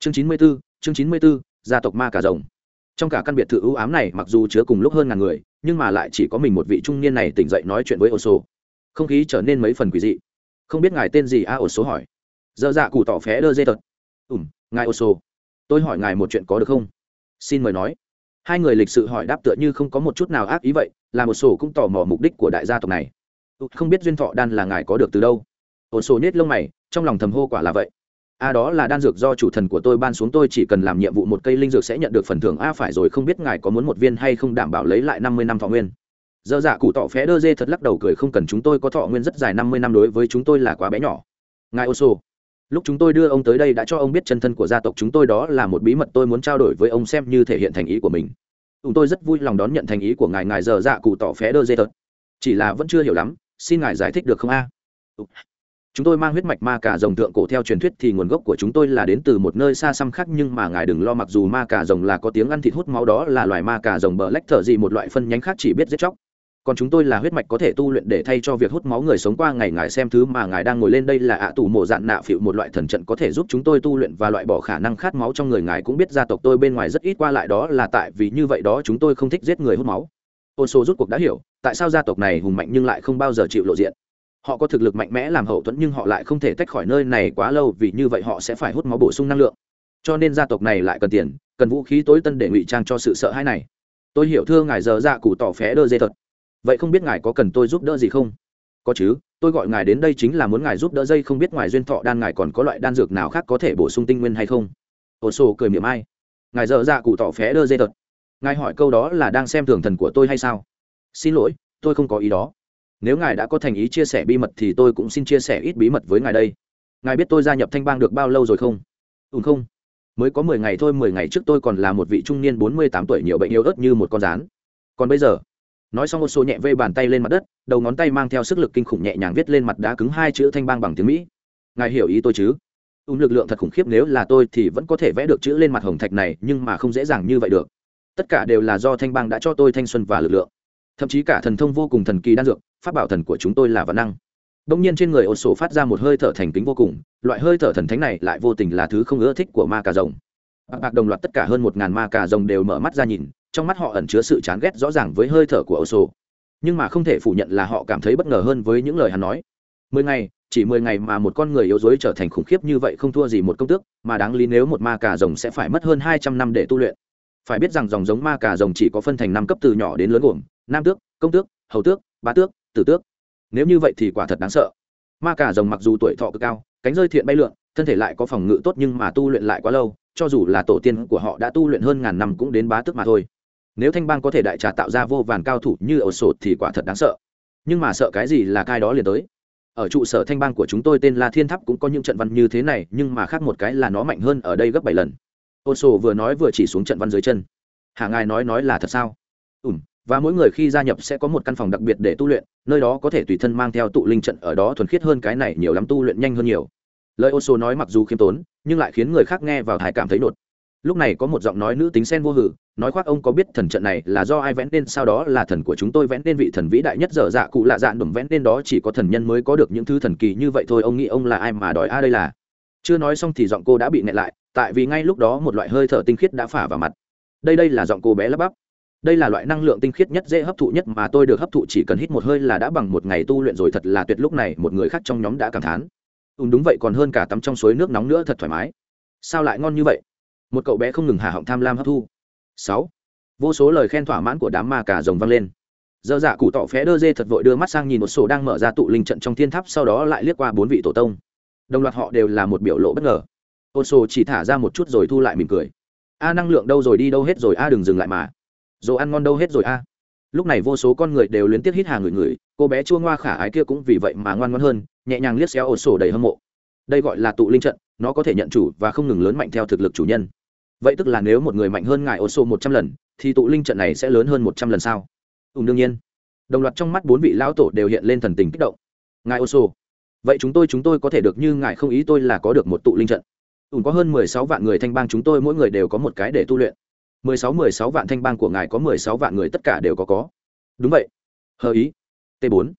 chương chín mươi b ố chương chín mươi b ố gia tộc ma cả rồng. Trong cả căn biệt thự ưu ám này mặc dù chứa cùng lúc hơn ngàn người nhưng mà lại chỉ có mình một vị trung niên này tỉnh dậy nói chuyện với ô số không khí trở nên mấy phần quỷ dị. Không biết ngài tên gì a à, ô số hỏi. Dơ dạ cụ tỏ phé đơ dê tật. Ùm ngài ô số tôi hỏi ngài một chuyện có được không? Xin mời nói. Hai người lịch sự hỏi đáp tựa như không có một chút nào ác ý vậy là một sổ cũng tò mò mục đích của đại gia tộc này. Không biết duyên thọ đan là ngài có được từ đâu. Ô số nhét lông mày trong lòng thầm hô quả là vậy a đó là đan dược do chủ thần của tôi ban xuống, tôi chỉ cần làm nhiệm vụ một cây linh dược sẽ nhận được phần thưởng. A phải rồi, không biết ngài có muốn một viên hay không, đảm bảo lấy lại năm mươi năm thọ nguyên. Dơ dạ cụ tỏ phé đơ dê thật lắc đầu cười, không cần chúng tôi có thọ nguyên rất dài năm mươi năm đối với chúng tôi là quá bé nhỏ. Ngài ô lúc chúng tôi đưa ông tới đây đã cho ông biết chân thân của gia tộc chúng tôi, đó là một bí mật tôi muốn trao đổi với ông xem như thể hiện thành ý của mình. Chúng tôi rất vui lòng đón nhận thành ý của ngài. Ngài giờ dạ cụ tỏ phé đơ dê thật. Chỉ là vẫn chưa hiểu lắm, xin ngài giải thích được không, a? Chúng tôi mang huyết mạch ma cả rồng thượng cổ theo truyền thuyết thì nguồn gốc của chúng tôi là đến từ một nơi xa xăm khác nhưng mà ngài đừng lo mặc dù ma cả rồng là có tiếng ăn thịt hút máu đó là loài ma cả rồng bờ lách thở gì một loại phân nhánh khác chỉ biết giết chóc. Còn chúng tôi là huyết mạch có thể tu luyện để thay cho việc hút máu người sống qua ngày ngài xem thứ mà ngài đang ngồi lên đây là ạ tù mộ dạn nạ phịu một loại thần trận có thể giúp chúng tôi tu luyện và loại bỏ khả năng khát máu trong người ngài cũng biết gia tộc tôi bên ngoài rất ít qua lại đó là tại vì như vậy đó chúng tôi không thích giết người hút máu. Ôn số rút cuộc đã hiểu tại sao gia tộc này hùng mạnh nhưng lại không bao giờ chịu lộ diện họ có thực lực mạnh mẽ làm hậu thuẫn nhưng họ lại không thể tách khỏi nơi này quá lâu vì như vậy họ sẽ phải hút máu bổ sung năng lượng. Cho nên gia tộc này lại cần tiền, cần vũ khí tối tân để ngụy trang cho sự sợ hãi này. Tôi hiểu thưa ngài giờ ra cụ tỏ phé đơ dê thật vậy không biết ngài có cần tôi giúp đỡ gì không? Có chứ, tôi gọi ngài đến đây chính là muốn ngài giúp đỡ dây không biết ngoài duyên thọ đan ngài còn có loại đan dược nào khác có thể bổ sung tinh nguyên hay không? Ồ sổ cười miệng ai. Ngài dở dạ cụ tỏ phé đơ dây tật ngài hỏi câu đó là đang xem thường thần của tôi hay sao? Xin lỗi, tôi không có ý đó nếu ngài đã có thành ý chia sẻ bí mật thì tôi cũng xin chia sẻ ít bí mật với ngài đây. Ngài biết tôi gia nhập thanh bang được bao lâu rồi không? Ùn không? Mới có mười ngày thôi, mười ngày trước tôi còn là một vị trung niên bốn mươi tám tuổi nhiều bệnh yếu ớt như một con rán. Còn bây giờ? Nói xong một số nhẹ vây bàn tay lên mặt đất, đầu ngón tay mang theo sức lực kinh khủng nhẹ nhàng viết lên mặt đá cứng hai chữ thanh bang bằng tiếng mỹ. Ngài hiểu ý tôi chứ? Ùn lực lượng thật khủng khiếp, nếu là tôi thì vẫn có thể vẽ được chữ lên mặt hồng thạch này, nhưng mà không dễ dàng như vậy được. Tất cả đều là do thanh bang đã cho tôi thanh xuân và lực lượng. Thậm chí cả thần thông vô cùng thần kỳ đan dược pháp bảo thần của chúng tôi là văn năng. Đông nhiên trên người ột sổ phát ra một hơi thở thành kính vô cùng, loại hơi thở thần thánh này lại vô tình là thứ không ưa thích của ma cà rồng. Bạc bạc đồng loạt tất cả hơn một ngàn ma cà rồng đều mở mắt ra nhìn, trong mắt họ ẩn chứa sự chán ghét rõ ràng với hơi thở của ổ sổ nhưng mà không thể phủ nhận là họ cảm thấy bất ngờ hơn với những lời hắn nói. Mười ngày, chỉ mười ngày mà một con người yếu đuối trở thành khủng khiếp như vậy không thua gì một công tước, mà đáng lý nếu một ma cà rồng sẽ phải mất hơn hai trăm năm để tu luyện. Phải biết rằng dòng giống ma cà rồng chỉ có phân thành năm cấp từ nhỏ đến lớn gồm, nam tước, công tước, hầu tước, bá tước tử tước. Nếu như vậy thì quả thật đáng sợ. Ma cả rồng mặc dù tuổi thọ cực cao, cánh rơi thiện bay lượn, thân thể lại có phòng ngự tốt nhưng mà tu luyện lại quá lâu, cho dù là tổ tiên của họ đã tu luyện hơn ngàn năm cũng đến bá tước mà thôi. Nếu thanh bang có thể đại trà tạo ra vô vàn cao thủ như ẩu sột thì quả thật đáng sợ. Nhưng mà sợ cái gì là cai đó liền tới. Ở trụ sở thanh bang của chúng tôi tên là thiên tháp cũng có những trận văn như thế này, nhưng mà khác một cái là nó mạnh hơn ở đây gấp bảy lần. Ô sổ vừa nói vừa chỉ xuống trận văn dưới chân. Hà ngài nói nói là thật sao? Ùm và mỗi người khi gia nhập sẽ có một căn phòng đặc biệt để tu luyện, nơi đó có thể tùy thân mang theo tụ linh trận, ở đó thuần khiết hơn cái này nhiều lắm tu luyện nhanh hơn nhiều. Lời ô sổ nói mặc dù khiêm tốn, nhưng lại khiến người khác nghe vào thái cảm thấy nột. Lúc này có một giọng nói nữ tính sen vô hử, nói khoác, ông có biết thần trận này là do ai vẽ nên? Sau đó là thần của chúng tôi vẽ nên vị thần vĩ đại nhất dở dạ cụ lạ dạ đùm vẽ nên đó, chỉ có thần nhân mới có được những thứ thần kỳ như vậy thôi, ông nghĩ ông là ai mà đòi a đây là? Chưa nói xong thì giọng cô đã bị nẹt lại, tại vì ngay lúc đó một loại hơi thở tinh khiết đã phả vào mặt. Đây đây là giọng cô bé lắp bắp đây là loại năng lượng tinh khiết nhất dễ hấp thụ nhất mà tôi được hấp thụ chỉ cần hít một hơi là đã bằng một ngày tu luyện rồi thật là tuyệt lúc này một người khác trong nhóm đã cảm thán. Ừ, đúng vậy còn hơn cả tắm trong suối nước nóng nữa thật thoải mái. Sao lại ngon như vậy? Một cậu bé không ngừng hà họng tham lam hấp thu. Sáu. Vô số lời khen thỏa mãn của đám ma cà rồng vang lên. Dơ dạ cụ tỏ phé đơ dê thật vội đưa mắt sang nhìn một sổ đang mở ra tụ linh trận trong thiên tháp sau đó lại liếc qua bốn vị tổ tông. Đồng loạt họ đều là một biểu lộ bất ngờ. Ô sổ chỉ thả ra một chút rồi thu lại mỉm cười. A năng lượng đâu rồi đi đâu hết rồi? A đừng dừng lại mà dồ ăn ngon đâu hết rồi a. Lúc này vô số con người đều liên tiếp hít hà người người cô bé chua ngoa khả ái kia cũng vì vậy mà ngoan ngoan hơn, nhẹ nhàng liếc xéo ổ sổ đầy hâm mộ. Đây gọi là tụ linh trận, nó có thể nhận chủ và không ngừng lớn mạnh theo thực lực chủ nhân. Vậy tức là nếu một người mạnh hơn ngài ổ sổ một trăm lần, thì tụ linh trận này sẽ lớn hơn một trăm lần sao? Ùm đương nhiên. Đồng loạt trong mắt bốn vị lão tổ đều hiện lên thần tình kích động. Ngài ô sô vậy chúng tôi chúng tôi có thể được như ngài không ý tôi là có được một tụ linh trận. Ùm có hơn mười sáu vạn người thanh bang chúng tôi, mỗi người đều có một cái để tu luyện mười sáu mười sáu vạn thanh bang của ngài có mười sáu vạn người tất cả đều có có. Đúng vậy. Hờ ý. T bốn.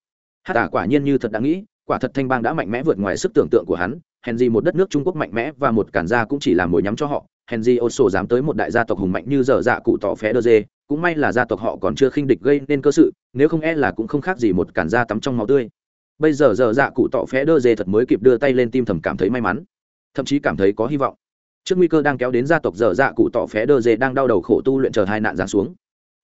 Hát ả quả nhiên như thật đã nghĩ, quả thật thanh bang đã mạnh mẽ vượt ngoài sức tưởng tượng của hắn. Henry một đất nước trung quốc mạnh mẽ và một cản gia cũng chỉ là mồi nhắm cho họ. Henry ô sổ dám tới một đại gia tộc hùng mạnh như giờ dạ cụ tỏ phé đơ dê. Cũng may là gia tộc họ còn chưa khinh địch gây nên cơ sự, nếu không e là cũng không khác gì một cản gia tắm trong máu tươi. Bây giờ giờ dạ cụ tỏ phé đơ dê thật mới kịp đưa tay lên tim thầm cảm thấy may mắn. Thậm chí cảm thấy có hy vọng trước nguy cơ đang kéo đến gia tộc Dở dạ cụ tỏ phé đơ dê đang đau đầu khổ tu luyện chờ hai nạn giáng xuống.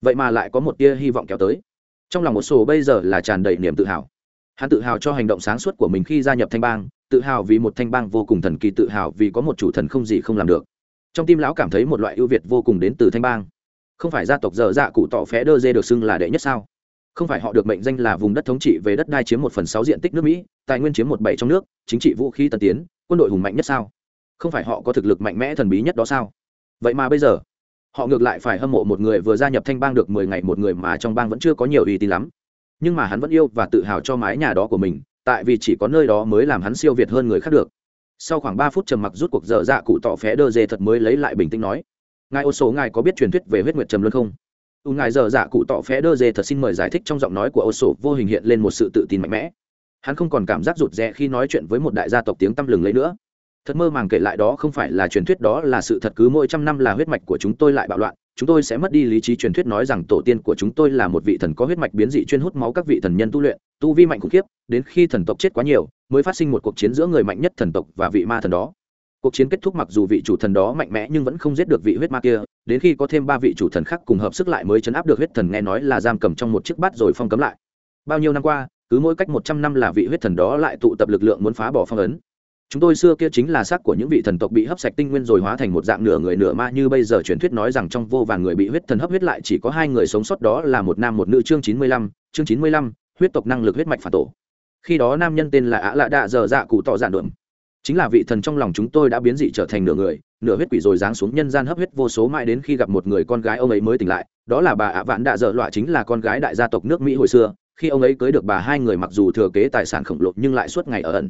Vậy mà lại có một tia hy vọng kéo tới. Trong lòng một sổ bây giờ là tràn đầy niềm tự hào. Hắn tự hào cho hành động sáng suốt của mình khi gia nhập thanh bang, tự hào vì một thanh bang vô cùng thần kỳ, tự hào vì có một chủ thần không gì không làm được. Trong tim lão cảm thấy một loại ưu việt vô cùng đến từ thanh bang. Không phải gia tộc dở dạ cụ tỏ phé đơ dê được xưng là đệ nhất sao? Không phải họ được mệnh danh là vùng đất thống trị về đất đai chiếm một phần sáu diện tích nước mỹ, tài nguyên chiếm một bảy trong nước, chính trị vũ khí tân tiến, quân đội hùng mạnh nhất sao? Không phải họ có thực lực mạnh mẽ thần bí nhất đó sao? Vậy mà bây giờ, họ ngược lại phải hâm mộ một người vừa gia nhập thanh bang được mười ngày, một người mà trong bang vẫn chưa có nhiều uy tín lắm. Nhưng mà hắn vẫn yêu và tự hào cho mái nhà đó của mình, tại vì chỉ có nơi đó mới làm hắn siêu việt hơn người khác được. Sau khoảng ba phút trầm mặc rút cuộc dở dạ cụ tỏ phé đơ dê thật mới lấy lại bình tĩnh nói, ngài ô số, ngài có biết truyền thuyết về huyết nguyệt trầm luân không? Ưu ngài dở dạ cụ tỏ phé đơ dê thật xin mời giải thích trong giọng nói của ô sổ vô hình hiện lên một sự tự tin mạnh mẽ. Hắn không còn cảm giác rụt rè khi nói chuyện với một đại gia tộc tiếng tăm lừng lấy nữa thật mơ màng kể lại đó không phải là truyền thuyết đó là sự thật, cứ mỗi trăm năm là huyết mạch của chúng tôi lại bạo loạn. Chúng tôi sẽ mất đi lý trí truyền thuyết nói rằng tổ tiên của chúng tôi là một vị thần có huyết mạch biến dị chuyên hút máu các vị thần nhân tu luyện, tu vi mạnh khủng khiếp, đến khi thần tộc chết quá nhiều, mới phát sinh một cuộc chiến giữa người mạnh nhất thần tộc và vị ma thần đó. Cuộc chiến kết thúc mặc dù vị chủ thần đó mạnh mẽ nhưng vẫn không giết được vị huyết ma kia, đến khi có thêm ba vị chủ thần khác cùng hợp sức lại mới chấn áp được huyết thần nghe nói là giam cầm trong một chiếc bát rồi phong cấm lại. Bao nhiêu năm qua, cứ mỗi cách một trăm năm là vị huyết thần đó lại tụ tập lực lượng muốn phá bỏ phong ấn chúng tôi xưa kia chính là xác của những vị thần tộc bị hấp sạch tinh nguyên rồi hóa thành một dạng nửa người nửa ma như bây giờ truyền thuyết nói rằng trong vô vàn người bị huyết thần hấp huyết lại chỉ có hai người sống sót đó là một nam một nữ chương chín mươi lăm, chương chín mươi lăm, huyết tộc năng lực huyết mạch phản tổ. Khi đó nam nhân tên là ả lạ đạ dở dạ cụ tọ dạn đượm chính là vị thần trong lòng chúng tôi đã biến dị trở thành nửa người, nửa huyết quỷ rồi giáng xuống nhân gian hấp huyết vô số mãi đến khi gặp một người con gái ông ấy mới tỉnh lại, đó là bà ả vạn đạ dở loại chính là con gái đại gia tộc nước mỹ hồi xưa, khi ông ấy cưới được bà hai người mặc dù thừa kế tài sản khổng lồ nhưng lại suốt ngày ở ẩn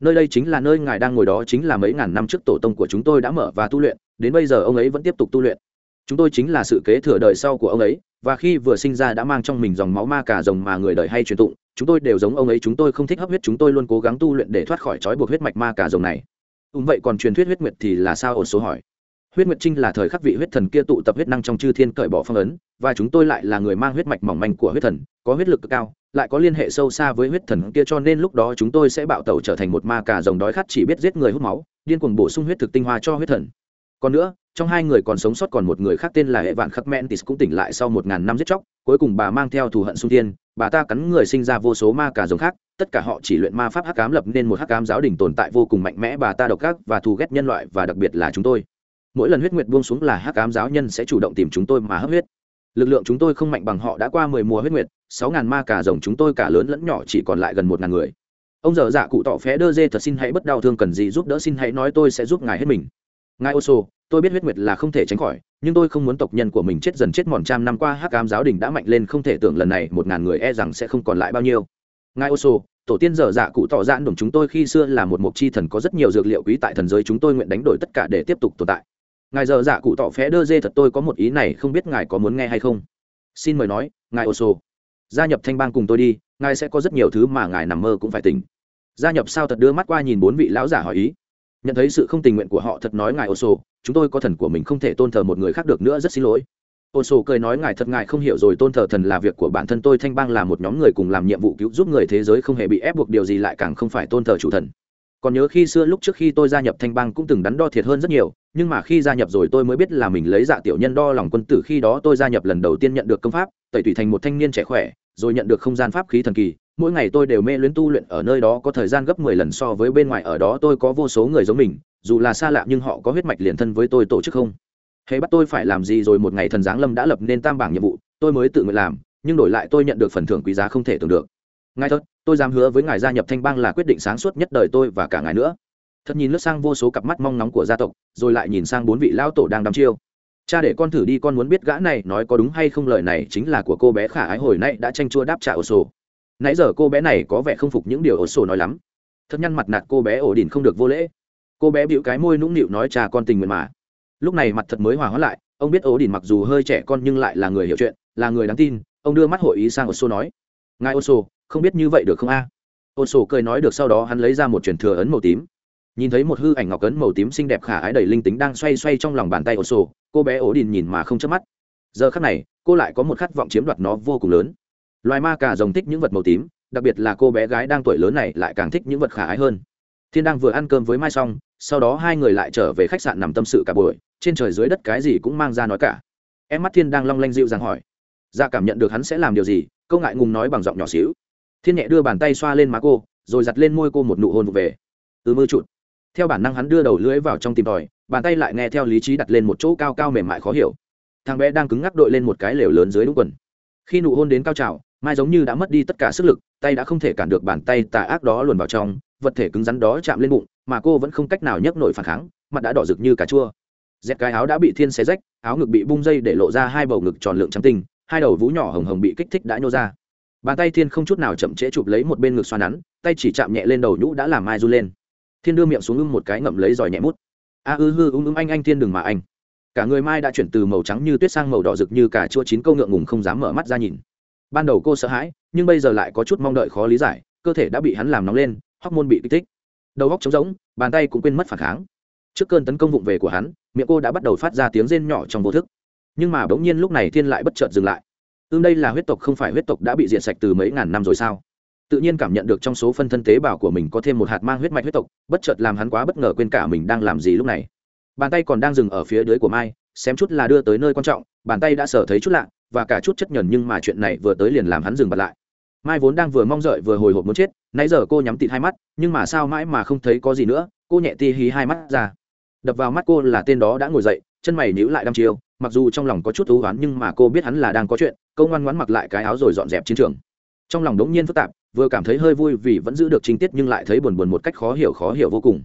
nơi đây chính là nơi ngài đang ngồi đó chính là mấy ngàn năm trước tổ tông của chúng tôi đã mở và tu luyện, đến bây giờ ông ấy vẫn tiếp tục tu luyện. Chúng tôi chính là sự kế thừa đời sau của ông ấy, và khi vừa sinh ra đã mang trong mình dòng máu ma cả rồng mà người đời hay truyền tụng, chúng tôi đều giống ông ấy, chúng tôi không thích hấp huyết, chúng tôi luôn cố gắng tu luyện để thoát khỏi trói buộc huyết mạch ma cả rồng này. Ùm vậy còn truyền thuyết huyết nguyệt thì là sao? Ổn số hỏi huyết nguyệt trinh là thời khắc vị huyết thần kia tụ tập huyết năng trong chư thiên cởi bỏ phong ấn, và chúng tôi lại là người mang huyết mạch mỏng manh của huyết thần, có huyết lực cực cao, lại có liên hệ sâu xa với huyết thần kia cho nên lúc đó chúng tôi sẽ bạo tẩu trở thành một ma cà rồng đói khát chỉ biết giết người hút máu, điên cuồng bổ sung huyết thực tinh hoa cho huyết thần. Còn nữa, trong hai người còn sống sót còn một người khác tên là hệ vạn khắc mentis cũng tỉnh lại sau một ngàn năm giết chóc, cuối cùng bà mang theo thù hận sung thiên, bà ta cắn người sinh ra vô số ma cà rồng khác, tất cả họ chỉ luyện ma pháp hắc cám lập nên một hắc cám giáo đình tồn tại vô cùng mạnh mẽ, bà ta độc ác và thù ghét nhân loại và đặc biệt là chúng tôi mỗi lần huyết nguyệt buông xuống là hắc ám giáo nhân sẽ chủ động tìm chúng tôi mà hấp huyết. Lực lượng chúng tôi không mạnh bằng họ đã qua mười mùa huyết nguyệt, sáu ngàn ma cả rồng chúng tôi cả lớn lẫn nhỏ chỉ còn lại gần một ngàn người. Ông dở dạ cụ tỏ phé đơ dê thật xin hãy bất đau thương cần gì giúp đỡ xin hãy nói tôi sẽ giúp ngài hết mình. Ngài ô sô tôi biết huyết nguyệt là không thể tránh khỏi, nhưng tôi không muốn tộc nhân của mình chết dần chết mòn trăm năm qua hắc ám giáo đình đã mạnh lên không thể tưởng lần này một ngàn người e rằng sẽ không còn lại bao nhiêu. Ngài ô sô tổ tiên dở dạ cụ tỏ giãn đồng chúng tôi khi xưa là một mục chi thần có rất nhiều dược liệu quý tại thần giới chúng tôi nguyện đánh đổi tất cả để tiếp tục tồn tại ngài giờ dạ cụ tỏ phé đơ dê thật tôi có một ý này không biết ngài có muốn nghe hay không? Xin mời nói, ngài ô sô gia nhập thanh bang cùng tôi đi, ngài sẽ có rất nhiều thứ mà ngài nằm mơ cũng phải tỉnh. Gia nhập sao thật đưa mắt qua nhìn bốn vị lão giả hỏi ý. Nhận thấy sự không tình nguyện của họ thật nói ngài ô sô chúng tôi có thần của mình không thể tôn thờ một người khác được nữa rất xin lỗi. Ô sô cười nói ngài thật ngài không hiểu rồi tôn thờ thần là việc của bản thân tôi, thanh bang là một nhóm người cùng làm nhiệm vụ cứu giúp người thế giới không hề bị ép buộc điều gì lại càng không phải tôn thờ chủ thần. Còn nhớ khi xưa lúc trước khi tôi gia nhập thanh bang cũng từng đắn đo thiệt hơn rất nhiều nhưng mà khi gia nhập rồi tôi mới biết là mình lấy dạ tiểu nhân đo lòng quân tử khi đó tôi gia nhập lần đầu tiên nhận được công pháp, tẩy tủy thành một thanh niên trẻ khỏe, rồi nhận được không gian pháp khí thần kỳ. Mỗi ngày tôi đều mê luyến tu luyện ở nơi đó có thời gian gấp mười lần so với bên ngoài, ở đó tôi có vô số người giống mình, dù là xa lạ nhưng họ có huyết mạch liền thân với tôi tổ chức không? Hễ bắt tôi phải làm gì rồi một ngày thần giáng lâm đã lập nên tam bảng nhiệm vụ, tôi mới tự nguyện làm, nhưng đổi lại tôi nhận được phần thưởng quý giá không thể tưởng được. Ngài thật, tôi dám hứa với ngài gia nhập thanh bang là quyết định sáng suốt nhất đời tôi và cả ngài nữa thật nhìn lướt sang vô số cặp mắt mong nóng của gia tộc, rồi lại nhìn sang bốn vị lão tổ đang đắm chiêu. Cha để con thử đi, con muốn biết gã này nói có đúng hay không, lời này chính là của cô bé khả ái hồi nay đã tranh chua đáp trả ổ sổ. Nãy giờ cô bé này có vẻ không phục những điều ổ sổ nói lắm. Thật nhăn mặt nạt cô bé ổ đỉnh không được vô lễ. Cô bé bịu cái môi nũng nịu nói, cha, con tình nguyện mà. Lúc này mặt thật mới hòa hóa lại, ông biết ổ đỉnh mặc dù hơi trẻ con nhưng lại là người hiểu chuyện, là người đáng tin, ông đưa mắt hội ý sang ổ sổ nói, ngài ổ sổ, không biết như vậy được không a? Ổ sổ cười nói được, sau đó hắn lấy ra một truyền thừa ấn màu tím nhìn thấy một hư ảnh ngọc cấn màu tím xinh đẹp khả ái đầy linh tính đang xoay xoay trong lòng bàn tay ôn sổ cô bé ổ đình nhìn mà không chớp mắt. Giờ khắc này, cô lại có một khát vọng chiếm đoạt nó vô cùng lớn. Loài ma cà rồng thích những vật màu tím, đặc biệt là cô bé gái đang tuổi lớn này lại càng thích những vật khả ái hơn. Thiên đang vừa ăn cơm với mai xong, sau đó hai người lại trở về khách sạn nằm tâm sự cả buổi, trên trời dưới đất cái gì cũng mang ra nói cả. Em mắt thiên đang long lanh dịu dàng hỏi Ra cảm nhận được hắn sẽ làm điều gì, câu ngại ngùng nói bằng giọng nhỏ xíu. Thiên nhẹ đưa bàn tay xoa lên má cô, rồi giặt lên môi cô một nụ hôn về. Từ mưa trụt theo bản năng hắn đưa đầu lưỡi vào trong tìm tòi, bàn tay lại nghe theo lý trí đặt lên một chỗ cao cao mềm mại khó hiểu. Thằng bé đang cứng ngắc đội lên một cái lều lớn dưới đúng quần. Khi nụ hôn đến cao trào, mai giống như đã mất đi tất cả sức lực, tay đã không thể cản được bàn tay tà ác đó luồn vào trong, vật thể cứng rắn đó chạm lên bụng, mà cô vẫn không cách nào nhấc nổi phản kháng, mặt đã đỏ rực như cà chua. Dẹp cái áo đã bị thiên xé rách, áo ngực bị bung dây để lộ ra hai bầu ngực tròn lượng trắng tinh, hai đầu vú nhỏ hồng hồng bị kích thích đã nhô ra. Bàn tay thiên không chút nào chậm trễ chụp lấy một bên ngực xoa nắn, tay chỉ chạm nhẹ lên đầu nhũ đã làm mai run lên thiên đưa miệng xuống ưng một cái ngậm lấy giỏi nhẹ mút. A ư hư ưng ưng anh anh thiên đừng mà anh. Cả người mai đã chuyển từ màu trắng như tuyết sang màu đỏ rực như cả chua chín câu ngượng ngùng không dám mở mắt ra nhìn. Ban đầu cô sợ hãi, nhưng bây giờ lại có chút mong đợi khó lý giải, cơ thể đã bị hắn làm nóng lên hóc môn bị kích thích. Đầu góc trống rỗng, bàn tay cũng quên mất phản kháng. Trước cơn tấn công vụng về của hắn, miệng cô đã bắt đầu phát ra tiếng rên nhỏ trong vô thức. Nhưng mà bỗng nhiên lúc này thiên lại bất chợt dừng lại. Ương đây là huyết tộc không phải huyết tộc đã bị diện sạch từ mấy ngàn năm rồi sao? Tự nhiên cảm nhận được trong số phân thân tế bào của mình có thêm một hạt mang huyết mạch huyết tộc, bất chợt làm hắn quá bất ngờ quên cả mình đang làm gì lúc này. Bàn tay còn đang dừng ở phía dưới của mai, xém chút là đưa tới nơi quan trọng, bàn tay đã sở thấy chút lạ, và cả chút chất nhờn nhưng mà chuyện này vừa tới liền làm hắn dừng bật lại. Mai vốn đang vừa mong đợi vừa hồi hộp muốn chết, nãy giờ cô nhắm tịt hai mắt, nhưng mà sao mãi mà không thấy có gì nữa, cô nhẹ ti hí hai mắt ra. Đập vào mắt cô là tên đó đã ngồi dậy, chân mày nhíu lại đăm chiêu, mặc dù trong lòng có chút thú oán nhưng mà cô biết hắn là đang có chuyện câu ngoan ngoãn mặc lại cái áo rồi dọn dẹp chiến trường. Trong lòng đống nhiên phức tạp vừa cảm thấy hơi vui vì vẫn giữ được trinh tiết nhưng lại thấy buồn buồn một cách khó hiểu khó hiểu vô cùng.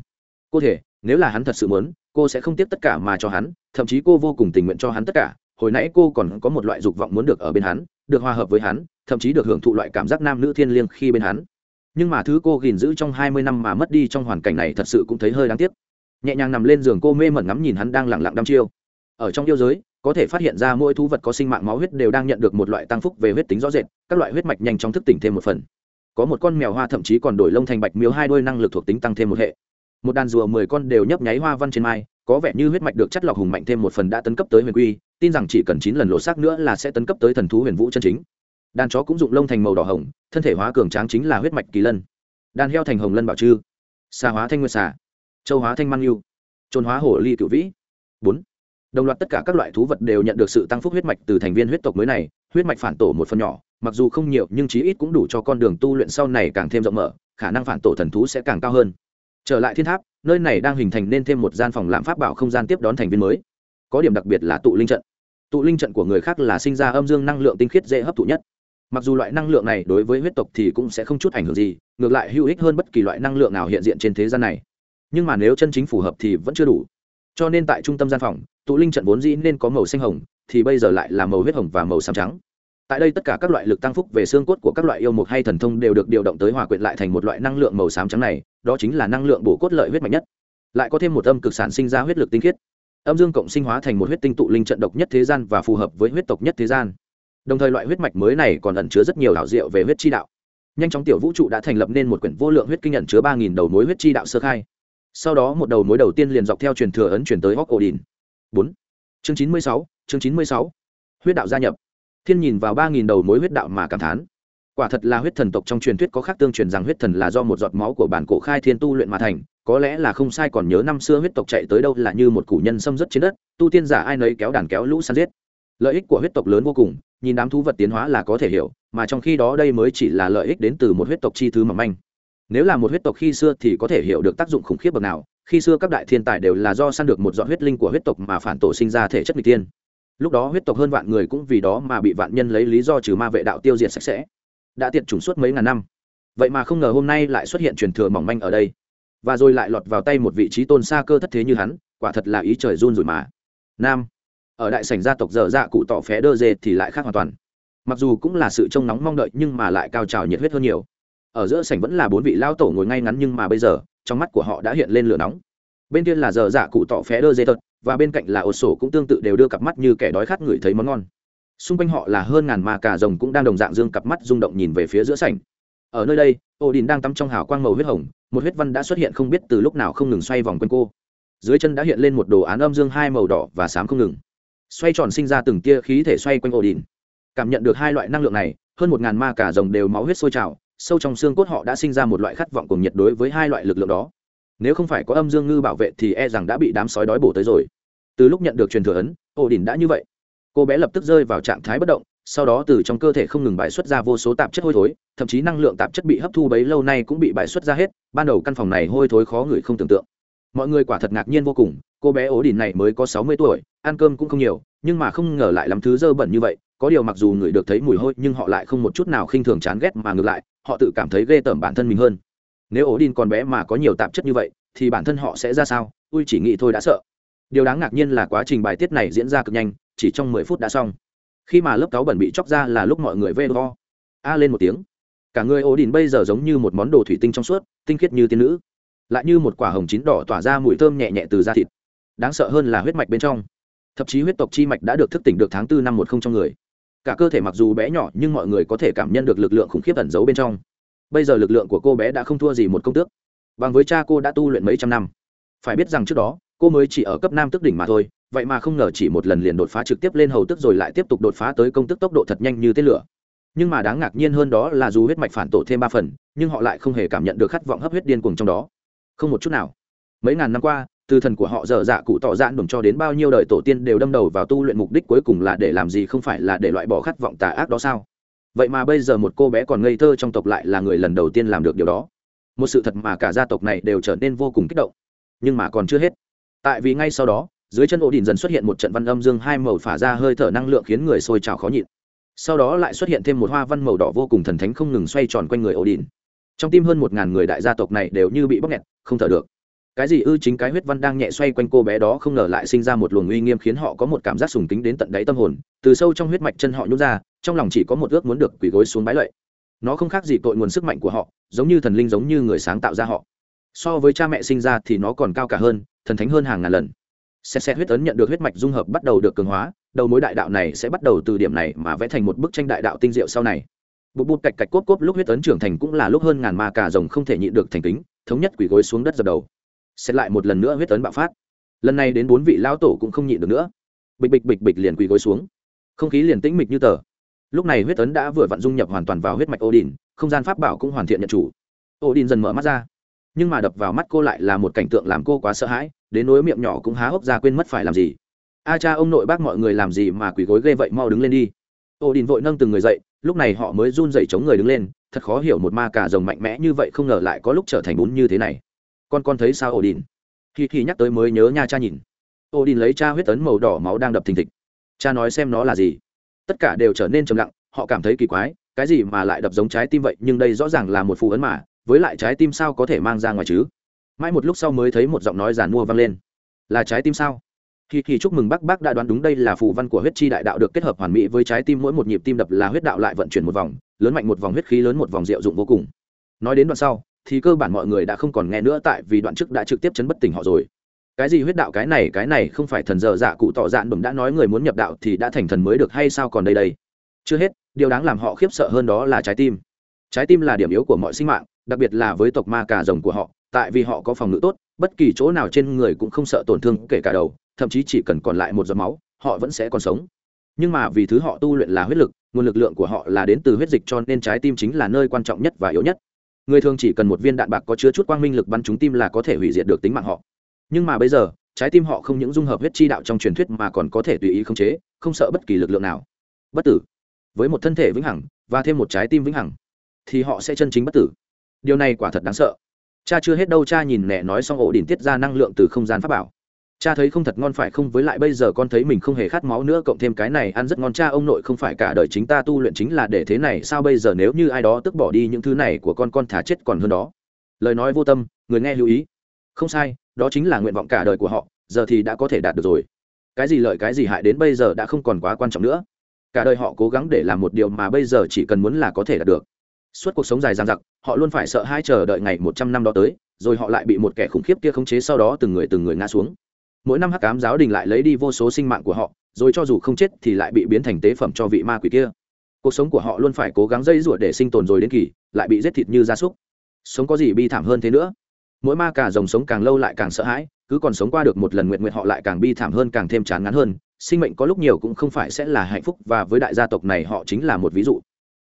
Cô thể nếu là hắn thật sự muốn, cô sẽ không tiếp tất cả mà cho hắn, thậm chí cô vô cùng tình nguyện cho hắn tất cả. Hồi nãy cô còn có một loại dục vọng muốn được ở bên hắn, được hòa hợp với hắn, thậm chí được hưởng thụ loại cảm giác nam nữ thiên liêng khi bên hắn. Nhưng mà thứ cô gìn giữ trong hai mươi năm mà mất đi trong hoàn cảnh này thật sự cũng thấy hơi đáng tiếc. Nhẹ nhàng nằm lên giường cô mê mẩn ngắm nhìn hắn đang lẳng lặng đăm chiêu. Ở trong yêu giới, có thể phát hiện ra mỗi thú vật có sinh mạng máu huyết đều đang nhận được một loại tăng phúc về huyết tính rõ rệt, các loại huyết mạch nhanh chóng thức tỉnh thêm một phần có một con mèo hoa thậm chí còn đổi lông thành bạch miếu hai đôi năng lực thuộc tính tăng thêm một hệ. Một đàn rùa mười con đều nhấp nháy hoa văn trên mai, có vẻ như huyết mạch được chất lọc hùng mạnh thêm một phần đã tấn cấp tới huyền quy, tin rằng chỉ cần chín lần lộ xác nữa là sẽ tấn cấp tới thần thú huyền vũ chân chính. Đàn chó cũng dụng lông thành màu đỏ hồng, thân thể hóa cường tráng chính là huyết mạch kỳ lân. Đàn heo thành hồng lân bảo trư. Xà hóa thanh nguyên xà. Châu hóa thanh mang yêu. Trôn hóa hổ ly cựu vĩ. Bốn. Đồng loạt tất cả các loại thú vật đều nhận được sự tăng phúc huyết mạch từ thành viên huyết tộc mới này, huyết mạch phản tổ một phần nhỏ mặc dù không nhiều, nhưng chí ít cũng đủ cho con đường tu luyện sau này càng thêm rộng mở, khả năng phản tổ thần thú sẽ càng cao hơn. Trở lại thiên tháp, nơi này đang hình thành nên thêm một gian phòng làm pháp bảo không gian tiếp đón thành viên mới. Có điểm đặc biệt là tụ linh trận. Tụ linh trận của người khác là sinh ra âm dương năng lượng tinh khiết dễ hấp thụ nhất. Mặc dù loại năng lượng này đối với huyết tộc thì cũng sẽ không chút ảnh hưởng gì, ngược lại hữu ích hơn bất kỳ loại năng lượng nào hiện diện trên thế gian này. Nhưng mà nếu chân chính phù hợp thì vẫn chưa đủ. Cho nên tại trung tâm gian phòng, tụ linh trận vốn dĩ nên có màu xanh hồng, thì bây giờ lại là màu huyết hồng và màu xám trắng tại đây tất cả các loại lực tăng phúc về xương cốt của các loại yêu mục hay thần thông đều được điều động tới hòa quyện lại thành một loại năng lượng màu xám trắng này, đó chính là năng lượng bổ cốt lợi huyết mạnh nhất. Lại có thêm một âm cực sản sinh ra huyết lực tinh khiết. Âm dương cộng sinh hóa thành một huyết tinh tụ linh trận độc nhất thế gian và phù hợp với huyết tộc nhất thế gian. Đồng thời loại huyết mạch mới này còn ẩn chứa rất nhiều đạo diệu về huyết chi đạo. Nhanh chóng tiểu vũ trụ đã thành lập nên một quyển vô lượng huyết kinh ẩn chứa ba nghìn đầu mối huyết chi đạo sơ khai. Sau đó một đầu mối đầu tiên liền dọc theo truyền thừa ấn chuyển tới hóc ổ đình bốn. Chương chín mươi sáu, chương chín mươi sáu. Huyết đạo gia nhập thiên nhìn vào ba nghìn đầu mối huyết đạo mà cảm thán. Quả thật là huyết thần tộc trong truyền thuyết có khác tương truyền rằng huyết thần là do một giọt máu của bản cổ khai thiên tu luyện mà thành, có lẽ là không sai còn nhớ năm xưa huyết tộc chạy tới đâu là như một củ nhân xâm rất trên đất, tu tiên giả ai nấy kéo đàn kéo lũ săn giết. Lợi ích của huyết tộc lớn vô cùng, nhìn đám thú vật tiến hóa là có thể hiểu, mà trong khi đó đây mới chỉ là lợi ích đến từ một huyết tộc chi thứ mỏng manh. Nếu là một huyết tộc khi xưa thì có thể hiểu được tác dụng khủng khiếp bậc nào, khi xưa các đại thiên tài đều là do săn được một giọt huyết linh của huyết tộc mà phản tổ sinh ra thể chất n g tiên lúc đó huyết tộc hơn vạn người cũng vì đó mà bị vạn nhân lấy lý do trừ ma vệ đạo tiêu diệt sạch sẽ. Đã tiệt chủng suốt mấy ngàn năm. Vậy mà không ngờ hôm nay lại xuất hiện truyền thừa mỏng manh ở đây. Và rồi lại lọt vào tay một vị trí tôn xa cơ thất thế như hắn, quả thật là ý trời run rồi mà. Nam. Ở đại sảnh gia tộc dở dạ cụ tỏ phé đơ dê thì lại khác hoàn toàn. Mặc dù cũng là sự trông nóng mong đợi nhưng mà lại cao trào nhiệt huyết hơn nhiều. Ở giữa sảnh vẫn là bốn vị lao tổ ngồi ngay ngắn nhưng mà bây giờ, trong mắt của họ đã hiện lên lửa nóng. Bên kia là dở dạ cụ tỏ phé đơ dê tật và bên cạnh là ột sổ cũng tương tự đều đưa cặp mắt như kẻ đói khát ngửi thấy món ngon. Xung quanh họ là hơn ngàn ma cà rồng cũng đang đồng dạng dương cặp mắt rung động nhìn về phía giữa sảnh. Ở nơi đây ổ đình đang tắm trong hào quang màu huyết hồng, một huyết văn đã xuất hiện không biết từ lúc nào không ngừng xoay vòng quanh cô. Dưới chân đã hiện lên một đồ án âm dương hai màu đỏ và xám không ngừng. Xoay tròn sinh ra từng tia khí thể xoay quanh ổ đình cảm nhận được hai loại năng lượng này, hơn một ngàn ma cả rồng đều máu huyết sôi trào, sâu trong xương cốt họ đã sinh ra một loại khát vọng cùng nhiệt đối với hai loại lực lượng đó nếu không phải có âm dương ngư bảo vệ thì e rằng đã bị đám sói đói bổ tới rồi. Từ lúc nhận được truyền thừa ấn ổ đỉnh đã như vậy. Cô bé lập tức rơi vào trạng thái bất động, sau đó từ trong cơ thể không ngừng bài xuất ra vô số tạp chất hôi thối, thậm chí năng lượng tạp chất bị hấp thu bấy lâu nay cũng bị bài xuất ra hết, ban đầu căn phòng này hôi thối khó ngửi không tưởng tượng. Mọi người quả thật ngạc nhiên vô cùng, cô bé ố đỉnh này mới có sáu mươi tuổi, ăn cơm cũng không nhiều, nhưng mà không ngờ lại làm thứ dơ bẩn như vậy, có điều mặc dù người được thấy mùi hôi nhưng họ lại không một chút nào khinh thường chán ghét mà ngược lại, họ tự cảm thấy ghê tởm bản thân mình hơn nếu ổ đin còn bé mà có nhiều tạp chất như vậy, thì bản thân họ sẽ ra sao? Ui chỉ nghĩ thôi đã sợ. Điều đáng ngạc nhiên là quá trình bài tiết này diễn ra cực nhanh, chỉ trong mười phút đã xong. Khi mà lớp cáo bẩn bị chóc ra là lúc mọi người vê ho a lên một tiếng. Cả người ổ đin bây giờ giống như một món đồ thủy tinh trong suốt, tinh khiết như tiên nữ. Lại như một quả hồng chín đỏ tỏa ra mùi thơm nhẹ nhẹ từ da thịt. Đáng sợ hơn là huyết mạch bên trong. Thậm chí huyết tộc chi mạch đã được thức tỉnh được tháng tư năm một không trong người. Cả cơ thể mặc dù bé nhỏ nhưng mọi người có thể cảm nhận được lực lượng khủng khiếp ẩn giấu bên trong bây giờ lực lượng của cô bé đã không thua gì một công tước. Bằng với cha cô đã tu luyện mấy trăm năm. Phải biết rằng trước đó, cô mới chỉ ở cấp nam tức đỉnh mà thôi, vậy mà không ngờ chỉ một lần liền đột phá trực tiếp lên hầu tức rồi lại tiếp tục đột phá tới công tức tốc độ thật nhanh như tên lửa. Nhưng mà đáng ngạc nhiên hơn đó là dù huyết mạch phản tổ thêm ba phần, nhưng họ lại không hề cảm nhận được khát vọng hấp huyết điên cuồng trong đó. Không một chút nào. Mấy ngàn năm qua, từ thần của họ dở dạ cụ tỏ dạn đồn cho đến bao nhiêu đời tổ tiên đều đâm đầu vào tu luyện mục đích cuối cùng là để làm gì không phải là để loại bỏ khát vọng tà ác đó sao? Vậy mà bây giờ một cô bé còn ngây thơ trong tộc lại là người lần đầu tiên làm được điều đó. Một sự thật mà cả gia tộc này đều trở nên vô cùng kích động. Nhưng mà còn chưa hết. Tại vì ngay sau đó, dưới chân ổ đỉnh dần xuất hiện một trận văn âm dương hai màu phả ra hơi thở năng lượng khiến người sôi trào khó nhịn. Sau đó lại xuất hiện thêm một hoa văn màu đỏ vô cùng thần thánh không ngừng xoay tròn quanh người ổ đỉnh trong tim hơn một ngàn người đại gia tộc này đều như bị bóc nghẹt, không thở được. Cái gì ư chính cái huyết văn đang nhẹ xoay quanh cô bé đó không ngờ lại sinh ra một luồng uy nghiêm khiến họ có một cảm giác sùng kính đến tận đáy tâm hồn. Từ sâu trong huyết mạch chân họ nhút ra trong lòng chỉ có một ước muốn được quỳ gối xuống bái lệ nó không khác gì tội nguồn sức mạnh của họ, giống như thần linh giống như người sáng tạo ra họ. So với cha mẹ sinh ra thì nó còn cao cả hơn, thần thánh hơn hàng ngàn lần. Xét xét huyết ấn nhận được huyết mạch dung hợp bắt đầu được cường hóa, đầu mối đại đạo này sẽ bắt đầu từ điểm này mà vẽ thành một bức tranh đại đạo tinh diệu sau này. Bụt bụt cạch cạch cốp cốp lúc huyết ấn trưởng thành cũng là lúc hơn ngàn ma cà rồng không thể nhịn được thành kính, thống nhất quỷ gối xuống đất dập đầu. Xét lại một lần nữa huyết ấn bạo phát. Lần này đến bốn vị lão tổ cũng không nhịn được nữa. Bịch bịch bịch bịch liền quỳ gối xuống. Không khí liền tĩnh mịch như tờ lúc này huyết tấn đã vừa vặn dung nhập hoàn toàn vào huyết mạch ô đình không gian pháp bảo cũng hoàn thiện nhận chủ. Ô đình dần mở mắt ra. Nhưng mà đập vào mắt cô lại là một cảnh tượng làm cô quá sợ hãi, đến nỗi miệng nhỏ cũng há hốc ra quên mất phải làm gì. A cha ông nội bác mọi người làm gì mà quỳ gối ghê vậy mau đứng lên đi. Ô đình vội nâng từng người dậy, lúc này họ mới run dậy chống người đứng lên, thật khó hiểu một ma cà rồng mạnh mẽ như vậy không ngờ lại có lúc trở thành bún như thế này. Con con thấy sao odin? Đình khi khi nhắc tới mới nhớ nha cha nhìn. Odin đình lấy cha huyết tấn màu đỏ máu đang đập thình thịch. Cha nói xem nó là gì? Tất cả đều trở nên trầm lặng, họ cảm thấy kỳ quái, cái gì mà lại đập giống trái tim vậy, nhưng đây rõ ràng là một phù ấn mà, với lại trái tim sao có thể mang ra ngoài chứ? Mãi một lúc sau mới thấy một giọng nói giàn mua vang lên. Là trái tim sao? Khi khi chúc mừng bác bác đã đoán đúng đây là phù văn của huyết chi đại đạo được kết hợp hoàn mỹ với trái tim, mỗi một nhịp tim đập là huyết đạo lại vận chuyển một vòng, lớn mạnh một vòng huyết khí, lớn một vòng diệu dụng vô cùng. Nói đến đoạn sau, thì cơ bản mọi người đã không còn nghe nữa tại vì đoạn trước đã trực tiếp chấn bất tỉnh họ rồi cái gì huyết đạo cái này cái này không phải thần dở dạ cụ tỏ dạn bẩm đã nói người muốn nhập đạo thì đã thành thần mới được hay sao còn đây đây? Chưa hết, điều đáng làm họ khiếp sợ hơn đó là trái tim. Trái tim là điểm yếu của mọi sinh mạng, đặc biệt là với tộc ma cà rồng của họ, tại vì họ có phòng ngự tốt, bất kỳ chỗ nào trên người cũng không sợ tổn thương kể cả đầu, thậm chí chỉ cần còn lại một giọt máu, họ vẫn sẽ còn sống. Nhưng mà vì thứ họ tu luyện là huyết lực, nguồn lực lượng của họ là đến từ huyết dịch cho nên trái tim chính là nơi quan trọng nhất và yếu nhất. Người thường chỉ cần một viên đạn bạc có chứa chút quang minh lực bắn trúng tim là có thể hủy diệt được tính mạng họ nhưng mà bây giờ, trái tim họ không những dung hợp huyết chi đạo trong truyền thuyết mà còn có thể tùy ý khống chế, không sợ bất kỳ lực lượng nào. Bất tử. Với một thân thể vĩnh hằng, và thêm một trái tim vĩnh hằng, thì họ sẽ chân chính bất tử. Điều này quả thật đáng sợ. Cha chưa hết đâu, cha nhìn nẹ nói xong ổ đỉnh tiết ra năng lượng từ không gian pháp bảo. Cha thấy không thật ngon phải không, với lại bây giờ con thấy mình không hề khát máu nữa, cộng thêm cái này ăn rất ngon, cha ông nội không phải cả đời chính ta tu luyện chính là để thế này, sao bây giờ nếu như ai đó tức bỏ đi những thứ này của con con thả chết còn hơn đó. Lời nói vô tâm, người nghe lưu ý. Không sai đó chính là nguyện vọng cả đời của họ, giờ thì đã có thể đạt được rồi. Cái gì lợi cái gì hại đến bây giờ đã không còn quá quan trọng nữa. Cả đời họ cố gắng để làm một điều mà bây giờ chỉ cần muốn là có thể đạt được. Suốt cuộc sống dài dằng dặc, họ luôn phải sợ hai chờ đợi ngày một trăm năm đó tới, rồi họ lại bị một kẻ khủng khiếp kia khống chế sau đó từng người từng người ngã xuống. Mỗi năm hắc cám giáo đình lại lấy đi vô số sinh mạng của họ, rồi cho dù không chết thì lại bị biến thành tế phẩm cho vị ma quỷ kia. Cuộc sống của họ luôn phải cố gắng dây ruột để sinh tồn rồi đến kỳ, lại bị giết thịt như gia súc. Sống có gì bi thảm hơn thế nữa? Mỗi ma cả rồng sống càng lâu lại càng sợ hãi, cứ còn sống qua được một lần nguyện nguyện họ lại càng bi thảm hơn càng thêm chán ngán hơn, sinh mệnh có lúc nhiều cũng không phải sẽ là hạnh phúc và với đại gia tộc này họ chính là một ví dụ.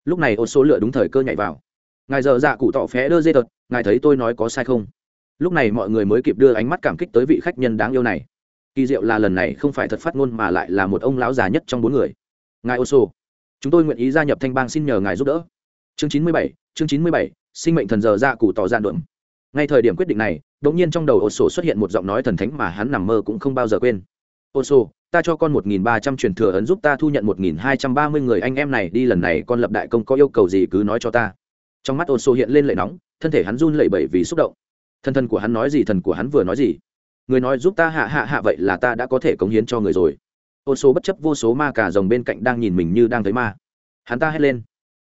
Lúc này ô số lựa đúng thời cơ nhảy vào. Ngài giờ dạ cụ tỏ phé đơ dê tật, ngài thấy tôi nói có sai không? Lúc này mọi người mới kịp đưa ánh mắt cảm kích tới vị khách nhân đáng yêu này. Kỳ diệu là lần này không phải thật phát ngôn mà lại là một ông lão già nhất trong bốn người. Ngài ô sô chúng tôi nguyện ý gia nhập thanh bang xin nhờ ngài giúp đỡ. Chương chín mươi bảy, chương chín mươi bảy, sinh mệnh thần giờ dạ cụ tỏ ra đượm ngay thời điểm quyết định này đ ỗ n g nhiên trong đầu ô sổ xuất hiện một giọng nói thần thánh mà hắn nằm mơ cũng không bao giờ quên. Ô sổ ta cho con một nghìn ba trăm truyền thừa ấn giúp ta thu nhận một nghìn hai trăm ba mươi người anh em này đi, lần này con lập đại công có yêu cầu gì cứ nói cho ta. Trong mắt ô sổ hiện lên lệ nóng, thân thể hắn run lẩy bẩy vì xúc động. Thân thân của hắn nói gì thần của hắn vừa nói gì. Người nói giúp ta hạ hạ hạ vậy là ta đã có thể cống hiến cho người rồi. Ô số bất chấp vô số ma cả rồng bên cạnh đang nhìn mình như đang thấy ma. Hắn ta hét lên.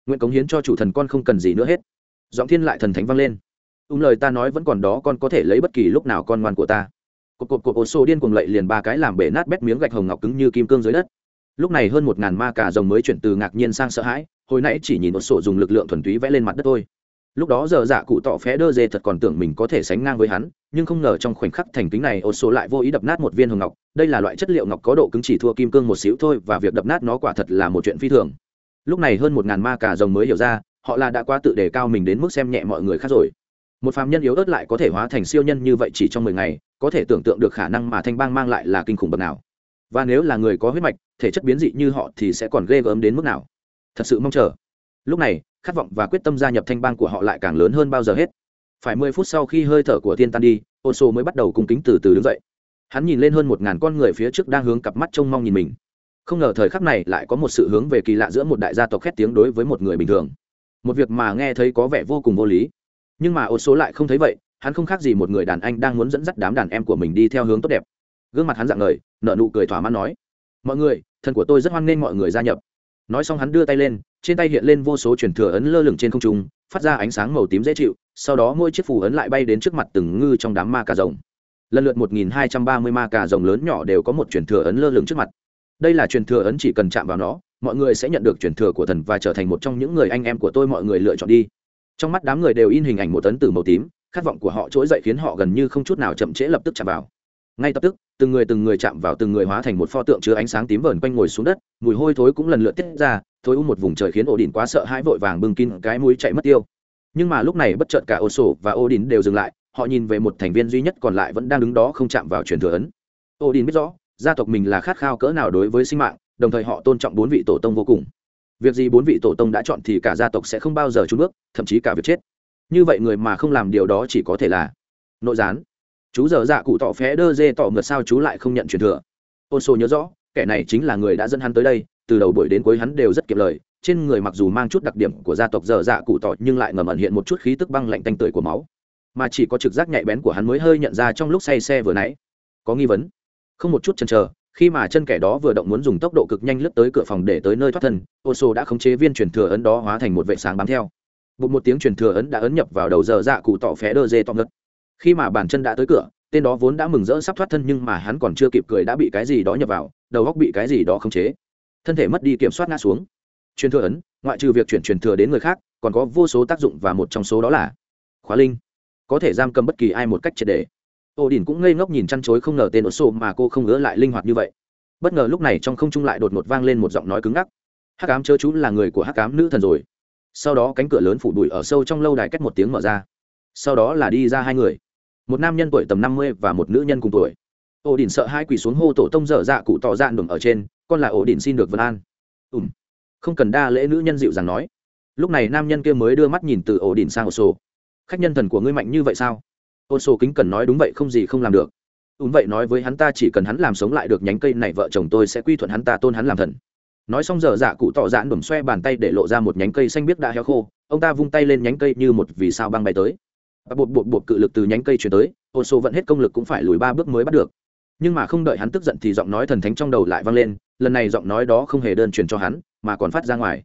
Nguyện cống hiến cho chủ thần con không cần gì nữa hết. Giọng thiên lại thần thánh vang lên ung lời ta nói vẫn còn đó, con có thể lấy bất kỳ lúc nào con ngoan của ta. Cột cột cột ô số điên cuồng lậy liền ba cái làm bể nát bét miếng gạch hồng ngọc cứng như kim cương dưới đất. Lúc này hơn một ngàn ma cả rồng mới chuyển từ ngạc nhiên sang sợ hãi, hồi nãy chỉ nhìn một sổ dùng lực lượng thuần túy vẽ lên mặt đất thôi. Lúc đó giờ dạ cụ tỏ phé đơ dê thật còn tưởng mình có thể sánh ngang với hắn, nhưng không ngờ trong khoảnh khắc thành kính này ô số lại vô ý đập nát một viên hồng ngọc. Đây là loại chất liệu ngọc có độ cứng chỉ thua kim cương một xíu thôi và việc đập nát nó quả thật là một chuyện phi thường. Lúc này hơn một ngàn ma cả rồng mới hiểu ra, họ là đã quá tự đề cao mình đến mức xem nhẹ mọi người khác rồi một phàm nhân yếu ớt lại có thể hóa thành siêu nhân như vậy chỉ trong mười ngày, có thể tưởng tượng được khả năng mà thanh bang mang lại là kinh khủng bậc nào. Và nếu là người có huyết mạch, thể chất biến dị như họ thì sẽ còn ghê gớm đến mức nào? Thật sự mong chờ. Lúc này, khát vọng và quyết tâm gia nhập thanh bang của họ lại càng lớn hơn bao giờ hết. Phải mười phút sau khi hơi thở của thiên tan đi ô sô mới bắt đầu cung kính từ từ đứng dậy. Hắn nhìn lên hơn một ngàn con người phía trước đang hướng cặp mắt trông mong nhìn mình. Không ngờ thời khắc này lại có một sự hướng về kỳ lạ giữa một đại gia tộc khét tiếng đối với một người bình thường. Một việc mà nghe thấy có vẻ vô cùng vô lý nhưng mà ô số lại không thấy vậy, hắn không khác gì một người đàn anh đang muốn dẫn dắt đám đàn em của mình đi theo hướng tốt đẹp. Gương mặt hắn dạng ngời nợ nụ cười thỏa mãn nói, mọi người, thần của tôi rất hoan nghênh mọi người gia nhập. Nói xong hắn đưa tay lên, trên tay hiện lên vô số truyền thừa ấn lơ lửng trên không trung, phát ra ánh sáng màu tím dễ chịu, sau đó mỗi chiếc phù ấn lại bay đến trước mặt từng ngư trong đám ma cà rồng. Lần lượt 1230 ma cà rồng lớn nhỏ đều có một truyền thừa ấn lơ lửng trước mặt. Đây là truyền thừa ấn chỉ cần chạm vào nó, mọi người sẽ nhận được truyền thừa của thần và trở thành một trong những người anh em của tôi mọi người lựa chọn đi trong mắt đám người đều in hình ảnh một tấn tử màu tím, khát vọng của họ trỗi dậy khiến họ gần như không chút nào chậm trễ lập tức chạm vào. Ngay lập tức, từng người từng người chạm vào từng người hóa thành một pho tượng chứa ánh sáng tím vờn quanh ngồi xuống đất, mùi hôi thối cũng lần lượt tiết ra, thối u một vùng trời khiến ổ đỉnh quá sợ hãi vội vàng bưng kín cái mũi chạy mất tiêu. Nhưng mà lúc này bất chợt cả ô sổ và ô đỉnh đều dừng lại, họ nhìn về một thành viên duy nhất còn lại vẫn đang đứng đó không chạm vào truyền thừa ấn. Ô đỉnh biết rõ, gia tộc mình là khát khao cỡ nào đối với sinh mạng, đồng thời họ tôn trọng bốn vị tổ tông vô cùng việc gì bốn vị tổ tông đã chọn thì cả gia tộc sẽ không bao giờ trốn bước, thậm chí cả việc chết. Như vậy người mà không làm điều đó chỉ có thể là nội gián. Chú giờ dạ cụ tỏ phé đơ dê tỏ ngược sao chú lại không nhận truyền thừa. Ôn sô nhớ rõ, kẻ này chính là người đã dẫn hắn tới đây, từ đầu buổi đến cuối hắn đều rất kiệm lời. Trên người mặc dù mang chút đặc điểm của gia tộc dở dạ cụ tỏ, nhưng lại ngầm ẩn hiện một chút khí tức băng lạnh tanh tưởi của máu. Mà chỉ có trực giác nhạy bén của hắn mới hơi nhận ra trong lúc say xe vừa nãy. Có nghi vấn? Không một chút chần chờ khi mà chân kẻ đó vừa động muốn dùng tốc độ cực nhanh lướt tới cửa phòng để tới nơi thoát thân ô sô đã khống chế viên truyền thừa ấn đó hóa thành một vệ sáng bám theo. Bụng một tiếng truyền thừa ấn đã ấn nhập vào đầu giờ dạ cụ tỏ phé đơ dê to ngất khi mà bàn chân đã tới cửa, tên đó vốn đã mừng rỡ sắp thoát thân nhưng mà hắn còn chưa kịp cười đã bị cái gì đó nhập vào, đầu góc bị cái gì đó khống chế. Thân thể mất đi kiểm soát ngã xuống. Truyền thừa ấn, ngoại trừ việc chuyển truyền thừa đến người khác, còn có vô số tác dụng và một trong số đó là khóa linh. Có thể giam cầm bất kỳ ai một cách triệt đề ô đình cũng ngây ngốc nhìn chăn chối không ngờ tên ổ sổ mà cô không ngỡ lại linh hoạt như vậy. Bất ngờ lúc này trong không trung lại đột ngột vang lên một giọng nói cứng ngắc. Hắc ám chớ chú là người của hắc ám nữ thần rồi. Sau đó cánh cửa lớn phủ bụi ở sâu trong lâu đài cách một tiếng mở ra. Sau đó là đi ra hai người. Một nam nhân tuổi tầm năm mươi và một nữ nhân cùng tuổi. Ổ đỉnh sợ hai quỳ xuống hô tổ tông dở dạ cụ tỏ dạn đùm ở trên, con là ổ đỉnh xin được vân an. Ùm không cần đa lễ nữ nhân dịu dàng nói. Lúc này nam nhân kia mới đưa mắt nhìn từ ổ đỉnh sang ổ sổ khách nhân thần của ngươi mạnh như vậy sao? Ôn sổ kính cần nói đúng vậy không gì không làm được. Ùm vậy nói với hắn ta chỉ cần hắn làm sống lại được nhánh cây này vợ chồng tôi sẽ quy thuận hắn ta tôn hắn làm thần. Nói xong giờ dạ cụ tỏ dạn đùm xoe bàn tay để lộ ra một nhánh cây xanh biếc đã heo khô, ông ta vung tay lên nhánh cây như một vì sao băng bay tới. Bột bột bột cự lực từ nhánh cây chuyển tới, ôn sô vẫn hết công lực cũng phải lùi ba bước mới bắt được. Nhưng mà không đợi hắn tức giận thì giọng nói thần thánh trong đầu lại vang lên, lần này giọng nói đó không hề đơn truyền cho hắn, mà còn phát ra ngoài.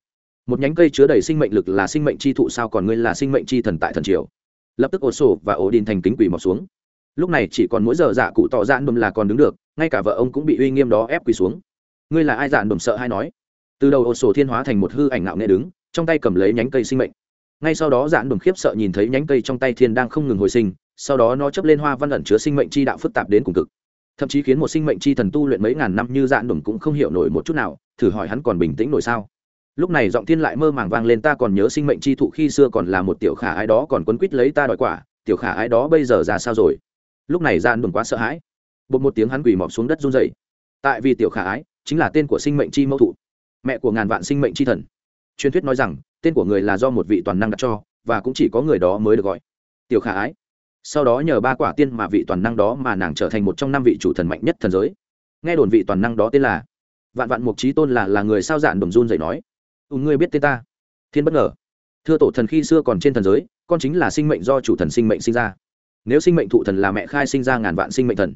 Một nhánh cây chứa đầy sinh mệnh lực là sinh mệnh chi thụ sao còn ngươi là sinh mệnh chi thần tại thần triều? Lập tức ổ sổ và ổ đình thành kính quỳ mọc xuống. Lúc này chỉ còn mỗi giờ dạ cụ tỏ dạn đùm là còn đứng được, ngay cả vợ ông cũng bị uy nghiêm đó ép quỳ xuống. Ngươi là ai dạn đùm sợ hay nói? Từ đầu ổ sổ thiên hóa thành một hư ảnh ngạo nghệ đứng, trong tay cầm lấy nhánh cây sinh mệnh. Ngay sau đó dạn đùm khiếp sợ nhìn thấy nhánh cây trong tay thiên đang không ngừng hồi sinh, sau đó nó chấp lên hoa văn ẩn chứa sinh mệnh chi đạo phức tạp đến cùng cực. Thậm chí khiến một sinh mệnh chi thần tu luyện mấy ngàn năm như dạn đùm cũng không hiểu nổi một chút nào, thử hỏi hắn còn bình tĩnh nổi sao? Lúc này giọng thiên lại mơ màng vang lên, ta còn nhớ sinh mệnh chi thụ khi xưa còn là một tiểu khả ái đó, còn quấn quýt lấy ta đòi quả. Tiểu khả ái đó bây giờ ra sao rồi? Lúc này gian đùm quá sợ hãi. Bột một tiếng hắn quỳ mọc xuống đất run rẩy. Tại vì tiểu khả ái, chính là tên của sinh mệnh chi mẫu thụ, mẹ của ngàn vạn sinh mệnh chi thần. Truyền thuyết nói rằng, tên của người là do một vị toàn năng đặt cho, và cũng chỉ có người đó mới được gọi tiểu khả ái. Sau đó nhờ ba quả tiên mà vị toàn năng đó mà nàng trở thành một trong năm vị chủ thần mạnh nhất thần giới. Nghe đồn vị toàn năng đó tên là vạn vạn mục trí tôn là là người sao dạn đồng run dậy nói ừ, ngươi biết tên ta. Thiên bất ngờ. Thưa tổ thần khi xưa còn trên thần giới con chính là sinh mệnh do chủ thần sinh mệnh sinh ra. Nếu sinh mệnh thụ thần là mẹ khai sinh ra ngàn vạn sinh mệnh thần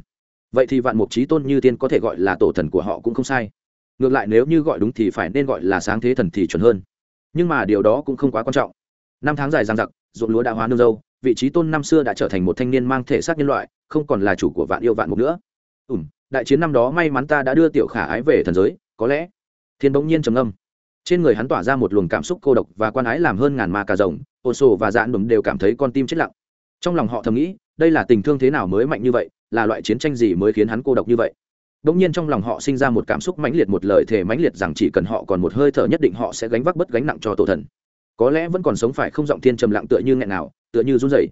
vậy thì vạn mục trí tôn như tiên có thể gọi là tổ thần của họ cũng không sai. Ngược lại nếu như gọi đúng thì phải nên gọi là sáng thế thần thì chuẩn hơn. Nhưng mà điều đó cũng không quá quan trọng. Năm tháng dài giang giặc ruộng lúa đã hóa nương dâu vị trí tôn năm xưa đã trở thành một thanh niên mang thể xác nhân loại không còn là chủ của vạn yêu vạn mục nữa. Ùm đại chiến năm đó may mắn ta đã đưa tiểu khả ái về thần giới có lẽ. Thiên bỗng nhiên trầm âm trên người hắn tỏa ra một luồng cảm xúc cô độc và quan ái làm hơn ngàn ma cà rồng ồn sổ và dạn đùm đều cảm thấy con tim chết lặng trong lòng họ thầm nghĩ đây là tình thương thế nào mới mạnh như vậy là loại chiến tranh gì mới khiến hắn cô độc như vậy Đống nhiên trong lòng họ sinh ra một cảm xúc mãnh liệt một lời thề mãnh liệt rằng chỉ cần họ còn một hơi thở nhất định họ sẽ gánh vác bất gánh nặng cho tổ thần. Có lẽ vẫn còn sống phải không giọng thiên trầm lặng tựa như nghẹn nào, tựa như run rẩy.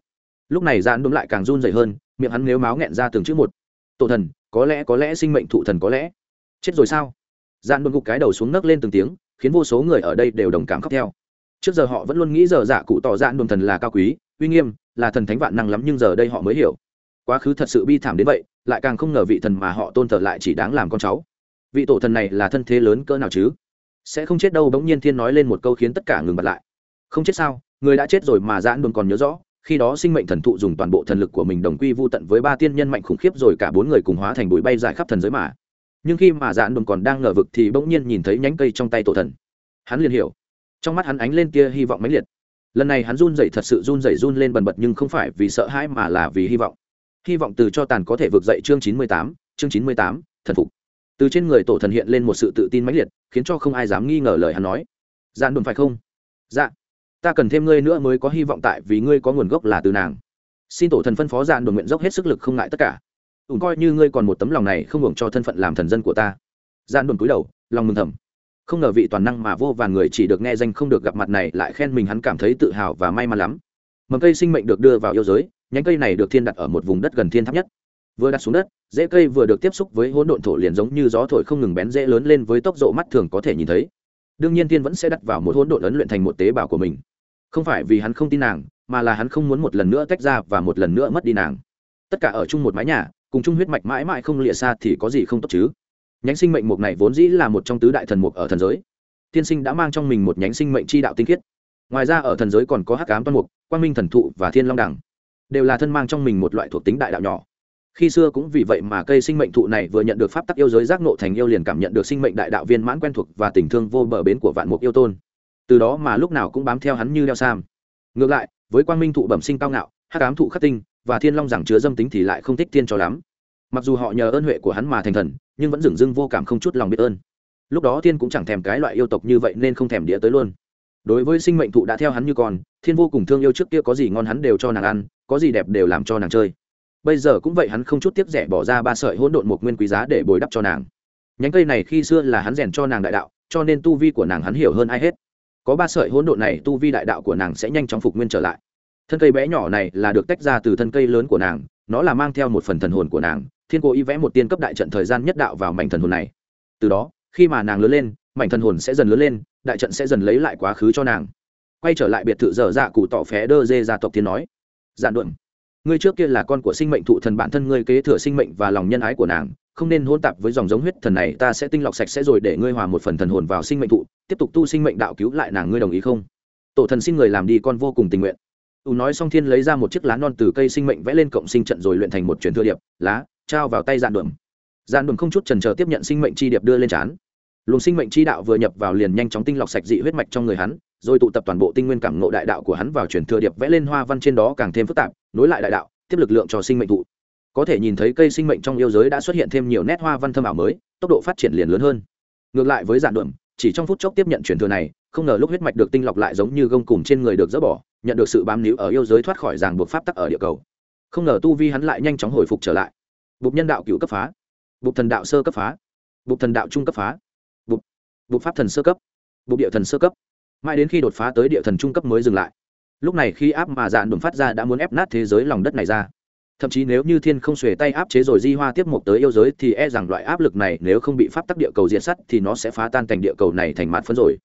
Lúc này Dạn đúng lại càng run rẩy hơn, miệng hắn nếu máu nghẹn ra từng chữ một. Tổ thần, có lẽ có lẽ sinh mệnh thụ thần có lẽ. Chết rồi sao? Dạn đúng gục cái đầu xuống nấc lên từng tiếng, khiến vô số người ở đây đều đồng cảm khóc theo. Trước giờ họ vẫn luôn nghĩ giờ dạ cụ tỏ ra đồn thần là cao quý, uy nghiêm, là thần thánh vạn năng lắm nhưng giờ đây họ mới hiểu. Quá khứ thật sự bi thảm đến vậy lại càng không ngờ vị thần mà họ tôn thờ lại chỉ đáng làm con cháu. Vị tổ thần này là thân thế lớn cỡ nào chứ? Sẽ không chết đâu bỗng nhiên thiên nói lên một câu khiến tất cả ngừng bật lại. Không chết sao? Người đã chết rồi mà giãn đồn còn nhớ rõ khi đó sinh mệnh thần thụ dùng toàn bộ thần lực của mình đồng quy vô tận với ba tiên nhân mạnh khủng khiếp rồi cả bốn người cùng hóa thành bụi bay dài khắp thần giới mà nhưng khi mà Dạn đồn còn đang ngờ vực thì bỗng nhiên nhìn thấy nhánh cây trong tay tổ thần. Hắn liền hiểu. Trong mắt hắn ánh lên kia hy vọng mãnh liệt. Lần này hắn run rẩy thật sự run rẩy run lên bần bật nhưng không phải vì sợ hãi mà là vì hy vọng. Hy vọng từ cho tàn có thể vượt dậy chương chín mươi tám, chương chín mươi tám, thần phục. Từ trên người tổ thần hiện lên một sự tự tin mãnh liệt, khiến cho không ai dám nghi ngờ lời hắn nói. Dạn đồn phải không? Dạ. Ta cần thêm ngươi nữa mới có hy vọng tại vì ngươi có nguồn gốc là từ nàng. Xin tổ thần phân phó dạn đồn nguyện dốc hết sức lực không ngại tất cả ủng coi như ngươi còn một tấm lòng này không hưởng cho thân phận làm thần dân của ta. Gian đồn cúi đầu, lòng mừng thầm. Không ngờ vị toàn năng mà vô vàn người chỉ được nghe danh không được gặp mặt này lại khen mình hắn cảm thấy tự hào và may mắn lắm. Mầm cây sinh mệnh được đưa vào yêu giới, nhánh cây này được thiên đặt ở một vùng đất gần thiên thấp nhất. Vừa đặt xuống đất, rễ cây vừa được tiếp xúc với hỗn độn thổ liền giống như gió thổi không ngừng bén rễ lớn lên với tốc độ mắt thường có thể nhìn thấy. Đương nhiên thiên vẫn sẽ đặt vào một hỗn độn ấn luyện thành một tế bào của mình. Không phải vì hắn không tin nàng, mà là hắn không muốn một lần nữa tách ra và một lần nữa mất đi nàng. Tất cả ở chung một mái nhà cùng chung huyết mạch mãi mãi không lìa xa thì có gì không tốt chứ? Nhánh sinh mệnh mục này vốn dĩ là một trong tứ đại thần mục ở thần giới. Tiên sinh đã mang trong mình một nhánh sinh mệnh chi đạo tinh khiết. Ngoài ra ở thần giới còn có hắc cám toan mục, quang minh thần thụ và thiên long đẳng. Đều là thân mang trong mình một loại thuộc tính đại đạo nhỏ. Khi xưa cũng vì vậy mà cây sinh mệnh thụ này vừa nhận được pháp tắc yêu giới giác nộ thành yêu liền cảm nhận được sinh mệnh đại đạo viên mãn quen thuộc và tình thương vô bờ bến của vạn mục yêu tôn. Từ đó mà lúc nào cũng bám theo hắn như đeo sam. Ngược lại, với quang minh thụ bẩm sinh cao ngạo, hắc ám thụ khắc tinh và thiên long rằng chứa dâm tính thì lại không thích thiên cho lắm. Mặc dù họ nhờ ơn huệ của hắn mà thành thần, nhưng vẫn dửng dưng vô cảm không chút lòng biết ơn. Lúc đó thiên cũng chẳng thèm cái loại yêu tộc như vậy nên không thèm đĩa tới luôn. Đối với sinh mệnh thụ đã theo hắn như con, thiên vô cùng thương yêu trước kia có gì ngon hắn đều cho nàng ăn, có gì đẹp đều làm cho nàng chơi. Bây giờ cũng vậy hắn không chút tiếc rẻ bỏ ra ba sợi hỗn độn một nguyên quý giá để bồi đắp cho nàng. Nhánh cây này khi xưa là hắn rèn cho nàng đại đạo, cho nên tu vi của nàng hắn hiểu hơn ai hết. Có ba sợi hỗn độn này tu vi đại đạo của nàng sẽ nhanh chóng phục nguyên trở lại thân cây bé nhỏ này là được tách ra từ thân cây lớn của nàng, nó là mang theo một phần thần hồn của nàng, thiên cố ý vẽ một tiên cấp đại trận thời gian nhất đạo vào mảnh thần hồn này. Từ đó, khi mà nàng lớn lên, mảnh thần hồn sẽ dần lớn lên, đại trận sẽ dần lấy lại quá khứ cho nàng. Quay trở lại biệt thự dở dạ cụ tỏ phé đơ dê gia tộc thiên nói dạ giản đuộm ngươi trước kia là con của sinh mệnh thụ thần bản thân ngươi kế thừa sinh mệnh và lòng nhân ái của nàng, không nên hôn tạp với dòng giống huyết thần này, ta sẽ tinh lọc sạch sẽ rồi để ngươi hòa một phần thần hồn vào sinh mệnh thụ, tiếp tục tu sinh mệnh đạo cứu lại nàng, ngươi đồng ý không? Tổ thần xin người làm đi con vô cùng tình nguyện u nói xong thiên lấy ra một chiếc lá non từ cây sinh mệnh vẽ lên cộng sinh trận rồi luyện thành một truyền thừa điệp, lá, trao vào tay dạn đuộm dạn đuộm không chút trần chờ tiếp nhận sinh mệnh chi điệp đưa lên trán. Luồng sinh mệnh chi đạo vừa nhập vào liền nhanh chóng tinh lọc sạch dị huyết mạch trong người hắn, rồi tụ tập toàn bộ tinh nguyên cảm ngộ đại đạo của hắn vào truyền thừa điệp vẽ lên hoa văn trên đó càng thêm phức tạp, nối lại đại đạo, tiếp lực lượng cho sinh mệnh thụ có thể nhìn thấy cây sinh mệnh trong yêu giới đã xuất hiện thêm nhiều nét hoa văn thâm ảo mới, tốc độ phát triển liền lớn hơn. Ngược lại với giản đượm chỉ trong phút chốc tiếp nhận truyền thừa này, không ngờ lúc huyết mạch được tinh lọc lại giống như gông cùng trên người được dỡ bỏ nhận được sự bám níu ở yêu giới thoát khỏi ràng buộc pháp tắc ở địa cầu. Không ngờ tu vi hắn lại nhanh chóng hồi phục trở lại. Bục nhân đạo cựu cấp phá. Bục thần đạo sơ cấp phá. Bục thần đạo trung cấp phá. Bục bục pháp thần sơ cấp. Bục địa thần sơ cấp. Mãi đến khi đột phá tới địa thần trung cấp mới dừng lại. Lúc này khi áp mà dạn đồn phát ra đã muốn ép nát thế giới lòng đất này ra. Thậm chí nếu như thiên không xuề tay áp chế rồi di hoa tiếp mục tới yêu giới thì e rằng loại áp lực này nếu không bị pháp tắc địa cầu diện sắt thì nó sẽ phá tan thành địa cầu này thành mạt phân rồi.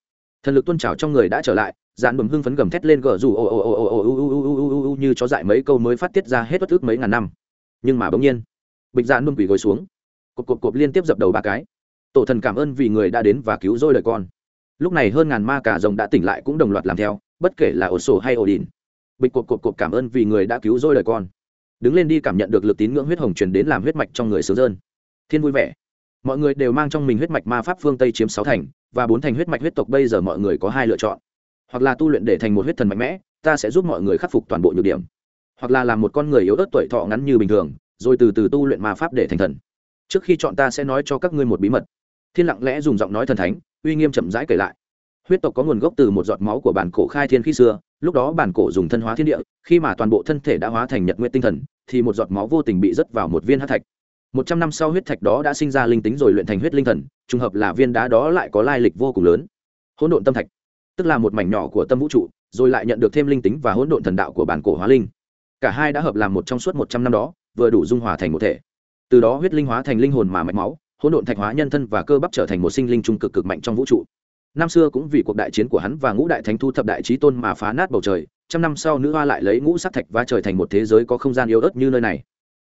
Thần lực tuôn trào trong người đã trở lại dạn bầm hưng phấn gầm thét lên gờ dù ồ ồ ồ ồ ồ ồ ồ như chó dại mấy câu mới phát tiết ra hết bất ức mấy ngàn năm nhưng mà bỗng nhiên bịch dạn bầm quỳ gối xuống cộp cộp cộp liên tiếp dập đầu ba cái tổ thần cảm ơn vì người đã đến và cứu rỗi đời con lúc này hơn ngàn ma cả rồng đã tỉnh lại cũng đồng loạt làm theo bất kể là ổ sổ hay ổ đìn bịch cộp cộp cộp cảm ơn vì người đã cứu rỗi đời con đứng lên đi cảm nhận được lực tín ngưỡng huyết hồng truyền đến làm huyết mạch trong người sướng dơn thiên vui vẻ mọi người đều mang trong mình huyết mạch ma pháp phương tây chiếm sáu thành và bốn thành huyết mạch huyết tộc bây giờ mọi người có hai lựa chọn hoặc là tu luyện để thành một huyết thần mạnh mẽ, ta sẽ giúp mọi người khắc phục toàn bộ nhược điểm. Hoặc là làm một con người yếu ớt tuổi thọ ngắn như bình thường, rồi từ từ tu luyện ma pháp để thành thần. Trước khi chọn ta sẽ nói cho các ngươi một bí mật. Thiên lặng lẽ dùng giọng nói thần thánh, uy nghiêm chậm rãi kể lại. Huyết tộc có nguồn gốc từ một giọt máu của bản cổ khai thiên khi xưa, lúc đó bản cổ dùng thân hóa thiên địa, khi mà toàn bộ thân thể đã hóa thành nhật nguyện tinh thần, thì một giọt máu vô tình bị rớt vào một viên hát thạch. Một trăm năm sau huyết thạch đó đã sinh ra linh tính rồi luyện thành huyết linh thần, trùng hợp là viên đá đó lại có lai lịch vô cùng lớn. Hỗn độn tâm thạch tức là một mảnh nhỏ của tâm vũ trụ, rồi lại nhận được thêm linh tính và hỗn độn thần đạo của bản cổ hóa linh. Cả hai đã hợp làm một trong suốt một trăm năm đó, vừa đủ dung hòa thành một thể. Từ đó huyết linh hóa thành linh hồn mà mạch máu, hỗn độn thạch hóa nhân thân và cơ bắp trở thành một sinh linh trung cực cực mạnh trong vũ trụ. Năm xưa cũng vì cuộc đại chiến của hắn và ngũ đại thánh thu thập đại trí tôn mà phá nát bầu trời, trăm năm sau nữ hoa lại lấy ngũ sắc thạch và trời thành một thế giới có không gian yếu ớt như nơi này.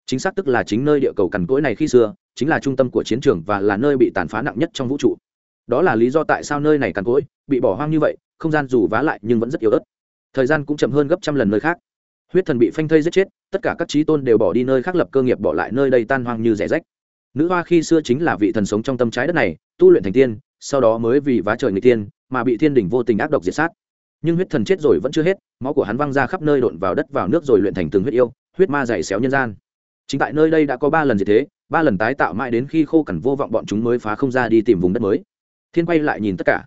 Chính xác tức là chính nơi địa cầu cằn cỗi này khi xưa, chính là trung tâm của chiến trường và là nơi bị tàn phá nặng nhất trong vũ trụ đó là lý do tại sao nơi này càn cỗi, bị bỏ hoang như vậy, không gian dù vá lại nhưng vẫn rất yếu ớt. Thời gian cũng chậm hơn gấp trăm lần nơi khác. Huyết thần bị phanh thây giết chết, tất cả các trí tôn đều bỏ đi nơi khác lập cơ nghiệp bỏ lại nơi đây tan hoang như rẻ rách. Nữ hoa khi xưa chính là vị thần sống trong tâm trái đất này, tu luyện thành tiên, sau đó mới vì vá trời người tiên mà bị thiên đình vô tình ác độc diệt sát. Nhưng huyết thần chết rồi vẫn chưa hết, máu của hắn văng ra khắp nơi đột vào đất vào nước rồi luyện thành từng huyết yêu, huyết ma dày xéo nhân gian. Chính tại nơi đây đã có ba lần gì thế, ba lần tái tạo mãi đến khi khô cằn vô vọng bọn chúng mới phá không ra đi tìm vùng đất mới thiên quay lại nhìn tất cả.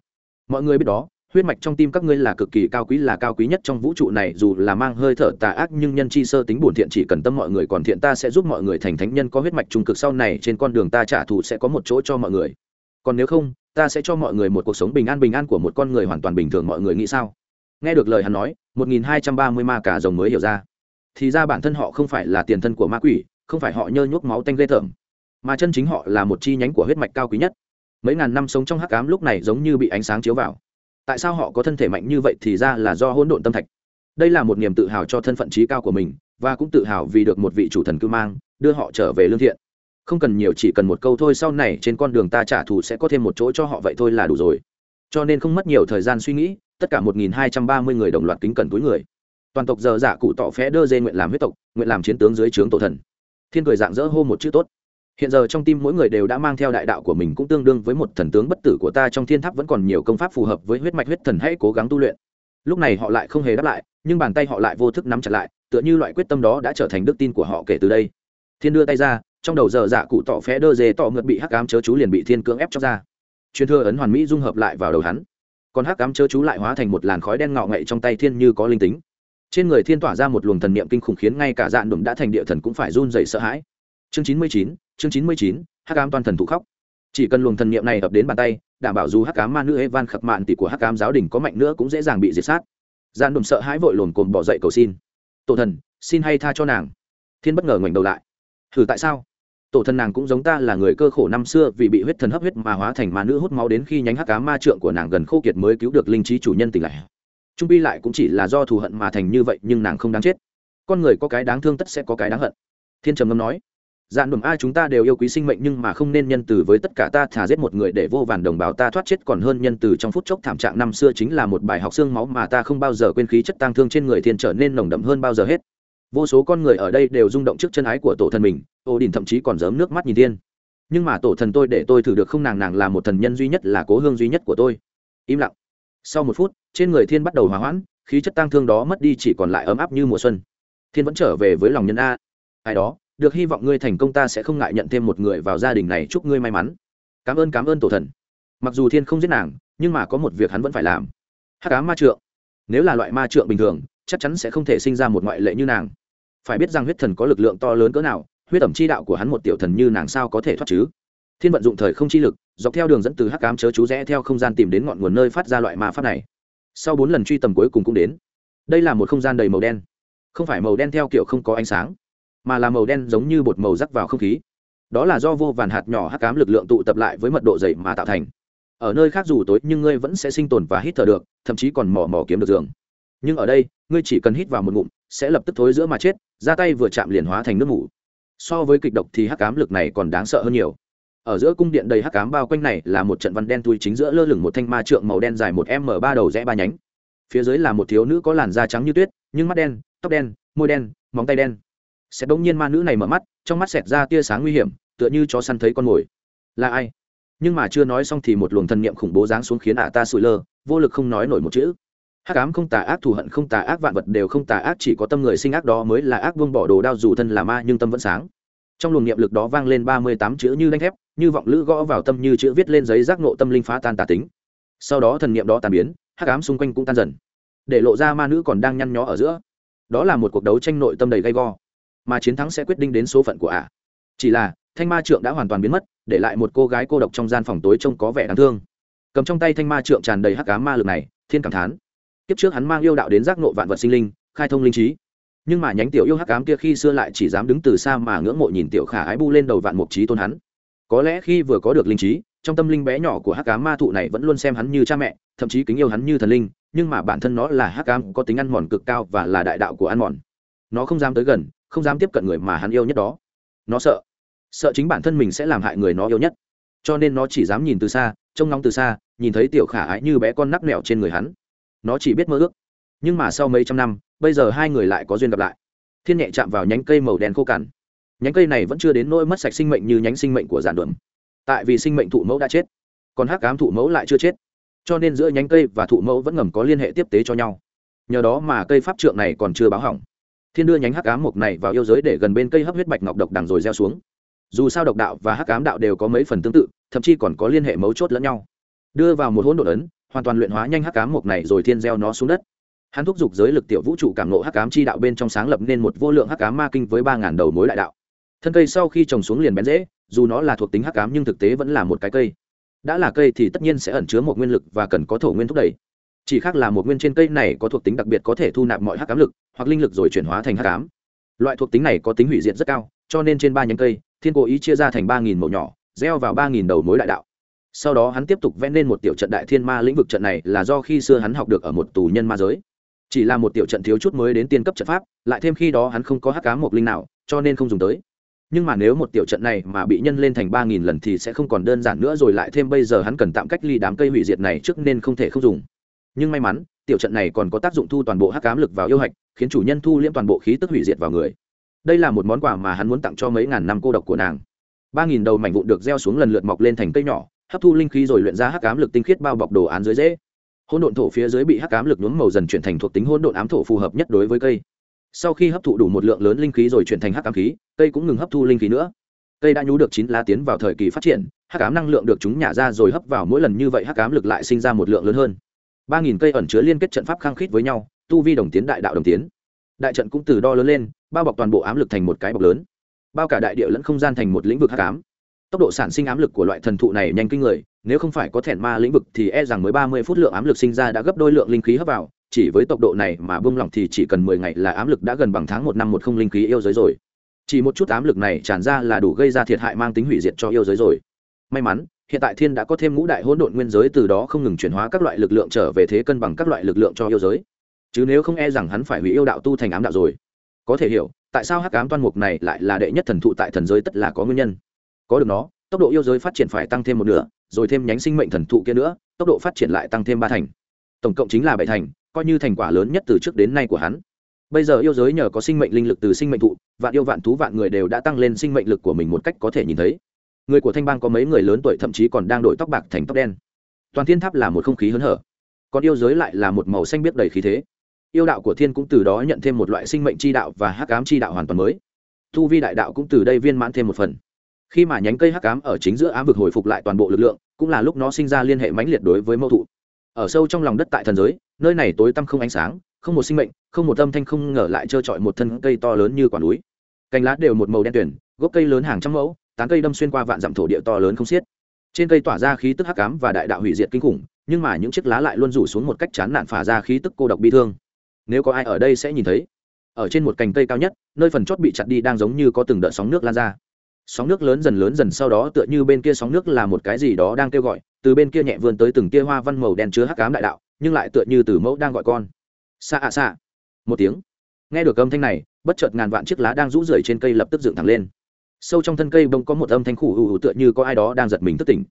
Mọi người biết đó, huyết mạch trong tim các ngươi là cực kỳ cao quý, là cao quý nhất trong vũ trụ này, dù là mang hơi thở tà ác nhưng nhân chi sơ tính bổn thiện chỉ cần tâm mọi người, còn thiện ta sẽ giúp mọi người thành thánh nhân, có huyết mạch trung cực sau này, trên con đường ta trả thù sẽ có một chỗ cho mọi người. Còn nếu không, ta sẽ cho mọi người một cuộc sống bình an bình an của một con người hoàn toàn bình thường, mọi người nghĩ sao? Nghe được lời hắn nói 1230 ma cả rồng mới hiểu ra. Thì ra bản thân họ không phải là tiền thân của ma quỷ, không phải họ nhơ nhuốc máu tanh ghê thởm mà chân chính họ là một chi nhánh của huyết mạch cao quý nhất mấy ngàn năm sống trong hắc ám lúc này giống như bị ánh sáng chiếu vào. Tại sao họ có thân thể mạnh như vậy thì ra là do hỗn độn tâm thạch. Đây là một niềm tự hào cho thân phận trí cao của mình, và cũng tự hào vì được một vị chủ thần cư mang, đưa họ trở về lương thiện. Không cần nhiều, chỉ cần một câu thôi, sau này trên con đường ta trả thù sẽ có thêm một chỗ cho họ, vậy thôi là đủ rồi. Cho nên không mất nhiều thời gian suy nghĩ, tất cả một nghìn hai trăm ba mươi người đồng loạt kính cẩn túi người. Toàn tộc giờ giả cụ tỏ phé đơ dê nguyện làm huyết tộc, nguyện làm chiến tướng dưới trướng tổ thần. Thiên cười dạng dỡ hô một chữ tốt hiện giờ trong tim mỗi người đều đã mang theo đại đạo của mình cũng tương đương với một thần tướng bất tử của ta, trong thiên tháp vẫn còn nhiều công pháp phù hợp với huyết mạch, huyết thần, hãy cố gắng tu luyện. Lúc này họ lại không hề đáp lại, nhưng bàn tay họ lại vô thức nắm chặt lại, tựa như loại quyết tâm đó đã trở thành đức tin của họ kể từ đây. Thiên đưa tay ra, trong đầu giờ dạ cụ tỏ phé đơ dê tỏ ngược bị hắc ám chớ chú liền bị thiên cưỡng ép cho ra. Truyền thừa ấn hoàn mỹ dung hợp lại vào đầu hắn. Còn hắc ám chớ chú lại hóa thành một làn khói đen ngọ ngậy trong tay thiên như có linh tính. Trên người thiên tỏa ra một luồng thần niệm kinh khủng khiến ngay cả dạn đùm đã thành địa thần cũng phải run dày sợ hãi. Chương chín mươi chín chương chín mươi chín, hắc ám toàn thần thụ khóc. Chỉ cần luồng thần niệm này ập đến bàn tay, đảm bảo dù hắc ám ma nữ evan khập mạn tỷ của hắc ám giáo đình có mạnh nữa cũng dễ dàng bị diệt sát. Gian đùm sợ hãi vội lồn cồn bỏ dậy cầu xin. Tổ thần, xin hay tha cho nàng. Thiên bất ngờ ngoảnh đầu lại. Thử tại sao? Tổ thần nàng cũng giống ta là người cơ khổ năm xưa vì bị huyết thần hấp huyết mà hóa thành ma nữ hút máu đến khi nhánh hắc cá ma trượng của nàng gần khô kiệt mới cứu được linh trí chủ nhân tỉnh lại. Trung pi lại cũng chỉ là do thù hận mà thành như vậy nhưng nàng không đáng chết. Con người có cái đáng thương tất sẽ có cái đáng hận. Thiên trầm ngâm nói dạn đùm ai chúng ta đều yêu quý sinh mệnh nhưng mà không nên nhân từ với tất cả ta thả giết một người để vô vàn đồng bào ta thoát chết còn hơn nhân từ trong phút chốc thảm trạng năm xưa chính là một bài học xương máu mà ta không bao giờ quên khí chất tang thương trên người thiên trở nên nồng đậm hơn bao giờ hết. Vô số con người ở đây đều rung động trước chân ái của tổ thần mình, ô đình thậm chí còn dớm nước mắt nhìn thiên. Nhưng mà tổ thần tôi để tôi thử được không nàng nàng là một thần nhân duy nhất, là cố hương duy nhất của tôi. Im lặng. Sau một phút, trên người thiên bắt đầu hòa hoãn, khí chất tang thương đó mất đi chỉ còn lại ấm áp như mùa xuân. Thiên vẫn trở về với lòng nhân a. Ai đó được hy vọng ngươi thành công ta sẽ không ngại nhận thêm một người vào gia đình này, chúc ngươi may mắn. Cảm ơn cảm ơn tổ thần. Mặc dù thiên không giết nàng, nhưng mà có một việc hắn vẫn phải làm. Hắc ám ma trượng. Nếu là loại ma trượng bình thường, chắc chắn sẽ không thể sinh ra một ngoại lệ như nàng. Phải biết rằng huyết thần có lực lượng to lớn cỡ nào, huyết ẩm chi đạo của hắn một tiểu thần như nàng sao có thể thoát chứ? Thiên vận dụng thời không chi lực, dọc theo đường dẫn từ hắc ám chớ chú rẽ theo không gian tìm đến ngọn nguồn nơi phát ra loại ma pháp này. Sau bốn lần truy tầm cuối cùng cũng đến. Đây là một không gian đầy màu đen. Không phải màu đen theo kiểu không có ánh sáng mà là màu đen giống như bột màu rắc vào không khí. Đó là do vô vàn hạt nhỏ hắc ám lực lượng tụ tập lại với mật độ dày mà tạo thành. Ở nơi khác dù tối, nhưng ngươi vẫn sẽ sinh tồn và hít thở được, thậm chí còn mò mò kiếm được giường. Nhưng ở đây, ngươi chỉ cần hít vào một ngụm, sẽ lập tức thối giữa mà chết ra tay vừa chạm liền hóa thành nước mủ. So với kịch độc thì hắc ám lực này còn đáng sợ hơn nhiều. Ở giữa cung điện đầy hắc ám bao quanh này là một trận văn đen tui chính giữa lơ lửng một thanh ma trượng màu đen dài một m ba đầu rẽ ba nhánh. Phía dưới là một thiếu nữ có làn da trắng như tuyết, nhưng mắt đen, tóc đen, môi đen, móng tay đen sẽ bỗng nhiên ma nữ này mở mắt, trong mắt xẹt ra tia sáng nguy hiểm, tựa như chó săn thấy con mồi. Là ai? Nhưng mà chưa nói xong thì một luồng thần niệm khủng bố giáng xuống khiến ả ta sụi lơ, vô lực không nói nổi một chữ. Hắc ám không tà ác, thù hận không tà ác, vạn vật đều không tà ác, chỉ có tâm người sinh ác đó mới là ác, vương bỏ đồ đao dù thân là ma nhưng tâm vẫn sáng. Trong luồng niệm lực đó vang lên ba mươi tám chữ như đanh thép, như vọng lữ gõ vào tâm như chữ viết lên giấy giác nộ tâm linh phá tan tà tính. Sau đó thần niệm đó tàn biến, hắc ám xung quanh cũng tan dần. Để lộ ra ma nữ còn đang nhăn nhó ở giữa. Đó là một cuộc đấu tranh nội tâm đầy gay go mà chiến thắng sẽ quyết định đến số phận của ả. Chỉ là, thanh ma trượng đã hoàn toàn biến mất, để lại một cô gái cô độc trong gian phòng tối trông có vẻ đáng thương. Cầm trong tay thanh ma trượng tràn đầy hắc ám ma lực này, thiên cảm thán. Kiếp trước hắn mang yêu đạo đến giác nộ vạn vật sinh linh, khai thông linh trí. Nhưng mà nhánh tiểu yêu hắc ám kia khi xưa lại chỉ dám đứng từ xa mà ngưỡng mộ nhìn tiểu khả ái bu lên đầu vạn mục trí tôn hắn. Có lẽ khi vừa có được linh trí, trong tâm linh bé nhỏ của hắc ám ma thụ này vẫn luôn xem hắn như cha mẹ, thậm chí kính yêu hắn như thần linh, nhưng mà bản thân nó là hắc ám có tính ăn mòn cực cao và là đại đạo của ăn mòn. Nó không dám tới gần không dám tiếp cận người mà hắn yêu nhất đó. Nó sợ. Sợ chính bản thân mình sẽ làm hại người nó yêu nhất. Cho nên nó chỉ dám nhìn từ xa, trông ngóng từ xa, nhìn thấy tiểu khả ái như bé con nắc nẹo trên người hắn. Nó chỉ biết mơ ước. Nhưng mà sau mấy trăm năm, bây giờ hai người lại có duyên gặp lại. Thiên nhẹ chạm vào nhánh cây màu đen khô cằn. Nhánh cây này vẫn chưa đến nỗi mất sạch sinh mệnh như nhánh sinh mệnh của giản đuẩm tại vì sinh mệnh thụ mẫu đã chết, còn hắc cám thụ mẫu lại chưa chết. Cho nên giữa nhánh cây và thụ mẫu vẫn ngầm có liên hệ tiếp tế cho nhau. Nhờ đó mà cây pháp trượng này còn chưa báo hỏng thiên đưa nhánh hắc ám mộc này vào yêu giới để gần bên cây hấp huyết bạch ngọc độc đằng rồi gieo xuống. Dù sao độc đạo và hắc ám đạo đều có mấy phần tương tự, thậm chí còn có liên hệ mấu chốt lẫn nhau. Đưa vào một hỗn độn ấn, hoàn toàn luyện hóa nhanh hắc ám mộc này rồi thiên gieo nó xuống đất. Hắn thúc giục giới lực tiểu vũ trụ cảm nộ hắc ám chi đạo bên trong sáng lập nên một vô lượng hắc ám ma kinh với ba ngàn đầu mối đại đạo. Thân cây sau khi trồng xuống liền bén dễ, dù nó là thuộc tính hắc ám nhưng thực tế vẫn là một cái cây. Đã là cây thì tất nhiên sẽ ẩn chứa một nguyên lực và cần có thổ nguyên thúc đẩy chỉ khác là một nguyên trên cây này có thuộc tính đặc biệt có thể thu nạp mọi hắc ám lực, hoặc linh lực rồi chuyển hóa thành hắc ám. Loại thuộc tính này có tính hủy diệt rất cao, cho nên trên ba nhánh cây, thiên cố ý chia ra thành ba nghìn mẫu nhỏ, gieo vào ba nghìn đầu mối đại đạo. Sau đó hắn tiếp tục vẽ nên một tiểu trận đại thiên ma lĩnh vực trận này là do khi xưa hắn học được ở một tù nhân ma giới. Chỉ là một tiểu trận thiếu chút mới đến tiên cấp trận pháp, lại thêm khi đó hắn không có hắc cá một linh nào, cho nên không dùng tới. Nhưng mà nếu một tiểu trận này mà bị nhân lên thành ba nghìn lần thì sẽ không còn đơn giản nữa rồi, lại thêm bây giờ hắn cần tạm cách ly đám cây hủy diệt này trước nên không thể không dùng nhưng may mắn, tiểu trận này còn có tác dụng thu toàn bộ hắc cám lực vào yêu hạch, khiến chủ nhân thu liễm toàn bộ khí tức hủy diệt vào người. Đây là một món quà mà hắn muốn tặng cho mấy ngàn năm cô độc của nàng. Ba nghìn đầu mảnh vụn được gieo xuống lần lượt mọc lên thành cây nhỏ, hấp thu linh khí rồi luyện ra hắc ám lực tinh khiết bao bọc đồ án dưới dễ. Hỗn độn thổ phía dưới bị hắc ám lực nhuốm màu dần chuyển thành thuộc tính hỗn độn ám thổ phù hợp nhất đối với cây. Sau khi hấp thụ đủ một lượng lớn linh khí rồi chuyển thành hắc ám khí, cây cũng ngừng hấp thu linh khí nữa. Cây đã nhú được chín lá tiến vào thời kỳ phát triển, hắc ám năng lượng được chúng nhả ra rồi hấp vào mỗi lần như vậy hắc ám lực lại sinh ra một lượng lớn hơn ba nghìn cây ẩn chứa liên kết trận pháp khăng khít với nhau, tu vi đồng tiến đại đạo đồng tiến. Đại trận cũng từ đo lớn lên, bao bọc toàn bộ ám lực thành một cái bọc lớn. Bao cả đại địa lẫn không gian thành một lĩnh vực hắc ám. Tốc độ sản sinh ám lực của loại thần thụ này nhanh kinh người, nếu không phải có thẻn ma lĩnh vực thì e rằng mới ba mươi phút lượng ám lực sinh ra đã gấp đôi lượng linh khí hấp vào, chỉ với tốc độ này mà bung lỏng thì chỉ cần mười ngày là ám lực đã gần bằng tháng một năm một không linh khí yêu giới rồi. Chỉ một chút ám lực này tràn ra là đủ gây ra thiệt hại mang tính hủy diệt cho yêu giới rồi. May mắn hiện tại thiên đã có thêm ngũ đại hỗn độn nguyên giới từ đó không ngừng chuyển hóa các loại lực lượng trở về thế cân bằng các loại lực lượng cho yêu giới. Chứ nếu không e rằng hắn phải hủy yêu đạo tu thành ám đạo rồi. Có thể hiểu, tại sao hắc ám toan mục này lại là đệ nhất thần thụ tại thần giới tất là có nguyên nhân. Có được nó, tốc độ yêu giới phát triển phải tăng thêm một nửa, rồi thêm nhánh sinh mệnh thần thụ kia nữa, tốc độ phát triển lại tăng thêm ba thành. Tổng cộng chính là bảy thành, coi như thành quả lớn nhất từ trước đến nay của hắn. Bây giờ yêu giới nhờ có sinh mệnh linh lực từ sinh mệnh thụ, vạn yêu vạn thú vạn người đều đã tăng lên sinh mệnh lực của mình một cách có thể nhìn thấy người của thanh bang có mấy người lớn tuổi thậm chí còn đang đổi tóc bạc thành tóc đen. Toàn thiên tháp là một không khí hớn hở, còn yêu giới lại là một màu xanh biết đầy khí thế. Yêu đạo của thiên cũng từ đó nhận thêm một loại sinh mệnh chi đạo và hắc ám chi đạo hoàn toàn mới. Thu vi đại đạo cũng từ đây viên mãn thêm một phần. Khi mà nhánh cây hắc ám ở chính giữa ám vực hồi phục lại toàn bộ lực lượng, cũng là lúc nó sinh ra liên hệ mãnh liệt đối với mẫu thụ. Ở sâu trong lòng đất tại thần giới, nơi này tối tăm không ánh sáng, không một sinh mệnh, không một âm thanh không ngờ lại trơ trọi một thân cây to lớn như quả núi. Cành lá đều một màu đen tuyển gốc cây lớn hàng trăm mẫu tán cây đâm xuyên qua vạn dặm thổ địa to lớn không xiết. Trên cây tỏa ra khí tức hắc ám và đại đạo hủy diệt kinh khủng, nhưng mà những chiếc lá lại luôn rủ xuống một cách chán nản phả ra khí tức cô độc bi thương. Nếu có ai ở đây sẽ nhìn thấy. Ở trên một cành cây cao nhất, nơi phần chót bị chặt đi đang giống như có từng đợt sóng nước lan ra. Sóng nước lớn dần lớn dần sau đó tựa như bên kia sóng nước là một cái gì đó đang kêu gọi, từ bên kia nhẹ vươn tới từng kia hoa văn màu đen chứa hắc cám đại đạo, nhưng lại tựa như từ mẫu đang gọi con. Xa ạ xa một tiếng. Nghe được âm thanh này, bất chợt ngàn vạn chiếc lá đang rũ rượi trên cây lập tức dựng thẳng lên sâu trong thân cây bông có một âm thanh khủ hủ tựa như có ai đó đang giật mình thức tỉnh.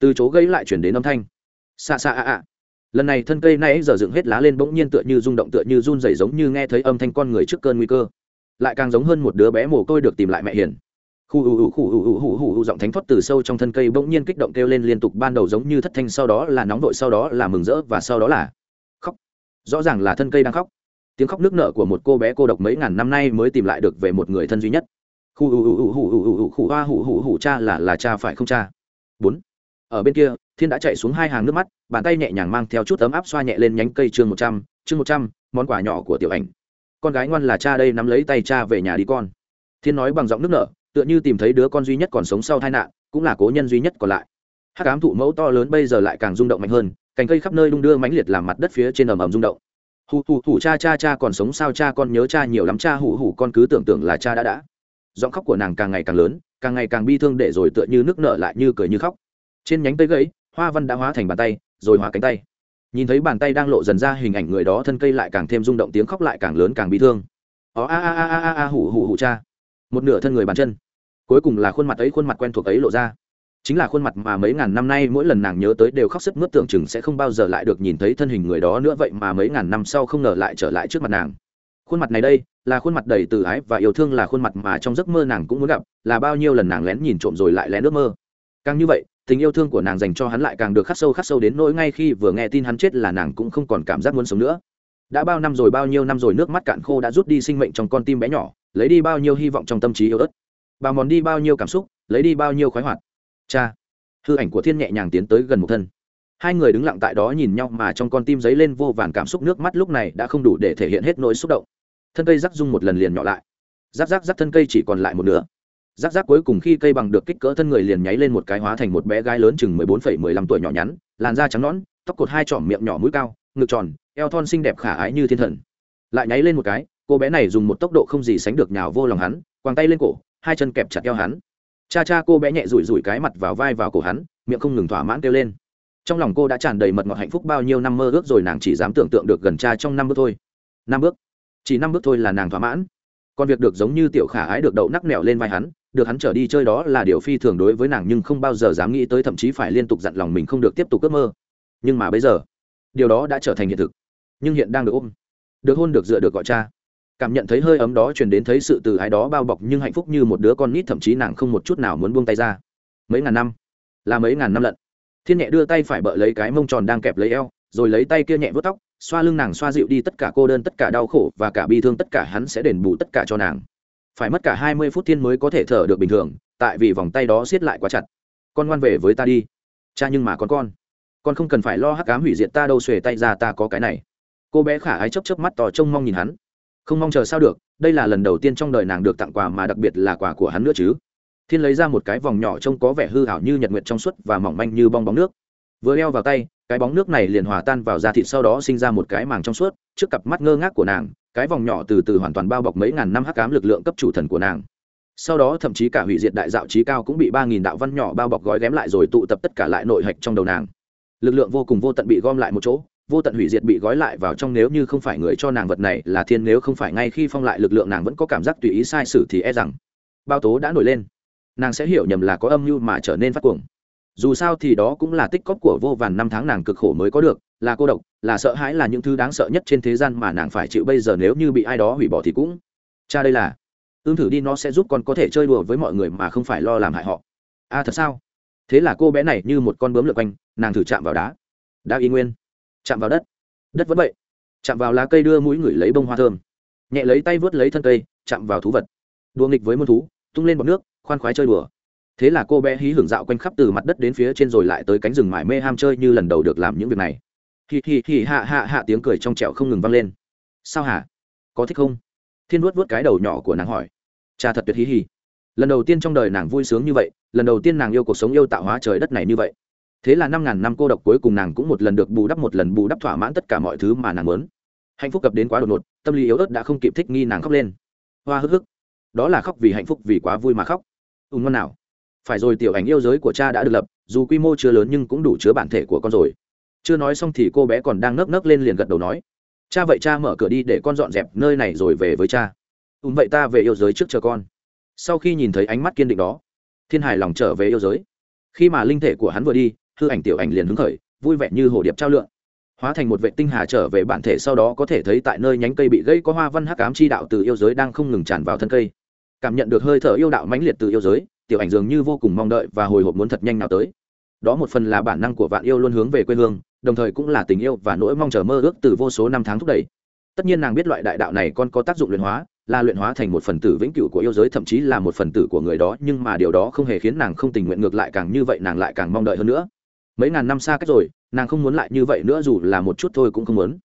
Từ chỗ gây lại chuyển đến âm thanh. Xa xa ạ ạ. Lần này thân cây nay giờ dựng hết lá lên bỗng nhiên tựa như rung động tựa như run rẩy giống như nghe thấy âm thanh con người trước cơn nguy cơ. Lại càng giống hơn một đứa bé mồ côi được tìm lại mẹ hiền. Khu ù ù khu ù ù hù hù hù giọng thánh thoát từ sâu trong thân cây bỗng nhiên kích động kêu lên liên tục ban đầu giống như thất thanh, sau đó là nóng vội, sau đó là mừng rỡ và sau đó là khóc. Rõ ràng là thân cây đang khóc. Tiếng khóc nước nở của một cô bé cô độc mấy ngàn năm nay mới tìm lại được về một người thân duy nhất khu hù hù hù hù hù hù hù hoa hù hù hù cha là là cha phải không cha? Bốn. Ở bên kia, thiên đã chạy xuống hai hàng nước mắt, bàn tay nhẹ nhàng mang theo chút ấm áp xoa nhẹ lên nhánh cây chương một trăm, chương một trăm, món quà nhỏ của tiểu ảnh. Con gái ngoan là cha đây, nắm lấy tay cha về nhà đi con. Thiên nói bằng giọng nước nở, tựa như tìm thấy đứa con duy nhất còn sống sau tai nạn, cũng là cố nhân duy nhất còn lại. Hát cám thụ mẫu to lớn bây giờ lại càng rung động mạnh hơn, cành cây khắp nơi đung đưa mãnh liệt làm mặt đất phía trên ầm ầm rung động. Hù hù hù cha cha cha còn sống sao cha con nhớ cha nhiều lắm, cha hù hù con cứ tưởng tượng là cha đã đã giọng khóc của nàng càng ngày càng lớn, càng ngày càng bi thương để rồi tựa như nước nở lại như cười như khóc. Trên nhánh tây gãy, hoa văn đã hóa thành bàn tay, rồi hóa cánh tay. Nhìn thấy bàn tay đang lộ dần ra hình ảnh người đó, thân cây lại càng thêm rung động, tiếng khóc lại càng lớn càng bi thương. Ó a a a a a, hủ hủ hủ, cha. Một nửa thân người bàn chân. Cuối cùng là khuôn mặt ấy, khuôn mặt quen thuộc ấy lộ ra. Chính là khuôn mặt mà mấy ngàn năm nay mỗi lần nàng nhớ tới đều khóc sức mướt tưởng chừng sẽ không bao giờ lại được nhìn thấy thân hình người đó nữa. Vậy mà mấy ngàn năm sau không ngờ lại trở lại trước mặt nàng khuôn mặt này đây, là khuôn mặt đầy từ ái và yêu thương là khuôn mặt mà trong giấc mơ nàng cũng muốn gặp, là bao nhiêu lần nàng lén nhìn trộm rồi lại lén ước mơ. Càng như vậy, tình yêu thương của nàng dành cho hắn lại càng được khắc sâu khắc sâu đến nỗi ngay khi vừa nghe tin hắn chết là nàng cũng không còn cảm giác muốn sống nữa. Đã bao năm rồi bao nhiêu năm rồi nước mắt cạn khô đã rút đi sinh mệnh trong con tim bé nhỏ, lấy đi bao nhiêu hy vọng trong tâm trí yêu ớt. Bào mòn đi bao nhiêu cảm xúc, lấy đi bao nhiêu khoái hoạt. Cha, hư ảnh của thiên nhẹ nhàng tiến tới gần một thân. Hai người đứng lặng tại đó nhìn nhau mà trong con tim dấy lên vô vàn cảm xúc, nước mắt lúc này đã không đủ để thể hiện hết nỗi xúc động thân cây rắc rung một lần liền nhỏ lại. Rắc rắc rắc thân cây chỉ còn lại một nửa. Rắc rắc cuối cùng khi cây bằng được kích cỡ thân người liền nháy lên một cái hóa thành một bé gái lớn chừng mười bốn phẩy mười lăm tuổi nhỏ nhắn, làn da trắng nõn, tóc cột hai trỏm miệng nhỏ mũi cao, ngực tròn, eo thon xinh đẹp khả ái như thiên thần. Lại nháy lên một cái, cô bé này dùng một tốc độ không gì sánh được nhào vô lòng hắn, quàng tay lên cổ, hai chân kẹp chặt eo hắn. Cha cha cô bé nhẹ rủi rủi cái mặt vào vai vào cổ hắn, miệng không ngừng thỏa mãn kêu lên. Trong lòng cô đã tràn đầy mật ngọt hạnh phúc bao nhiêu năm mơ ước rồi nàng chỉ dám tưởng tượng được gần cha trong năm bước thôi. Năm bước chỉ năm bước thôi là nàng thỏa mãn. Còn việc được giống như tiểu khả ái được đậu nắc nẹo lên vai hắn, được hắn trở đi chơi đó là điều phi thường đối với nàng nhưng không bao giờ dám nghĩ tới thậm chí phải liên tục dặn lòng mình không được tiếp tục ước mơ. Nhưng mà bây giờ, điều đó đã trở thành hiện thực. Nhưng hiện đang được ôm, được hôn, được dựa, được gọi cha. Cảm nhận thấy hơi ấm đó truyền đến thấy sự từ ái đó bao bọc nhưng hạnh phúc như một đứa con nít, thậm chí nàng không một chút nào muốn buông tay ra. Mấy ngàn năm, là mấy ngàn năm lận. Thiên nhẹ đưa tay phải bợ lấy cái mông tròn đang kẹp lấy eo, rồi lấy tay kia nhẹ vớt tóc xoa lưng nàng xoa dịu đi tất cả cô đơn, tất cả đau khổ và cả bi thương, tất cả hắn sẽ đền bù tất cả cho nàng. Phải mất cả hai mươi phút thiên mới có thể thở được bình thường, tại vì vòng tay đó siết lại quá chặt. Con ngoan về với ta đi. Cha nhưng mà con con. Con không cần phải lo hắc cám hủy diệt ta đâu, xuề tay ra ta có cái này. Cô bé khả ái chấp chấp mắt tò trông mong nhìn hắn. Không mong chờ sao được, đây là lần đầu tiên trong đời nàng được tặng quà mà đặc biệt là quà của hắn nữa chứ. Thiên lấy ra một cái vòng nhỏ trông có vẻ hư hảo như nhật nguyệt trong suốt và mỏng manh như bong bóng nước vừa leo vào tay, cái bóng nước này liền hòa tan vào da thịt sau đó sinh ra một cái màng trong suốt, trước cặp mắt ngơ ngác của nàng, cái vòng nhỏ từ từ hoàn toàn bao bọc mấy ngàn năm hắc cám lực lượng cấp chủ thần của nàng. Sau đó thậm chí cả hủy diệt đại dạo trí cao cũng bị ba nghìn đạo văn nhỏ bao bọc gói ghém lại rồi tụ tập tất cả lại nội hạch trong đầu nàng. Lực lượng vô cùng vô tận bị gom lại một chỗ, vô tận hủy diệt bị gói lại vào trong nếu như không phải người cho nàng vật này là thiên, nếu không phải ngay khi phong lại lực lượng nàng vẫn có cảm giác tùy ý sai sử thì e rằng bao tố đã nổi lên. Nàng sẽ hiểu nhầm là có âm mưu mà trở nên phát cuồng dù sao thì đó cũng là tích cóp của vô vàn năm tháng nàng cực khổ mới có được là cô độc là sợ hãi là những thứ đáng sợ nhất trên thế gian mà nàng phải chịu bây giờ nếu như bị ai đó hủy bỏ thì cũng. Cha đây là ương thử đi nó sẽ giúp con có thể chơi đùa với mọi người mà không phải lo làm hại họ. A à, thật sao? Thế là cô bé này như một con bướm lượt quanh nàng thử chạm vào đá. Đá y nguyên. Chạm vào đất. Đất vẫn vậy. Chạm vào lá cây đưa mũi ngửi lấy bông hoa thơm. Nhẹ lấy tay vớt lấy thân cây chạm vào thú vật. Đua nghịch với môn thú tung lên bọc nước khoan khoái chơi đùa thế là cô bé hí hưởng dạo quanh khắp từ mặt đất đến phía trên rồi lại tới cánh rừng mải mê ham chơi như lần đầu được làm những việc này. Hì hì hì hạ hạ hạ tiếng cười trong trẹo không ngừng vang lên. Sao hả? Có thích không? Thiên vuốt vuốt cái đầu nhỏ của nàng hỏi. Cha thật tuyệt hí hì lần đầu tiên trong đời nàng vui sướng như vậy, lần đầu tiên nàng yêu cuộc sống yêu tạo hóa trời đất này như vậy. Thế là năm ngàn năm cô độc cuối cùng nàng cũng một lần được bù đắp một lần bù đắp thỏa mãn tất cả mọi thứ mà nàng muốn. Hạnh phúc cập đến quá đột ngột, tâm lý yếu ớt đã không kịp thích nghi nàng khóc lên. Hoa hức hức. Đó là khóc vì hạnh phúc vì quá vui mà khóc. Ùn ngon nào phải rồi tiểu ảnh yêu giới của cha đã được lập, dù quy mô chưa lớn nhưng cũng đủ chứa bản thể của con rồi. Chưa nói xong thì cô bé còn đang nấc nấc lên liền gật đầu nói, cha vậy cha mở cửa đi để con dọn dẹp nơi này rồi về với cha. Ùn vậy ta về yêu giới trước chờ con. Sau khi nhìn thấy ánh mắt kiên định đó, thiên hài lòng trở về yêu giới. Khi mà linh thể của hắn vừa đi, hư ảnh tiểu ảnh liền hứng khởi, vui vẻ như hồ điệp trao lượn hóa thành một vệ tinh hà trở về bản thể sau đó có thể thấy tại nơi nhánh cây bị gây có hoa văn hắc ám chi đạo từ yêu giới đang không ngừng tràn vào thân cây. Cảm nhận được hơi thở yêu đạo mãnh liệt từ yêu giới tiểu ảnh dường như vô cùng mong đợi và hồi hộp muốn thật nhanh nào tới. Đó một phần là bản năng của vạn yêu luôn hướng về quê hương, đồng thời cũng là tình yêu và nỗi mong chờ mơ ước từ vô số năm tháng thúc đẩy. Tất nhiên nàng biết loại đại đạo này còn có tác dụng luyện hóa, là luyện hóa thành một phần tử vĩnh cửu của yêu giới, thậm chí là một phần tử của người đó, nhưng mà điều đó không hề khiến nàng không tình nguyện ngược lại càng như vậy nàng lại càng mong đợi hơn nữa. Mấy ngàn năm xa cách rồi, nàng không muốn lại như vậy nữa, dù là một chút thôi cũng không muốn.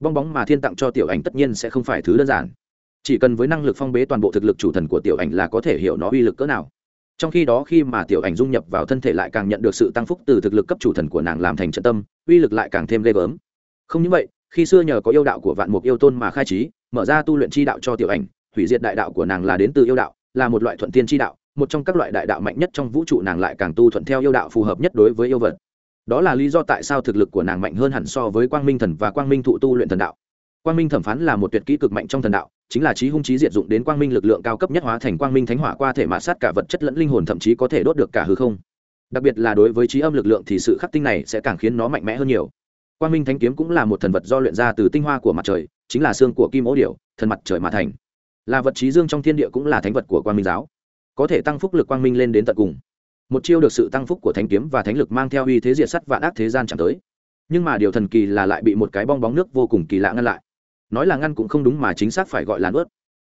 Bong bóng mà thiên tặng cho tiểu ảnh tất nhiên sẽ không phải thứ đơn giản. Chỉ cần với năng lực phong bế toàn bộ thực lực chủ thần của tiểu ảnh là có thể hiểu nó uy lực cỡ nào trong khi đó khi mà tiểu ảnh dung nhập vào thân thể lại càng nhận được sự tăng phúc từ thực lực cấp chủ thần của nàng làm thành trận tâm, uy lực lại càng thêm ghê gớm. Không những vậy, khi xưa nhờ có yêu đạo của vạn mục yêu tôn mà khai trí, mở ra tu luyện chi đạo cho tiểu ảnh, hủy diệt đại đạo của nàng là đến từ yêu đạo, là một loại thuận tiên chi đạo, một trong các loại đại đạo mạnh nhất trong vũ trụ nàng lại càng tu thuận theo yêu đạo phù hợp nhất đối với yêu vật. Đó là lý do tại sao thực lực của nàng mạnh hơn hẳn so với quang minh thần và quang minh thụ tu luyện thần đạo. Quang minh thẩm phán là một tuyệt kỹ cực mạnh trong thần đạo chính là trí hung trí diệt dụng đến quang minh lực lượng cao cấp nhất hóa thành quang minh thánh hỏa qua thể mạt sát cả vật chất lẫn linh hồn thậm chí có thể đốt được cả hư không. Đặc biệt là đối với trí âm lực lượng thì sự khắc tinh này sẽ càng khiến nó mạnh mẽ hơn nhiều. Quang minh thánh kiếm cũng là một thần vật do luyện ra từ tinh hoa của mặt trời, chính là xương của kim ố điểu, thần mặt trời mà thành. Là vật trí dương trong thiên địa cũng là thánh vật của quang minh giáo. Có thể tăng phúc lực quang minh lên đến tận cùng. Một chiêu được sự tăng phúc của thánh kiếm và thánh lực mang theo uy thế diệt sắt vạn ác thế gian chẳng tới. Nhưng mà điều thần kỳ là lại bị một cái bong bóng nước vô cùng kỳ lạ ngăn lại nói là ngăn cũng không đúng mà chính xác phải gọi là nuốt.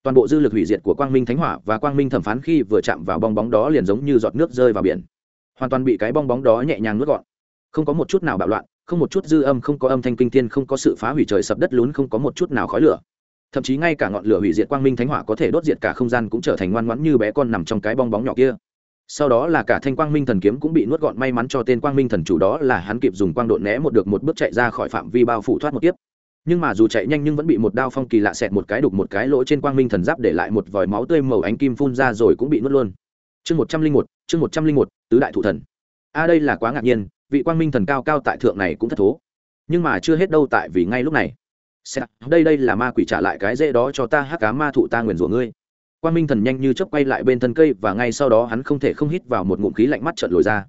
Toàn bộ dư lực hủy diệt của quang minh thánh hỏa và quang minh thẩm phán khi vừa chạm vào bong bóng đó liền giống như giọt nước rơi vào biển. Hoàn toàn bị cái bong bóng đó nhẹ nhàng nuốt gọn. Không có một chút nào bạo loạn, không một chút dư âm, không có âm thanh kinh thiên, không có sự phá hủy trời sập đất lún, không có một chút nào khói lửa. Thậm chí ngay cả ngọn lửa hủy diệt quang minh thánh hỏa có thể đốt diệt cả không gian cũng trở thành ngoan ngoãn như bé con nằm trong cái bong bóng nhỏ kia. Sau đó là cả thanh quang minh thần kiếm cũng bị nuốt gọn, may mắn cho tên quang minh thần chủ đó là hắn kịp dùng quang độn né một được một bước chạy ra khỏi phạm vi bao phủ thoát một tiếp nhưng mà dù chạy nhanh nhưng vẫn bị một đao phong kỳ lạ xẹt một cái đục một cái lỗ trên quang minh thần giáp để lại một vòi máu tươi màu ánh kim phun ra rồi cũng bị nuốt luôn. Chương một trăm linh một, chương một trăm linh một, tứ đại thủ thần. A, đây là quá ngạc nhiên, vị quang minh thần cao cao tại thượng này cũng thất thố. Nhưng mà chưa hết đâu tại vì ngay lúc này. Đây đây là ma quỷ trả lại cái dễ đó cho ta, hắc cá ma thụ ta nguyền rủa ngươi. Quang minh thần nhanh như chớp quay lại bên thân cây và ngay sau đó hắn không thể không hít vào một ngụm khí lạnh mắt trợn lồi ra.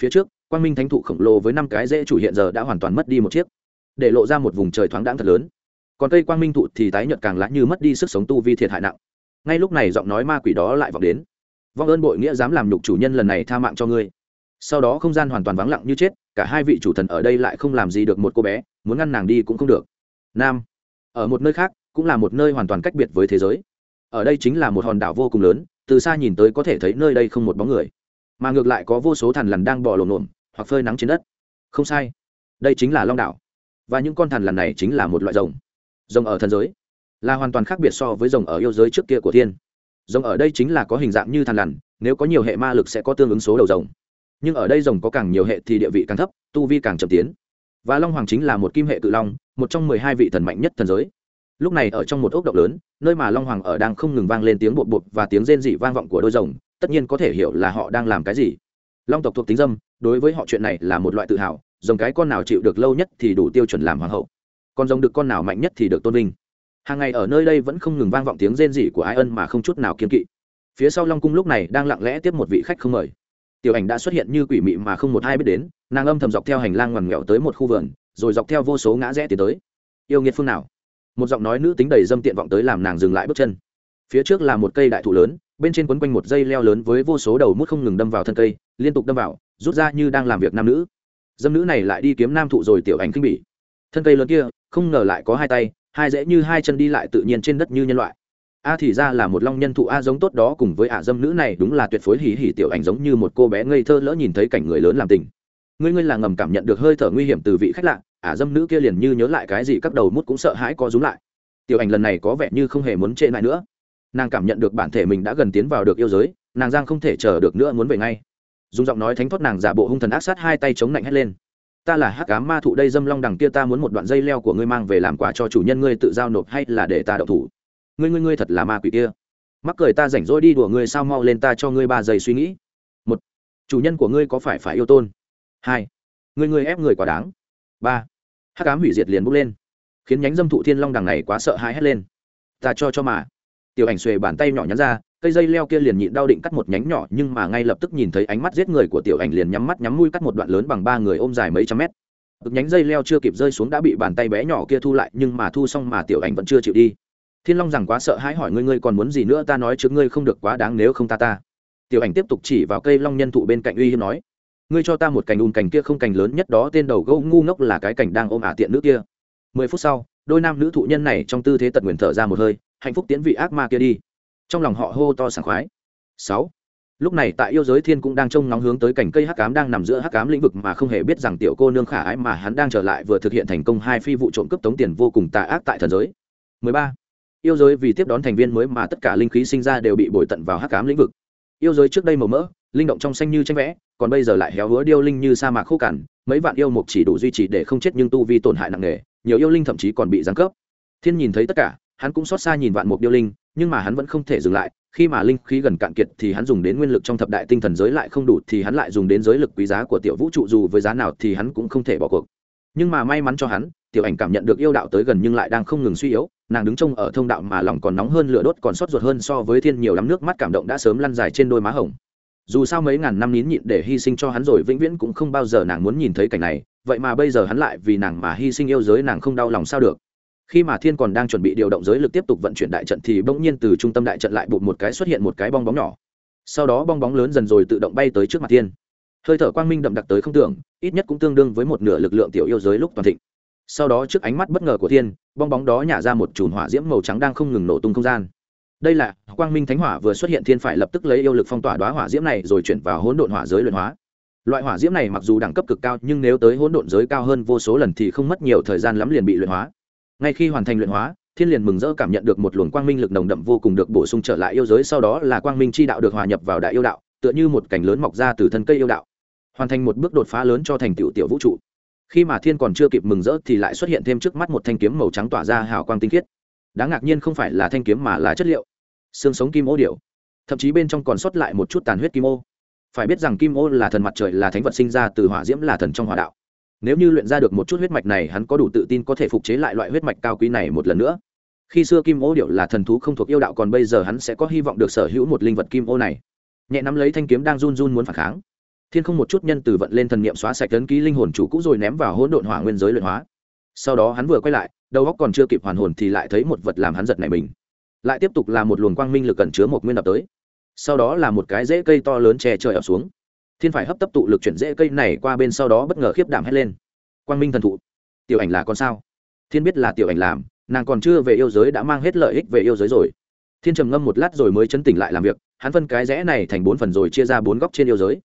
Phía trước, quang minh thánh thụ khổng lồ với năm cái dễ chủ hiện giờ đã hoàn toàn mất đi một chiếc để lộ ra một vùng trời thoáng đãng thật lớn. Còn cây quang minh thụ thì tái nhợt càng lá như mất đi sức sống tu vi thiệt hại nặng. Ngay lúc này giọng nói ma quỷ đó lại vọng đến. Vong ơn bội nghĩa dám làm nhục chủ nhân lần này tha mạng cho ngươi. Sau đó không gian hoàn toàn vắng lặng như chết, cả hai vị chủ thần ở đây lại không làm gì được một cô bé, muốn ngăn nàng đi cũng không được. Nam, ở một nơi khác, cũng là một nơi hoàn toàn cách biệt với thế giới. Ở đây chính là một hòn đảo vô cùng lớn, từ xa nhìn tới có thể thấy nơi đây không một bóng người. Mà ngược lại có vô số thằn lằn đang bò lồm lồm hoặc phơi nắng trên đất. Không sai, đây chính là long đảo và những con thằn lằn này chính là một loại rồng. Rồng ở thần giới là hoàn toàn khác biệt so với rồng ở yêu giới trước kia của thiên. Rồng ở đây chính là có hình dạng như thằn lằn, nếu có nhiều hệ ma lực sẽ có tương ứng số đầu rồng. Nhưng ở đây rồng có càng nhiều hệ thì địa vị càng thấp, tu vi càng chậm tiến. Và long hoàng chính là một kim hệ cự long, một trong mười hai vị thần mạnh nhất thần giới. Lúc này ở trong một ốc động lớn, nơi mà long hoàng ở đang không ngừng vang lên tiếng bột bột và tiếng rên dị vang vọng của đôi rồng, tất nhiên có thể hiểu là họ đang làm cái gì. Long tộc thuộc tính dâm, đối với họ chuyện này là một loại tự hào dòng cái con nào chịu được lâu nhất thì đủ tiêu chuẩn làm hoàng hậu. Còn dòng được con nào mạnh nhất thì được tôn vinh. Hàng ngày ở nơi đây vẫn không ngừng vang vọng tiếng rên rỉ của ai ân mà không chút nào kiên kỵ. Phía sau long cung lúc này đang lặng lẽ tiếp một vị khách không mời. Tiểu ảnh đã xuất hiện như quỷ mị mà không một ai biết đến, nàng âm thầm dọc theo hành lang ngoằn nghèo tới một khu vườn, rồi dọc theo vô số ngã rẽ tiến tới. Yêu nghiệt phương nào? Một giọng nói nữ tính đầy dâm tiện vọng tới làm nàng dừng lại bước chân. Phía trước là một cây đại thụ lớn, bên trên quấn quanh một dây leo lớn với vô số đầu mút không ngừng đâm vào thân cây, liên tục đâm vào, rút ra như đang làm việc nam nữ dâm nữ này lại đi kiếm nam thụ rồi tiểu ảnh kinh bỉ. Thân cây lớn kia, không ngờ lại có hai tay, hai dễ như hai chân đi lại tự nhiên trên đất như nhân loại. A thì ra là một long nhân thụ a giống tốt đó cùng với ả dâm nữ này đúng là tuyệt phối hỉ hỉ tiểu ảnh giống như một cô bé ngây thơ lỡ nhìn thấy cảnh người lớn làm tình. Ngươi ngươi là ngầm cảm nhận được hơi thở nguy hiểm từ vị khách lạ, ả dâm nữ kia liền như nhớ lại cái gì các đầu mút cũng sợ hãi có rúm lại. Tiểu ảnh lần này có vẻ như không hề muốn trệ lại nữa. Nàng cảm nhận được bản thể mình đã gần tiến vào được yêu giới, nàng giang không thể chờ được nữa muốn về ngay dùng giọng nói thánh thoát nàng giả bộ hung thần ác sát hai tay chống lạnh hét lên. Ta là hắc ám ma thụ đây, dâm long đằng kia ta muốn một đoạn dây leo của ngươi mang về làm quà cho chủ nhân ngươi tự giao nộp hay là để ta đậu thủ? Ngươi ngươi ngươi thật là ma quỷ kia. Mắc cười ta rảnh rỗi đi đùa ngươi sao mau lên ta cho ngươi ba giây suy nghĩ. Một, chủ nhân của ngươi có phải phải yêu tôn? Hai, ngươi ngươi ép người quá đáng. Ba, hắc ám hủy diệt liền bốc lên, khiến nhánh dâm thụ thiên long đằng này quá sợ hãi hét lên. Ta cho cho mà. Tiểu ảnh xuề bàn tay nhỏ nhắn ra cây dây leo kia liền nhịn đau định cắt một nhánh nhỏ, nhưng mà ngay lập tức nhìn thấy ánh mắt giết người của tiểu ảnh liền nhắm mắt nhắm mũi cắt một đoạn lớn bằng ba người ôm dài mấy trăm mét. Ực nhánh dây leo chưa kịp rơi xuống đã bị bàn tay bé nhỏ kia thu lại, nhưng mà thu xong mà tiểu ảnh vẫn chưa chịu đi. Thiên long rằng quá sợ hãi hỏi ngươi ngươi còn muốn gì nữa? Ta nói trước ngươi không được quá đáng nếu không ta ta. Tiểu ảnh tiếp tục chỉ vào cây long nhân thụ bên cạnh uy hiếp nói, ngươi cho ta một cành ùn cành kia không cành lớn nhất đó, tên đầu gấu ngu ngốc là cái cành đang ôm ả tiện nữ kia. Mười phút sau, đôi nam nữ thụ nhân này trong tư thế tật nguyền thở ra một hơi, hạnh phúc tiến vị ác ma kia đi trong lòng họ hô to sảng khoái. Sáu. Lúc này tại yêu giới thiên cũng đang trông ngóng hướng tới cảnh cây hắc cám đang nằm giữa hắc cám lĩnh vực mà không hề biết rằng tiểu cô nương khả ái mà hắn đang trở lại vừa thực hiện thành công hai phi vụ trộm cướp tống tiền vô cùng tà ác tại thần giới. 13. yêu giới vì tiếp đón thành viên mới mà tất cả linh khí sinh ra đều bị bồi tận vào hắc cám lĩnh vực. Yêu giới trước đây màu mỡ, linh động trong xanh như tranh vẽ, còn bây giờ lại héo hứa điêu linh như sa mạc khô cằn, mấy vạn yêu mục chỉ đủ duy trì để không chết nhưng tu vi tổn hại nặng nề, nhiều yêu linh thậm chí còn bị giáng cấp thiên nhìn thấy tất cả, hắn cũng xót xa nhìn vạn mục điêu linh nhưng mà hắn vẫn không thể dừng lại, khi mà linh khí gần cạn kiệt thì hắn dùng đến nguyên lực trong thập đại tinh thần giới lại không đủ thì hắn lại dùng đến giới lực quý giá của tiểu vũ trụ, dù với giá nào thì hắn cũng không thể bỏ cuộc. Nhưng mà may mắn cho hắn, tiểu ảnh cảm nhận được yêu đạo tới gần nhưng lại đang không ngừng suy yếu, nàng đứng trông ở thông đạo mà lòng còn nóng hơn lửa đốt còn sót ruột hơn so với thiên nhiều lắm nước mắt cảm động đã sớm lăn dài trên đôi má hồng. Dù sao mấy ngàn năm nín nhịn để hy sinh cho hắn rồi vĩnh viễn cũng không bao giờ nàng muốn nhìn thấy cảnh này, vậy mà bây giờ hắn lại vì nàng mà hy sinh yêu giới nàng không đau lòng sao được khi mà thiên còn đang chuẩn bị điều động giới lực tiếp tục vận chuyển đại trận thì bỗng nhiên từ trung tâm đại trận lại bụt một cái xuất hiện một cái bong bóng nhỏ. Sau đó bong bóng lớn dần rồi tự động bay tới trước mặt thiên. Hơi thở quang minh đậm đặc tới không tưởng, ít nhất cũng tương đương với một nửa lực lượng tiểu yêu giới lúc toàn thịnh. Sau đó trước ánh mắt bất ngờ của thiên, bong bóng đó nhả ra một chùm hỏa diễm màu trắng đang không ngừng nổ tung không gian. Đây là quang minh thánh hỏa vừa xuất hiện thiên phải lập tức lấy yêu lực phong tỏa đoá hỏa diễm này rồi chuyển vào hỗn độn hỏa giới luyện hóa. Loại hỏa diễm này mặc dù đẳng cấp cực cao nhưng nếu tới hỗn độn giới cao hơn vô số lần thì không mất nhiều thời gian lắm liền bị luyện hóa ngay khi hoàn thành luyện hóa, thiên liền mừng rỡ cảm nhận được một luồng quang minh lực nồng đậm vô cùng được bổ sung trở lại yêu giới, sau đó là quang minh chi đạo được hòa nhập vào đại yêu đạo, tựa như một cảnh lớn mọc ra từ thân cây yêu đạo, hoàn thành một bước đột phá lớn cho thành tựu tiểu vũ trụ. Khi mà thiên còn chưa kịp mừng rỡ thì lại xuất hiện thêm trước mắt một thanh kiếm màu trắng tỏa ra hào quang tinh khiết. Đáng ngạc nhiên không phải là thanh kiếm mà là chất liệu. Xương sống kim ô điệu thậm chí bên trong còn sót lại một chút tàn huyết kim ô. Phải biết rằng kim ô là thần mặt trời, là thánh vật sinh ra từ hỏa diễm, là thần trong hỏa đạo nếu như luyện ra được một chút huyết mạch này, hắn có đủ tự tin có thể phục chế lại loại huyết mạch cao quý này một lần nữa. Khi xưa kim ô điệu là thần thú không thuộc yêu đạo, còn bây giờ hắn sẽ có hy vọng được sở hữu một linh vật kim ô này. Nhẹ nắm lấy thanh kiếm đang run run muốn phản kháng. Thiên không một chút nhân từ vận lên thần niệm xóa sạch tấn ký linh hồn chủ cũ rồi ném vào hỗn độn hỏa nguyên giới luyện hóa. Sau đó hắn vừa quay lại, đầu óc còn chưa kịp hoàn hồn thì lại thấy một vật làm hắn giật này mình. Lại tiếp tục là một luồng quang minh lực cẩn chứa một nguyên đập tới. Sau đó là một cái rễ cây to lớn che trời ập xuống thiên phải hấp tấp tụ lực chuyển dễ cây này qua bên sau đó bất ngờ khiếp đảm hét lên. Quang minh thần thụ, tiểu ảnh là con sao? Thiên biết là tiểu ảnh làm, nàng còn chưa về yêu giới đã mang hết lợi ích về yêu giới rồi. Thiên trầm ngâm một lát rồi mới chấn tỉnh lại làm việc, hắn phân cái rẽ này thành bốn phần rồi chia ra bốn góc trên yêu giới.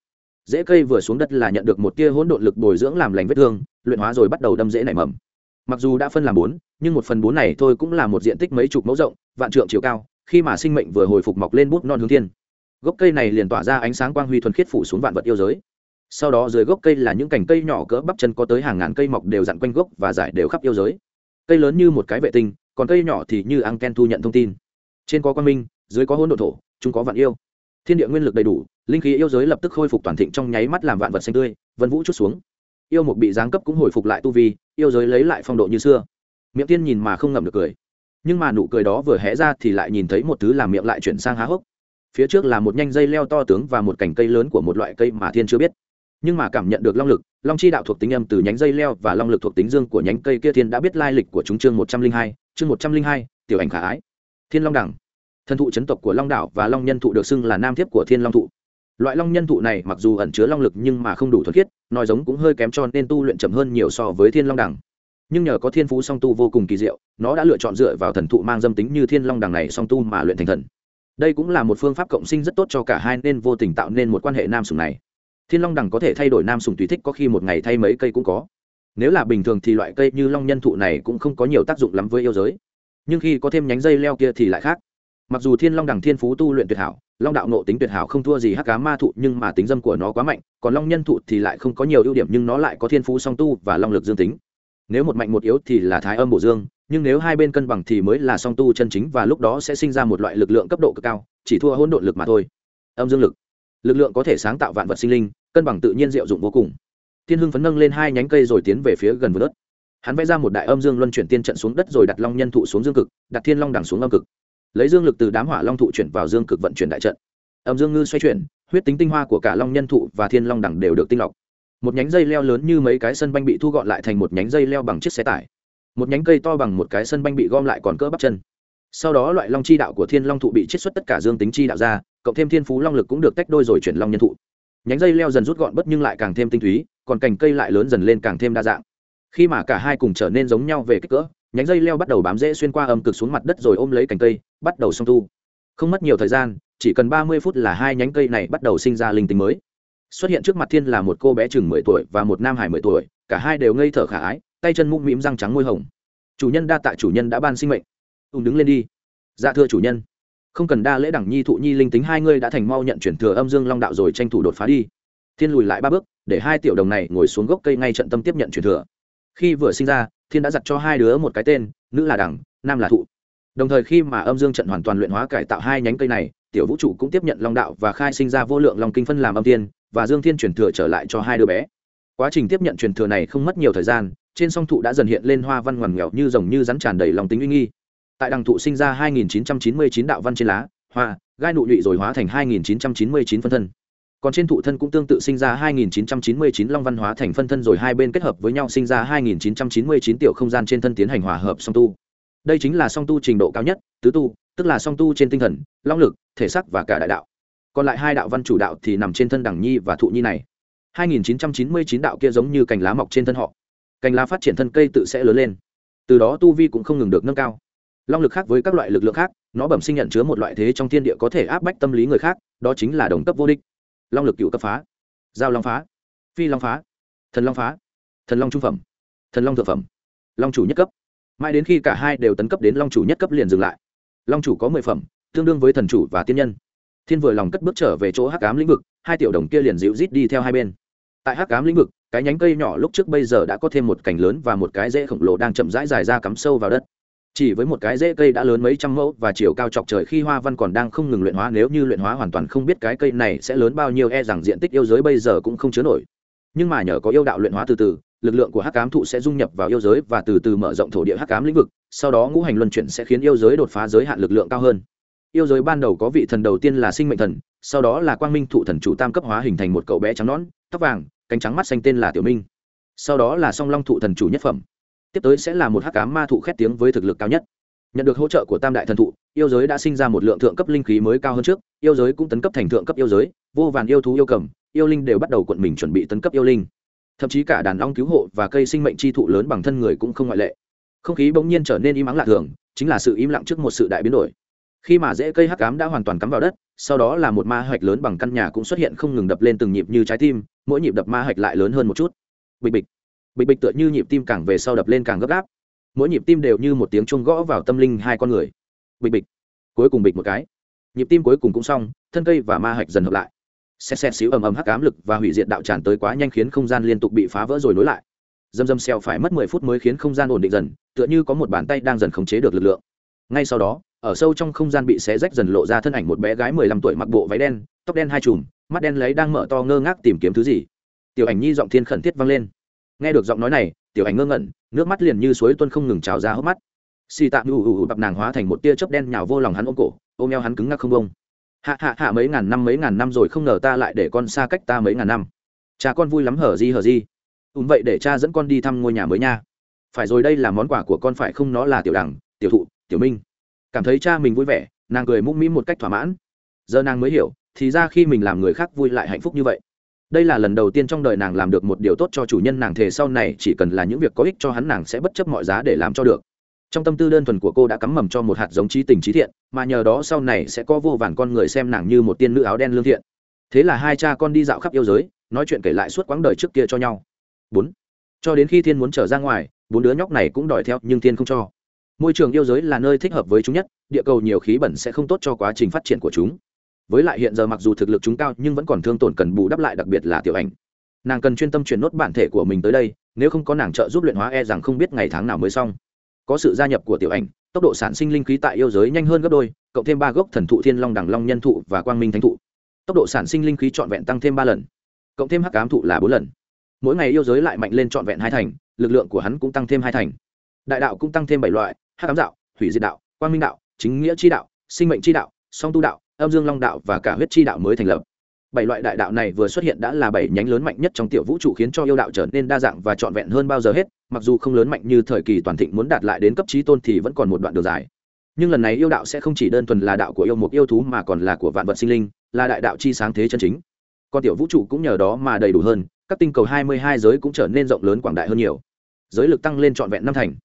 Rễ cây vừa xuống đất là nhận được một tia hỗn độn lực bồi dưỡng làm lành vết thương, luyện hóa rồi bắt đầu đâm rễ nảy mầm. Mặc dù đã phân làm bốn, nhưng một phần bốn này thôi cũng là một diện tích mấy chục mẫu rộng, vạn trượng chiều cao, khi mà sinh mệnh vừa hồi phục mọc lên bút non hướng thiên gốc cây này liền tỏa ra ánh sáng quang huy thuần khiết phủ xuống vạn vật yêu giới. Sau đó dưới gốc cây là những cành cây nhỏ cỡ bắp chân có tới hàng ngàn cây mọc đều dặn quanh gốc và giải đều khắp yêu giới. Cây lớn như một cái vệ tinh, còn cây nhỏ thì như anken thu nhận thông tin. Trên có quan minh, dưới có hỗn độ thổ, chúng có vạn yêu. Thiên địa nguyên lực đầy đủ, linh khí yêu giới lập tức khôi phục toàn thịnh trong nháy mắt làm vạn vật xanh tươi, vân vũ chút xuống. Yêu mục bị giáng cấp cũng hồi phục lại tu vi, yêu giới lấy lại phong độ như xưa. Miệng tiên nhìn mà không ngậm được cười. Nhưng mà nụ cười đó vừa hé ra thì lại nhìn thấy một thứ làm miệng lại chuyển sang há hốc phía trước là một nhanh dây leo to tướng và một cành cây lớn của một loại cây mà thiên chưa biết. Nhưng mà cảm nhận được long lực, long chi đạo thuộc tính âm từ nhánh dây leo và long lực thuộc tính dương của nhánh cây kia thiên đã biết lai lịch của chúng chương một trăm linh hai, chương một trăm linh hai, tiểu ảnh khả ái. Thiên long đẳng. Thần thụ chấn tộc của long đảo và long nhân thụ được xưng là nam thiếp của thiên long thụ. Loại long nhân thụ này mặc dù ẩn chứa long lực nhưng mà không đủ thuật khiết, nói giống cũng hơi kém cho nên tu luyện chậm hơn nhiều so với thiên long đẳng. Nhưng nhờ có thiên phú song tu vô cùng kỳ diệu, nó đã lựa chọn dựa vào thần thụ mang dâm tính như thiên long đằng này song tu mà luyện thành thần đây cũng là một phương pháp cộng sinh rất tốt cho cả hai nên vô tình tạo nên một quan hệ nam sùng này. Thiên long đằng có thể thay đổi nam sùng tùy thích, có khi một ngày thay mấy cây cũng có. Nếu là bình thường thì loại cây như long nhân thụ này cũng không có nhiều tác dụng lắm với yêu giới. Nhưng khi có thêm nhánh dây leo kia thì lại khác. Mặc dù thiên long đằng thiên phú tu luyện tuyệt hảo, long đạo nộ tính tuyệt hảo không thua gì hắc cá ma thụ, nhưng mà tính dâm của nó quá mạnh, còn long nhân thụ thì lại không có nhiều ưu điểm nhưng nó lại có thiên phú song tu và long lực dương tính nếu một mạnh một yếu thì là thái âm bổ dương, nhưng nếu hai bên cân bằng thì mới là song tu chân chính và lúc đó sẽ sinh ra một loại lực lượng cấp độ cực cao, chỉ thua hỗn độn lực mà thôi. Âm dương lực. Lực lượng có thể sáng tạo vạn vật sinh linh, cân bằng tự nhiên diệu dụng vô cùng. Thiên hưng phấn nâng lên hai nhánh cây rồi tiến về phía gần vườn đất. Hắn vẽ ra một đại âm dương luân chuyển tiên trận xuống đất rồi đặt long nhân thụ xuống dương cực, đặt thiên long đẳng xuống âm cực. Lấy dương lực từ đám hỏa long thụ chuyển vào dương cực vận chuyển đại trận. Âm dương ngư xoay chuyển, huyết tính tinh hoa của cả long nhân thụ và thiên long đẳng đều được tinh lọc một nhánh dây leo lớn như mấy cái sân banh bị thu gọn lại thành một nhánh dây leo bằng chiếc xe tải. Một nhánh cây to bằng một cái sân banh bị gom lại còn cỡ bắp chân. Sau đó loại long chi đạo của thiên long thụ bị chiết xuất tất cả dương tính chi đạo ra, cộng thêm thiên phú long lực cũng được tách đôi rồi chuyển long nhân thụ. Nhánh dây leo dần rút gọn bất nhưng lại càng thêm tinh túy, còn cành cây lại lớn dần lên càng thêm đa dạng. Khi mà cả hai cùng trở nên giống nhau về kích cỡ, nhánh dây leo bắt đầu bám rễ xuyên qua âm cực xuống mặt đất rồi ôm lấy cành cây, bắt đầu song thu không mất nhiều thời gian, chỉ cần ba mươi phút là hai nhánh cây này bắt đầu sinh ra linh tính mới xuất hiện trước mặt thiên là một cô bé chừng mười tuổi và một nam hải mười tuổi, cả hai đều ngây thở khả ái, tay chân mũm mĩm răng trắng môi hồng. Chủ nhân đa tạ chủ nhân đã ban sinh mệnh. Ùn đứng lên đi. Dạ thưa chủ nhân. Không cần đa lễ đẳng nhi thụ nhi linh tính, hai ngươi đã thành mau nhận chuyển thừa âm dương long đạo rồi, tranh thủ đột phá đi. Thiên lùi lại ba bước, để hai tiểu đồng này ngồi xuống gốc cây ngay trận tâm tiếp nhận chuyển thừa. Khi vừa sinh ra, thiên đã giặt cho hai đứa một cái tên, nữ là đẳng, nam là thụ. Đồng thời khi mà âm dương trận hoàn toàn luyện hóa cải tạo hai nhánh cây này, tiểu vũ trụ cũng tiếp nhận long đạo và khai sinh ra vô lượng long kinh phân làm âm tiên và dương thiên chuyển thừa trở lại cho hai đứa bé. Quá trình tiếp nhận truyền thừa này không mất nhiều thời gian, trên song thụ đã dần hiện lên hoa văn ngoằn nghèo như rồng như rắn tràn đầy lòng tính uy nghi. Tại đằng thụ sinh ra 2999 đạo văn trên lá, hoa, gai nụ nhụy rồi hóa thành 2999 phân thân. Còn trên thụ thân cũng tương tự sinh ra 2999 long văn hóa thành phân thân rồi hai bên kết hợp với nhau sinh ra 2999 tiểu không gian trên thân tiến hành hòa hợp song tu. Đây chính là song tu trình độ cao nhất, tứ tu, tức là song tu trên tinh thần, long lực, thể sắc và cả đại đạo còn lại hai đạo văn chủ đạo thì nằm trên thân đẳng nhi và thụ nhi này. 2999 đạo kia giống như cành lá mọc trên thân họ. Cành lá phát triển thân cây tự sẽ lớn lên. Từ đó tu vi cũng không ngừng được nâng cao. Long lực khác với các loại lực lượng khác, nó bẩm sinh nhận chứa một loại thế trong thiên địa có thể áp bách tâm lý người khác, đó chính là đồng cấp vô địch. Long lực cựu cấp phá. Giao long phá. Phi long phá. Thần long phá. Thần long trung phẩm. Thần long thượng phẩm. Long chủ nhất cấp. Mãi đến khi cả hai đều tấn cấp đến long chủ nhất cấp liền dừng lại. Long chủ có mười phẩm, tương đương với thần chủ và tiên nhân thiên vừa lòng cất bước trở về chỗ hắc ám lĩnh vực, hai tiểu đồng kia liền dịu rít đi theo hai bên. Tại hắc ám lĩnh vực, cái nhánh cây nhỏ lúc trước bây giờ đã có thêm một cành lớn và một cái rễ khổng lồ đang chậm rãi dài ra cắm sâu vào đất. Chỉ với một cái rễ cây đã lớn mấy trăm mẫu và chiều cao chọc trời khi hoa văn còn đang không ngừng luyện hóa, nếu như luyện hóa hoàn toàn không biết cái cây này sẽ lớn bao nhiêu e rằng diện tích yêu giới bây giờ cũng không chứa nổi. Nhưng mà nhờ có yêu đạo luyện hóa từ từ, lực lượng của hắc cám thụ sẽ dung nhập vào yêu giới và từ từ mở rộng thổ địa hắc cám lĩnh vực, sau đó ngũ hành luân chuyển sẽ khiến yêu giới đột phá giới hạn lực lượng cao hơn yêu giới ban đầu có vị thần đầu tiên là sinh mệnh thần, sau đó là quang minh thụ thần chủ tam cấp hóa hình thành một cậu bé trắng nõn, tóc vàng, cánh trắng mắt xanh tên là tiểu minh. Sau đó là song long thụ thần chủ nhất phẩm. Tiếp tới sẽ là một hắc cá ma thụ khét tiếng với thực lực cao nhất. Nhận được hỗ trợ của tam đại thần thụ, yêu giới đã sinh ra một lượng thượng cấp linh khí mới cao hơn trước, yêu giới cũng tấn cấp thành thượng cấp yêu giới, vô vàn yêu thú yêu cầm, yêu linh đều bắt đầu quận mình chuẩn bị tấn cấp yêu linh. Thậm chí cả đàn ong cứu hộ và cây sinh mệnh chi thụ lớn bằng thân người cũng không ngoại lệ. Không khí bỗng nhiên trở nên im ắng lạ thường, chính là sự im lặng trước một sự đại biến đổi khi mà rễ cây hắc cám đã hoàn toàn cắm vào đất, sau đó là một ma hạch lớn bằng căn nhà cũng xuất hiện không ngừng đập lên từng nhịp như trái tim, mỗi nhịp đập ma hạch lại lớn hơn một chút. Bịch bịch. Bịch bịch tựa như nhịp tim càng về sau đập lên càng gấp gáp. Mỗi nhịp tim đều như một tiếng chuông gõ vào tâm linh hai con người. Bịch bịch. Cuối cùng bịch một cái. Nhịp tim cuối cùng cũng xong, thân cây và ma hạch dần hợp lại. Xe xe xíu ầm ầm hắc ám lực và hủy diệt đạo tràn tới quá nhanh khiến không gian liên tục bị phá vỡ rồi nối lại. Dâm dâm xèo phải mất mười phút mới khiến không gian ổn định dần, tựa như có một bàn tay đang dần khống chế được lực lượng. Ngay sau đó ở sâu trong không gian bị xé rách dần lộ ra thân ảnh một bé gái mười lăm tuổi mặc bộ váy đen, tóc đen hai chùm, mắt đen lấy đang mở to ngơ ngác tìm kiếm thứ gì. Tiểu ảnh nhi giọng thiên khẩn thiết vang lên. Nghe được giọng nói này, tiểu ảnh ngơ ngẩn, nước mắt liền như suối tuân không ngừng trào ra hốc mắt. Xì tạm ù ù ù bập nàng hóa thành một tia chớp đen nhào vô lòng hắn ôm cổ, ôm eo hắn cứng ngắc không bông hạ hạ hạ mấy ngàn năm mấy ngàn năm rồi không ngờ ta lại để con xa cách ta mấy ngàn năm. Cha con vui lắm hở di hở di ùm vậy để cha dẫn con đi thăm ngôi nhà mới nha. Phải rồi đây là món quà của con phải không? Nó là tiểu đẳng, tiểu thụ, tiểu minh cảm thấy cha mình vui vẻ, nàng cười mũm mĩm một cách thỏa mãn. Giờ nàng mới hiểu, thì ra khi mình làm người khác vui lại hạnh phúc như vậy. Đây là lần đầu tiên trong đời nàng làm được một điều tốt cho chủ nhân nàng thề sau này chỉ cần là những việc có ích cho hắn nàng sẽ bất chấp mọi giá để làm cho được. Trong tâm tư đơn thuần của cô đã cắm mầm cho một hạt giống trí tình trí thiện, mà nhờ đó sau này sẽ có vô vàn con người xem nàng như một tiên nữ áo đen lương thiện. Thế là hai cha con đi dạo khắp yêu giới, nói chuyện kể lại suốt quãng đời trước kia cho nhau. Bốn. Cho đến khi thiên muốn trở ra ngoài, bốn đứa nhóc này cũng đòi theo, nhưng thiên không cho môi trường yêu giới là nơi thích hợp với chúng nhất, địa cầu nhiều khí bẩn sẽ không tốt cho quá trình phát triển của chúng. Với lại hiện giờ mặc dù thực lực chúng cao nhưng vẫn còn thương tổn cần bù đắp lại đặc biệt là tiểu ảnh. Nàng cần chuyên tâm chuyển nốt bản thể của mình tới đây, nếu không có nàng trợ giúp luyện hóa e rằng không biết ngày tháng nào mới xong. Có sự gia nhập của tiểu ảnh, tốc độ sản sinh linh khí tại yêu giới nhanh hơn gấp đôi, cộng thêm ba gốc thần thụ thiên long Đằng long nhân thụ và quang minh thánh thụ. Tốc độ sản sinh linh khí trọn vẹn tăng thêm ba lần, cộng thêm hắc cám thụ là bốn lần. Mỗi ngày yêu giới lại mạnh lên trọn vẹn hai thành, lực lượng của hắn cũng tăng thêm hai thành. Đại đạo cũng tăng thêm bảy loại hát cám đạo hủy diệt đạo, quang minh đạo, chính nghĩa chi đạo, sinh mệnh chi đạo, song tu đạo, âm dương long đạo và cả huyết chi đạo mới thành lập. Bảy loại đại đạo này vừa xuất hiện đã là bảy nhánh lớn mạnh nhất trong tiểu vũ trụ khiến cho yêu đạo trở nên đa dạng và trọn vẹn hơn bao giờ hết, mặc dù không lớn mạnh như thời kỳ toàn thịnh muốn đạt lại đến cấp trí tôn thì vẫn còn một đoạn đường dài. Nhưng lần này yêu đạo sẽ không chỉ đơn thuần là đạo của yêu mục yêu thú mà còn là của vạn vật sinh linh, là đại đạo chi sáng thế chân chính. Còn tiểu vũ trụ cũng nhờ đó mà đầy đủ hơn, các tinh cầu hai mươi hai giới cũng trở nên rộng lớn quảng đại hơn nhiều. Giới lực tăng lên trọn vẹn năm thành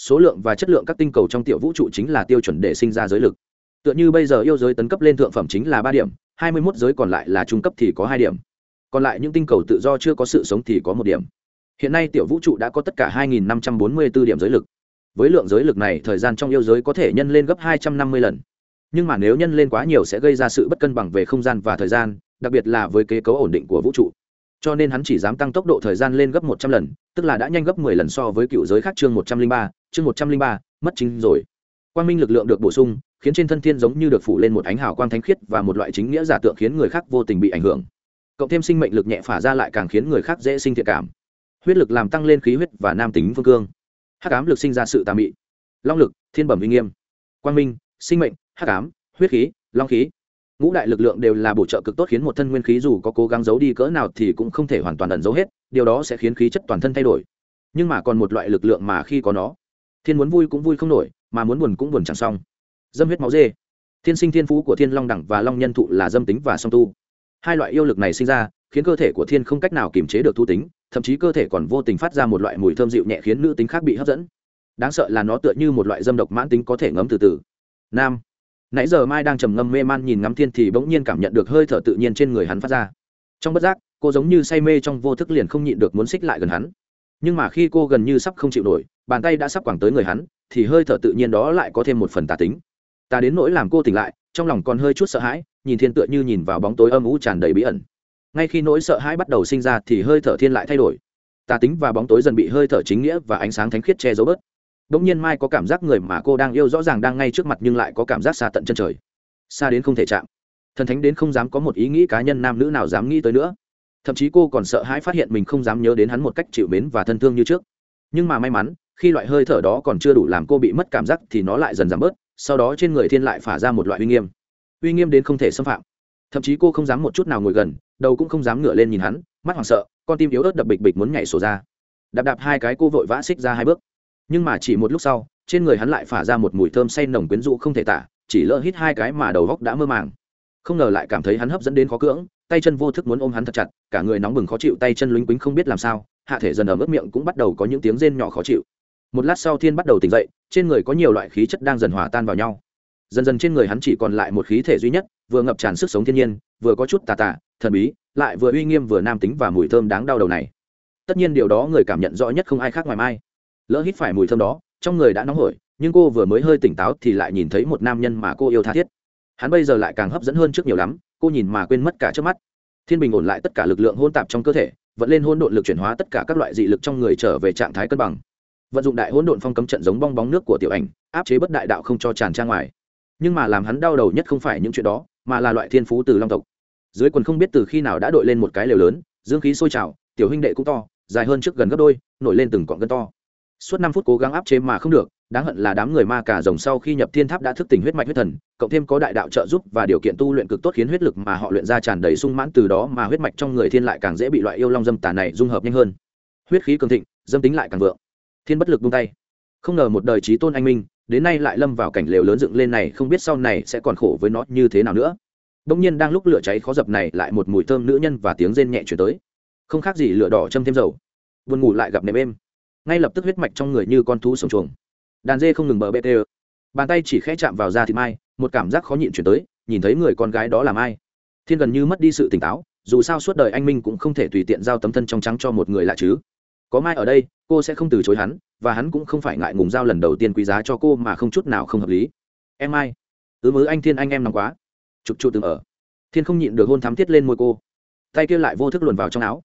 số lượng và chất lượng các tinh cầu trong tiểu vũ trụ chính là tiêu chuẩn để sinh ra giới lực. Tựa như bây giờ yêu giới tấn cấp lên thượng phẩm chính là ba điểm, hai mươi mốt giới còn lại là trung cấp thì có hai điểm. Còn lại những tinh cầu tự do chưa có sự sống thì có một điểm. Hiện nay tiểu vũ trụ đã có tất cả hai nghìn năm trăm bốn mươi b ố điểm giới lực. Với lượng giới lực này, thời gian trong yêu giới có thể nhân lên gấp hai trăm năm mươi lần. Nhưng mà nếu nhân lên quá nhiều sẽ gây ra sự bất cân bằng về không gian và thời gian, đặc biệt là với kế cấu ổn định của vũ trụ. Cho nên hắn chỉ dám tăng tốc độ thời gian lên gấp một trăm lần, tức là đã nhanh gấp mười lần so với cựu giới khác chương một trăm linh ba chương một trăm linh ba, mất chính rồi. Quang minh lực lượng được bổ sung, khiến trên thân thiên giống như được phủ lên một ánh hào quang thánh khiết và một loại chính nghĩa giả tượng khiến người khác vô tình bị ảnh hưởng. Cộng thêm sinh mệnh lực nhẹ phả ra lại càng khiến người khác dễ sinh thiện cảm. Huyết lực làm tăng lên khí huyết và nam tính phương cương. Hắc ám lực sinh ra sự tà mị. Long lực, thiên bẩm uy nghiêm. Quang minh, sinh mệnh, hắc ám, huyết khí, long khí. Ngũ đại lực lượng đều là bổ trợ cực tốt khiến một thân nguyên khí dù có cố gắng giấu đi cỡ nào thì cũng không thể hoàn toàn ẩn giấu hết, điều đó sẽ khiến khí chất toàn thân thay đổi. Nhưng mà còn một loại lực lượng mà khi có nó thiên muốn vui cũng vui không nổi, mà muốn buồn cũng buồn chẳng xong. Dâm huyết máu dê. Thiên sinh thiên phú của thiên long đẳng và long nhân thụ là dâm tính và song tu. Hai loại yêu lực này sinh ra, khiến cơ thể của thiên không cách nào kiềm chế được thu tính, thậm chí cơ thể còn vô tình phát ra một loại mùi thơm dịu nhẹ khiến nữ tính khác bị hấp dẫn. Đáng sợ là nó tựa như một loại dâm độc mãn tính có thể ngấm từ từ. Nam. Nãy giờ mai đang trầm ngâm mê man nhìn ngắm thiên thì bỗng nhiên cảm nhận được hơi thở tự nhiên trên người hắn phát ra. Trong bất giác, cô giống như say mê trong vô thức liền không nhịn được muốn xích lại gần hắn. Nhưng mà khi cô gần như sắp không chịu nổi bàn tay đã sắp quẳng tới người hắn thì hơi thở tự nhiên đó lại có thêm một phần tà tính ta đến nỗi làm cô tỉnh lại trong lòng còn hơi chút sợ hãi nhìn thiên tựa như nhìn vào bóng tối âm u tràn đầy bí ẩn ngay khi nỗi sợ hãi bắt đầu sinh ra thì hơi thở thiên lại thay đổi tà tính và bóng tối dần bị hơi thở chính nghĩa và ánh sáng thánh khiết che giấu bớt bỗng nhiên Mai có cảm giác người mà cô đang yêu rõ ràng đang ngay trước mặt nhưng lại có cảm giác xa tận chân trời. Xa đến không thể chạm. Thần thánh đến không dám có một ý nghĩ cá nhân nam nữ nào dám nghĩ tới nữa. Thậm chí cô còn sợ hãi phát hiện mình không dám nhớ đến hắn một cách chịu mến và thân thương như trước. Nhưng mà may mắn, khi loại hơi thở đó còn chưa đủ làm cô bị mất cảm giác thì nó lại dần giảm bớt, sau đó trên người thiên lại phả ra một loại uy nghiêm. Uy nghiêm đến không thể xâm phạm. Thậm chí cô không dám một chút nào ngồi gần, đầu cũng không dám ngửa lên nhìn hắn, mắt hoảng sợ, con tim yếu ớt đập bịch bịch muốn nhảy sổ ra. Đạp đạp hai cái cô vội vã xích ra hai bước nhưng mà chỉ một lúc sau trên người hắn lại phả ra một mùi thơm say nồng quyến rũ không thể tả chỉ lỡ hít hai cái mà đầu góc đã mơ màng không ngờ lại cảm thấy hắn hấp dẫn đến khó cưỡng tay chân vô thức muốn ôm hắn thật chặt cả người nóng bừng khó chịu tay chân lính quýnh không biết làm sao hạ thể dần ở mức miệng cũng bắt đầu có những tiếng rên nhỏ khó chịu một lát sau thiên bắt đầu tỉnh dậy, trên người có nhiều loại khí chất đang dần hòa tan vào nhau. Dần dần trên người hắn chỉ còn lại một khí thể duy nhất, vừa ngập tràn sức sống thiên nhiên, vừa có chút tà tà, thần bí, lại vừa uy nghiêm vừa nam tính và mùi thơm đáng đau đầu này. Tất nhiên điều đó người cảm nhận rõ nhất không ai khác ngoài mai. Lỡ hít phải mùi thơm đó, trong người đã nóng hổi, nhưng cô vừa mới hơi tỉnh táo thì lại nhìn thấy một nam nhân mà cô yêu tha thiết. Hắn bây giờ lại càng hấp dẫn hơn trước nhiều lắm, cô nhìn mà quên mất cả trước mắt. Thiên bình ổn lại tất cả lực lượng hôn tạp trong cơ thể, vận lên hôn độn lực chuyển hóa tất cả các loại dị lực trong người trở về trạng thái cân bằng vận dụng đại hỗn độn phong cấm trận giống bong bóng nước của tiểu ảnh, áp chế bất đại đạo không cho tràn ra ngoài. Nhưng mà làm hắn đau đầu nhất không phải những chuyện đó, mà là loại thiên phú từ long tộc. Dưới quần không biết từ khi nào đã đội lên một cái lều lớn, dương khí sôi trào, tiểu huynh đệ cũng to, dài hơn trước gần gấp đôi, nổi lên từng cọn gân to. Suốt năm phút cố gắng áp chế mà không được, đáng hận là đám người ma cả rồng sau khi nhập thiên tháp đã thức tỉnh huyết mạch huyết thần, cộng thêm có đại đạo trợ giúp và điều kiện tu luyện cực tốt khiến huyết lực mà họ luyện ra tràn đầy sung mãn, từ đó mà huyết mạch trong người thiên lại càng dễ bị loại yêu long dâm tà này dung hợp nhanh hơn. Huyết khí cường thịnh, dâm tính lại càng vượng thiên bất lực buông tay. Không ngờ một đời trí tôn anh minh đến nay lại lâm vào cảnh lều lớn dựng lên này không biết sau này sẽ còn khổ với nó như thế nào nữa. Bỗng nhiên đang lúc lửa cháy khó dập này lại một mùi thơm nữ nhân và tiếng rên nhẹ chuyển tới. Không khác gì lửa đỏ châm thêm dầu. Buồn ngủ lại gặp nệm êm. Ngay lập tức huyết mạch trong người như con thú sống chuồng. Đàn dê không ngừng bờ bê tê. Bàn tay chỉ khẽ chạm vào da thịt mai một cảm giác khó nhịn chuyển tới nhìn thấy người con gái đó là ai, thiên gần như mất đi sự tỉnh táo dù sao suốt đời anh minh cũng không thể tùy tiện giao tấm thân trong trắng cho một người lạ chứ có mai ở đây, cô sẽ không từ chối hắn, và hắn cũng không phải ngại ngùng giao lần đầu tiên quý giá cho cô mà không chút nào không hợp lý. Em mai, ứ mứ anh thiên anh em nóng quá. Chụp chụp từng ở. Thiên không nhịn được hôn thắm thiết lên môi cô. Tay kia lại vô thức luồn vào trong áo.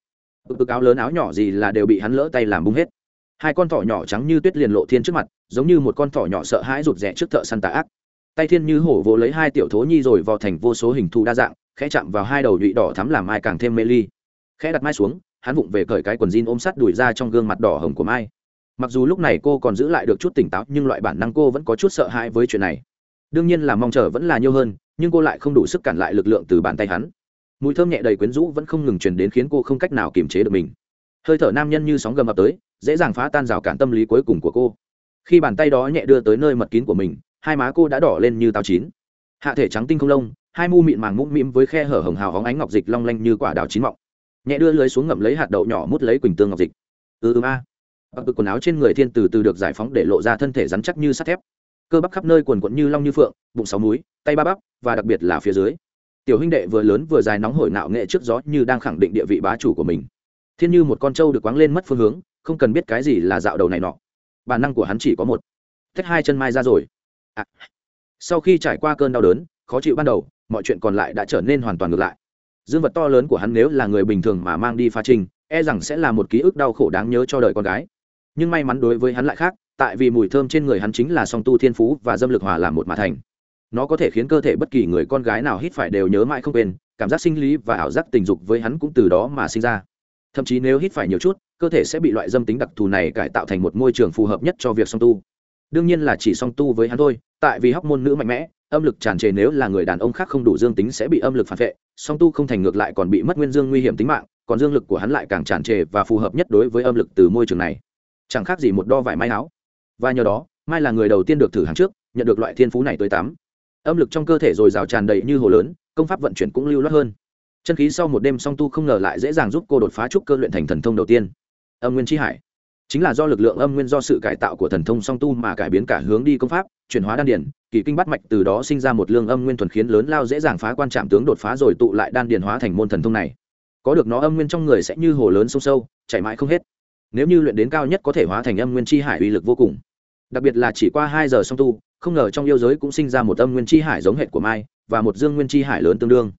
Ực ực áo lớn áo nhỏ gì là đều bị hắn lỡ tay làm bung hết. Hai con thỏ nhỏ trắng như tuyết liền lộ thiên trước mặt, giống như một con thỏ nhỏ sợ hãi rụt rè trước thợ săn tà ác. Tay thiên như hổ vỗ lấy hai tiểu thố nhi rồi vò thành vô số hình thù đa dạng, khẽ chạm vào hai đầu nhụy đỏ thắm làm mai càng thêm mê ly. Khẽ đặt mai xuống hắn vụng về cởi cái quần jean ôm sát đùi ra trong gương mặt đỏ hồng của mai. Mặc dù lúc này cô còn giữ lại được chút tỉnh táo, nhưng loại bản năng cô vẫn có chút sợ hãi với chuyện này. Đương nhiên là mong chờ vẫn là nhiều hơn, nhưng cô lại không đủ sức cản lại lực lượng từ bàn tay hắn. Mùi thơm nhẹ đầy quyến rũ vẫn không ngừng truyền đến khiến cô không cách nào kiềm chế được mình. Hơi thở nam nhân như sóng gầm ập tới, dễ dàng phá tan rào cản tâm lý cuối cùng của cô. Khi bàn tay đó nhẹ đưa tới nơi mật kín của mình, hai má cô đã đỏ lên như táo chín. Hạ thể trắng tinh không lông, hai mu mịn màng mũm mĩm với khe hở hồng hào hóng ánh ngọc dịch long lanh như quả đào chín mọng nhẹ đưa lưới xuống ngậm lấy hạt đậu nhỏ mút lấy quỳnh tương ngọc dịch. Ừ ừ a. Bậc cực quần áo trên người thiên từ từ được giải phóng để lộ ra thân thể rắn chắc như sắt thép. Cơ bắp khắp nơi quần quận như long như phượng, bụng sáu múi, tay ba bắp, và đặc biệt là phía dưới. Tiểu huynh đệ vừa lớn vừa dài nóng hổi nạo nghệ trước gió như đang khẳng định địa vị bá chủ của mình. Thiên như một con trâu được quáng lên mất phương hướng, không cần biết cái gì là dạo đầu này nọ. Bản năng của hắn chỉ có một. Thách hai chân mai ra rồi. À. sau khi trải qua cơn đau đớn, khó chịu ban đầu, mọi chuyện còn lại đã trở nên hoàn toàn ngược lại dương vật to lớn của hắn nếu là người bình thường mà mang đi pha trình e rằng sẽ là một ký ức đau khổ đáng nhớ cho đời con gái. Nhưng may mắn đối với hắn lại khác, tại vì mùi thơm trên người hắn chính là song tu thiên phú và dâm lực hòa làm một mà thành. Nó có thể khiến cơ thể bất kỳ người con gái nào hít phải đều nhớ mãi không quên, cảm giác sinh lý và ảo giác tình dục với hắn cũng từ đó mà sinh ra. Thậm chí nếu hít phải nhiều chút, cơ thể sẽ bị loại dâm tính đặc thù này cải tạo thành một môi trường phù hợp nhất cho việc song tu. Đương nhiên là chỉ song tu với hắn thôi tại vì hóc môn nữ mạnh mẽ, âm lực tràn trề nếu là người đàn ông khác không đủ dương tính sẽ bị âm lực phản vệ, song tu không thành ngược lại còn bị mất nguyên dương nguy hiểm tính mạng, còn dương lực của hắn lại càng tràn trề và phù hợp nhất đối với âm lực từ môi trường này. Chẳng khác gì một đo vải may áo. Và nhờ đó, mai là người đầu tiên được thử hàng trước, nhận được loại thiên phú này tới tám. Âm lực trong cơ thể dồi dào tràn đầy như hồ lớn, công pháp vận chuyển cũng lưu loát hơn. Chân khí sau một đêm song tu không ngờ lại dễ dàng giúp cô đột phá trúc cơ luyện thành thần thông đầu tiên. Âm nguyên tri hải chính là do lực lượng âm nguyên do sự cải tạo của thần thông song tu mà cải biến cả hướng đi công pháp, chuyển hóa đan điển kỳ kinh bắt mạch từ đó sinh ra một lương âm nguyên thuần khiến lớn lao dễ dàng phá quan trạm tướng đột phá rồi tụ lại đan điển hóa thành môn thần thông này. Có được nó âm nguyên trong người sẽ như hồ lớn sâu sâu, chảy mãi không hết. Nếu như luyện đến cao nhất có thể hóa thành âm nguyên chi hải uy lực vô cùng. Đặc biệt là chỉ qua hai giờ song tu, không ngờ trong yêu giới cũng sinh ra một âm nguyên chi hải giống hệt của mai, và một dương nguyên chi hải lớn tương đương.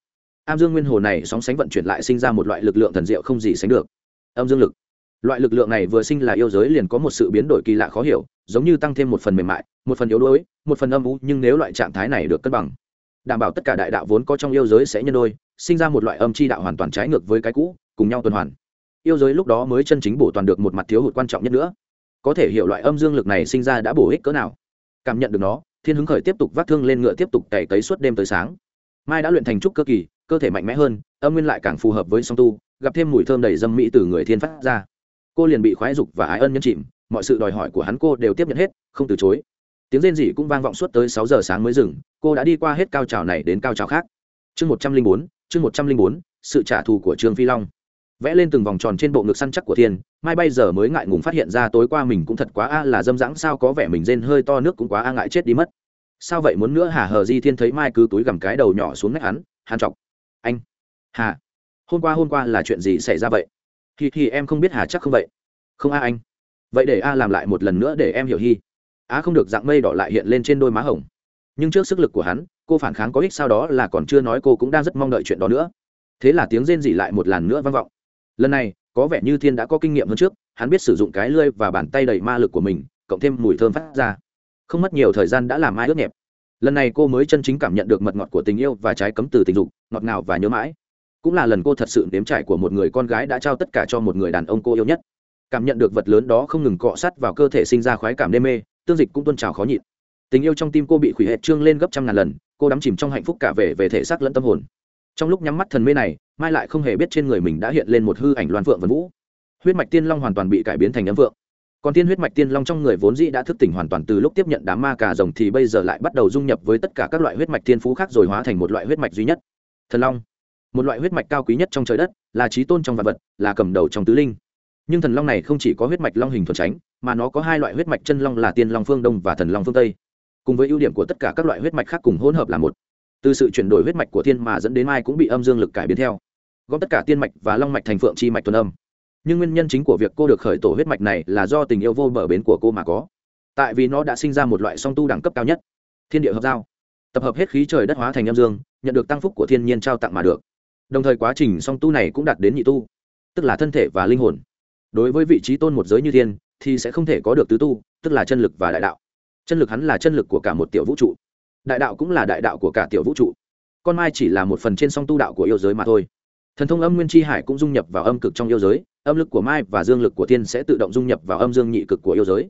Am dương nguyên hồ này sóng sánh vận chuyển lại sinh ra một loại lực lượng thần diệu không gì sánh được. Âm dương lực loại lực lượng này vừa sinh là yêu giới liền có một sự biến đổi kỳ lạ khó hiểu, giống như tăng thêm một phần mềm mại, một phần yếu đuối, một phần âm u, nhưng nếu loại trạng thái này được cân bằng, đảm bảo tất cả đại đạo vốn có trong yêu giới sẽ nhân đôi, sinh ra một loại âm chi đạo hoàn toàn trái ngược với cái cũ, cùng nhau tuần hoàn. Yêu giới lúc đó mới chân chính bổ toàn được một mặt thiếu hụt quan trọng nhất nữa. Có thể hiểu loại âm dương lực này sinh ra đã bổ ích cỡ nào. Cảm nhận được nó, thiên hứng khởi tiếp tục vác thương lên ngựa tiếp tục cày cấy suốt đêm tới sáng. Mai đã luyện thành trúc cơ kỳ, cơ thể mạnh mẽ hơn, âm nguyên lại càng phù hợp với song tu, gặp thêm mùi thơm đầy dâm mỹ từ người thiên phát ra cô liền bị khoái dục và ái ân nhân chìm, mọi sự đòi hỏi của hắn cô đều tiếp nhận hết, không từ chối. Tiếng rên rỉ cũng vang vọng suốt tới sáu giờ sáng mới dừng, cô đã đi qua hết cao trào này đến cao trào khác. Chương một trăm linh bốn, chương một trăm linh bốn, sự trả thù của trương phi long. Vẽ lên từng vòng tròn trên bộ ngực săn chắc của thiên, mai bây giờ mới ngại ngùng phát hiện ra tối qua mình cũng thật quá a, là dâm dãng, sao có vẻ mình rên hơi to, nước cũng quá a, ngại chết đi mất. Sao vậy muốn nữa hả? Hờ di thiên thấy mai cứ túi gằm cái đầu nhỏ xuống nách hắn, hàn chọc anh. Hà, hôm qua hôm qua là chuyện gì xảy ra vậy? Thì thì em không biết hà chắc không vậy? Không a anh. Vậy để a làm lại một lần nữa để em hiểu hi. Á không được, dạng mây đỏ lại hiện lên trên đôi má hồng. Nhưng trước sức lực của hắn, cô phản kháng có ích sau đó là còn chưa nói cô cũng đang rất mong đợi chuyện đó nữa. Thế là tiếng rên rỉ lại một lần nữa vang vọng. Lần này, có vẻ như thiên đã có kinh nghiệm hơn trước, hắn biết sử dụng cái lươi và bàn tay đầy ma lực của mình, cộng thêm mùi thơm phát ra. Không mất nhiều thời gian đã làm ai ướt nhẹp lần này cô mới chân chính cảm nhận được mật ngọt của tình yêu và trái cấm từ tình dục, ngọt ngào và nhớ mãi cũng là lần cô thật sự nếm trải của một người con gái đã trao tất cả cho một người đàn ông cô yêu nhất. Cảm nhận được vật lớn đó không ngừng cọ sát vào cơ thể sinh ra khoái cảm đê mê, tương dịch cũng tuôn trào khó nhịn. Tình yêu trong tim cô bị khủy hệt trương lên gấp trăm ngàn lần, cô đắm chìm trong hạnh phúc cả về về thể xác lẫn tâm hồn. Trong lúc nhắm mắt thần mê này, mai lại không hề biết trên người mình đã hiện lên một hư ảnh loan phượng vân vũ. Huyết mạch tiên long hoàn toàn bị cải biến thành ấm vượng. Còn tiên huyết mạch tiên long trong người vốn dĩ đã thức tỉnh hoàn toàn từ lúc tiếp nhận đám ma cà rồng thì bây giờ lại bắt đầu dung nhập với tất cả các loại huyết mạch tiên phú khác rồi hóa thành một loại huyết mạch duy nhất. Thần long một loại huyết mạch cao quý nhất trong trời đất, là trí tôn trong vật vật, là cầm đầu trong tứ linh. Nhưng thần long này không chỉ có huyết mạch long hình thuần tránh, mà nó có hai loại huyết mạch chân long là tiên long phương đông và thần long phương tây. Cùng với ưu điểm của tất cả các loại huyết mạch khác cùng hỗn hợp là một. Từ sự chuyển đổi huyết mạch của thiên mà dẫn đến mai cũng bị âm dương lực cải biến theo. Gom tất cả tiên mạch và long mạch thành phượng chi mạch tuần âm. Nhưng nguyên nhân chính của việc cô được khởi tổ huyết mạch này là do tình yêu vô bờ bến của cô mà có. Tại vì nó đã sinh ra một loại song tu đẳng cấp cao nhất. Thiên địa hợp giao. Tập hợp hết khí trời đất hóa thành âm dương, nhận được tăng phúc của thiên nhiên trao tặng mà được đồng thời quá trình song tu này cũng đạt đến nhị tu, tức là thân thể và linh hồn. Đối với vị trí tôn một giới như thiên, thì sẽ không thể có được tứ tu, tức là chân lực và đại đạo. Chân lực hắn là chân lực của cả một tiểu vũ trụ. Đại đạo cũng là đại đạo của cả tiểu vũ trụ. Con mai chỉ là một phần trên song tu đạo của yêu giới mà thôi. Thần thông âm nguyên tri hải cũng dung nhập vào âm cực trong yêu giới, âm lực của mai và dương lực của tiên sẽ tự động dung nhập vào âm dương nhị cực của yêu giới.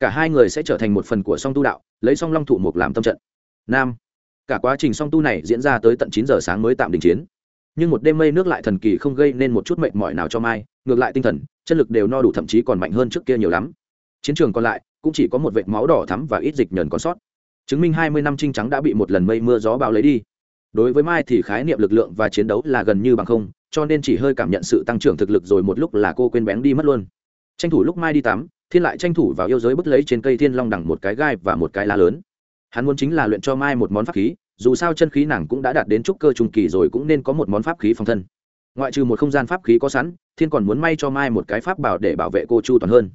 Cả hai người sẽ trở thành một phần của song tu đạo, lấy song long thụ mục làm tâm trận. Nam. Cả quá trình song tu này diễn ra tới tận chín giờ sáng mới tạm đình chiến nhưng một đêm mây nước lại thần kỳ không gây nên một chút mệt mỏi nào cho mai, ngược lại tinh thần, chân lực đều no đủ, thậm chí còn mạnh hơn trước kia nhiều lắm. Chiến trường còn lại, cũng chỉ có một vệt máu đỏ thắm và ít dịch nhờn còn sót. Chứng minh hai mươi năm trinh trắng đã bị một lần mây mưa gió bão lấy đi. Đối với mai thì khái niệm lực lượng và chiến đấu là gần như bằng không, cho nên chỉ hơi cảm nhận sự tăng trưởng thực lực rồi một lúc là cô quên bén đi mất luôn. Tranh thủ lúc mai đi tắm, thiên lại tranh thủ vào yêu giới bứt lấy trên cây thiên long đẳng một cái gai và một cái lá lớn. Hắn muốn chính là luyện cho mai một món pháp khí dù sao chân khí nàng cũng đã đạt đến trúc cơ trung kỳ rồi cũng nên có một món pháp khí phòng thân. Ngoại trừ một không gian pháp khí có sẵn, thiên còn muốn may cho mai một cái pháp bảo để bảo vệ cô chu toàn hơn.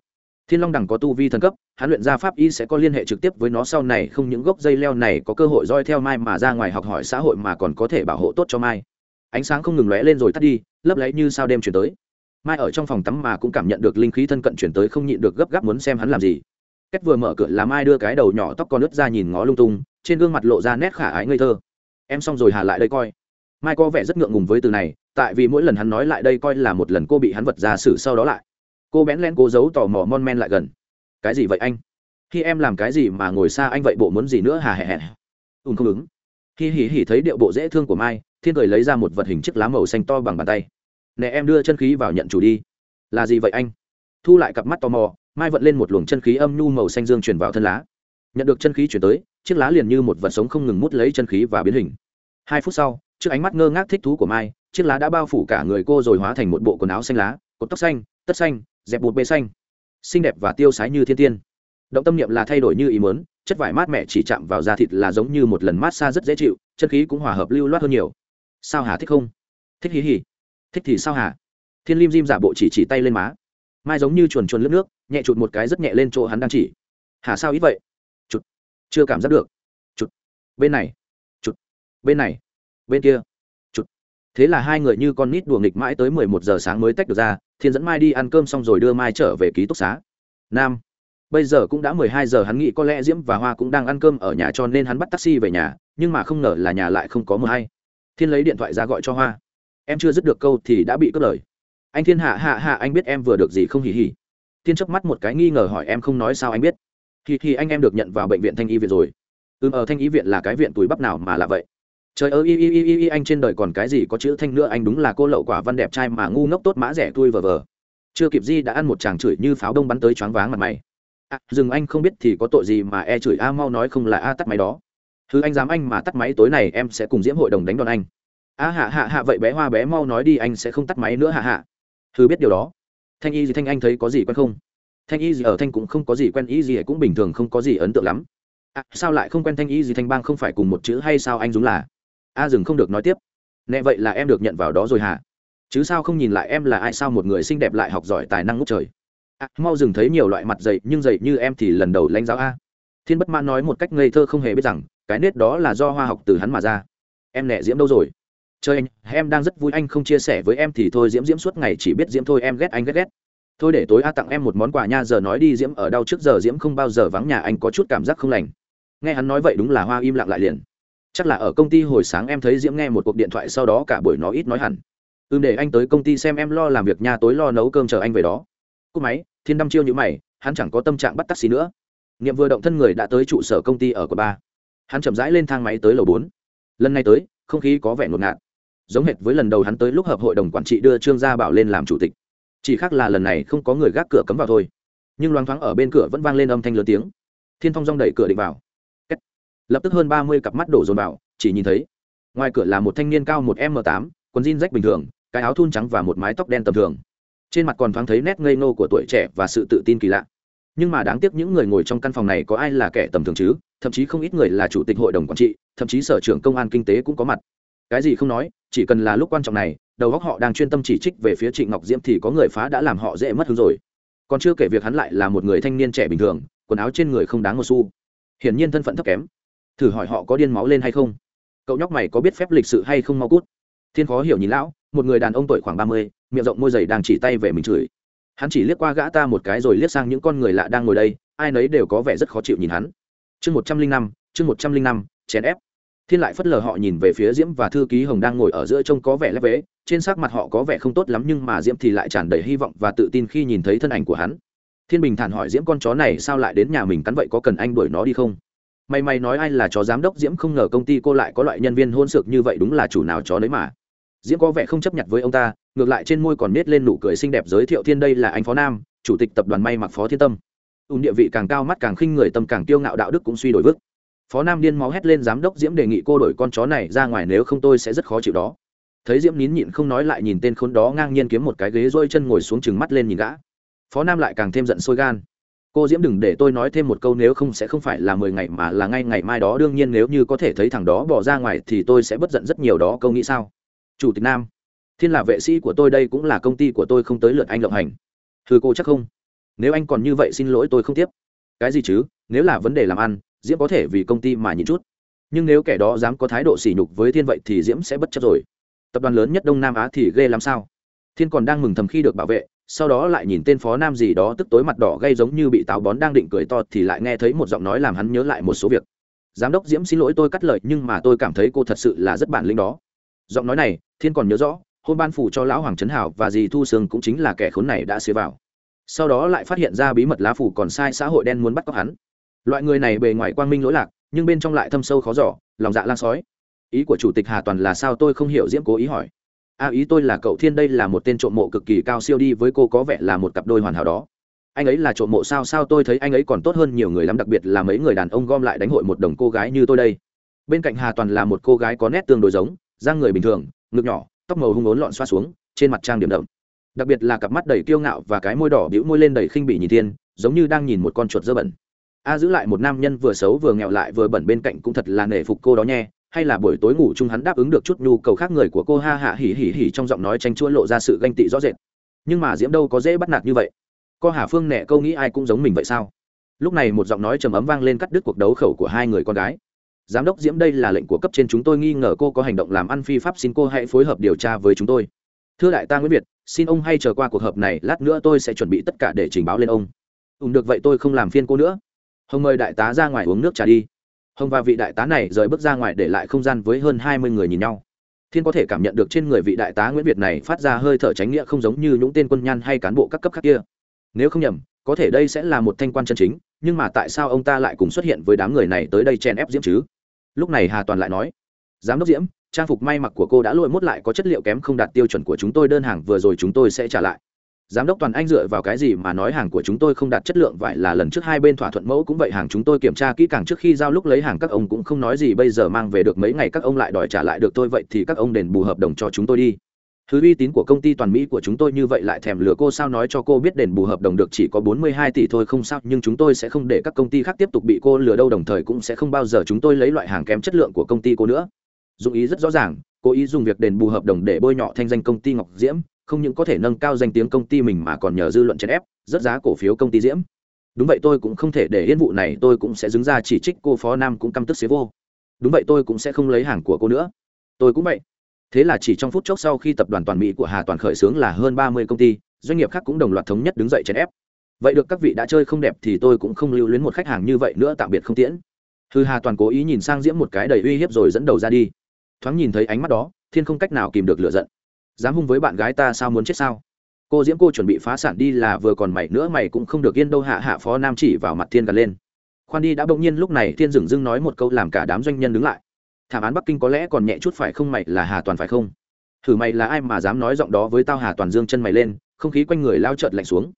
Thiên long đẳng có tu vi thần cấp, hắn luyện ra pháp y sẽ có liên hệ trực tiếp với nó sau này, không những gốc dây leo này có cơ hội roi theo mai mà ra ngoài học hỏi xã hội mà còn có thể bảo hộ tốt cho mai. Ánh sáng không ngừng lóe lên rồi tắt đi, lấp lấy như sao đêm chuyển tới. Mai ở trong phòng tắm mà cũng cảm nhận được linh khí thân cận chuyển tới, không nhịn được gấp gáp muốn xem hắn làm gì. Cách vừa mở cửa là mai đưa cái đầu nhỏ tóc con ướt ra nhìn ngó lung tung trên gương mặt lộ ra nét khả ái ngây thơ. Em xong rồi hà lại đây coi. Mai có vẻ rất ngượng ngùng với từ này, tại vì mỗi lần hắn nói lại đây coi là một lần cô bị hắn vật ra xử sau đó lại. Cô bén len cố giấu tò mò mon men lại gần. Cái gì vậy anh? Khi em làm cái gì mà ngồi xa anh vậy bộ muốn gì nữa hà hẹ hẹ. Ùn không ứng. Khi hỉ hỉ thấy điệu bộ dễ thương của mai, thiên cười lấy ra một vật hình chiếc lá màu xanh to bằng bàn tay. Nè em đưa chân khí vào nhận chủ đi. Là gì vậy anh? Thu lại cặp mắt tò mò, mai vận lên một luồng chân khí âm nhu màu xanh dương chuyển vào thân lá. Nhận được chân khí chuyển tới chiếc lá liền như một vật sống không ngừng mút lấy chân khí và biến hình. Hai phút sau, trước ánh mắt ngơ ngác thích thú của mai, chiếc lá đã bao phủ cả người cô rồi hóa thành một bộ quần áo xanh lá, cột tóc xanh, tất xanh, dẹp bột bê xanh. Xinh đẹp và tiêu sái như thiên tiên. Động tâm niệm là thay đổi như ý mớn chất vải mát mẻ chỉ chạm vào da thịt là giống như một lần mát xa rất dễ chịu, chân khí cũng hòa hợp lưu loát hơn nhiều. Sao Hà thích không? Thích hí hì. Thích thì sao Hà? Thiên lim dim giả bộ chỉ chỉ tay lên má. Mai giống như chuồn chuồn lướt nước, nhẹ chụt một cái rất nhẹ lên chỗ hắn đang chỉ. Hà sao ít vậy? Chưa cảm giác được. Chụt. Bên này. Chụt. Bên này. Bên kia. Chụt. Thế là hai người như con nít đùa nghịch mãi tới mười một giờ sáng mới tách được ra, thiên dẫn mai đi ăn cơm xong rồi đưa mai trở về ký túc xá. Nam. Bây giờ cũng đã mười hai giờ, hắn nghĩ có lẽ diễm và hoa cũng đang ăn cơm ở nhà cho nên hắn bắt taxi về nhà, nhưng mà không ngờ là nhà lại không có mờ hay. Thiên lấy điện thoại ra gọi cho hoa. Em chưa dứt được câu thì đã bị cướp lời. Anh thiên hạ hạ hạ, anh biết em vừa được gì không hỉ hỉ. Thiên chớp mắt một cái nghi ngờ hỏi em không nói sao anh biết thì thì anh em được nhận vào bệnh viện thanh y viện rồi. Ừm ở thanh y viện là cái viện túi bắp nào mà là vậy? Trời ơi y y y y anh trên đời còn cái gì có chữ thanh nữa anh đúng là cô lậu quả văn đẹp trai mà ngu ngốc tốt mã rẻ tui vờ vờ. Chưa kịp di đã ăn một chàng chửi như pháo đông bắn tới choáng váng mặt mày. À, dừng anh không biết thì có tội gì mà e chửi a mau nói không là a tắt máy đó. Thứ anh dám anh mà tắt máy tối này em sẽ cùng diễm hội đồng đánh đòn anh. A hạ hạ hạ vậy bé hoa bé mau nói đi anh sẽ không tắt máy nữa hạ hạ. Thứ biết điều đó. Thanh y gì thanh anh thấy có gì quen không? Thanh y gì ở thanh cũng không có gì quen y gì cũng bình thường không có gì ấn tượng lắm. À, sao lại không quen thanh y gì thanh bang không phải cùng một chữ hay sao anh dũng là? A dừng không được nói tiếp. Nè vậy là em được nhận vào đó rồi hả? Chứ sao không nhìn lại em là ai sao một người xinh đẹp lại học giỏi tài năng ngút trời? À, mau dừng thấy nhiều loại mặt dậy nhưng dậy như em thì lần đầu lãnh giáo a. Thiên bất mãn nói một cách ngây thơ không hề biết rằng cái nết đó là do hoa học từ hắn mà ra. Em nẹ diễm đâu rồi? Chơi anh em đang rất vui anh không chia sẻ với em thì thôi diễm diễm suốt ngày chỉ biết diễm thôi em ghét anh ghét ghét thôi để tối a tặng em một món quà nha, giờ nói đi, diễm ở đâu trước giờ, diễm không bao giờ vắng nhà, anh có chút cảm giác không lành. Nghe hắn nói vậy đúng là hoa im lặng lại liền. Chắc là ở công ty hồi sáng em thấy diễm nghe một cuộc điện thoại sau đó cả buổi nó ít nói hẳn. Ừ để anh tới công ty xem em lo làm việc nha, tối lo nấu cơm chờ anh về đó. Cúp máy, thiên đăm chiêu như mày, hắn chẳng có tâm trạng bắt taxi nữa. Nghiệm vừa động thân người đã tới trụ sở công ty ở quận ba. Hắn chậm rãi lên thang máy tới lầu bốn. Lần này tới, không khí có vẻ ngột ngạt. Giống hệt với lần đầu hắn tới lúc hợp hội đồng quản trị đưa trương gia bảo lên làm chủ tịch chỉ khác là lần này không có người gác cửa cấm vào thôi. Nhưng loáng thoáng ở bên cửa vẫn vang lên âm thanh lớn tiếng. Thiên phong rong đẩy cửa định vào. Kết. lập tức hơn ba mươi cặp mắt đổ dồn vào, chỉ nhìn thấy. Ngoài cửa là một thanh niên cao một m tám, quần jean rách bình thường, cái áo thun trắng và một mái tóc đen tầm thường. Trên mặt còn thoáng thấy nét ngây ngô của tuổi trẻ và sự tự tin kỳ lạ. Nhưng mà đáng tiếc những người ngồi trong căn phòng này có ai là kẻ tầm thường chứ? Thậm chí không ít người là chủ tịch hội đồng quản trị, thậm chí sở trưởng công an kinh tế cũng có mặt. Cái gì không nói, chỉ cần là lúc quan trọng này đầu óc họ đang chuyên tâm chỉ trích về phía trịnh ngọc diễm thì có người phá đã làm họ dễ mất hứng rồi. Còn chưa kể việc hắn lại là một người thanh niên trẻ bình thường, quần áo trên người không đáng một xu. Hiển nhiên thân phận thấp kém. Thử hỏi họ có điên máu lên hay không? Cậu nhóc mày có biết phép lịch sự hay không mau cút? Thiên khó hiểu nhìn lão, một người đàn ông tuổi khoảng ba mươi, miệng rộng môi dày đang chỉ tay về mình chửi. Hắn chỉ liếc qua gã ta một cái rồi liếc sang những con người lạ đang ngồi đây, ai nấy đều có vẻ rất khó chịu nhìn hắn. Chương một trăm linh năm, chương một trăm linh năm, chèn ép thiên lại phất lờ họ nhìn về phía diễm và thư ký hồng đang ngồi ở giữa trông có vẻ lép vế, trên sắc mặt họ có vẻ không tốt lắm nhưng mà diễm thì lại tràn đầy hy vọng và tự tin khi nhìn thấy thân ảnh của hắn. Thiên bình thản hỏi diễm, con chó này sao lại đến nhà mình cắn vậy? Có cần anh đuổi nó đi không? May may nói ai là chó giám đốc, diễm, không ngờ công ty cô lại có loại nhân viên hôn sược như vậy, đúng là chủ nào chó đấy mà. Diễm có vẻ không chấp nhận với ông ta, ngược lại trên môi còn nết lên nụ cười xinh đẹp giới thiệu, thiên, đây là anh phó nam, chủ tịch tập đoàn may mặc phó thiên tâm. Ùn địa vị càng cao, mắt càng khinh người, tâm càng tiêu ngạo, đạo đức cũng suy đổi vức phó nam điên máu hét lên giám đốc diễm đề nghị cô đổi con chó này ra ngoài nếu không tôi sẽ rất khó chịu đó thấy diễm nín nhịn không nói lại nhìn tên khốn đó ngang nhiên kiếm một cái ghế rôi chân ngồi xuống chừng mắt lên nhìn gã phó nam lại càng thêm giận sôi gan cô diễm đừng để tôi nói thêm một câu nếu không sẽ không phải là mười ngày mà là ngay ngày mai đó đương nhiên nếu như có thể thấy thằng đó bỏ ra ngoài thì tôi sẽ bất giận rất nhiều đó câu nghĩ sao chủ tịch nam thiên là vệ sĩ của tôi đây cũng là công ty của tôi không tới lượt anh lộng hành thưa cô chắc không nếu anh còn như vậy xin lỗi tôi không tiếp cái gì chứ nếu là vấn đề làm ăn diễm có thể vì công ty mà nhịn chút. Nhưng nếu kẻ đó dám có thái độ sỉ nhục với thiên vậy thì diễm sẽ bất chấp rồi. Tập đoàn lớn nhất đông nam á thì ghê làm sao? Thiên còn đang mừng thầm khi được bảo vệ, sau đó lại nhìn tên phó nam gì đó tức tối mặt đỏ gây giống như bị táo bón đang định cười to thì lại nghe thấy một giọng nói làm hắn nhớ lại một số việc. Giám đốc diễm xin lỗi tôi cắt lời, nhưng mà tôi cảm thấy cô thật sự là rất bản lĩnh đó. Giọng nói này, thiên còn nhớ rõ, hôm ban phủ cho lão hoàng trấn hảo và dì thu sương cũng chính là kẻ khốn này đã xế vào. Sau đó lại phát hiện ra bí mật lá phủ còn sai xã hội đen muốn bắt cóc hắn loại người này bề ngoài quang minh lỗi lạc, nhưng bên trong lại thâm sâu khó giỏ lòng dạ lan sói. Ý của chủ tịch hà toàn là sao tôi không hiểu diễm cố ý hỏi. A ý tôi là cậu thiên đây là một tên trộm mộ cực kỳ cao siêu đi với cô có vẻ là một cặp đôi hoàn hảo đó. Anh ấy là trộm mộ sao sao tôi thấy anh ấy còn tốt hơn nhiều người lắm, đặc biệt là mấy người đàn ông gom lại đánh hội một đồng cô gái như tôi đây. Bên cạnh hà toàn là một cô gái có nét tương đối giống da người bình thường, ngực nhỏ, tóc màu hung ốn lọn xoa xuống, trên mặt trang điểm đậm. Đặc biệt là cặp mắt đầy kiêu ngạo và cái môi đỏ bĩu môi lên đầy khinh bỉ nhìn thiên, giống như đang nhìn một con chuột dơ bẩn a giữ lại một nam nhân vừa xấu vừa nghèo lại vừa bẩn bên cạnh cũng thật là nể phục cô đó nhé, hay là buổi tối ngủ chung hắn đáp ứng được chút nhu cầu khác người của cô ha hạ hỉ hỉ hỉ trong giọng nói tranh chua lộ ra sự ganh tị rõ rệt. Nhưng mà diễm đâu có dễ bắt nạt như vậy. Co hà phương nẹ câu nghĩ ai cũng giống mình vậy sao? Lúc này một giọng nói trầm ấm vang lên cắt đứt cuộc đấu khẩu của hai người con gái. Giám đốc diễm đây là lệnh của cấp trên chúng tôi nghi ngờ cô có hành động làm ăn phi pháp xin cô hãy phối hợp điều tra với chúng tôi. Thưa đại ta nguyễn việt, xin ông hay chờ qua cuộc họp này, lát nữa tôi sẽ chuẩn bị tất cả để trình báo lên ông. Ừ được vậy tôi không làm phiên cô nữa hồng mời đại tá ra ngoài uống nước trà đi. Hồng và vị đại tá này rời bước ra ngoài để lại không gian với hơn hai mươi người nhìn nhau. Thiên có thể cảm nhận được trên người vị đại tá nguyễn việt này phát ra hơi thở tránh nghĩa không giống như những tên quân nhan hay cán bộ các cấp khác kia. Nếu không nhầm, có thể đây sẽ là một thanh quan chân chính, nhưng mà tại sao ông ta lại cùng xuất hiện với đám người này tới đây chen ép diễm chứ? Lúc này hà toàn lại nói, giám đốc diễm, trang phục may mặc của cô đã lội mốt lại có chất liệu kém không đạt tiêu chuẩn của chúng tôi, đơn hàng vừa rồi chúng tôi sẽ trả lại giám đốc toàn anh dựa vào cái gì mà nói hàng của chúng tôi không đạt chất lượng vậy là lần trước hai bên thỏa thuận mẫu cũng vậy, hàng chúng tôi kiểm tra kỹ càng trước khi giao lúc lấy hàng, các ông cũng không nói gì, bây giờ mang về được mấy ngày các ông lại đòi trả lại được tôi vậy thì các ông đền bù hợp đồng cho chúng tôi đi. Thứ uy tín của công ty toàn mỹ của chúng tôi như vậy lại thèm lừa cô sao nói cho cô biết đền bù hợp đồng được chỉ có 42 tỷ thôi, không sao, nhưng chúng tôi sẽ không để các công ty khác tiếp tục bị cô lừa đâu, đồng thời cũng sẽ không bao giờ chúng tôi lấy loại hàng kém chất lượng của công ty cô nữa. Dụng ý rất rõ ràng cố ý dùng việc đền bù hợp đồng để bôi nhọ thanh danh công ty ngọc diễm không những có thể nâng cao danh tiếng công ty mình mà còn nhờ dư luận chèn ép, rất giá cổ phiếu công ty diễm. Đúng vậy tôi cũng không thể để yên vụ này, tôi cũng sẽ đứng ra chỉ trích cô phó nam cũng căm tức xế vô. Đúng vậy tôi cũng sẽ không lấy hàng của cô nữa. Tôi cũng vậy. Thế là chỉ trong phút chốc sau khi tập đoàn toàn mỹ của hà toàn khởi xướng là hơn ba mươi công ty, doanh nghiệp khác cũng đồng loạt thống nhất đứng dậy chèn ép. Vậy được các vị đã chơi không đẹp thì tôi cũng không lưu luyến một khách hàng như vậy nữa, tạm biệt không tiễn. Hư hà toàn cố ý nhìn sang diễm một cái đầy uy hiếp rồi dẫn đầu ra đi. Thoáng nhìn thấy ánh mắt đó, thiên không cách nào kìm được lựa giận dám hung với bạn gái ta sao muốn chết sao? Cô diễm cô chuẩn bị phá sản đi là vừa còn mày nữa, mày cũng không được yên đâu, hạ hạ phó nam chỉ vào mặt thiên gần lên. Khoan đi, đã bỗng nhiên lúc này thiên dừng dưng nói một câu làm cả đám doanh nhân đứng lại. Thảm án bắc kinh có lẽ còn nhẹ chút phải không, mày là hà toàn phải không? Thử mày là ai mà dám nói giọng đó với tao, hà toàn dương chân mày lên, không khí quanh người lao trợt lạnh xuống.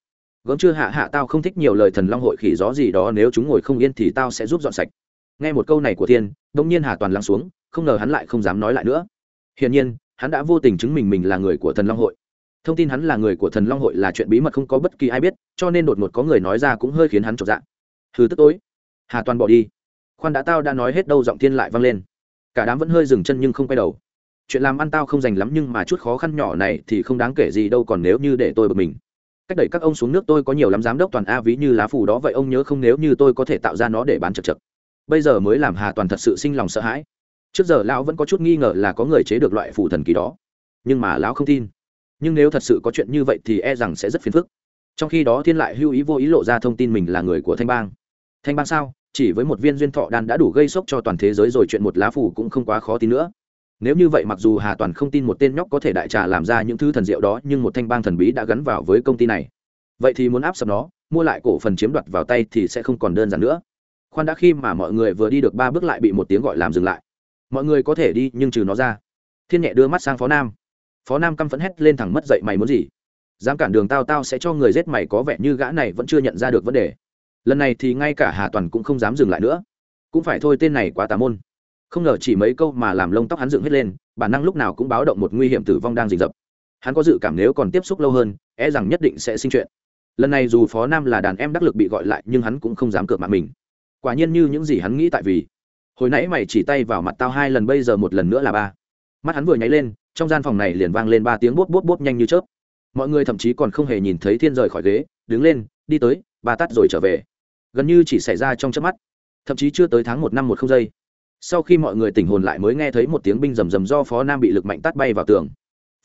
Gớm chưa, hạ hạ tao không thích nhiều lời thần long hội khỉ gió gì đó, nếu chúng ngồi không yên thì tao sẽ giúp dọn sạch. Nghe một câu này của thiên đông nhiên hà toàn lắng xuống, không ngờ hắn lại không dám nói lại nữa. Hiển nhiên hắn đã vô tình chứng minh mình là người của thần long hội. Thông tin hắn là người của thần long hội là chuyện bí mật không có bất kỳ ai biết, cho nên đột ngột có người nói ra cũng hơi khiến hắn trọn dạng hừ tức tối. Hà toàn bỏ đi. Khoan đã tao đã nói hết đâu giọng thiên lại vang lên. Cả đám vẫn hơi dừng chân nhưng không quay đầu. Chuyện làm ăn tao không dành lắm nhưng mà chút khó khăn nhỏ này thì không đáng kể gì đâu còn nếu như để tôi bực mình. Cách đẩy các ông xuống nước tôi có nhiều lắm giám đốc toàn a ví như lá phù đó vậy ông nhớ không nếu như tôi có thể tạo ra nó để bán chật chật. Bây giờ mới làm hà toàn thật sự sinh lòng sợ hãi trước giờ lão vẫn có chút nghi ngờ là có người chế được loại phù thần kỳ đó. Nhưng mà lão không tin. Nhưng nếu thật sự có chuyện như vậy thì e rằng sẽ rất phiền phức. Trong khi đó thiên lại hưu ý vô ý lộ ra thông tin mình là người của thanh bang. Thanh bang sao? Chỉ với một viên duyên thọ đan đã đủ gây sốc cho toàn thế giới rồi chuyện một lá phủ cũng không quá khó tin nữa. Nếu như vậy mặc dù hà toàn không tin một tên nhóc có thể đại trà làm ra những thứ thần diệu đó, nhưng một thanh bang thần bí đã gắn vào với công ty này. Vậy thì muốn áp sập nó, mua lại cổ phần chiếm đoạt vào tay thì sẽ không còn đơn giản nữa. Khoan đã khi mà mọi người vừa đi được ba bước lại bị một tiếng gọi làm dừng lại mọi người có thể đi nhưng trừ nó ra. Thiên nhẹ đưa mắt sang phó nam. Phó nam căm phẫn hét lên thẳng mất dậy, mày muốn gì? Dám cản đường tao tao sẽ cho người giết mày, có vẻ như gã này vẫn chưa nhận ra được vấn đề. Lần này thì ngay cả hà toàn cũng không dám dừng lại nữa. Cũng phải thôi, tên này quá tà môn. Không ngờ chỉ mấy câu mà làm lông tóc hắn dựng hết lên, bản năng lúc nào cũng báo động một nguy hiểm tử vong đang rình rập. Hắn có dự cảm nếu còn tiếp xúc lâu hơn e rằng nhất định sẽ sinh chuyện. Lần này dù phó nam là đàn em đắc lực bị gọi lại, nhưng hắn cũng không dám cược mạng mình. Quả nhiên như những gì hắn nghĩ tại vì hồi nãy mày chỉ tay vào mặt tao hai lần, bây giờ một lần nữa là ba. Mắt hắn vừa nháy lên, trong gian phòng này liền vang lên ba tiếng bốp bốp bốp nhanh như chớp. Mọi người thậm chí còn không hề nhìn thấy thiên rời khỏi ghế, đứng lên, đi tới, ba tắt rồi trở về. Gần như chỉ xảy ra trong chớp mắt, thậm chí chưa tới tháng một năm một không giây. Sau khi mọi người tỉnh hồn lại mới nghe thấy một tiếng binh rầm rầm do phó nam bị lực mạnh tắt bay vào tường.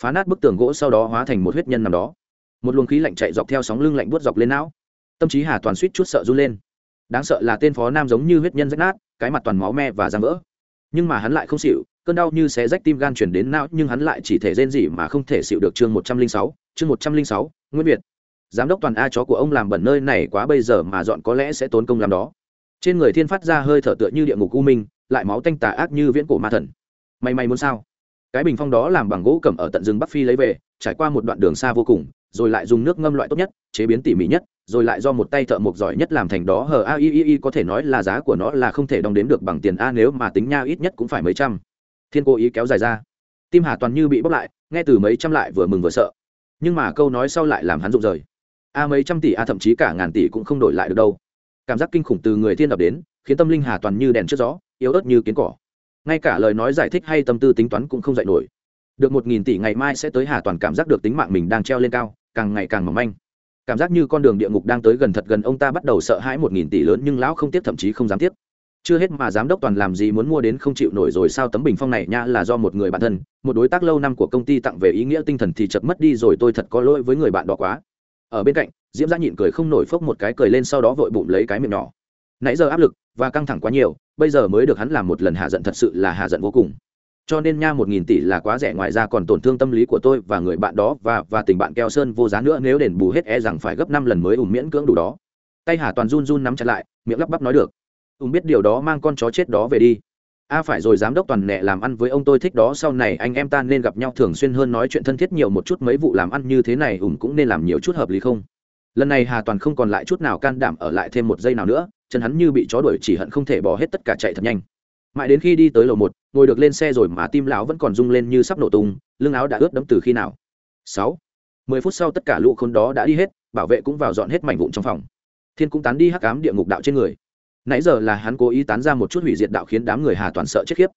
Phá nát bức tường gỗ sau đó hóa thành một huyết nhân nằm đó. Một luồng khí lạnh chạy dọc theo sóng lưng lạnh buốt dọc lên não. Tâm trí hà toàn suýt chút sợ run lên đáng sợ là tên phó nam giống như huyết nhân rách nát, cái mặt toàn máu me và răng vỡ. Nhưng mà hắn lại không xịu cơn đau như xé rách tim gan chuyển đến não, nhưng hắn lại chỉ thể rên gì mà không thể xịu được chương một trăm linh sáu, chương một trăm linh sáu, nguyễn việt. Giám đốc toàn a chó của ông làm bẩn nơi này quá bây giờ mà dọn có lẽ sẽ tốn công làm đó. Trên người thiên phát ra hơi thở tựa như địa ngục u minh, lại máu tanh tà ác như viễn cổ ma thần. May may muốn sao? Cái bình phong đó làm bằng gỗ cầm ở tận rừng bắc phi lấy về, trải qua một đoạn đường xa vô cùng, rồi lại dùng nước ngâm loại tốt nhất, chế biến tỉ mỉ nhất rồi lại do một tay thợ mộc giỏi nhất làm thành đó, hờ, a, i i i, có thể nói là giá của nó là không thể đong đếm được bằng tiền a, nếu mà tính nha, ít nhất cũng phải mấy trăm. Thiên cố ý kéo dài ra. Tim hà toàn như bị bóc lại, nghe từ mấy trăm lại vừa mừng vừa sợ. Nhưng mà câu nói sau lại làm hắn rụng rời. A, mấy trăm tỷ a, thậm chí cả ngàn tỷ cũng không đổi lại được đâu. Cảm giác kinh khủng từ người thiên đập đến, khiến tâm linh hà toàn như đèn trước gió, yếu ớt như kiến cỏ. Ngay cả lời nói giải thích hay tâm tư tính toán cũng không dạy nổi. Được một nghìn tỷ ngày mai sẽ tới hà toàn cảm giác được tính mạng mình đang treo lên cao, càng ngày càng mỏng manh cảm giác như con đường địa ngục đang tới gần thật gần, ông ta bắt đầu sợ hãi một nghìn tỷ lớn nhưng lão không tiếp thậm chí không dám tiếp chưa hết mà giám đốc toàn làm gì muốn mua đến không chịu nổi rồi sao tấm bình phong này nha là do một người bạn thân, một đối tác lâu năm của công ty tặng về ý nghĩa tinh thần thì chật mất đi rồi, tôi thật có lỗi với người bạn đó quá. Ở bên cạnh, diễm giã nhịn cười không nổi phốc một cái cười lên sau đó vội bụng lấy cái miệng nhỏ. Nãy giờ áp lực và căng thẳng quá nhiều, bây giờ mới được hắn làm một lần hạ giận thật sự là hạ giận vô cùng cho nên nha một nghìn tỷ là quá rẻ ngoài ra còn tổn thương tâm lý của tôi và người bạn đó và và tình bạn keo sơn vô giá nữa nếu đền bù hết e rằng phải gấp năm lần mới ủng miễn cưỡng đủ đó. Tay hà toàn run run nắm chặt lại, miệng lắp bắp nói được. Ủng biết điều đó mang con chó chết đó về đi. A phải rồi, giám đốc toàn nẹ làm ăn với ông tôi thích đó, sau này anh em ta nên gặp nhau thường xuyên hơn, nói chuyện thân thiết nhiều một chút, mấy vụ làm ăn như thế này ủng cũng nên làm nhiều chút hợp lý không? Lần này hà toàn không còn lại chút nào can đảm ở lại thêm một giây nào nữa, chân hắn như bị chó đuổi, chỉ hận không thể bỏ hết tất cả chạy thật nhanh. Mãi đến khi đi tới lầu một ngồi được lên xe rồi mà tim lão vẫn còn rung lên như sắp nổ tung, lưng áo đã ướt đẫm từ khi nào? Sáu. Mười phút sau tất cả lũ khốn đó đã đi hết, bảo vệ cũng vào dọn hết mảnh vụn trong phòng. Thiên cũng tán đi hắc ám địa ngục đạo trên người. Nãy giờ là hắn cố ý tán ra một chút hủy diệt đạo khiến đám người hà toàn sợ chết khiếp.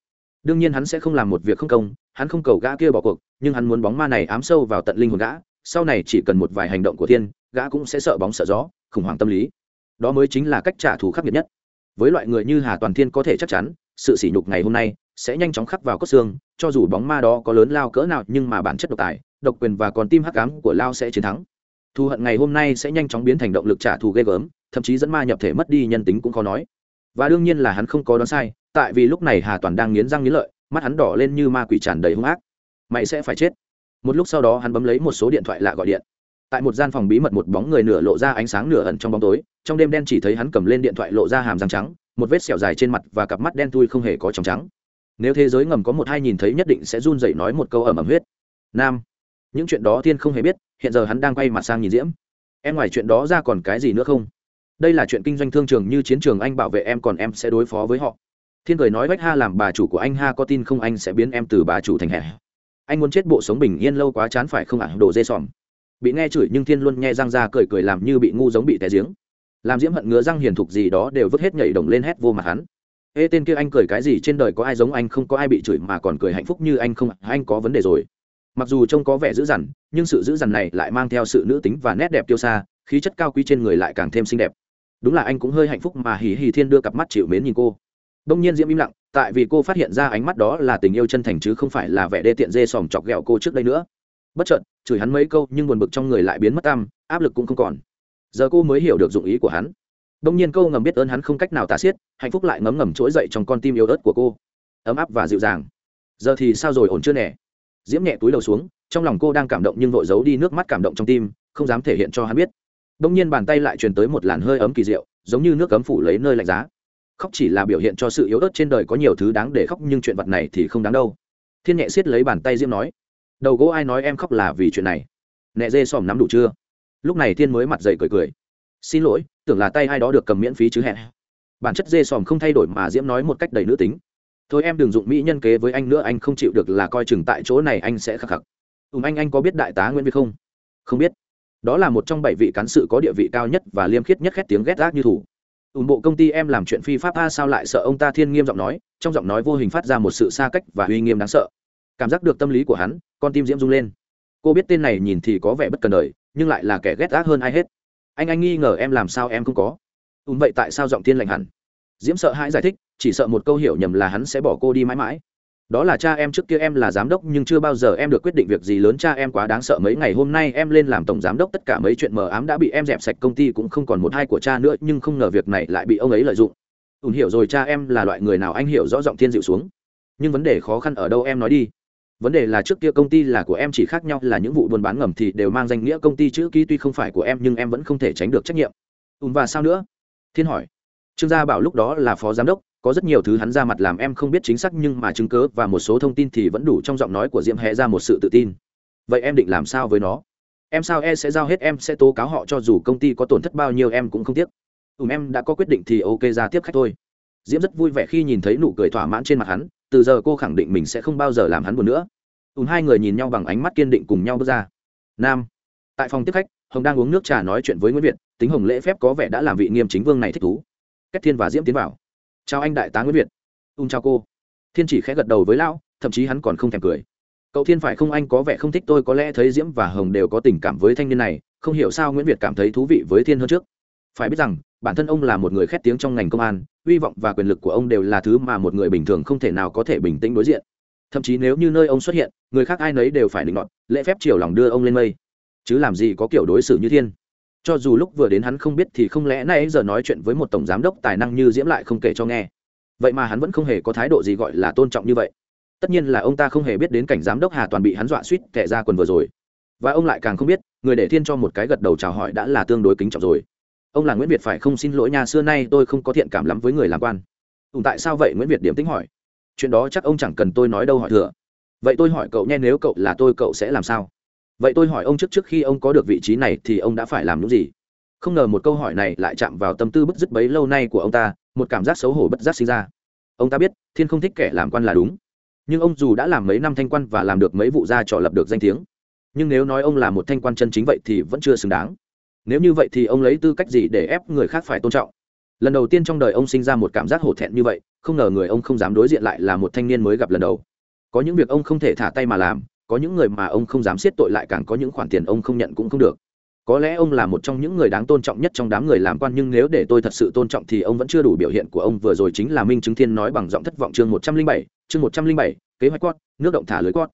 Đương nhiên hắn sẽ không làm một việc không công, hắn không cầu gã kia bỏ cuộc, nhưng hắn muốn bóng ma này ám sâu vào tận linh hồn gã, sau này chỉ cần một vài hành động của thiên, gã cũng sẽ sợ bóng sợ gió, khủng hoảng tâm lý. Đó mới chính là cách trả thù khắc nghiệt nhất. Với loại người như hà toàn thiên có thể chắc chắn, sự sỉ nhục ngày hôm nay sẽ nhanh chóng khắc vào cốt xương, cho dù bóng ma đó có lớn lao cỡ nào nhưng mà bản chất độc tài, độc quyền và còn tim hắc ám của lao sẽ chiến thắng. Thù hận ngày hôm nay sẽ nhanh chóng biến thành động lực trả thù ghê gớm, thậm chí dẫn ma nhập thể mất đi nhân tính cũng khó nói. Và đương nhiên là hắn không có đoán sai, tại vì lúc này hà toàn đang nghiến răng nghiến lợi, mắt hắn đỏ lên như ma quỷ tràn đầy hung ác. Mày sẽ phải chết. Một lúc sau đó hắn bấm lấy một số điện thoại lạ gọi điện. Tại một gian phòng bí mật một bóng người nửa lộ ra ánh sáng nửa ẩn trong bóng tối, trong đêm đen chỉ thấy hắn cầm lên điện thoại lộ ra hàm răng trắng, một vết sẹo dài trên mặt và cặp mắt đen thui không hề có tròng trắng nếu thế giới ngầm có một hai nhìn thấy nhất định sẽ run dậy nói một câu ẩm ẩm huyết. Nam, những chuyện đó thiên không hề biết, hiện giờ hắn đang quay mặt sang nhìn diễm. Em ngoài chuyện đó ra còn cái gì nữa không? Đây là chuyện kinh doanh thương trường như chiến trường anh bảo vệ em còn em sẽ đối phó với họ. Thiên cười nói bách ha làm bà chủ của anh ha có tin không anh sẽ biến em từ bà chủ thành hẻ. Anh muốn chết bộ sống bình yên lâu quá chán phải không ạ? đồ dê sòm. Bị nghe chửi nhưng thiên luôn nghe răng ra cười cười làm như bị ngu giống bị té giếng. Làm diễm hận ngứa răng hiền thục gì đó đều vứt hết nhảy đồng lên hét vô mặt hắn ê, tên kia anh cười cái gì? Trên đời có ai giống anh? Không có ai bị chửi mà còn cười hạnh phúc như anh không anh có vấn đề rồi. Mặc dù trông có vẻ dữ dằn, nhưng sự dữ dằn này lại mang theo sự nữ tính và nét đẹp tiêu xa, khí chất cao quý trên người lại càng thêm xinh đẹp. Đúng là anh cũng hơi hạnh phúc mà hì hì thiên đưa cặp mắt chịu mến nhìn cô. Đông nhiên diễm im lặng, tại vì cô phát hiện ra ánh mắt đó là tình yêu chân thành chứ không phải là vẻ đê tiện dê sòm chọc ghẹo cô trước đây nữa. Bất chợt, chửi hắn mấy câu nhưng buồn bực trong người lại biến mất tâm áp lực cũng không còn. Giờ cô mới hiểu được dụng ý của hắn đông nhiên câu ngầm biết ơn hắn không cách nào tả xiết, hạnh phúc lại ngấm ngầm trỗi dậy trong con tim yếu ớt của cô. Ấm áp và dịu dàng. Giờ thì sao rồi, ổn chưa nè? Diễm nhẹ túi đầu xuống, trong lòng cô đang cảm động nhưng vội giấu đi nước mắt cảm động trong tim, không dám thể hiện cho hắn biết. Đông nhiên bàn tay lại truyền tới một làn hơi ấm kỳ diệu, giống như nước ấm phủ lấy nơi lạnh giá. Khóc chỉ là biểu hiện cho sự yếu ớt trên đời có nhiều thứ đáng để khóc, nhưng chuyện vật này thì không đáng đâu. Thiên nhẹ siết lấy bàn tay diễm nói, đầu gỗ ai nói em khóc là vì chuyện này? Nẹ dê xòm nắm đủ chưa? Lúc này thiên mới mặt dậy cười cười xin lỗi, tưởng là tay ai đó được cầm miễn phí chứ hẹn. Bản chất dê xòm không thay đổi mà diễm nói một cách đầy nữ tính. Thôi em đừng dụng mỹ nhân kế với anh nữa, anh không chịu được là coi chừng tại chỗ này anh sẽ khắc khắc. Ùm anh anh có biết đại tá nguyễn việt không? Không biết. Đó là một trong bảy vị cán sự có địa vị cao nhất và liêm khiết nhất khét tiếng ghét gác như thủ. Ủng bộ công ty em làm chuyện phi pháp, a sao lại sợ ông ta thiên nghiêm giọng nói, trong giọng nói vô hình phát ra một sự xa cách và uy nghiêm đáng sợ. Cảm giác được tâm lý của hắn, con tim diễm rung lên. Cô biết tên này nhìn thì có vẻ bất cần đời, nhưng lại là kẻ ghét gác hơn ai hết anh anh nghi ngờ em làm sao em không có. Ùm vậy tại sao giọng thiên lạnh hẳn? Diễm sợ hãi giải thích, chỉ sợ một câu hiểu nhầm là hắn sẽ bỏ cô đi mãi mãi. Đó là cha em trước kia em là giám đốc nhưng chưa bao giờ em được quyết định việc gì lớn cha em quá đáng sợ. Mấy ngày hôm nay em lên làm tổng giám đốc tất cả mấy chuyện mờ ám đã bị em dẹp sạch. Công ty cũng không còn một hai của cha nữa nhưng không ngờ việc này lại bị ông ấy lợi dụng. Ùn hiểu rồi cha em là loại người nào? Anh hiểu rõ giọng thiên dịu xuống. Nhưng vấn đề khó khăn ở đâu em nói đi vấn đề là trước kia công ty là của em chỉ khác nhau là những vụ buôn bán ngầm thì đều mang danh nghĩa công ty chữ ký tuy không phải của em nhưng em vẫn không thể tránh được trách nhiệm. Ùm và sao nữa? Thiên hỏi. Trương gia bảo lúc đó là phó giám đốc, có rất nhiều thứ hắn ra mặt làm em không biết chính xác nhưng mà chứng cớ và một số thông tin thì vẫn đủ trong giọng nói của diễm hẹ ra một sự tự tin. Vậy em định làm sao với nó? Em sao e sẽ giao hết em sẽ tố cáo họ cho dù công ty có tổn thất bao nhiêu em cũng không tiếc. Ùm em đã có quyết định thì ok ra tiếp khách thôi. Diễm rất vui vẻ khi nhìn thấy nụ cười thỏa mãn trên mặt hắn từ giờ cô khẳng định mình sẽ không bao giờ làm hắn buồn nữa. Ùn hai người nhìn nhau bằng ánh mắt kiên định cùng nhau bước ra. Nam, tại phòng tiếp khách, hồng đang uống nước trà nói chuyện với nguyễn việt, tính hồng lễ phép có vẻ đã làm vị nghiêm chính vương này thích thú. Cách thiên và diễm tiến vào. Chào anh đại tá nguyễn việt. Ung chào cô. Thiên chỉ khẽ gật đầu với lão, thậm chí hắn còn không thèm cười. Cậu thiên phải không anh có vẻ không thích tôi, có lẽ thấy diễm và hồng đều có tình cảm với thanh niên này, không hiểu sao nguyễn việt cảm thấy thú vị với thiên hơn trước. Phải biết rằng, bản thân ông là một người khét tiếng trong ngành công an hy vọng và quyền lực của ông đều là thứ mà một người bình thường không thể nào có thể bình tĩnh đối diện. Thậm chí nếu như nơi ông xuất hiện, người khác ai nấy đều phải định đoạt, lễ phép chiều lòng đưa ông lên mây. Chứ làm gì có kiểu đối xử như thiên. Cho dù lúc vừa đến hắn không biết thì không lẽ nay giờ nói chuyện với một tổng giám đốc tài năng như diễm lại không kể cho nghe. Vậy mà hắn vẫn không hề có thái độ gì gọi là tôn trọng như vậy. Tất nhiên là ông ta không hề biết đến cảnh giám đốc hà toàn bị hắn dọa suýt kẻ ra quần vừa rồi. Và ông lại càng không biết, người để thiên cho một cái gật đầu chào hỏi đã là tương đối kính trọng rồi ông là nguyễn việt phải không? Xin lỗi nhà xưa nay tôi không có thiện cảm lắm với người làm quan. Ùn tại sao vậy? Nguyễn việt điểm tính hỏi. Chuyện đó chắc ông chẳng cần tôi nói đâu hỏi thừa. Vậy tôi hỏi cậu nghe nếu cậu là tôi, cậu sẽ làm sao? Vậy tôi hỏi ông trước trước khi ông có được vị trí này thì ông đã phải làm những gì? Không ngờ một câu hỏi này lại chạm vào tâm tư bức dứt bấy lâu nay của ông ta, một cảm giác xấu hổ bất giác sinh ra. Ông ta biết, thiên không thích kẻ làm quan là đúng. Nhưng ông dù đã làm mấy năm thanh quan và làm được mấy vụ gia trò lập được danh tiếng, nhưng nếu nói ông là một thanh quan chân chính vậy thì vẫn chưa xứng đáng nếu như vậy thì ông lấy tư cách gì để ép người khác phải tôn trọng? Lần đầu tiên trong đời ông sinh ra một cảm giác hổ thẹn như vậy, không ngờ người ông không dám đối diện lại là một thanh niên mới gặp lần đầu. Có những việc ông không thể thả tay mà làm, có những người mà ông không dám xiết tội lại càng có những khoản tiền ông không nhận cũng không được. Có lẽ ông là một trong những người đáng tôn trọng nhất trong đám người làm quan, nhưng nếu để tôi thật sự tôn trọng thì ông vẫn chưa đủ biểu hiện của ông. Vừa rồi chính là minh chứng thiên nói bằng giọng thất vọng chương một trăm linh bảy, chương một trăm linh bảy, kế hoạch quát, nước động thả lưới quát.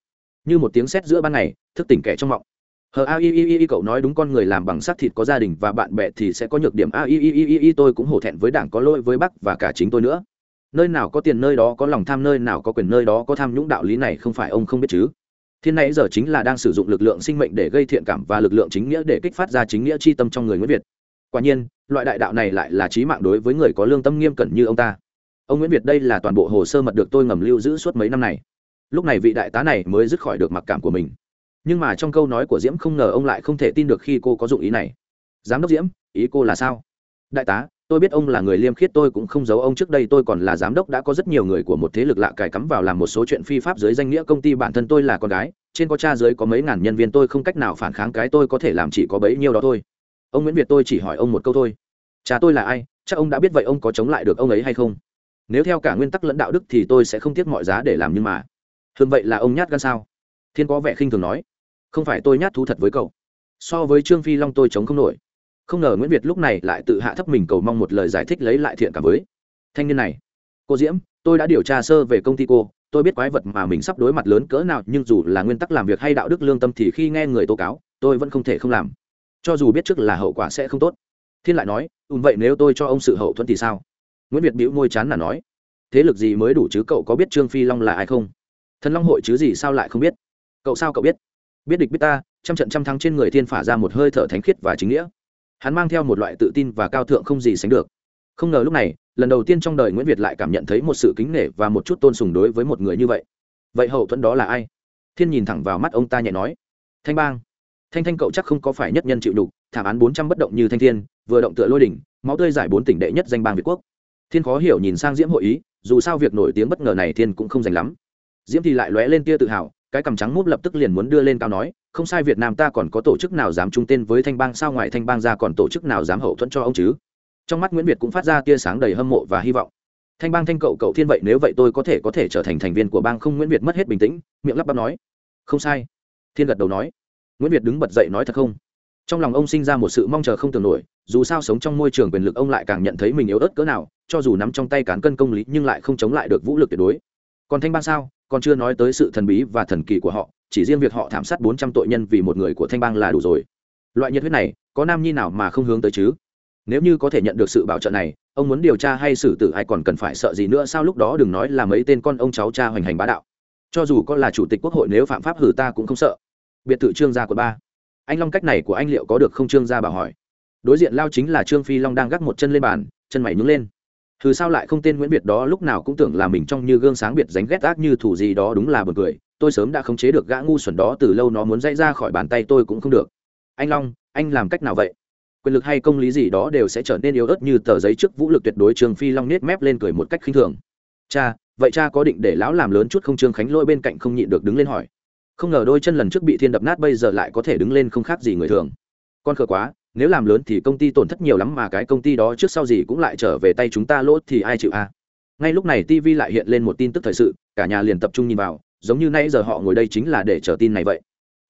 Như một tiếng sét giữa ban ngày, thức tỉnh kẻ trong mộng hờ, a, i i i cậu nói đúng con người làm bằng xác thịt có gia đình và bạn bè thì sẽ có nhược điểm. A, i i i i tôi cũng hổ thẹn với đảng, có lỗi với bắc và cả chính tôi nữa. Nơi nào có tiền nơi đó có lòng tham, nơi nào có quyền nơi đó có tham nhũng đạo lý này không phải ông không biết chứ? Thiên nãy giờ chính là đang sử dụng lực lượng sinh mệnh để gây thiện cảm và lực lượng chính nghĩa để kích phát ra chính nghĩa c h i tâm trong người nguyễn việt. Quả nhiên, loại đại đạo này lại là trí mạng đối với người có lương tâm nghiêm cẩn như ông ta. Ông nguyễn việt đây là toàn bộ hồ sơ mật được tôi ngầm lưu giữ suốt mấy năm này. Lúc này vị đại tá này mới dứt khỏi được mặc cảm của mình nhưng mà trong câu nói của diễm không ngờ ông lại không thể tin được khi cô có dụng ý này. Giám đốc diễm, ý cô là sao? Đại tá, tôi biết ông là người liêm khiết, tôi cũng không giấu ông trước đây, tôi còn là giám đốc đã có rất nhiều người của một thế lực lạ cài cắm vào làm một số chuyện phi pháp dưới danh nghĩa công ty bản thân tôi là con gái, trên có cha dưới có mấy ngàn nhân viên, tôi không cách nào phản kháng cái tôi có thể làm chỉ có bấy nhiêu đó thôi. Ông nguyễn việt tôi chỉ hỏi ông một câu thôi. Cha tôi là ai? Chắc ông đã biết vậy ông có chống lại được ông ấy hay không? Nếu theo cả nguyên tắc lẫn đạo đức thì tôi sẽ không tiếc mọi giá để làm nhưng mà. Thường vậy là ông nhát gan sao? Thiên có vẻ khinh thường nói không phải tôi nhát thú thật với cậu. So với trương phi long tôi chống không nổi. Không ngờ nguyễn việt lúc này lại tự hạ thấp mình cầu mong một lời giải thích lấy lại thiện cảm với thanh niên này. Cô diễm, tôi đã điều tra sơ về công ty cô, tôi biết quái vật mà mình sắp đối mặt lớn cỡ nào, nhưng dù là nguyên tắc làm việc hay đạo đức lương tâm thì khi nghe người tố cáo, tôi vẫn không thể không làm. Cho dù biết trước là hậu quả sẽ không tốt. Thiên lại nói ùn vậy nếu tôi cho ông sự hậu thuẫn thì sao? Nguyễn việt bĩu môi chán là nói, thế lực gì mới đủ chứ, cậu có biết trương phi long là ai không? Thần long hội chứ gì sao lại không biết? Cậu sao cậu biết? Biết địch biết ta, trăm trận trăm thắng trên người thiên phả ra một hơi thở thánh khiết và chính nghĩa. Hắn mang theo một loại tự tin và cao thượng không gì sánh được. Không ngờ lúc này, lần đầu tiên trong đời nguyễn việt lại cảm nhận thấy một sự kính nể và một chút tôn sùng đối với một người như vậy. Vậy hậu thuẫn đó là ai? Thiên nhìn thẳng vào mắt ông ta nhẹ nói. Thanh bang. Thanh thanh cậu chắc không có phải nhất nhân chịu đục thảm án bốn trăm bất động như thanh thiên, vừa động tựa lôi đỉnh, máu tươi giải bốn tỉnh đệ nhất danh bang việt quốc. Thiên khó hiểu nhìn sang diễm hội ý, dù sao việc nổi tiếng bất ngờ này thiên cũng không dành lắm. Diễm thì lại lóe lên tia tự hào cái cằm trắng múp lập tức liền muốn đưa lên cao nói, không sai, việt nam ta còn có tổ chức nào dám chung tên với thanh bang sao ngoài thanh bang ra còn tổ chức nào dám hậu thuẫn cho ông chứ? Trong mắt nguyễn việt cũng phát ra tia sáng đầy hâm mộ và hy vọng. Thanh bang, thanh cậu cậu thiên vậy, nếu vậy tôi có thể có thể trở thành thành viên của bang không? Nguyễn việt mất hết bình tĩnh, miệng lắp bắp nói. Không sai. Thiên gật đầu nói. Nguyễn việt đứng bật dậy nói thật không? Trong lòng ông sinh ra một sự mong chờ không tưởng nổi, dù sao sống trong môi trường quyền lực ông lại càng nhận thấy mình yếu ớt cỡ nào, cho dù nắm trong tay cán cân công lý nhưng lại không chống lại được vũ lực tuyệt đối. Còn thanh bang sao? Còn chưa nói tới sự thần bí và thần kỳ của họ, chỉ riêng việc họ thảm sát bốn trăm tội nhân vì một người của thanh bang là đủ rồi. Loại nhiệt huyết này, có nam nhi nào mà không hướng tới chứ? Nếu như có thể nhận được sự bảo trợ này, ông muốn điều tra hay xử tử ai còn cần phải sợ gì nữa sao? Lúc đó đừng nói là mấy tên con ông cháu cha hoành hành bá đạo. Cho dù có là chủ tịch quốc hội nếu phạm pháp hử ta cũng không sợ. Biệt thự trương gia của ba. Anh long cách này của anh liệu có được không? Trương gia bảo hỏi. Đối diện lao chính là trương phi long đang gác một chân lên bàn, chân mày nhướng lên. Thử sao lại không tên Nguyễn Việt đó lúc nào cũng tưởng là mình trong như gương sáng biệt dánh ghét ác như thủ gì đó đúng là buồn cười, tôi sớm đã khống chế được gã ngu xuẩn đó từ lâu nó muốn dãy ra khỏi bàn tay tôi cũng không được. Anh Long, anh làm cách nào vậy? Quyền lực hay công lý gì đó đều sẽ trở nên yếu ớt như tờ giấy trước vũ lực tuyệt đối Trương Phi Long nết mép lên cười một cách khinh thường. Cha, vậy cha có định để lão làm lớn chút không Trương Khánh lôi bên cạnh không nhịn được đứng lên hỏi. Không ngờ đôi chân lần trước bị thiên đập nát bây giờ lại có thể đứng lên không khác gì người thường. Con khờ quá, nếu làm lớn thì công ty tổn thất nhiều lắm mà cái công ty đó trước sau gì cũng lại trở về tay chúng ta lỗ thì ai chịu a à? ngay lúc này tv lại hiện lên một tin tức thời sự, cả nhà liền tập trung nhìn vào, giống như nay giờ họ ngồi đây chính là để chờ tin này vậy.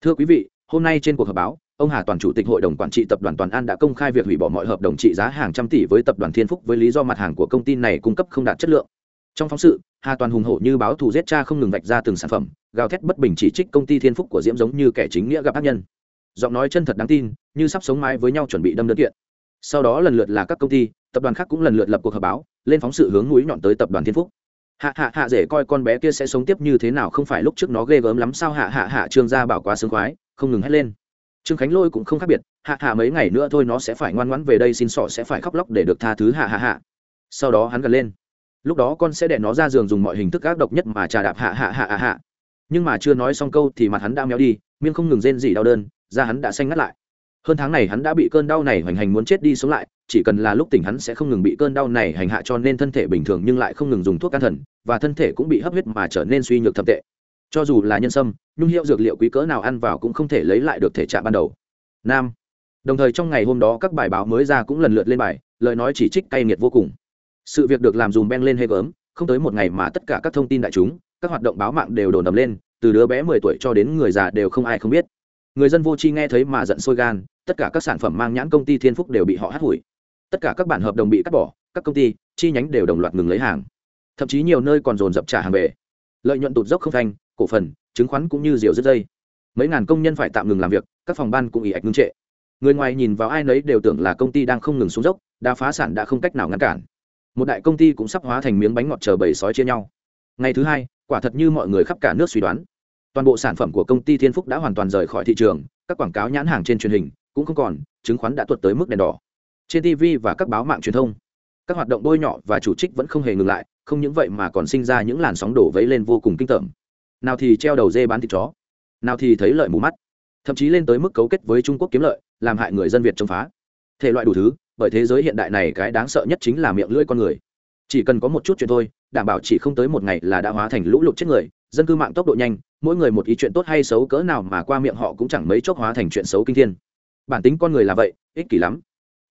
Thưa quý vị, hôm nay trên cuộc họp báo, ông hà toàn chủ tịch hội đồng quản trị tập đoàn toàn an đã công khai việc hủy bỏ mọi hợp đồng trị giá hàng trăm tỷ với tập đoàn thiên phúc với lý do mặt hàng của công ty này cung cấp không đạt chất lượng. Trong phóng sự, hà toàn hùng hổ như báo thù giết cha không ngừng vạch ra từng sản phẩm, gào thét bất bình chỉ trích công ty thiên phúc của diễm giống như kẻ chính nghĩa gặp ác nhân giọng nói chân thật đáng tin, như sắp sống mãi với nhau chuẩn bị đâm đơn kiện. Sau đó lần lượt là các công ty, tập đoàn khác cũng lần lượt lập cuộc họp báo, lên phóng sự hướng núi nhọn tới tập đoàn thiên phúc. Hạ hạ hạ dễ coi con bé kia sẽ sống tiếp như thế nào không phải lúc trước nó ghê gớm lắm sao hạ hạ hạ trương gia bảo quá sướng khoái, không ngừng hét lên. Trương khánh lôi cũng không khác biệt, hạ hạ mấy ngày nữa thôi nó sẽ phải ngoan ngoãn về đây xin sỏ sẽ phải khóc lóc để được tha thứ hạ hạ hạ. Sau đó hắn gần lên. Lúc đó con sẽ để nó ra giường dùng mọi hình thức ác độc nhất mà trà đạp hạ hạ hạ hạ hạ. Nhưng mà chưa nói xong câu thì mặt hắn đã méo đi, miệng không ngừng rên gì đau đơn da hắn đã xanh ngắt lại. Hơn tháng này hắn đã bị cơn đau này hoành hành muốn chết đi sống lại, chỉ cần là lúc tỉnh hắn sẽ không ngừng bị cơn đau này hành hạ cho nên thân thể bình thường nhưng lại không ngừng dùng thuốc can thần, và thân thể cũng bị hấp huyết mà trở nên suy nhược thậm tệ. Cho dù là nhân sâm, nhung hiệu dược liệu quý cỡ nào ăn vào cũng không thể lấy lại được thể trạng ban đầu. Nam. Đồng thời trong ngày hôm đó các bài báo mới ra cũng lần lượt lên bài, lời nói chỉ trích cay nghiệt vô cùng. Sự việc được làm dùm beng lên hay gớm, không tới một ngày mà tất cả các thông tin đại chúng, các hoạt động báo mạng đều đổ đầm lên, từ đứa bé mười tuổi cho đến người già đều không ai không biết người dân vô tri nghe thấy mà giận sôi gan, tất cả các sản phẩm mang nhãn công ty thiên phúc đều bị họ hắt hủi. Tất cả các bản hợp đồng bị cắt bỏ, các công ty, chi nhánh đều đồng loạt ngừng lấy hàng. Thậm chí nhiều nơi còn dồn dập trả hàng về. Lợi nhuận tụt dốc không thanh cổ phần, chứng khoán cũng như diều rất dây. Mấy ngàn công nhân phải tạm ngừng làm việc, các phòng ban cũng ỉ ạch ngưng trệ. Người ngoài nhìn vào ai nấy đều tưởng là công ty đang không ngừng xuống dốc, đa phá sản đã không cách nào ngăn cản. Một đại công ty cũng sắp hóa thành miếng bánh ngọt chờ bầy sói chia nhau. Ngày thứ hai, quả thật như mọi người khắp cả nước suy đoán toàn bộ sản phẩm của công ty thiên phúc đã hoàn toàn rời khỏi thị trường, các quảng cáo nhãn hàng trên truyền hình cũng không còn, chứng khoán đã tuột tới mức đèn đỏ. Trên tv và các báo mạng truyền thông, các hoạt động bôi nhọ và chủ trích vẫn không hề ngừng lại, không những vậy mà còn sinh ra những làn sóng đổ vấy lên vô cùng kinh tởm. Nào thì treo đầu dê bán thịt chó, nào thì thấy lợi mù mắt, thậm chí lên tới mức cấu kết với trung quốc kiếm lợi, làm hại người dân việt chống phá. Thể loại đủ thứ, bởi thế giới hiện đại này cái đáng sợ nhất chính là miệng lưỡi con người. Chỉ cần có một chút chuyện thôi, đảm bảo chỉ không tới một ngày là đã hóa thành lũ lụt chết người dân cư mạng tốc độ nhanh mỗi người một ý chuyện tốt hay xấu cỡ nào mà qua miệng họ cũng chẳng mấy chốc hóa thành chuyện xấu kinh thiên. Bản tính con người là vậy ích kỷ lắm.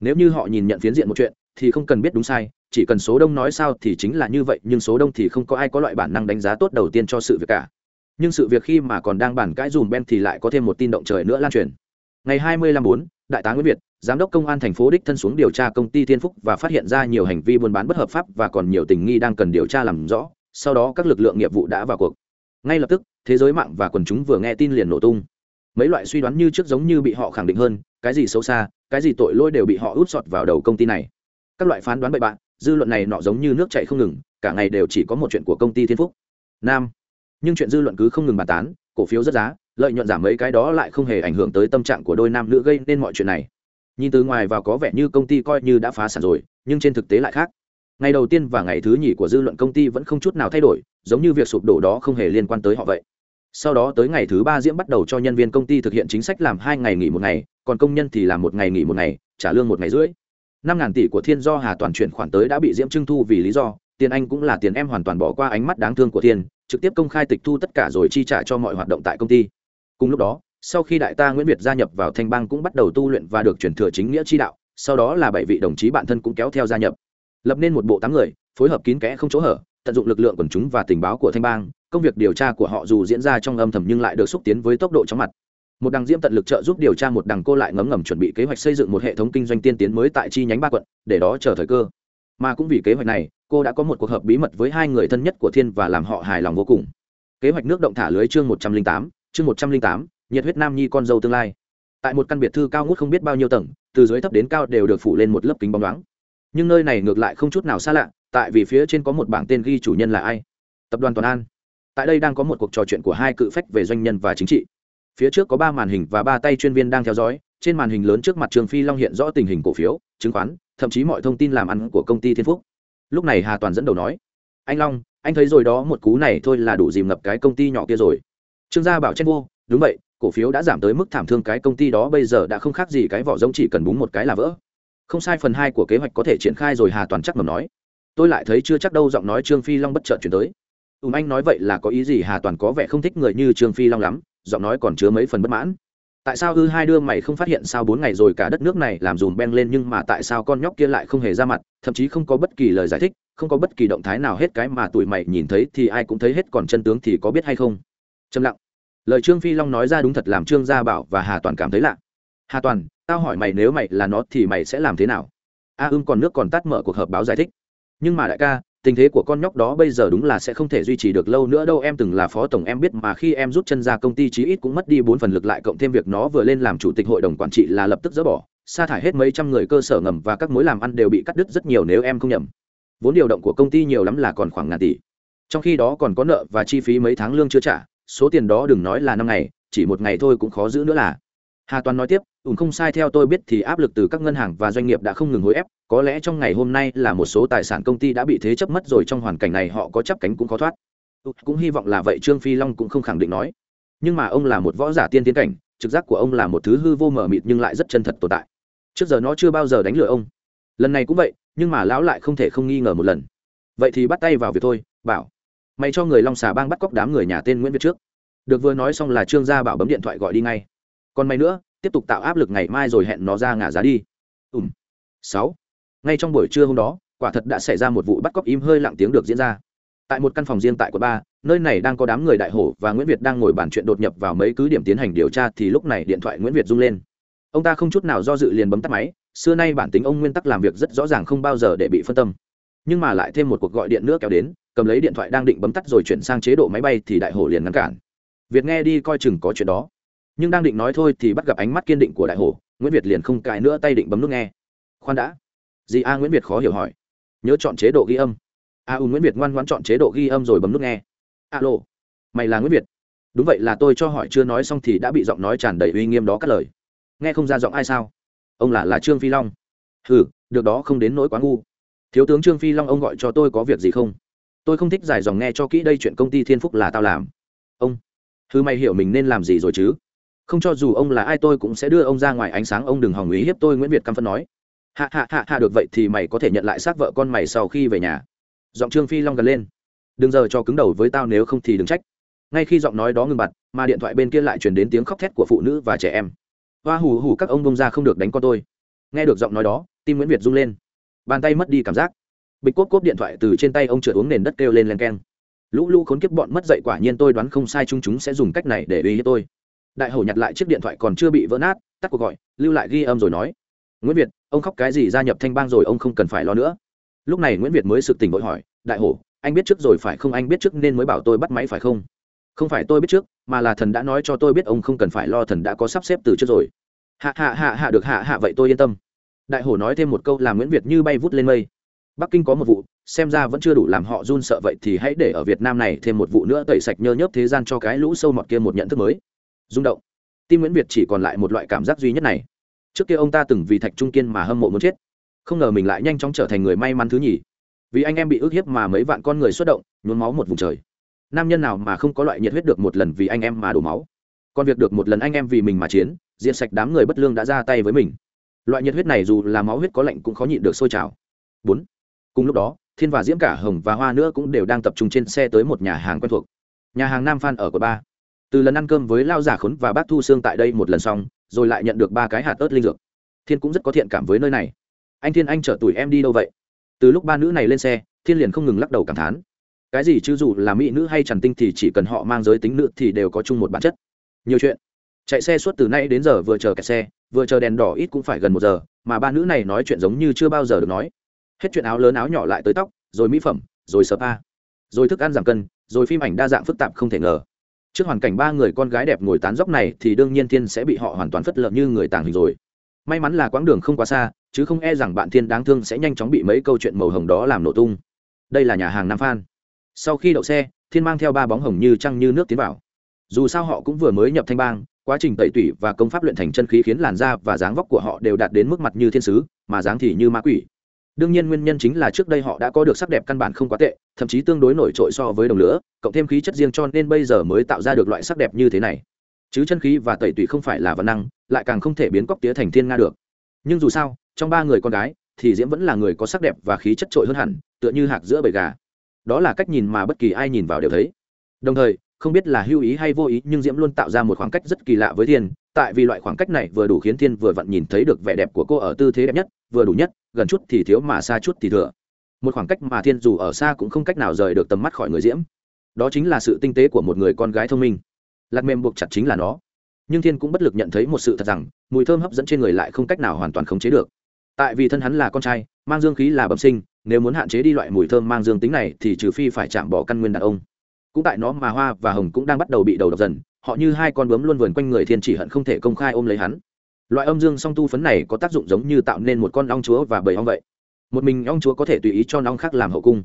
Nếu như họ nhìn nhận phiến diện một chuyện thì không cần biết đúng sai chỉ cần số đông nói sao thì chính là như vậy nhưng số đông thì không có ai có loại bản năng đánh giá tốt đầu tiên cho sự việc cả. Nhưng sự việc khi mà còn đang bàn cãi dùm ben thì lại có thêm một tin động trời nữa lan truyền. Ngày hai mươi 4, đại tá nguyễn việt giám đốc công an thành phố đích thân xuống điều tra công ty thiên phúc và phát hiện ra nhiều hành vi buôn bán bất hợp pháp và còn nhiều tình nghi đang cần điều tra làm rõ. Sau đó các lực lượng nghiệp vụ đã vào cuộc ngay lập tức, thế giới mạng và quần chúng vừa nghe tin liền nổ tung. Mấy loại suy đoán như trước giống như bị họ khẳng định hơn, cái gì xấu xa, cái gì tội lỗi đều bị họ út sọt vào đầu công ty này. Các loại phán đoán bậy bạn dư luận này nọ giống như nước chạy không ngừng, cả ngày đều chỉ có một chuyện của công ty thiên phúc. Nam. Nhưng chuyện dư luận cứ không ngừng bàn tán, cổ phiếu rất giá, lợi nhuận giảm mấy cái đó lại không hề ảnh hưởng tới tâm trạng của đôi nam nữ gây nên mọi chuyện này. Nhìn từ ngoài vào có vẻ như công ty coi như đã phá sản rồi, nhưng trên thực tế lại khác ngày đầu tiên và ngày thứ nhì của dư luận công ty vẫn không chút nào thay đổi, giống như việc sụp đổ đó không hề liên quan tới họ vậy. Sau đó tới ngày thứ ba diễm bắt đầu cho nhân viên công ty thực hiện chính sách làm hai ngày nghỉ một ngày, còn công nhân thì làm một ngày nghỉ một ngày, trả lương một ngày rưỡi. Năm ngàn tỷ của thiên do hà toàn chuyển khoản tới đã bị diễm trưng thu vì lý do, tiền anh cũng là tiền em hoàn toàn bỏ qua ánh mắt đáng thương của thiên, trực tiếp công khai tịch thu tất cả rồi chi trả cho mọi hoạt động tại công ty. Cùng lúc đó, sau khi đại ta nguyễn việt gia nhập vào thanh bang cũng bắt đầu tu luyện và được chuyển thừa chính nghĩa chi đạo, sau đó là bảy vị đồng chí bạn thân cũng kéo theo gia nhập lập nên một bộ tám người, phối hợp kín kẽ không chỗ hở, tận dụng lực lượng quần chúng và tình báo của thanh bang, công việc điều tra của họ dù diễn ra trong âm thầm nhưng lại được xúc tiến với tốc độ chóng mặt. Một đằng diễm tận lực trợ giúp điều tra, một đằng cô lại ngấm ngầm chuẩn bị kế hoạch xây dựng một hệ thống kinh doanh tiên tiến mới tại chi nhánh ba quận, để đó chờ thời cơ. Mà cũng vì kế hoạch này, cô đã có một cuộc họp bí mật với hai người thân nhất của thiên và làm họ hài lòng vô cùng. Kế hoạch nước động thả lưới chương một trăm linh tám, chương một trăm linh tám, nhiệt huyết nam nhi con dâu tương lai. Tại một căn biệt thư cao ngút không biết bao nhiêu tầng, từ dưới thấp đến cao đều được phủ lên một lớp kính bóng loáng nhưng nơi này ngược lại không chút nào xa lạ, tại vì phía trên có một bảng tên ghi chủ nhân là ai? Tập đoàn toàn an. Tại đây đang có một cuộc trò chuyện của hai cự phách về doanh nhân và chính trị. Phía trước có ba màn hình và ba tay chuyên viên đang theo dõi, trên màn hình lớn trước mặt trường phi long hiện rõ tình hình cổ phiếu, chứng khoán, thậm chí mọi thông tin làm ăn của công ty thiên phúc. Lúc này hà toàn dẫn đầu nói, anh long, anh thấy rồi đó, một cú này thôi là đủ dìm ngập cái công ty nhỏ kia rồi. Trương gia bảo chen vô, đúng vậy, cổ phiếu đã giảm tới mức thảm thương cái công ty đó, bây giờ đã không khác gì cái vỏ giống chỉ cần búng một cái là vỡ không sai, phần hai của kế hoạch có thể triển khai rồi, hà toàn chắc mầm nói. Tôi lại thấy chưa chắc đâu, giọng nói trương phi long bất chợt chuyển tới. Ùm anh nói vậy là có ý gì? Hà toàn có vẻ không thích người như trương phi long lắm, giọng nói còn chứa mấy phần bất mãn. Tại sao ư hai đứa mày không phát hiện sao bốn ngày rồi cả đất nước này làm dùm beng lên, nhưng mà tại sao con nhóc kia lại không hề ra mặt, thậm chí không có bất kỳ lời giải thích, không có bất kỳ động thái nào hết, cái mà tụi mày nhìn thấy thì ai cũng thấy hết, còn chân tướng thì có biết hay không? Trầm lặng. Lời trương phi long nói ra đúng thật, làm trương gia bảo và hà toàn cảm thấy lạ. Hà toàn tao hỏi mày nếu mày là nó thì mày sẽ làm thế nào? A, ưng còn nước còn tắt mở cuộc họp báo giải thích. Nhưng mà đại ca, tình thế của con nhóc đó bây giờ đúng là sẽ không thể duy trì được lâu nữa đâu, em từng là phó tổng, em biết mà khi em rút chân ra công ty chí ít cũng mất đi bốn phần lực lại cộng thêm việc nó vừa lên làm chủ tịch hội đồng quản trị là lập tức dỡ bỏ. Sa thải hết mấy trăm người cơ sở ngầm và các mối làm ăn đều bị cắt đứt rất nhiều nếu em không nhầm. Vốn điều động của công ty nhiều lắm là còn khoảng ngàn tỷ. Trong khi đó còn có nợ và chi phí mấy tháng lương chưa trả, số tiền đó đừng nói là năm ngày, chỉ một ngày thôi cũng khó giữ nữa là hà toàn nói tiếp ùn không sai theo tôi biết thì áp lực từ các ngân hàng và doanh nghiệp đã không ngừng hối ép có lẽ trong ngày hôm nay là một số tài sản công ty đã bị thế chấp mất rồi trong hoàn cảnh này họ có chấp cánh cũng khó thoát cũng hy vọng là vậy trương phi long cũng không khẳng định nói nhưng mà ông là một võ giả tiên tiến cảnh trực giác của ông là một thứ hư vô mờ mịt nhưng lại rất chân thật tồn tại trước giờ nó chưa bao giờ đánh lừa ông lần này cũng vậy nhưng mà lão lại không thể không nghi ngờ một lần vậy thì bắt tay vào việc thôi bảo mày cho người long xà bang bắt cóc đám người nhà tên nguyễn việt trước được vừa nói xong là trương gia bảo bấm điện thoại gọi đi ngay còn may nữa, tiếp tục tạo áp lực ngày mai rồi hẹn nó ra ngả giá đi. Ùm sáu. Ngay trong buổi trưa hôm đó, quả thật đã xảy ra một vụ bắt cóc im hơi lặng tiếng được diễn ra. Tại một căn phòng riêng tại quận ba, nơi này đang có đám người đại hổ và nguyễn việt đang ngồi bàn chuyện đột nhập vào mấy cứ điểm tiến hành điều tra thì lúc này điện thoại nguyễn việt rung lên. Ông ta không chút nào do dự liền bấm tắt máy, xưa nay bản tính ông nguyên tắc làm việc rất rõ ràng không bao giờ để bị phân tâm. Nhưng mà lại thêm một cuộc gọi điện nữa kéo đến, cầm lấy điện thoại đang định bấm tắt rồi chuyển sang chế độ máy bay thì đại hổ liền ngăn cản. Việt nghe đi coi chừng có chuyện đó nhưng đang định nói thôi thì bắt gặp ánh mắt kiên định của đại hổ, nguyễn việt liền không cãi nữa tay định bấm nút nghe. Khoan đã. Gì a nguyễn việt khó hiểu hỏi. Nhớ chọn chế độ ghi âm. A u nguyễn việt ngoan ngoãn chọn chế độ ghi âm rồi bấm nút nghe. Alo. Mày là nguyễn việt. Đúng vậy là tôi cho hỏi chưa nói xong thì đã bị giọng nói tràn đầy uy nghiêm đó cắt lời. Nghe không ra giọng ai sao? Ông là là trương phi long. Ừ được đó không đến nỗi quá ngu. Thiếu tướng trương phi long ông gọi cho tôi có việc gì không? Tôi không thích giải dòng nghe cho kỹ đây chuyện công ty thiên phúc là tao làm. Ông. Thư mày hiểu mình nên làm gì rồi chứ? Không cho dù ông là ai tôi cũng sẽ đưa ông ra ngoài ánh sáng, ông đừng hòng ý hiếp tôi, nguyễn việt căm phân nói. Hạ hạ hạ hạ, được vậy thì mày có thể nhận lại xác vợ con mày sau khi về nhà. Giọng trương phi long gần lên. Đừng giờ cho cứng đầu với tao, nếu không thì đừng trách. Ngay khi giọng nói đó ngừng bặt, mà điện thoại bên kia lại chuyển đến tiếng khóc thét của phụ nữ và trẻ em. Hoa hù hù, các ông bông ra không được đánh con tôi. Nghe được giọng nói đó, tim nguyễn việt rung lên. Bàn tay mất đi cảm giác. Bịch cốp cốp điện thoại từ trên tay ông trượt uống nền đất kêu lên len keng. Lũ lũ khốn kiếp bọn mất dậy, quả nhiên tôi đoán không sai, chúng chúng sẽ dùng cách này để uy hiếp tôi đại Hổ nhặt lại chiếc điện thoại còn chưa bị vỡ nát, tắt cuộc gọi, lưu lại ghi âm rồi nói, nguyễn việt, ông khóc cái gì gia nhập thanh bang rồi ông không cần phải lo nữa. Lúc này nguyễn việt mới sực tỉnh vội hỏi, đại hổ, anh biết trước rồi phải không? Anh biết trước nên mới bảo tôi bắt máy phải không? Không phải tôi biết trước, mà là thần đã nói cho tôi biết ông không cần phải lo, thần đã có sắp xếp từ trước rồi. Hạ hạ hạ hạ, được, hạ hạ, vậy tôi yên tâm. Đại hổ nói thêm một câu làm nguyễn việt như bay vút lên mây. Bắc kinh có một vụ, xem ra vẫn chưa đủ làm họ run sợ vậy thì hãy để ở việt nam này thêm một vụ nữa tẩy sạch nhơ nhớp thế gian cho cái lũ sâu mọt kia một nhận thức mới rung động. Tim nguyễn việt chỉ còn lại một loại cảm giác duy nhất này. Trước kia ông ta từng vì thạch trung kiên mà hâm mộ muốn chết. Không ngờ mình lại nhanh chóng trở thành người may mắn thứ nhì. Vì anh em bị ức hiếp mà mấy vạn con người xuất động, nhuốm máu một vùng trời. Nam nhân nào mà không có loại nhiệt huyết được một lần vì anh em mà đổ máu. Còn việc được một lần anh em vì mình mà chiến diện sạch đám người bất lương đã ra tay với mình. Loại nhiệt huyết này dù là máu huyết có lạnh cũng khó nhịn được sôi trào. Bốn. Cùng lúc đó, thiên và diễm cả hồng và hoa nữa cũng đều đang tập trung trên xe tới một nhà hàng quen thuộc. Nhà hàng nam phan ở quận ba từ lần ăn cơm với lao giả khốn và bác thu xương tại đây một lần xong, rồi lại nhận được ba cái hạt ớt linh dược. Thiên cũng rất có thiện cảm với nơi này. Anh thiên, anh chở tuổi em đi đâu vậy? Từ lúc ba nữ này lên xe, thiên liền không ngừng lắc đầu cảm thán. Cái gì chứ, dù là mỹ nữ hay trần tinh thì chỉ cần họ mang giới tính nữ thì đều có chung một bản chất. Nhiều chuyện. Chạy xe suốt từ nay đến giờ vừa chờ kẹt xe, vừa chờ đèn đỏ ít cũng phải gần một giờ, mà ba nữ này nói chuyện giống như chưa bao giờ được nói. Hết chuyện áo lớn áo nhỏ lại tới tóc, rồi mỹ phẩm, rồi spa rồi thức ăn giảm cân, rồi phim ảnh đa dạng phức tạp không thể ngờ trước hoàn cảnh ba người con gái đẹp ngồi tán dốc này thì đương nhiên thiên sẽ bị họ hoàn toàn phất lợn như người tàng hình rồi. May mắn là quãng đường không quá xa, chứ không e rằng bạn thiên đáng thương sẽ nhanh chóng bị mấy câu chuyện màu hồng đó làm nổ tung. Đây là nhà hàng nam phan. Sau khi đậu xe, thiên mang theo ba bóng hồng như trăng như nước tiến vào. Dù sao họ cũng vừa mới nhập thanh bang, quá trình tẩy tủy và công pháp luyện thành chân khí khiến làn da và dáng vóc của họ đều đạt đến mức mặt như thiên sứ, mà dáng thì như ma quỷ đương nhiên nguyên nhân chính là trước đây họ đã có được sắc đẹp căn bản không quá tệ, thậm chí tương đối nổi trội so với đồng lửa, cộng thêm khí chất riêng cho nên bây giờ mới tạo ra được loại sắc đẹp như thế này. Chứ chân khí và tẩy tủy không phải là văn năng, lại càng không thể biến cóc tía thành thiên nga được. Nhưng dù sao, trong ba người con gái, thì diễm vẫn là người có sắc đẹp và khí chất trội hơn hẳn, tựa như hạc giữa bầy gà. Đó là cách nhìn mà bất kỳ ai nhìn vào đều thấy. Đồng thời không biết là hưu ý hay vô ý, nhưng diễm luôn tạo ra một khoảng cách rất kỳ lạ với thiên, tại vì loại khoảng cách này vừa đủ khiến thiên vừa vặn nhìn thấy được vẻ đẹp của cô ở tư thế đẹp nhất, vừa đủ nhất, gần chút thì thiếu mà xa chút thì thừa. Một khoảng cách mà thiên dù ở xa cũng không cách nào rời được tầm mắt khỏi người diễm. Đó chính là sự tinh tế của một người con gái thông minh. Lạc mềm buộc chặt chính là nó. Nhưng thiên cũng bất lực nhận thấy một sự thật rằng, mùi thơm hấp dẫn trên người lại không cách nào hoàn toàn khống chế được. Tại vì thân hắn là con trai, mang dương khí là bẩm sinh, nếu muốn hạn chế đi loại mùi thơm mang dương tính này thì trừ phi phải chạm bỏ căn nguyên đàn ông cũng tại nó mà hoa và hồng cũng đang bắt đầu bị đầu độc dần, họ như hai con bướm luôn vườn quanh người thiên chỉ hận không thể công khai ôm lấy hắn. Loại âm dương song tu phấn này có tác dụng giống như tạo nên một con ong chúa và bầy ong vậy. Một mình ong chúa có thể tùy ý cho ong khác làm hậu cung.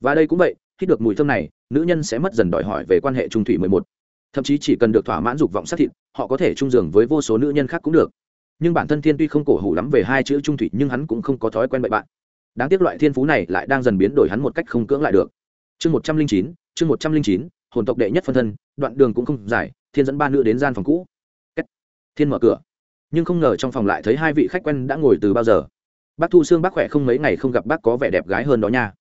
Và đây cũng vậy, khi được mùi thơm này, nữ nhân sẽ mất dần đòi hỏi về quan hệ trung thủy mười một. Thậm chí chỉ cần được thỏa mãn dục vọng sát thịt, họ có thể chung giường với vô số nữ nhân khác cũng được. Nhưng bản thân thiên tuy không cổ hủ lắm về hai chữ trung thủy, nhưng hắn cũng không có thói quen bậy bạn. Đáng tiếc loại thiên phú này lại đang dần biến đổi hắn một cách không cưỡng lại được. Chương một trăm linh chín chương một trăm linh chín, hồn tộc đệ nhất phân thân, đoạn đường cũng không dài, thiên dẫn ba nữ đến gian phòng cũ. Thiên mở cửa. Nhưng không ngờ trong phòng lại thấy hai vị khách quen đã ngồi từ bao giờ. Bác thu xương bác khỏe không mấy ngày không gặp bác có vẻ đẹp gái hơn đó nha.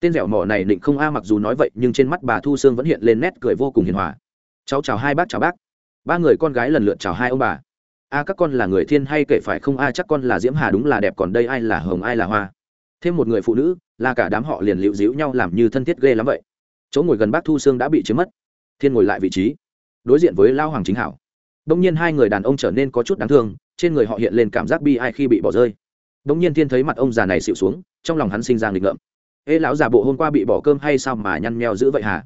Tên dẻo mỏ này định không a, mặc dù nói vậy, nhưng trên mắt bà thu xương vẫn hiện lên nét cười vô cùng hiền hòa. Cháu chào hai bác, chào bác. Ba người con gái lần lượt chào hai ông bà. A, các con là người thiên hay kể phải không a, chắc con là diễm hà đúng là đẹp, còn đây ai là hồng ai là hoa? Thêm một người phụ nữ, là cả đám họ liền liễu díu nhau làm như thân thiết ghê lắm vậy chỗ ngồi gần bác thu sương đã bị chiếm mất. Thiên ngồi lại vị trí. Đối diện với lao hoàng chính hảo. Đông nhiên hai người đàn ông trở nên có chút đáng thương, trên người họ hiện lên cảm giác bi ai khi bị bỏ rơi. Đông nhiên thiên thấy mặt ông già này xịu xuống, trong lòng hắn sinh ra nghịch ngợm. Ê, lão già bộ hôm qua bị bỏ cơm hay sao mà nhăn meo dữ vậy hả?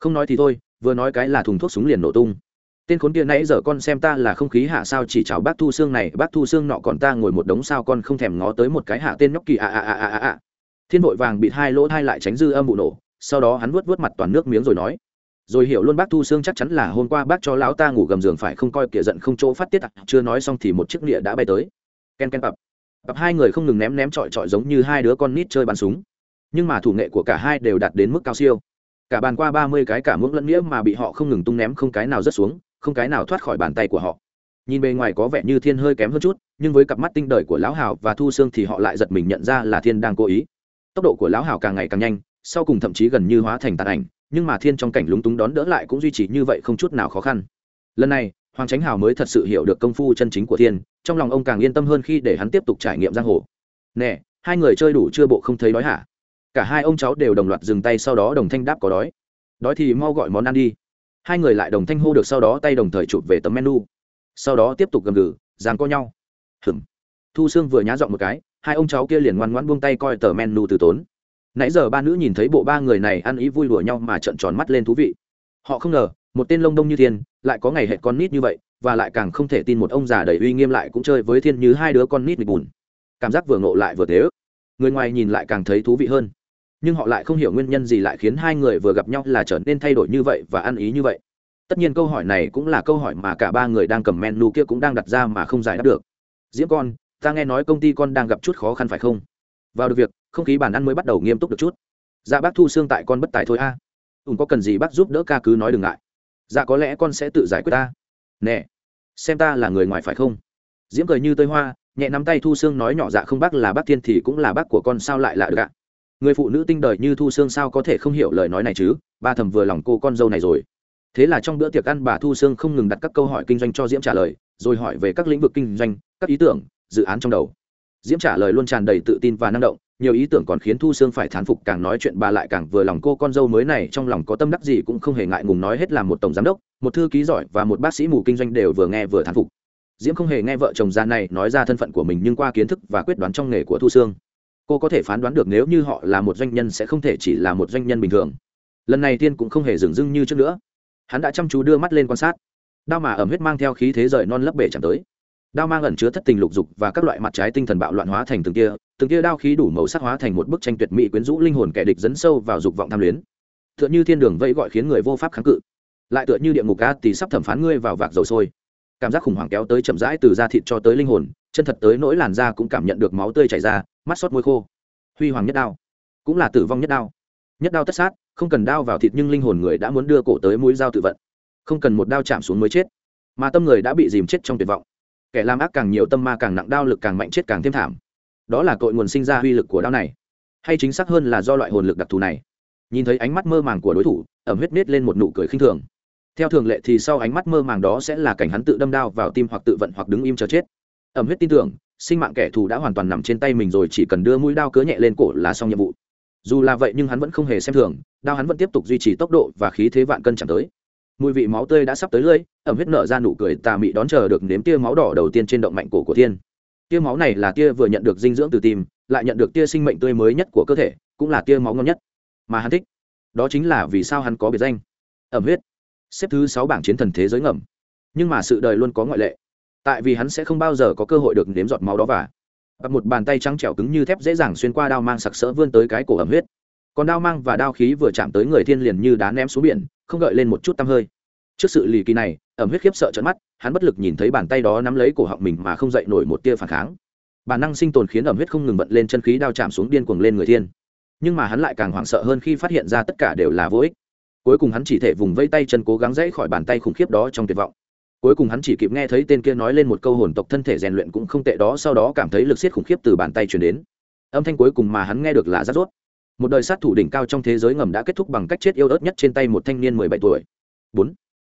Không nói thì thôi, vừa nói cái là thùng thuốc súng liền nổ tung. Tên khốn kia nãy giờ con xem ta là không khí hạ sao chỉ chào bác thu xương này, bác thu xương nọ còn ta ngồi một đống sao con không thèm ngó tới một cái hạ tên nhóc kỳ à à à à à thiên vội vàng bị hai lỗ thai lại tránh dư âm vụ nổ sau đó hắn vuốt vuốt mặt toàn nước miếng rồi nói, rồi hiểu luôn bác thu xương chắc chắn là hôm qua bác cho lão ta ngủ gầm giường phải không coi kìa giận không chỗ phát tiết à. chưa nói xong thì một chiếc địa đã bay tới. Ken ken bập bập hai người không ngừng ném ném trọi trọi giống như hai đứa con nít chơi bắn súng. Nhưng mà thủ nghệ của cả hai đều đạt đến mức cao siêu. Cả bàn qua ba mươi cái cả muỗng lẫn nghĩa mà bị họ không ngừng tung ném không cái nào rớt xuống, không cái nào thoát khỏi bàn tay của họ. Nhìn bề ngoài có vẻ như thiên hơi kém hơn chút, nhưng với cặp mắt tinh đời của lão hào và thu xương thì họ lại giật mình nhận ra là thiên đang cố ý. Tốc độ của lão hào càng ngày càng nhanh sau cùng thậm chí gần như hóa thành tàn ảnh, nhưng mà thiên trong cảnh lúng túng đón đỡ lại cũng duy trì như vậy không chút nào khó khăn. Lần này, hoàng chánh hào mới thật sự hiểu được công phu chân chính của thiên, trong lòng ông càng yên tâm hơn khi để hắn tiếp tục trải nghiệm giang hồ. Nè, hai người chơi đủ chưa bộ không thấy đói hả? Cả hai ông cháu đều đồng loạt dừng tay sau đó đồng thanh đáp có đói. Đói thì mau gọi món ăn đi. Hai người lại đồng thanh hô được sau đó tay đồng thời chụp về tấm menu. Sau đó tiếp tục gầm gừ, giang co nhau. Hừm thu sương vừa nhá dọn một cái, hai ông cháu kia liền ngoan ngoãn buông tay coi tờ menu từ tốn nãy giờ ba nữ nhìn thấy bộ ba người này ăn ý vui đùa nhau mà trợn tròn mắt lên thú vị. Họ không ngờ, một tên lông đông như thiên, lại có ngày hẹn con nít như vậy, và lại càng không thể tin một ông già đầy uy nghiêm lại cũng chơi với thiên như hai đứa con nít bị bùn. Cảm giác vừa ngộ lại vừa thế ức. Người ngoài nhìn lại càng thấy thú vị hơn. Nhưng họ lại không hiểu nguyên nhân gì lại khiến hai người vừa gặp nhau là trở nên thay đổi như vậy và ăn ý như vậy. Tất nhiên câu hỏi này cũng là câu hỏi mà cả ba người đang cầm menu kia cũng đang đặt ra mà không giải đáp được. Diễm con, ta nghe nói công ty con đang gặp chút khó khăn phải không? Vào được việc không khí bàn ăn mới bắt đầu nghiêm túc được chút. Dạ bác thu xương tại con bất tài thôi a. À. ùn có cần gì bác giúp đỡ ca cứ nói đừng ngại. Dạ có lẽ con sẽ tự giải quyết ta. Nè, xem ta là người ngoài phải không? Diễm cười như tơi hoa, nhẹ nắm tay thu xương nói nhỏ dạ không bác là bác thiên thì cũng là bác của con sao lại lạ được ạ? Người phụ nữ tinh đời như thu xương sao có thể không hiểu lời nói này chứ? Ba thầm vừa lòng cô con dâu này rồi. Thế là trong bữa tiệc ăn bà thu sương không ngừng đặt các câu hỏi kinh doanh cho diễm trả lời, rồi hỏi về các lĩnh vực kinh doanh, các ý tưởng, dự án trong đầu. Diễm trả lời luôn tràn đầy tự tin và năng động nhiều ý tưởng còn khiến thu sương phải thán phục, càng nói chuyện bà lại càng vừa lòng. Cô con dâu mới này trong lòng có tâm đắc gì cũng không hề ngại ngùng nói hết là một tổng giám đốc, một thư ký giỏi và một bác sĩ mù kinh doanh đều vừa nghe vừa thán phục. Diễm không hề nghe vợ chồng già này nói ra thân phận của mình nhưng qua kiến thức và quyết đoán trong nghề của thu sương, cô có thể phán đoán được nếu như họ là một doanh nhân sẽ không thể chỉ là một doanh nhân bình thường. Lần này tiên cũng không hề dừng dưng như trước nữa. Hắn đã chăm chú đưa mắt lên quan sát. Đao mà ẩm huyết mang theo khí thế rời non lấp bể chẳng tới. Đao mang ẩn chứa thất tình lục dục và các loại mặt trái tinh thần bạo loạn hóa thành từng kia từng tia đao khí đủ màu sắc hóa thành một bức tranh tuyệt mỹ quyến rũ linh hồn kẻ địch dẫn sâu vào dục vọng tham luyến. Tựa như thiên đường vẫy gọi khiến người vô pháp kháng cự. Lại tựa như địa ngục ca thì sắp thẩm phán ngươi vào vạc dầu sôi. Cảm giác khủng hoảng kéo tới chậm rãi từ da thịt cho tới linh hồn, chân thật tới nỗi làn da cũng cảm nhận được máu tươi chảy ra, mắt xót môi khô. Huy hoàng nhất đao, cũng là tử vong nhất đao. Nhất đao tất sát, không cần đao vào thịt nhưng linh hồn người đã muốn đưa cổ tới mũi dao tự vận. Không cần một đao chạm xuống mới chết. Mà tâm người đã bị dìm chết trong tuyệt vọng. Kẻ làm ác càng nhiều tâm ma càng nặng, đao lực càng mạnh chết càng thêm thảm đó là cội nguồn sinh ra uy lực của đao này. Hay chính xác hơn là do loại hồn lực đặc thù này. Nhìn thấy ánh mắt mơ màng của đối thủ, ẩm huyết nết lên một nụ cười khinh thường. Theo thường lệ thì sau ánh mắt mơ màng đó sẽ là cảnh hắn tự đâm đao vào tim hoặc tự vận hoặc đứng im chờ chết. Ẩm huyết tin tưởng, sinh mạng kẻ thù đã hoàn toàn nằm trên tay mình rồi, chỉ cần đưa mũi đao cớ nhẹ lên cổ là xong nhiệm vụ. Dù là vậy nhưng hắn vẫn không hề xem thường, đao hắn vẫn tiếp tục duy trì tốc độ và khí thế vạn cân chẳng tới. Mùi vị máu tươi đã sắp tới lưỡi, ẩm huyết nở ra nụ cười tà mị đón chờ được nếm tia máu đỏ đầu tiên trên động mạnh cổ của thiên tia máu này là tia vừa nhận được dinh dưỡng từ tim, lại nhận được tia sinh mệnh tươi mới nhất của cơ thể, cũng là tia máu ngon nhất mà hắn thích. Đó chính là vì sao hắn có biệt danh. Ẩm huyết. Xếp thứ sáu bảng chiến thần thế giới ngầm. Nhưng mà sự đời luôn có ngoại lệ. Tại vì hắn sẽ không bao giờ có cơ hội được nếm giọt máu đó và bật một bàn tay trắng trẻo cứng như thép dễ dàng xuyên qua đao mang sặc sỡ vươn tới cái cổ ẩm huyết. Còn đao mang và đao khí vừa chạm tới người thiên liền như đá ném xuống biển, không gợi lên một chút tăm hơi trước sự lì kỳ này, ẩm huyết khiếp sợ trận mắt, hắn bất lực nhìn thấy bàn tay đó nắm lấy cổ họng mình mà không dậy nổi một tia phản kháng. Bản năng sinh tồn khiến ẩm huyết không ngừng bận lên, chân khí đao chạm xuống điên cuồng lên người thiên. Nhưng mà hắn lại càng hoảng sợ hơn khi phát hiện ra tất cả đều là vô ích. Cuối cùng hắn chỉ thể vùng vây tay chân cố gắng dãy khỏi bàn tay khủng khiếp đó trong tuyệt vọng. Cuối cùng hắn chỉ kịp nghe thấy tên kia nói lên một câu hồn tộc thân thể rèn luyện cũng không tệ đó, sau đó cảm thấy lực siết khủng khiếp từ bàn tay truyền đến. Âm thanh cuối cùng mà hắn nghe được là rát rốt. Một đời sát thủ đỉnh cao trong thế giới ngầm đã kết thúc bằng cách chết yêu ớt nhất trên tay một thanh niên mười bảy tuổi. Bốn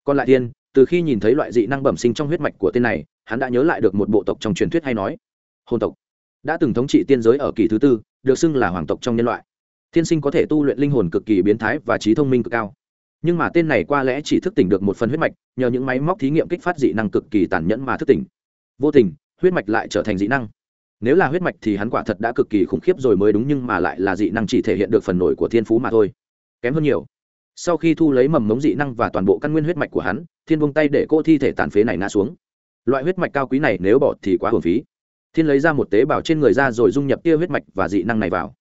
còn lại Thiên, từ khi nhìn thấy loại dị năng bẩm sinh trong huyết mạch của tên này hắn đã nhớ lại được một bộ tộc trong truyền thuyết hay nói. Hồn tộc. Đã từng thống trị tiên giới ở kỳ thứ tư được xưng là hoàng tộc trong nhân loại. Thiên sinh có thể tu luyện linh hồn cực kỳ biến thái và trí thông minh cực cao. Nhưng mà tên này qua lẽ chỉ thức tỉnh được một phần huyết mạch nhờ những máy móc thí nghiệm kích phát dị năng cực kỳ tàn nhẫn mà thức tỉnh. Vô tình huyết mạch lại trở thành dị năng. Nếu là huyết mạch thì hắn quả thật đã cực kỳ khủng khiếp rồi mới đúng nhưng mà lại là dị năng chỉ thể hiện được phần nổi của thiên phú mà thôi. Kém hơn nhiều sau khi thu lấy mầm mống dị năng và toàn bộ căn nguyên huyết mạch của hắn, thiên vung tay để cô thi thể tàn phế này ngã xuống. Loại huyết mạch cao quý này nếu bỏ thì quá hưởng phí. Thiên lấy ra một tế bào trên người ra rồi dung nhập tia huyết mạch và dị năng này vào.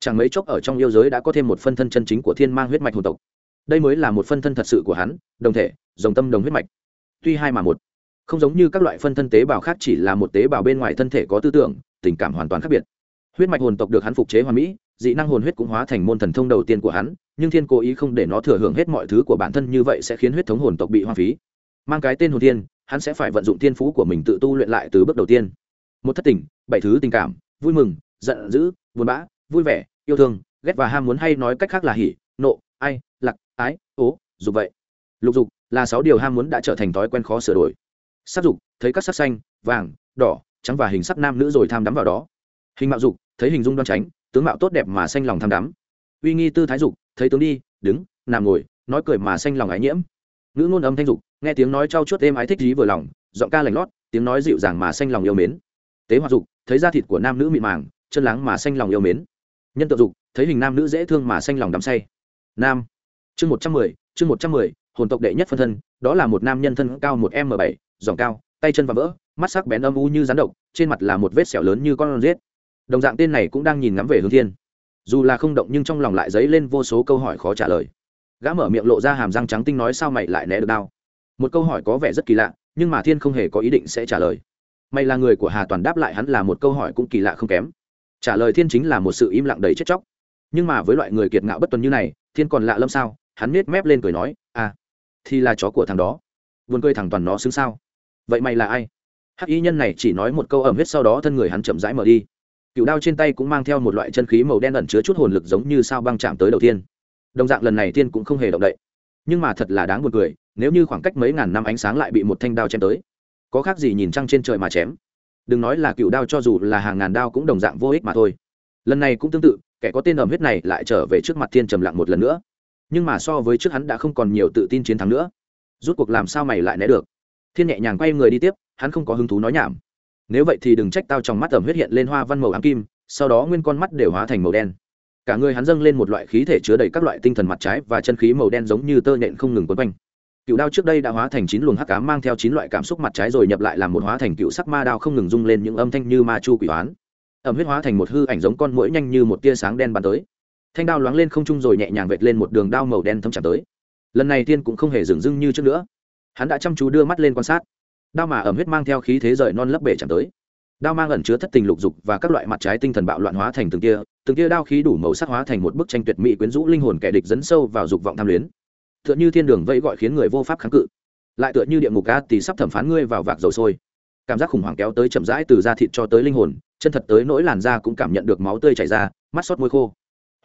Chẳng mấy chốc ở trong yêu giới đã có thêm một phân thân chân chính của thiên mang huyết mạch hồn tộc. Đây mới là một phân thân thật sự của hắn, đồng thể, dòng tâm đồng huyết mạch. Tuy hai mà một. Không giống như các loại phân thân tế bào khác chỉ là một tế bào bên ngoài thân thể có tư tưởng, tình cảm hoàn toàn khác biệt huyết mạch hồn tộc được hắn phục chế hoàn mỹ, dị năng hồn huyết cũng hóa thành môn thần thông đầu tiên của hắn, nhưng thiên cố ý không để nó thừa hưởng hết mọi thứ của bản thân như vậy sẽ khiến huyết thống hồn tộc bị hoang phí. Mang cái tên hồn thiên, hắn sẽ phải vận dụng thiên phú của mình tự tu luyện lại từ bước đầu tiên. Một thất tình, bảy thứ tình cảm, vui mừng, giận dữ, buồn bã, vui vẻ, yêu thương, ghét và ham muốn hay nói cách khác là hỉ, nộ, ai lặc ái, ố, dục vậy. Lục dục là sáu điều ham muốn đã trở thành thói quen khó sửa đổi. Sắc dục, thấy các sắc xanh, vàng, đỏ, trắng và hình sắc nam nữ rồi tham đắm vào đó. Hình mạo dục thấy hình dung đoan tránh, tướng mạo tốt đẹp mà xanh lòng tham đắm. Uy nghi tư thái dục, thấy tướng đi, đứng, nằm ngồi, nói cười mà xanh lòng ái nhiễm. Ngữ ngôn âm thanh dục, nghe tiếng nói trau chuốt êm ái thích trí vừa lòng, giọng ca lành lót, tiếng nói dịu dàng mà xanh lòng yêu mến. Tế hoạt dục, thấy da thịt của nam nữ mịn màng, chân láng mà xanh lòng yêu mến. Nhân tự dục, thấy hình nam nữ dễ thương mà xanh lòng đắm say. Nam, chương một trăm mười, chương một trăm mười, hồn tộc đệ nhất phân thân, đó là một nam nhân thân cao một m bảy dòng cao, tay chân và vỡ, mắt sắc bén âm u như rắn độc, trên mặt là một vết sẹo lớn như con rết đồng dạng tên này cũng đang nhìn ngắm về hướng thiên. Dù là không động nhưng trong lòng lại dấy lên vô số câu hỏi khó trả lời. Gã mở miệng lộ ra hàm răng trắng tinh nói sao mày lại né được đao một câu hỏi có vẻ rất kỳ lạ, nhưng mà thiên không hề có ý định sẽ trả lời. Mày là người của hà toàn đáp lại hắn là một câu hỏi cũng kỳ lạ không kém. Trả lời thiên chính là một sự im lặng đầy chết chóc. Nhưng mà với loại người kiệt ngạo bất tuần như này, thiên còn lạ lâm sao? Hắn nết mép lên cười nói à thì là chó của thằng đó. Vườn cười thằng toàn nó xứng sao? Vậy mày là ai? Hắc y nhân này chỉ nói một câu ẩm hết sau đó thân người hắn chậm rãi mở đi cựu đao trên tay cũng mang theo một loại chân khí màu đen ẩn chứa chút hồn lực giống như sao băng chạm tới đầu tiên. Đồng dạng lần này tiên cũng không hề động đậy. Nhưng mà thật là đáng buồn cười, nếu như khoảng cách mấy ngàn năm ánh sáng lại bị một thanh đao chém tới, có khác gì nhìn trăng trên trời mà chém? Đừng nói là cựu đao cho dù là hàng ngàn đao cũng đồng dạng vô ích mà thôi. Lần này cũng tương tự, kẻ có tên ẩm huyết này lại trở về trước mặt thiên trầm lặng một lần nữa. Nhưng mà so với trước hắn đã không còn nhiều tự tin chiến thắng nữa. Rút cuộc làm sao mày lại né được? Thiên nhẹ nhàng quay người đi tiếp, hắn không có hứng thú nói nhảm nếu vậy thì đừng trách tao trong mắt ẩm huyết hiện lên hoa văn màu ám kim, sau đó nguyên con mắt đều hóa thành màu đen. Cả người hắn dâng lên một loại khí thể chứa đầy các loại tinh thần mặt trái và chân khí màu đen giống như tơ nhện không ngừng quấn quanh. Cựu đao trước đây đã hóa thành chín luồng hắc cám mang theo chín loại cảm xúc mặt trái rồi nhập lại làm một hóa thành cựu sắc ma đao không ngừng rung lên những âm thanh như ma chu quỷ hoán ẩm huyết hóa thành một hư ảnh giống con mũi nhanh như một tia sáng đen bắn tới. Thanh đao loáng lên không trung rồi nhẹ nhàng vệt lên một đường đao màu đen thâm chạm tới. Lần này tiên cũng không hề dừng dưng như trước nữa. Hắn đã chăm chú đưa mắt lên quan sát đao mà ẩm huyết mang theo khí thế rời non lấp bể chạm tới. Đao mang ẩn chứa thất tình lục dục và các loại mặt trái tinh thần bạo loạn hóa thành từng kia, từng kia đao khí đủ màu sắc hóa thành một bức tranh tuyệt mỹ quyến rũ linh hồn kẻ địch dấn sâu vào dục vọng tham luyến. Tựa như thiên đường vẫy gọi khiến người vô pháp kháng cự. Lại tựa như địa ngục ca thì sắp thẩm phán ngươi vào vạc dầu sôi. Cảm giác khủng hoảng kéo tới chậm rãi từ da thịt cho tới linh hồn chân thật tới nỗi làn da cũng cảm nhận được máu tươi chảy ra mắt xót môi khô.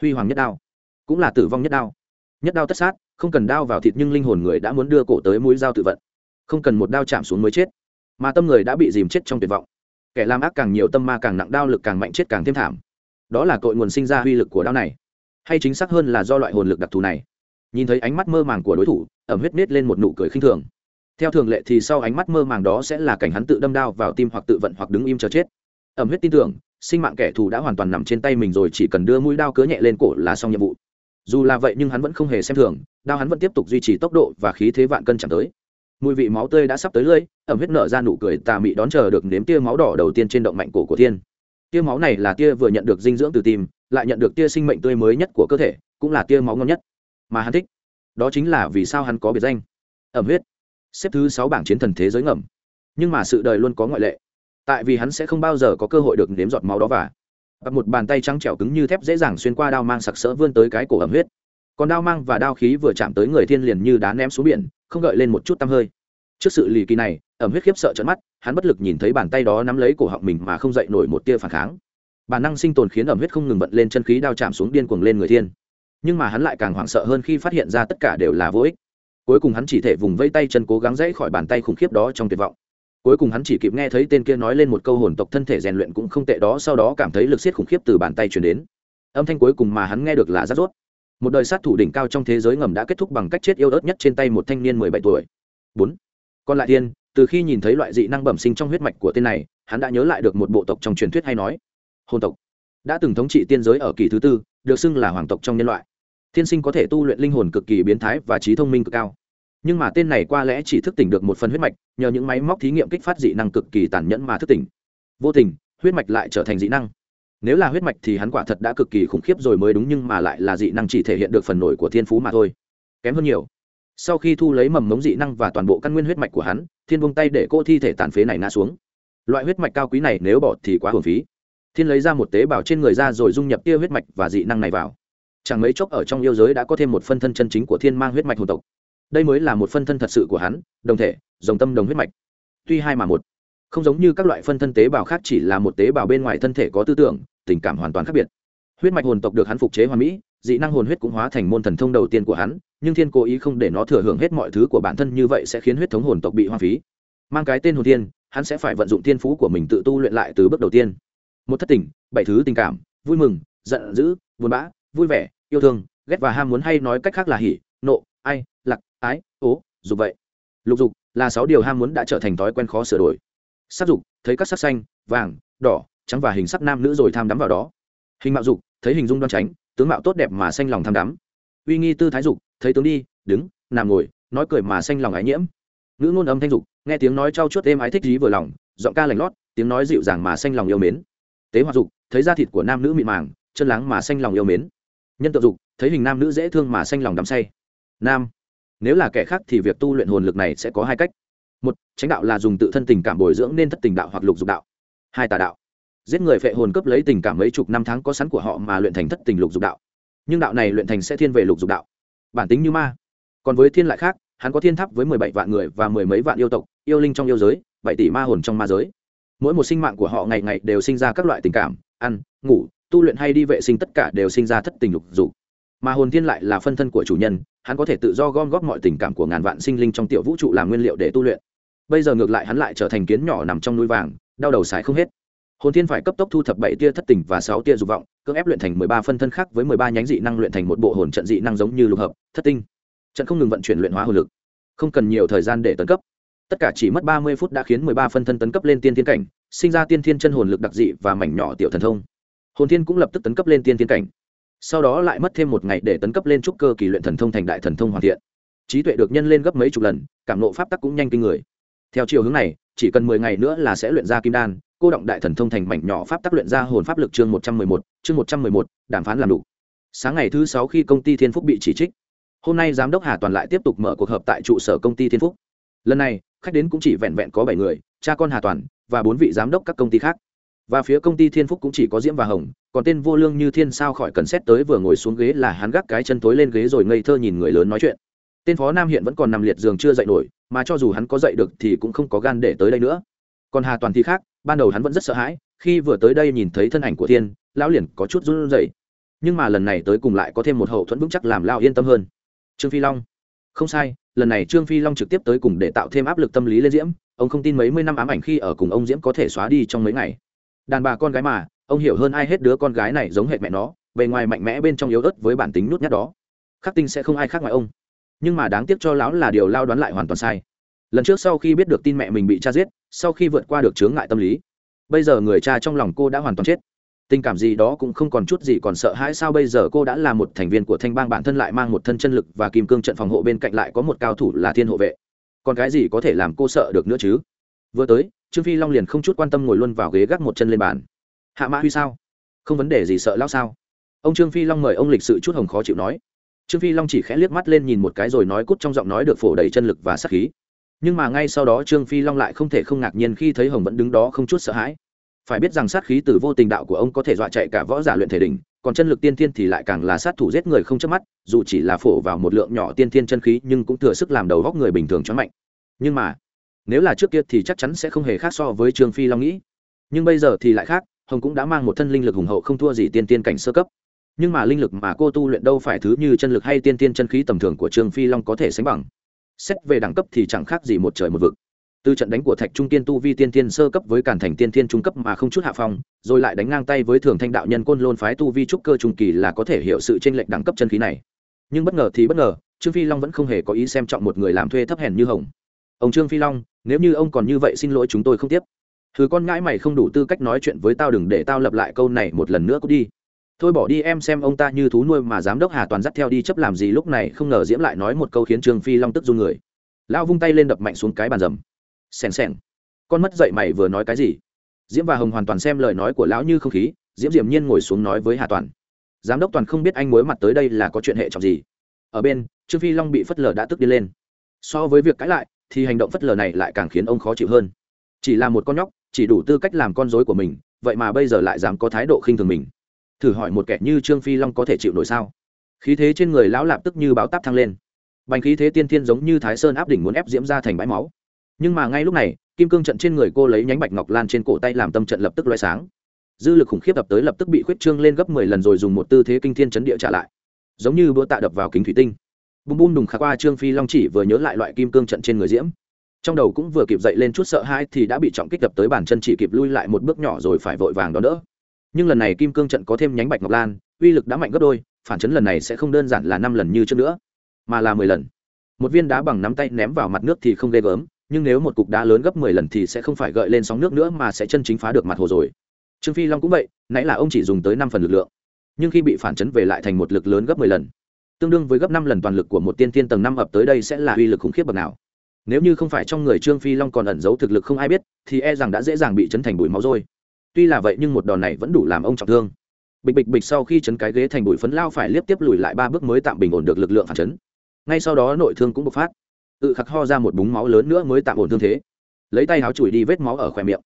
Huy hoàng nhất đao cũng là tử vong nhất đao. Nhất đao tất sát không cần đao vào thịt nhưng linh hồn người đã muốn đưa cổ tới mũi dao tự vận không cần một đao chạm xuống mới chết. Mà tâm người đã bị dìm chết trong tuyệt vọng. Kẻ làm ác càng nhiều tâm ma càng nặng, đao lực càng mạnh chết càng thêm thảm. Đó là cội nguồn sinh ra uy lực của đao này. Hay chính xác hơn là do loại hồn lực đặc thù này. Nhìn thấy ánh mắt mơ màng của đối thủ, ẩm huyết nết lên một nụ cười khinh thường. Theo thường lệ thì sau ánh mắt mơ màng đó sẽ là cảnh hắn tự đâm đao vào tim hoặc tự vận hoặc đứng im chờ chết. Ẩm huyết tin tưởng, sinh mạng kẻ thù đã hoàn toàn nằm trên tay mình rồi, chỉ cần đưa mũi đao cớ nhẹ lên cổ là xong nhiệm vụ. Dù là vậy nhưng hắn vẫn không hề xem thường, đao hắn vẫn tiếp tục duy trì tốc độ và khí thế vạn cân chẳng tới mùi vị máu tươi đã sắp tới lưỡi, ẩm huyết nở ra nụ cười tà mị đón chờ được nếm tia máu đỏ đầu tiên trên động mạnh cổ của thiên. Tia máu này là tia vừa nhận được dinh dưỡng từ tim, lại nhận được tia sinh mệnh tươi mới nhất của cơ thể, cũng là tia máu ngon nhất mà hắn thích. Đó chính là vì sao hắn có biệt danh, ẩm huyết. Xếp thứ sáu bảng chiến thần thế giới ngầm. Nhưng mà sự đời luôn có ngoại lệ. Tại vì hắn sẽ không bao giờ có cơ hội được nếm giọt máu đó và bắt một bàn tay trắng trẻo cứng như thép dễ dàng xuyên qua đao mang sặc sỡ vươn tới cái cổ ẩm huyết. Còn đao mang và đao khí vừa chạm tới người thiên liền như đá ném xuống biển không gợi lên một chút tăm hơi. Trước sự lì kỳ này, ẩm huyết khiếp sợ trận mắt, hắn bất lực nhìn thấy bàn tay đó nắm lấy cổ họng mình mà không dậy nổi một tia phản kháng. Bản năng sinh tồn khiến ẩm huyết không ngừng bận lên chân khí đao chạm xuống điên cuồng lên người thiên. Nhưng mà hắn lại càng hoảng sợ hơn khi phát hiện ra tất cả đều là vô ích. Cuối cùng hắn chỉ thể vùng vây tay chân cố gắng dãy khỏi bàn tay khủng khiếp đó trong tuyệt vọng. Cuối cùng hắn chỉ kịp nghe thấy tên kia nói lên một câu hồn tộc thân thể rèn luyện cũng không tệ đó, sau đó cảm thấy lực siết khủng khiếp từ bàn tay truyền đến. Âm thanh cuối cùng mà hắn nghe được là rát rốt một đời sát thủ đỉnh cao trong thế giới ngầm đã kết thúc bằng cách chết yêu ớt nhất trên tay một thanh niên mười bảy tuổi. Bốn. Còn lại tiên, từ khi nhìn thấy loại dị năng bẩm sinh trong huyết mạch của tên này, hắn đã nhớ lại được một bộ tộc trong truyền thuyết hay nói. Hồn tộc. Đã từng thống trị tiên giới ở kỳ thứ tư, được xưng là hoàng tộc trong nhân loại. Thiên sinh có thể tu luyện linh hồn cực kỳ biến thái và trí thông minh cực cao. Nhưng mà tên này qua lẽ chỉ thức tỉnh được một phần huyết mạch, nhờ những máy móc thí nghiệm kích phát dị năng cực kỳ tàn nhẫn mà thức tỉnh. Vô tình, huyết mạch lại trở thành dị năng nếu là huyết mạch thì hắn quả thật đã cực kỳ khủng khiếp rồi mới đúng nhưng mà lại là dị năng chỉ thể hiện được phần nổi của thiên phú mà thôi. Kém hơn nhiều. Sau khi thu lấy mầm mống dị năng và toàn bộ căn nguyên huyết mạch của hắn, thiên vung tay để cô thi thể tàn phế này ngã xuống. Loại huyết mạch cao quý này nếu bỏ thì quá hồn phí. Thiên lấy ra một tế bào trên người ra rồi dung nhập tia huyết mạch và dị năng này vào. Chẳng mấy chốc ở trong yêu giới đã có thêm một phân thân chân chính của thiên mang huyết mạch hồn tộc. Đây mới là một phân thân thật sự của hắn, đồng thể dòng tâm đồng huyết mạch. Tuy hai mà một không giống như các loại phân thân tế bào khác chỉ là một tế bào bên ngoài thân thể có tư tưởng, tình cảm hoàn toàn khác biệt. Huyết mạch hồn tộc được hắn phục chế hoàn mỹ, dị năng hồn huyết cũng hóa thành môn thần thông đầu tiên của hắn, nhưng thiên cố ý không để nó thừa hưởng hết mọi thứ của bản thân như vậy sẽ khiến huyết thống hồn tộc bị hoang phí. Mang cái tên hồn thiên, hắn sẽ phải vận dụng thiên phú của mình tự tu luyện lại từ bước đầu tiên. Một thất tình, bảy thứ tình cảm, vui mừng, giận dữ, buồn bã, vui vẻ, yêu thương, ghét và ham muốn hay nói cách khác là hỉ, nộ, ai lặc ái, ố, dục vậy. Lục dục là sáu điều ham muốn đã trở thành thói quen khó sửa đổi sắc dục, thấy các sắc xanh, vàng, đỏ, trắng và hình sắc nam nữ rồi tham đắm vào đó. Hình mạo dục, thấy hình dung đoan tránh, tướng mạo tốt đẹp mà xanh lòng tham đắm. Uy nghi tư thái dục, thấy tướng đi, đứng, nằm ngồi, nói cười mà xanh lòng ái nhiễm. Ngữ ngôn âm thanh dục, nghe tiếng nói trau chuốt êm ái thích dí vừa lòng, giọng ca lành lót, tiếng nói dịu dàng mà xanh lòng yêu mến. Tế hoạt dục, thấy da thịt của nam nữ mịn màng, chân láng mà xanh lòng yêu mến. Nhân tự dục, thấy hình nam nữ dễ thương mà xanh lòng đắm say. Nam, nếu là kẻ khác thì việc tu luyện hồn lực này sẽ có hai cách một tránh đạo là dùng tự thân tình cảm bồi dưỡng nên thất tình đạo hoặc lục dục đạo. Hai, tà đạo. Giết người phệ hồn cấp lấy tình cảm mấy chục năm tháng có sẵn của họ mà luyện thành thất tình lục dục đạo. Nhưng đạo này luyện thành sẽ thiên về lục dục đạo. Bản tính như ma. Còn với thiên lại khác, hắn có thiên tháp với mười bảy vạn người và mười mấy vạn yêu tộc, yêu linh trong yêu giới, bảy tỷ ma hồn trong ma giới. Mỗi một sinh mạng của họ ngày ngày đều sinh ra các loại tình cảm, ăn, ngủ, tu luyện hay đi vệ sinh tất cả đều sinh ra thất tình lục dục. Mà hồn thiên lại là phân thân của chủ nhân, hắn có thể tự do gom góp mọi tình cảm của ngàn vạn sinh linh trong tiểu vũ trụ làm nguyên liệu để tu luyện bây giờ ngược lại hắn lại trở thành kiến nhỏ nằm trong núi vàng, đau đầu xài không hết. Hồn thiên phải cấp tốc thu thập bảy tia thất tình và sáu tia dục vọng, cưỡng ép luyện thành mười ba phân thân khác với mười ba nhánh dị năng luyện thành một bộ hồn trận dị năng giống như lục hợp, thất tinh. Trận không ngừng vận chuyển luyện hóa hồn lực. Không cần nhiều thời gian để tấn cấp. Tất cả chỉ mất ba mươi phút đã khiến mười ba phân thân tấn cấp lên tiên thiên cảnh, sinh ra tiên thiên chân hồn lực đặc dị và mảnh nhỏ tiểu thần thông. Hồn thiên cũng lập tức tấn cấp lên tiên thiên cảnh. Sau đó lại mất thêm một ngày để tấn cấp lên trúc cơ kỳ luyện thần thông thành đại thần thông hoàn thiện. Trí tuệ được nhân lên gấp mấy chục lần, cảm nộ pháp tắc cũng nhanh kinh người theo chiều hướng này, chỉ cần mười ngày nữa là sẽ luyện ra kim đan, cô động đại thần thông thành mảnh nhỏ pháp tác luyện ra hồn pháp lực chương một trăm mười một, chương một trăm mười một, đàm phán làm đủ. Sáng ngày thứ sáu khi công ty thiên phúc bị chỉ trích, hôm nay giám đốc hà toàn lại tiếp tục mở cuộc họp tại trụ sở công ty thiên phúc. Lần này, khách đến cũng chỉ vẹn vẹn có bảy người, cha con hà toàn và bốn vị giám đốc các công ty khác. Và phía công ty thiên phúc cũng chỉ có diễm và hồng, còn tên vô lương như thiên sao khỏi cần xét tới vừa ngồi xuống ghế là hắn gác cái chân tối lên ghế rồi ngây thơ nhìn người lớn nói chuyện. Tên phó nam hiện vẫn còn nằm liệt giường chưa dậy nổi mà cho dù hắn có dậy được thì cũng không có gan để tới đây nữa. Còn hà toàn thì khác, ban đầu hắn vẫn rất sợ hãi, khi vừa tới đây nhìn thấy thân ảnh của thiên, lão liền có chút run rẩy. Nhưng mà lần này tới cùng lại có thêm một hậu thuẫn vững chắc làm lao yên tâm hơn. Trương phi long. Không sai, lần này trương phi long trực tiếp tới cùng để tạo thêm áp lực tâm lý lên diễm. Ông không tin mấy mươi năm ám ảnh khi ở cùng ông diễm có thể xóa đi trong mấy ngày. Đàn bà con gái mà, ông hiểu hơn ai hết đứa con gái này giống hệ mẹ nó, bề ngoài mạnh mẽ bên trong yếu ớt với bản tính nhút nhát đó. Khắc tinh sẽ không ai khác ngoài ông nhưng mà đáng tiếc cho lão là điều lao đoán lại hoàn toàn sai. Lần trước sau khi biết được tin mẹ mình bị cha giết, sau khi vượt qua được chướng ngại tâm lý, bây giờ người cha trong lòng cô đã hoàn toàn chết. Tình cảm gì đó cũng không còn chút gì còn sợ hãi sao bây giờ cô đã là một thành viên của thanh bang bản thân lại mang một thân chân lực và kim cương trận phòng hộ bên cạnh lại có một cao thủ là thiên hộ vệ. Còn cái gì có thể làm cô sợ được nữa chứ? Vừa tới, trương phi long liền không chút quan tâm ngồi luôn vào ghế gác một chân lên bàn. Hạ mã huy sao? Không vấn đề gì sợ lao sao? Ông trương phi long mời ông lịch sự chút hồng khó chịu nói trương phi long chỉ khẽ liếc mắt lên nhìn một cái rồi nói cút trong giọng nói được phổ đầy chân lực và sắc khí. Nhưng mà ngay sau đó trương phi long lại không thể không ngạc nhiên khi thấy hồng vẫn đứng đó không chút sợ hãi. Phải biết rằng sát khí từ vô tình đạo của ông có thể dọa chạy cả võ giả luyện thể đỉnh, còn chân lực tiên thiên thì lại càng là sát thủ giết người không chớp mắt, dù chỉ là phổ vào một lượng nhỏ tiên thiên chân khí nhưng cũng thừa sức làm đầu góc người bình thường cho mạnh. Nhưng mà, nếu là trước kia thì chắc chắn sẽ không hề khác so với trương phi long nghĩ. Nhưng bây giờ thì lại khác, hồng cũng đã mang một thân linh lực hùng hậu không thua gì tiên tiên cảnh sơ cấp nhưng mà linh lực mà cô tu luyện đâu phải thứ như chân lực hay tiên tiên chân khí tầm thường của trương phi long có thể sánh bằng. Xét về đẳng cấp thì chẳng khác gì một trời một vực. Từ trận đánh của thạch trung tiên tu vi tiên tiên sơ cấp với cản thành tiên tiên trung cấp mà không chút hạ phong, rồi lại đánh ngang tay với thường thanh đạo nhân côn lôn phái tu vi trúc cơ trung kỳ là có thể hiểu sự tranh lệch đẳng cấp chân khí này. Nhưng bất ngờ thì bất ngờ, trương phi long vẫn không hề có ý xem trọng một người làm thuê thấp hèn như hồng. Ông trương phi long, nếu như ông còn như vậy xin lỗi chúng tôi không tiếp. Thứ con ngãi mày không đủ tư cách nói chuyện với tao đừng để tao lập lại câu này một lần nữa cút đi thôi bỏ đi, em xem ông ta như thú nuôi mà giám đốc hà toàn dắt theo đi chấp làm gì, lúc này không ngờ diễm lại nói một câu khiến trương phi long tức run người. Lão vung tay lên đập mạnh xuống cái bàn rầm. Xèn xèn con mất dậy mày vừa nói cái gì? Diễm và hồng hoàn toàn xem lời nói của lão như không khí, diễm diễm nhiên ngồi xuống nói với hà toàn. Giám đốc toàn không biết anh mối mặt tới đây là có chuyện hệ trọng gì. Ở bên, trương phi long bị phất lờ đã tức đi lên. So với việc cãi lại, thì hành động phất lờ này lại càng khiến ông khó chịu hơn. Chỉ là một con nhóc, chỉ đủ tư cách làm con dối của mình, vậy mà bây giờ lại dám có thái độ khinh thường mình thử hỏi một kẻ như trương phi long có thể chịu nổi sao? Khí thế trên người lão lạp tức như báo táp thăng lên. Bành khí thế tiên thiên giống như thái sơn áp đỉnh muốn ép diễm ra thành bãi máu. Nhưng mà ngay lúc này, kim cương trận trên người cô lấy nhánh bạch ngọc lan trên cổ tay làm tâm trận lập tức loay sáng. Dư lực khủng khiếp đập tới lập tức bị khuyết trương lên gấp mười lần rồi dùng một tư thế kinh thiên chấn địa trả lại. Giống như bữa tạ đập vào kính thủy tinh. Bùm bùm đùng khắc qua trương phi long chỉ vừa nhớ lại loại kim cương trận trên người diễm. Trong đầu cũng vừa kịp dậy lên chút sợ hãi thì đã bị trọng kích đập tới bàn chân chỉ kịp lui lại một bước nhỏ rồi phải vội vàng đón đỡ nhưng lần này kim cương trận có thêm nhánh bạch ngọc lan, uy lực đã mạnh gấp đôi, phản chấn lần này sẽ không đơn giản là năm lần như trước nữa, mà là mười lần. Một viên đá bằng nắm tay ném vào mặt nước thì không ghê gớm, nhưng nếu một cục đá lớn gấp mười lần thì sẽ không phải gợi lên sóng nước nữa mà sẽ chân chính phá được mặt hồ rồi. Trương phi long cũng vậy, nãy là ông chỉ dùng tới năm phần lực lượng, nhưng khi bị phản chấn về lại thành một lực lớn gấp mười lần, tương đương với gấp năm lần toàn lực của một tiên tiên tầng năm ập tới đây sẽ là uy lực khủng khiếp bậc nào. Nếu như không phải trong người trương phi long còn ẩn giấu thực lực không ai biết, thì e rằng đã dễ dàng bị chấn thành bụi máu rồi tuy là vậy nhưng một đòn này vẫn đủ làm ông trọng thương. Bịch bịch bịch sau khi chấn cái ghế thành bụi phấn lao phải liếp tiếp lùi lại ba bước mới tạm bình ổn được lực lượng phản chấn. Ngay sau đó nội thương cũng bộc phát. Tự khắc ho ra một búng máu lớn nữa mới tạm ổn thương thế. Lấy tay háo chùi đi vết máu ở khoe miệng.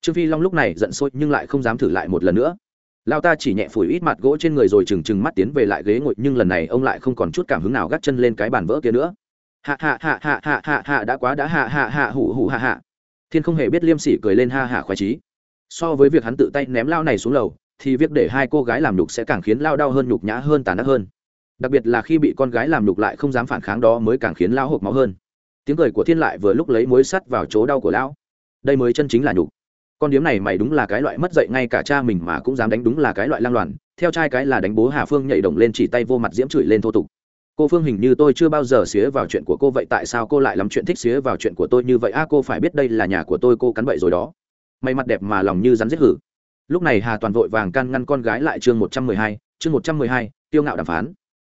Trương phi long lúc này giận sôi nhưng lại không dám thử lại một lần nữa. Lao ta chỉ nhẹ phủi ít mặt gỗ trên người rồi trừng trừng mắt tiến về lại ghế ngồi, nhưng lần này ông lại không còn chút cảm hứng nào gắt chân lên cái bàn vỡ kia nữa. Hạ hạ hạ hạ hạ hạ hạ đã quá đã hạ hạ hạ hủ hủ hạ hạ thiên không hề biết liêm sỉ cười lên ha hạ khoái trí so với việc hắn tự tay ném lao này xuống lầu, thì việc để hai cô gái làm nhục sẽ càng khiến lao đau hơn, nhục nhã hơn, tàn ác hơn. Đặc biệt là khi bị con gái làm nhục lại không dám phản kháng đó mới càng khiến lao hộp máu hơn. Tiếng cười của thiên lại vừa lúc lấy mối sắt vào chỗ đau của lão. Đây mới chân chính là nhục. Con điếm này mày đúng là cái loại mất dậy ngay cả cha mình mà cũng dám đánh đúng là cái loại lang loàn theo trai cái là đánh bố hà phương nhảy động lên chỉ tay vô mặt diễm chửi lên thô tục. Cô phương hình như tôi chưa bao giờ xía vào chuyện của cô, vậy tại sao cô lại làm chuyện thích xía vào chuyện của tôi như vậy? A, cô phải biết đây là nhà của tôi, cô cắn bậy rồi đó mày mặt đẹp mà lòng như rắn giết hử. Lúc này hà toàn vội vàng can ngăn con gái lại chương một trăm mười hai, chương một trăm mười hai tiêu ngạo đàm phán.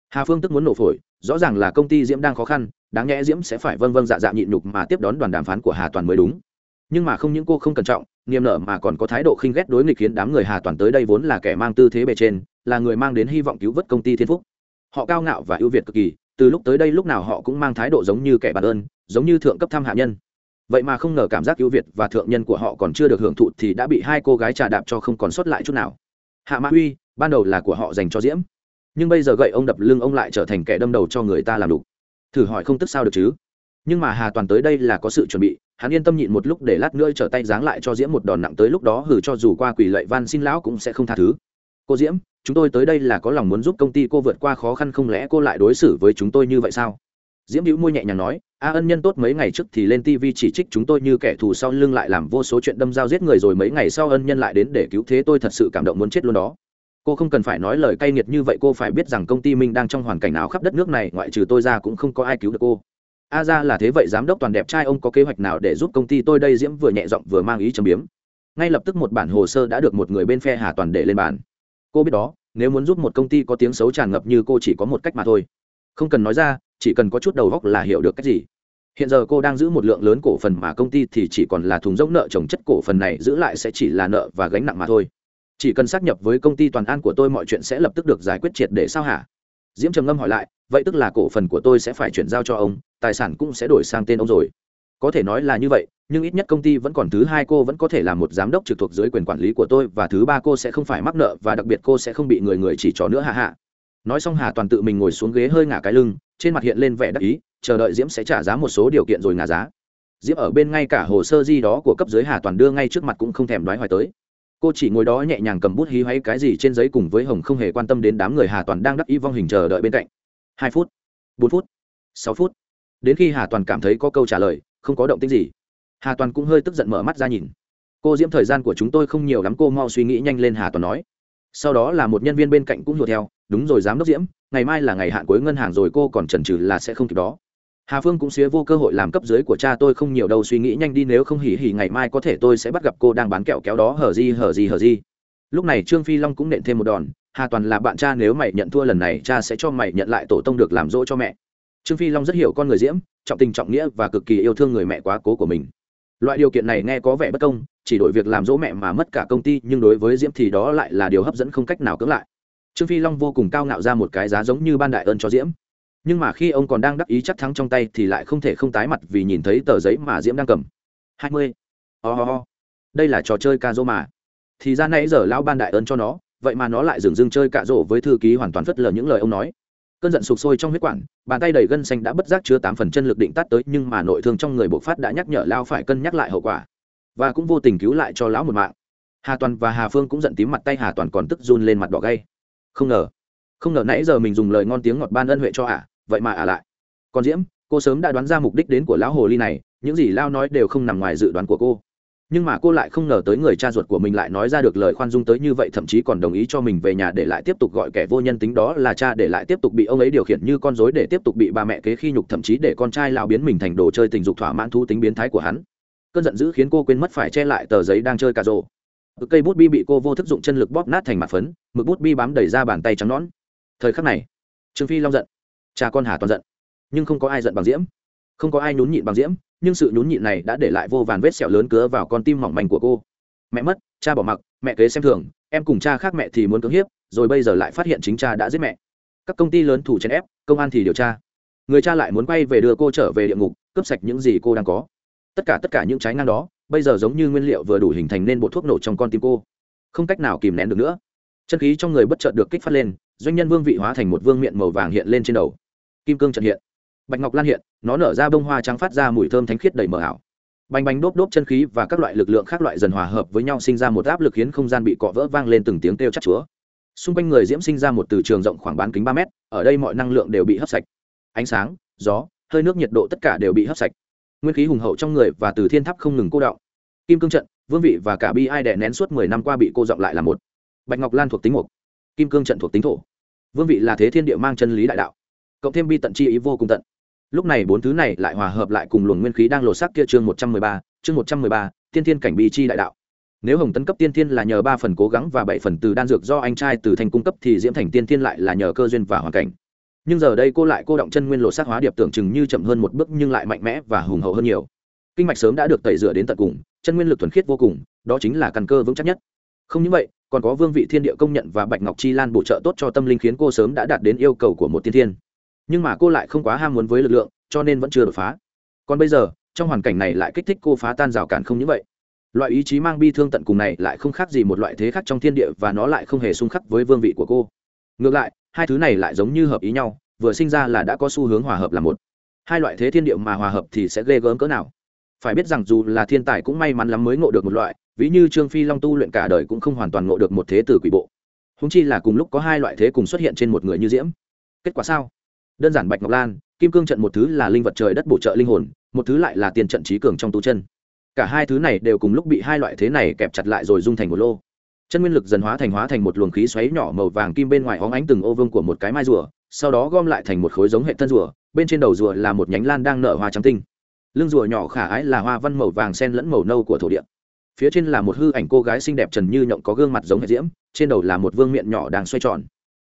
Hà phương tức muốn nổ phổi, rõ ràng là công ty diễm đang khó khăn, đáng nhẽ diễm sẽ phải vâng vâng dạ dạ nhịn nhục mà tiếp đón đoàn đàm phán của hà toàn mới đúng. Nhưng mà không những cô không cẩn trọng, niềm nở mà còn có thái độ khinh ghét đối nghịch khiến đám người hà toàn tới đây vốn là kẻ mang tư thế bề trên, là người mang đến hy vọng cứu vớt công ty thiên phúc. Họ cao ngạo và ưu việt cực kỳ, từ lúc tới đây lúc nào họ cũng mang thái độ giống như kẻ bản ơn, giống như thượng cấp thăm hạ nhân vậy mà không ngờ cảm giác ưu việt và thượng nhân của họ còn chưa được hưởng thụ thì đã bị hai cô gái trà đạp cho không còn sót lại chút nào. Hạ mã uy ban đầu là của họ dành cho diễm. Nhưng bây giờ gậy ông đập lưng ông lại trở thành kẻ đâm đầu cho người ta làm đủ thử hỏi không tức sao được chứ? Nhưng mà hà toàn tới đây là có sự chuẩn bị. Hắn yên tâm nhịn một lúc để lát nữa trở tay giáng lại cho diễm một đòn nặng tới lúc đó hử cho dù qua quỷ lệ van xin lão cũng sẽ không tha thứ. Cô diễm, chúng tôi tới đây là có lòng muốn giúp công ty cô vượt qua khó khăn không lẽ cô lại đối xử với chúng tôi như vậy sao? Diễm hữu môi nhẹ nhàng nói a ân nhân tốt mấy ngày trước thì lên tv chỉ trích chúng tôi như kẻ thù sau lưng lại làm vô số chuyện đâm dao giết người rồi mấy ngày sau ân nhân lại đến để cứu thế tôi thật sự cảm động muốn chết luôn đó. Cô không cần phải nói lời cay nghiệt như vậy, cô phải biết rằng công ty mình đang trong hoàn cảnh nào khắp đất nước này, ngoại trừ tôi ra cũng không có ai cứu được cô. A ra là thế vậy, giám đốc toàn đẹp trai, ông có kế hoạch nào để giúp công ty tôi đây? Diễm vừa nhẹ giọng vừa mang ý châm biếm. Ngay lập tức một bản hồ sơ đã được một người bên phe hà toàn để lên bàn. Cô biết đó, nếu muốn giúp một công ty có tiếng xấu tràn ngập như cô chỉ có một cách mà thôi. Không cần nói ra, chỉ cần có chút đầu góc là hiểu được cách gì hiện giờ cô đang giữ một lượng lớn cổ phần mà công ty thì chỉ còn là thùng rỗng nợ trồng chất cổ phần này, giữ lại sẽ chỉ là nợ và gánh nặng mà thôi. Chỉ cần xác nhập với công ty toàn an của tôi mọi chuyện sẽ lập tức được giải quyết triệt để sao hả? Diễm trầm ngâm hỏi lại, vậy tức là cổ phần của tôi sẽ phải chuyển giao cho ông, tài sản cũng sẽ đổi sang tên ông rồi. Có thể nói là như vậy, nhưng ít nhất công ty vẫn còn thứ hai cô vẫn có thể là một giám đốc trực thuộc dưới quyền quản lý của tôi và thứ ba cô sẽ không phải mắc nợ và đặc biệt cô sẽ không bị người người chỉ trỏ nữa hạ hạ nói xong hà toàn tự mình ngồi xuống ghế hơi ngả cái lưng, trên mặt hiện lên vẻ đắc ý chờ đợi diễm sẽ trả giá một số điều kiện rồi ngả giá. Diễm ở bên ngay cả hồ sơ di đó của cấp dưới hà toàn đưa ngay trước mặt cũng không thèm đoái hoài tới. Cô chỉ ngồi đó nhẹ nhàng cầm bút hí hay cái gì trên giấy cùng với hồng không hề quan tâm đến đám người hà toàn đang đắc ý vong hình chờ đợi bên cạnh. Hai phút, bốn phút, sáu phút. Đến khi hà toàn cảm thấy có câu trả lời, không có động tích gì. Hà toàn cũng hơi tức giận mở mắt ra nhìn. Cô diễm thời gian của chúng tôi không nhiều lắm, cô mau suy nghĩ nhanh lên, hà toàn nói. Sau đó là một nhân viên bên cạnh cũng hùa theo. Đúng rồi, giám đốc diễm, ngày mai là ngày hạn cuối ngân hàng rồi, cô còn chần chừ là sẽ không kịp đó hà phương cũng xía vô cơ hội làm cấp dưới của cha tôi không nhiều đâu, suy nghĩ nhanh đi, nếu không hỉ hỉ ngày mai có thể tôi sẽ bắt gặp cô đang bán kẹo kéo đó, hở gì hở gì hở gì. Lúc này trương phi long cũng nện thêm một đòn, hà toàn là bạn cha, nếu mày nhận thua lần này, cha sẽ cho mày nhận lại tổ tông được làm dỗ cho mẹ. Trương phi long rất hiểu con người diễm, trọng tình trọng nghĩa và cực kỳ yêu thương người mẹ quá cố của mình. Loại điều kiện này nghe có vẻ bất công, chỉ đổi việc làm dỗ mẹ mà mất cả công ty, nhưng đối với diễm thì đó lại là điều hấp dẫn không cách nào cưỡng lại. Trương phi long vô cùng cao ngạo ra một cái giá giống như ban đại ơn cho diễm nhưng mà khi ông còn đang đắc ý chắc thắng trong tay thì lại không thể không tái mặt vì nhìn thấy tờ giấy mà diễm đang cầm. Hai mươi. Oh, đây là trò chơi ca dỗ mà. Thì ra nãy giờ lão ban đại ơn cho nó vậy mà nó lại dừng dưng chơi cạ rỗ với thư ký hoàn toàn phất lờ những lời ông nói. Cơn giận sụp sôi trong huyết quản bàn tay đầy gân xanh đã bất giác chứa tám phần chân lực định tắt tới nhưng mà nội thương trong người bộc phát đã nhắc nhở lao phải cân nhắc lại hậu quả. Và cũng vô tình cứu lại cho lão một mạng. Hà toàn và hà phương cũng giận tím mặt tay hà toàn còn tức run lên mặt đỏ gay. Không ngờ. Không ngờ nãy giờ mình dùng lời ngon tiếng ngọt ban ân huệ cho ả vậy mà ả lại. Còn diễm, cô sớm đã đoán ra mục đích đến của lão hồ ly này, những gì lao nói đều không nằm ngoài dự đoán của cô. Nhưng mà cô lại không ngờ tới người cha ruột của mình lại nói ra được lời khoan dung tới như vậy, thậm chí còn đồng ý cho mình về nhà để lại tiếp tục gọi kẻ vô nhân tính đó là cha để lại tiếp tục bị ông ấy điều khiển như con dối để tiếp tục bị bà mẹ kế khi nhục, thậm chí để con trai lao biến mình thành đồ chơi tình dục thỏa mãn thú tính biến thái của hắn. Cơn giận dữ khiến cô quên mất phải che lại tờ giấy đang chơi cà rô. Cây bút bi bị cô vô thức dụng chân lực bóp nát thành mặt phấn, mực bút bi bám đầy ra bàn tay trắng nón thời khắc này, trương phi long giận cha con hà toàn giận. Nhưng không có ai giận bằng diễm. Không có ai nhún nhịn bằng diễm, nhưng sự nhún nhịn này đã để lại vô vàn vết sẹo lớn cứa vào con tim mỏng manh của cô. Mẹ mất, cha bỏ mặc, mẹ kế xem thường, em cùng cha khác mẹ thì muốn cưỡng hiếp, rồi bây giờ lại phát hiện chính cha đã giết mẹ. Các công ty lớn thủ chèn ép, công an thì điều tra. Người cha lại muốn quay về đưa cô trở về địa ngục, cướp sạch những gì cô đang có. Tất cả tất cả những trái ngang đó, bây giờ giống như nguyên liệu vừa đủ hình thành nên bộ thuốc nổ trong con tim cô. Không cách nào kìm nén được nữa. Chân khí trong người bất chợt được kích phát lên, doanh nhân vương vị hóa thành một vương miện màu vàng hiện lên trên đầu kim cương trận hiện. Bạch ngọc lan hiện nó nở ra bông hoa trắng phát ra mùi thơm thánh khiết đầy mờ ảo. Bành bành đốp đốp chân khí và các loại lực lượng khác loại dần hòa hợp với nhau sinh ra một áp lực khiến không gian bị cọ vỡ vang lên từng tiếng kêu chắc chúa. Xung quanh người diễm sinh ra một từ trường rộng khoảng bán kính ba mét ở đây mọi năng lượng đều bị hấp sạch. Ánh sáng gió hơi nước nhiệt độ tất cả đều bị hấp sạch. Nguyên khí hùng hậu trong người và từ thiên tháp không ngừng cô đọng. Kim cương trận vương vị và cả bi ai đè nén suốt mười năm qua bị cô dọng lại là một. Bạch ngọc lan thuộc tính một, kim cương trận thuộc tính thổ. Vương vị là thế thiên địa mang chân lý đại đạo cộng thêm bi tận chi ý vô cùng tận. Lúc này bốn thứ này lại hòa hợp lại cùng luồng nguyên khí đang lột xác kia chương một trăm mười ba, chương một trăm mười ba, tiên thiên cảnh bi chi đại đạo. Nếu hồng tấn cấp tiên thiên là nhờ ba phần cố gắng và bảy phần từ đan dược do anh trai từ thành cung cấp thì diễm thành tiên thiên lại là nhờ cơ duyên và hoàn cảnh. Nhưng giờ đây cô lại cô động chân nguyên lột sắc hóa điệp tưởng chừng như chậm hơn một bước nhưng lại mạnh mẽ và hùng hậu hơn nhiều. Kinh mạch sớm đã được tẩy rửa đến tận cùng, chân nguyên lực thuần khiết vô cùng, đó chính là căn cơ vững chắc nhất. Không những vậy, còn có vương vị thiên địa công nhận và bạch ngọc chi lan bổ trợ tốt cho tâm linh khiến cô sớm đã đạt đến yêu cầu của một tiên thiên nhưng mà cô lại không quá ham muốn với lực lượng, cho nên vẫn chưa đột phá. Còn bây giờ, trong hoàn cảnh này lại kích thích cô phá tan rào cản không như vậy. Loại ý chí mang bi thương tận cùng này lại không khác gì một loại thế khác trong thiên địa và nó lại không hề xung khắc với vương vị của cô. Ngược lại, hai thứ này lại giống như hợp ý nhau, vừa sinh ra là đã có xu hướng hòa hợp là một. Hai loại thế thiên địa mà hòa hợp thì sẽ ghê gớm cỡ nào? Phải biết rằng dù là thiên tài cũng may mắn lắm mới ngộ được một loại, ví như trương phi long tu luyện cả đời cũng không hoàn toàn ngộ được một thế từ quỷ bộ. Húng chi là cùng lúc có hai loại thế cùng xuất hiện trên một người như diễm. Kết quả sao? Đơn giản bạch ngọc lan, kim cương trận một thứ là linh vật trời đất bổ trợ linh hồn, một thứ lại là tiền trận trí cường trong tu chân. Cả hai thứ này đều cùng lúc bị hai loại thế này kẹp chặt lại rồi dung thành một lô. Chân nguyên lực dần hóa thành hóa thành một luồng khí xoáy nhỏ màu vàng kim bên ngoài hóng ánh từng ô vương của một cái mai rùa, sau đó gom lại thành một khối giống hệ thân rùa, bên trên đầu rùa là một nhánh lan đang nở hoa trắng tinh. Lưng rùa nhỏ khả ái là hoa văn màu vàng sen lẫn màu nâu của thổ địa. Phía trên là một hư ảnh cô gái xinh đẹp trần như nhộng có gương mặt giống hệ diễm, trên đầu là một vương miệng nhỏ đang xoay tròn.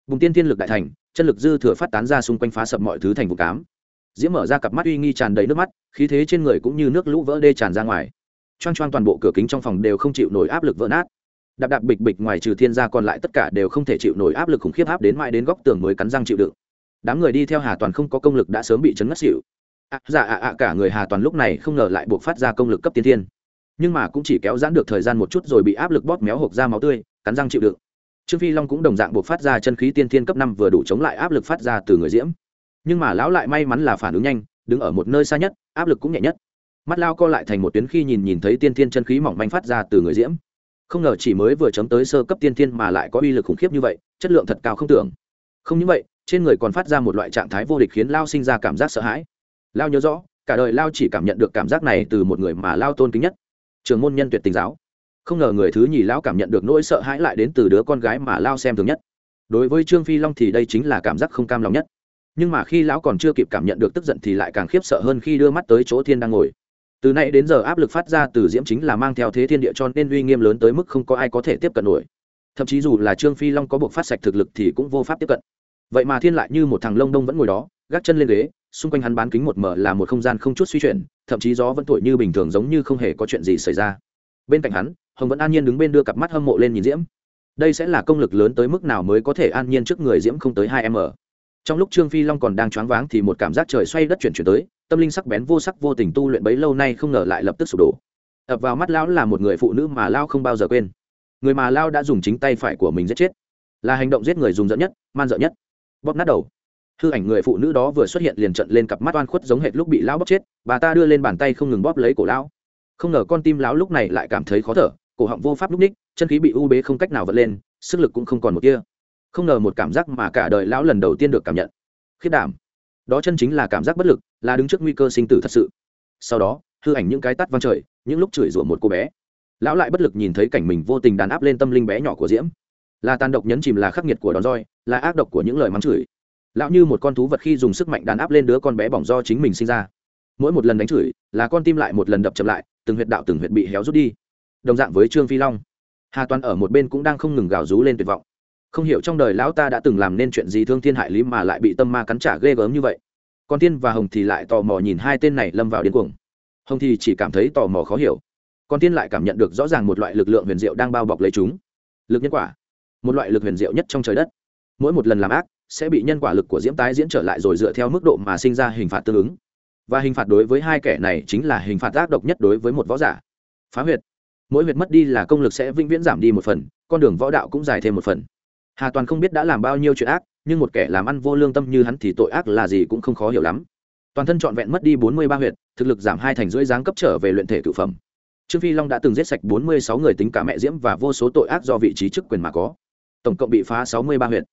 Bùng tiên tiên lực đại thành chân lực dư thừa phát tán ra xung quanh phá sập mọi thứ thành vụ cám. Diễm mở ra cặp mắt uy nghi tràn đầy nước mắt, khí thế trên người cũng như nước lũ vỡ đê tràn ra ngoài. Choang choang toàn bộ cửa kính trong phòng đều không chịu nổi áp lực vỡ nát. Đạp đạp bịch bịch ngoài trừ thiên gia còn lại tất cả đều không thể chịu nổi áp lực khủng khiếp áp đến mãi đến góc tường mới cắn răng chịu đựng. Đám người đi theo hà toàn không có công lực đã sớm bị chấn ngất xỉu. Ạ dạ ạ ạ cả người hà toàn lúc này không ngờ lại buộc phát ra công lực cấp tiên thiên. Nhưng mà cũng chỉ kéo giãn được thời gian một chút rồi bị áp lực bóp méo hộp ra máu tươi, cắn răng chịu đựng trương phi long cũng đồng dạng buộc phát ra chân khí tiên thiên cấp năm vừa đủ chống lại áp lực phát ra từ người diễm. Nhưng mà lão lại may mắn là phản ứng nhanh, đứng ở một nơi xa nhất, áp lực cũng nhẹ nhất. Mắt lao co lại thành một tuyến khi nhìn nhìn thấy tiên thiên chân khí mỏng manh phát ra từ người diễm. Không ngờ chỉ mới vừa chấm tới sơ cấp tiên thiên mà lại có uy lực khủng khiếp như vậy, chất lượng thật cao không tưởng. Không những vậy, trên người còn phát ra một loại trạng thái vô địch khiến lao sinh ra cảm giác sợ hãi. Lao nhớ rõ, cả đời lao chỉ cảm nhận được cảm giác này từ một người mà lao tôn kính nhất. Trường môn nhân tuyệt tình giáo không ngờ người thứ nhì lão cảm nhận được nỗi sợ hãi lại đến từ đứa con gái mà lao xem thường nhất. Đối với trương phi long thì đây chính là cảm giác không cam lòng nhất. Nhưng mà khi lão còn chưa kịp cảm nhận được tức giận thì lại càng khiếp sợ hơn khi đưa mắt tới chỗ thiên đang ngồi. Từ nay đến giờ áp lực phát ra từ diễm chính là mang theo thế thiên địa cho nên uy nghiêm lớn tới mức không có ai có thể tiếp cận nổi. Thậm chí dù là trương phi long có buộc phát sạch thực lực thì cũng vô pháp tiếp cận. Vậy mà thiên lại như một thằng lông đông vẫn ngồi đó, gác chân lên ghế, xung quanh hắn bán kính một mở là một không gian không chút suy chuyển, thậm chí gió vẫn thổi như bình thường giống như không hề có chuyện gì xảy ra. Bên cạnh hắn hồng vẫn an nhiên đứng bên đưa cặp mắt hâm mộ lên nhìn diễm đây sẽ là công lực lớn tới mức nào mới có thể an nhiên trước người diễm không tới hai m trong lúc trương phi long còn đang choáng váng thì một cảm giác trời xoay đất chuyển chuyển tới tâm linh sắc bén vô sắc vô tình tu luyện bấy lâu nay không ngờ lại lập tức sụp đổ ập vào mắt lão là một người phụ nữ mà lao không bao giờ quên người mà lao đã dùng chính tay phải của mình giết chết là hành động giết người dùng dẫn nhất man dợ nhất bóp nát đầu hư ảnh người phụ nữ đó vừa xuất hiện liền trận lên cặp mắt oan khuất giống hệt lúc bị lão bóp chết bà ta đưa lên bàn tay không ngừng bóp lấy cổ lão không ngờ con tim lão lúc này lại cảm thấy khó thở cổ họng vô pháp lúc ních, chân khí bị u bế không cách nào vật lên, sức lực cũng không còn một kia không ngờ một cảm giác mà cả đời lão lần đầu tiên được cảm nhận. Khiết đảm. Đó chân chính là cảm giác bất lực, là đứng trước nguy cơ sinh tử thật sự. Sau đó, hư ảnh những cái tắt văng trời, những lúc chửi rủa một cô bé. Lão lại bất lực nhìn thấy cảnh mình vô tình đàn áp lên tâm linh bé nhỏ của diễm. Là tàn độc nhấn chìm, là khắc nghiệt của đòn roi, là ác độc của những lời mắng chửi. Lão như một con thú vật khi dùng sức mạnh đàn áp lên đứa con bé bỏng do chính mình sinh ra. Mỗi một lần đánh chửi, là con tim lại một lần đập chậm lại, từng huyệt đạo từng huyệt bị héo rút đi đồng dạng với trương phi long. Hà toàn ở một bên cũng đang không ngừng gào rú lên tuyệt vọng. Không hiểu trong đời lão ta đã từng làm nên chuyện gì thương thiên hại lý mà lại bị tâm ma cắn trả ghê gớm như vậy. Còn tiên và hồng thì lại tò mò nhìn hai tên này lâm vào điên cuồng. Hồng thì chỉ cảm thấy tò mò khó hiểu. Còn tiên lại cảm nhận được rõ ràng một loại lực lượng huyền diệu đang bao bọc lấy chúng. Lực nhân quả. Một loại lực huyền diệu nhất trong trời đất. Mỗi một lần làm ác, sẽ bị nhân quả lực của diễm tái diễn trở lại rồi dựa theo mức độ mà sinh ra hình phạt tương ứng. Và hình phạt đối với hai kẻ này chính là hình phạt ác độc nhất đối với một võ giả. Phá huyệt mỗi huyệt mất đi là công lực sẽ vĩnh viễn giảm đi một phần, con đường võ đạo cũng dài thêm một phần. Hà toàn không biết đã làm bao nhiêu chuyện ác, nhưng một kẻ làm ăn vô lương tâm như hắn thì tội ác là gì cũng không khó hiểu lắm. Toàn thân trọn vẹn mất đi bốn mươi ba huyệt, thực lực giảm hai thành rưỡi dáng cấp trở về luyện thể cự phẩm. Trương phi long đã từng giết sạch bốn mươi sáu người tính cả mẹ diễm và vô số tội ác do vị trí chức quyền mà có. Tổng cộng bị phá sáu mươi ba huyệt.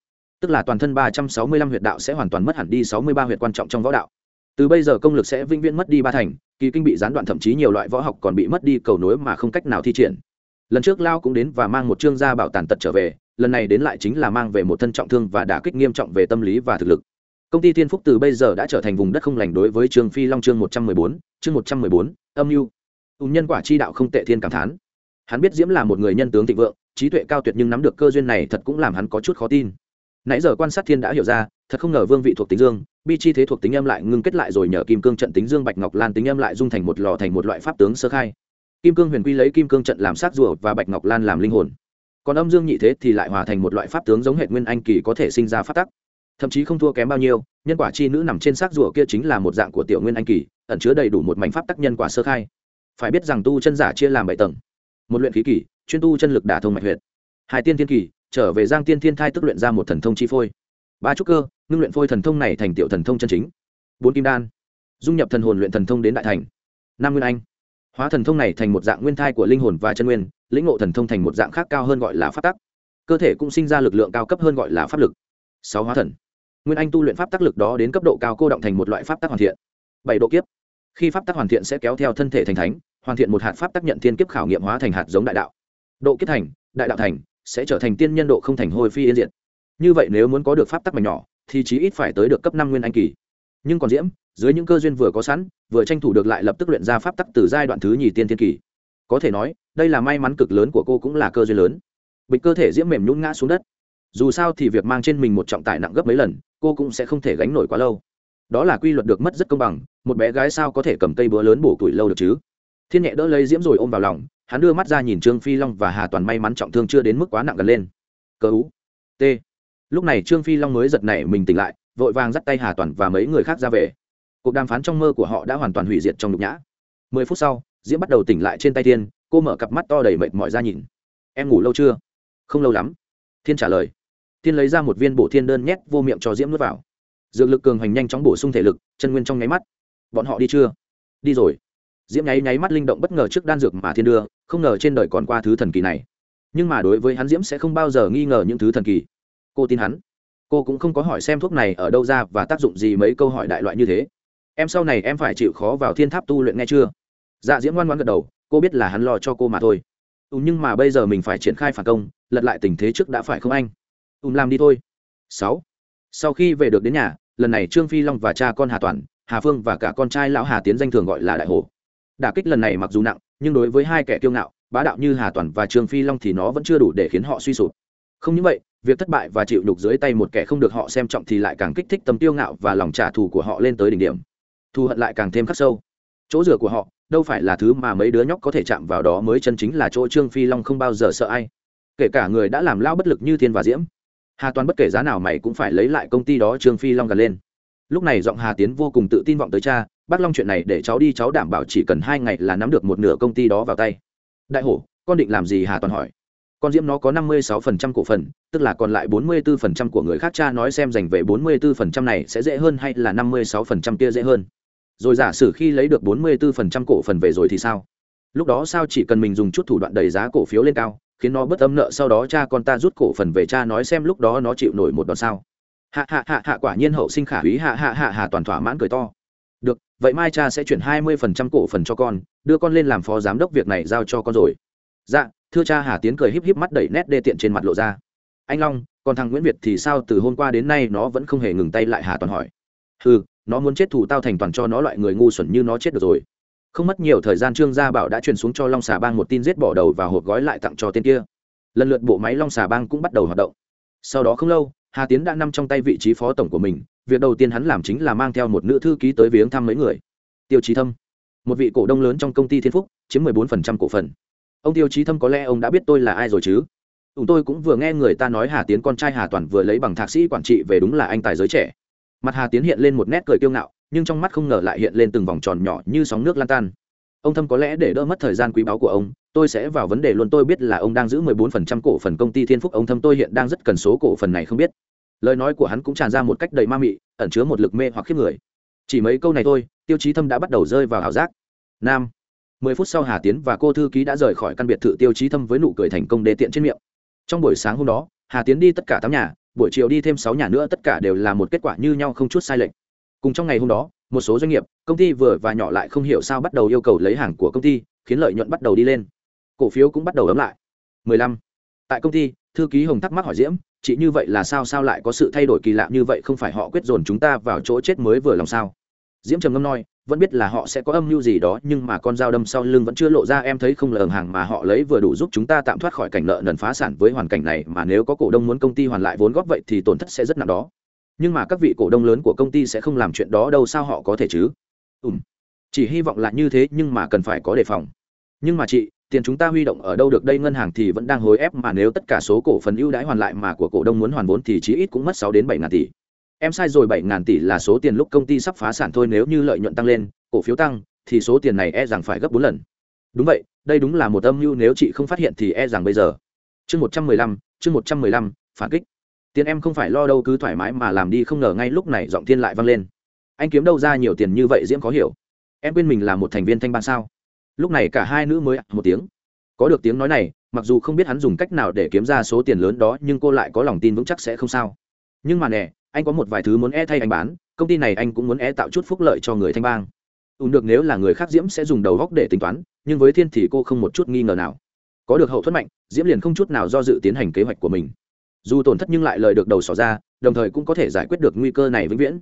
Tức là toàn thân ba trăm sáu mươi lăm huyệt đạo sẽ hoàn toàn mất hẳn đi sáu mươi ba huyệt quan trọng trong võ đạo. Từ bây giờ công lực sẽ vĩnh viễn mất đi ba thành kỳ kinh bị gián đoạn thậm chí nhiều loại võ học còn bị mất đi cầu nối mà không cách nào thi triển. Lần trước lao cũng đến và mang một chương gia bảo tàn tật trở về, lần này đến lại chính là mang về một thân trọng thương và đả kích nghiêm trọng về tâm lý và thực lực. Công ty thiên phúc từ bây giờ đã trở thành vùng đất không lành đối với trương phi long chương một trăm mười bốn, chương một trăm mười bốn, âm mưu. Ùn nhân quả chi đạo không tệ thiên cảm thán. Hắn biết diễm là một người nhân tướng thịnh vượng, trí tuệ cao tuyệt nhưng nắm được cơ duyên này thật cũng làm hắn có chút khó tin. Nãy giờ quan sát thiên đã hiểu ra, thật không ngờ vương vị thuộc tính dương bi chi thế thuộc tính âm lại ngưng kết lại rồi nhờ kim cương trận tính dương bạch ngọc lan tính âm lại dung thành một lò thành một loại pháp tướng sơ khai. Kim cương huyền quy lấy kim cương trận làm sát rùa và bạch ngọc lan làm linh hồn. Còn âm dương nhị thế thì lại hòa thành một loại pháp tướng giống hệ nguyên anh kỳ có thể sinh ra phát tắc. Thậm chí không thua kém bao nhiêu, nhân quả chi nữ nằm trên xác rùa kia chính là một dạng của tiểu nguyên anh kỳ, ẩn chứa đầy đủ một mảnh pháp tắc nhân quả sơ khai. Phải biết rằng tu chân giả chia làm bảy tầng. Một luyện khí kỳ, chuyên tu chân lực đả thông mạch huyệt. Hai tiên thiên kỳ, trở về giang tiên thiên thai tức luyện ra một thần thông chi phôi ba trúc cơ, ngưng luyện phôi thần thông này thành tiểu thần thông chân chính. Bốn kim đan. Dung nhập thần hồn luyện thần thông đến đại thành. Năm nguyên anh. Hóa thần thông này thành một dạng nguyên thai của linh hồn và chân nguyên, lĩnh ngộ thần thông thành một dạng khác cao hơn gọi là pháp tắc. Cơ thể cũng sinh ra lực lượng cao cấp hơn gọi là pháp lực. Sáu hóa thần. Nguyên anh tu luyện pháp tắc lực đó đến cấp độ cao cô động thành một loại pháp tắc hoàn thiện. Bảy độ kiếp. Khi pháp tắc hoàn thiện sẽ kéo theo thân thể thành thánh, hoàn thiện một hạt pháp tắc nhận thiên kiếp khảo nghiệm hóa thành hạt giống đại đạo. Độ kiếp thành, đại đạo thành, sẽ trở thành tiên nhân độ không thành hồi phi yên diện như vậy nếu muốn có được pháp tắc mảnh nhỏ, thì chí ít phải tới được cấp năm nguyên anh kỳ. Nhưng còn diễm, dưới những cơ duyên vừa có sẵn, vừa tranh thủ được lại lập tức luyện ra pháp tắc từ giai đoạn thứ nhì tiên thiên kỳ. Có thể nói, đây là may mắn cực lớn của cô cũng là cơ duyên lớn. Bịch cơ thể diễm mềm nhún ngã xuống đất. Dù sao thì việc mang trên mình một trọng tải nặng gấp mấy lần, cô cũng sẽ không thể gánh nổi quá lâu. Đó là quy luật được mất rất công bằng, một bé gái sao có thể cầm cây búa lớn bổ tuổi lâu được chứ? Thiên nhẹ đỡ lấy diễm rồi ôm vào lòng, hắn đưa mắt ra nhìn trương phi long và hà toàn may mắn trọng thương chưa đến mức quá nặng gần lên. Cơ ú. T lúc này trương phi long mới giật nảy mình tỉnh lại, vội vàng dắt tay hà toàn và mấy người khác ra về. Cuộc đàm phán trong mơ của họ đã hoàn toàn hủy diệt trong nhục nhã. Mười phút sau, diễm bắt đầu tỉnh lại trên tay thiên, cô mở cặp mắt to đầy mệt mỏi ra nhìn. Em ngủ lâu chưa? Không lâu lắm. Thiên trả lời. Thiên lấy ra một viên bổ thiên đơn nhét vô miệng cho diễm nuốt vào. Dược lực cường hành nhanh chóng bổ sung thể lực, chân nguyên trong nháy mắt. Bọn họ đi chưa? Đi rồi. Diễm nháy nháy mắt linh động bất ngờ trước đan dược mà thiên đưa, không ngờ trên đời còn qua thứ thần kỳ này. Nhưng mà đối với hắn diễm sẽ không bao giờ nghi ngờ những thứ thần kỳ cô tin hắn. Cô cũng không có hỏi xem thuốc này ở đâu ra và tác dụng gì mấy câu hỏi đại loại như thế. Em sau này em phải chịu khó vào thiên tháp tu luyện nghe chưa? Dạ diễm ngoan ngoan gật đầu cô biết là hắn lo cho cô mà thôi. Ừ, nhưng mà bây giờ mình phải triển khai phản công lật lại tình thế trước đã phải không anh? Ùm làm đi thôi. Sáu. Sau khi về được đến nhà lần này trương phi long và cha con hà toàn hà phương và cả con trai lão hà tiến danh thường gọi là đại hồ đả kích lần này mặc dù nặng nhưng đối với hai kẻ kiêu ngạo bá đạo như hà toàn và trương phi long thì nó vẫn chưa đủ để khiến họ suy sụp. Không những vậy việc thất bại và chịu nhục dưới tay một kẻ không được họ xem trọng thì lại càng kích thích tâm tiêu ngạo và lòng trả thù của họ lên tới đỉnh điểm. Thù hận lại càng thêm khắc sâu. Chỗ rửa của họ, đâu phải là thứ mà mấy đứa nhóc có thể chạm vào đó mới chân chính là chỗ trương phi long không bao giờ sợ ai. Kể cả người đã làm lao bất lực như thiên và diễm, hà toàn bất kể giá nào mày cũng phải lấy lại công ty đó trương phi long gần lên. Lúc này giọng hà tiến vô cùng tự tin vọng tới cha, bác long chuyện này để cháu đi, cháu đảm bảo chỉ cần hai ngày là nắm được một nửa công ty đó vào tay. Đại hổ, con định làm gì? Hà toàn hỏi con diễm nó có năm mươi sáu phần trăm cổ phần, tức là còn lại bốn mươi bốn phần trăm của người khác cha nói xem dành về bốn mươi bốn phần trăm này sẽ dễ hơn hay là năm mươi sáu phần trăm kia dễ hơn. Rồi giả sử khi lấy được bốn mươi bốn phần trăm cổ phần về rồi thì sao? Lúc đó sao chỉ cần mình dùng chút thủ đoạn đẩy giá cổ phiếu lên cao, khiến nó bất âm nợ sau đó cha con ta rút cổ phần về cha nói xem lúc đó nó chịu nổi một đòn sao? Hạ hạ hạ hạ quả nhiên hậu sinh khả úy, hạ hạ hạ hạ toàn thỏa mãn cười to. Được, vậy mai cha sẽ chuyển hai mươi phần trăm cổ phần cho con, đưa con lên làm phó giám đốc việc này giao cho con rồi. Dạ thưa cha hà tiến cười híp híp mắt đẩy nét đê tiện trên mặt lộ ra. Anh long, còn thằng nguyễn việt thì sao? Từ hôm qua đến nay nó vẫn không hề ngừng tay lại hà toàn hỏi. Ừ nó muốn chết thủ tao thành toàn cho nó loại người ngu xuẩn như nó chết được rồi. Không mất nhiều thời gian trương gia bảo đã truyền xuống cho long xà bang một tin giết bỏ đầu và hộp gói lại tặng cho tên kia. Lần lượt bộ máy long xà bang cũng bắt đầu hoạt động. Sau đó không lâu, hà tiến đã nằm trong tay vị trí phó tổng của mình. Việc đầu tiên hắn làm chính là mang theo một nữ thư ký tới viếng thăm mấy người. Tiêu chí thâm, một vị cổ đông lớn trong công ty thiên phúc, chiếm 14% cổ phần ông tiêu chí thâm có lẽ ông đã biết tôi là ai rồi chứ? Chúng tôi cũng vừa nghe người ta nói hà tiến con trai hà toàn vừa lấy bằng thạc sĩ quản trị về đúng là anh tài giới trẻ. Mặt hà tiến hiện lên một nét cười kiêu ngạo, nhưng trong mắt không ngờ lại hiện lên từng vòng tròn nhỏ như sóng nước lan tan. Ông thâm có lẽ để đỡ mất thời gian quý báu của ông, tôi sẽ vào vấn đề luôn. Tôi biết là ông đang giữ 14% cổ phần công ty thiên phúc. Ông thâm tôi hiện đang rất cần số cổ phần này không biết. Lời nói của hắn cũng tràn ra một cách đầy ma mị, ẩn chứa một lực mê hoặc khiếp người. Chỉ mấy câu này thôi, tiêu chí thâm đã bắt đầu rơi vào ảo giác. Nam mười phút sau hà tiến và cô thư ký đã rời khỏi căn biệt thự tiêu chí thâm với nụ cười thành công đê tiện trên miệng. Trong buổi sáng hôm đó, hà tiến đi tất cả tám nhà, buổi chiều đi thêm sáu nhà nữa tất cả đều là một kết quả như nhau không chút sai lệch. Cùng trong ngày hôm đó, một số doanh nghiệp, công ty vừa và nhỏ lại không hiểu sao bắt đầu yêu cầu lấy hàng của công ty, khiến lợi nhuận bắt đầu đi lên. Cổ phiếu cũng bắt đầu ấm lại. 15. tại công ty, thư ký hồng thắc mắc hỏi diễm, chị như vậy là sao? Sao lại có sự thay đổi kỳ lạ như vậy? Không phải họ quyết dồn chúng ta vào chỗ chết mới vừa lòng sao? Diễm trầm ngâm nói vẫn biết là họ sẽ có âm mưu gì đó, nhưng mà con dao đâm sau lưng vẫn chưa lộ ra, em thấy không lờ hàng mà họ lấy vừa đủ giúp chúng ta tạm thoát khỏi cảnh nợ nần phá sản với hoàn cảnh này, mà nếu có cổ đông muốn công ty hoàn lại vốn góp vậy thì tổn thất sẽ rất nặng đó. Nhưng mà các vị cổ đông lớn của công ty sẽ không làm chuyện đó đâu, sao họ có thể chứ? Ừm, chỉ hy vọng là như thế, nhưng mà cần phải có đề phòng. Nhưng mà chị, tiền chúng ta huy động ở đâu được đây, ngân hàng thì vẫn đang hối ép, mà nếu tất cả số cổ phần ưu đãi hoàn lại mà của cổ đông muốn hoàn vốn thì chí ít cũng mất sáu đến bảy ngàn tỷ em sai rồi, bảy ngàn tỷ là số tiền lúc công ty sắp phá sản thôi, nếu như lợi nhuận tăng lên, cổ phiếu tăng, thì số tiền này e rằng phải gấp bốn lần. Đúng vậy, đây đúng là một âm mưu, nếu chị không phát hiện thì e rằng bây giờ. Chương một trăm mười lăm, chương một trăm mười lăm, phản kích. Tiền em không phải lo đâu, cứ thoải mái mà làm đi, không ngờ ngay lúc này giọng thiên lại vang lên. Anh kiếm đâu ra nhiều tiền như vậy, diễm khó hiểu. Em quên mình là một thành viên thanh ban sao? Lúc này cả hai nữ mới một tiếng. Có được tiếng nói này, mặc dù không biết hắn dùng cách nào để kiếm ra số tiền lớn đó, nhưng cô lại có lòng tin vững chắc sẽ không sao. Nhưng mà nè anh có một vài thứ muốn e thay anh bán, công ty này anh cũng muốn e tạo chút phúc lợi cho người thanh bang. Ùn được nếu là người khác diễm sẽ dùng đầu góc để tính toán, nhưng với thiên thì cô không một chút nghi ngờ nào. Có được hậu thuẫn mạnh, diễm liền không chút nào do dự tiến hành kế hoạch của mình. Dù tổn thất nhưng lại lời được đầu xỏ ra, đồng thời cũng có thể giải quyết được nguy cơ này vĩnh viễn.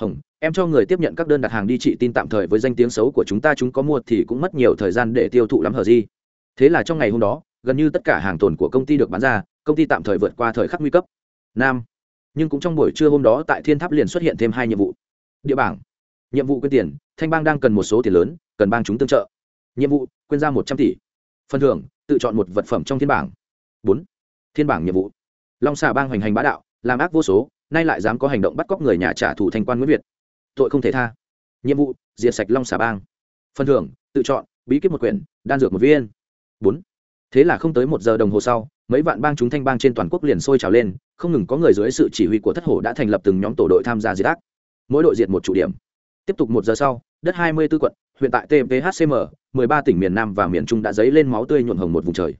Hồng, em cho người tiếp nhận các đơn đặt hàng đi trị tin tạm thời với danh tiếng xấu của chúng ta, chúng có mua thì cũng mất nhiều thời gian để tiêu thụ lắm hờ gì. Thế là trong ngày hôm đó, gần như tất cả hàng tồn của công ty được bán ra, công ty tạm thời vượt qua thời khắc nguy cấp. Nam nhưng cũng trong buổi trưa hôm đó tại thiên tháp liền xuất hiện thêm hai nhiệm vụ. Địa bảng. Nhiệm vụ quyên tiền, thanh bang đang cần một số tiền lớn, cần bang chúng tương trợ. Nhiệm vụ, quyên ra một trăm tỷ. Phần thưởng, tự chọn một vật phẩm trong thiên bảng. Bốn. Thiên bảng nhiệm vụ. Long xà bang hoành hành bá đạo, làm ác vô số, nay lại dám có hành động bắt cóc người nhà trả thù thanh quan nguyễn việt. Tội không thể tha. Nhiệm vụ, diệt sạch long xà bang. Phần thưởng, tự chọn, bí kíp một quyển, đan dược một viên. Bốn. Thế là không tới một giờ đồng hồ sau, mấy vạn bang chúng thanh bang trên toàn quốc liền sôi trào lên không ngừng có người dưới sự chỉ huy của thất hổ đã thành lập từng nhóm tổ đội tham gia diệt ác. Mỗi đội diệt một chủ điểm. Tiếp tục một giờ sau, đất hai mươi 24 quận, huyện tại tphcm 13 tỉnh miền nam và miền trung đã dấy lên máu tươi nhuộm hồng một vùng trời.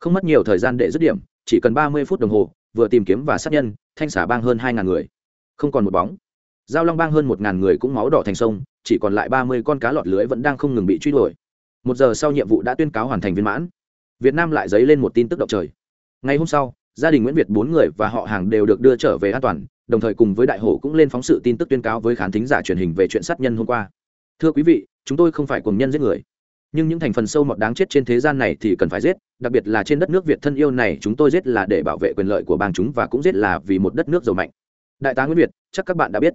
Không mất nhiều thời gian để dứt điểm, chỉ cần ba mươi phút đồng hồ, vừa tìm kiếm và sát nhân, thanh xả bang hơn hai ngàn người. Không còn một bóng. Giao long bang hơn một ngàn người cũng máu đỏ thành sông, chỉ còn lại ba mươi con cá lọt lưới vẫn đang không ngừng bị truy đuổi. Một giờ sau nhiệm vụ đã tuyên cáo hoàn thành viên mãn. Việt nam lại dấy lên một tin tức động trời. Ngày hôm sau gia đình nguyễn việt bốn người và họ hàng đều được đưa trở về an toàn, đồng thời cùng với đại hổ cũng lên phóng sự tin tức tuyên cáo với khán thính giả truyền hình về chuyện sát nhân hôm qua. Thưa quý vị, chúng tôi không phải cùng nhân giết người. Nhưng những thành phần sâu mọt đáng chết trên thế gian này thì cần phải giết, đặc biệt là trên đất nước việt thân yêu này chúng tôi giết là để bảo vệ quyền lợi của bang chúng và cũng giết là vì một đất nước giàu mạnh. Đại tá nguyễn việt, chắc các bạn đã biết.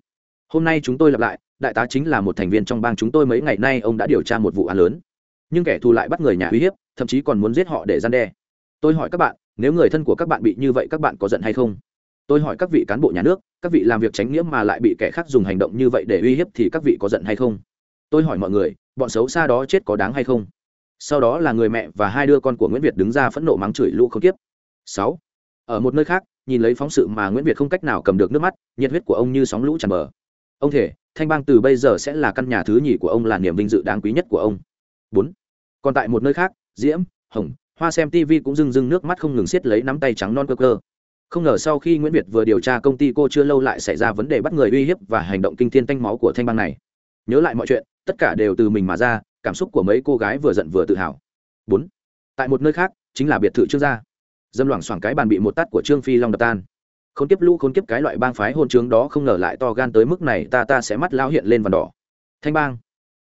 Hôm nay chúng tôi lặp lại, đại tá chính là một thành viên trong bang chúng tôi mấy ngày nay ông đã điều tra một vụ án lớn. Nhưng kẻ thù lại bắt người nhà uy hiếp, thậm chí còn muốn giết họ để gian đe. Tôi hỏi các bạn nếu người thân của các bạn bị như vậy các bạn có giận hay không? Tôi hỏi các vị cán bộ nhà nước, các vị làm việc tránh nghĩa mà lại bị kẻ khác dùng hành động như vậy để uy hiếp thì các vị có giận hay không? Tôi hỏi mọi người, bọn xấu xa đó chết có đáng hay không? Sau đó là người mẹ và hai đứa con của nguyễn việt đứng ra phẫn nộ mắng chửi lũ không tiếp sáu. Ở một nơi khác, nhìn lấy phóng sự mà nguyễn việt không cách nào cầm được nước mắt, nhiệt huyết của ông như sóng lũ tràn bờ. Ông thể thanh bang từ bây giờ sẽ là căn nhà thứ nhì của ông là niềm vinh dự đáng quý nhất của ông. Bốn. Còn tại một nơi khác, diễm, hồng hoa xem tv cũng rưng rưng nước mắt không ngừng xiết lấy nắm tay trắng non cơ cơ không ngờ sau khi nguyễn việt vừa điều tra công ty cô chưa lâu lại xảy ra vấn đề bắt người uy hiếp và hành động kinh thiên tanh máu của thanh bang này. Nhớ lại mọi chuyện, tất cả đều từ mình mà ra, cảm xúc của mấy cô gái vừa giận vừa tự hào. Bốn. Tại một nơi khác, chính là biệt thự trương gia. Dâm loảng xoảng cái bàn bị một tắt của trương phi long đập tan. Khốn kiếp lũ, khốn kiếp cái loại bang phái hôn trướng đó không ngờ lại to gan tới mức này, ta ta sẽ mắt lao hiện lên vằn đỏ. Thanh bang.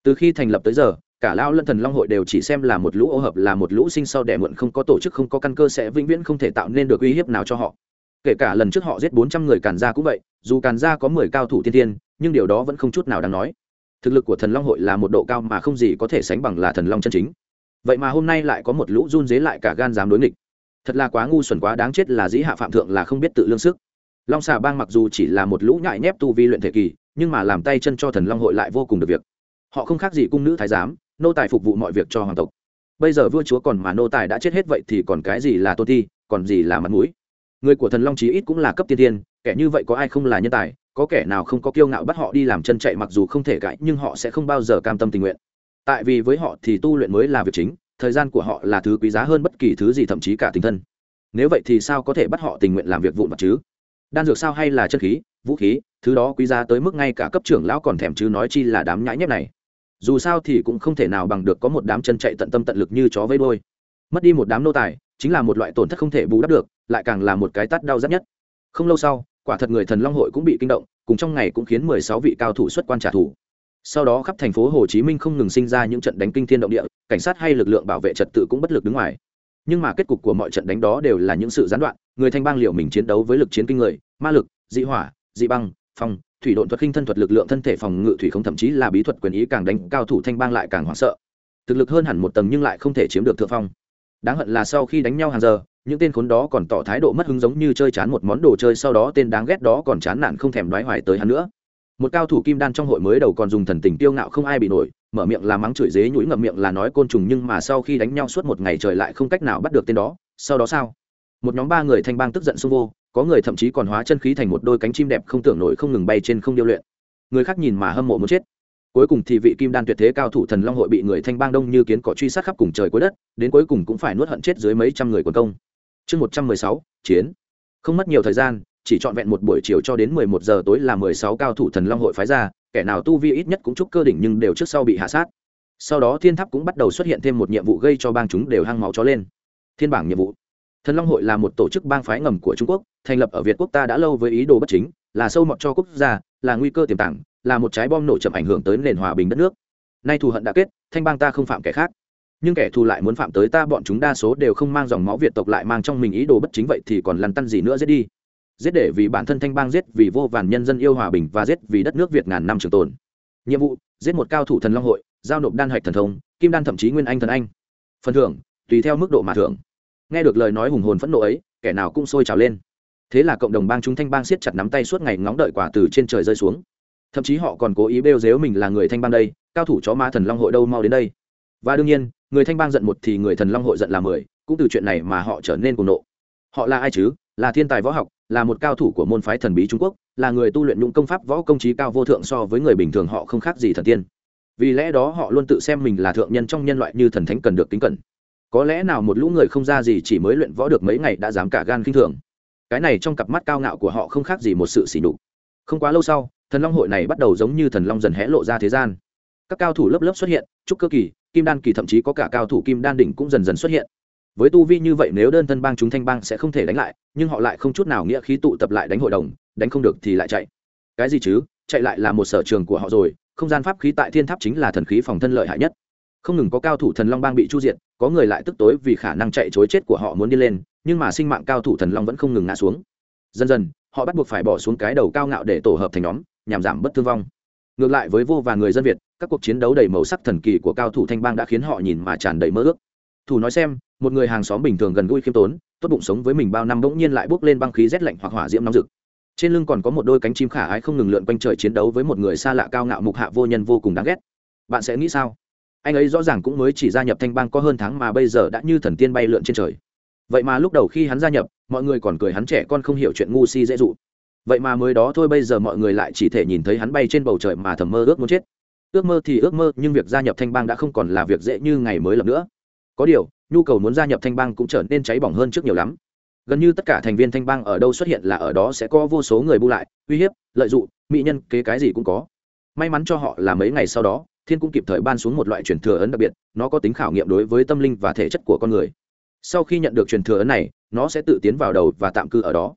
Từ khi thành lập tới giờ cả lao lân thần long hội đều chỉ xem là một lũ ô hợp, là một lũ sinh sau đẻ muộn không có tổ chức, không có căn cơ sẽ vĩnh viễn không thể tạo nên được uy hiếp nào cho họ. Kể cả lần trước họ giết bốn trăm người càn gia cũng vậy, dù càn gia có mười cao thủ thiên tiên, nhưng điều đó vẫn không chút nào đáng nói. Thực lực của thần long hội là một độ cao mà không gì có thể sánh bằng là thần long chân chính. Vậy mà hôm nay lại có một lũ run dế lại cả gan dám đối nghịch. Thật là quá ngu xuẩn, quá đáng chết là dĩ hạ phạm thượng là không biết tự lương sức. Long xà bang mặc dù chỉ là một lũ nhại nhép tu vi luyện thể kỳ, nhưng mà làm tay chân cho thần long hội lại vô cùng được việc. Họ không khác gì cung nữ thái giám nô tài phục vụ mọi việc cho hoàng tộc. Bây giờ vua chúa còn mà nô tài đã chết hết vậy thì còn cái gì là tôn thi, còn gì là mặt mũi? Người của thần long chí ít cũng là cấp tiên tiên kẻ như vậy có ai không là nhân tài có kẻ nào không có kiêu ngạo bắt họ đi làm chân chạy mặc dù không thể cãi nhưng họ sẽ không bao giờ cam tâm tình nguyện. Tại vì với họ thì tu luyện mới là việc chính thời gian của họ là thứ quý giá hơn bất kỳ thứ gì thậm chí cả tình thân. Nếu vậy thì sao có thể bắt họ tình nguyện làm việc vụn vặt chứ? Đan dược sao hay là chân khí vũ khí thứ đó quý giá tới mức ngay cả cấp trưởng lão còn thèm chứ nói chi là đám nhãi nhép này dù sao thì cũng không thể nào bằng được có một đám chân chạy tận tâm tận lực như chó vây đôi mất đi một đám nô tài, chính là một loại tổn thất không thể bù đắp được, lại càng là một cái tắt đau rát nhất. Không lâu sau, quả thật người thần long hội cũng bị kinh động, cùng trong ngày cũng khiến mười sáu vị cao thủ xuất quan trả thù. Sau đó khắp thành phố hồ chí minh không ngừng sinh ra những trận đánh kinh thiên động địa, cảnh sát hay lực lượng bảo vệ trật tự cũng bất lực đứng ngoài. Nhưng mà kết cục của mọi trận đánh đó đều là những sự gián đoạn, người thanh bang liệu mình chiến đấu với lực chiến kinh người, ma lực, dị hỏa, dị băng, phong thủy độn thuật khinh thân thuật lực lượng thân thể phòng ngự thủy không, thậm chí là bí thuật quyền ý càng đánh cao thủ thanh bang lại càng hoảng sợ. Thực lực hơn hẳn một tầng nhưng lại không thể chiếm được thượng phong. Đáng hận là sau khi đánh nhau hàng giờ, những tên khốn đó còn tỏ thái độ mất hứng giống như chơi chán một món đồ chơi, sau đó tên đáng ghét đó còn chán nản không thèm đoái hoài tới hắn nữa. Một cao thủ kim đan trong hội mới đầu còn dùng thần tình tiêu ngạo không ai bị nổi, mở miệng là mắng chửi dế nhũi ngậm miệng là nói côn trùng, nhưng mà sau khi đánh nhau suốt một ngày trời lại không cách nào bắt được tên đó, sau đó sao? Một nhóm ba người thanh bang tức giận xung vô có người thậm chí còn hóa chân khí thành một đôi cánh chim đẹp không tưởng nổi không ngừng bay trên không điêu luyện. Người khác nhìn mà hâm mộ muốn chết. Cuối cùng thì vị kim đan tuyệt thế cao thủ thần long hội bị người thanh bang đông như kiến cỏ truy sát khắp cùng trời cuối đất, đến cuối cùng cũng phải nuốt hận chết dưới mấy trăm người quần công. Chương một trăm mười sáu, chiến. Không mất nhiều thời gian, chỉ trọn vẹn một buổi chiều cho đến mười một giờ tối là mười sáu cao thủ thần long hội phái ra, kẻ nào tu vi ít nhất cũng chúc cơ đỉnh nhưng đều trước sau bị hạ sát. Sau đó thiên tháp cũng bắt đầu xuất hiện thêm một nhiệm vụ gây cho bang chúng đều hăng máu chó lên. Thiên bảng nhiệm vụ thần long hội là một tổ chức bang phái ngầm của trung quốc, thành lập ở việt quốc ta đã lâu với ý đồ bất chính, là sâu mọt cho quốc gia, là nguy cơ tiềm tàng, là một trái bom nổ chậm ảnh hưởng tới nền hòa bình đất nước. Nay thù hận đã kết, thanh bang ta không phạm kẻ khác. Nhưng kẻ thù lại muốn phạm tới ta, bọn chúng đa số đều không mang dòng máu việt tộc lại mang trong mình ý đồ bất chính vậy thì còn lăn tăn gì nữa giết đi. Giết để vì bản thân thanh bang giết, vì vô vàn nhân dân yêu hòa bình và giết vì đất nước việt ngàn năm trường tồn. Nhiệm vụ, giết một cao thủ thần long hội, giao nộp đan hạch thần thông, kim đan thậm chí nguyên anh thần anh. Phần thưởng, tùy theo mức độ mà thưởng nghe được lời nói hùng hồn phẫn nộ ấy, kẻ nào cũng sôi trào lên. Thế là cộng đồng bang chúng thanh bang siết chặt nắm tay suốt ngày ngóng đợi quả từ trên trời rơi xuống. Thậm chí họ còn cố ý bêu dếu mình là người thanh bang đây, cao thủ chó ma thần long hội đâu mau đến đây. Và đương nhiên, người thanh bang giận một thì người thần long hội giận là mười, cũng từ chuyện này mà họ trở nên cuồng nộ. Họ là ai chứ? Là thiên tài võ học, là một cao thủ của môn phái thần bí trung quốc, là người tu luyện nhũng công pháp võ công trí cao vô thượng so với người bình thường họ không khác gì thần tiên. Vì lẽ đó họ luôn tự xem mình là thượng nhân trong nhân loại như thần thánh cần được kính cẩn có lẽ nào một lũ người không ra gì chỉ mới luyện võ được mấy ngày đã dám cả gan khinh thường. Cái này trong cặp mắt cao ngạo của họ không khác gì một sự xỉ nhục. Không quá lâu sau, thần long hội này bắt đầu giống như thần long dần hé lộ ra thế gian. Các cao thủ lớp lớp xuất hiện, trúc cơ kỳ, kim đan kỳ thậm chí có cả cao thủ kim đan đỉnh cũng dần dần xuất hiện. Với tu vi như vậy nếu đơn thân bang chúng thanh bang sẽ không thể đánh lại, nhưng họ lại không chút nào nghĩa khí tụ tập lại đánh hội đồng, đánh không được thì lại chạy. Cái gì chứ? Chạy lại là một sở trường của họ rồi, không gian pháp khí tại thiên tháp chính là thần khí phòng thân lợi hại nhất không ngừng có cao thủ thần long bang bị chu diệt, có người lại tức tối vì khả năng chạy chối chết của họ muốn đi lên, nhưng mà sinh mạng cao thủ thần long vẫn không ngừng ngã xuống. Dần dần, họ bắt buộc phải bỏ xuống cái đầu cao ngạo để tổ hợp thành nhóm, nhằm giảm bất thương vong. Ngược lại với vô và người dân việt, các cuộc chiến đấu đầy màu sắc thần kỳ của cao thủ thanh bang đã khiến họ nhìn mà tràn đầy mơ ước. Thủ nói xem, một người hàng xóm bình thường gần gũi khiêm tốn, tốt bụng sống với mình bao năm bỗng nhiên lại bước lên băng khí rét lạnh hoặc hỏa diễm nóng rực. Trên lưng còn có một đôi cánh chim khả ái không ngừng lượn quanh trời chiến đấu với một người xa lạ cao ngạo mục hạ vô nhân vô cùng đáng ghét. Bạn sẽ nghĩ sao? Anh ấy rõ ràng cũng mới chỉ gia nhập thanh bang có hơn tháng mà bây giờ đã như thần tiên bay lượn trên trời. Vậy mà lúc đầu khi hắn gia nhập, mọi người còn cười hắn trẻ con không hiểu chuyện ngu si dễ dụ. Vậy mà mới đó thôi bây giờ mọi người lại chỉ thể nhìn thấy hắn bay trên bầu trời mà thầm mơ ước muốn chết. Ước mơ thì ước mơ, nhưng việc gia nhập thanh bang đã không còn là việc dễ như ngày mới lập nữa. Có điều, nhu cầu muốn gia nhập thanh bang cũng trở nên cháy bỏng hơn trước nhiều lắm. Gần như tất cả thành viên thanh bang ở đâu xuất hiện là ở đó sẽ có vô số người bu lại, uy hiếp, lợi dụng, mỹ nhân, kế cái gì cũng có. May mắn cho họ là mấy ngày sau đó thiên cũng kịp thời ban xuống một loại truyền thừa ấn đặc biệt, nó có tính khảo nghiệm đối với tâm linh và thể chất của con người. Sau khi nhận được truyền thừa ấn này, nó sẽ tự tiến vào đầu và tạm cư ở đó.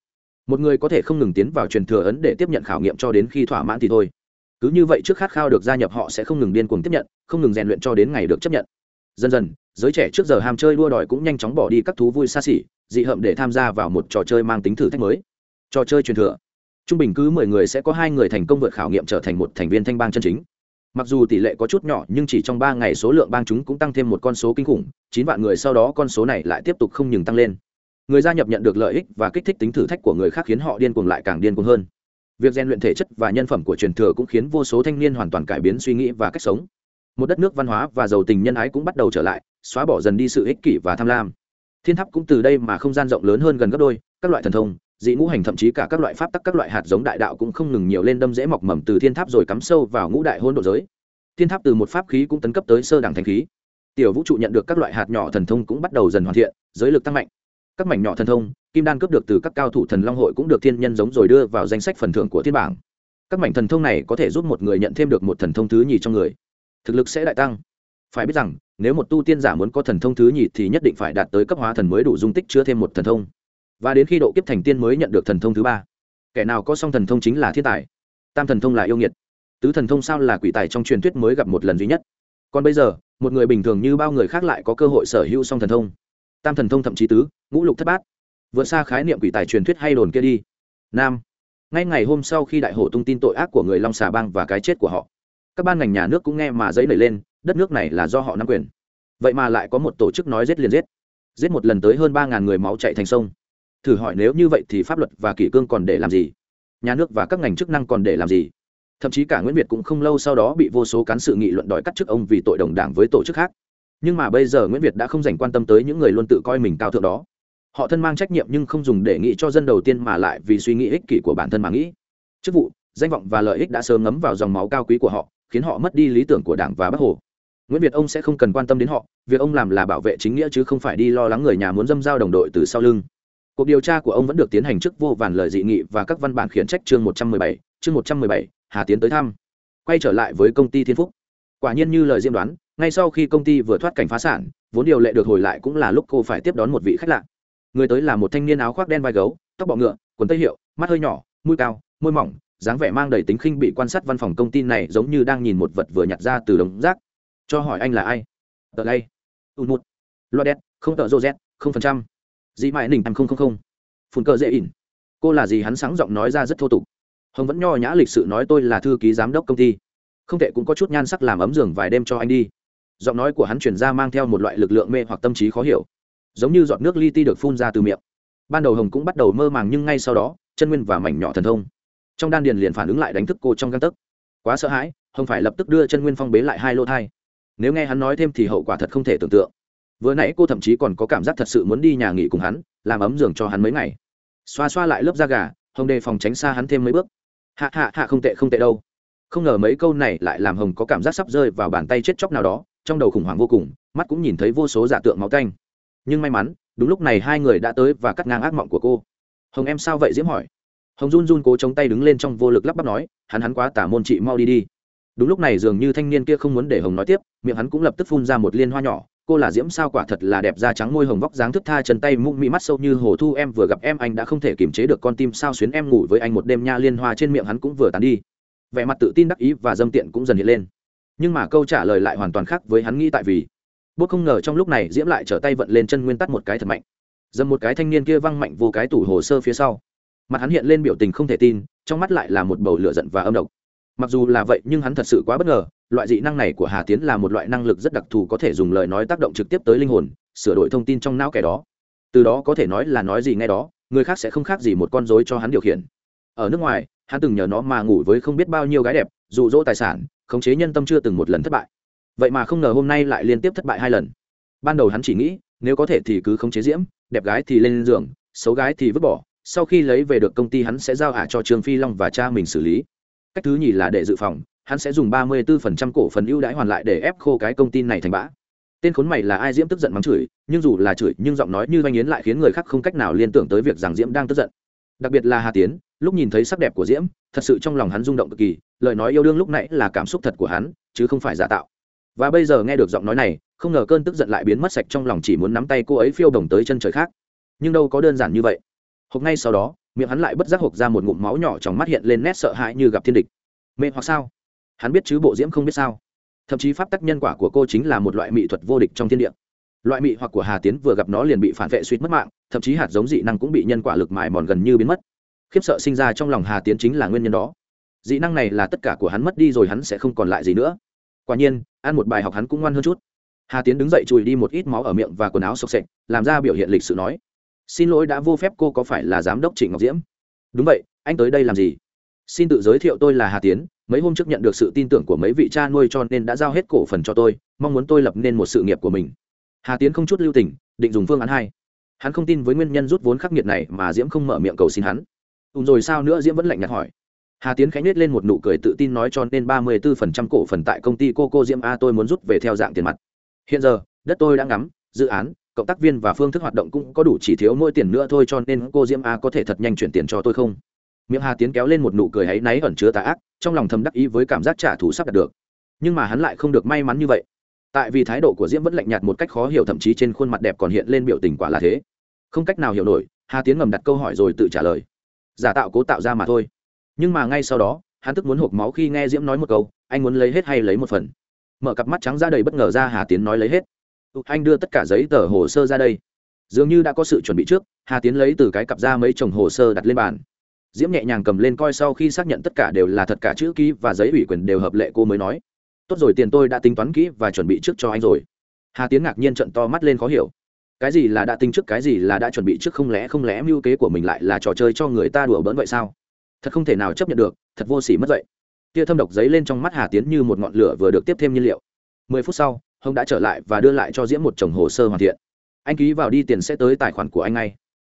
Một người có thể không ngừng tiến vào truyền thừa ấn để tiếp nhận khảo nghiệm cho đến khi thỏa mãn thì thôi. Cứ như vậy trước khát khao được gia nhập họ sẽ không ngừng điên cuồng tiếp nhận, không ngừng rèn luyện cho đến ngày được chấp nhận. Dần dần, giới trẻ trước giờ ham chơi đua đòi cũng nhanh chóng bỏ đi các thú vui xa xỉ, dị hợm để tham gia vào một trò chơi mang tính thử thách mới. Trò chơi truyền thừa. Trung bình cứ mười người sẽ có hai người thành công vượt khảo nghiệm trở thành một thành viên thanh bang chân chính mặc dù tỷ lệ có chút nhỏ nhưng chỉ trong ba ngày số lượng bang chúng cũng tăng thêm một con số kinh khủng, chín vạn người sau đó con số này lại tiếp tục không ngừng tăng lên. Người gia nhập nhận được lợi ích và kích thích tính thử thách của người khác khiến họ điên cuồng lại càng điên cuồng hơn. Việc rèn luyện thể chất và nhân phẩm của truyền thừa cũng khiến vô số thanh niên hoàn toàn cải biến suy nghĩ và cách sống. Một đất nước văn hóa và giàu tình nhân ái cũng bắt đầu trở lại, xóa bỏ dần đi sự ích kỷ và tham lam. Thiên tháp cũng từ đây mà không gian rộng lớn hơn gần gấp đôi, các loại thần thông dị ngũ hành thậm chí cả các loại pháp tắc các loại hạt giống đại đạo cũng không ngừng nhiều lên đâm dễ mọc mầm từ thiên tháp rồi cắm sâu vào ngũ đại hôn độ giới. Thiên tháp từ một pháp khí cũng tấn cấp tới sơ đẳng thành khí. Tiểu vũ trụ nhận được các loại hạt nhỏ thần thông cũng bắt đầu dần hoàn thiện, giới lực tăng mạnh. Các mảnh nhỏ thần thông, kim đan cướp được từ các cao thủ thần long hội cũng được thiên nhân giống rồi đưa vào danh sách phần thưởng của thiên bảng. Các mảnh thần thông này có thể giúp một người nhận thêm được một thần thông thứ nhì trong người. Thực lực sẽ đại tăng. Phải biết rằng, nếu một tu tiên giả muốn có thần thông thứ nhì thì nhất định phải đạt tới cấp hóa thần mới đủ dung tích chứa thêm một thần thông và đến khi độ kiếp thành tiên mới nhận được thần thông thứ ba. Kẻ nào có song thần thông chính là thiên tài, tam thần thông là yêu nghiệt. Tứ thần thông sao là quỷ tài trong truyền thuyết mới gặp một lần duy nhất. Còn bây giờ, một người bình thường như bao người khác lại có cơ hội sở hữu song thần thông. Tam thần thông thậm chí tứ, ngũ lục thất bát. Vượt xa khái niệm quỷ tài truyền thuyết hay đồn kia đi. Nam. Ngay ngày hôm sau khi đại hổ tung tin tội ác của người long xà bang và cái chết của họ, các ban ngành nhà nước cũng nghe mà dấy nảy lên, đất nước này là do họ nắm quyền. Vậy mà lại có một tổ chức nói giết liền giết. Giết một lần tới hơn ba ngàn người máu chạy thành sông thử hỏi nếu như vậy thì pháp luật và kỷ cương còn để làm gì? Nhà nước và các ngành chức năng còn để làm gì? Thậm chí cả nguyễn việt cũng không lâu sau đó bị vô số cán sự nghị luận đòi cắt chức ông vì tội đồng đảng với tổ chức khác. Nhưng mà bây giờ nguyễn việt đã không dành quan tâm tới những người luôn tự coi mình cao thượng đó. Họ thân mang trách nhiệm nhưng không dùng để nghĩ cho dân đầu tiên mà lại vì suy nghĩ ích kỷ của bản thân mà nghĩ. Chức vụ, danh vọng và lợi ích đã sớm ngấm vào dòng máu cao quý của họ, khiến họ mất đi lý tưởng của đảng và bác hồ. Nguyễn việt ông sẽ không cần quan tâm đến họ, việc ông làm là bảo vệ chính nghĩa chứ không phải đi lo lắng người nhà muốn dâm giao đồng đội từ sau lưng cuộc điều tra của ông vẫn được tiến hành trước vô vàn lời dị nghị và các văn bản khiển trách chương một trăm mười bảy, chương một trăm mười bảy, hà tiến tới thăm. Quay trở lại với công ty thiên phúc. Quả nhiên như lời diêm đoán, ngay sau khi công ty vừa thoát cảnh phá sản, vốn điều lệ được hồi lại cũng là lúc cô phải tiếp đón một vị khách lạ. Người tới là một thanh niên áo khoác đen vai gấu, tóc bọ ngựa, quần tây hiệu, mắt hơi nhỏ, mũi cao, môi mỏng, dáng vẻ mang đầy tính khinh bị quan sát văn phòng công ty này giống như đang nhìn một vật vừa nhặt ra từ đống rác. Cho hỏi anh là ai? Tờ lay tụt một loa đen không tờ rô z không phần trăm dị mại nỉnh không không không. Phun cờ dễ ỉn. Cô là gì hắn sáng giọng nói ra rất thô tục. Hồng vẫn nho nhã lịch sự nói tôi là thư ký giám đốc công ty. Không thể cũng có chút nhan sắc làm ấm giường vài đêm cho anh đi. Giọng nói của hắn chuyển ra mang theo một loại lực lượng mê hoặc tâm trí khó hiểu. Giống như giọt nước li ti được phun ra từ miệng. Ban đầu hồng cũng bắt đầu mơ màng nhưng ngay sau đó, chân nguyên và mảnh nhỏ thần thông. Trong đan điền liền phản ứng lại đánh thức cô trong găng tấc. Quá sợ hãi, hồng phải lập tức đưa chân nguyên phong bế lại hai lô thai. Nếu nghe hắn nói thêm thì hậu quả thật không thể tưởng tượng vừa nãy cô thậm chí còn có cảm giác thật sự muốn đi nhà nghỉ cùng hắn, làm ấm giường cho hắn mấy ngày. Xoa xoa lại lớp da gà, hồng đề phòng tránh xa hắn thêm mấy bước. Hạ hạ hạ, không tệ không tệ đâu. Không ngờ mấy câu này lại làm hồng có cảm giác sắp rơi vào bàn tay chết chóc nào đó, trong đầu khủng hoảng vô cùng, mắt cũng nhìn thấy vô số giả tượng máu tanh. Nhưng may mắn, đúng lúc này hai người đã tới và cắt ngang ác mộng của cô. Hồng em sao vậy diễm hỏi. Hồng run run cố chống tay đứng lên trong vô lực lắp bắp nói, hắn hắn quá tả môn chị mau đi đi. Đúng lúc này dường như thanh niên kia không muốn để hồng nói tiếp, miệng hắn cũng lập tức phun ra một liên hoa nhỏ cô là diễm sao quả thật là đẹp da trắng môi hồng vóc dáng thức tha chân tay mũm mị mắt sâu như hồ thu em vừa gặp em anh đã không thể kiềm chế được con tim sao xuyến em ngủ với anh một đêm nha liên hoa trên miệng hắn cũng vừa tàn đi. Vẻ mặt tự tin đắc ý và dâm tiện cũng dần hiện lên. Nhưng mà câu trả lời lại hoàn toàn khác với hắn nghĩ tại vì, bố không ngờ trong lúc này diễm lại trở tay vận lên chân nguyên tắt một cái thật mạnh. Dầm một cái thanh niên kia văng mạnh vô cái tủ hồ sơ phía sau. Mặt hắn hiện lên biểu tình không thể tin, trong mắt lại là một bầu lửa giận và âm độc. Mặc dù là vậy nhưng hắn thật sự quá bất ngờ loại dị năng này của hà tiến là một loại năng lực rất đặc thù có thể dùng lời nói tác động trực tiếp tới linh hồn, sửa đổi thông tin trong não kẻ đó. Từ đó có thể nói là nói gì ngay đó, người khác sẽ không khác gì một con dối cho hắn điều khiển. Ở nước ngoài, hắn từng nhờ nó mà ngủ với không biết bao nhiêu gái đẹp, dụ dỗ tài sản, khống chế nhân tâm chưa từng một lần thất bại. Vậy mà không ngờ hôm nay lại liên tiếp thất bại hai lần. Ban đầu hắn chỉ nghĩ, nếu có thể thì cứ khống chế diễm, đẹp gái thì lên giường, xấu gái thì vứt bỏ, sau khi lấy về được công ty hắn sẽ giao ả cho trương phi long và cha mình xử lý. Cách thứ nhì là để dự phòng hắn sẽ dùng ba mươi 34% cổ phần ưu đãi hoàn lại để ép khô cái công ty này thành bã. Tên khốn mày là ai diễm tức giận mắng chửi, nhưng dù là chửi nhưng giọng nói như vang yến lại khiến người khác không cách nào liên tưởng tới việc rằng diễm đang tức giận. Đặc biệt là hà tiến, lúc nhìn thấy sắc đẹp của diễm, thật sự trong lòng hắn rung động cực kỳ, lời nói yêu đương lúc nãy là cảm xúc thật của hắn, chứ không phải giả tạo. Và bây giờ nghe được giọng nói này, không ngờ cơn tức giận lại biến mất sạch trong lòng chỉ muốn nắm tay cô ấy phiêu đồng tới chân trời khác. Nhưng đâu có đơn giản như vậy. Hộp ngay sau đó, miệng hắn lại bất giác hộc ra một ngụm máu nhỏ trong mắt hiện lên nét sợ hãi như gặp thiên địch. Mẹ hoặc sao? Hắn biết chứ bộ diễm không biết sao. Thậm chí pháp tắc nhân quả của cô chính là một loại mỹ thuật vô địch trong thiên địa. Loại mị hoặc của hà tiến vừa gặp nó liền bị phản vệ suýt mất mạng, thậm chí hạt giống dị năng cũng bị nhân quả lực mài mòn gần như biến mất. Khiếp sợ sinh ra trong lòng hà tiến chính là nguyên nhân đó. Dị năng này là tất cả của hắn mất đi rồi hắn sẽ không còn lại gì nữa. Quả nhiên, ăn một bài học hắn cũng ngoan hơn chút. Hà tiến đứng dậy chùi đi một ít máu ở miệng và quần áo sộc sệch, làm ra biểu hiện lịch sự nói, xin lỗi đã vô phép cô có phải là giám đốc trịnh ngọc diễm? Đúng vậy, anh tới đây làm gì? Xin tự giới thiệu tôi là hà tiến, mấy hôm trước nhận được sự tin tưởng của mấy vị cha nuôi cho nên đã giao hết cổ phần cho tôi, mong muốn tôi lập nên một sự nghiệp của mình. Hà tiến không chút lưu tình, định dùng phương án hai. Hắn không tin với nguyên nhân rút vốn khắc nghiệt này mà diễm không mở miệng cầu xin hắn. Ùn rồi sao nữa? Diễm vẫn lạnh nhạt hỏi. Hà tiến khánh nết lên một nụ cười tự tin nói cho nên ba mươi bốn phần trăm cổ phần tại công ty cô cô diễm a tôi muốn rút về theo dạng tiền mặt. Hiện giờ, đất tôi đã ngắm, dự án, cộng tác viên và phương thức hoạt động cũng có đủ chỉ thiếu mỗi tiền nữa thôi cho nên cô diễm a có thể thật nhanh chuyển tiền cho tôi không? Miệng hà tiến kéo lên một nụ cười áy náy ẩn chứa tà ác, trong lòng thầm đắc ý với cảm giác trả thù sắp đạt được. Nhưng mà hắn lại không được may mắn như vậy. Tại vì thái độ của diễm vẫn lạnh nhạt một cách khó hiểu, thậm chí trên khuôn mặt đẹp còn hiện lên biểu tình quả là thế. Không cách nào hiểu nổi, hà tiến ngầm đặt câu hỏi rồi tự trả lời. Giả tạo cố tạo ra mà thôi. Nhưng mà ngay sau đó, hắn tức muốn hộp máu khi nghe diễm nói một câu, anh muốn lấy hết hay lấy một phần? Mở cặp mắt trắng ra đầy bất ngờ ra, hà tiến nói lấy hết. Ừ, anh đưa tất cả giấy tờ hồ sơ ra đây. Dường như đã có sự chuẩn bị trước, hà tiến lấy từ cái cặp ra mấy chồng hồ sơ đặt lên bàn diễm nhẹ nhàng cầm lên coi sau khi xác nhận tất cả đều là thật cả chữ ký và giấy ủy quyền đều hợp lệ, cô mới nói, tốt rồi, tiền tôi đã tính toán kỹ và chuẩn bị trước cho anh rồi. Hà tiến ngạc nhiên trận to mắt lên khó hiểu. Cái gì là đã tính trước, cái gì là đã chuẩn bị trước, không lẽ không lẽ mưu kế của mình lại là trò chơi cho người ta đùa bỡn vậy sao? Thật không thể nào chấp nhận được, thật vô s ỉ mất vậy. Tia thâm độc giấy lên trong mắt hà tiến như một ngọn lửa vừa được tiếp thêm nhiên liệu. Mười phút sau, hồng đã trở lại và đưa lại cho diễm một chồng hồ sơ hoàn thiện. Anh ký vào đi, tiền sẽ tới tài khoản của anh ngay.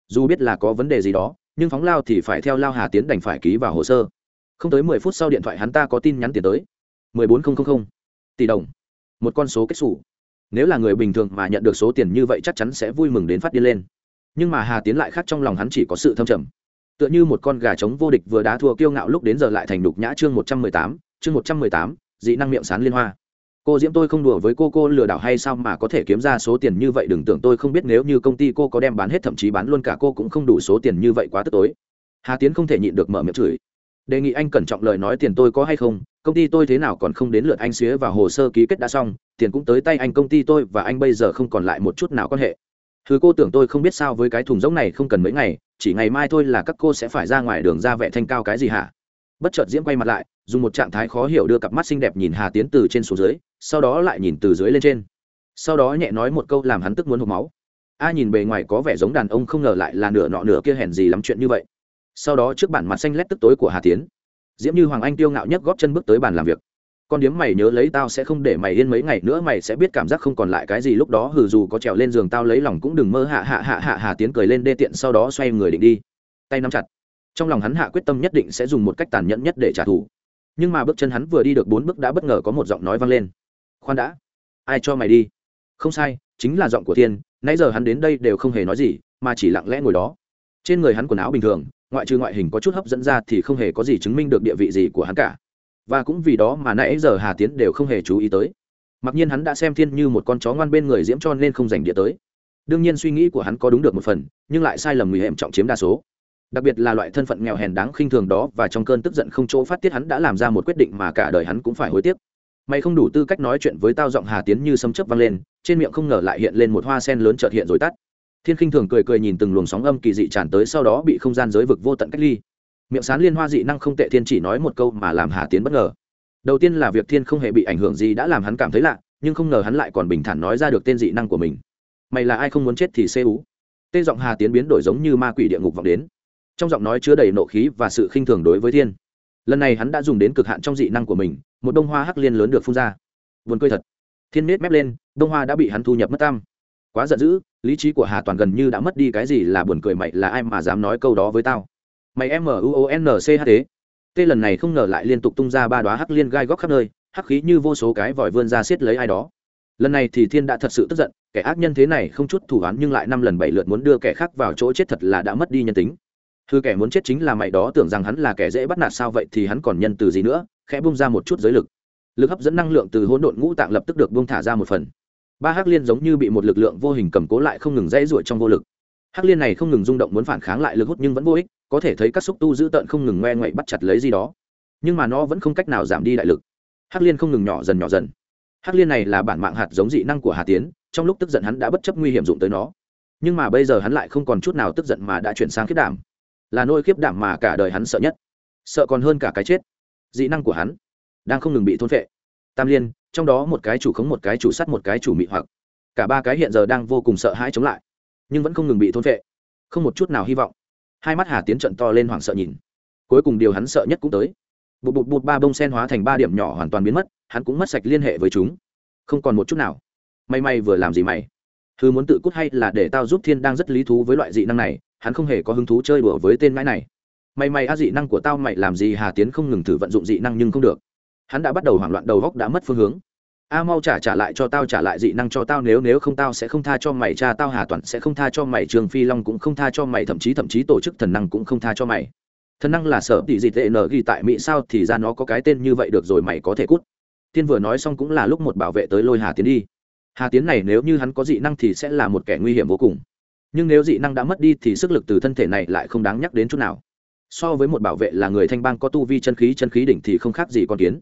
Dù biết là có vấn đề gì đó nhưng phóng lao thì phải theo lao hà tiến đành phải ký vào hồ sơ. Không tới mười phút sau điện thoại hắn ta có tin nhắn tiền tới. mười bốn nghìn tỷ đồng. Một con số kết xù. Nếu là người bình thường mà nhận được số tiền như vậy chắc chắn sẽ vui mừng đến phát điên lên. Nhưng mà hà tiến lại khác trong lòng hắn chỉ có sự thâm trầm. Tựa như một con gà trống vô địch vừa đá thua kiêu ngạo lúc đến giờ lại thành đục nhã chương một trăm mười tám, chương một trăm mười tám, dị năng miệng sán liên hoa cô diễm tôi không đùa với cô cô lừa đảo hay sao mà có thể kiếm ra số tiền như vậy? Đừng tưởng tôi không biết nếu như công ty cô có đem bán hết thậm chí bán luôn cả, cô cũng không đủ số tiền như vậy quá tức tối. Hà tiến không thể nhịn được mở miệng chửi. Đề nghị anh cẩn trọng lời nói tiền tôi có hay không? Công ty tôi thế nào còn không đến lượt anh xía và hồ sơ ký kết đã xong, tiền cũng tới tay anh, công ty tôi và anh bây giờ không còn lại một chút nào quan hệ. Thứ cô tưởng tôi không biết sao với cái thùng giống này không cần mấy ngày, chỉ ngày mai thôi là các cô sẽ phải ra ngoài đường ra vẻ thanh cao cái gì hả? Bất chợt diễm quay mặt lại, dùng một trạng thái khó hiểu đưa cặp mắt xinh đẹp nhìn hà tiến từ trên xuống dưới sau đó lại nhìn từ dưới lên trên. Sau đó nhẹ nói một câu làm hắn tức muốn hộp máu. A nhìn bề ngoài có vẻ giống đàn ông không ngờ lại là nửa nọ nửa kia hèn gì lắm chuyện như vậy. Sau đó trước bản mặt xanh lét tức tối của hà tiến. Diễm như hoàng anh tiêu ngạo nhất góp chân bước tới bàn làm việc. Con điếm mày nhớ lấy tao sẽ không để mày yên mấy ngày nữa, mày sẽ biết cảm giác không còn lại cái gì lúc đó, hừ dù có trèo lên giường tao lấy lòng cũng đừng mơ. Hạ hạ hạ hạ hà tiến cười lên đê tiện sau đó xoay người định đi. Tay nắm chặt. Trong lòng hắn hạ quyết tâm nhất định sẽ dùng một cách tàn nhẫn nhất để trả thù. Nhưng mà bước chân hắn vừa đi được bốn bước đã bất ngờ có một giọng nói vang lên khoan đã. Ai cho mày đi? Không sai, chính là giọng của thiên, nãy giờ hắn đến đây đều không hề nói gì, mà chỉ lặng lẽ ngồi đó. Trên người hắn quần áo bình thường, ngoại trừ ngoại hình có chút hấp dẫn ra thì không hề có gì chứng minh được địa vị gì của hắn cả. Và cũng vì đó mà nãy giờ hà tiến đều không hề chú ý tới. Mặc nhiên hắn đã xem thiên như một con chó ngoan bên người diễm cho nên không dành địa tới. Đương nhiên suy nghĩ của hắn có đúng được một phần, nhưng lại sai lầm nguy hiểm trọng chiếm đa số. Đặc biệt là loại thân phận nghèo hèn đáng khinh thường đó và trong cơn tức giận không chỗ phát tiết hắn đã làm ra một quyết định mà cả đời hắn cũng phải hối tiếc mày không đủ tư cách nói chuyện với tao giọng hà tiến như sấm chớp vang lên, trên miệng không ngờ lại hiện lên một hoa sen lớn chợt hiện rồi tắt. Thiên khinh thường cười cười nhìn từng luồng sóng âm kỳ dị tràn tới sau đó bị không gian giới vực vô tận cách ly. Miệng sán liên hoa dị năng không tệ thiên chỉ nói một câu mà làm hà tiến bất ngờ. Đầu tiên là việc thiên không hề bị ảnh hưởng gì đã làm hắn cảm thấy lạ, nhưng không ngờ hắn lại còn bình thản nói ra được tên dị năng của mình. Mày là ai không muốn chết thì xê ú. Tê giọng hà tiến biến đổi giống như ma quỷ địa ngục vọng đến. Trong giọng nói chứa đầy nộ khí và sự khinh thường đối với thiên. Lần này hắn đã dùng đến cực hạn trong dị năng của mình một đông hoa hắc liên lớn được phun ra. Vườn cười thật. Thiên nết mép lên đông hoa đã bị hắn thu nhập mất tam quá giận dữ, lý trí của hà toàn gần như đã mất đi cái gì là buồn cười mày là ai mà dám nói câu đó với tao. Mày m u o n c h thế tê lần này không ngờ lại liên tục tung ra ba đoá hắc liên gai góc khắp nơi, hắc khí như vô số cái vòi vươn ra xiết lấy ai đó. Lần này thì thiên đã thật sự tức giận, kẻ ác nhân thế này không chút thủ oán nhưng lại năm lần bảy lượt muốn đưa kẻ khác vào chỗ chết thật là đã mất đi nhân tính. Thư kẻ muốn chết chính là mày đó tưởng rằng hắn là kẻ dễ bắt nạt sao vậy thì hắn còn nhân từ gì nữa? Khẽ bung ra một chút giới lực. Lực hấp dẫn năng lượng từ hỗn độn ngũ tạng lập tức được bung thả ra một phần. Ba hắc liên giống như bị một lực lượng vô hình cầm cố lại không ngừng dãy ruổi trong vô lực. Hắc liên này không ngừng rung động muốn phản kháng lại lực hút nhưng vẫn vô ích, có thể thấy các xúc tu dữ tợn không ngừng ngoe ngoậy bắt chặt lấy gì đó. Nhưng mà nó vẫn không cách nào giảm đi đại lực. Hắc liên không ngừng nhỏ dần nhỏ dần. Hắc liên này là bản mạng hạt giống dị năng của hà tiến, trong lúc tức giận hắn đã bất chấp nguy hiểm dụng tới nó. Nhưng mà bây giờ hắn lại không còn chút nào tức giận mà đã chuyển sang khiếp đảm. Là nỗi khiếp đảm mà cả đời hắn sợ nhất. Sợ còn hơn cả cái chết dị năng của hắn đang không ngừng bị thôn phệ. Tam liên, trong đó một cái chủ khống một cái chủ sắt một cái chủ mị hoặc. Cả ba cái hiện giờ đang vô cùng sợ hãi chống lại, nhưng vẫn không ngừng bị thôn phệ. Không một chút nào hy vọng. Hai mắt hà tiến trận to lên hoảng sợ nhìn. Cuối cùng điều hắn sợ nhất cũng tới. Bụt bụt bụt ba bông sen hóa thành ba điểm nhỏ hoàn toàn biến mất, hắn cũng mất sạch liên hệ với chúng. Không còn một chút nào. May may vừa làm gì mày? Hư muốn tự cút hay là để tao giúp thiên đang rất lý thú với loại dị năng này, hắn không hề có hứng thú chơi đùa với tên ngãi này mày mày a dị năng của tao mày làm gì hà tiến không ngừng thử vận dụng dị năng nhưng không được. Hắn đã bắt đầu hoảng loạn, đầu góc đã mất phương hướng. A mau trả trả lại cho tao, trả lại dị năng cho tao, nếu nếu không tao sẽ không tha cho mày, cha tao hà toàn sẽ không tha cho mày, trường phi long cũng không tha cho mày, thậm chí thậm chí tổ chức thần năng cũng không tha cho mày. Thần năng là sở tỷ dị tệ nở ghi tại mỹ sao thì ra nó có cái tên như vậy được rồi, mày có thể cút. Tiên vừa nói xong cũng là lúc một bảo vệ tới lôi hà tiến đi. Hà tiến này nếu như hắn có dị năng thì sẽ là một kẻ nguy hiểm vô cùng. Nhưng nếu dị năng đã mất đi thì sức lực từ thân thể này lại không đáng nhắc đến chút nào so với một bảo vệ là người thanh bang có tu vi chân khí chân khí đỉnh thì không khác gì con kiến.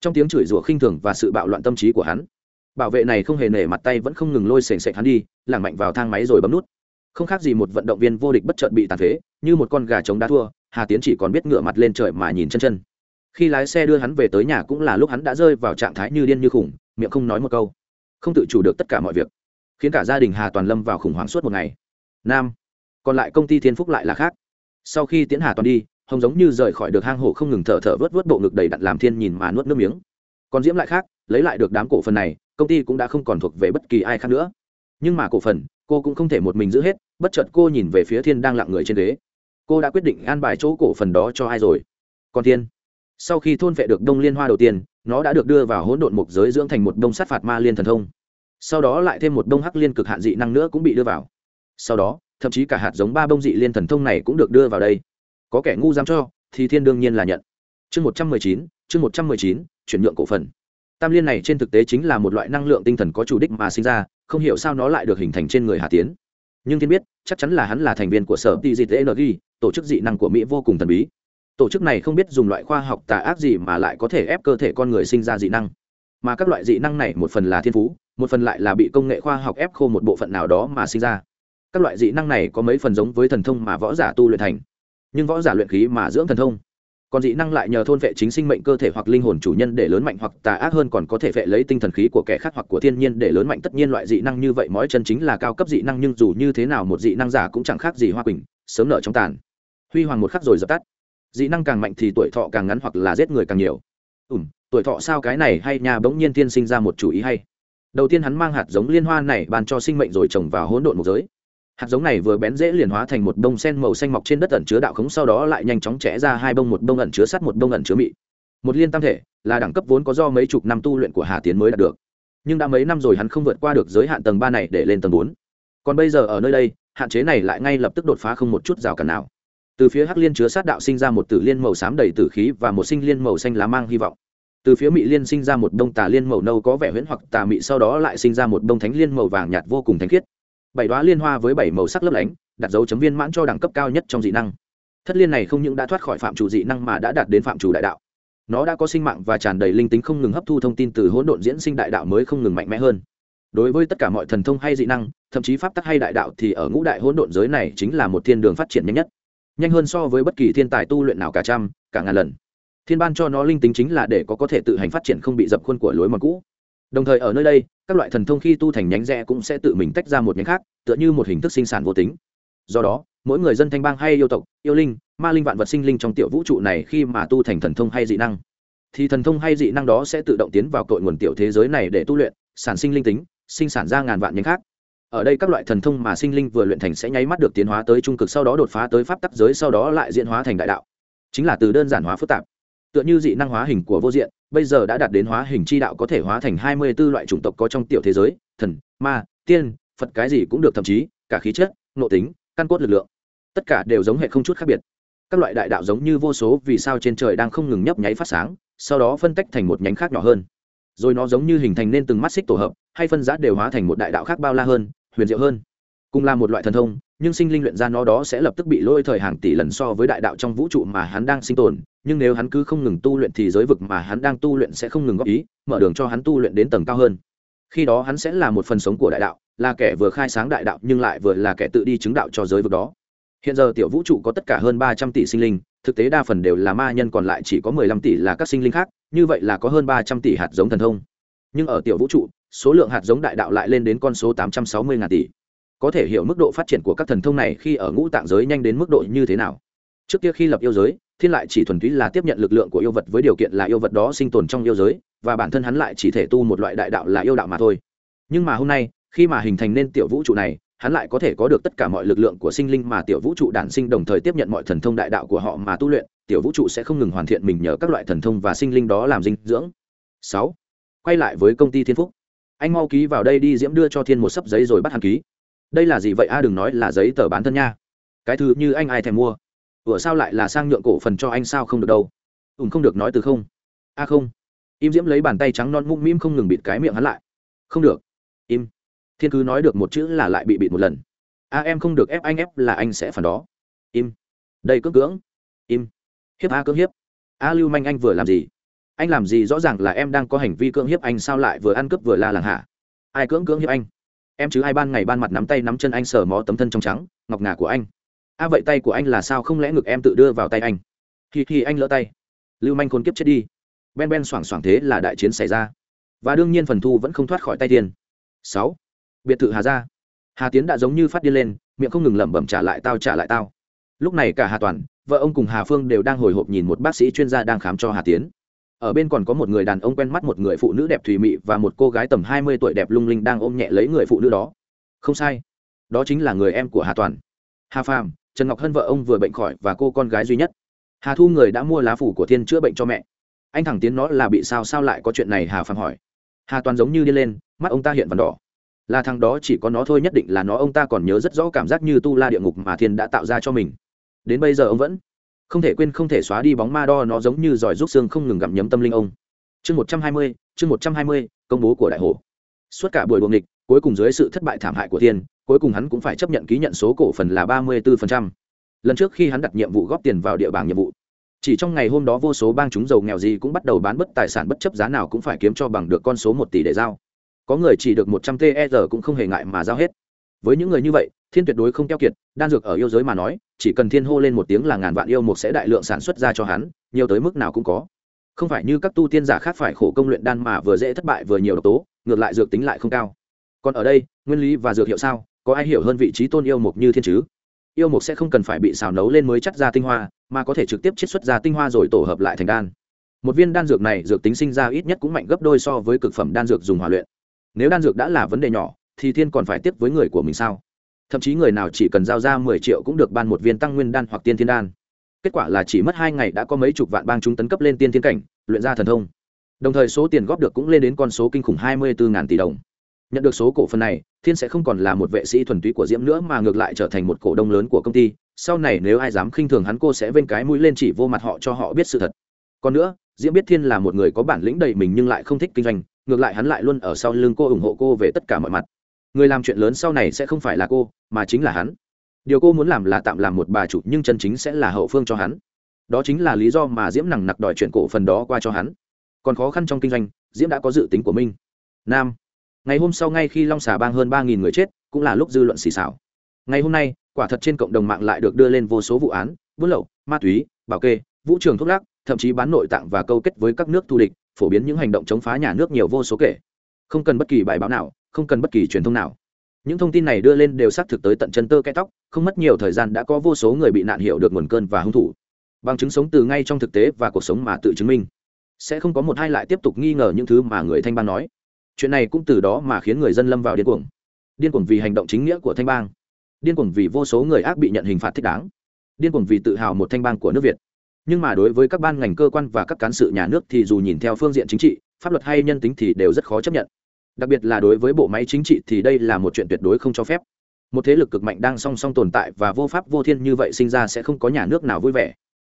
Trong tiếng chửi rủa khinh thường và sự bạo loạn tâm trí của hắn, bảo vệ này không hề nể mặt tay vẫn không ngừng lôi sềnh sệch hắn đi, lảng mạnh vào thang máy rồi bấm nút. Không khác gì một vận động viên vô địch bất chợt bị tàn phế, như một con gà trống đá thua, hà tiến chỉ còn biết ngửa mặt lên trời mà nhìn chân chân. Khi lái xe đưa hắn về tới nhà cũng là lúc hắn đã rơi vào trạng thái như điên như khủng, miệng không nói một câu. Không tự chủ được tất cả mọi việc, khiến cả gia đình hà toàn lâm vào khủng hoảng suốt một ngày. Nam, còn lại công ty thiên phúc lại là khác sau khi tiến hà toàn đi, hồng giống như rời khỏi được hang hổ không ngừng thở thở vớt vớt bộ ngực đầy đặn làm thiên nhìn mà nuốt nước miếng. Còn diễm lại khác, lấy lại được đám cổ phần này, công ty cũng đã không còn thuộc về bất kỳ ai khác nữa. Nhưng mà cổ phần, cô cũng không thể một mình giữ hết, bất chợt cô nhìn về phía thiên đang lặng người trên ghế. Cô đã quyết định an bài chỗ cổ phần đó cho ai rồi? Còn thiên, sau khi thôn vệ được đông liên hoa đầu tiên, nó đã được đưa vào hỗn độn mục giới dưỡng thành một đông sát phạt ma liên thần thông. Sau đó lại thêm một đông hắc liên cực hạn dị năng nữa cũng bị đưa vào. Sau đó thậm chí cả hạt giống ba bông dị liên thần thông này cũng được đưa vào đây. Có kẻ ngu dám cho, thì thiên đương nhiên là nhận. Chương một trăm mười chín, chương một trăm mười chín, chuyển nhượng cổ phần. Tam liên này trên thực tế chính là một loại năng lượng tinh thần có chủ đích mà sinh ra, không hiểu sao nó lại được hình thành trên người hà tiến. Nhưng thiên biết, chắc chắn là hắn là thành viên của sở t g energy, tổ chức dị năng của mỹ vô cùng thần bí. Tổ chức này không biết dùng loại khoa học tà ác gì mà lại có thể ép cơ thể con người sinh ra dị năng. Mà các loại dị năng này một phần là thiên phú, một phần lại là bị công nghệ khoa học ép khô một bộ phận nào đó mà sinh ra các loại dị năng này có mấy phần giống với thần thông mà võ giả tu luyện thành, nhưng võ giả luyện khí mà dưỡng thần thông. Còn dị năng lại nhờ thôn vệ chính sinh mệnh cơ thể hoặc linh hồn chủ nhân để lớn mạnh hoặc tà ác hơn còn có thể vệ lấy tinh thần khí của kẻ khác hoặc của thiên nhiên để lớn mạnh. Tất nhiên loại dị năng như vậy mỗi chân chính là cao cấp dị năng, nhưng dù như thế nào một dị năng giả cũng chẳng khác gì hoa quỳnh, sớm nở trong tàn. Huy hoàng một khắc rồi dập tắt. Dị năng càng mạnh thì tuổi thọ càng ngắn hoặc là giết người càng nhiều. Ùm tuổi thọ sao cái này hay nhà bỗng nhiên tiên sinh ra một chủ ý hay. Đầu tiên hắn mang hạt giống liên hoa này bàn cho sinh mệnh rồi trồng vào hỗn độn một giới hạt giống này vừa bén dễ liền hóa thành một bông sen màu xanh mọc trên đất ẩn chứa đạo khống, sau đó lại nhanh chóng chẽ ra hai bông, một bông ẩn chứa sắt, một bông ẩn chứa mị. Một liên tam thể, là đẳng cấp vốn có do mấy chục năm tu luyện của hà tiến mới đạt được. Nhưng đã mấy năm rồi hắn không vượt qua được giới hạn tầng ba này để lên tầng bốn. Còn bây giờ ở nơi đây, hạn chế này lại ngay lập tức đột phá không một chút rào cản nào. Từ phía hắc liên chứa sát đạo sinh ra một tử liên màu xám đầy tử khí và một sinh liên màu xanh lá mang hy vọng. Từ phía mị liên sinh ra một đông tà liên màu nâu có vẻ huyễn hoặc tà mị, sau đó lại sinh ra một đông thánh liên màu vàng nhạt vô cùng thánh khiết bảy đoá liên hoa với bảy màu sắc lấp lánh, đặt dấu chấm viên mãn cho đẳng cấp cao nhất trong dị năng. Thất liên này không những đã thoát khỏi phạm chủ dị năng mà đã đạt đến phạm chủ đại đạo. Nó đã có sinh mạng và tràn đầy linh tính không ngừng hấp thu thông tin từ hỗn độn diễn sinh đại đạo mới không ngừng mạnh mẽ hơn. Đối với tất cả mọi thần thông hay dị năng, thậm chí pháp tắc hay đại đạo thì ở ngũ đại hỗn độn giới này chính là một thiên đường phát triển nhanh nhất. Nhanh hơn so với bất kỳ thiên tài tu luyện nào cả trăm, cả ngàn lần. Thiên ban cho nó linh tính chính là để có có thể tự hành phát triển không bị dập khuôn của lối mòn cũ đồng thời ở nơi đây, các loại thần thông khi tu thành nhánh rẽ cũng sẽ tự mình tách ra một nhánh khác, tựa như một hình thức sinh sản vô tính. Do đó, mỗi người dân thanh bang hay yêu tộc, yêu linh, ma linh vạn vật sinh linh trong tiểu vũ trụ này khi mà tu thành thần thông hay dị năng, thì thần thông hay dị năng đó sẽ tự động tiến vào cội nguồn tiểu thế giới này để tu luyện, sản sinh linh tính, sinh sản ra ngàn vạn nhánh khác. Ở đây các loại thần thông mà sinh linh vừa luyện thành sẽ nháy mắt được tiến hóa tới trung cực, sau đó đột phá tới pháp tắc giới, sau đó lại diễn hóa thành đại đạo. Chính là từ đơn giản hóa phức tạp, tựa như dị năng hóa hình của vô diện bây giờ đã đạt đến hóa hình chi đạo có thể hóa thành hai mươi 24 loại chủng tộc có trong tiểu thế giới, thần, ma, tiên, phật cái gì cũng được thậm chí, cả khí chất, nội tính, căn cốt lực lượng. Tất cả đều giống hệ không chút khác biệt. Các loại đại đạo giống như vô số vì sao trên trời đang không ngừng nhấp nháy phát sáng, sau đó phân tách thành một nhánh khác nhỏ hơn. Rồi nó giống như hình thành nên từng mắt xích tổ hợp, hay phân rã đều hóa thành một đại đạo khác bao la hơn, huyền diệu hơn. Cùng là một loại thần thông, nhưng sinh linh luyện ra nó đó sẽ lập tức bị lôi thời hàng tỷ lần so với đại đạo trong vũ trụ mà hắn đang sinh tồn nhưng nếu hắn cứ không ngừng tu luyện thì giới vực mà hắn đang tu luyện sẽ không ngừng góp ý, mở đường cho hắn tu luyện đến tầng cao hơn. Khi đó hắn sẽ là một phần sống của đại đạo, là kẻ vừa khai sáng đại đạo nhưng lại vừa là kẻ tự đi chứng đạo cho giới vực đó. Hiện giờ tiểu vũ trụ có tất cả hơn ba trăm tỷ sinh linh, thực tế đa phần đều là ma nhân còn lại chỉ có mười lăm tỷ là các sinh linh khác, như vậy là có hơn ba trăm tỷ hạt giống thần thông. Nhưng ở tiểu vũ trụ, số lượng hạt giống đại đạo lại lên đến con số tám trăm sáu mươi ngàn tỷ. Có thể hiểu mức độ phát triển của các thần thông này khi ở ngũ tạng giới nhanh đến mức độ như thế nào? Trước kia khi lập yêu giới thiên lại chỉ thuần túy là tiếp nhận lực lượng của yêu vật với điều kiện là yêu vật đó sinh tồn trong yêu giới, và bản thân hắn lại chỉ thể tu một loại đại đạo là yêu đạo mà thôi. Nhưng mà hôm nay, khi mà hình thành nên tiểu vũ trụ này, hắn lại có thể có được tất cả mọi lực lượng của sinh linh mà tiểu vũ trụ đản sinh đồng thời tiếp nhận mọi thần thông đại đạo của họ mà tu luyện, tiểu vũ trụ sẽ không ngừng hoàn thiện mình nhờ các loại thần thông và sinh linh đó làm dinh dưỡng. Sáu, quay lại với công ty thiên phúc. Anh mau ký vào đây đi, diễm đưa cho thiên một sấp giấy rồi bắt hắn ký. Đây là gì vậy? A đừng nói là giấy tờ bán thân nha. Cái thứ như anh ai thèm mua? Ủa sao lại là sang nhượng cổ phần cho anh sao không được đâu? Ùm không được nói từ không. A à không. Im diễm lấy bàn tay trắng non mũm mĩm không ngừng bịt cái miệng hắn lại. Không được. Im. Thiên cứ nói được một chữ là lại bị bịt một lần. A em không được ép anh ép là anh sẽ phản đó. Im. Đây cưỡng cưỡng. Im. Hiếp a cưỡng hiếp. A lưu manh anh vừa làm gì? Anh làm gì rõ ràng là em đang có hành vi cưỡng hiếp anh sao lại vừa ăn cướp vừa la làng hả? Ai cưỡng cưỡng hiếp anh? Em chứ ai ban ngày ban mặt nắm tay nắm chân anh sờ mó tấm thân trong trắng, ngọc ngà của anh a, vậy tay của anh là sao? Không lẽ ngực em tự đưa vào tay anh? Khi khi anh lỡ tay. Lưu manh khốn kiếp chết đi. Ben ben xoảng xoảng thế là đại chiến xảy ra. Và đương nhiên phần thu vẫn không thoát khỏi tay tiền. Sáu. Biệt thự hà gia. Hà tiến đã giống như phát điên lên, miệng không ngừng lẩm bẩm trả lại tao, trả lại tao. Lúc này cả hà toàn, vợ ông cùng hà phương đều đang hồi hộp nhìn một bác sĩ chuyên gia đang khám cho hà tiến. Ở bên còn có một người đàn ông quen mắt, một người phụ nữ đẹp thùy mị và một cô gái tầm hai mươi tuổi đẹp lung linh đang ôm nhẹ lấy người phụ nữ đó. Không sai. Đó chính là người em của hà toàn. Hà phàm trần ngọc hân vợ ông vừa bệnh khỏi và cô con gái duy nhất. Hà thu người đã mua lá phủ của thiên chữa bệnh cho mẹ. Anh thẳng tiến nó là bị sao sao lại có chuyện này hà phạm hỏi. Hà toàn giống như đi lên, mắt ông ta hiện vằn đỏ. Là thằng đó chỉ có nó thôi nhất định là nó ông ta còn nhớ rất rõ cảm giác như tu la địa ngục mà thiên đã tạo ra cho mình. Đến bây giờ ông vẫn không thể quên không thể xóa đi bóng ma đo nó giống như giỏi rút xương không ngừng gặm nhấm tâm linh ông. Chương một trăm hai mươi, chương một trăm hai mươi, công bố của đại hồ suốt cả buổi buồng địch cuối cùng dưới sự thất bại thảm hại của thiên cuối cùng hắn cũng phải chấp nhận ký nhận số cổ phần là ba mươi 34%. lần trước khi hắn đặt nhiệm vụ góp tiền vào địa bảng nhiệm vụ, chỉ trong ngày hôm đó vô số bang chúng giàu nghèo gì cũng bắt đầu bán bất tài sản bất chấp giá nào cũng phải kiếm cho bằng được con số một tỷ để giao. Có người chỉ được một trăm ter cũng không hề ngại mà giao hết. Với những người như vậy, thiên tuyệt đối không keo kiệt, đan dược ở yêu giới mà nói, chỉ cần thiên hô lên một tiếng là ngàn vạn yêu một sẽ đại lượng sản xuất ra cho hắn, nhiều tới mức nào cũng có. Không phải như các tu tiên giả khác phải khổ công luyện đan mà vừa dễ thất bại vừa nhiều độc tố, ngược lại dược tính lại không cao. Còn ở đây, nguyên lý và dược hiệu sao? Có ai hiểu hơn vị trí tôn yêu mục như thiên chứ? Yêu mục sẽ không cần phải bị xào nấu lên mới chắt ra tinh hoa, mà có thể trực tiếp chiết xuất ra tinh hoa rồi tổ hợp lại thành đan. Một viên đan dược này, dược tính sinh ra ít nhất cũng mạnh gấp đôi so với cực phẩm đan dược dùng hòa luyện. Nếu đan dược đã là vấn đề nhỏ, thì thiên còn phải tiếp với người của mình sao? Thậm chí người nào chỉ cần giao ra mười triệu cũng được ban một viên tăng nguyên đan hoặc tiên thiên đan. Kết quả là chỉ mất hai ngày đã có mấy chục vạn bang chúng tấn cấp lên tiên thiên cảnh, luyện ra thần thông. Đồng thời số tiền góp được cũng lên đến con số kinh khủng hai mươi bốn tỷ đồng nhận được số cổ phần này, thiên sẽ không còn là một vệ sĩ thuần túy của diễm nữa mà ngược lại trở thành một cổ đông lớn của công ty. Sau này nếu ai dám khinh thường hắn cô sẽ vên cái mũi lên chỉ vô mặt họ cho họ biết sự thật. Còn nữa, diễm biết thiên là một người có bản lĩnh đầy mình nhưng lại không thích kinh doanh, ngược lại hắn lại luôn ở sau lưng cô ủng hộ cô về tất cả mọi mặt. Người làm chuyện lớn sau này sẽ không phải là cô, mà chính là hắn. Điều cô muốn làm là tạm làm một bà chủ nhưng chân chính sẽ là hậu phương cho hắn. Đó chính là lý do mà diễm nằng nặc đòi chuyện cổ phần đó qua cho hắn. Còn khó khăn trong kinh doanh, diễm đã có dự tính của mình. Nam ngày hôm sau ngay khi long xà bang hơn ba nghìn người chết, cũng là lúc dư luận xì xào. Ngày hôm nay, quả thật trên cộng đồng mạng lại được đưa lên vô số vụ án, buôn lậu, ma túy, bảo kê, vũ trường thuốc lắc, thậm chí bán nội tạng và câu kết với các nước thù địch, phổ biến những hành động chống phá nhà nước nhiều vô số kể. Không cần bất kỳ bài báo nào, không cần bất kỳ truyền thông nào. Những thông tin này đưa lên đều xác thực tới tận chân tơ cái tóc, không mất nhiều thời gian đã có vô số người bị nạn hiểu được nguồn cơn và hung thủ. Bằng chứng sống từ ngay trong thực tế và cuộc sống mà tự chứng minh. Sẽ không có một hai lại tiếp tục nghi ngờ những thứ mà người thanh ban nói chuyện này cũng từ đó mà khiến người dân lâm vào điên cuồng. Điên cuồng vì hành động chính nghĩa của thanh bang. Điên cuồng vì vô số người ác bị nhận hình phạt thích đáng. Điên cuồng vì tự hào một thanh bang của nước việt. Nhưng mà đối với các ban ngành cơ quan và các cán sự nhà nước thì dù nhìn theo phương diện chính trị, pháp luật hay nhân tính thì đều rất khó chấp nhận. Đặc biệt là đối với bộ máy chính trị thì đây là một chuyện tuyệt đối không cho phép. Một thế lực cực mạnh đang song song tồn tại và vô pháp vô thiên như vậy sinh ra sẽ không có nhà nước nào vui vẻ.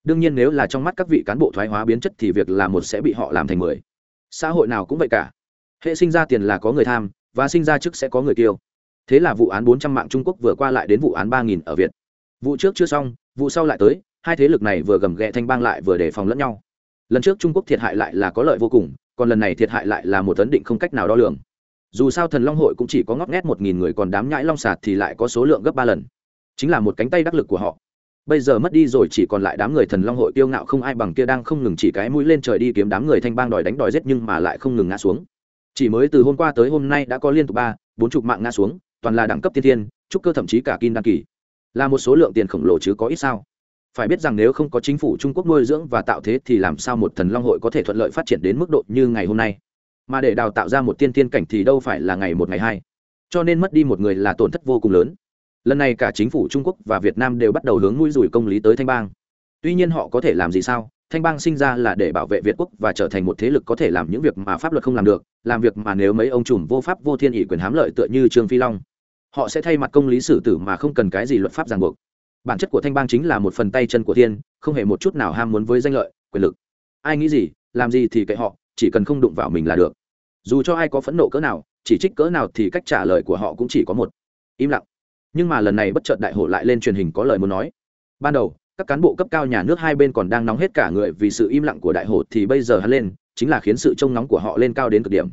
Đương nhiên nếu là trong mắt các vị cán bộ thoái hóa biến chất thì việc làm một sẽ bị họ làm thành mười. Xã hội nào cũng vậy cả hệ sinh ra tiền là có người tham, và sinh ra chức sẽ có người kiêu. Thế là vụ án bốn trăm mạng trung quốc vừa qua lại đến vụ án ba nghìn ở việt. Vụ trước chưa xong, vụ sau lại tới, hai thế lực này vừa gầm ghẹ thanh bang lại vừa đề phòng lẫn nhau. Lần trước trung quốc thiệt hại lại là có lợi vô cùng, còn lần này thiệt hại lại là một ấn định không cách nào đo lường. Dù sao thần long hội cũng chỉ có ngót nghét một nghìn người còn đám nhãi long sạt thì lại có số lượng gấp ba lần. Chính là một cánh tay đắc lực của họ. Bây giờ mất đi rồi chỉ còn lại đám người thần long hội tiêu ngạo không ai bằng kia đang không ngừng chỉ cái mũi lên trời đi kiếm đám người thanh bang đòi đánh đòi giết nhưng mà lại không ngừng ngã xuống chỉ mới từ hôm qua tới hôm nay đã có liên tục ba, bốn chục mạng ngã xuống, toàn là đẳng cấp tiên thiên, trúc cơ thậm chí cả kim đăng kỳ. Là một số lượng tiền khổng lồ chứ có ít sao? Phải biết rằng nếu không có chính phủ trung quốc nuôi dưỡng và tạo thế thì làm sao một thần long hội có thể thuận lợi phát triển đến mức độ như ngày hôm nay? Mà để đào tạo ra một tiên tiên cảnh thì đâu phải là ngày một ngày hai. Cho nên mất đi một người là tổn thất vô cùng lớn. Lần này cả chính phủ trung quốc và việt nam đều bắt đầu hướng nuôi rủi công lý tới thanh bang. Tuy nhiên họ có thể làm gì sao? Thanh bang sinh ra là để bảo vệ việt quốc và trở thành một thế lực có thể làm những việc mà pháp luật không làm được, làm việc mà nếu mấy ông trùm vô pháp, vô thiên ỷ quyền hám lợi tựa như trương phi long. Họ sẽ thay mặt công lý xử tử mà không cần cái gì luật pháp ràng buộc. Bản chất của thanh bang chính là một phần tay chân của thiên, không hề một chút nào ham muốn với danh lợi, quyền lực. Ai nghĩ gì, làm gì thì kệ họ, chỉ cần không đụng vào mình là được. Dù cho ai có phẫn nộ cỡ nào, chỉ trích cỡ nào thì cách trả lời của họ cũng chỉ có một. Im lặng. Nhưng mà lần này bất chợt đại hội lại lên truyền hình có lời muốn nói. Ban đầu các cán bộ cấp cao nhà nước hai bên còn đang nóng hết cả người vì sự im lặng của đại hội thì bây giờ hắn lên, chính là khiến sự trông nóng của họ lên cao đến cực điểm.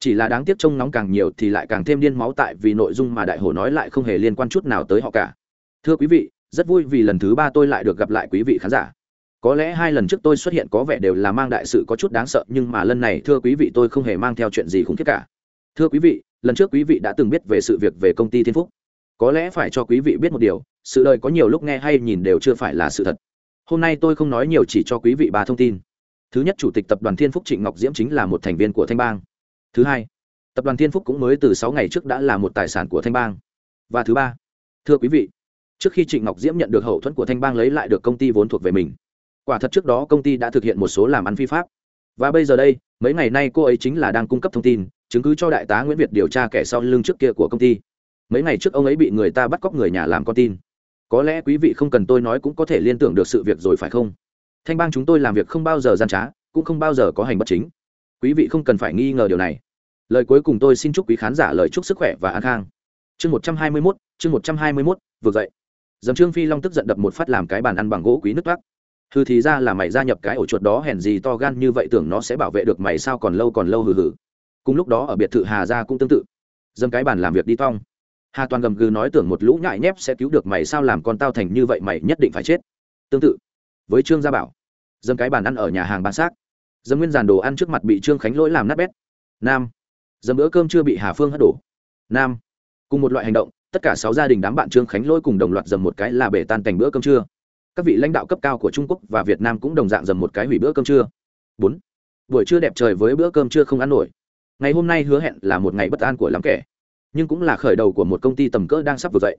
Chỉ là đáng tiếc trông nóng càng nhiều thì lại càng thêm điên máu tại vì nội dung mà đại hội nói lại không hề liên quan chút nào tới họ cả. Thưa quý vị, rất vui vì lần thứ ba tôi lại được gặp lại quý vị khán giả. Có lẽ hai lần trước tôi xuất hiện có vẻ đều là mang đại sự có chút đáng sợ, nhưng mà lần này, thưa quý vị, tôi không hề mang theo chuyện gì khủng khiếp cả. Thưa quý vị, lần trước quý vị đã từng biết về sự việc về công ty thiên phúc. Có lẽ phải cho quý vị biết một điều sự đời có nhiều lúc nghe hay nhìn đều chưa phải là sự thật. Hôm nay tôi không nói nhiều chỉ cho quý vị ba thông tin. Thứ nhất, chủ tịch tập đoàn thiên phúc trịnh ngọc diễm chính là một thành viên của thanh bang. Thứ hai, tập đoàn thiên phúc cũng mới từ sáu ngày trước đã là một tài sản của thanh bang. Và thứ ba, thưa quý vị, trước khi trịnh ngọc diễm nhận được hậu thuẫn của thanh bang lấy lại được công ty vốn thuộc về mình. Quả thật trước đó công ty đã thực hiện một số làm ăn phi pháp. Và bây giờ đây, mấy ngày nay cô ấy chính là đang cung cấp thông tin, chứng cứ cho đại tá nguyễn việt điều tra kẻ sau lưng trước kia của công ty. Mấy ngày trước ông ấy bị người ta bắt cóc người nhà làm con tin có lẽ quý vị không cần tôi nói cũng có thể liên tưởng được sự việc rồi phải không? Thanh bang chúng tôi làm việc không bao giờ gian trá, cũng không bao giờ có hành bất chính. Quý vị không cần phải nghi ngờ điều này. Lời cuối cùng tôi xin chúc quý khán giả lời chúc sức khỏe và an khang. Chương một trăm hai mươi mốt, chương một trăm hai mươi mốt vừa dậy. Dầm trương phi long tức giận đập một phát làm cái bàn ăn bằng gỗ quý nước toát hừ thì ra là mày gia nhập cái ổ chuột đó, hèn gì to gan như vậy tưởng nó sẽ bảo vệ được mày sao còn lâu còn lâu hừ hừ. Cùng lúc đó ở biệt thự hà gia cũng tương tự. Dâm cái bàn làm việc đi tong hà toàn gầm gừ nói tưởng một lũ nhại nhép sẽ cứu được mày sao làm con tao thành như vậy mày nhất định phải chết tương tự với trương gia bảo dâm cái bàn ăn ở nhà hàng bán xác dâm nguyên giàn đồ ăn trước mặt bị trương khánh lỗi làm nát bét nam dâm bữa cơm chưa bị hà phương hất đổ nam cùng một loại hành động tất cả sáu gia đình đám bạn trương khánh lỗi cùng đồng loạt dầm một cái là bể tan thành bữa cơm trưa các vị lãnh đạo cấp cao của trung quốc và việt nam cũng đồng dạng dầm một cái hủy bữa cơm trưa bốn buổi trưa đẹp trời với bữa cơm trưa không ăn nổi ngày hôm nay hứa hẹn là một ngày bất an của lắm kẻ nhưng cũng là khởi đầu của một công ty tầm cỡ đang sắp vượt dậy.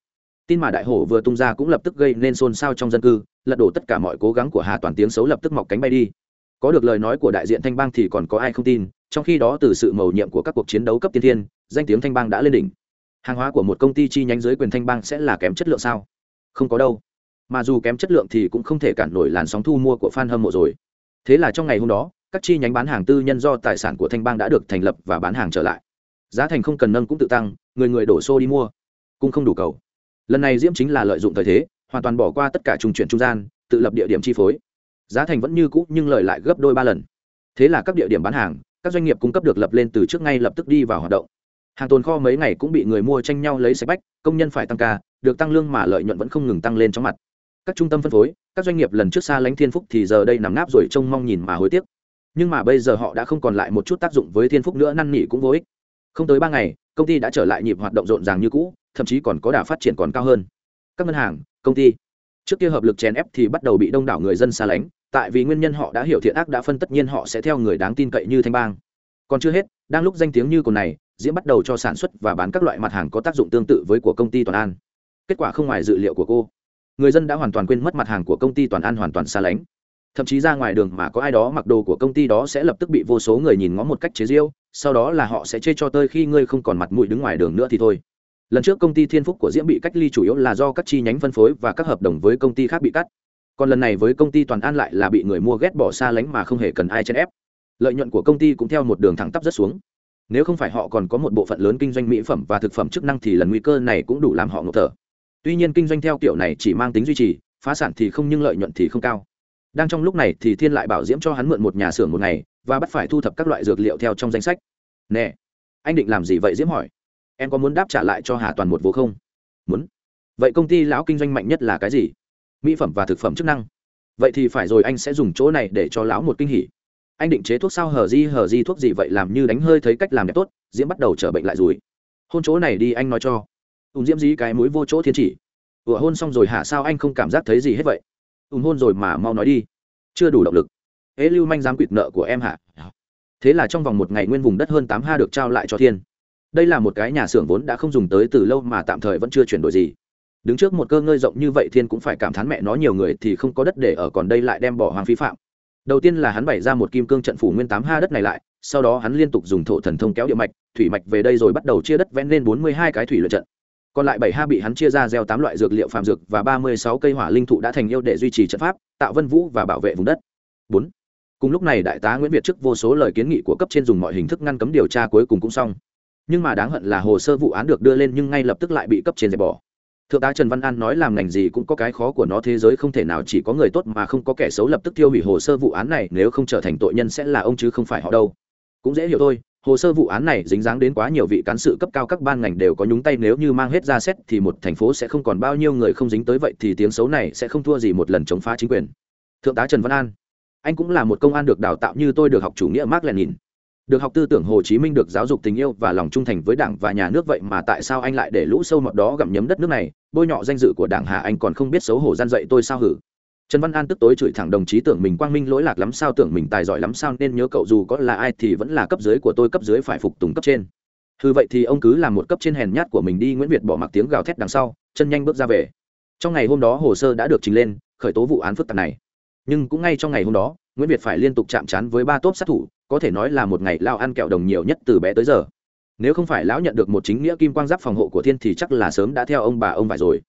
Tin mà đại hổ vừa tung ra cũng lập tức gây nên xôn xao trong dân cư, lật đổ tất cả mọi cố gắng của hà toàn tiếng xấu lập tức mọc cánh bay đi. Có được lời nói của đại diện thanh bang thì còn có ai không tin, trong khi đó từ sự mầu nhiệm của các cuộc chiến đấu cấp tiên thiên, danh tiếng thanh bang đã lên đỉnh. Hàng hóa của một công ty chi nhánh dưới quyền thanh bang sẽ là kém chất lượng sao? Không có đâu. Mà dù kém chất lượng thì cũng không thể cản nổi làn sóng thu mua của fan hâm mộ rồi. Thế là trong ngày hôm đó, các chi nhánh bán hàng tư nhân do tài sản của thanh bang đã được thành lập và bán hàng trở lại. Giá thành không cần nâng cũng tự tăng người người đổ xô đi mua, cũng không đủ cầu. Lần này diễm chính là lợi dụng thời thế, hoàn toàn bỏ qua tất cả trung chuyển trung gian, tự lập địa điểm chi phối. Giá thành vẫn như cũ, nhưng lợi lại gấp đôi ba lần. Thế là các địa điểm bán hàng, các doanh nghiệp cung cấp được lập lên từ trước ngay lập tức đi vào hoạt động. Hàng tồn kho mấy ngày cũng bị người mua tranh nhau lấy xe bách, công nhân phải tăng ca, được tăng lương mà lợi nhuận vẫn không ngừng tăng lên trong mặt. Các trung tâm phân phối, các doanh nghiệp lần trước xa lánh thiên phúc thì giờ đây nằm ngáp rồi trông mong nhìn mà hối tiếc. Nhưng mà bây giờ họ đã không còn lại một chút tác dụng với thiên phúc nữa, năn nỉ cũng vô ích. Không tới ba ngày công ty đã trở lại nhịp hoạt động rộn ràng như cũ, thậm chí còn có đà phát triển còn cao hơn. Các ngân hàng, công ty. Trước kia hợp lực chèn ép thì bắt đầu bị đông đảo người dân xa lánh, tại vì nguyên nhân họ đã hiểu thiện ác đã phân tất nhiên họ sẽ theo người đáng tin cậy như thanh bang. Còn chưa hết, đang lúc danh tiếng như cồn này, diễm bắt đầu cho sản xuất và bán các loại mặt hàng có tác dụng tương tự với của công ty toàn an. Kết quả không ngoài dự liệu của cô. Người dân đã hoàn toàn quên mất mặt hàng của công ty toàn an hoàn toàn xa lánh thậm chí ra ngoài đường mà có ai đó mặc đồ của công ty đó sẽ lập tức bị vô số người nhìn ngó một cách chế giễu, sau đó là họ sẽ chê cho tơi khi ngươi không còn mặt mũi đứng ngoài đường nữa thì thôi. Lần trước công ty thiên phúc của diễm bị cách ly chủ yếu là do các chi nhánh phân phối và các hợp đồng với công ty khác bị cắt. Còn lần này với công ty toàn an lại là bị người mua ghét bỏ xa lánh mà không hề cần ai chen ép. Lợi nhuận của công ty cũng theo một đường thẳng tắp rất xuống. Nếu không phải họ còn có một bộ phận lớn kinh doanh mỹ phẩm và thực phẩm chức năng thì lần nguy cơ này cũng đủ làm họ ngộp thở. Tuy nhiên kinh doanh theo kiểu này chỉ mang tính duy trì, phá sản thì không nhưng lợi nhuận thì không cao đang trong lúc này thì thiên lại bảo diễm cho hắn mượn một nhà xưởng một ngày, và bắt phải thu thập các loại dược liệu theo trong danh sách. Nè, anh định làm gì vậy? Diễm hỏi. Em có muốn đáp trả lại cho hà toàn một vô không? Muốn. Vậy công ty lão kinh doanh mạnh nhất là cái gì? Mỹ phẩm và thực phẩm chức năng. Vậy thì phải rồi, anh sẽ dùng chỗ này để cho lão một kinh hỉ. Anh định chế thuốc sao? Hở di hở di thuốc gì vậy? Làm như đánh hơi thấy cách làm đẹp tốt. Diễm bắt đầu trở bệnh lại rồi. Hôn chỗ này đi, anh nói cho. Ùn diễm dí cái mũi vô chỗ thiên chỉ. Ủa, hôn xong rồi hả? Sao anh không cảm giác thấy gì hết vậy? Ùn hôn rồi mà mau nói đi. Chưa đủ động lực. Ế lưu manh dám quỵt nợ của em hả? Thế là trong vòng một ngày nguyên vùng đất hơn tám ha được trao lại cho thiên. Đây là một cái nhà xưởng vốn đã không dùng tới từ lâu mà tạm thời vẫn chưa chuyển đổi gì. Đứng trước một cơ ngơi rộng như vậy thiên cũng phải cảm thán mẹ nó nhiều người thì không có đất để ở còn đây lại đem bỏ hoàng phí phạm. Đầu tiên là hắn bày ra một kim cương trận phủ nguyên tám ha đất này lại, sau đó hắn liên tục dùng thổ thần thông kéo địa mạch, thủy mạch về đây rồi bắt đầu chia đất vẽ lên bốn mươi hai cái thủy luyện trận còn lại bảy ha bị hắn chia ra gieo tám loại dược liệu phàm dược và ba mươi sáu cây hỏa linh thụ đã thành yêu để duy trì trận pháp, tạo vân vũ và bảo vệ vùng đất. Bốn. Cùng lúc này đại tá nguyễn việt trước vô số lời kiến nghị của cấp trên dùng mọi hình thức ngăn cấm điều tra cuối cùng cũng xong. Nhưng mà đáng hận là hồ sơ vụ án được đưa lên nhưng ngay lập tức lại bị cấp trên dẹp bỏ. Thượng tá trần văn an nói làm ngành gì cũng có cái khó của nó thế giới không thể nào chỉ có người tốt mà không có kẻ xấu lập tức tiêu hủy hồ sơ vụ án này, nếu không trở thành tội nhân sẽ là ông chứ không phải họ đâu. Cũng dễ hiểu thôi hồ sơ vụ án này dính dáng đến quá nhiều vị cán sự cấp cao các ban ngành đều có nhúng tay, nếu như mang hết ra xét thì một thành phố sẽ không còn bao nhiêu người không dính tới vậy thì tiếng xấu này sẽ không thua gì một lần chống phá chính quyền. Thượng tá trần văn an, anh cũng là một công an được đào tạo như tôi được học chủ nghĩa mark lenin. Được học tư tưởng hồ chí minh được giáo dục tình yêu và lòng trung thành với đảng và nhà nước vậy mà tại sao anh lại để lũ sâu mọt đó gặm nhấm đất nước này? Bôi nhọ danh dự của đảng hà anh còn không biết xấu hổ gian dạy tôi sao hử? Trần văn an tức tối chửi thẳng đồng chí tưởng mình quang minh lỗi lạc lắm sao, tưởng mình tài giỏi lắm sao, nên nhớ cậu dù có là ai thì vẫn là cấp dưới của tôi, cấp dưới phải phục tùng cấp trên. Hư vậy thì ông cứ làm một cấp trên hèn nhát của mình đi, nguyễn việt bỏ mặc tiếng gào thét đằng sau, chân nhanh bước ra về. Trong ngày hôm đó hồ sơ đã được trình lên, khởi tố vụ án phức tạp này. Nhưng cũng ngay trong ngày hôm đó, nguyễn việt phải liên tục chạm trán với ba tốp sát thủ, có thể nói là một ngày lao ăn kẹo đồng nhiều nhất từ bé tới giờ. Nếu không phải lão nhận được một chính nghĩa kim quang giáp phòng hộ của thiên thì chắc là sớm đã theo ông bà ông vải rồi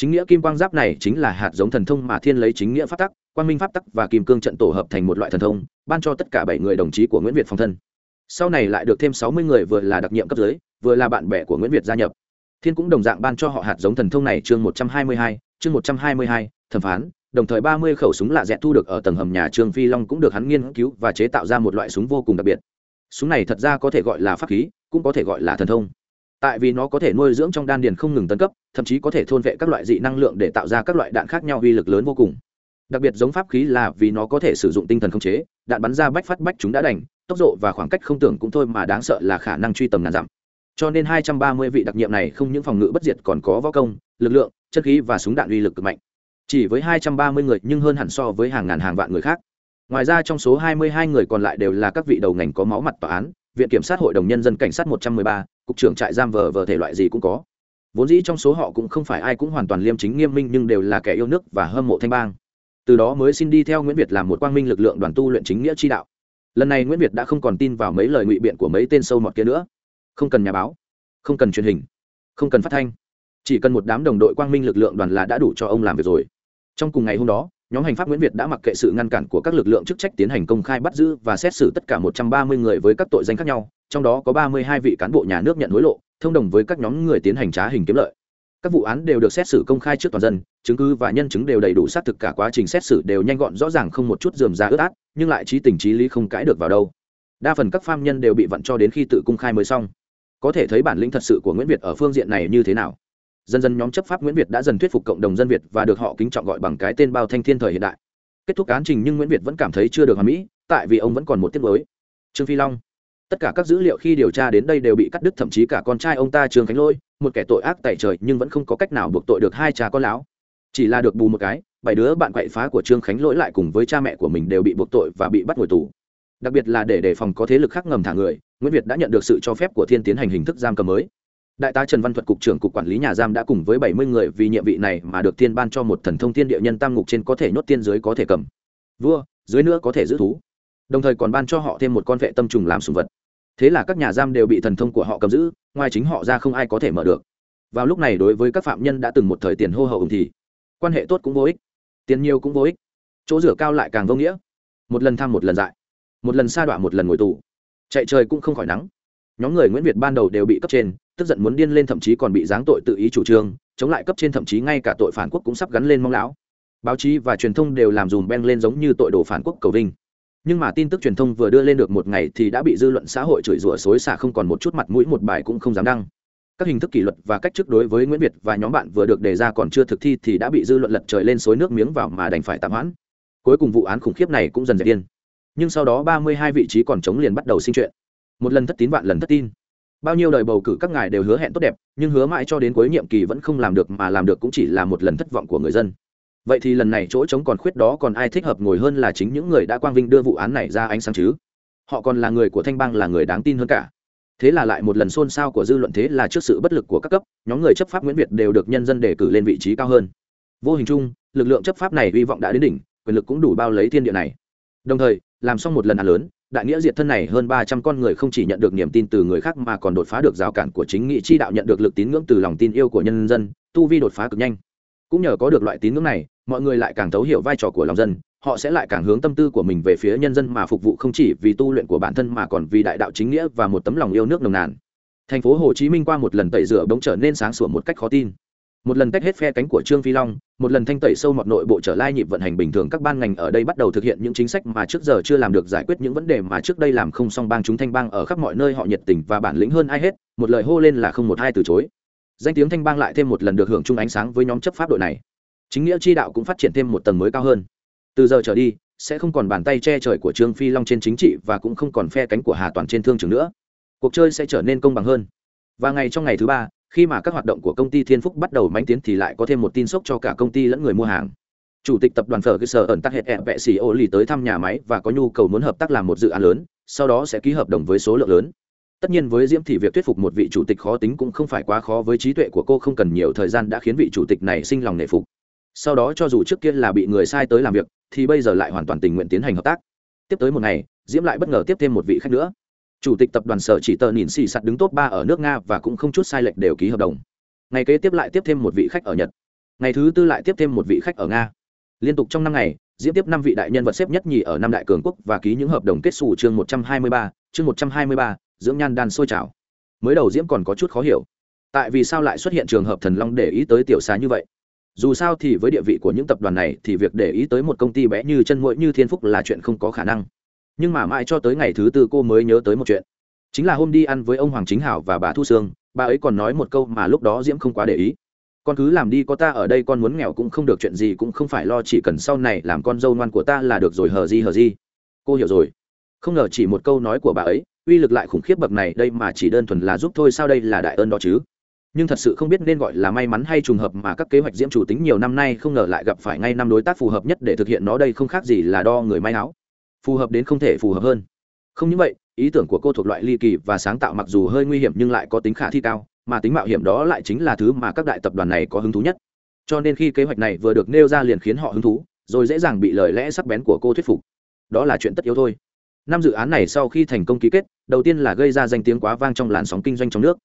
chính nghĩa kim quang giáp này chính là hạt giống thần thông mà thiên lấy chính nghĩa pháp tắc, quang minh pháp tắc và kim cương trận tổ hợp thành một loại thần thông, ban cho tất cả bảy người đồng chí của nguyễn việt phòng thân. Sau này lại được thêm sáu mươi người vừa là đặc nhiệm cấp dưới, vừa là bạn bè của nguyễn việt gia nhập. Thiên cũng đồng dạng ban cho họ hạt giống thần thông này chương một trăm hai mươi hai, chương một trăm hai mươi hai, thẩm phán, đồng thời ba mươi khẩu súng lạ dẹt thu được ở tầng hầm nhà trương phi long cũng được hắn nghiên cứu và chế tạo ra một loại súng vô cùng đặc biệt. Súng này thật ra có thể gọi là pháp khí, cũng có thể gọi là thần thông tại vì nó có thể nuôi dưỡng trong đan điền không ngừng tấn cấp, thậm chí có thể thôn vệ các loại dị năng lượng để tạo ra các loại đạn khác nhau uy lực lớn vô cùng. Đặc biệt giống pháp khí là vì nó có thể sử dụng tinh thần khống chế, đạn bắn ra bách phát bách chúng đã đành, tốc độ và khoảng cách không tưởng cũng thôi mà đáng sợ là khả năng truy tầm ngàn dặm. Cho nên hai trăm ba mươi vị đặc nhiệm này không những phòng ngự bất diệt còn có võ công, lực lượng chất khí và súng đạn uy lực cực mạnh. Chỉ với hai trăm ba mươi người nhưng hơn hẳn so với hàng ngàn hàng vạn người khác. Ngoài ra trong số hai mươi hai người còn lại đều là các vị đầu ngành có máu mặt tòa án, viện kiểm sát hội đồng nhân dân cảnh sát một trăm mười ba cục trưởng trại giam vờ vờ thể loại gì cũng có. Vốn dĩ trong số họ cũng không phải ai cũng hoàn toàn liêm chính nghiêm minh nhưng đều là kẻ yêu nước và hâm mộ thanh bang. Từ đó mới xin đi theo nguyễn việt làm một quang minh lực lượng đoàn tu luyện chính nghĩa chi đạo. Lần này nguyễn việt đã không còn tin vào mấy lời ngụy biện của mấy tên sâu mọt kia nữa. Không cần nhà báo, không cần truyền hình, không cần phát thanh. Chỉ cần một đám đồng đội quang minh lực lượng đoàn là đã đủ cho ông làm việc rồi. Trong cùng ngày hôm đó, nhóm hành pháp nguyễn việt đã mặc kệ sự ngăn cản của các lực lượng chức trách tiến hành công khai bắt giữ và xét xử tất cả một trăm ba mươi người với các tội danh khác nhau trong đó có ba mươi hai vị cán bộ nhà nước nhận hối lộ, thông đồng với các nhóm người tiến hành trá hình kiếm lợi. Các vụ án đều được xét xử công khai trước toàn dân, chứng cứ và nhân chứng đều đầy đủ xác thực cả quá trình xét xử đều nhanh gọn rõ ràng không một chút dườm ra ướt át, nhưng lại trí tình trí lý không cãi được vào đâu. Đa phần các phạm nhân đều bị vặn cho đến khi tự công khai mới xong. Có thể thấy bản lĩnh thật sự của nguyễn việt ở phương diện này như thế nào. Dần dần nhóm chấp pháp nguyễn việt đã dần thuyết phục cộng đồng dân việt và được họ kính trọng gọi bằng cái tên bao thanh thiên thời hiện đại. Kết thúc án trình nhưng nguyễn việt vẫn cảm thấy chưa được hoàn mỹ, tại vì ông vẫn còn một tiết mới trương phi long tất cả các dữ liệu khi điều tra đến đây đều bị cắt đứt, thậm chí cả con trai ông ta trương khánh lôi, một kẻ tội ác tại trời nhưng vẫn không có cách nào buộc tội được hai cha con lão. Chỉ là được bù một cái, bảy đứa bạn quậy phá của trương khánh lỗi lại cùng với cha mẹ của mình đều bị buộc tội và bị bắt ngồi tù. Đặc biệt là để đề phòng có thế lực khác ngầm thả người, nguyễn việt đã nhận được sự cho phép của thiên tiến hành hình thức giam cầm mới. Đại tá trần văn thuật, cục trưởng cục quản lý nhà giam đã cùng với bảy mươi người vì nhiệm vị này mà được thiên ban cho một thần thông thiên địa nhân tam ngục trên có thể nhốt tiên dưới có thể cầm. Vua, dưới nữa có thể giữ thú. Đồng thời còn ban cho họ thêm một con vệ tâm trùng làm sùng vật thế là các nhà giam đều bị thần thông của họ cầm giữ, ngoài chính họ ra không ai có thể mở được. Vào lúc này đối với các phạm nhân đã từng một thời tiền hô hậu ủng thì, quan hệ tốt cũng vô ích, tiền nhiều cũng vô ích, chỗ rửa cao lại càng vô nghĩa. Một lần tham một lần dại, một lần sa đọa một lần ngồi tù, chạy trời cũng không khỏi nắng. Nhóm người nguyễn việt ban đầu đều bị cấp trên, tức giận muốn điên lên thậm chí còn bị giáng tội tự ý chủ trương, chống lại cấp trên thậm chí ngay cả tội phản quốc cũng sắp gắn lên mong lão. Báo chí và truyền thông đều làm dùm beng lên giống như tội đồ phản quốc cầu vinh nhưng mà tin tức truyền thông vừa đưa lên được một ngày thì đã bị dư luận xã hội chửi rủa xối xả không còn một chút mặt mũi, một bài cũng không dám đăng. Các hình thức kỷ luật và cách chức đối với nguyễn việt và nhóm bạn vừa được đề ra còn chưa thực thi thì đã bị dư luận lật trời lên xối nước miếng vào mà đành phải tạm hoãn. Cuối cùng vụ án khủng khiếp này cũng dần dần điên. Nhưng sau đó ba mươi hai vị trí còn chống liền bắt đầu sinh chuyện. Một lần thất tín, vạn lần thất tin. Bao nhiêu đời bầu cử các ngài đều hứa hẹn tốt đẹp, nhưng hứa mãi cho đến cuối nhiệm kỳ vẫn không làm được mà làm được cũng chỉ là một lần thất vọng của người dân vậy thì lần này chỗ trống còn khuyết đó còn ai thích hợp ngồi hơn là chính những người đã quang vinh đưa vụ án này ra ánh sáng chứ? Họ còn là người của thanh bang là người đáng tin hơn cả. Thế là lại một lần xôn xao của dư luận thế là trước sự bất lực của các cấp, nhóm người chấp pháp nguyễn việt đều được nhân dân đề cử lên vị trí cao hơn. Vô hình chung, lực lượng chấp pháp này hy vọng đã đến đỉnh, quyền lực cũng đủ bao lấy thiên địa này. Đồng thời, làm xong một lần án lớn, đại nghĩa diệt thân này hơn ba trăm con người không chỉ nhận được niềm tin từ người khác mà còn đột phá được rào cản của chính nghị chi đạo, nhận được lực tín ngưỡng từ lòng tin yêu của nhân dân, tu vi đột phá cực nhanh. Cũng nhờ có được loại tín ngưỡng này mọi người lại càng thấu hiểu vai trò của lòng dân, họ sẽ lại càng hướng tâm tư của mình về phía nhân dân mà phục vụ không chỉ vì tu luyện của bản thân mà còn vì đại đạo chính nghĩa và một tấm lòng yêu nước nồng nàn. Thành phố hồ chí minh qua một lần tẩy rửa bỗng trở nên sáng sủa một cách khó tin. Một lần tách hết phe cánh của trương phi long, một lần thanh tẩy sâu mọt nội bộ trở lai nhịp vận hành bình thường các ban ngành ở đây bắt đầu thực hiện những chính sách mà trước giờ chưa làm được giải quyết những vấn đề mà trước đây làm không xong bang chúng thanh bang ở khắp mọi nơi họ nhiệt tình và bản lĩnh hơn ai hết, một lời hô lên là không một hai từ chối. Danh tiếng thanh bang lại thêm một lần được hưởng chung ánh sáng với nhóm chấp pháp đội này chính nghĩa chi đạo cũng phát triển thêm một tầng mới cao hơn. Từ giờ trở đi, sẽ không còn bàn tay che trời của trương phi long trên chính trị và cũng không còn phe cánh của hà toàn trên thương trường nữa. Cuộc chơi sẽ trở nên công bằng hơn. Và ngày trong ngày thứ ba, khi mà các hoạt động của công ty thiên phúc bắt đầu mánh tiến thì lại có thêm một tin sốc cho cả công ty lẫn người mua hàng. Chủ tịch tập đoàn phở cơ sở ẩn tắc hệ vệ xì ô lì tới thăm nhà máy và có nhu cầu muốn hợp tác làm một dự án lớn, sau đó sẽ ký hợp đồng với số lượng lớn. Tất nhiên với diễm thì việc thuyết phục một vị chủ tịch khó tính cũng không phải quá khó, với trí tuệ của cô không cần nhiều thời gian đã khiến vị chủ tịch này sinh lòng nể phục sau đó cho dù trước kia là bị người sai tới làm việc, thì bây giờ lại hoàn toàn tình nguyện tiến hành hợp tác. Tiếp tới một ngày, diễm lại bất ngờ tiếp thêm một vị khách nữa. Chủ tịch tập đoàn sở chỉ tờ nhìn xì sạt đứng top ba ở nước nga và cũng không chút sai lệch đều ký hợp đồng. Ngày kế tiếp lại tiếp thêm một vị khách ở nhật. Ngày thứ tư lại tiếp thêm một vị khách ở nga. Liên tục trong năm ngày, diễm tiếp năm vị đại nhân vật xếp nhất nhì ở năm đại cường quốc và ký những hợp đồng kết xù chương một trăm hai mươi ba, chương một trăm hai mươi ba, dưỡng nhan đan sôi trào. Mới đầu diễm còn có chút khó hiểu. Tại vì sao lại xuất hiện trường hợp thần long để ý tới tiểu xá như vậy? Dù sao thì với địa vị của những tập đoàn này thì việc để ý tới một công ty bé như chân mũi như thiên phúc là chuyện không có khả năng. Nhưng mà mãi cho tới ngày thứ tư cô mới nhớ tới một chuyện. Chính là hôm đi ăn với ông hoàng chính hảo và bà thu sương, bà ấy còn nói một câu mà lúc đó diễm không quá để ý. Con cứ làm đi, có ta ở đây con muốn nghèo cũng không được chuyện gì, cũng không phải lo chỉ cần sau này làm con dâu ngoan của ta là được rồi, hờ gì hờ gì cô hiểu rồi. Không ngờ chỉ một câu nói của bà ấy, uy lực lại khủng khiếp bậc này, đây mà chỉ đơn thuần là giúp thôi, sao đây là đại ơn đó chứ? Nhưng thật sự không biết nên gọi là may mắn hay trùng hợp mà các kế hoạch diễm chủ tính nhiều năm nay không ngờ lại gặp phải ngay năm đối tác phù hợp nhất để thực hiện nó đây không khác gì là đo người may áo. Phù hợp đến không thể phù hợp hơn. Không những vậy, ý tưởng của cô thuộc loại ly kỳ và sáng tạo mặc dù hơi nguy hiểm nhưng lại có tính khả thi cao, mà tính mạo hiểm đó lại chính là thứ mà các đại tập đoàn này có hứng thú nhất. Cho nên khi kế hoạch này vừa được nêu ra liền khiến họ hứng thú, rồi dễ dàng bị lời lẽ sắc bén của cô thuyết phục. Đó là chuyện tất yếu thôi. Năm dự án này sau khi thành công ký kết, đầu tiên là gây ra danh tiếng quá vang trong làn sóng kinh doanh trong nước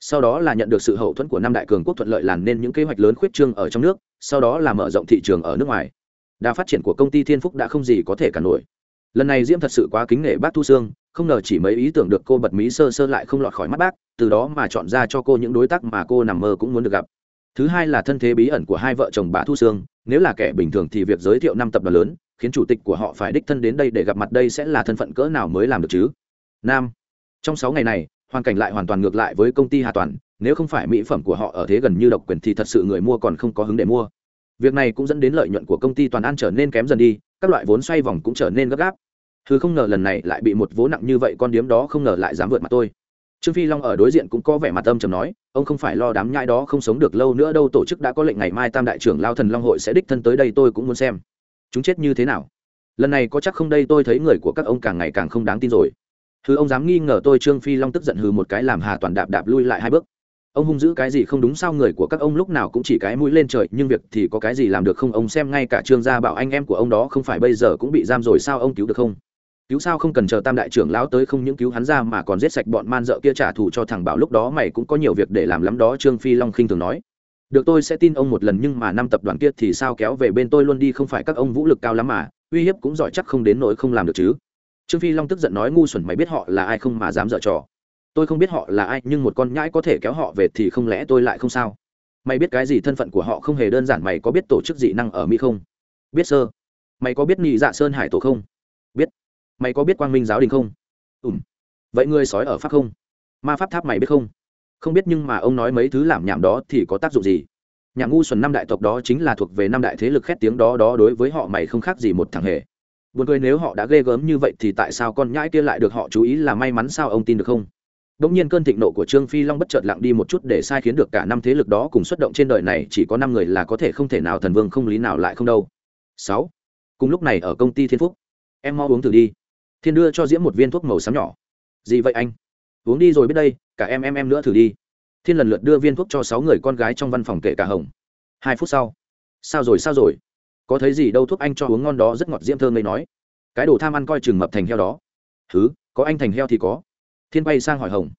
sau đó là nhận được sự hậu thuẫn của năm đại cường quốc thuận lợi làm nên những kế hoạch lớn khuyết trương ở trong nước, sau đó là mở rộng thị trường ở nước ngoài. Đà phát triển của công ty thiên phúc đã không gì có thể cản nổi. Lần này diễm thật sự quá kính nể bác thu sương, không ngờ chỉ mấy ý tưởng được cô bật mí sơ sơ lại không lọt khỏi mắt bác, từ đó mà chọn ra cho cô những đối tác mà cô nằm mơ cũng muốn được gặp. Thứ hai là thân thế bí ẩn của hai vợ chồng bà thu sương, nếu là kẻ bình thường thì việc giới thiệu năm tập đoàn lớn, khiến chủ tịch của họ phải đích thân đến đây để gặp mặt đây sẽ là thân phận cỡ nào mới làm được chứ? Nam, trong sáu ngày này hoàn cảnh lại hoàn toàn ngược lại với công ty hà toàn, nếu không phải mỹ phẩm của họ ở thế gần như độc quyền thì thật sự người mua còn không có hứng để mua. Việc này cũng dẫn đến lợi nhuận của công ty toàn an trở nên kém dần đi, các loại vốn xoay vòng cũng trở nên gấp gáp. Thứ không ngờ lần này lại bị một vố nặng như vậy, con điếm đó không ngờ lại dám vượt mặt tôi. Trương phi long ở đối diện cũng có vẻ mặt âm trầm nói, ông không phải lo đám nhãi đó không sống được lâu nữa đâu, tổ chức đã có lệnh ngày mai tam đại trưởng lao thần long hội sẽ đích thân tới đây, tôi cũng muốn xem. Chúng chết như thế nào? Lần này có chắc không đây, tôi thấy người của các ông càng ngày càng không đáng tin rồi thứ ông dám nghi ngờ tôi, trương phi long tức giận hừ một cái làm hà toàn đạp đạp lui lại hai bước. Ông hung dữ cái gì không đúng sao? Người của các ông lúc nào cũng chỉ cái mũi lên trời, nhưng việc thì có cái gì làm được không? Ông xem ngay cả trương gia bảo anh em của ông đó không phải bây giờ cũng bị giam rồi sao? Ông cứu được không? Cứu sao? Không cần chờ tam đại trưởng lão tới không những cứu hắn ra mà còn giết sạch bọn man dợ kia trả thù cho thằng bảo. Lúc đó mày cũng có nhiều việc để làm lắm đó, trương phi long khinh thường nói. Được tôi sẽ tin ông một lần, nhưng mà năm tập đoàn kia thì sao? Kéo về bên tôi luôn đi, không phải các ông vũ lực cao lắm mà. Uy hiếp cũng giỏi chắc không đến nỗi không làm được chứ trương phi long tức giận nói ngu xuẩn mày biết họ là ai không mà dám dở trò. Tôi không biết họ là ai, nhưng một con nhãi có thể kéo họ về thì không lẽ tôi lại không sao? Mày biết cái gì thân phận của họ không hề đơn giản, mày có biết tổ chức dị năng ở mỹ không? Biết, sơ. Mày có biết nhị dạ sơn hải tổ không? Biết. Mày có biết quang minh giáo đình không? Ùm vậy ngươi sói ở pháp không? Ma pháp tháp mày biết không? Không biết nhưng mà ông nói mấy thứ làm nhảm đó thì có tác dụng gì? Nhà ngu xuẩn năm đại tộc đó chính là thuộc về năm đại thế lực khét tiếng đó đó đối với họ mày không khác gì một thằng hề buồn cười nếu họ đã ghê gớm như vậy thì tại sao con nhãi kia lại được họ chú ý là may mắn sao ông tin được không Đống nhiên cơn thịnh nộ của Trương Phi Long bất chợt lặng đi một chút để sai khiến được cả năm thế lực đó cùng xuất động trên đời này chỉ có năm người là có thể không thể nào thần vương không lý nào lại không đâu. Sáu. Cùng lúc này ở công ty Thiên Phúc, em mau uống thử đi. Thiên đưa cho Diễm một viên thuốc màu xám nhỏ. Gì vậy anh? Uống đi rồi biết đây, cả em em em nữa thử đi. Thiên lần lượt đưa viên thuốc cho sáu người con gái trong văn phòng kể cả Hồng. Hai phút sau. Sao rồi sao rồi? Có thấy gì đâu thuốc anh cho uống ngon đó rất ngọt Diễm thơ ngây nói. Cái đồ tham ăn coi chừng mập thành heo đó. Thứ, có anh thành heo thì có. Thiên bay sang hỏi hồng.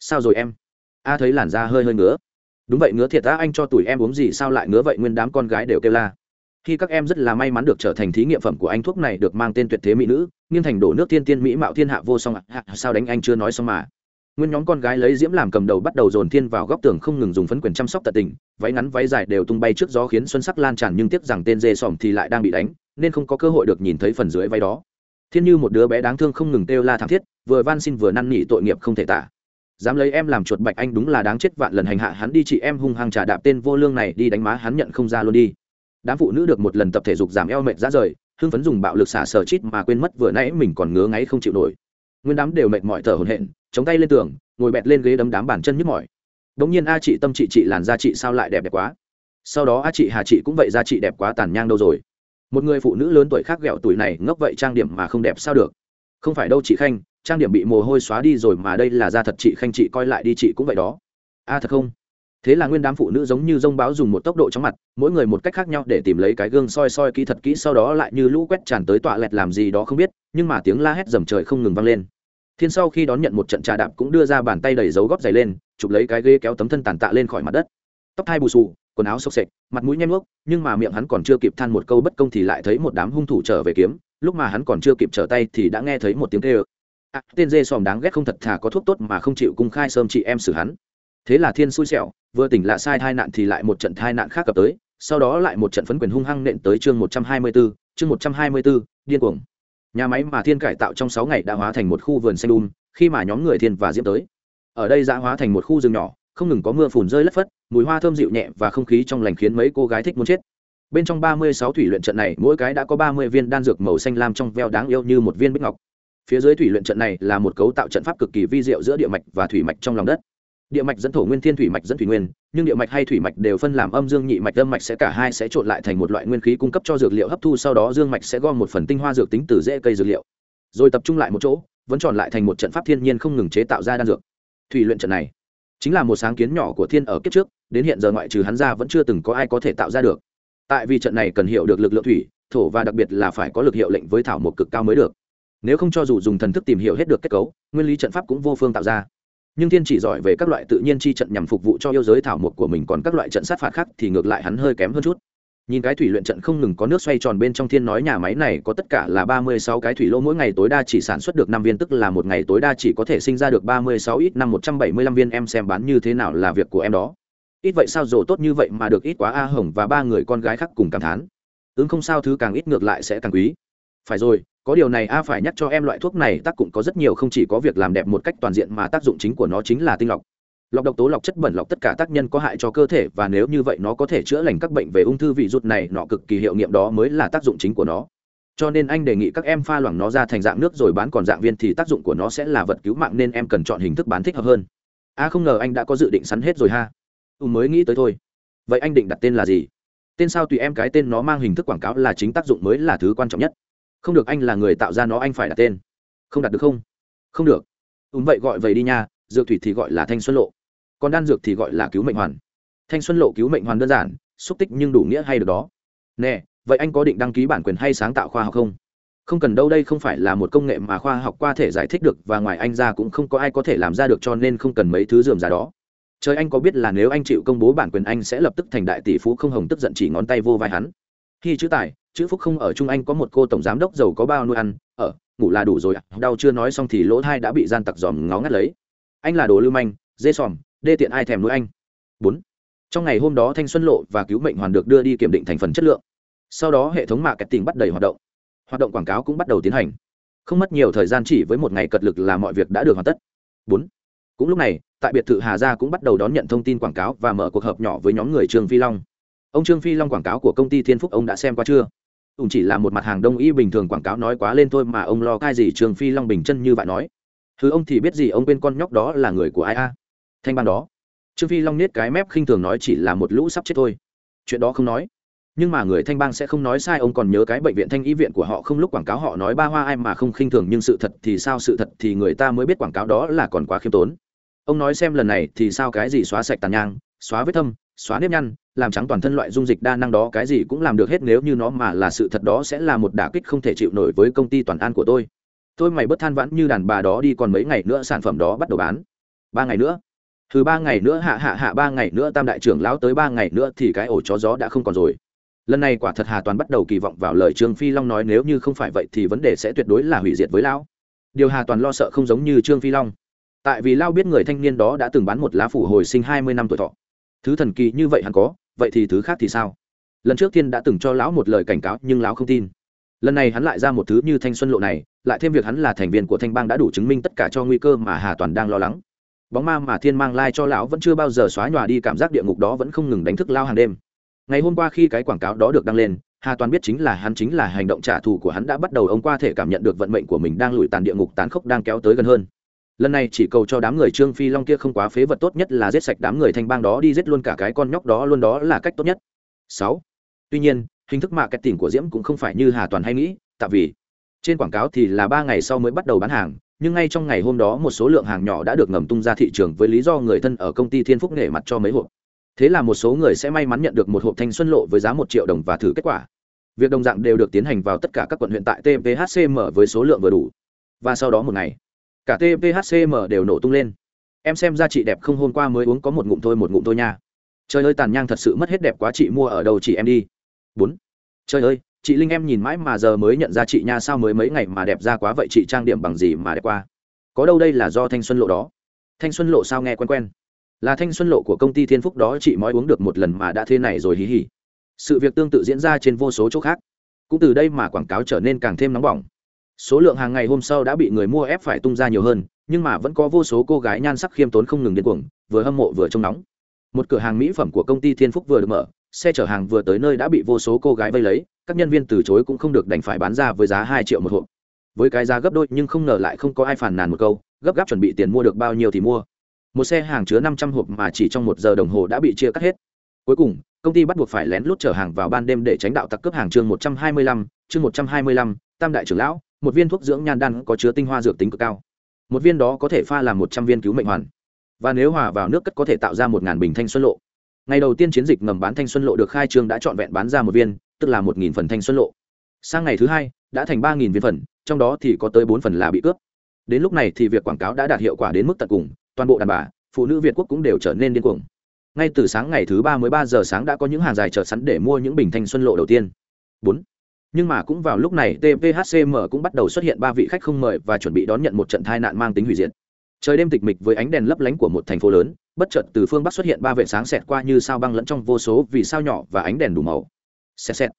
Sao rồi em? A thấy làn da hơi hơi ngứa. Đúng vậy ngứa thiệt ta anh cho tuổi em uống gì sao lại ngứa vậy? Nguyên đám con gái đều kêu la. Khi các em rất là may mắn được trở thành thí nghiệm phẩm của anh thuốc này được mang tên tuyệt thế mỹ nữ nghiêng thành đổ nước thiên tiên mỹ mạo thiên hạ vô song ạ. Sao đánh anh chưa nói xong mà? Nguyên nhóm con gái lấy diễm làm cầm đầu bắt đầu dồn thiên vào góc tường không ngừng dùng phấn quyền chăm sóc tận tình, váy ngắn váy dài đều tung bay trước gió khiến xuân sắc lan tràn nhưng tiếc rằng tên dê sòm thì lại đang bị đánh, nên không có cơ hội được nhìn thấy phần dưới váy đó. Thiên như một đứa bé đáng thương không ngừng kêu la thảm thiết, vừa van xin vừa năn nỉ tội nghiệp không thể tả. Dám lấy em làm chuột bạch anh đúng là đáng chết vạn lần hành hạ hắn đi chị em hung hăng trà đạp tên vô lương này đi đánh má hắn nhận không ra luôn đi. Đám phụ nữ được một lần tập thể dục giảm eo mệt ra rời, hưng phấn dùng bạo lực xả sờ chít mà quên mất vừa nãy mình còn ngứa ngáy không chịu nổi nguyên đám đều mệt mỏi thở hổn hển chống tay lên tường ngồi bẹt lên ghế đấm đám bàn chân nhức mỏi. Đống nhiên a chị tâm chị chị làn da chị sao lại đẹp đẹp quá. Sau đó a chị hà chị cũng vậy da chị đẹp quá tàn nhang đâu rồi. Một người phụ nữ lớn tuổi khác ghẹo tuổi này ngốc vậy trang điểm mà không đẹp sao được. Không phải đâu chị khanh trang điểm bị mồ hôi xóa đi rồi mà đây là da thật chị khanh chị coi lại đi chị cũng vậy đó. A à, thật không? Thế là nguyên đám phụ nữ giống như dông báo dùng một tốc độ chóng mặt mỗi người một cách khác nhau để tìm lấy cái gương soi soi kỹ thật kỹ sau đó lại như lũ quét tràn tới tọa lẹt làm gì đó không biết nhưng mà tiếng la hét dầm trời không ngừng vang lên thiên sau khi đón nhận một trận trà đạp cũng đưa ra bàn tay đẩy dấu góp giày lên chụp lấy cái ghế kéo tấm thân tàn tạ lên khỏi mặt đất. Tóc hai bù xù quần áo xộc xệch mặt mũi nhem nước nhưng mà miệng hắn còn chưa kịp than một câu bất công thì lại thấy một đám hung thủ trở về kiếm lúc mà hắn còn chưa kịp trở tay thì đã nghe thấy một tiếng kêu. À, tên dê sòm đáng ghét không thật thà có thuốc tốt mà không chịu cung khai sơm chị em xử hắn. Thế là thiên xui xẻo vừa tỉnh lạ sai thai nạn thì lại một trận thai nạn khác cập tới sau đó lại một trận phấn quyền hung hăng nện tới chương một trăm hai mươi 124, chương một trăm hai mươi 124, điên cuồng nhà máy mà thiên cải tạo trong sáu ngày đã hóa thành một khu vườn xanh đun um, khi mà nhóm người thiên và diễm tới. Ở đây đã hóa thành một khu rừng nhỏ không ngừng có mưa phùn rơi lất phất mùi hoa thơm dịu nhẹ và không khí trong lành khiến mấy cô gái thích muốn chết. Bên trong ba mươi sáu thủy luyện trận này mỗi cái đã có ba mươi viên đan dược màu xanh lam trong veo đáng yêu như một viên bích ngọc. Phía dưới thủy luyện trận này là một cấu tạo trận pháp cực kỳ vi diệu giữa địa mạch và thủy mạch trong lòng đất địa mạch dẫn thổ nguyên thiên thủy mạch dẫn thủy nguyên, nhưng địa mạch hay thủy mạch đều phân làm âm dương nhị mạch, âm mạch sẽ cả hai sẽ trộn lại thành một loại nguyên khí cung cấp cho dược liệu hấp thu, sau đó dương mạch sẽ gom một phần tinh hoa dược tính từ rễ cây dược liệu. Rồi tập trung lại một chỗ, vẫn tròn lại thành một trận pháp thiên nhiên không ngừng chế tạo ra đan dược. Thủy luyện trận này, chính là một sáng kiến nhỏ của thiên ở kiếp trước, đến hiện giờ ngoại trừ hắn ra vẫn chưa từng có ai có thể tạo ra được. Tại vì trận này cần hiểu được lực lượng thủy, thổ và đặc biệt là phải có lực hiệu lệnh với thảo một cực cao mới được. Nếu không cho dù dùng thần thức tìm hiểu hết được kết cấu, nguyên lý trận pháp cũng vô phương tạo ra nhưng thiên chỉ giỏi về các loại tự nhiên chi trận nhằm phục vụ cho yêu giới thảo mộc của mình, còn các loại trận sát phạt khác thì ngược lại hắn hơi kém hơn chút. Nhìn cái thủy luyện trận không ngừng có nước xoay tròn bên trong thiên nói nhà máy này có tất cả là ba mươi sáu cái thủy lô, mỗi ngày tối đa chỉ sản xuất được năm viên, tức là một ngày tối đa chỉ có thể sinh ra được ba mươi sáu ít năm một trăm bảy mươi lăm viên. Em xem bán như thế nào là việc của em đó. Ít vậy sao rồ tốt như vậy mà được ít quá a hồng và ba người con gái khác cùng cảm thán. Ứng không sao thứ càng ít ngược lại sẽ càng quý. Phải rồi có điều này a phải nhắc cho em loại thuốc này, tác cũng có rất nhiều, không chỉ có việc làm đẹp một cách toàn diện mà tác dụng chính của nó chính là tinh lọc. Lọc độc tố, lọc chất bẩn, lọc tất cả tác nhân có hại cho cơ thể và nếu như vậy nó có thể chữa lành các bệnh về ung thư vị rút này, nọ cực kỳ hiệu nghiệm đó mới là tác dụng chính của nó. Cho nên anh đề nghị các em pha loãng nó ra thành dạng nước rồi bán còn dạng viên thì tác dụng của nó sẽ là vật cứu mạng nên em cần chọn hình thức bán thích hợp hơn. A không ngờ anh đã có dự định sắn hết rồi ha. Tôi mới nghĩ tới thôi. Vậy anh định đặt tên là gì? Tên sao tùy em, cái tên nó mang hình thức quảng cáo là chính tác dụng mới là thứ quan trọng nhất không được anh là người tạo ra nó, anh phải đặt tên. Không đặt được không? Không được. Đúng vậy gọi vậy đi nha, dược thủy thì gọi là thanh xuân lộ. Còn đan dược thì gọi là cứu mệnh hoàn. Thanh xuân lộ cứu mệnh hoàn đơn giản, xúc tích nhưng đủ nghĩa hay được đó. Nè, vậy anh có định đăng ký bản quyền hay sáng tạo khoa học không? Không cần đâu, đây không phải là một công nghệ mà khoa học qua thể giải thích được và ngoài anh ra cũng không có ai có thể làm ra được cho nên không cần mấy thứ dườm già đó. Trời, anh có biết là nếu anh chịu công bố bản quyền, anh sẽ lập tức thành đại tỷ phú không hồng tức giận chỉ ngón tay vô vai hắn. Khi chữ tài chữ phúc không ở trung anh có một cô tổng giám đốc giàu có bao nuôi ăn, ở, ngủ là đủ rồi đau chưa nói xong thì lỗ thai đã bị gian tặc dòm ngó ngắt lấy. Anh là đồ lưu manh, dê sòm, đê tiện ai thèm nuôi anh. Bốn. Trong ngày hôm đó thanh xuân lộ và cứu mệnh hoàn được đưa đi kiểm định thành phần chất lượng. Sau đó hệ thống mạng kẹt tình bắt đầy hoạt động. Hoạt động quảng cáo cũng bắt đầu tiến hành. Không mất nhiều thời gian chỉ với một ngày cật lực là mọi việc đã được hoàn tất. Bốn. Cũng lúc này, tại biệt thự hà gia cũng bắt đầu đón nhận thông tin quảng cáo và mở cuộc họp nhỏ với nhóm người trương phi long. Ông trương phi long quảng cáo của công ty thiên phúc, ông đã xem qua chưa? Ủng chỉ là một mặt hàng đông y bình thường quảng cáo nói quá lên thôi mà ông lo cai gì trường phi long bình chân như vậy nói. Thứ ông thì biết gì, ông quên con nhóc đó là người của ai a? Thanh ban đó. Trương phi long niết cái mép khinh thường nói chỉ là một lũ sắp chết thôi. Chuyện đó không nói. Nhưng mà người thanh bang sẽ không nói sai, ông còn nhớ cái bệnh viện thanh y viện của họ không lúc quảng cáo họ nói ba hoa ai mà không khinh thường, nhưng sự thật thì sao, sự thật thì người ta mới biết quảng cáo đó là còn quá khiêm tốn. Ông nói xem lần này thì sao cái gì xóa sạch tàn nhang, xóa vết thâm, xóa nếp nhăn làm trắng toàn thân loại dung dịch đa năng đó, cái gì cũng làm được hết, nếu như nó mà là sự thật đó sẽ là một đả kích không thể chịu nổi với công ty toàn an của tôi. Tôi mày bất than vãn như đàn bà đó đi, còn mấy ngày nữa sản phẩm đó bắt đầu bán. Ba ngày nữa. Từ ba ngày nữa, hạ hạ hạ, ba ngày nữa, tam đại trưởng lão tới ba ngày nữa thì cái ổ chó gió đã không còn rồi. Lần này quả thật hà toàn bắt đầu kỳ vọng vào lời trương phi long nói, nếu như không phải vậy thì vấn đề sẽ tuyệt đối là hủy diệt với lão. Điều hà toàn lo sợ không giống như trương phi long. Tại vì lao biết người thanh niên đó đã từng bán một lá phủ hồi sinh hai mươi năm tuổi thọ. Thứ thần kỳ như vậy hắn có vậy thì thứ khác thì sao? Lần trước thiên đã từng cho lão một lời cảnh cáo, nhưng lão không tin. Lần này hắn lại ra một thứ như thanh xuân lộ này, lại thêm việc hắn là thành viên của thanh bang đã đủ chứng minh tất cả cho nguy cơ mà hà toàn đang lo lắng. Bóng ma mà thiên mang lai cho lão vẫn chưa bao giờ xóa nhòa đi, cảm giác địa ngục đó vẫn không ngừng đánh thức lao hàng đêm. Ngày hôm qua khi cái quảng cáo đó được đăng lên, hà toàn biết chính là hắn chính là hành động trả thù của hắn đã bắt đầu, ông qua thể cảm nhận được vận mệnh của mình đang lùi tàn địa ngục tán khốc đang kéo tới gần hơn lần này chỉ cầu cho đám người trương phi long kia không quá phế vật tốt nhất là giết sạch đám người thanh bang đó đi giết luôn cả cái con nhóc đó luôn đó là cách tốt nhất. Sáu. Tuy nhiên, hình thức mạ kẹt tỉnh của diễm cũng không phải như hà toàn hay nghĩ tại vì trên quảng cáo thì là ba ngày sau mới bắt đầu bán hàng, nhưng ngay trong ngày hôm đó một số lượng hàng nhỏ đã được ngầm tung ra thị trường với lý do người thân ở công ty thiên phúc nể mặt cho mấy hộp. Thế là một số người sẽ may mắn nhận được một hộp thanh xuân lộ với giá một triệu đồng và thử kết quả. Việc đồng dạng đều được tiến hành vào tất cả các quận huyện tại tphcm với số lượng vừa đủ. Và sau đó một ngày cả tphcm đều nổ tung lên. Em xem ra chị đẹp không hôm qua mới uống có một ngụm thôi, một ngụm thôi nha. Trời ơi, tàn nhang thật sự mất hết đẹp quá, chị mua ở đâu chị em đi. Bốn. Trời ơi, chị linh em nhìn mãi mà giờ mới nhận ra chị nha, sao mới mấy ngày mà đẹp ra quá vậy, chị trang điểm bằng gì mà đẹp qua có đâu đây là do thanh xuân lộ đó. Thanh xuân lộ sao nghe quen quen. Là thanh xuân lộ của công ty thiên phúc đó, chị mới uống được một lần mà đã thế này rồi hí hí. Sự việc tương tự diễn ra trên vô số chỗ khác. Cũng từ đây mà quảng cáo trở nên càng thêm nóng bỏng số lượng hàng ngày hôm sau đã bị người mua ép phải tung ra nhiều hơn, nhưng mà vẫn có vô số cô gái nhan sắc khiêm tốn không ngừng điên cuồng, vừa hâm mộ vừa trông nóng. Một cửa hàng mỹ phẩm của công ty thiên phúc vừa được mở, xe chở hàng vừa tới nơi đã bị vô số cô gái vây lấy, các nhân viên từ chối cũng không được đành phải bán ra với giá hai triệu một hộp. Với cái giá gấp đôi nhưng không ngờ lại không có ai phàn nàn một câu, gấp gáp chuẩn bị tiền mua được bao nhiêu thì mua. Một xe hàng chứa năm trăm hộp mà chỉ trong một giờ đồng hồ đã bị chia cắt hết. Cuối cùng, công ty bắt buộc phải lén lút chở hàng vào ban đêm để tránh đạo tặc cướp hàng chương một trăm hai mươi lăm, chương một trăm hai mươi lăm, tam đại trưởng lão một viên thuốc dưỡng nhan đan có chứa tinh hoa dược tính cực cao. Một viên đó có thể pha làm một trăm viên cứu mệnh hoàn. Và nếu hòa vào nước cất có thể tạo ra một ngàn bình thanh xuân lộ. Ngày đầu tiên chiến dịch ngầm bán thanh xuân lộ được khai trương đã trọn vẹn bán ra một viên, tức là một nghìn phần thanh xuân lộ. Sang ngày thứ hai, đã thành ba nghìn viên phần, trong đó thì có tới bốn phần là bị cướp. Đến lúc này thì việc quảng cáo đã đạt hiệu quả đến mức tận cùng, toàn bộ đàn bà, phụ nữ việt quốc cũng đều trở nên điên cuồng. Ngay từ sáng ngày thứ ba mới ba giờ sáng đã có những hàng dài chờ sẵn để mua những bình thanh xuân lộ đầu tiên. Bốn nhưng mà cũng vào lúc này tphcm cũng bắt đầu xuất hiện ba vị khách không mời và chuẩn bị đón nhận một trận tai nạn mang tính hủy diệt. Trời đêm tịch mịch với ánh đèn lấp lánh của một thành phố lớn, bất chợt từ phương bắc xuất hiện ba vệ sáng xẹt qua như sao băng lẫn trong vô số vì sao nhỏ và ánh đèn đủ màu. Xẹt xẹt.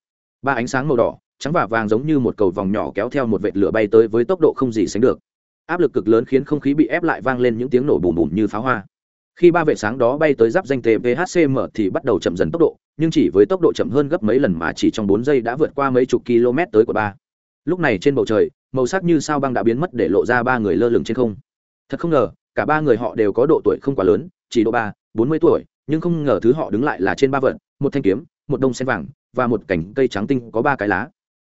Ba ánh sáng màu đỏ, trắng và vàng giống như một cầu vòng nhỏ kéo theo một vệt lửa bay tới với tốc độ không gì sánh được. Áp lực cực lớn khiến không khí bị ép lại vang lên những tiếng nổ bùm bùm như pháo hoa. Khi ba vệ sáng đó bay tới giáp danh tphcm thì bắt đầu chậm dần tốc độ nhưng chỉ với tốc độ chậm hơn gấp mấy lần mà chỉ trong bốn giây đã vượt qua mấy chục km tới của ba. Lúc này trên bầu trời, màu sắc như sao băng đã biến mất để lộ ra ba người lơ lửng trên không. Thật không ngờ, cả ba người họ đều có độ tuổi không quá lớn, chỉ độ ba, bốn mươi tuổi, nhưng không ngờ thứ họ đứng lại là trên ba vợn một thanh kiếm, một đông sen vàng và một cành cây trắng tinh có ba cái lá.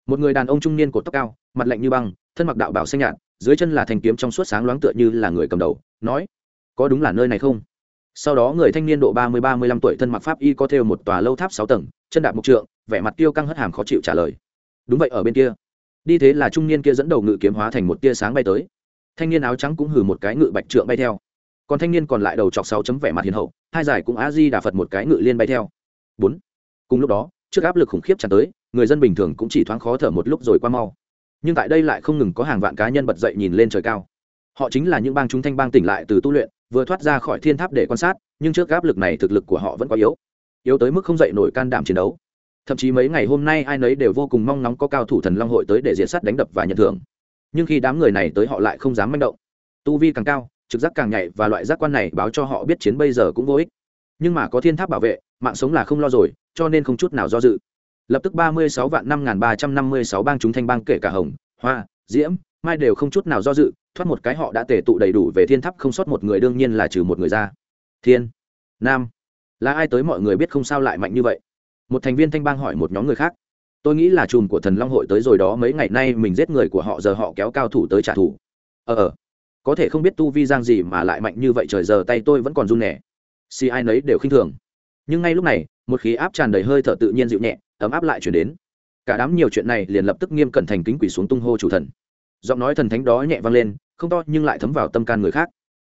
Một người đàn ông trung niên cột tóc cao, mặt lạnh như băng, thân mặc đạo bảo xanh nhạt, dưới chân là thanh kiếm trong suốt sáng loáng tựa như là người cầm đầu, nói, có đúng là nơi này không? Sau đó người thanh niên độ ba mươi ba mươi lăm tuổi thân mặc pháp y có theo một tòa lâu tháp sáu tầng, chân đạp mục trượng, vẻ mặt tiêu căng hất hàm khó chịu trả lời. Đúng vậy, ở bên kia. Đi thế là trung niên kia dẫn đầu ngự kiếm hóa thành một tia sáng bay tới. Thanh niên áo trắng cũng hử một cái ngự bạch trượng bay theo. Còn thanh niên còn lại đầu chọc sáu chấm vẻ mặt hiền hậu, hai giải cũng á di đà phật một cái ngự liên bay theo. Bốn. Cùng lúc đó, trước áp lực khủng khiếp tràn tới, người dân bình thường cũng chỉ thoáng khó thở một lúc rồi qua mau. Nhưng tại đây lại không ngừng có hàng vạn cá nhân bật dậy nhìn lên trời cao. Họ chính là những bang chúng thanh bang tỉnh lại từ tu luyện vừa thoát ra khỏi thiên tháp để quan sát, nhưng trước áp lực này thực lực của họ vẫn quá yếu. Yếu tới mức không dậy nổi can đảm chiến đấu. Thậm chí mấy ngày hôm nay ai nấy đều vô cùng mong nóng có cao thủ thần long hội tới để diện sát đánh đập và nhận thưởng. Nhưng khi đám người này tới họ lại không dám manh động. Tu vi càng cao, trực giác càng nhạy và loại giác quan này báo cho họ biết chiến bây giờ cũng vô ích. Nhưng mà có thiên tháp bảo vệ, mạng sống là không lo rồi, cho nên không chút nào do dự. Lập tức ba mươi sáu vạn năm nghìn ba trăm năm mươi sáu bang chúng thanh bang kể cả hồng, hoa, diễm, mai đều không chút nào do dự thoát một cái họ đã tề tụ đầy đủ về thiên tháp không sót một người, đương nhiên là trừ một người ra. Thiên, nam, là ai tới mọi người biết không sao lại mạnh như vậy? Một thành viên thanh bang hỏi một nhóm người khác. Tôi nghĩ là chùm của thần long hội tới rồi đó, mấy ngày nay mình giết người của họ giờ họ kéo cao thủ tới trả thù. Ờ ờ có thể không biết tu vi giang gì mà lại mạnh như vậy, trời giờ tay tôi vẫn còn run nẻ. Si ai nấy đều khinh thường. Nhưng ngay lúc này, một khí áp tràn đầy hơi thở tự nhiên dịu nhẹ, ấm áp lại chuyển đến. Cả đám nhiều chuyện này liền lập tức nghiêm cẩn thành kính quỷ xuống tung hô chủ thần giọng nói thần thánh đó nhẹ vang lên, không to nhưng lại thấm vào tâm can người khác.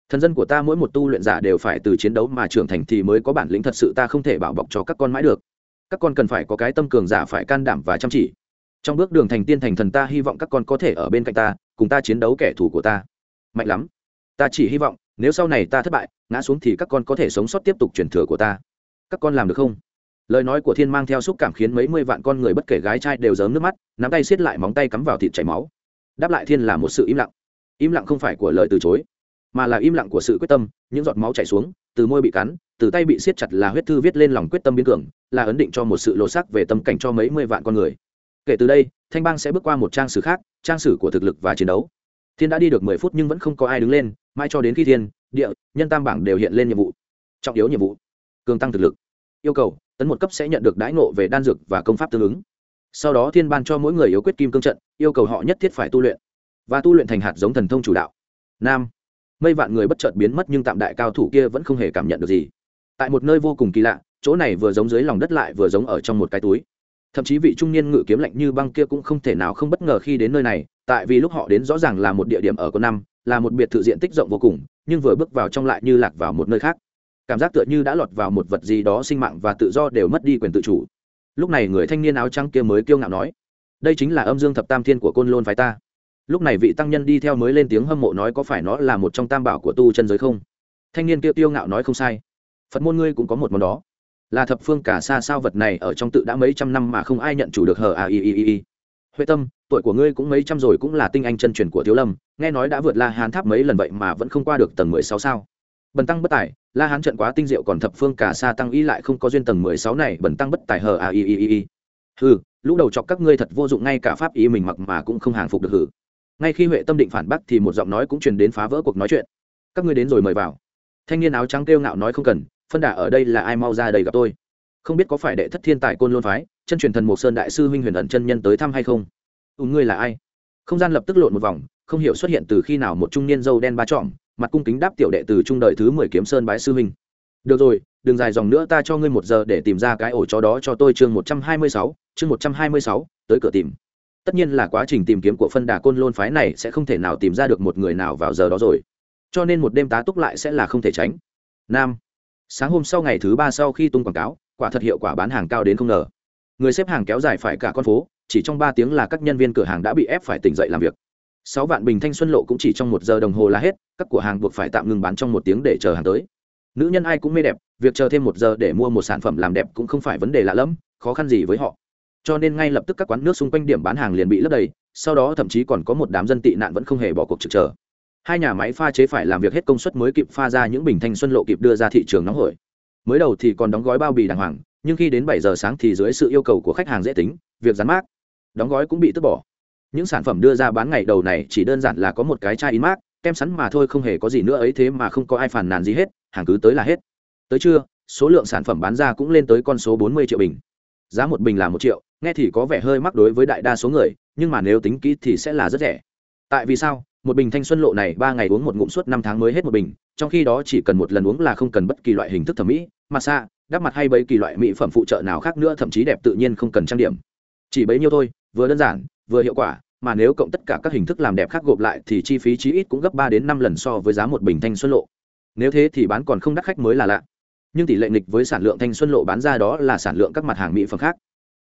Thần dân của ta mỗi một tu luyện giả đều phải từ chiến đấu mà trưởng thành thì mới có bản lĩnh thật sự ta không thể bảo bọc cho các con mãi được. Các con cần phải có cái tâm cường giả phải can đảm và chăm chỉ. Trong bước đường thành tiên thành thần ta hy vọng các con có thể ở bên cạnh ta, cùng ta chiến đấu kẻ thù của ta. Mạnh lắm. Ta chỉ hy vọng, nếu sau này ta thất bại, ngã xuống thì các con có thể sống sót tiếp tục truyền thừa của ta. Các con làm được không? Lời nói của thiên mang theo xúc cảm khiến mấy mươi vạn con người bất kể gái trai đều giớm nước mắt, nắm tay xiết lại móng tay cắm vào thịt chảy máu đáp lại thiên là một sự im lặng. Im lặng không phải của lời từ chối, mà là im lặng của sự quyết tâm, những giọt máu chảy xuống, từ môi bị cắn, từ tay bị siết chặt là huyết thư viết lên lòng quyết tâm biến cường, là ấn định cho một sự lột sắc về tâm cảnh cho mấy mươi vạn con người. Kể từ đây, thanh bang sẽ bước qua một trang sử khác, trang sử của thực lực và chiến đấu. Thiên đã đi được mười phút nhưng vẫn không có ai đứng lên mai cho đến khi thiên, địa, nhân tam bảng đều hiện lên nhiệm vụ. Trọng yếu nhiệm vụ, cường tăng thực lực. Yêu cầu, tấn một cấp sẽ nhận được đãi ngộ về đan dược và công pháp tương ứng sau đó thiên ban cho mỗi người yếu quyết kim cương trận, yêu cầu họ nhất thiết phải tu luyện. Và tu luyện thành hạt giống thần thông chủ đạo. Nam. Mây vạn người bất chợt biến mất nhưng tạm đại cao thủ kia vẫn không hề cảm nhận được gì. Tại một nơi vô cùng kỳ lạ, chỗ này vừa giống dưới lòng đất lại vừa giống ở trong một cái túi. Thậm chí vị trung niên ngự kiếm lạnh như băng kia cũng không thể nào không bất ngờ khi đến nơi này, tại vì lúc họ đến rõ ràng là một địa điểm ở con năm, là một biệt thự diện tích rộng vô cùng, nhưng vừa bước vào trong lại như lạc vào một nơi khác. Cảm giác tựa như đã lọt vào một vật gì đó sinh mạng và tự do đều mất đi quyền tự chủ lúc này người thanh niên áo trắng kia mới kiêu ngạo nói, đây chính là âm dương thập tam thiên của côn lôn phái ta. Lúc này vị tăng nhân đi theo mới lên tiếng hâm mộ nói, có phải nó là một trong tam bảo của tu chân giới không? Thanh niên kia tiêu ngạo nói, không sai. Phật môn ngươi cũng có một món đó. Là thập phương cả xa sao vật này ở trong tự đã mấy trăm năm mà không ai nhận chủ được hờ à y y y y huệ tâm, tuổi của ngươi cũng mấy trăm rồi cũng là tinh anh chân truyền của thiếu lâm, nghe nói đã vượt la hán tháp mấy lần vậy mà vẫn không qua được tầng mười sáu sao? Bần tăng bất tài, la hán trận quá tinh diệu còn thập phương cả xa tăng y lại không có duyên tầng mười sáu này, bần tăng bất tài hờ à y y y y hừ, lũ đầu chọc các ngươi thật vô dụng, ngay cả pháp y mình mặc mà cũng không hàng phục được hử. Ngay khi huệ tâm định phản bác thì một giọng nói cũng truyền đến phá vỡ cuộc nói chuyện. Các ngươi đến rồi mời vào. Thanh niên áo trắng kêu ngạo nói không cần, phân đà ở đây là ai mau ra đây gặp tôi. Không biết có phải đệ thất thiên tài côn lôn phái, chân truyền thần mộc sơn đại sư huynh huyền ẩn chân nhân tới thăm hay không? Ù ngươi là ai? Không gian lập tức lộn một vòng, không hiểu xuất hiện từ khi nào một trung niên dâu đen ba trọm mặt cung kính đáp tiểu đệ từ trung đời thứ mười kiếm sơn bái sư huynh. Được rồi, đừng dài dòng nữa, ta cho ngươi một giờ để tìm ra cái ổ chó đó cho tôi chương một trăm hai mươi sáu, chương một trăm hai mươi sáu, tới cửa tìm. Tất nhiên là quá trình tìm kiếm của phân đà côn lôn phái này sẽ không thể nào tìm ra được một người nào vào giờ đó rồi. Cho nên một đêm tá túc lại sẽ là không thể tránh. Nam, sáng hôm sau ngày thứ ba sau khi tung quảng cáo, quả thật hiệu quả bán hàng cao đến không ngờ. Người xếp hàng kéo dài phải cả con phố, chỉ trong ba tiếng là các nhân viên cửa hàng đã bị ép phải tỉnh dậy làm việc sáu vạn bình thanh xuân lộ cũng chỉ trong một giờ đồng hồ là hết, các cửa hàng buộc phải tạm ngừng bán trong một tiếng để chờ hàng tới. Nữ nhân ai cũng mê đẹp, việc chờ thêm một giờ để mua một sản phẩm làm đẹp cũng không phải vấn đề lạ lẫm, khó khăn gì với họ. Cho nên ngay lập tức các quán nước xung quanh điểm bán hàng liền bị lấp đầy, sau đó thậm chí còn có một đám dân tị nạn vẫn không hề bỏ cuộc trực chờ. Hai nhà máy pha chế phải làm việc hết công suất mới kịp pha ra những bình thanh xuân lộ kịp đưa ra thị trường nóng hổi. Mới đầu thì còn đóng gói bao bì đàng hoàng, nhưng khi đến bảy giờ sáng thì dưới sự yêu cầu của khách hàng dễ tính, việc dán mát, đóng gói cũng bị tước bỏ những sản phẩm đưa ra bán ngày đầu này chỉ đơn giản là có một cái chai in mát kem sắn mà thôi không hề có gì nữa ấy thế mà không có ai phản nàn gì hết, hàng cứ tới là hết. Tới trưa, số lượng sản phẩm bán ra cũng lên tới con số bốn mươi triệu bình. Giá một bình là một triệu, nghe thì có vẻ hơi mắc đối với đại đa số người, nhưng mà nếu tính kỹ thì sẽ là rất rẻ. Tại vì sao? Một bình thanh xuân lộ này ba ngày uống một ngụm suốt năm tháng mới hết một bình, trong khi đó chỉ cần một lần uống là không cần bất kỳ loại hình thức thẩm mỹ, massage, đắp mặt hay bấy kỳ loại mỹ phẩm phụ trợ nào khác nữa, thậm chí đẹp tự nhiên không cần trang điểm. Chỉ bấy nhiêu thôi, vừa đơn giản vừa hiệu quả, mà nếu cộng tất cả các hình thức làm đẹp khác gộp lại thì chi phí chí ít cũng gấp ba đến năm lần so với giá một bình thanh xuân lộ. Nếu thế thì bán còn không đắt khách mới là lạ. Nhưng tỷ lệ nghịch với sản lượng thanh xuân lộ bán ra đó là sản lượng các mặt hàng mỹ phẩm khác.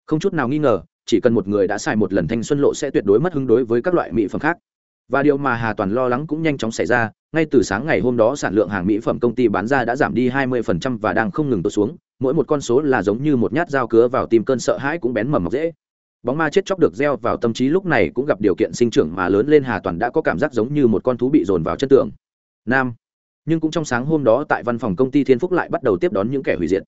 Không chút nào nghi ngờ, chỉ cần một người đã xài một lần thanh xuân lộ sẽ tuyệt đối mất hứng đối với các loại mỹ phẩm khác. Và điều mà hà toàn lo lắng cũng nhanh chóng xảy ra, ngay từ sáng ngày hôm đó sản lượng hàng mỹ phẩm công ty bán ra đã giảm đi 20% và đang không ngừng tụt xuống, mỗi một con số là giống như một nhát dao cứa vào tim cơn sợ hãi cũng bén mầm mọc dễ bóng ma chết chóc được gieo vào tâm trí lúc này cũng gặp điều kiện sinh trưởng mà lớn lên hà toàn đã có cảm giác giống như một con thú bị dồn vào chân tường. Nam. Nhưng cũng trong sáng hôm đó tại văn phòng công ty thiên phúc lại bắt đầu tiếp đón những kẻ hủy diệt.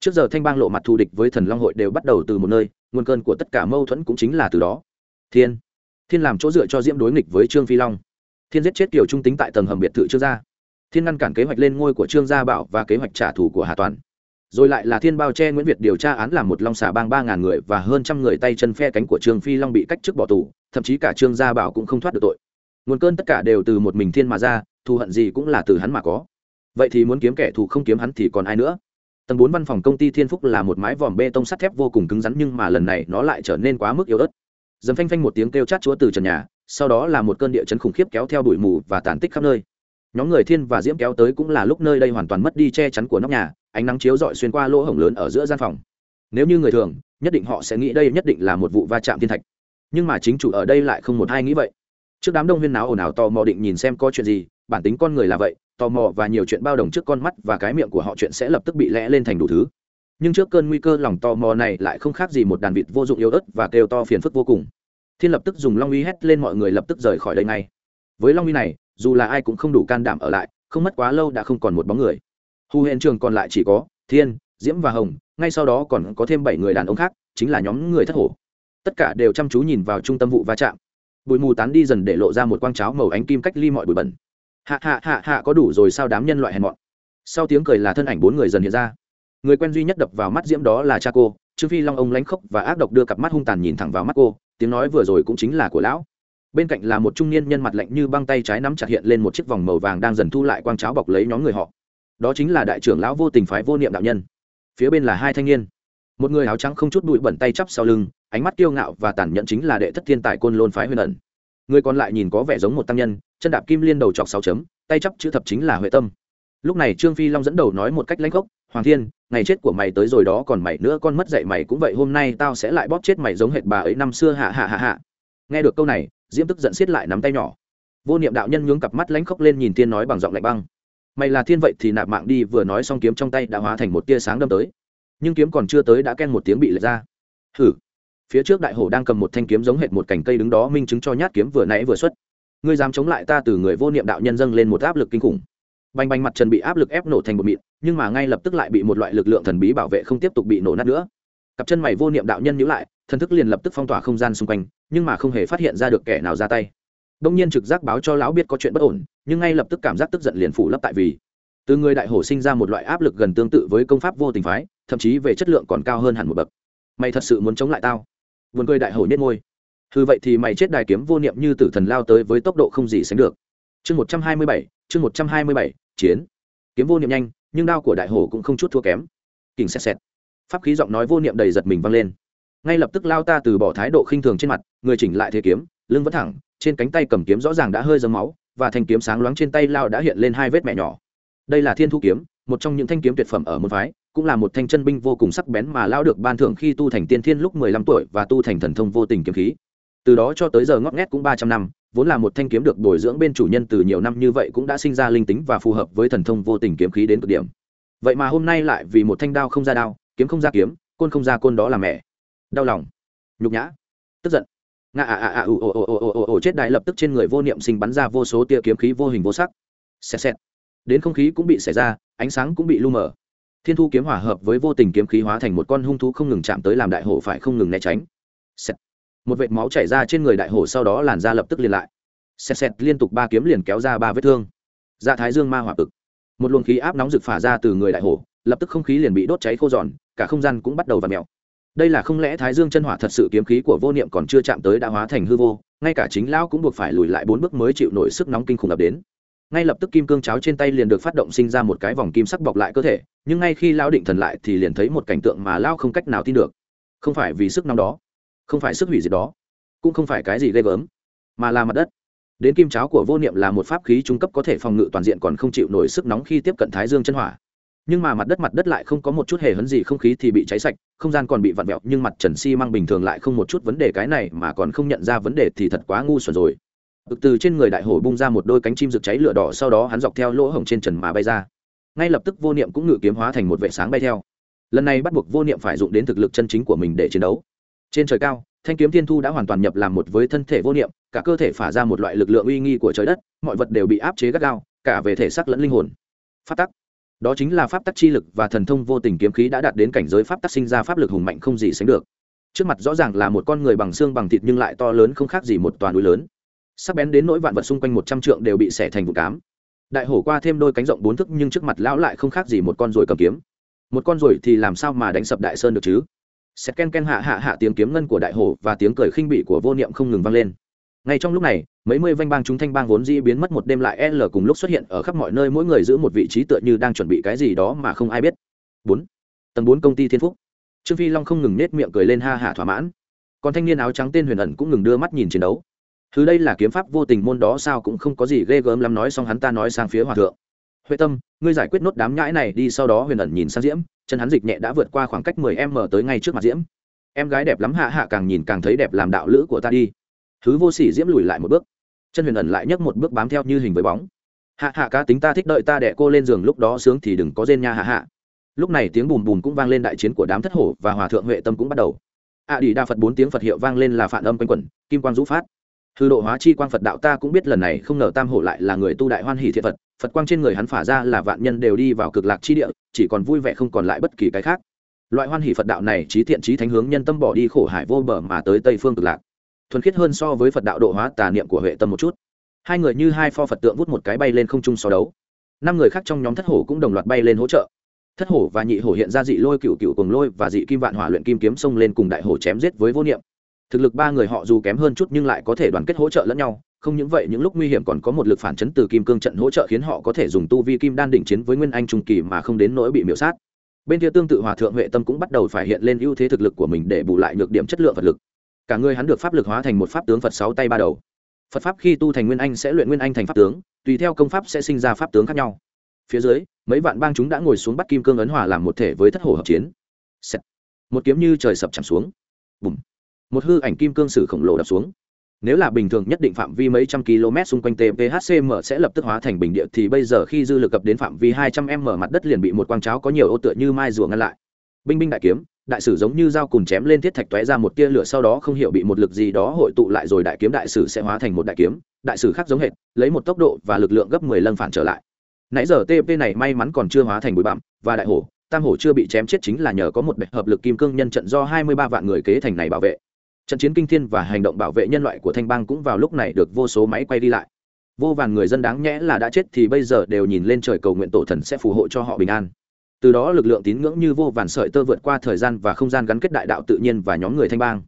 Trước giờ thanh bang lộ mặt thù địch với thần long hội đều bắt đầu từ một nơi, nguồn cơn của tất cả mâu thuẫn cũng chính là từ đó. Thiên. Thiên làm chỗ dựa cho diễm đối nghịch với trương phi long. Thiên giết chết kiều trung tính tại tầng hầm biệt thự trương gia. Thiên ngăn cản kế hoạch lên ngôi của trương gia bảo và kế hoạch trả thù của hà toàn rồi lại là thiên bao che nguyễn việt điều tra án làm một long xà bang ba ngàn người và hơn trăm người tay chân phe cánh của trương phi long bị cách chức bỏ tù, thậm chí cả trương gia bảo cũng không thoát được tội. Nguồn cơn tất cả đều từ một mình thiên mà ra, thù hận gì cũng là từ hắn mà có. Vậy thì muốn kiếm kẻ thù không kiếm hắn thì còn ai nữa? Tầng bốn văn phòng công ty thiên phúc là một mái vòm bê tông sắt thép vô cùng cứng rắn nhưng mà lần này nó lại trở nên quá mức yếu ớt. Dầm phanh phanh một tiếng kêu chát chúa từ trần nhà, sau đó là một cơn địa chấn khủng khiếp kéo theo bụi mù và tàn tích khắp nơi nhóm người thiên và diễm kéo tới cũng là lúc nơi đây hoàn toàn mất đi che chắn của nóc nhà, ánh nắng chiếu rọi xuyên qua lỗ hổng lớn ở giữa gian phòng. Nếu như người thường, nhất định họ sẽ nghĩ đây nhất định là một vụ va chạm thiên thạch. Nhưng mà chính chủ ở đây lại không một ai nghĩ vậy. Trước đám đông huyên náo ồn ào tò mò định nhìn xem có chuyện gì, bản tính con người là vậy, tò mò và nhiều chuyện bao đồng trước con mắt và cái miệng của họ chuyện sẽ lập tức bị lẽ lên thành đủ thứ. Nhưng trước cơn nguy cơ lòng tò mò này lại không khác gì một đàn vịt vô dụng yếu ớt và kêu to phiền phức vô cùng. Thiên lập tức dùng long uy hét lên mọi người lập tức rời khỏi đây ngay. Với long uy này dù là ai cũng không đủ can đảm ở lại, không mất quá lâu đã không còn một bóng người. Hù hiện trường còn lại chỉ có thiên, diễm và hồng, ngay sau đó còn có thêm bảy người đàn ông khác, chính là nhóm người thất hổ. Tất cả đều chăm chú nhìn vào trung tâm vụ va chạm. Bụi mù tán đi dần để lộ ra một quang cháo màu ánh kim cách ly mọi bụi bẩn. Hạ hạ hạ hạ, có đủ rồi sao đám nhân loại hèn mọn? Sau tiếng cười là thân ảnh bốn người dần hiện ra. Người quen duy nhất đập vào mắt diễm đó là cha cô, trương phi long ông lánh khóc và ác độc đưa cặp mắt hung tàn nhìn thẳng vào mắt cô, tiếng nói vừa rồi cũng chính là của lão bên cạnh là một trung niên nhân mặt lạnh như băng tay trái nắm chặt hiện lên một chiếc vòng màu vàng đang dần thu lại quang cháo bọc lấy nhóm người họ. Đó chính là đại trưởng lão vô tình phái vô niệm đạo nhân. Phía bên là hai thanh niên. Một người áo trắng không chút bụi bẩn tay chắp sau lưng, ánh mắt kiêu ngạo và tàn nhẫn chính là đệ thất thiên tài côn lôn phái huyền ẩn. Người còn lại nhìn có vẻ giống một tăng nhân, chân đạp kim liên đầu chọc sáu chấm, tay chắp chữ thập chính là huệ tâm. Lúc này trương phi long dẫn đầu nói một cách lãnh gốc, hoàng thiên, ngày chết của mày tới rồi đó, còn mày nữa con mất dạy mày cũng vậy, hôm nay tao sẽ lại bóp chết mày giống hệt bà ấy năm xưa, hạ hạ hạ hạ nghe được câu này, diễm tức giận xiết lại nắm tay nhỏ. Vô niệm đạo nhân nhướng cặp mắt lánh khóc lên nhìn thiên nói bằng giọng lạnh băng. Mày là thiên vậy thì nạp mạng đi, vừa nói xong kiếm trong tay đã hóa thành một tia sáng đâm tới. Nhưng kiếm còn chưa tới đã ken một tiếng bị lệch ra. Hử phía trước đại hổ đang cầm một thanh kiếm giống hệt một cành cây đứng đó minh chứng cho nhát kiếm vừa nãy vừa xuất. Ngươi dám chống lại ta từ người vô niệm đạo nhân dâng lên một áp lực kinh khủng. Bành bành mặt trần bị áp lực ép nổ thành một mịn, nhưng mà ngay lập tức lại bị một loại lực lượng thần bí bảo vệ không tiếp tục bị nổ nát nữa. Cặp chân mày vô niệm đạo nhân nhữ lại thần thức liền lập tức phong tỏa không gian xung quanh, nhưng mà không hề phát hiện ra được kẻ nào ra tay. Đông nhiên trực giác báo cho lão biết có chuyện bất ổn, nhưng ngay lập tức cảm giác tức giận liền phủ lấp tại vì. Từ người đại hổ sinh ra một loại áp lực gần tương tự với công pháp vô tình phái, thậm chí về chất lượng còn cao hơn hẳn một bậc. Mày thật sự muốn chống lại tao. Vườn cười đại hổ nhất ngôi hư vậy thì mày chết đài kiếm vô niệm như tử thần lao tới với tốc độ không gì sánh được. Chương một trăm hai mươi bảy, chương một trăm hai mươi bảy, chiến. Kiếm vô niệm nhanh, nhưng đao của đại hổ cũng không chút thua kém. Kình xẹt xẹt. Pháp khí giọng nói vô niệm đầy giật mình vang lên ngay lập tức lao ta từ bỏ thái độ khinh thường trên mặt, người chỉnh lại thế kiếm, lưng vẫn thẳng, trên cánh tay cầm kiếm rõ ràng đã hơi dấm máu, và thanh kiếm sáng loáng trên tay lao đã hiện lên hai vết mẹ nhỏ. Đây là thiên thu kiếm, một trong những thanh kiếm tuyệt phẩm ở môn phái, cũng là một thanh chân binh vô cùng sắc bén mà lao được ban thưởng khi tu thành tiên thiên lúc mười lăm tuổi và tu thành thần thông vô tình kiếm khí. Từ đó cho tới giờ ngót nghét cũng ba trăm năm, vốn là một thanh kiếm được bồi dưỡng bên chủ nhân từ nhiều năm như vậy cũng đã sinh ra linh tính và phù hợp với thần thông vô tình kiếm khí đến cực điểm. Vậy mà hôm nay lại vì một thanh đao không ra đao, kiếm không ra kiếm, côn không ra côn đó là mẹ đau lòng. Nhục nhã. Tức giận. Ngã ạ ạ ạ ồ ồ ồ ồ ồ ồ, chết đại lập tức trên người vô niệm sinh bắn ra vô số tia kiếm khí vô hình vô sắc. Xẹt xẹt. Đến không khí cũng bị xảy ra, ánh sáng cũng bị lu mờ. Thiên thu kiếm hòa hợp với vô tình kiếm khí hóa thành một con hung thú không ngừng chạm tới làm đại hổ phải không ngừng né tránh. Xẹt. một vệt máu chảy ra trên người đại hổ sau đó làn da lập tức liền lại. Xẹt xẹt, liên tục ba kiếm liền kéo ra ba vết thương. Dạ thái dương ma hỏa cực. Một luồng khí áp nóng rực phả ra từ người đại hổ, lập tức không khí liền bị đốt cháy khô giòn, cả không gian cũng bắt đầu và mèo đây là không lẽ thái dương chân hỏa thật sự kiếm khí của vô niệm còn chưa chạm tới đã hóa thành hư vô, ngay cả chính lão cũng buộc phải lùi lại bốn bước mới chịu nổi sức nóng kinh khủng ập đến. Ngay lập tức kim cương cháo trên tay liền được phát động sinh ra một cái vòng kim sắc bọc lại cơ thể, nhưng ngay khi lão định thần lại thì liền thấy một cảnh tượng mà lão không cách nào tin được. Không phải vì sức nóng đó, không phải sức hủy diệt đó, cũng không phải cái gì ghê gớm, mà là mặt đất. Đến kim cháo của vô niệm là một pháp khí trung cấp có thể phòng ngự toàn diện còn không chịu nổi sức nóng khi tiếp cận thái dương chân hỏa nhưng mà mặt đất mặt đất lại không có một chút hề hấn gì, không khí thì bị cháy sạch, không gian còn bị vặn vẹo, nhưng mặt trần xi măng bình thường lại không một chút vấn đề cái này mà còn không nhận ra vấn đề thì thật quá ngu xuẩn rồi. Ực từ trên người đại hổ bung ra một đôi cánh chim rực cháy lửa đỏ, sau đó hắn dọc theo lỗ hổng trên trần mà bay ra. Ngay lập tức vô niệm cũng ngự kiếm hóa thành một vệ sáng bay theo. Lần này bắt buộc vô niệm phải dụng đến thực lực chân chính của mình để chiến đấu. Trên trời cao, thanh kiếm thiên thu đã hoàn toàn nhập làm một với thân thể vô niệm, cả cơ thể phả ra một loại lực lượng uy nghi của trời đất, mọi vật đều bị áp chế gắt gao, cả về thể xác lẫn linh hồn. Phát tắc đó chính là pháp tắc chi lực và thần thông vô tình kiếm khí đã đạt đến cảnh giới pháp tắc sinh ra pháp lực hùng mạnh không gì sánh được. Trước mặt rõ ràng là một con người bằng xương bằng thịt nhưng lại to lớn không khác gì một toàn núi lớn. Sắc bén đến nỗi vạn vật xung quanh một trăm trượng đều bị xẻ thành vụ cám. Đại hổ qua thêm đôi cánh rộng bốn thức nhưng trước mặt lão lại không khác gì một con ruồi cầm kiếm. Một con ruồi thì làm sao mà đánh sập đại sơn được chứ? Xét ken ken hạ hạ hạ tiếng kiếm ngân của đại hổ và tiếng cười khinh bỉ của vô niệm không ngừng vang lên ngay trong lúc này, mấy mươi vanh bang chúng thanh bang vốn dĩ biến mất một đêm lại l cùng lúc xuất hiện ở khắp mọi nơi, mỗi người giữ một vị trí tựa như đang chuẩn bị cái gì đó mà không ai biết. Bốn. Tầng bốn công ty thiên phúc. Trương phi long không ngừng nết miệng cười lên ha hả thỏa mãn. Còn thanh niên áo trắng tên huyền ẩn cũng ngừng đưa mắt nhìn chiến đấu. Thứ đây là kiếm pháp vô tình môn đó sao cũng không có gì ghê gớm lắm, nói xong hắn ta nói sang phía hòa thượng. Huệ tâm, ngươi giải quyết nốt đám nhãi này đi, sau đó huyền ẩn nhìn sang diễm, chân hắn dịch nhẹ đã vượt qua khoảng cách mười em mở tới ngay trước mặt diễm. Em gái đẹp lắm, hạ hạ càng nhìn càng thấy đẹp làm đạo lữ của ta đi thứ vô sỉ diễm lùi lại một bước. Chân huyền ẩn lại nhấc một bước bám theo như hình với bóng. Hạ hạ cá tính ta thích đợi ta đẻ cô lên giường lúc đó sướng thì đừng có rên nha hạ hạ. Lúc này tiếng bùm bùm cũng vang lên đại chiến của đám thất hổ và hòa thượng huệ tâm cũng bắt đầu. Ạ à đi đa phật bốn tiếng phật hiệu vang lên là phản âm quanh quẩn, kim quang rũ phát. Hư độ hóa chi quang phật đạo ta cũng biết lần này không ngờ tam hổ lại là người tu đại hoan hỷ thiện phật phật quang trên người hắn phả ra là vạn nhân đều đi vào cực lạc chi địa, chỉ còn vui vẻ không còn lại bất kỳ cái khác. Loại hoan hỷ phật đạo này trí thiện trí thánh hướng nhân tâm bỏ đi khổ hải vô bờ mà tới tây phương cực lạc thuần khiết hơn so với phật đạo độ hóa tà niệm của huệ tâm một chút. Hai người như hai pho phật tượng vút một cái bay lên không trung so đấu. Năm người khác trong nhóm thất hổ cũng đồng loạt bay lên hỗ trợ. Thất hổ và nhị hổ hiện ra dị lôi cựu cựu cùng lôi và dị kim vạn hỏa luyện kim kiếm xông lên cùng đại hổ chém giết với vô niệm. Thực lực ba người họ dù kém hơn chút nhưng lại có thể đoàn kết hỗ trợ lẫn nhau. Không những vậy, những lúc nguy hiểm còn có một lực phản chấn từ kim cương trận hỗ trợ khiến họ có thể dùng tu vi kim đan đỉnh chiến với nguyên anh trung kỳ mà không đến nỗi bị miễu sát. Bên kia tương tự hòa thượng huệ tâm cũng bắt đầu phải hiện lên ưu thế thực lực của mình để bù lại nhược điểm chất lượng vật lực cả người hắn được pháp lực hóa thành một pháp tướng phật sáu tay ba đầu. Phật pháp khi tu thành nguyên anh sẽ luyện nguyên anh thành pháp tướng, tùy theo công pháp sẽ sinh ra pháp tướng khác nhau. Phía dưới, mấy vạn bang chúng đã ngồi xuống bắt kim cương ấn hòa làm một thể với thất hồ hợp chiến. Một kiếm như trời sập chạm xuống. Bùm. Một hư ảnh kim cương sử khổng lồ đập xuống. Nếu là bình thường nhất định phạm vi mấy trăm km xung quanh tphcm sẽ lập tức hóa thành bình địa, thì bây giờ khi dư lực cập đến phạm vi hai trăm m mặt đất liền bị một quang cháo có nhiều ô tựa như mai rùa ngăn lại. Binh binh đại kiếm đại sử giống như dao cùng chém lên thiết thạch tóe ra một tia lửa sau đó không hiểu bị một lực gì đó hội tụ lại rồi đại kiếm đại sử sẽ hóa thành một đại kiếm, đại sử khác giống hệt, lấy một tốc độ và lực lượng gấp mười lần phản trở lại. Nãy giờ tp này may mắn còn chưa hóa thành bụi bặm, và đại hổ, tam hổ chưa bị chém chết chính là nhờ có một hợp lực kim cương nhân trận do hai mươi ba vạn người kế thành này bảo vệ. Trận chiến kinh thiên và hành động bảo vệ nhân loại của thanh bang cũng vào lúc này được vô số máy quay đi lại. Vô vàn người dân đáng nhẽ là đã chết thì bây giờ đều nhìn lên trời cầu nguyện tổ thần sẽ phù hộ cho họ bình an từ đó lực lượng tín ngưỡng như vô vàn sợi tơ vượt qua thời gian và không gian gắn kết đại đạo tự nhiên và nhóm người thanh bang.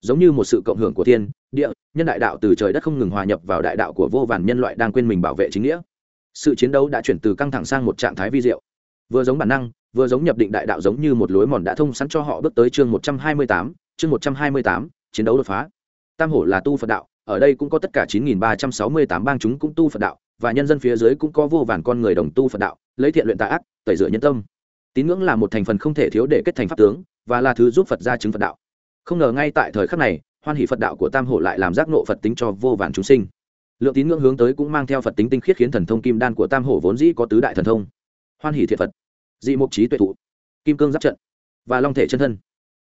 Giống như một sự cộng hưởng của thiên, địa, nhân đại đạo từ trời đất không ngừng hòa nhập vào đại đạo của vô vàn nhân loại đang quên mình bảo vệ chính nghĩa. Sự chiến đấu đã chuyển từ căng thẳng sang một trạng thái vi diệu. Vừa giống bản năng, vừa giống nhập định đại đạo giống như một lối mòn đã thông sẵn cho họ bước tới chương một trăm hai mươi tám, chương một trăm hai mươi tám, chiến đấu đột phá. Tam hổ là tu phật đạo, ở đây cũng có tất cả chín nghìn ba trăm sáu mươi tám bang chúng cũng tu phật đạo, và nhân dân phía dưới cũng có vô vàn con người đồng tu phật đạo, lấy thiện luyện tà ác, tẩy rửa nhân tâm tín ngưỡng là một thành phần không thể thiếu để kết thành pháp tướng, và là thứ giúp phật gia chứng phật đạo. Không ngờ ngay tại thời khắc này, hoan hỷ phật đạo của tam hổ lại làm giác nộ phật tính cho vô vàn chúng sinh. Lượng tín ngưỡng hướng tới cũng mang theo phật tính tinh khiết khiến thần thông kim đan của tam hổ vốn dĩ có tứ đại thần thông. Hoan hỷ thiện phật, dị mục trí tuệ thụ kim cương giáp trận, và long thể chân thân.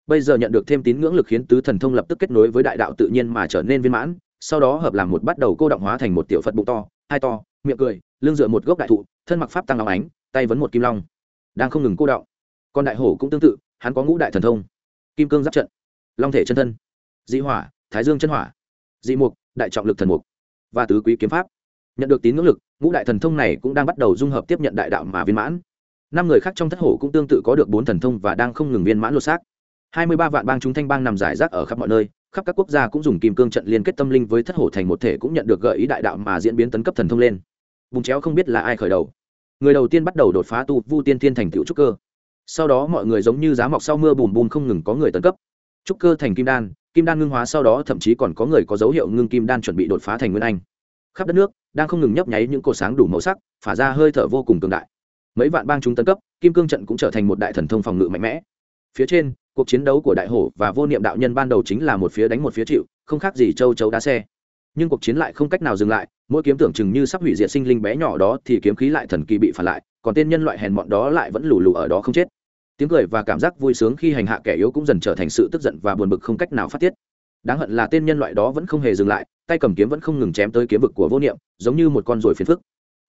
Bây giờ nhận được thêm tín ngưỡng lực khiến tứ thần thông lập tức kết nối với đại đạo tự nhiên mà trở nên viên mãn, sau đó hợp làm một bắt đầu cô động hóa thành một tiểu phật bụng to, hai to, miệng cười, lưng dựa một gốc đại thụ, thân mặc pháp tăng long ánh, tay vấn một kim long đang không ngừng cô động còn đại hổ cũng tương tự, hắn có ngũ đại thần thông. Kim cương giáp trận, long thể chân thân, dị hỏa, thái dương chân hỏa, dị mục, đại trọng lực thần mục, và tứ quý kiếm pháp. Nhận được tín ngưỡng lực, ngũ đại thần thông này cũng đang bắt đầu dung hợp tiếp nhận đại đạo mà viên mãn. Năm người khác trong thất hổ cũng tương tự có được bốn thần thông và đang không ngừng viên mãn lột xác. Hai mươi ba vạn bang chúng thanh bang nằm rải rác ở khắp mọi nơi, khắp các quốc gia cũng dùng kim cương trận liên kết tâm linh với thất hổ thành một thể cũng nhận được gợi ý đại đạo mà diễn biến tấn cấp thần thông lên. Bùng chéo không biết là ai khởi đầu người đầu tiên bắt đầu đột phá tu vu tiên Thiên thành tựu trúc cơ. Sau đó mọi người giống như giá mọc sau mưa bùm bùm không ngừng có người tấn cấp. Trúc cơ thành kim đan kim đan ngưng hóa sau đó thậm chí còn có người có dấu hiệu ngưng kim đan chuẩn bị đột phá thành nguyên anh. Khắp đất nước, đang không ngừng nhấp nháy những cột sáng đủ màu sắc, phả ra hơi thở vô cùng cường đại. Mấy vạn bang chúng tấn cấp, kim cương trận cũng trở thành một đại thần thông phòng ngự mạnh mẽ. Phía trên, cuộc chiến đấu của đại hổ và vô niệm đạo nhân ban đầu chính là một phía đánh một phía chịu, không khác gì châu chấu đá xe. Nhưng cuộc chiến lại không cách nào dừng lại mỗi kiếm tưởng chừng như sắp hủy diệt sinh linh bé nhỏ đó thì kiếm khí lại thần kỳ bị phản lại, còn tên nhân loại hèn mọn đó lại vẫn lù lù ở đó không chết. Tiếng cười và cảm giác vui sướng khi hành hạ kẻ yếu cũng dần trở thành sự tức giận và buồn bực không cách nào phát tiết. Đáng hận là tên nhân loại đó vẫn không hề dừng lại, tay cầm kiếm vẫn không ngừng chém tới kiếm vực của vô niệm, giống như một con ruồi phiền phức.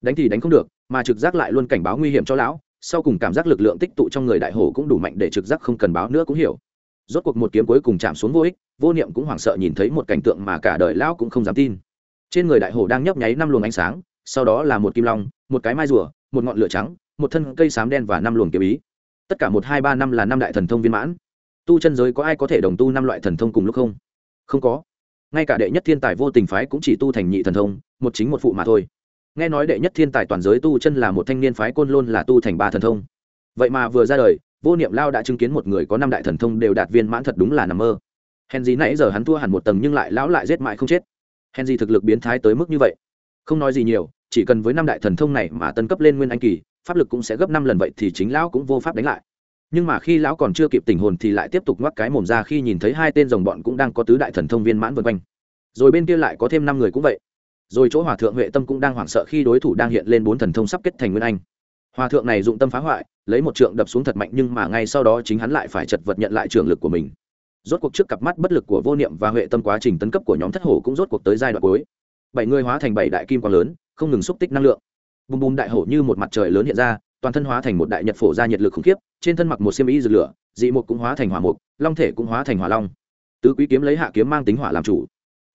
Đánh thì đánh không được, mà trực giác lại luôn cảnh báo nguy hiểm cho lão, sau cùng cảm giác lực lượng tích tụ trong người đại hổ cũng đủ mạnh để trực giác không cần báo nữa cũng hiểu. Rốt cuộc một kiếm cuối cùng chạm xuống vô ích, vô niệm cũng hoảng sợ nhìn thấy một cảnh tượng mà cả đời lão cũng không dám tin trên người đại hổ đang nhấp nháy năm luồng ánh sáng, sau đó là một kim long, một cái mai rùa, một ngọn lửa trắng, một thân cây xám đen và năm luồng kiếm ý. Tất cả một, hai, ba năm là năm đại thần thông viên mãn. Tu chân giới có ai có thể đồng tu năm loại thần thông cùng lúc không? Không có. Ngay cả đệ nhất thiên tài vô tình phái cũng chỉ tu thành nhị thần thông, một chính một phụ mà thôi. Nghe nói đệ nhất thiên tài toàn giới tu chân là một thanh niên phái côn lôn là tu thành ba thần thông. Vậy mà vừa ra đời, vô niệm lao đã chứng kiến một người có năm đại thần thông đều đạt viên mãn thật đúng là nằm mơ. Hèn gì nãy giờ hắn thua hẳn một tầng nhưng lại lão lại giết mãi không chết hèn gì thực lực biến thái tới mức như vậy? Không nói gì nhiều, chỉ cần với năm đại thần thông này mà tân cấp lên nguyên anh kỳ, pháp lực cũng sẽ gấp năm lần vậy thì chính lão cũng vô pháp đánh lại. Nhưng mà khi lão còn chưa kịp tình hồn thì lại tiếp tục ngoắc cái mồm ra khi nhìn thấy hai tên rồng bọn cũng đang có tứ đại thần thông viên mãn vân quanh. Rồi bên kia lại có thêm năm người cũng vậy. Rồi chỗ hòa thượng huệ tâm cũng đang hoảng sợ khi đối thủ đang hiện lên bốn thần thông sắp kết thành nguyên anh. Hòa thượng này dụng tâm phá hoại, lấy một trượng đập xuống thật mạnh nhưng mà ngay sau đó chính hắn lại phải chật vật nhận lại trường lực của mình rốt cuộc trước cặp mắt bất lực của vô niệm và huệ tâm quá trình tấn cấp của nhóm thất hổ cũng rốt cuộc tới giai đoạn cuối. Bảy người hóa thành bảy đại kim quang lớn, không ngừng xúc tích năng lượng. Bùm bùm đại hổ như một mặt trời lớn hiện ra, toàn thân hóa thành một đại nhật phổ ra nhiệt lực khủng khiếp, trên thân mặc một xiêm y rực lửa, dị mục cũng hóa thành hỏa mục, long thể cũng hóa thành hỏa long. Tứ quý kiếm lấy hạ kiếm mang tính hỏa làm chủ.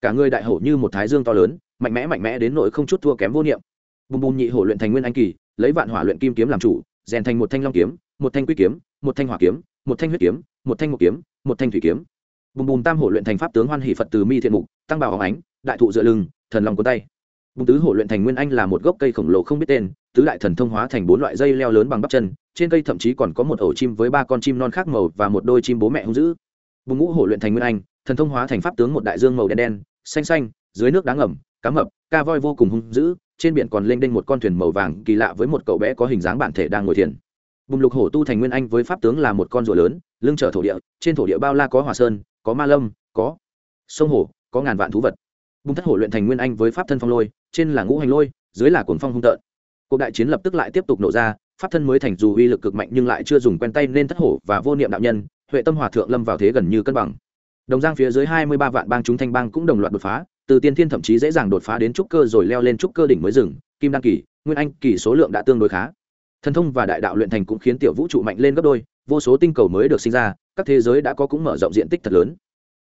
Cả người đại hổ như một thái dương to lớn, mạnh mẽ mạnh mẽ đến nỗi không chút thua kém vô niệm. Bùm bùm nhị hổ luyện thành nguyên anh kỳ, lấy vạn hỏa luyện kim kiếm làm chủ, rèn thành một thanh long kiếm, một thanh quý kiếm, một thanh hỏa kiếm, một thanh huyết kiếm, một thanh một kiếm một thanh thủy kiếm. Bùm bùm tam hổ luyện thành pháp tướng hoan hỷ phật từ mi thiện mục, tăng bảo hóng ánh, đại thụ dựa lưng, thần lòng cuốn tay. Bùm tứ hổ luyện thành nguyên anh là một gốc cây khổng lồ không biết tên, tứ đại thần thông hóa thành bốn loại dây leo lớn bằng bắp chân, trên cây thậm chí còn có một ổ chim với ba con chim non khác màu và một đôi chim bố mẹ hung dữ. Bùm ngũ hổ luyện thành nguyên anh, thần thông hóa thành pháp tướng một đại dương màu đen đen, xanh xanh, dưới nước đá ngầm cá mập, ca voi vô cùng hung dữ, trên biển còn lênh đênh một con thuyền màu vàng kỳ lạ với một cậu bé có hình dáng bản thể đang ngồi thiền. Bùm lục hổ tu thành nguyên anh với pháp tướng là một con rùa lớn lưng trở thổ địa, trên thổ địa bao la có hòa sơn, có ma lâm, có sông hồ, có ngàn vạn thú vật. Bùng thất hổ luyện thành nguyên anh với pháp thân phong lôi, trên là ngũ hành lôi, dưới là cuồng phong hung tợn. Cuộc đại chiến lập tức lại tiếp tục nổ ra, pháp thân mới thành dù uy lực cực mạnh nhưng lại chưa dùng quen tay nên thất hổ và vô niệm đạo nhân, huệ tâm hòa thượng lâm vào thế gần như cân bằng. Đồng giang phía dưới hai mươi ba vạn bang chúng thanh bang cũng đồng loạt đột phá, từ tiên thiên thậm chí dễ dàng đột phá đến trúc cơ rồi leo lên trúc cơ đỉnh mới rừng kim đăng kỳ, nguyên anh kỳ số lượng đã tương đối khá. Thần thông và đại đạo luyện thành cũng khiến tiểu vũ trụ mạnh lên gấp đôi vô số tinh cầu mới được sinh ra, các thế giới đã có cũng mở rộng diện tích thật lớn.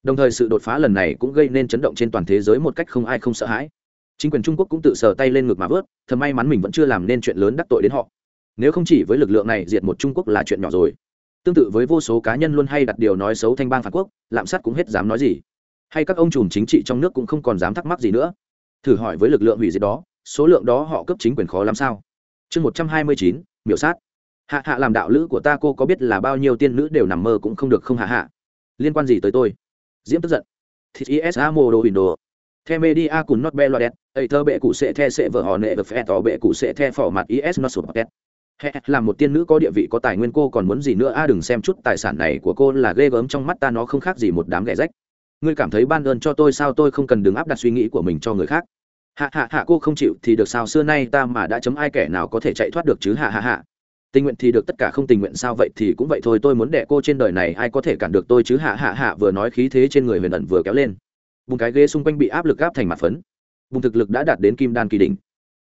Đồng thời sự đột phá lần này cũng gây nên chấn động trên toàn thế giới một cách không ai không sợ hãi. Chính quyền trung quốc cũng tự sờ tay lên ngực mà vớt thật may mắn mình vẫn chưa làm nên chuyện lớn đắc tội đến họ. Nếu không chỉ với lực lượng này, diệt một trung quốc là chuyện nhỏ rồi. Tương tự với vô số cá nhân luôn hay đặt điều nói xấu thanh bang phản quốc, lạm sát cũng hết dám nói gì. Hay các ông trùm chính trị trong nước cũng không còn dám thắc mắc gì nữa. Thử hỏi với lực lượng hủy diệt đó, số lượng đó họ cấp chính quyền khó lắm sao? Chương một trăm hai mươi chín, miểu sát hạ hạ làm đạo lữ của ta cô có biết là bao nhiêu tiên nữ đều nằm mơ cũng không được không hạ hạ. Liên quan gì tới tôi? Diễm tức giận. Thịt isa mô đồ hình đồ. The media cùng not be loadet ấy thơ bệ cụ sẽ the sẽ vợ họ nệ và phe tỏ bệ cụ sẽ the phỏ mặt is not sụp là một tiên nữ có địa vị, có tài nguyên, cô còn muốn gì nữa? A, đừng xem chút tài sản này của cô là ghê gớm, trong mắt ta nó không khác gì một đám ghẻ rách. Ngươi cảm thấy ban ơn cho tôi sao? Tôi không cần đứng áp đặt suy nghĩ của mình cho người khác. Hạ hạ hạ, cô không chịu thì được sao? Xưa nay ta mà đã chấm ai kẻ nào có thể chạy thoát được chứ? Hạ hạ hạ tình nguyện thì được, tất cả không tình nguyện sao vậy thì cũng vậy thôi, tôi muốn đẻ cô trên đời này, ai có thể cản được tôi chứ? Hạ hạ hạ, vừa nói khí thế trên người huyền ẩn vừa kéo lên. Bùng cái ghế xung quanh bị áp lực gáp thành mặt phấn. Bùng thực lực đã đạt đến kim đan kỳ đỉnh.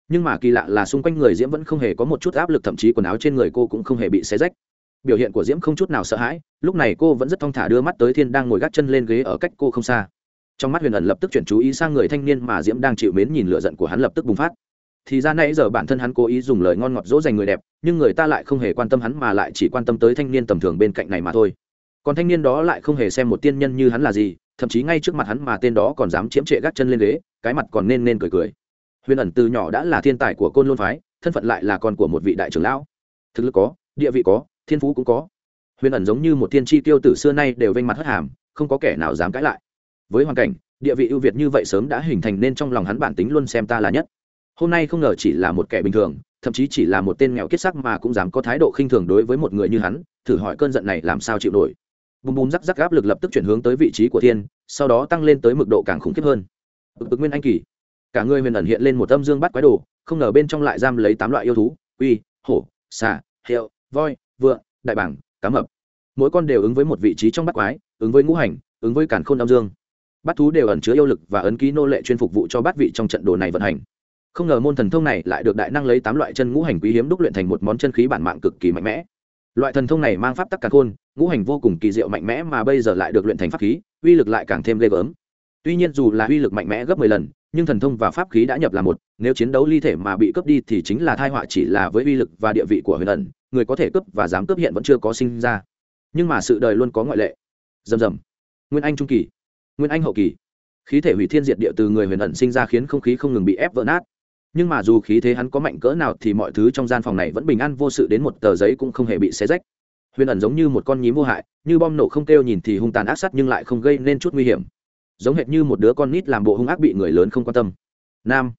Nhưng mà kỳ lạ là xung quanh người diễm vẫn không hề có một chút áp lực, thậm chí quần áo trên người cô cũng không hề bị xé rách. Biểu hiện của diễm không chút nào sợ hãi, lúc này cô vẫn rất thong thả đưa mắt tới thiên đang ngồi gác chân lên ghế ở cách cô không xa. Trong mắt huyền ẩn lập tức chuyển chú ý sang người thanh niên mà diễm đang chịu mến nhìn lựa giận của hắn lập tức bùng phát thì ra nãy giờ bản thân hắn cố ý dùng lời ngon ngọt dỗ dành người đẹp, nhưng người ta lại không hề quan tâm hắn mà lại chỉ quan tâm tới thanh niên tầm thường bên cạnh này mà thôi. Còn thanh niên đó lại không hề xem một tiên nhân như hắn là gì, thậm chí ngay trước mặt hắn mà tên đó còn dám chiếm trệ gác chân lên ghế, cái mặt còn nên nên cười cười. Huyền ẩn từ nhỏ đã là thiên tài của côn lôn phái, thân phận lại là con của một vị đại trưởng lão. Thực lực có, địa vị có, thiên phú cũng có. Huyền ẩn giống như một thiên tri tiêu tử xưa nay đều vênh mặt hất hàm, không có kẻ nào dám cãi lại. Với hoàn cảnh, địa vị ưu việt như vậy sớm đã hình thành nên trong lòng hắn bản tính luôn xem ta là nhất hôm nay không ngờ chỉ là một kẻ bình thường, thậm chí chỉ là một tên nghèo kết sắc mà cũng dám có thái độ khinh thường đối với một người như hắn, thử hỏi cơn giận này làm sao chịu nổi. Bùm bùm rắc rắc áp lực lập tức chuyển hướng tới vị trí của thiên, sau đó tăng lên tới mức độ càng khủng khiếp hơn. Ực ực nguyên anh kỳ. Cả người huyền ẩn hiện lên một âm dương bắt quái đồ, không ngờ bên trong lại giam lấy tám loại yêu thú, uy, hổ, xà, hiệu, voi vựa đại bảng cá mập. Mỗi con đều ứng với một vị trí trong bắt quái, ứng với ngũ hành, ứng với cản khôn âm dương. Bắt thú đều ẩn chứa yêu lực và ấn ký nô lệ chuyên phục vụ cho bát vị trong trận đồ này vận hành không ngờ môn thần thông này lại được đại năng lấy tám loại chân ngũ hành quý hiếm đúc luyện thành một món chân khí bản mạng cực kỳ mạnh mẽ. Loại thần thông này mang pháp tắc càng khôn, ngũ hành vô cùng kỳ diệu mạnh mẽ mà bây giờ lại được luyện thành pháp khí, uy lực lại càng thêm ghê gớm. Tuy nhiên dù là uy lực mạnh mẽ gấp mười lần, nhưng thần thông và pháp khí đã nhập là một, nếu chiến đấu ly thể mà bị cướp đi thì chính là thai họa chỉ là với uy lực và địa vị của huyền ẩn, người có thể cướp và dám cướp hiện vẫn chưa có sinh ra. Nhưng mà sự đời luôn có ngoại lệ. Dầm dầm nguyên anh trung kỳ. Nguyên anh hậu kỳ. Khí thể hủy thiên diệt địa từ người huyền ẩn sinh ra khiến không khí không ngừng bị ép vỡ nát nhưng mà dù khí thế hắn có mạnh cỡ nào thì mọi thứ trong gian phòng này vẫn bình an vô sự đến một tờ giấy cũng không hề bị xé rách. Huyền ẩn giống như một con nhím vô hại như bom nổ không kêu nhìn thì hung tàn ác sát nhưng lại không gây nên chút nguy hiểm. Giống hệt như một đứa con nít làm bộ hung ác bị người lớn không quan tâm. Nam.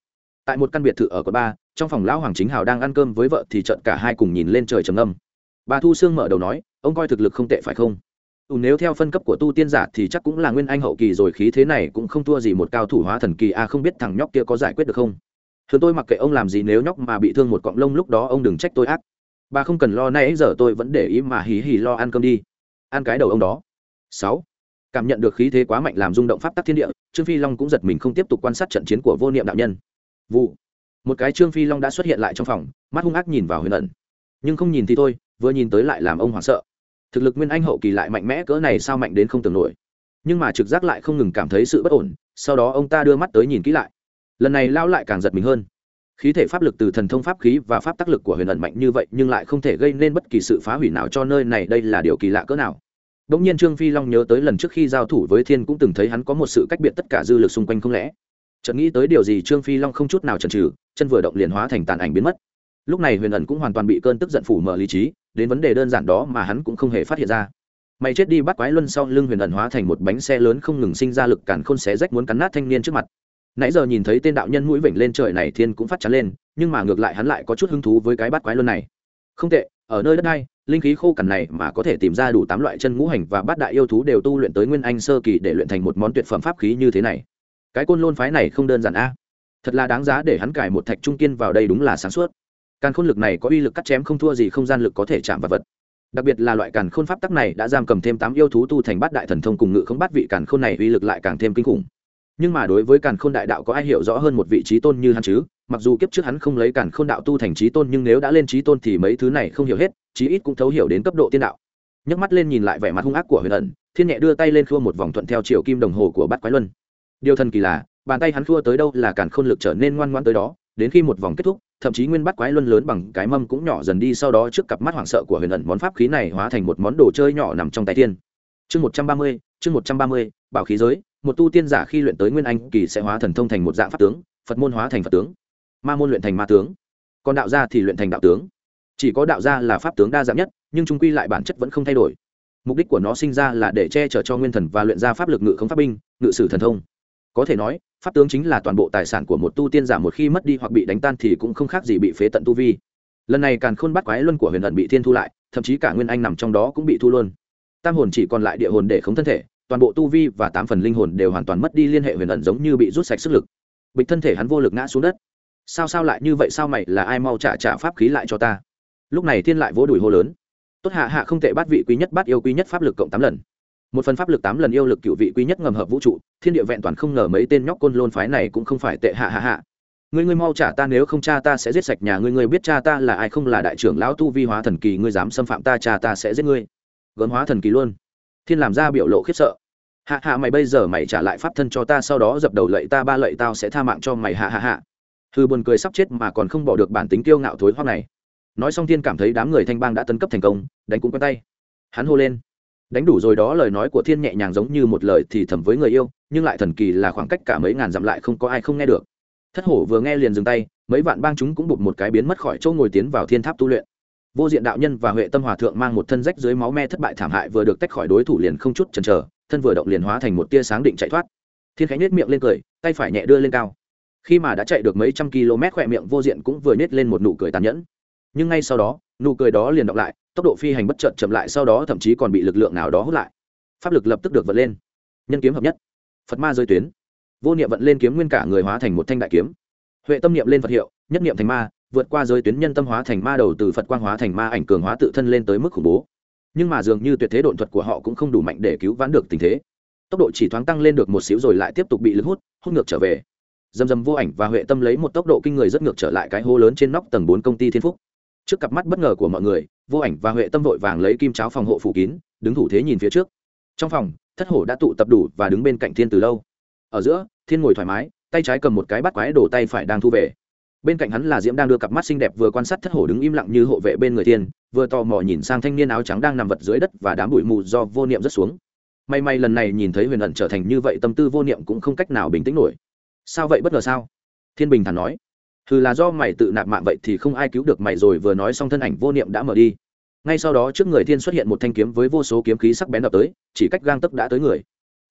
Tại một căn biệt thự ở quận ba trong phòng lão hoàng chính hào đang ăn cơm với vợ thì trận cả hai cùng nhìn lên trời trầm âm bà thu sương mở đầu nói ông coi thực lực không tệ phải không? Ừ, nếu theo phân cấp của tu tiên giả thì chắc cũng là nguyên anh hậu kỳ rồi khí thế này cũng không thua gì một cao thủ hóa thần kỳ a à, không biết thằng nhóc kia có giải quyết được không? Thường tôi mặc kệ ông làm gì nếu nhóc mà bị thương một cọng lông lúc đó ông đừng trách tôi ác. Bà không cần lo nay giờ tôi vẫn để ý mà hí hí lo ăn cơm đi. Ăn cái đầu ông đó. Sáu. Cảm nhận được khí thế quá mạnh làm rung động pháp tắc thiên địa, trương phi long cũng giật mình không tiếp tục quan sát trận chiến của vô niệm đạo nhân. Vụ. Một cái trương phi long đã xuất hiện lại trong phòng, mắt hung ác nhìn vào huyền ẩn. Nhưng không nhìn thì thôi, vừa nhìn tới lại làm ông hoảng sợ. Thực lực nguyên anh hậu kỳ lại mạnh mẽ, cỡ này sao mạnh đến không tưởng nổi. Nhưng mà trực giác lại không ngừng cảm thấy sự bất ổn, sau đó ông ta đưa mắt tới nhìn kỹ lại lần này lao lại càng giật mình hơn. Khí thể pháp lực từ thần thông pháp khí và pháp tác lực của huyền ẩn mạnh như vậy, nhưng lại không thể gây nên bất kỳ sự phá hủy nào cho nơi này, đây là điều kỳ lạ cỡ nào. Đ ỗ n g nhiên trương phi long nhớ tới lần trước khi giao thủ với thiên cũng từng thấy hắn có một sự cách biệt tất cả dư lực xung quanh không lẽ. Chợt nghĩ tới điều gì trương phi long không chút nào chần trừ chân vừa động liền hóa thành tàn ảnh biến mất. Lúc này huyền ẩn cũng hoàn toàn bị cơn tức giận phủ mở lý trí, đến vấn đề đơn giản đó mà hắn cũng không hề phát hiện ra. Mày chết đi bắt quái luân sau lưng huyền ẩn hóa thành một bánh xe lớn không ngừng sinh ra lực cản khôn xé rách muốn cắn nát thanh niên trước mặt nãy giờ nhìn thấy tên đạo nhân mũi vểnh lên trời này thiên cũng phát chán lên, nhưng mà ngược lại hắn lại có chút hứng thú với cái bắt quái luân này. Không tệ, ở nơi đất này linh khí khô cằn này mà có thể tìm ra đủ tám loại chân ngũ hành và bát đại yêu thú đều tu luyện tới nguyên anh sơ kỳ để luyện thành một món tuyệt phẩm pháp khí như thế này. Cái côn lôn phái này không đơn giản a. Thật là đáng giá để hắn cải một thạch trung kiên vào đây đúng là sáng suốt. Càn khôn lực này có uy lực cắt chém không thua gì không gian lực có thể chạm vật vật. Đặc biệt là loại càn khôn pháp tắc này đã giam cầm thêm tám yêu thú tu thành bát đại thần thông cùng ngự không bắt vị càn khôn này uy lực lại càng thêm kinh khủng nhưng mà đối với càn khôn đại đạo có ai hiểu rõ hơn một vị trí tôn như hắn chứ? Mặc dù kiếp trước hắn không lấy càn khôn đạo tu thành trí tôn nhưng nếu đã lên trí tôn thì mấy thứ này không hiểu hết, chí ít cũng thấu hiểu đến cấp độ tiên đạo. Nhấc mắt lên nhìn lại vẻ mặt hung ác của huyền ẩn, thiên nhẹ đưa tay lên khua một vòng thuận theo chiều kim đồng hồ của bát quái luân. Điều thần kỳ là, bàn tay hắn khua tới đâu là càn khôn lực trở nên ngoan ngoan tới đó, đến khi một vòng kết thúc, thậm chí nguyên bát quái luân lớn bằng cái mâm cũng nhỏ dần đi, sau đó trước cặp mắt hoảng sợ của huyền ẩn món pháp khí này hóa thành một món đồ chơi nhỏ nằm trong tay tiên. Chương một trăm ba mươi, chương một trăm ba mươi, bảo khí giới một tu tiên giả khi luyện tới nguyên anh kỳ sẽ hóa thần thông thành một dạng pháp tướng, phật môn hóa thành phật tướng, ma môn luyện thành ma tướng. Còn đạo gia thì luyện thành đạo tướng. Chỉ có đạo gia là pháp tướng đa dạng nhất, nhưng trung quy lại bản chất vẫn không thay đổi. Mục đích của nó sinh ra là để che chở cho nguyên thần và luyện ra pháp lực ngự không pháp binh, ngự sử thần thông. Có thể nói, pháp tướng chính là toàn bộ tài sản của một tu tiên giả một khi mất đi hoặc bị đánh tan thì cũng không khác gì bị phế tận tu vi. Lần này càn khôn bắt quái luân của huyền ẩn bị thiên thu lại, thậm chí cả nguyên anh nằm trong đó cũng bị thu luôn. Tam hồn chỉ còn lại địa hồn để khống thân thể toàn bộ tu vi và tám phần linh hồn đều hoàn toàn mất đi liên hệ huyền ẩn giống như bị rút sạch sức lực. Bịch thân thể hắn vô lực ngã xuống đất. Sao sao lại như vậy, sao mày là ai mau trả trả pháp khí lại cho ta? Lúc này thiên lại vỗ đùi hô lớn. Tốt hạ hạ không thể bắt vị quý nhất bắt yêu quý nhất pháp lực cộng tám lần. Một phần pháp lực tám lần yêu lực cựu vị quý nhất ngầm hợp vũ trụ, thiên địa vẹn toàn không ngờ mấy tên nhóc côn lôn phái này cũng không phải tệ hạ hạ hạ. Ngươi ngươi mau trả ta, nếu không cha ta sẽ giết sạch nhà ngươi ngươi biết cha ta là ai không là đại trưởng lão tu vi hóa thần kỳ, ngươi dám xâm phạm ta, cha ta sẽ giết ngươi. Gớm hóa thần kỳ luôn thiên làm ra biểu lộ khiếp sợ. Hạ hạ mày bây giờ mày trả lại pháp thân cho ta, sau đó dập đầu lậy ta, ba lậy tao sẽ tha mạng cho mày, hạ hạ hạ. Hư buồn cười sắp chết mà còn không bỏ được bản tính kiêu ngạo thối hoác này. Nói xong thiên cảm thấy đám người thanh bang đã tấn cấp thành công, đánh cũng quen tay. Hắn hô lên. Đánh đủ rồi đó, lời nói của thiên nhẹ nhàng giống như một lời thì thầm với người yêu, nhưng lại thần kỳ là khoảng cách cả mấy ngàn dặm lại không có ai không nghe được. Thất hổ vừa nghe liền dừng tay, mấy vạn bang chúng cũng bụt một cái biến mất khỏi chỗ ngồi tiến vào thiên tháp tu luyện vô diện đạo nhân và huệ tâm hòa thượng mang một thân rách dưới máu me thất bại thảm hại vừa được tách khỏi đối thủ liền không chút chần chờ, thân vừa động liền hóa thành một tia sáng định chạy thoát. Thiên khánh nhếch miệng lên cười, tay phải nhẹ đưa lên cao. Khi mà đã chạy được mấy trăm km, khỏe miệng vô diện cũng vừa nhếch lên một nụ cười tàn nhẫn. Nhưng ngay sau đó, nụ cười đó liền đọc lại, tốc độ phi hành bất chợt chậm lại, sau đó thậm chí còn bị lực lượng nào đó hút lại. Pháp lực lập tức được vận lên. Nhân kiếm hợp nhất. Phật ma rơi tuyến. Vô niệm vận lên kiếm nguyên cả người hóa thành một thanh đại kiếm. Huệ tâm niệm lên phật hiệu, nhất niệm thành ma vượt qua giới tuyến nhân tâm hóa thành ma đầu từ phật quang hóa thành ma ảnh cường hóa tự thân lên tới mức khủng bố. Nhưng mà dường như tuyệt thế độn thuật của họ cũng không đủ mạnh để cứu vãn được tình thế. Tốc độ chỉ thoáng tăng lên được một xíu rồi lại tiếp tục bị lực hút hút ngược trở về. Dầm dầm vô ảnh và huệ tâm lấy một tốc độ kinh người rất ngược trở lại cái hố lớn trên nóc tầng bốn công ty thiên phúc. Trước cặp mắt bất ngờ của mọi người, vô ảnh và huệ tâm vội vàng lấy kim cháo phòng hộ phủ kín, đứng thủ thế nhìn phía trước. Trong phòng, thất hổ đã tụ tập đủ và đứng bên cạnh thiên từ lâu. Ở giữa, thiên ngồi thoải mái, tay trái cầm một cái bắt quái đổ tay phải đang thu về bên cạnh hắn là diễm đang đưa cặp mắt xinh đẹp vừa quan sát thất hổ đứng im lặng như hộ vệ bên người tiên, vừa tò mò nhìn sang thanh niên áo trắng đang nằm vật dưới đất và đám bụi mù do vô niệm rất xuống. May may lần này nhìn thấy huyền ẩn trở thành như vậy tâm tư vô niệm cũng không cách nào bình tĩnh nổi. Sao vậy bất ngờ sao? Thiên bình thản nói. Hừ là do mày tự nạp mạng vậy thì không ai cứu được mày rồi vừa nói xong thân ảnh vô niệm đã mở đi. Ngay sau đó trước người thiên xuất hiện một thanh kiếm với vô số kiếm khí sắc bén đập tới, chỉ cách gang tấc đã tới người.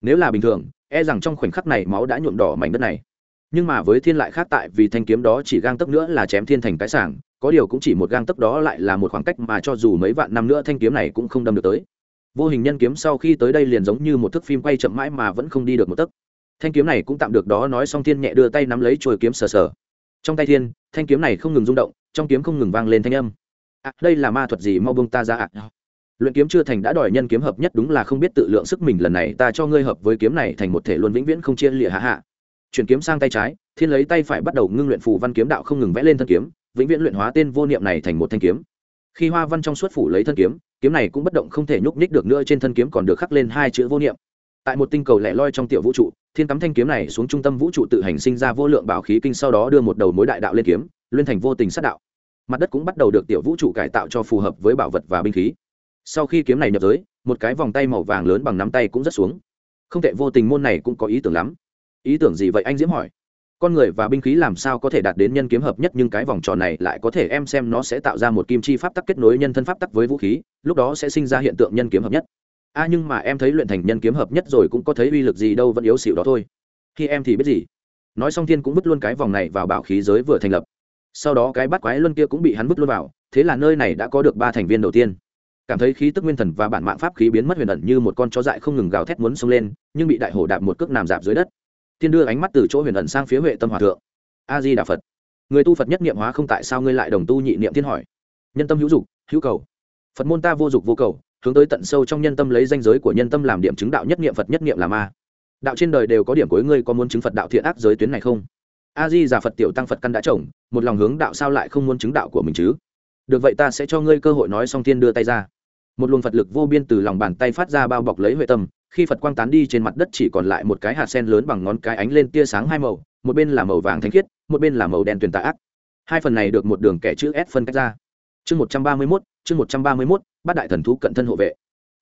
Nếu là bình thường e rằng trong khoảnh khắc này máu đã nhuộm đỏ mảnh đất này nhưng mà với thiên lại khác tại vì thanh kiếm đó chỉ gang tấc nữa là chém thiên thành cái sảng có điều cũng chỉ một gang tấc đó lại là một khoảng cách mà cho dù mấy vạn năm nữa thanh kiếm này cũng không đâm được tới. Vô hình nhân kiếm sau khi tới đây liền giống như một thước phim quay chậm mãi mà vẫn không đi được một tấc. Thanh kiếm này cũng tạm được đó nói xong thiên nhẹ đưa tay nắm lấy chuôi kiếm sờ sờ. Trong tay thiên thanh kiếm này không ngừng rung động trong kiếm không ngừng vang lên thanh âm. À, đây là ma thuật gì mau bông ta ra ạ? À. luyện kiếm chưa thành đã đòi nhân kiếm hợp nhất đúng là không biết tự lượng sức mình lần này ta cho ngươi hợp với kiếm này thành một thể luôn vĩnh viễn không chia lịa hạ hạ chuyển kiếm sang tay trái, thiên lấy tay phải bắt đầu ngưng luyện phù văn kiếm đạo không ngừng vẽ lên thân kiếm, vĩnh viễn luyện hóa tên vô niệm này thành một thanh kiếm. Khi hoa văn trong suốt phủ lấy thân kiếm kiếm này cũng bất động không thể nhúc nhích được nữa, trên thân kiếm còn được khắc lên hai chữ vô niệm. Tại một tinh cầu lẻ loi trong tiểu vũ trụ, thiên cắm thanh kiếm này xuống trung tâm vũ trụ tự hành sinh ra vô lượng bảo khí kinh, sau đó đưa một đầu mối đại đạo lên kiếm lên thành vô tình sát đạo. Mặt đất cũng bắt đầu được tiểu vũ trụ cải tạo cho phù hợp với bảo vật và binh khí. Sau khi kiếm này nhập giới, một cái vòng tay màu vàng lớn bằng nắm tay cũng rất xuống. Không thể vô tình môn này cũng có ý tưởng lắm ý tưởng gì vậy anh diễm hỏi con người và binh khí làm sao có thể đạt đến nhân kiếm hợp nhất nhưng cái vòng tròn này lại có thể em xem nó sẽ tạo ra một kim chi pháp tắc kết nối nhân thân pháp tắc với vũ khí lúc đó sẽ sinh ra hiện tượng nhân kiếm hợp nhất a à, nhưng mà em thấy luyện thành nhân kiếm hợp nhất rồi cũng có thấy uy lực gì đâu vẫn yếu xịu đó thôi khi em thì biết gì nói xong thiên cũng vứt luôn cái vòng này vào bảo khí giới vừa thành lập sau đó cái bắt quái luân kia cũng bị hắn vứt luôn vào thế là nơi này đã có được ba thành viên đầu tiên cảm thấy khí tức nguyên thần và bản mạng pháp khí biến mất huyền ẩn như một con chó dại không ngừng gào thét muốn xông lên nhưng bị đại hổ đạp một cước nằm dạp dưới đất thiên đưa ánh mắt từ chỗ huyền ẩn sang phía huệ tâm hòa thượng. A di đà phật, người tu phật nhất niệm hóa không tại sao ngươi lại đồng tu nhị niệm thiên hỏi? Nhân tâm hữu dục, hữu cầu. Phật môn ta vô dục vô cầu, hướng tới tận sâu trong nhân tâm lấy danh giới của nhân tâm làm điểm chứng đạo nhất niệm phật nhất niệm là ma. Đạo trên đời đều có điểm cuối ngươi có muốn chứng phật đạo thiện ác giới tuyến này không? A di già phật tiểu tăng phật căn đã trồng, một lòng hướng đạo sao lại không muốn chứng đạo của mình chứ? Được vậy ta sẽ cho ngươi cơ hội nói xong thiên đưa tay ra. Một luồng phật lực vô biên từ lòng bàn tay phát ra bao bọc lấy huệ tâm khi phật quang tán đi trên mặt đất chỉ còn lại một cái hạt sen lớn bằng ngón cái ánh lên tia sáng hai màu, một bên là màu vàng thanh khiết, một bên là màu đen tuyền tà ác. Hai phần này được một đường kẻ chữ s phân cách ra. Chương một trăm ba mươi mốt, chương một trăm ba mươi mốt, bát đại thần thú cận thân hộ vệ.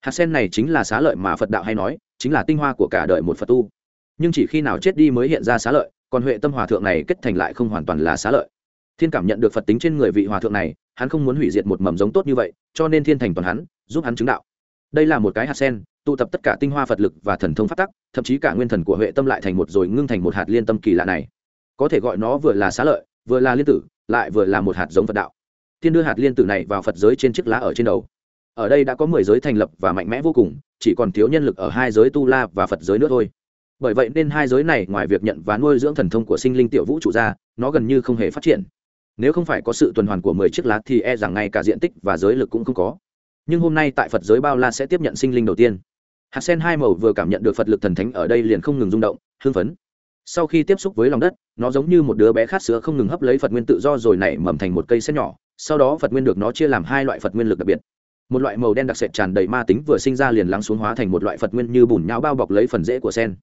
Hạt sen này chính là xá lợi mà phật đạo hay nói, chính là tinh hoa của cả đời một phật tu. Nhưng chỉ khi nào chết đi mới hiện ra xá lợi, còn huệ tâm hòa thượng này kết thành lại không hoàn toàn là xá lợi. Thiên cảm nhận được phật tính trên người vị hòa thượng này, hắn không muốn hủy diệt một mầm giống tốt như vậy, cho nên thiên thành toàn hắn, giúp hắn chứng đạo. Đây là một cái hạt sen tụ tập tất cả tinh hoa phật lực và thần thông phát tắc, thậm chí cả nguyên thần của huệ tâm lại thành một rồi ngưng thành một hạt liên tâm kỳ lạ này. Có thể gọi nó vừa là xá lợi, vừa là liên tử, lại vừa là một hạt giống phật đạo. Thiên đưa hạt liên tử này vào phật giới trên chiếc lá ở trên đầu. Ở đây đã có mười giới thành lập và mạnh mẽ vô cùng, chỉ còn thiếu nhân lực ở hai giới tu la và phật giới nữa thôi. Bởi vậy nên hai giới này ngoài việc nhận và nuôi dưỡng thần thông của sinh linh tiểu vũ trụ ra, nó gần như không hề phát triển. Nếu không phải có sự tuần hoàn của mười chiếc lá thì e rằng ngay cả diện tích và giới lực cũng không có. Nhưng hôm nay tại phật giới bao la sẽ tiếp nhận sinh linh đầu tiên hạt sen hai màu vừa cảm nhận được phật lực thần thánh ở đây liền không ngừng rung động, hưng phấn. Sau khi tiếp xúc với lòng đất, nó giống như một đứa bé khát sữa không ngừng hấp lấy phật nguyên tự do rồi nảy mầm thành một cây sen nhỏ, sau đó phật nguyên được nó chia làm hai loại phật nguyên lực đặc biệt. Một loại màu đen đặc sệt tràn đầy ma tính vừa sinh ra liền lắng xuống hóa thành một loại phật nguyên như bùn nhão bao bọc lấy phần rễ của sen.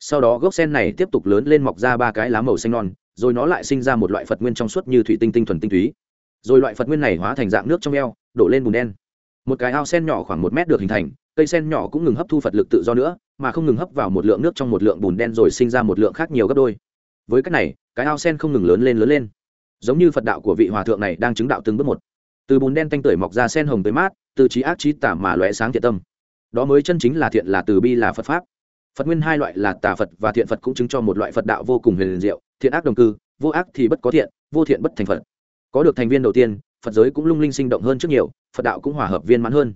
Sau đó gốc sen này tiếp tục lớn lên mọc ra ba cái lá màu xanh non, rồi nó lại sinh ra một loại phật nguyên trong suốt như thủy tinh tinh thuần tinh túy. Rồi loại phật nguyên này hóa thành dạng nước trong eo, đổ lên bùn đen một cái ao sen nhỏ khoảng một mét được hình thành, cây sen nhỏ cũng ngừng hấp thu phật lực tự do nữa, mà không ngừng hấp vào một lượng nước trong một lượng bùn đen rồi sinh ra một lượng khác nhiều gấp đôi. Với cách này, cái ao sen không ngừng lớn lên lớn lên. Giống như phật đạo của vị hòa thượng này đang chứng đạo từng bước một. Từ bùn đen tanh tưởi mọc ra sen hồng tới mát, từ trí ác trí tả mà lóe sáng thiện tâm. Đó mới chân chính là thiện là từ bi là phật pháp. Phật nguyên hai loại là tà phật và thiện phật cũng chứng cho một loại phật đạo vô cùng huyền diệu, thiện ác đồng cư, vô ác thì bất có thiện, vô thiện bất thành phật. Có được thành viên đầu tiên phật giới cũng lung linh sinh động hơn trước nhiều, phật đạo cũng hòa hợp viên mãn hơn.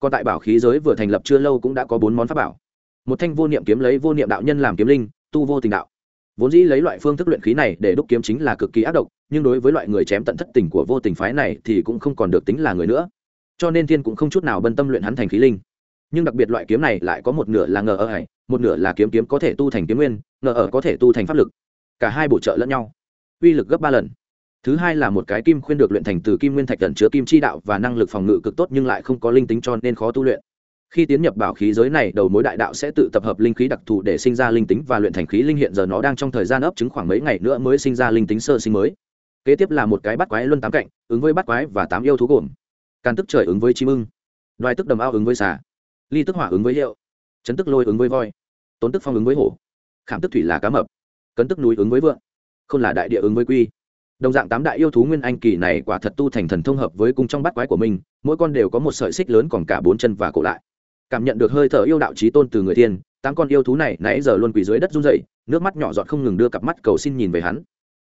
Còn tại bảo khí giới vừa thành lập chưa lâu cũng đã có bốn món pháp bảo. Một thanh vô niệm kiếm lấy vô niệm đạo nhân làm kiếm linh, tu vô tình đạo. Vốn dĩ lấy loại phương thức luyện khí này để đúc kiếm chính là cực kỳ ác độc, nhưng đối với loại người chém tận thất tình của vô tình phái này thì cũng không còn được tính là người nữa. Cho nên thiên cũng không chút nào bận tâm luyện hắn thành khí linh. Nhưng đặc biệt loại kiếm này lại có một nửa là ngờ ở hải, một nửa là kiếm kiếm có thể tu thành kiếm nguyên, ngờ ở có thể tu thành pháp lực. Cả hai bổ trợ lẫn nhau. Uy lực gấp ba lần thứ hai là một cái kim khuyên được luyện thành từ kim nguyên thạch tận chứa kim chi đạo và năng lực phòng ngự cực tốt nhưng lại không có linh tính cho nên khó tu luyện. Khi tiến nhập bảo khí giới này, đầu mối đại đạo sẽ tự tập hợp linh khí đặc thù để sinh ra linh tính và luyện thành khí linh hiện giờ nó đang trong thời gian ấp trứng khoảng mấy ngày nữa mới sinh ra linh tính sơ sinh mới. Kế tiếp là một cái bắt quái luân tám cạnh, ứng với bắt quái và tám yêu thú gồm càn tức trời ứng với chim ưng, đoài tức đầm ao ứng với xà, ly tức hỏa ứng với hiệu chấn tức lôi ứng với voi, tốn tức phong ứng với hổ, khảm tức thủy là cá mập, cấn tức núi ứng với vượng không là đại địa ứng với quy đồng dạng tám đại yêu thú nguyên anh kỳ này quả thật tu thành thần thông hợp với cung trong bát quái của mình, mỗi con đều có một sợi xích lớn còn cả bốn chân và cổ lại. Cảm nhận được hơi thở yêu đạo trí tôn từ người tiên, tám con yêu thú này nãy giờ luôn quỳ dưới đất run dậy nước mắt nhỏ giọt không ngừng đưa cặp mắt cầu xin nhìn về hắn.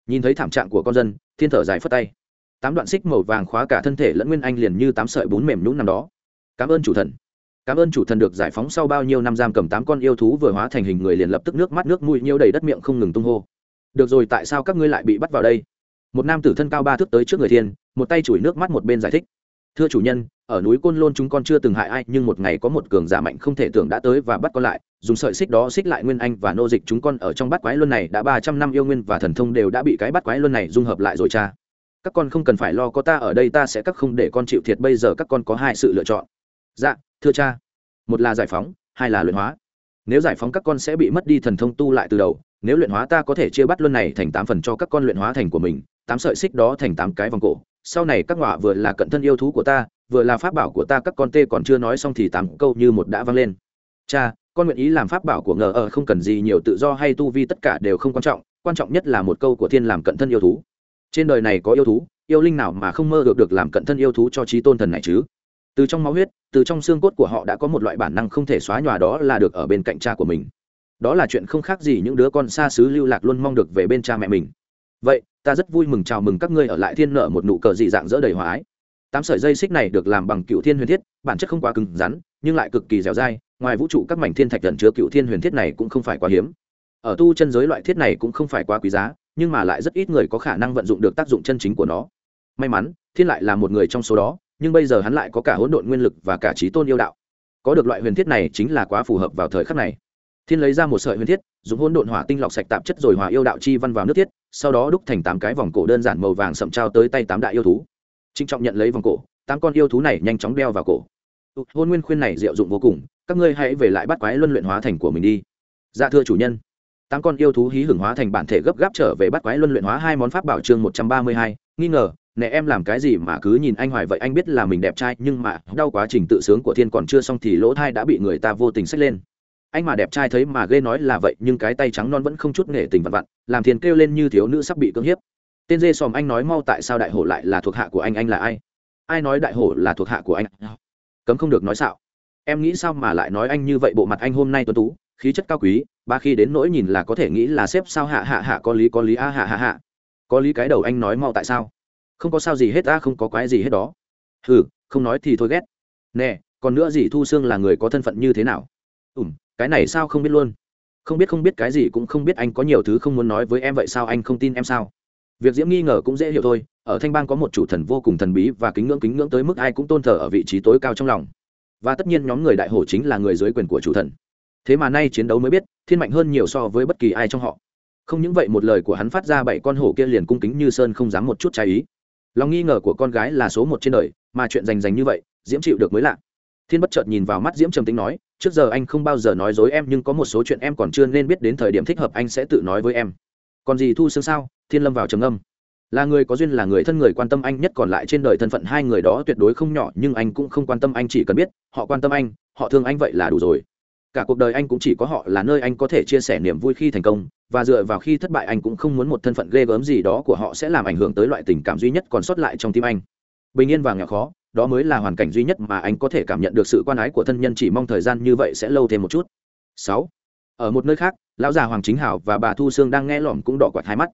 Nhìn thấy thảm trạng của con dân, thiên thở dài phất tay. Tám đoạn xích màu vàng khóa cả thân thể lẫn nguyên anh liền như tám sợi bún mềm nhũng nằm đó. Cảm ơn chủ thần. Cảm ơn chủ thần được giải phóng sau bao nhiêu năm giam cầm tám con yêu thú vừa hóa thành hình người liền lập tức nước mắt nước mũi nhiêu đầy đất miệng không ngừng tung hô. Được rồi, tại sao các ngươi lại bị bắt vào đây? Một nam tử thân cao ba thước tới trước người thiên, một tay chùi nước mắt một bên giải thích. Thưa chủ nhân, ở núi côn lôn chúng con chưa từng hại ai, nhưng một ngày có một cường giả mạnh không thể tưởng đã tới và bắt con lại, dùng sợi xích đó xích lại nguyên anh và nô dịch chúng con ở trong bát quái luân này đã ba trăm năm yêu nguyên và thần thông đều đã bị cái bát quái luân này dung hợp lại rồi cha. Các con không cần phải lo, có ta ở đây ta sẽ cắt không để con chịu thiệt, bây giờ các con có hai sự lựa chọn. Dạ thưa cha. Một là giải phóng, hai là luyện hóa. Nếu giải phóng các con sẽ bị mất đi thần thông tu lại từ đầu, nếu luyện hóa ta có thể chia bắt luân này thành tám phần cho các con luyện hóa thành của mình tám sợi xích đó thành tám cái vòng cổ. Sau này các ngọa vừa là cận thân yêu thú của ta, vừa là pháp bảo của ta, các con tê còn chưa nói xong thì tám câu như một đã vang lên. Cha, con nguyện ý làm pháp bảo của ngờ ở không cần gì nhiều tự do hay tu vi tất cả đều không quan trọng quan trọng nhất là một câu của thiên làm cận thân yêu thú. Trên đời này có yêu thú, yêu linh nào mà không mơ được được làm cận thân yêu thú cho trí tôn thần này chứ? Từ trong máu huyết, từ trong xương cốt của họ đã có một loại bản năng không thể xóa nhòa đó là được ở bên cạnh cha của mình. Đó là chuyện không khác gì những đứa con xa xứ lưu lạc luôn mong được về bên cha mẹ mình. Vậy ta rất vui mừng chào mừng các ngươi ở lại thiên nợ một nụ cờ dị dạng dỡ đầy hòa ái. Tám sợi dây xích này được làm bằng cựu thiên huyền thiết, bản chất không quá cứng rắn, nhưng lại cực kỳ dẻo dai, ngoài vũ trụ các mảnh thiên thạch gần chứa cựu thiên huyền thiết này cũng không phải quá hiếm. Ở tu chân giới loại thiết này cũng không phải quá quý giá, nhưng mà lại rất ít người có khả năng vận dụng được tác dụng chân chính của nó. May mắn, thiên lại là một người trong số đó, nhưng bây giờ hắn lại có cả hỗn độn nguyên lực và cả trí tôn yêu đạo. Có được loại huyền thiết này chính là quá phù hợp vào thời khắc này. Thiên lấy ra một sợi huyền thiết, dùng hỗn độn hỏa tinh lọc sạch tạp chất rồi hòa yêu đạo chi văn vào nước thiết sau đó đúc thành tám cái vòng cổ đơn giản màu vàng sậm trao tới tay tám đại yêu thú. Trinh trọng nhận lấy vòng cổ, tám con yêu thú này nhanh chóng đeo vào cổ. Ừ, Hôn nguyên khuyên này diệu dụng vô cùng, các ngươi hãy về lại bắt quái luân luyện hóa thành của mình đi. Dạ thưa chủ nhân. Tám con yêu thú hí hưởng hóa thành bản thể gấp gáp trở về bắt quái luân luyện hóa hai món pháp bảo chương một trăm ba mươi hai. Nghi ngờ, nè em làm cái gì mà cứ nhìn anh hoài vậy, anh biết là mình đẹp trai, nhưng mà đau quá trình tự sướng của thiên còn chưa xong thì lỗ thai đã bị người ta vô tình xách lên anh mà đẹp trai thấy mà ghê nói là vậy, nhưng cái tay trắng non vẫn không chút nghệ tình vặn vặn, làm thiền kêu lên như thiếu nữ sắp bị cưỡng hiếp. Tên dê xòm anh nói mau tại sao đại hổ lại là thuộc hạ của anh anh là ai? Ai nói đại hổ là thuộc hạ của anh? Cấm không được nói xạo. Em nghĩ sao mà lại nói anh như vậy, bộ mặt anh hôm nay tuấn tú, khí chất cao quý, ba khi đến nỗi nhìn là có thể nghĩ là xếp sao hạ hạ hạ, có lý có lý, a hạ hạ hạ. Có lý cái đầu anh nói mau tại sao? Không có sao gì hết ta không có quái gì hết đó. Hừ, không nói thì thôi ghét. Nè, còn nữa gì thu xương là người có thân phận như thế nào? Ừm cái này sao không biết luôn? Không biết không biết cái gì cũng không biết, anh có nhiều thứ không muốn nói với em vậy sao? Anh không tin em sao? Việc diễm nghi ngờ cũng dễ hiểu thôi. Ở thanh bang có một chủ thần vô cùng thần bí và kính ngưỡng kính ngưỡng tới mức ai cũng tôn thờ ở vị trí tối cao trong lòng. Và tất nhiên nhóm người đại hổ chính là người dưới quyền của chủ thần. Thế mà nay chiến đấu mới biết, thiên mạnh hơn nhiều so với bất kỳ ai trong họ. Không những vậy, một lời của hắn phát ra bảy con hổ kia liền cung kính như sơn không dám một chút trái ý. Lòng nghi ngờ của con gái là số một trên đời, mà chuyện rành rành như vậy, diễm chịu được mới lạ. Thiên bất chợt nhìn vào mắt diễm trầm tính nói trước giờ anh không bao giờ nói dối em, nhưng có một số chuyện em còn chưa nên biết đến thời điểm thích hợp anh sẽ tự nói với em. Còn gì thu xương sao? Thiên lâm vào trầm âm là người có duyên là người thân người quan tâm anh nhất, còn lại trên đời thân phận hai người đó tuyệt đối không nhỏ, nhưng anh cũng không quan tâm anh chỉ cần biết, họ quan tâm anh, họ thương anh vậy là đủ rồi. Cả cuộc đời anh cũng chỉ có họ là nơi anh có thể chia sẻ niềm vui khi thành công, và dựa vào khi thất bại anh cũng không muốn một thân phận ghê gớm gì đó của họ sẽ làm ảnh hưởng tới loại tình cảm duy nhất còn sót lại trong tim anh. Bình yên và nghèo khó đó mới là hoàn cảnh duy nhất mà anh có thể cảm nhận được sự quan ái của thân nhân, chỉ mong thời gian như vậy sẽ lâu thêm một chút. Sáu. Ở một nơi khác, lão già hoàng chính hảo và bà thu sương đang nghe lỏm cũng đỏ quạt hai mắt.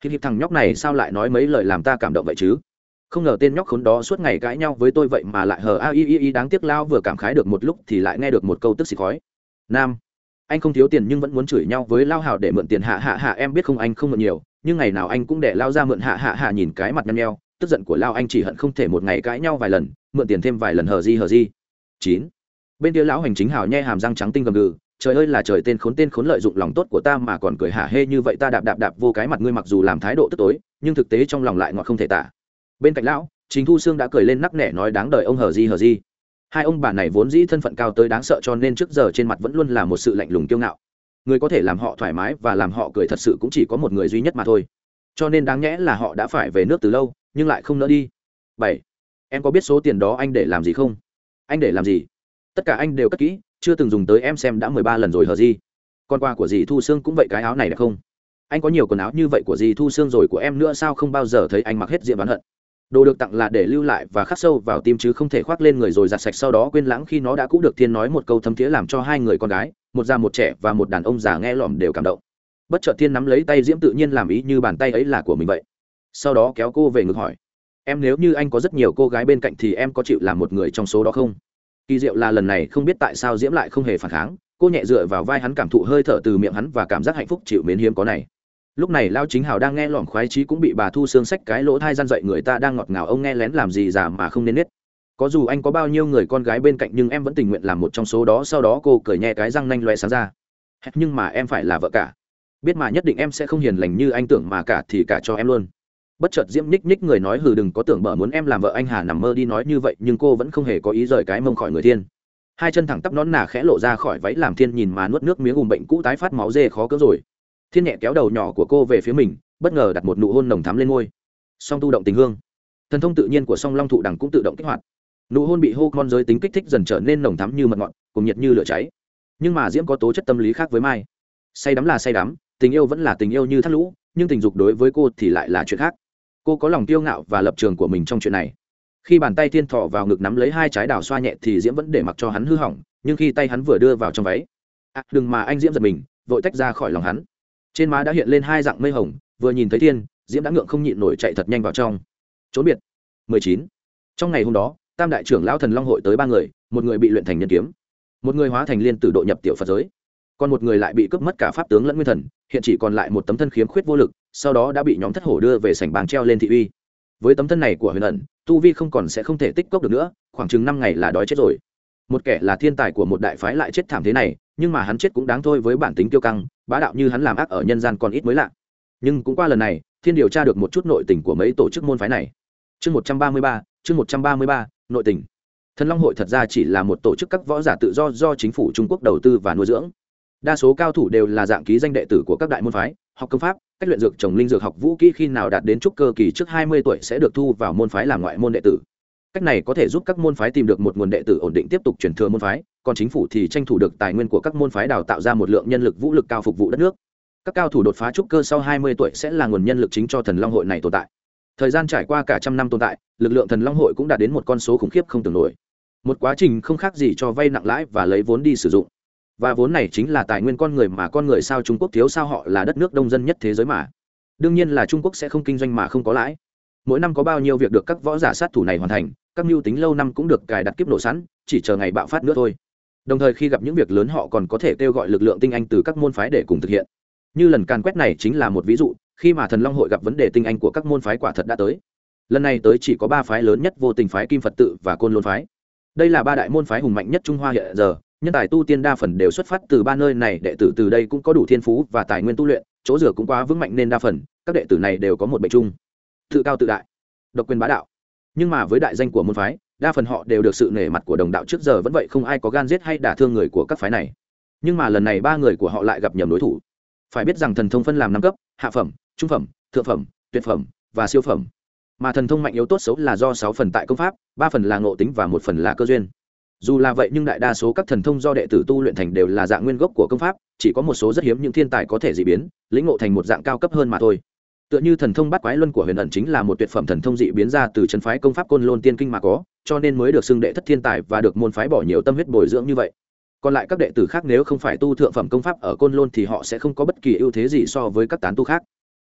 Khi hiệp thằng nhóc này sao lại nói mấy lời làm ta cảm động vậy chứ? Không ngờ tên nhóc khốn đó suốt ngày cãi nhau với tôi vậy mà lại hờ a y y y đáng tiếc lao vừa cảm khái được một lúc thì lại nghe được một câu tức xì khói. Nam. Anh không thiếu tiền nhưng vẫn muốn chửi nhau với lao hào để mượn tiền, hạ hạ hạ, em biết không, anh không mượn nhiều, nhưng ngày nào anh cũng để lao ra mượn, hạ hạ hạ nhìn cái mặt nhăn nheo tức giận của lao anh chỉ hận không thể một ngày cãi nhau vài lần, mượn tiền thêm vài lần hờ di hờ di. Chín. Bên kia lão hành chính hào nhe hàm răng trắng tinh gầm gừ, trời ơi là trời tên khốn tên khốn lợi dụng lòng tốt của ta mà còn cười hả hê như vậy ta đạp đạp đạp vô cái mặt ngươi mặc dù làm thái độ tức tối, nhưng thực tế trong lòng lại ngọt không thể tả. Bên cạnh lão chính thu sương đã cười lên nắc nẻ nói đáng đời ông hờ di hờ di. Hai ông bà này vốn dĩ thân phận cao tới đáng sợ cho nên trước giờ trên mặt vẫn luôn là một sự lạnh lùng kiêu ngạo. Người có thể làm họ thoải mái và làm họ cười thật sự cũng chỉ có một người duy nhất mà thôi. Cho nên đáng nhẽ là họ đã phải về nước từ lâu nhưng lại không nỡ đi. Bảy, em có biết số tiền đó anh để làm gì không? Anh để làm gì? Tất cả anh đều cất kỹ, chưa từng dùng tới em xem đã mười ba lần rồi hờ gì. Con quà của dì thu sương cũng vậy, cái áo này đẹp không? Anh có nhiều quần áo như vậy của dì thu sương rồi của em nữa sao không bao giờ thấy anh mặc hết diện bán hận? Đồ được tặng là để lưu lại và khắc sâu vào tim chứ không thể khoác lên người rồi giặt sạch sau đó quên lãng khi nó đã cũ được thiên nói một câu thấm thía làm cho hai người con gái, một già một trẻ và một đàn ông già nghe lỏm đều cảm động. Bất chợt thiên nắm lấy tay diễm tự nhiên làm ý như bàn tay ấy là của mình vậy sau đó kéo cô về ngực hỏi. Em nếu như anh có rất nhiều cô gái bên cạnh thì em có chịu làm một người trong số đó không? Kỳ diệu là lần này không biết tại sao diễm lại không hề phản kháng, cô nhẹ dựa vào vai hắn cảm thụ hơi thở từ miệng hắn và cảm giác hạnh phúc chịu mến hiếm có này. Lúc này lao chính hào đang nghe lỏm khoái trí cũng bị bà thu xương sách cái lỗ thai gian dậy người ta đang ngọt ngào ông nghe lén làm gì già mà không nên nết. Có dù anh có bao nhiêu người con gái bên cạnh nhưng em vẫn tình nguyện làm một trong số đó, sau đó cô cười nhẹ cái răng nanh loe sáng ra. Nhưng mà em phải là vợ cả. Biết mà nhất định em sẽ không hiền lành như anh tưởng mà cả thì cả cho em luôn bất chợt diễm ních ních người nói, hừ, đừng có tưởng bở muốn em làm vợ anh hà nằm mơ đi nói như vậy, nhưng cô vẫn không hề có ý rời cái mông khỏi người thiên. Hai chân thẳng tắp nón nà khẽ lộ ra khỏi váy làm thiên nhìn mà nuốt nước miếng ùm bệnh cũ tái phát máu dê khó cỡ rồi. Thiên nhẹ kéo đầu nhỏ của cô về phía mình, bất ngờ đặt một nụ hôn nồng thắm lên ngôi song tu động tình hương. Thần thông tự nhiên của song long thụ đằng cũng tự động kích hoạt. Nụ hôn bị hô con giới tính kích thích dần trở nên nồng thắm như mật ngọt cùng nhiệt như lửa cháy. Nhưng mà diễm có tố chất tâm lý khác với mai. Say đắm là say đắm, tình yêu vẫn là tình yêu như thắt lũ, nhưng tình dục đối với cô thì lại là chuyện khác cô có lòng kiêu ngạo và lập trường của mình trong chuyện này. Khi bàn tay thiên thọ vào ngực nắm lấy hai trái đào xoa nhẹ thì diễm vẫn để mặc cho hắn hư hỏng nhưng khi tay hắn vừa đưa vào trong váy à, đừng mà anh diễm giật mình vội tách ra khỏi lòng hắn. Trên má đã hiện lên hai dạng mây hồng vừa nhìn thấy thiên diễm đã ngượng không nhịn nổi chạy thật nhanh vào trong. Trốn biệt. 19. trong ngày hôm đó tam đại trưởng lão thần long hội tới ba người một người bị luyện thành nhân kiếm một người hóa thành liên tử độ nhập tiểu phật giới. Còn một người lại bị cướp mất cả pháp tướng lẫn nguyên thần hiện chỉ còn lại một tấm thân khiếm khuyết vô lực sau đó đã bị nhóm thất hổ đưa về sảnh bàng treo lên thị uy. Với tấm thân này của huyền ẩn, tu vi không còn sẽ không thể tích cốc được nữa, khoảng chừng năm ngày là đói chết rồi. Một kẻ là thiên tài của một đại phái lại chết thảm thế này, nhưng mà hắn chết cũng đáng thôi với bản tính kiêu căng, bá đạo như hắn làm ác ở nhân gian còn ít mới lạ. Nhưng cũng qua lần này, thiên điều tra được một chút nội tình của mấy tổ chức môn phái này. Chương một trăm ba mươi ba, chương một trăm ba mươi ba, nội tình. Thần long hội thật ra chỉ là một tổ chức các võ giả tự do do chính phủ trung quốc đầu tư và nuôi dưỡng. Đa số cao thủ đều là dạng ký danh đệ tử của các đại môn phái học công pháp, cách luyện dược trồng linh dược học vũ kỹ khi nào đạt đến trúc cơ kỳ trước hai mươi tuổi sẽ được thu vào môn phái làm ngoại môn đệ tử. Cách này có thể giúp các môn phái tìm được một nguồn đệ tử ổn định tiếp tục chuyển thừa môn phái, còn chính phủ thì tranh thủ được tài nguyên của các môn phái đào tạo ra một lượng nhân lực vũ lực cao phục vụ đất nước. Các cao thủ đột phá trúc cơ sau hai mươi tuổi sẽ là nguồn nhân lực chính cho thần long hội này tồn tại. Thời gian trải qua cả trăm năm tồn tại, lực lượng thần long hội cũng đạt đến một con số khủng khiếp không tưởng nổi. Một quá trình không khác gì cho vay nặng lãi và lấy vốn đi sử dụng và vốn này chính là tài nguyên con người mà con người sao trung quốc thiếu sao họ là đất nước đông dân nhất thế giới mà. Đương nhiên là trung quốc sẽ không kinh doanh mà không có lãi. Mỗi năm có bao nhiêu việc được các võ giả sát thủ này hoàn thành, các mưu tính lâu năm cũng được cài đặt kiếp nổ sẵn, chỉ chờ ngày bạo phát nữa thôi. Đồng thời khi gặp những việc lớn họ còn có thể kêu gọi lực lượng tinh anh từ các môn phái để cùng thực hiện. Như lần càn quét này chính là một ví dụ, khi mà thần long hội gặp vấn đề tinh anh của các môn phái quả thật đã tới. Lần này tới chỉ có ba phái lớn nhất vô tình phái kim phật tự và côn lôn phái. Đây là ba đại môn phái hùng mạnh nhất trung hoa hiện giờ nhân tài tu tiên đa phần đều xuất phát từ ba nơi này, đệ tử từ đây cũng có đủ thiên phú và tài nguyên tu luyện, chỗ rửa cũng quá vững mạnh nên đa phần, các đệ tử này đều có một bệnh chung. Tự cao tự đại, độc quyền bá đạo. Nhưng mà với đại danh của môn phái, đa phần họ đều được sự nể mặt của đồng đạo trước giờ, vẫn vậy không ai có gan giết hay đả thương người của các phái này. Nhưng mà lần này ba người của họ lại gặp nhầm đối thủ. Phải biết rằng thần thông phân làm năm cấp, hạ phẩm, trung phẩm, thượng phẩm, tuyệt phẩm và siêu phẩm. Mà thần thông mạnh yếu tốt xấu là do sáu phần tại công pháp, ba phần là ngộ tính và một phần là cơ duyên dù là vậy nhưng đại đa số các thần thông do đệ tử tu luyện thành đều là dạng nguyên gốc của công pháp, chỉ có một số rất hiếm những thiên tài có thể dị biến, lĩnh ngộ thành một dạng cao cấp hơn mà thôi. Tựa như thần thông bắt quái luân của huyền ẩn chính là một tuyệt phẩm thần thông dị biến ra từ chân phái công pháp côn lôn tiên kinh mà có, cho nên mới được xưng đệ thất thiên tài và được môn phái bỏ nhiều tâm huyết bồi dưỡng như vậy. Còn lại các đệ tử khác nếu không phải tu thượng phẩm công pháp ở côn lôn thì họ sẽ không có bất kỳ ưu thế gì so với các tán tu khác.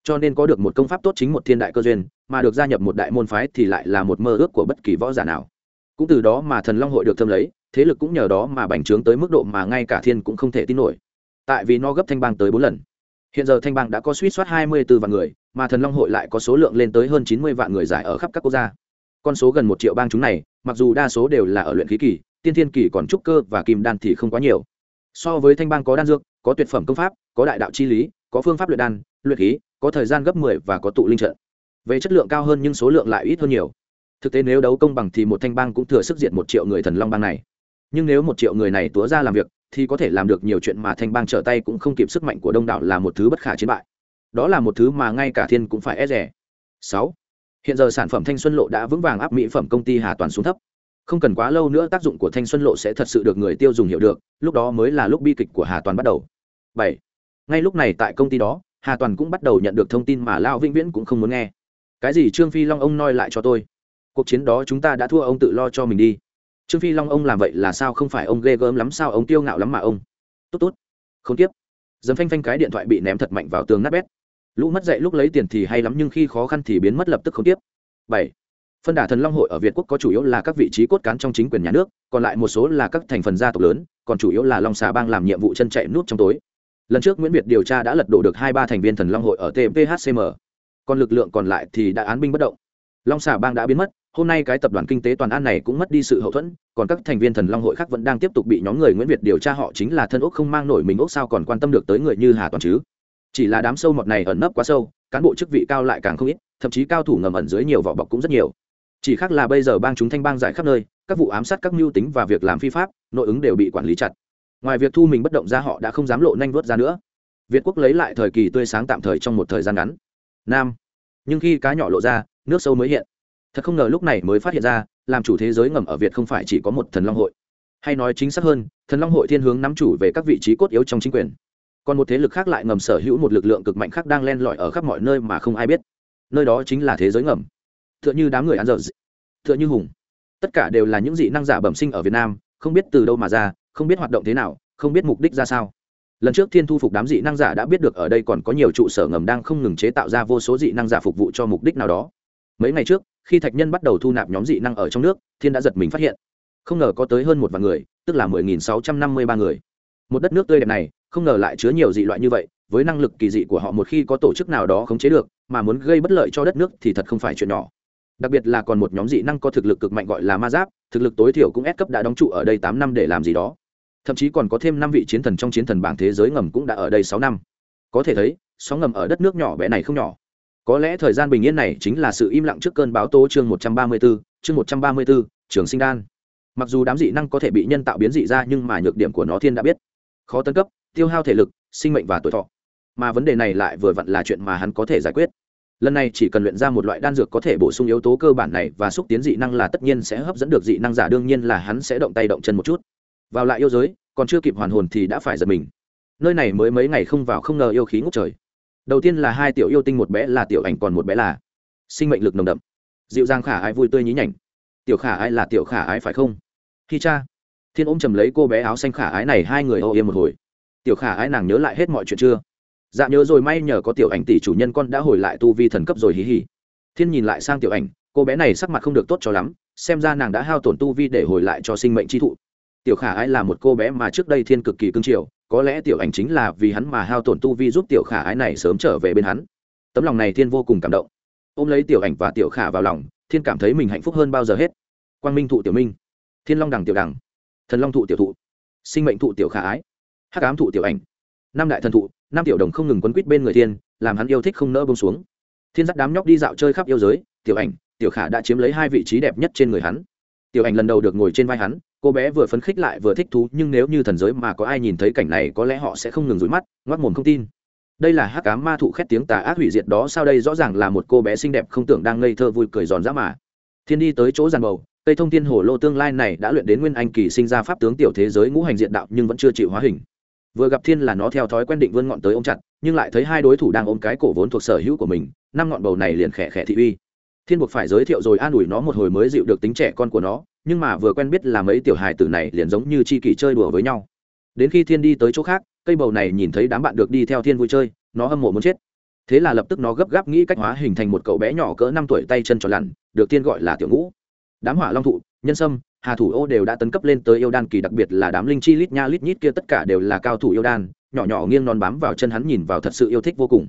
Cho nên có được một công pháp tốt chính một thiên đại cơ duyên, mà được gia nhập một đại môn phái thì lại là một mơ ước của bất kỳ võ giả nào cũng từ đó mà thần long hội được thâm lấy, thế lực cũng nhờ đó mà bành trướng tới mức độ mà ngay cả thiên cũng không thể tin nổi. Tại vì nó gấp thanh bang tới bốn lần. Hiện giờ thanh bang đã có suýt soát hai mươi bốn vạn người, mà thần long hội lại có số lượng lên tới hơn chín mươi vạn người giải ở khắp các quốc gia. Con số gần một triệu bang chúng này, mặc dù đa số đều là ở luyện khí kỳ, tiên thiên kỳ còn trúc cơ và kim đan thì không quá nhiều. So với thanh bang có đan dược, có tuyệt phẩm công pháp, có đại đạo chi lý, có phương pháp luyện đan, luyện khí, có thời gian gấp mười và có tụ linh trận. Về chất lượng cao hơn nhưng số lượng lại ít hơn nhiều thực tế nếu đấu công bằng thì một thanh bang cũng thừa sức diện một triệu người thần long bang này. Nhưng nếu một triệu người này túa ra làm việc, thì có thể làm được nhiều chuyện mà thanh bang trở tay cũng không kịp sức mạnh của đông đảo là một thứ bất khả chiến bại. Đó là một thứ mà ngay cả thiên cũng phải e rẻ sáu. Hiện giờ sản phẩm thanh xuân lộ đã vững vàng áp mỹ phẩm công ty hà toàn xuống thấp. Không cần quá lâu nữa tác dụng của thanh xuân lộ sẽ thật sự được người tiêu dùng hiểu được, lúc đó mới là lúc bi kịch của hà toàn bắt đầu. Bảy. Ngay lúc này tại công ty đó, hà toàn cũng bắt đầu nhận được thông tin mà lao vĩnh viễn cũng không muốn nghe. Cái gì trương phi long ông nói lại cho tôi? Cuộc chiến đó chúng ta đã thua ông tự lo cho mình đi. Trương phi long ông làm vậy là sao không phải ông ghê gớm lắm, sao ông tiêu ngạo lắm mà ông? Tốt tốt. Không tiếp. Dấm phanh phanh cái điện thoại bị ném thật mạnh vào tường nát bét. Lũ mất dậy lúc lấy tiền thì hay lắm nhưng khi khó khăn thì biến mất lập tức không tiếp. Bảy. Phân đà thần long hội ở việt quốc có chủ yếu là các vị trí cốt cán trong chính quyền nhà nước, còn lại một số là các thành phần gia tộc lớn, còn chủ yếu là long xà bang làm nhiệm vụ chân chạy nút trong tối. Lần trước nguyễn việt điều tra đã lật đổ được hai ba thành viên thần long hội ở tphcm còn lực lượng còn lại thì đã án binh bất động. Long xà bang đã biến mất hôm nay cái tập đoàn kinh tế toàn an này cũng mất đi sự hậu thuẫn, còn các thành viên thần long hội khác vẫn đang tiếp tục bị nhóm người nguyễn việt điều tra họ chính là thân úc không mang nổi mình úc sao còn quan tâm được tới người như hà toàn chứ? Chỉ là đám sâu mọt này ẩn nấp quá sâu, cán bộ chức vị cao lại càng không ít, thậm chí cao thủ ngầm ẩn dưới nhiều vỏ bọc cũng rất nhiều. Chỉ khác là bây giờ bang chúng thanh bang giải khắp nơi, các vụ ám sát các mưu tính và việc làm phi pháp, nội ứng đều bị quản lý chặt. Ngoài việc thu mình bất động ra họ đã không dám lộ nhanh vớt ra nữa. Việt quốc lấy lại thời kỳ tươi sáng tạm thời trong một thời gian ngắn. Nam. Nhưng khi cá nhỏ lộ ra, nước sâu mới hiện thật không ngờ lúc này mới phát hiện ra, làm chủ thế giới ngầm ở việt không phải chỉ có một thần long hội. Hay nói chính xác hơn, thần long hội thiên hướng nắm chủ về các vị trí cốt yếu trong chính quyền. Còn một thế lực khác lại ngầm sở hữu một lực lượng cực mạnh khác đang len lỏi ở khắp mọi nơi mà không ai biết. Nơi đó chính là thế giới ngầm. T h ư ợ n h ư đám người ăn dở t h ư ợ n h ư hùng. Tất cả đều là những dị năng giả bẩm sinh ở việt nam, không biết từ đâu mà ra, không biết hoạt động thế nào, không biết mục đích ra sao. Lần trước thiên thu phục đám dị năng giả đã biết được ở đây còn có nhiều trụ sở ngầm đang không ngừng chế tạo ra vô số dị năng giả phục vụ cho mục đích nào đó. Mấy ngày trước khi thạch nhân bắt đầu thu nạp nhóm dị năng ở trong nước, thiên đã giật mình phát hiện. Không ngờ có tới hơn một vạn người, tức là mười nghìn sáu trăm năm mươi ba người. Một đất nước tươi đẹp này, không ngờ lại chứa nhiều dị loại như vậy, với năng lực kỳ dị của họ một khi có tổ chức nào đó khống chế được, mà muốn gây bất lợi cho đất nước thì thật không phải chuyện nhỏ. Đặc biệt là còn một nhóm dị năng có thực lực cực mạnh gọi là ma giáp, thực lực tối thiểu cũng ép cấp đã đóng trụ ở đây tám năm để làm gì đó. Thậm chí còn có thêm năm vị chiến thần trong chiến thần bảng thế giới ngầm cũng đã ở đây sáu năm. Có thể thấy, sóng ngầm ở đất nước nhỏ bé này không nhỏ có lẽ thời gian bình yên này chính là sự im lặng trước cơn báo tố chương một trăm ba mươi 134, chương một trăm ba mươi 134, trường sinh đan. Mặc dù đám dị năng có thể bị nhân tạo biến dị ra nhưng mà nhược điểm của nó thiên đã biết. Khó tấn cấp tiêu hao thể lực sinh mệnh và tuổi thọ. Mà vấn đề này lại vừa vặn là chuyện mà hắn có thể giải quyết. Lần này chỉ cần luyện ra một loại đan dược có thể bổ sung yếu tố cơ bản này và xúc tiến dị năng là tất nhiên sẽ hấp dẫn được dị năng giả đương nhiên là hắn sẽ động tay động chân một chút. Vào lại yêu giới còn chưa kịp hoàn hồn thì đã phải giật mình. Nơi này mới mấy ngày không vào không ngờ yêu khí ngút trời đầu tiên là hai tiểu yêu tinh một bé là tiểu ảnh còn một bé là sinh mệnh lực nồng đậm. Dịu dàng khả ái vui tươi nhí nhảnh. Tiểu khả ái là tiểu khả ái phải không? Khi cha, thiên ôm chầm lấy cô bé áo xanh khả ái này, hai người âu yếm một hồi. Tiểu khả ái nàng nhớ lại hết mọi chuyện chưa? Dạ nhớ rồi, may nhờ có tiểu ảnh tỷ chủ nhân con đã hồi lại tu vi thần cấp rồi hí hí. Thiên nhìn lại sang tiểu ảnh, cô bé này sắc mặt không được tốt cho lắm, xem ra nàng đã hao tổn tu vi để hồi lại cho sinh mệnh chi thụ. Tiểu khả ái là một cô bé mà trước đây thiên cực kỳ cưng chiều có lẽ tiểu ảnh chính là vì hắn mà hao tổn tu vi giúp tiểu khả ái này sớm trở về bên hắn. Tấm lòng này thiên vô cùng cảm động. Ôm lấy tiểu ảnh và tiểu khả vào lòng, thiên cảm thấy mình hạnh phúc hơn bao giờ hết. Quang minh thụ tiểu minh, thiên long đằng tiểu đằng, thần long thụ tiểu thụ, sinh mệnh thụ tiểu khả ái, hắc ám thụ tiểu ảnh năm đại thần thụ năm tiểu đồng không ngừng quấn quýt bên người thiên, làm hắn yêu thích không nỡ bông xuống. Thiên dắt đám nhóc đi dạo chơi khắp yêu giới, tiểu ảnh, tiểu khả đã chiếm lấy hai vị trí đẹp nhất trên người hắn. Tiểu ảnh lần đầu được ngồi trên vai hắn cô bé vừa phấn khích lại vừa thích thú, nhưng nếu như thần giới mà có ai nhìn thấy cảnh này, có lẽ họ sẽ không ngừng rủi mắt ngoắc mồm không tin. Đây là hắc cá ma thụ khét tiếng tà ác hủy diệt đó, sao đây rõ ràng là một cô bé xinh đẹp không tưởng đang ngây thơ vui cười giòn dã mà. Thiên đi tới chỗ giàn bầu, cây thông thiên hồ lô tương lai này đã luyện đến nguyên anh kỳ sinh ra pháp tướng tiểu thế giới ngũ hành diện đạo nhưng vẫn chưa chịu hóa hình. Vừa gặp thiên là nó theo thói quen định vươn ngọn tới ôm chặt, nhưng lại thấy hai đối thủ đang ôm cái cổ vốn thuộc sở hữu của mình, năm ngọn bầu này liền khẽ khẽ thị uy thiên buộc phải giới thiệu rồi an ủi nó một hồi mới dịu được tính trẻ con của nó, nhưng mà vừa quen biết là mấy tiểu hài tử này liền giống như chi kỷ chơi đùa với nhau. Đến khi thiên đi tới chỗ khác, cây bầu này nhìn thấy đám bạn được đi theo thiên vui chơi, nó hâm mộ muốn chết. Thế là lập tức nó gấp gáp nghĩ cách hóa hình thành một cậu bé nhỏ cỡ năm tuổi tay chân tròn lặn, được tiên gọi là tiểu ngũ. Đám hỏa long thụ, nhân sâm, hà thủ ô đều đã tấn cấp lên tới yêu đan kỳ đặc biệt là đám linh chi lít nha lít nhít kia tất cả đều là cao thủ yêu đan, nhỏ nhỏ nghiêng non bám vào chân hắn nhìn vào thật sự yêu thích vô cùng.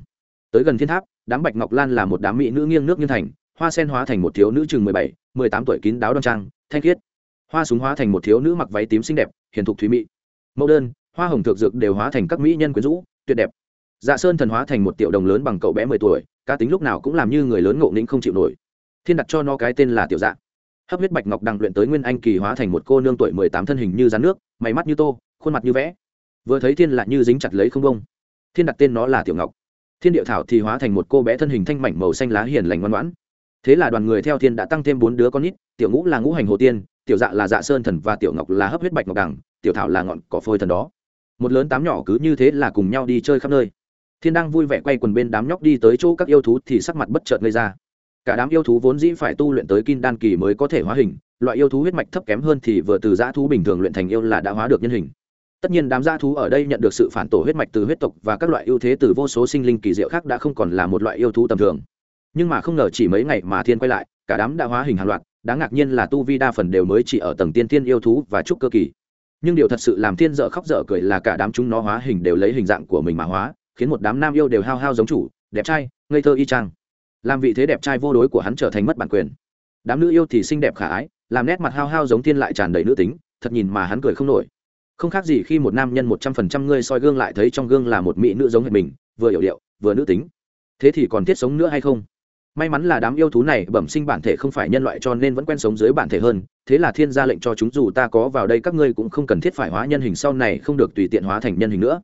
Tới gần thiên tháp, đám bạch ngọc lan là một đám mỹ nữ nghiêng nước nghiêng thành hoa sen hóa thành một thiếu nữ chừng mười bảy, mười tám tuổi kín đáo đoan trang, thanh khiết. Hoa súng hóa thành một thiếu nữ mặc váy tím xinh đẹp, hiền thục thúy mỹ mẫu đơn, hoa hồng thượng dược đều hóa thành các mỹ nhân quyến rũ, tuyệt đẹp. Dạ sơn thần hóa thành một tiểu đồng lớn bằng cậu bé mười tuổi, cá tính lúc nào cũng làm như người lớn ngộ nghĩnh không chịu nổi. Thiên đặt cho nó cái tên là tiểu dạ. Hấp huyết bạch ngọc đằng luyện tới nguyên anh kỳ hóa thành một cô nương tuổi mười tám thân hình như rán nước, mày mắt như tô, khuôn mặt như vẽ. Vừa thấy thiên lại như dính chặt lấy không bông thiên đặt tên nó là tiểu ngọc. Thiên điệu thảo thì hóa thành một cô bé thân hình thanh mảnh màu xanh lá hiền lành ngoan ngoãn thế là đoàn người theo thiên đã tăng thêm bốn đứa con nít, tiểu ngũ là ngũ hành hồ tiên, tiểu dạ là dạ sơn thần và tiểu ngọc là hấp huyết bạch ngọc đằng, tiểu thảo là ngọn cỏ phôi thần đó. Một lớn tám nhỏ cứ như thế là cùng nhau đi chơi khắp nơi. Thiên đang vui vẻ quay quần bên đám nhóc đi tới chỗ các yêu thú thì sắc mặt bất chợt gây ra. Cả đám yêu thú vốn dĩ phải tu luyện tới kim đan kỳ mới có thể hóa hình, loại yêu thú huyết mạch thấp kém hơn thì vừa từ dã thú bình thường luyện thành yêu là đã hóa được nhân hình. Tất nhiên đám dã thú ở đây nhận được sự phản tổ huyết mạch từ huyết tộc và các loại ưu thế từ vô số sinh linh kỳ diệu khác đã không còn là một loại yêu thú tầm thường nhưng mà không ngờ chỉ mấy ngày mà thiên quay lại, cả đám đã hóa hình hàng loạt, đáng ngạc nhiên là tu vi đa phần đều mới chỉ ở tầng tiên thiên yêu thú và trúc cơ kỳ. Nhưng điều thật sự làm thiên dở khóc dở cười là cả đám chúng nó hóa hình đều lấy hình dạng của mình mà hóa, khiến một đám nam yêu đều hao hao giống chủ, đẹp trai, ngây thơ y chang. Làm vị thế đẹp trai vô đối của hắn trở thành mất bản quyền. Đám nữ yêu thì xinh đẹp khả ái, làm nét mặt hao hao giống thiên lại tràn đầy nữ tính, thật nhìn mà hắn cười không nổi. Không khác gì khi một nam nhân một trăm phần trăm ngươi soi gương lại thấy trong gương là một mỹ nữ giống hệt mình, vừa hiểu điệu, vừa nữ tính. Thế thì còn thiết sống nữa hay không? May mắn là đám yêu thú này bẩm sinh bản thể không phải nhân loại cho nên vẫn quen sống dưới bản thể hơn, thế là thiên gia lệnh cho chúng dù ta có vào đây các ngươi cũng không cần thiết phải hóa nhân hình sau này không được tùy tiện hóa thành nhân hình nữa.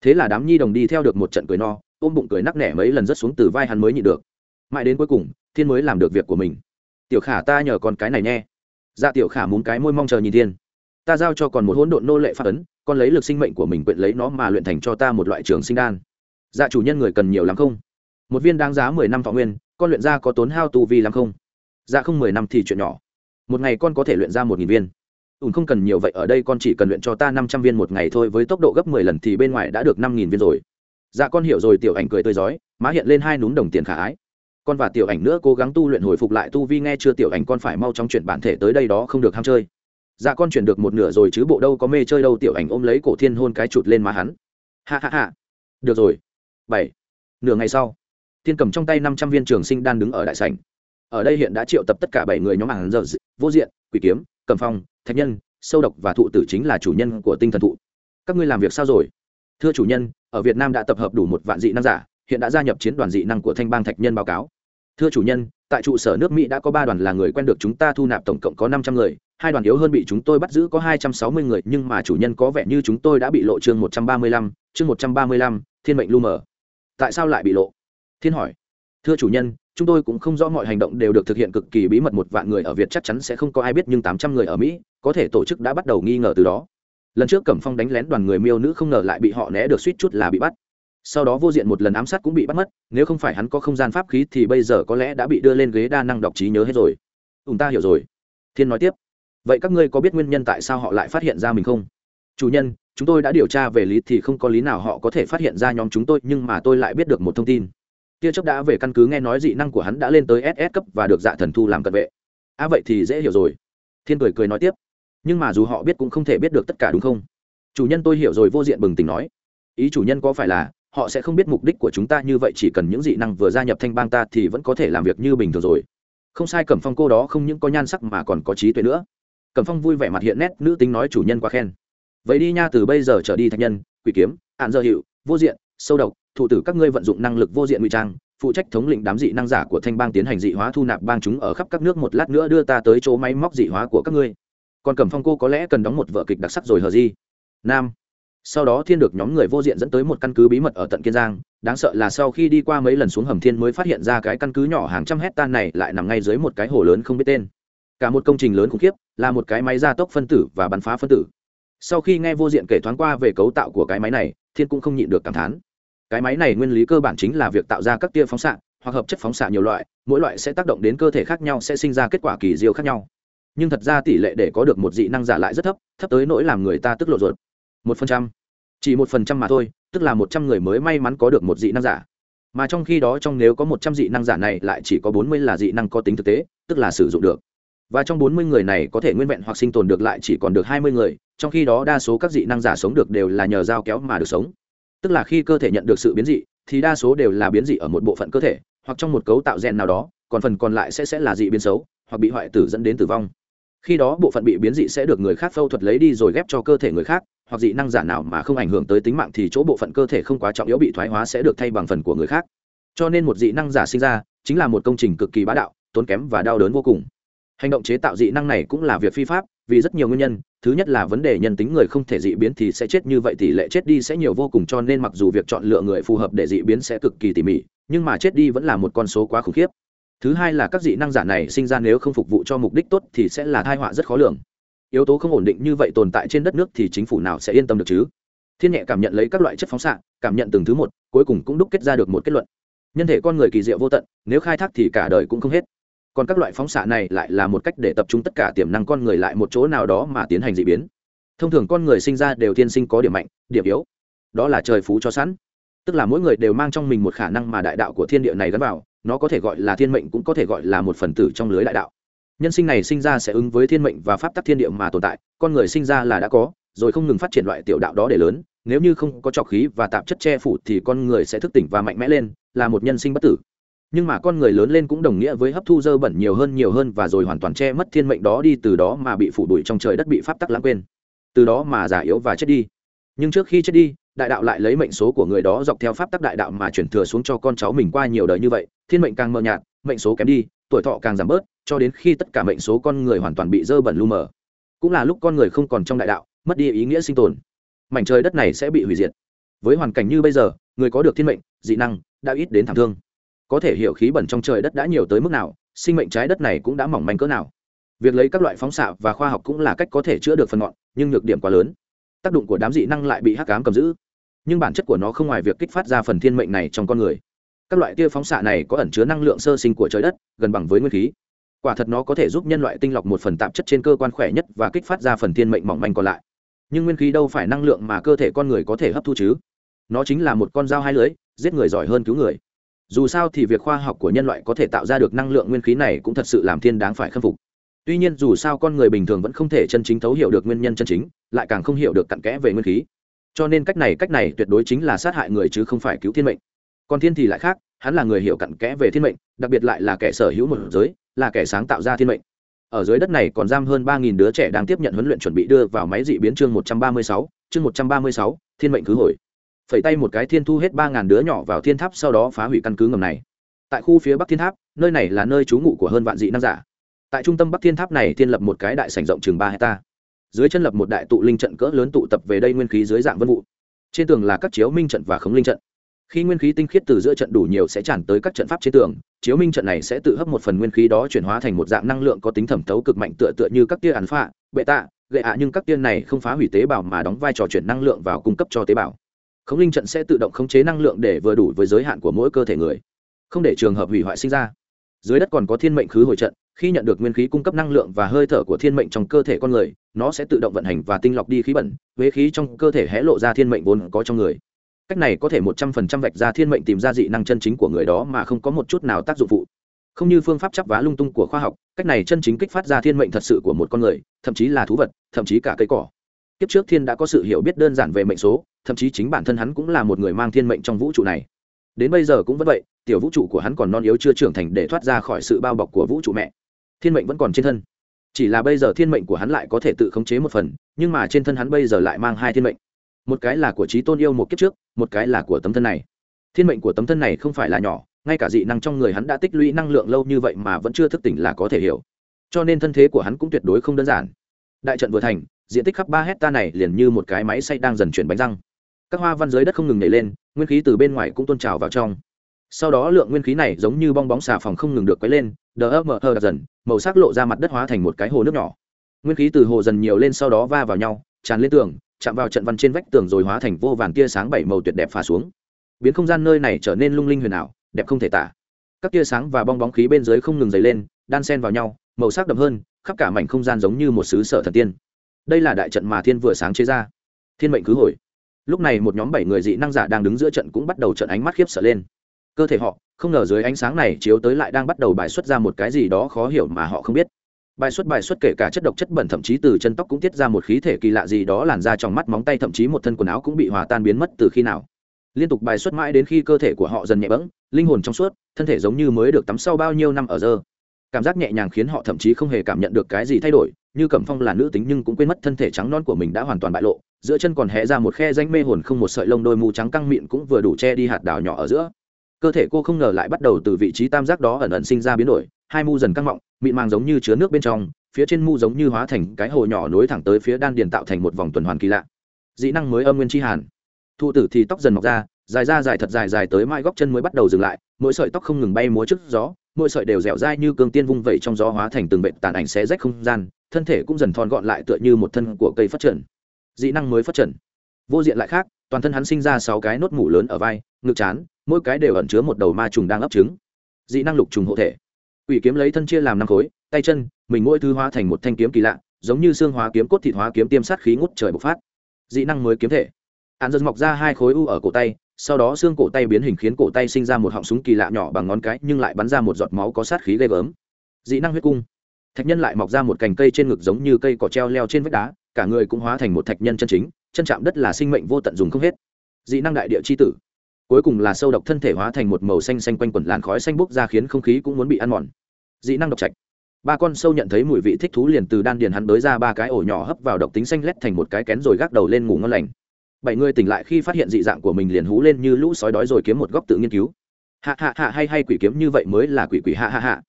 Thế là đám nhi đồng đi theo được một trận cười no, ôm bụng cười nắc nẻ mấy lần rất xuống từ vai hắn mới nhịn được. Mãi đến cuối cùng, thiên mới làm được việc của mình. Tiểu khả ta nhờ con cái này nhé. Dạ tiểu khả muốn cái môi mong chờ nhìn thiên. Ta giao cho còn một hỗn độn nô lệ phát ấn, con lấy lực sinh mệnh của mình quyện lấy nó mà luyện thành cho ta một loại trường sinh đan. Dạ chủ nhân người cần nhiều lắm không? Một viên đáng giá mười năm thọ nguyên con luyện ra có tốn hao tu vi lắm không? Dạ không, mười năm thì chuyện nhỏ. Một ngày con có thể luyện ra một nghìn viên. Ùn không cần nhiều vậy, ở đây con chỉ cần luyện cho ta năm trăm viên một ngày thôi, với tốc độ gấp mười lần thì bên ngoài đã được năm nghìn viên rồi. Dạ con hiểu rồi, tiểu ảnh cười tươi rói má hiện lên hai núm đồng tiền khả ái. Con và tiểu ảnh nữa cố gắng tu luyện hồi phục lại tu vi, nghe chưa, tiểu ảnh con phải mau chóng chuyển bản thể tới đây đó, không được ham chơi. Dạ con chuyển được một nửa rồi, chứ bộ đâu có mê chơi đâu, tiểu ảnh ôm lấy cổ thiên hôn cái chụt lên má hắn. Ha ha ha. Được rồi. Bảy. Nửa ngày sau thiên cầm trong tay năm trăm viên trường sinh đan đứng ở đại sảnh. Ở đây hiện đã triệu tập tất cả bảy người nhóm hàng giờ vô diện, quỷ kiếm, cầm phong, thạch nhân, sâu độc và thụ tử chính là chủ nhân của tinh thần thụ. Các ngươi làm việc sao rồi? Thưa chủ nhân, ở việt nam đã tập hợp đủ một vạn dị năng giả, hiện đã gia nhập chiến đoàn dị năng của thanh bang thạch nhân báo cáo. Thưa chủ nhân, tại trụ sở nước mỹ đã có ba đoàn là người quen được chúng ta thu nạp tổng cộng có năm trăm người, hai đoàn yếu hơn bị chúng tôi bắt giữ có hai trăm sáu mươi người, nhưng mà chủ nhân có vẻ như chúng tôi đã bị lộ chương một trăm ba mươi lăm, chương một trăm ba mươi lăm, thiên mệnh lu mờ. Tại sao lại bị lộ? Thiên hỏi, thưa chủ nhân, chúng tôi cũng không rõ mọi hành động đều được thực hiện cực kỳ bí mật, một vạn người ở việt chắc chắn sẽ không có ai biết, nhưng tám trăm người ở mỹ, có thể tổ chức đã bắt đầu nghi ngờ từ đó. Lần trước cẩm phong đánh lén đoàn người miêu nữ không ngờ lại bị họ né được suýt chút là bị bắt. Sau đó vô diện một lần ám sát cũng bị bắt mất, nếu không phải hắn có không gian pháp khí thì bây giờ có lẽ đã bị đưa lên ghế đa năng đọc trí nhớ hết rồi. Ùn ta hiểu rồi. Thiên nói tiếp, vậy các ngươi có biết nguyên nhân tại sao họ lại phát hiện ra mình không? Chủ nhân, chúng tôi đã điều tra về lý thì không có lý nào họ có thể phát hiện ra nhóm chúng tôi, nhưng mà tôi lại biết được một thông tin tia chớp đã về căn cứ nghe nói dị năng của hắn đã lên tới ss cấp và được dạ thần thu làm cận vệ. À vậy thì dễ hiểu rồi. Thiên cười cười nói tiếp. Nhưng mà dù họ biết cũng không thể biết được tất cả đúng không? Chủ nhân tôi hiểu rồi, vô diện bừng tỉnh nói. Ý chủ nhân có phải là họ sẽ không biết mục đích của chúng ta như vậy, chỉ cần những dị năng vừa gia nhập thanh bang ta thì vẫn có thể làm việc như bình thường rồi. Không sai, cẩm phong cô đó không những có nhan sắc mà còn có trí tuệ nữa. Cẩm phong vui vẻ mặt hiện nét, nữ tính nói chủ nhân quá khen. Vậy đi nha, từ bây giờ trở đi thạch nhân, quỷ kiếm ạn dơ hiệu, vô diện, sâu độc thủ tử các ngươi vận dụng năng lực vô diện ngụy trang, phụ trách thống lĩnh đám dị năng giả của thanh bang tiến hành dị hóa thu nạp bang chúng ở khắp các nước một lát nữa đưa ta tới chỗ máy móc dị hóa của các ngươi. Còn cẩm phong cô có lẽ cần đóng một vở kịch đặc sắc rồi hờ gì? Nam. Sau đó thiên được nhóm người vô diện dẫn tới một căn cứ bí mật ở tận kiên giang, đáng sợ là sau khi đi qua mấy lần xuống hầm thiên mới phát hiện ra cái căn cứ nhỏ hàng trăm hecta này lại nằm ngay dưới một cái hồ lớn không biết tên. Cả một công trình lớn khủng khiếp, là một cái máy gia tốc phân tử và bắn phá phân tử. Sau khi nghe vô diện kể thoáng qua về cấu tạo của cái máy này, thiên cũng không nhịn được cảm thán cái máy này nguyên lý cơ bản chính là việc tạo ra các tia phóng xạ, hoặc hợp chất phóng xạ nhiều loại, mỗi loại sẽ tác động đến cơ thể khác nhau, sẽ sinh ra kết quả kỳ diệu khác nhau. Nhưng thật ra tỷ lệ để có được một dị năng giả lại rất thấp thấp tới nỗi làm người ta tức lộ ruột. Một phần trăm. Chỉ một phần trăm mà thôi, tức là một trăm người mới may mắn có được một dị năng giả. Mà trong khi đó trong nếu có một trăm dị năng giả này lại chỉ có bốn mươi là dị năng có tính thực tế, tức là sử dụng được. Và trong bốn mươi người này có thể nguyên vẹn hoặc sinh tồn được lại chỉ còn được hai mươi người, trong khi đó đa số các dị năng giả sống được đều là nhờ dao kéo mà được sống tức là khi cơ thể nhận được sự biến dị, thì đa số đều là biến dị ở một bộ phận cơ thể, hoặc trong một cấu tạo gen nào đó, còn phần còn lại sẽ sẽ là dị biến xấu, hoặc bị hoại tử dẫn đến tử vong. Khi đó bộ phận bị biến dị sẽ được người khác phẫu thuật lấy đi rồi ghép cho cơ thể người khác, hoặc dị năng giả nào mà không ảnh hưởng tới tính mạng thì chỗ bộ phận cơ thể không quá trọng yếu bị thoái hóa sẽ được thay bằng phần của người khác. Cho nên một dị năng giả sinh ra, chính là một công trình cực kỳ bá đạo, tốn kém và đau đớn vô cùng hành động chế tạo dị năng này cũng là việc phi pháp, vì rất nhiều nguyên nhân, thứ nhất là vấn đề nhân tính người không thể dị biến thì sẽ chết như vậy, tỷ lệ chết đi sẽ nhiều vô cùng cho nên mặc dù việc chọn lựa người phù hợp để dị biến sẽ cực kỳ tỉ mỉ, nhưng mà chết đi vẫn là một con số quá khủng khiếp. Thứ hai là các dị năng giả này sinh ra nếu không phục vụ cho mục đích tốt thì sẽ là thai họa rất khó lường. Yếu tố không ổn định như vậy tồn tại trên đất nước thì chính phủ nào sẽ yên tâm được chứ? Thiên nhẹ cảm nhận lấy các loại chất phóng xạ, cảm nhận từng thứ một, cuối cùng cũng đúc kết ra được một kết luận. Nhân thể con người kỳ diệu vô tận, nếu khai thác thì cả đời cũng không hết còn các loại phóng xạ này lại là một cách để tập trung tất cả tiềm năng con người lại một chỗ nào đó mà tiến hành d ị biến. Thông thường con người sinh ra đều tiên sinh có điểm mạnh, điểm yếu. Đó là trời phú cho sẵn. Tức là mỗi người đều mang trong mình một khả năng mà đại đạo của thiên địa này gắn vào, nó có thể gọi là thiên mệnh cũng có thể gọi là một phần tử trong lưới đại đạo. Nhân sinh này sinh ra sẽ ứng với thiên mệnh và pháp tắc thiên địa mà tồn tại, con người sinh ra là đã có, rồi không ngừng phát triển loại tiểu đạo đó để lớn, nếu như không có trọc khí và tạp chất che phủ thì con người sẽ thức tỉnh và mạnh mẽ lên, là một nhân sinh bất tử nhưng mà con người lớn lên cũng đồng nghĩa với hấp thu dơ bẩn nhiều hơn nhiều hơn và rồi hoàn toàn che mất thiên mệnh đó đi, từ đó mà bị phủ bụi trong trời đất bị pháp tắc lãng quên. Từ đó mà già yếu và chết đi. Nhưng trước khi chết đi, đại đạo lại lấy mệnh số của người đó dọc theo pháp tắc đại đạo mà chuyển thừa xuống cho con cháu mình qua nhiều đời như vậy. Thiên mệnh càng mờ nhạt, mệnh số kém đi, tuổi thọ càng giảm bớt, cho đến khi tất cả mệnh số con người hoàn toàn bị dơ bẩn lu mờ. Cũng là lúc con người không còn trong đại đạo, mất đi ý nghĩa sinh tồn. Mảnh trời đất này sẽ bị hủy diệt. Với hoàn cảnh như bây giờ, người có được thiên mệnh, dị năng, đã ít đến thảm thương có thể hiểu khí bẩn trong trời đất đã nhiều tới mức nào, sinh mệnh trái đất này cũng đã mỏng manh cỡ nào. Việc lấy các loại phóng xạ và khoa học cũng là cách có thể chữa được phần ngọn, nhưng nhược điểm quá lớn. Tác dụng của đám dị năng lại bị hắc cám cầm giữ. Nhưng bản chất của nó không ngoài việc kích phát ra phần thiên mệnh này trong con người. Các loại tia phóng xạ này có ẩn chứa năng lượng sơ sinh của trời đất, gần bằng với nguyên khí. Quả thật nó có thể giúp nhân loại tinh lọc một phần tạp chất trên cơ quan khỏe nhất và kích phát ra phần thiên mệnh mỏng manh còn lại. Nhưng nguyên khí đâu phải năng lượng mà cơ thể con người có thể hấp thu chứ? Nó chính là một con dao hai lưới giết người giỏi hơn cứu người dù sao thì việc khoa học của nhân loại có thể tạo ra được năng lượng nguyên khí này cũng thật sự làm thiên đáng phải khâm phục. Tuy nhiên dù sao con người bình thường vẫn không thể chân chính thấu hiểu được nguyên nhân chân chính, lại càng không hiểu được cặn kẽ về nguyên khí. Cho nên cách này cách này tuyệt đối chính là sát hại người chứ không phải cứu thiên mệnh. Còn thiên thì lại khác, hắn là người hiểu cặn kẽ về thiên mệnh, đặc biệt lại là kẻ sở hữu một giới, là kẻ sáng tạo ra thiên mệnh. Ở dưới đất này còn giam hơn ba nghìn đứa trẻ đang tiếp nhận huấn luyện chuẩn bị đưa vào máy dị biến chương một trăm ba mươi sáu, chương một trăm ba mươi sáu, thiên mệnh cứ hồi phẩy tay một cái thiên thu hết ba ngàn đứa nhỏ vào thiên tháp sau đó phá hủy căn cứ ngầm này. Tại khu phía bắc thiên tháp, nơi này là nơi trú ngụ của hơn vạn dị nam giả. Tại trung tâm bắc thiên tháp này thiên lập một cái đại sảnh rộng chừng ba hecta. Dưới chân lập một đại tụ linh trận cỡ lớn tụ tập về đây nguyên khí dưới dạng vân vụ. Trên tường là các chiếu minh trận và khống linh trận. Khi nguyên khí tinh khiết từ giữa trận đủ nhiều sẽ tràn tới các trận pháp trên tường, chiếu minh trận này sẽ tự hấp một phần nguyên khí đó chuyển hóa thành một dạng năng lượng có tính thẩm thấu cực mạnh tựa tựa như các tia ản phạ bệ tạ gệ ạ, nhưng các tiên này không phá hủy tế bào mà đóng vai trò chuyển năng lượng vào cung cấp cho tế bào khống linh trận sẽ tự động khống chế năng lượng để vừa đủ với giới hạn của mỗi cơ thể người. Không để trường hợp hủy hoại sinh ra. Dưới đất còn có thiên mệnh khứ hồi trận, khi nhận được nguyên khí cung cấp năng lượng và hơi thở của thiên mệnh trong cơ thể con người, nó sẽ tự động vận hành và tinh lọc đi khí bẩn, huế khí trong cơ thể hé lộ ra thiên mệnh vốn có trong người. Cách này có thể một trăm phần trăm vạch ra thiên mệnh tìm ra dị năng chân chính của người đó mà không có một chút nào tác dụng phụ. Không như phương pháp chắp vá lung tung của khoa học, cách này chân chính kích phát ra thiên mệnh thật sự của một con người, thậm chí là thú vật, thậm chí cả cây cỏ kiếp trước thiên đã có sự hiểu biết đơn giản về mệnh số, thậm chí chính bản thân hắn cũng là một người mang thiên mệnh trong vũ trụ này. Đến bây giờ cũng vẫn vậy, tiểu vũ trụ của hắn còn non yếu chưa trưởng thành để thoát ra khỏi sự bao bọc của vũ trụ mẹ. Thiên mệnh vẫn còn trên thân. Chỉ là bây giờ thiên mệnh của hắn lại có thể tự khống chế một phần, nhưng mà trên thân hắn bây giờ lại mang hai thiên mệnh. Một cái là của trí tôn yêu một kiếp trước, một cái là của tấm thân này. Thiên mệnh của tấm thân này không phải là nhỏ, ngay cả dị năng trong người hắn đã tích lũy năng lượng lâu như vậy mà vẫn chưa thức tỉnh là có thể hiểu. Cho nên thân thế của hắn cũng tuyệt đối không đơn giản. Đại trận vừa thành diện tích khắp ba hecta này liền như một cái máy xay đang dần chuyển bánh răng. Các hoa văn dưới đất không ngừng nhảy lên, nguyên khí từ bên ngoài cũng tôn trào vào trong. Sau đó lượng nguyên khí này giống như bong bóng xà phòng không ngừng được quấy lên, đờ ấp mờ hờ dần, màu sắc lộ ra mặt đất hóa thành một cái hồ nước nhỏ. Nguyên khí từ hồ dần nhiều lên sau đó va vào nhau, tràn lên tường, chạm vào trận văn trên vách tường rồi hóa thành vô vàn tia sáng bảy màu tuyệt đẹp phả xuống. Biến không gian nơi này trở nên lung linh huyền ảo, đẹp không thể tả. Các tia sáng và bong bóng khí bên dưới không ngừng dày lên, đan sen vào nhau, màu sắc đậm hơn, khắp cả mảnh không gian giống như một xứ sở thần tiên đây là đại trận mà thiên vừa sáng chế ra. Thiên mệnh cứ hồi. Lúc này một nhóm bảy người dị năng giả đang đứng giữa trận cũng bắt đầu trận ánh mắt khiếp sợ lên. Cơ thể họ, không ngờ dưới ánh sáng này chiếu tới lại đang bắt đầu bài xuất ra một cái gì đó khó hiểu mà họ không biết. Bài xuất bài xuất kể cả chất độc chất bẩn thậm chí từ chân tóc cũng tiết ra một khí thể kỳ lạ gì đó làn ra trong mắt, móng tay thậm chí một thân quần áo cũng bị hòa tan biến mất từ khi nào. Liên tục bài xuất mãi đến khi cơ thể của họ dần nhẹ bẫng, linh hồn trong suốt, thân thể giống như mới được tắm sau bao nhiêu năm ở dơ cảm giác nhẹ nhàng khiến họ thậm chí không hề cảm nhận được cái gì thay đổi như cẩm phong là nữ tính nhưng cũng quên mất thân thể trắng non của mình đã hoàn toàn bại lộ, giữa chân còn hé ra một khe danh mê hồn không một sợi lông đôi mù trắng căng miệng cũng vừa đủ che đi hạt đào nhỏ ở giữa. Cơ thể cô không ngờ lại bắt đầu từ vị trí tam giác đó ẩn ẩn sinh ra biến đổi, hai mu dần căng mọng, mịn màng giống như chứa nước bên trong, phía trên mu giống như hóa thành cái hồ nhỏ nối thẳng tới phía đan điền tạo thành một vòng tuần hoàn kỳ lạ. Dĩ năng mới âm nguyên chi hàn. Thụ tử thì tóc dần mọc ra, dài ra dài thật dài dài tới mai góc chân mới bắt đầu dừng lại, mỗi sợi tóc không ngừng bay múa trước gió, mỗi sợi đều dẻo dai như cương tiên vung vẩy trong gió hóa thành từng vệt tàn ảnh xé rách không gian thân thể cũng dần thon gọn lại tựa như một thân của cây phát triển. Dị năng mới phát triển. Vô diện lại khác, toàn thân hắn sinh ra sáu cái nốt mủ lớn ở vai, ngực chán mỗi cái đều ẩn chứa một đầu ma trùng đang ấp trứng. Dị năng lục trùng hộ thể. Ủy kiếm lấy thân chia làm năm khối, tay chân, mình mỗi thứ hóa thành một thanh kiếm kỳ lạ, giống như xương hóa kiếm cốt thịt hóa kiếm tiêm sát khí ngút trời bộc phát. Dị năng mới kiếm thể. Hắn dần mọc ra hai khối u ở cổ tay, sau đó xương cổ tay biến hình khiến cổ tay sinh ra một họng súng kỳ lạ nhỏ bằng ngón cái, nhưng lại bắn ra một giọt máu có sát khí ghê gớm. Dị năng huyết cung thạch nhân lại mọc ra một cành cây trên ngực giống như cây cỏ treo leo trên vách đá, cả người cũng hóa thành một thạch nhân chân chính, chân chạm đất là sinh mệnh vô tận dùng không hết. Dị năng đại địa c h i tử. Cuối cùng là sâu độc thân thể hóa thành một màu xanh xanh quanh quẩn làn khói xanh bốc ra khiến không khí cũng muốn bị ăn mòn. Dị năng độc trạch. Ba con sâu nhận thấy mùi vị thích thú liền từ đan điền hắn đới ra ba cái ổ nhỏ hấp vào độc tính xanh lét thành một cái kén rồi gác đầu lên ngủ ngon lành. Bảy người tỉnh lại khi phát hiện dị dạng của mình liền hú lên như lũ sói đói rồi kiếm một góc tự nghiên cứu. Hạ hạ hạ hay hay quỷ kiếm như vậy mới là quỷ quỷ hạ hạ hạ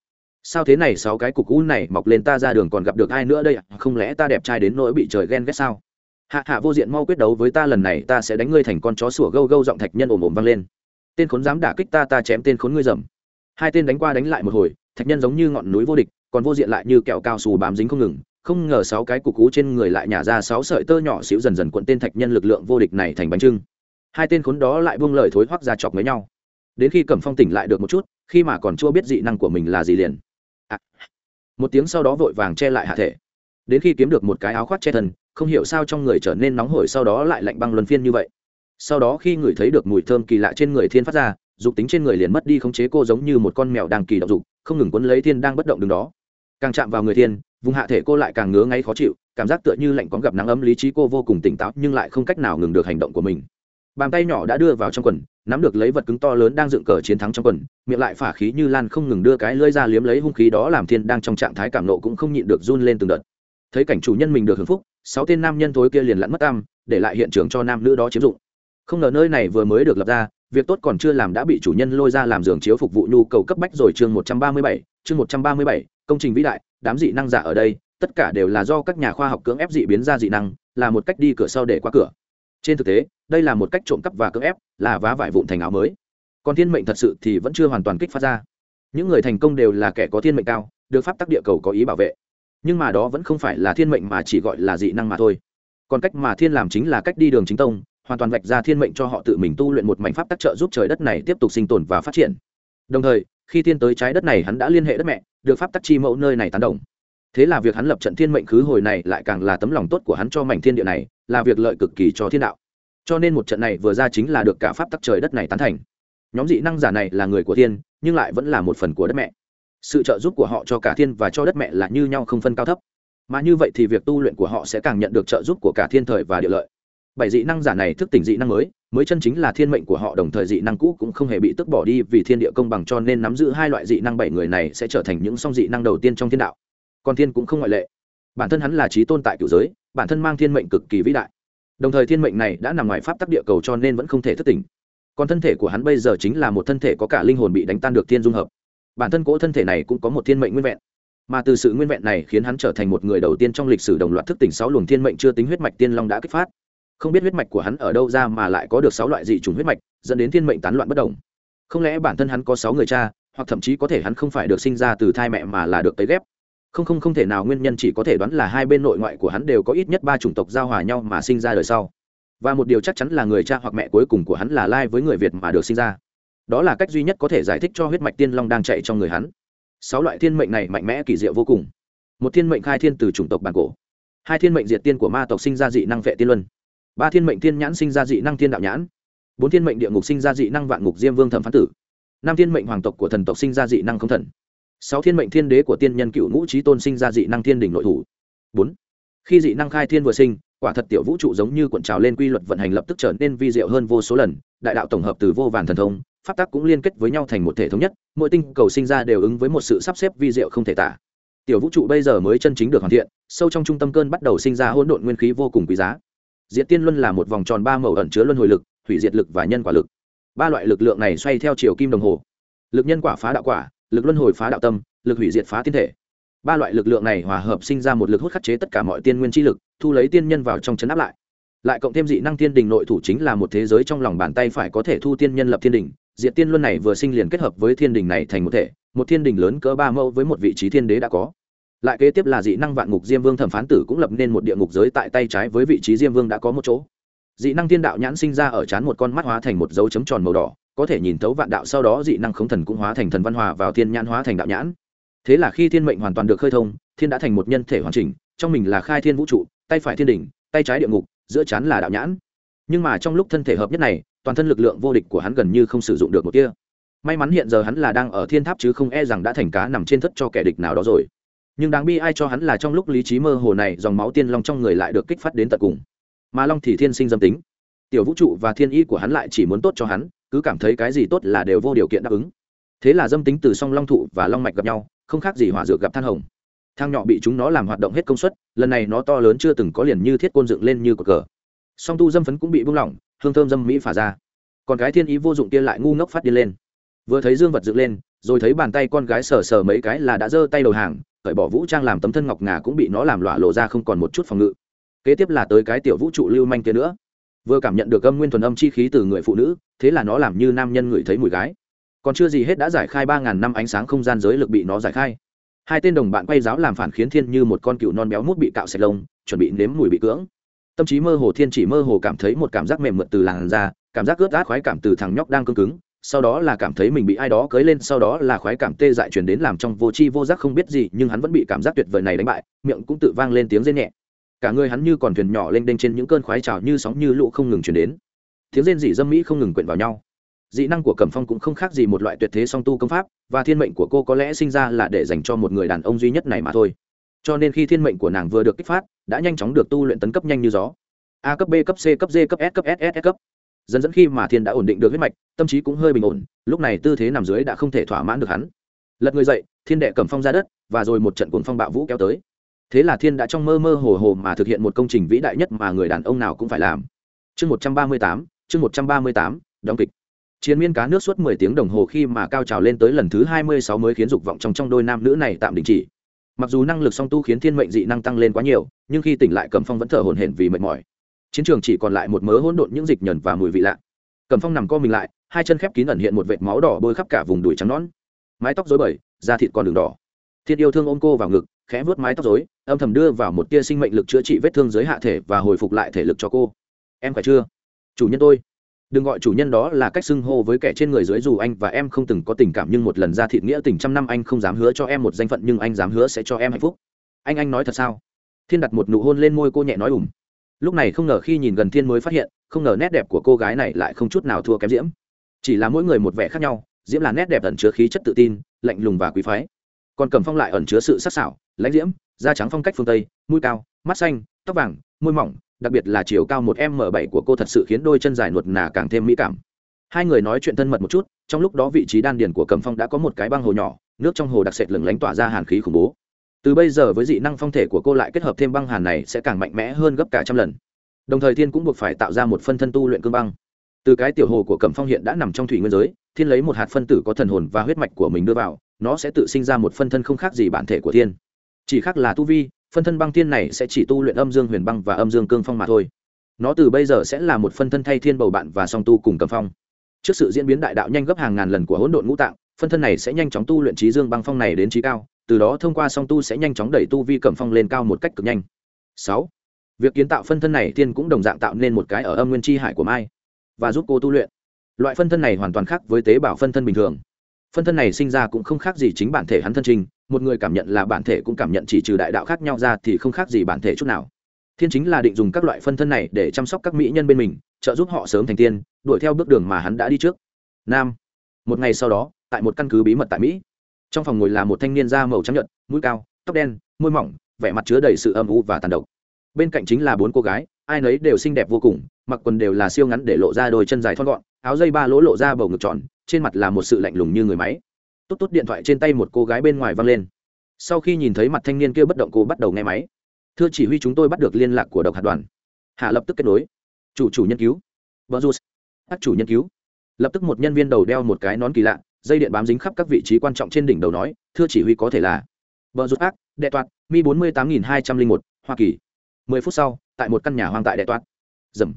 sao thế này sáu cái cục u này mọc lên ta ra đường còn gặp được ai nữa đây không lẽ ta đẹp trai đến nỗi bị trời ghen ghét sao? Hạ hạ vô diện mau quyết đấu với ta, lần này ta sẽ đánh ngươi thành con chó sủa gâu gâu, giọng thạch nhân ồm ồm vang lên. Tên khốn dám đả kích ta ta chém tên khốn ngươi dầm. Hai tên đánh qua đánh lại một hồi, thạch nhân giống như ngọn núi vô địch, còn vô diện lại như kẹo cao xù bám dính không ngừng. Không ngờ sáu cái cục cú trên người lại nhả ra sáu sợi tơ nhỏ xíu dần dần cuộn tên thạch nhân lực lượng vô địch này thành bánh trưng. Hai tên khốn đó lại buông lời thối hoắc ra chọc với nhau. Đến khi cẩm phong tỉnh lại được một chút, khi mà còn chưa biết dị năng của mình là gì liền à. một tiếng sau đó vội vàng che lại hạ thể. Đến khi kiếm được một cái áo khoác che thân, không hiểu sao trong người trở nên nóng hổi sau đó lại lạnh băng luân phiên như vậy. Sau đó khi người thấy được mùi thơm kỳ lạ trên người thiên phát ra, dục tính trên người liền mất đi khống chế cô giống như một con mèo đang kỳ động dục, không ngừng quấn lấy thiên đang bất động đứng đó. Càng chạm vào người thiên, vùng hạ thể cô lại càng ngứa ngáy khó chịu, cảm giác tựa như lạnh có gặp nắng ấm, lý trí cô vô cùng tỉnh táo nhưng lại không cách nào ngừng được hành động của mình bàn tay nhỏ đã đưa vào trong quần, nắm được lấy vật cứng to lớn đang dựng cờ chiến thắng trong quần, miệng lại phả khí như lan không ngừng đưa cái lưỡi ra liếm lấy hung khí đó làm thiên đang trong trạng thái cảm nộ cũng không nhịn được run lên từng đợt. Thấy cảnh chủ nhân mình được hưởng phúc, sáu tên nam nhân thối kia liền lặn mất tam để lại hiện trường cho nam nữ đó chiếm dụng. Không ngờ nơi này vừa mới được lập ra, việc tốt còn chưa làm đã bị chủ nhân lôi ra làm giường chiếu phục vụ nhu cầu cấp bách rồi chương một trăm ba mươi bảy, chương một trăm ba mươi bảy, công trình vĩ đại, đám dị năng giả ở đây, tất cả đều là do các nhà khoa học cưỡng ép dị biến ra dị năng, là một cách đi cửa sau để qua cửa trên thực tế, đây là một cách trộm cắp và cưỡng ép, là vá vải vụn thành áo mới. Còn thiên mệnh thật sự thì vẫn chưa hoàn toàn kích phát ra. Những người thành công đều là kẻ có thiên mệnh cao, được pháp tắc địa cầu có ý bảo vệ. Nhưng mà đó vẫn không phải là thiên mệnh mà chỉ gọi là dị năng mà thôi. Còn cách mà thiên làm chính là cách đi đường chính tông, hoàn toàn vạch ra thiên mệnh cho họ tự mình tu luyện một mảnh pháp tắc trợ giúp trời đất này tiếp tục sinh tồn và phát triển. Đồng thời, khi thiên tới trái đất này hắn đã liên hệ đất mẹ, được pháp tắc chi mẫu nơi này tán đồng thế là việc hắn lập trận thiên mệnh khứ hồi này lại càng là tấm lòng tốt của hắn cho mảnh thiên địa này, là việc lợi cực kỳ cho thiên đạo. Cho nên một trận này vừa ra chính là được cả pháp tắc trời đất này tán thành. Nhóm dị năng giả này là người của thiên, nhưng lại vẫn là một phần của đất mẹ. Sự trợ giúp của họ cho cả thiên và cho đất mẹ là như nhau không phân cao thấp. Mà như vậy thì việc tu luyện của họ sẽ càng nhận được trợ giúp của cả thiên thời và địa lợi. Bảy dị năng giả này thức tỉnh dị năng mới mới chân chính là thiên mệnh của họ, đồng thời dị năng cũ cũng không hề bị tức bỏ đi vì thiên địa công bằng cho nên nắm giữ hai loại dị năng bảy người này sẽ trở thành những song dị năng đầu tiên trong thiên đạo còn thiên cũng không ngoại lệ. Bản thân hắn là trí tôn tại cựu giới, bản thân mang thiên mệnh cực kỳ vĩ đại. Đồng thời thiên mệnh này đã nằm ngoài pháp tắc địa cầu cho nên vẫn không thể thức tỉnh. Còn thân thể của hắn bây giờ chính là một thân thể có cả linh hồn bị đánh tan được thiên dung hợp. Bản thân cỗ thân thể này cũng có một thiên mệnh nguyên vẹn. Mà từ sự nguyên vẹn này khiến hắn trở thành một người đầu tiên trong lịch sử đồng loạt thức tỉnh sáu luồng thiên mệnh chưa tính huyết mạch tiên long đã kích phát. Không biết huyết mạch của hắn ở đâu ra mà lại có được sáu loại dị chủng huyết mạch, dẫn đến thiên mệnh tán loạn bất đồng không lẽ bản thân hắn có sáu người cha, hoặc thậm chí có thể hắn không phải được sinh ra từ thai mẹ mà là được tấy ghép? Không không không thể nào nguyên nhân chỉ có thể đoán là hai bên nội ngoại của hắn đều có ít nhất ba chủng tộc giao hòa nhau mà sinh ra đời sau. Và một điều chắc chắn là người cha hoặc mẹ cuối cùng của hắn là lai với người việt mà được sinh ra. Đó là cách duy nhất có thể giải thích cho huyết mạch tiên long đang chạy trong người hắn. Sáu loại thiên mệnh này mạnh mẽ kỳ diệu vô cùng. Một thiên mệnh khai thiên từ chủng tộc bản cổ. Hai thiên mệnh diệt tiên của ma tộc sinh ra dị năng vệ tiên luân. Ba thiên mệnh thiên nhãn sinh ra dị năng thiên đạo nhãn. Bốn thiên mệnh địa ngục sinh ra dị năng vạn ngục diêm vương thẩm phán tử. Năm thiên mệnh hoàng tộc của thần tộc sinh ra dị năng không thần sáu thiên mệnh thiên đế của tiên nhân cựu ngũ trí tôn sinh ra dị năng thiên đình nội thủ. Bốn. Khi dị năng khai thiên vừa sinh, quả thật tiểu vũ trụ giống như cuộn trào lên quy luật vận hành lập tức trở nên vi diệu hơn vô số lần, đại đạo tổng hợp từ vô vàn thần thông, pháp tắc cũng liên kết với nhau thành một thể thống nhất, mỗi tinh cầu sinh ra đều ứng với một sự sắp xếp vi diệu không thể tả. Tiểu vũ trụ bây giờ mới chân chính được hoàn thiện, sâu trong trung tâm cơn bắt đầu sinh ra hỗn độn nguyên khí vô cùng quý giá. Diệt tiên luân là một vòng tròn ba màu ẩn chứa luân hồi lực thủy diệt lực và nhân quả lực. Ba loại lực lượng này xoay theo chiều kim đồng hồ. Lực nhân quả phá đạo quả lực luân hồi phá đạo tâm, lực hủy diệt phá tiên thể. Ba loại lực lượng này hòa hợp sinh ra một lực hút khắc chế tất cả mọi tiên nguyên chi lực, thu lấy tiên nhân vào trong chấn áp lại. Lại cộng thêm dị năng tiên đình nội thủ chính là một thế giới trong lòng bàn tay phải có thể thu tiên nhân lập thiên đình, diệt tiên luân này vừa sinh liền kết hợp với thiên đình này thành một thể, một thiên đình lớn cỡ ba mẫu với một vị trí thiên đế đã có. Lại kế tiếp là dị năng vạn ngục diêm vương thẩm phán tử cũng lập nên một địa ngục giới tại tay trái với vị trí diêm vương đã có một chỗ. Dị năng thiên đạo nhãn sinh ra ở chán một con mắt hóa thành một dấu chấm tròn màu đỏ có thể nhìn thấu vạn đạo sau đó dị năng khống thần cũng hóa thành thần văn hòa vào thiên nhãn hóa thành đạo nhãn. Thế là khi thiên mệnh hoàn toàn được khơi thông, thiên đã thành một nhân thể hoàn chỉnh, trong mình là khai thiên vũ trụ, tay phải thiên đỉnh, tay trái địa ngục, giữa chán là đạo nhãn. Nhưng mà trong lúc thân thể hợp nhất này, toàn thân lực lượng vô địch của hắn gần như không sử dụng được một kia may mắn hiện giờ hắn là đang ở thiên tháp chứ không e rằng đã thành cá nằm trên thất cho kẻ địch nào đó rồi. Nhưng đáng bi ai cho hắn là trong lúc lý trí mơ hồ này, dòng máu tiên long trong người lại được kích phát đến tận cùng. Mà long thì thiên sinh dâm tính. Tiểu vũ trụ và thiên y của hắn lại chỉ muốn tốt cho hắn cứ cảm thấy cái gì tốt là đều vô điều kiện đáp ứng. Thế là dâm tính từ song long thụ và long mạch gặp nhau, không khác gì hỏa dược gặp than hồng. Thang nhỏ bị chúng nó làm hoạt động hết công suất, lần này nó to lớn chưa từng có liền như thiết côn dựng lên như cột cờ. Song tu dâm phấn cũng bị buông lỏng, hương thơm dâm mỹ phả ra. Còn cái thiên ý vô dụng kia lại ngu ngốc phát điên lên. Vừa thấy dương vật dựng lên, rồi thấy bàn tay con gái sờ sờ mấy cái là đã giơ tay đầu hàng, cởi bỏ vũ trang làm tấm thân ngọc ngà cũng bị nó làm lọa lộ ra không còn một chút phòng ngự. Kế tiếp là tới cái tiểu vũ trụ lưu manh kia nữa vừa cảm nhận được âm nguyên thuần âm chi khí từ người phụ nữ, thế là nó làm như nam nhân ngửi thấy mùi gái. Còn chưa gì hết đã giải khai ba ngàn năm ánh sáng không gian giới lực bị nó giải khai. Hai tên đồng bạn quay giáo làm phản khiến thiên như một con cựu non béo mút bị cạo sạch lông, chuẩn bị nếm mùi bị cưỡng. Tâm trí mơ hồ thiên chỉ mơ hồ cảm thấy một cảm giác mềm mượt từ làn da, cảm giác ướt át khoái cảm từ thằng nhóc đang cương cứng, sau đó là cảm thấy mình bị ai đó cưới lên, sau đó là khoái cảm tê dại truyền đến làm trong vô tri vô giác không biết gì, nhưng hắn vẫn bị cảm giác tuyệt vời này đánh bại, miệng cũng tự vang lên tiếng rên nhẹ cả người hắn như còn thuyền nhỏ lênh đênh trên những cơn khoái trào như sóng như lũ không ngừng truyền đến. Tiếng rên dị dâm mỹ không ngừng quyện vào nhau. Dị năng của cẩm phong cũng không khác gì một loại tuyệt thế song tu công pháp, và thiên mệnh của cô có lẽ sinh ra là để dành cho một người đàn ông duy nhất này mà thôi. Cho nên khi thiên mệnh của nàng vừa được kích phát, đã nhanh chóng được tu luyện tấn cấp nhanh như gió. A cấp b, cấp c, cấp d cấp s, cấp ss cấp. Dần dẫn khi mà thiên đã ổn định được huyết mạch, tâm trí cũng hơi bình ổn, lúc này tư thế nằm dưới đã không thể thỏa mãn được hắn. Lật người dậy, thiên đệ cẩm phong ra đất, và rồi một trận cuồng phong bạo vũ kéo tới thế là thiên đã trong mơ mơ hồ hồ mà thực hiện một công trình vĩ đại nhất mà người đàn ông nào cũng phải làm. Chương một trăm ba mươi tám, chương một trăm ba mươi tám, đóng kịch. Chiến miên cá nước suốt mười tiếng đồng hồ khi mà cao trào lên tới lần thứ hai mươi sáu mới khiến dục vọng trong trong đôi nam nữ này tạm đình chỉ. Mặc dù năng lực song tu khiến thiên mệnh dị năng tăng lên quá nhiều, nhưng khi tỉnh lại cầm phong vẫn thở hổn hển vì mệt mỏi. Chiến trường chỉ còn lại một mớ hỗn độn những dịch nhờn và mùi vị lạ. Cầm phong nằm co mình lại, hai chân khép kín ẩn hiện một vệt máu đỏ bôi khắp cả vùng đùi trắng nón mái tóc dối bời, da thịt còn đường đỏ. Thiên yêu thương ôm cô vào ngực, khẽ vớt mái tóc dối âm thầm đưa vào một tia sinh mệnh lực chữa trị vết thương dưới hạ thể và hồi phục lại thể lực cho cô. Em phải chưa? Chủ nhân tôi. Đừng gọi chủ nhân đó là cách xưng hô với kẻ trên người dưới dù anh và em không từng có tình cảm nhưng một lần ra thịt nghĩa tình trăm năm anh không dám hứa cho em một danh phận nhưng anh dám hứa sẽ cho em hạnh phúc. Anh anh nói thật sao? Thiên đặt một nụ hôn lên môi cô nhẹ nói ủng lúc này không ngờ khi nhìn gần thiên mới phát hiện, không ngờ nét đẹp của cô gái này lại không chút nào thua kém diễm. Chỉ là mỗi người một vẻ khác nhau, diễm là nét đẹp ẩn chứa khí chất tự tin, lạnh lùng và quý phái. Còn cầm phong lại ẩn chứa sự sắc sảo lãnh diễm, da trắng phong cách phương tây, mũi cao, mắt xanh, tóc vàng, môi mỏng, đặc biệt là chiều cao một m bảy của cô thật sự khiến đôi chân dài nuột nà càng thêm mỹ cảm. Hai người nói chuyện thân mật một chút, trong lúc đó vị trí đan điền của cầm phong đã có một cái băng hồ nhỏ, nước trong hồ đặc sệt lừng lánh tỏa ra hàn khí khủng bố. Từ bây giờ với dị năng phong thể của cô lại kết hợp thêm băng hàn này sẽ càng mạnh mẽ hơn gấp cả trăm lần. Đồng thời thiên cũng buộc phải tạo ra một phân thân tu luyện cương băng. Từ cái tiểu hồ của cẩm phong hiện đã nằm trong thủy nguyên giới, thiên lấy một hạt phân tử có thần hồn và huyết mạch của mình đưa vào, nó sẽ tự sinh ra một phân thân không khác gì bản thể của thiên chỉ khác là tu vi, phân thân băng thiên này sẽ chỉ tu luyện âm dương huyền băng và âm dương cương phong mà thôi. Nó từ bây giờ sẽ là một phân thân thay thiên bầu bạn và song tu cùng cầm phong. Trước sự diễn biến đại đạo nhanh gấp hàng ngàn lần của hỗn độn ngũ tạng, phân thân này sẽ nhanh chóng tu luyện trí dương băng phong này đến trí cao, từ đó thông qua song tu sẽ nhanh chóng đẩy tu vi cẩm phong lên cao một cách cực nhanh. Sáu, việc kiến tạo phân thân này thiên cũng đồng dạng tạo nên một cái ở âm nguyên chi hải của mai và giúp cô tu luyện. Loại phân thân này hoàn toàn khác với tế bào phân thân bình thường. Phân thân này sinh ra cũng không khác gì chính bản thể hắn thân trình một người cảm nhận là bản thể cũng cảm nhận chỉ trừ đại đạo khác nhau ra thì không khác gì bản thể chút nào. Thiên chính là định dùng các loại phân thân này để chăm sóc các mỹ nhân bên mình, trợ giúp họ sớm thành tiên, đuổi theo bước đường mà hắn đã đi trước. Nam. Một ngày sau đó, tại một căn cứ bí mật tại mỹ. Trong phòng ngồi là một thanh niên da màu trắng nhợt, mũi cao, tóc đen, môi mỏng, vẻ mặt chứa đầy sự âm u và tàn độc. Bên cạnh chính là bốn cô gái, ai nấy đều xinh đẹp vô cùng, mặc quần đều là siêu ngắn để lộ ra đôi chân dài thon gọn, áo dây ba lỗ lộ ra bầu ngực tròn, trên mặt là một sự lạnh lùng như người máy tốt tốt điện thoại trên tay một cô gái bên ngoài văng lên. Sau khi nhìn thấy mặt thanh niên kia bất động, cô bắt đầu nghe máy. Thưa chỉ huy chúng tôi bắt được liên lạc của độc hạt đoàn. Hạ lập tức kết nối. Chủ chủ nhân cứu. Vợ dù các chủ nhân cứu. Lập tức một nhân viên đầu đeo một cái nón kỳ lạ, dây điện bám dính khắp các vị trí quan trọng trên đỉnh đầu nói, thưa chỉ huy có thể là vâng, vợ rút ác, đệ toạt mi bốn mươi tám nghìn hai trăm linh một, hoa kỳ. Mười phút sau, tại một căn nhà hoang tại đệ toạt dầm.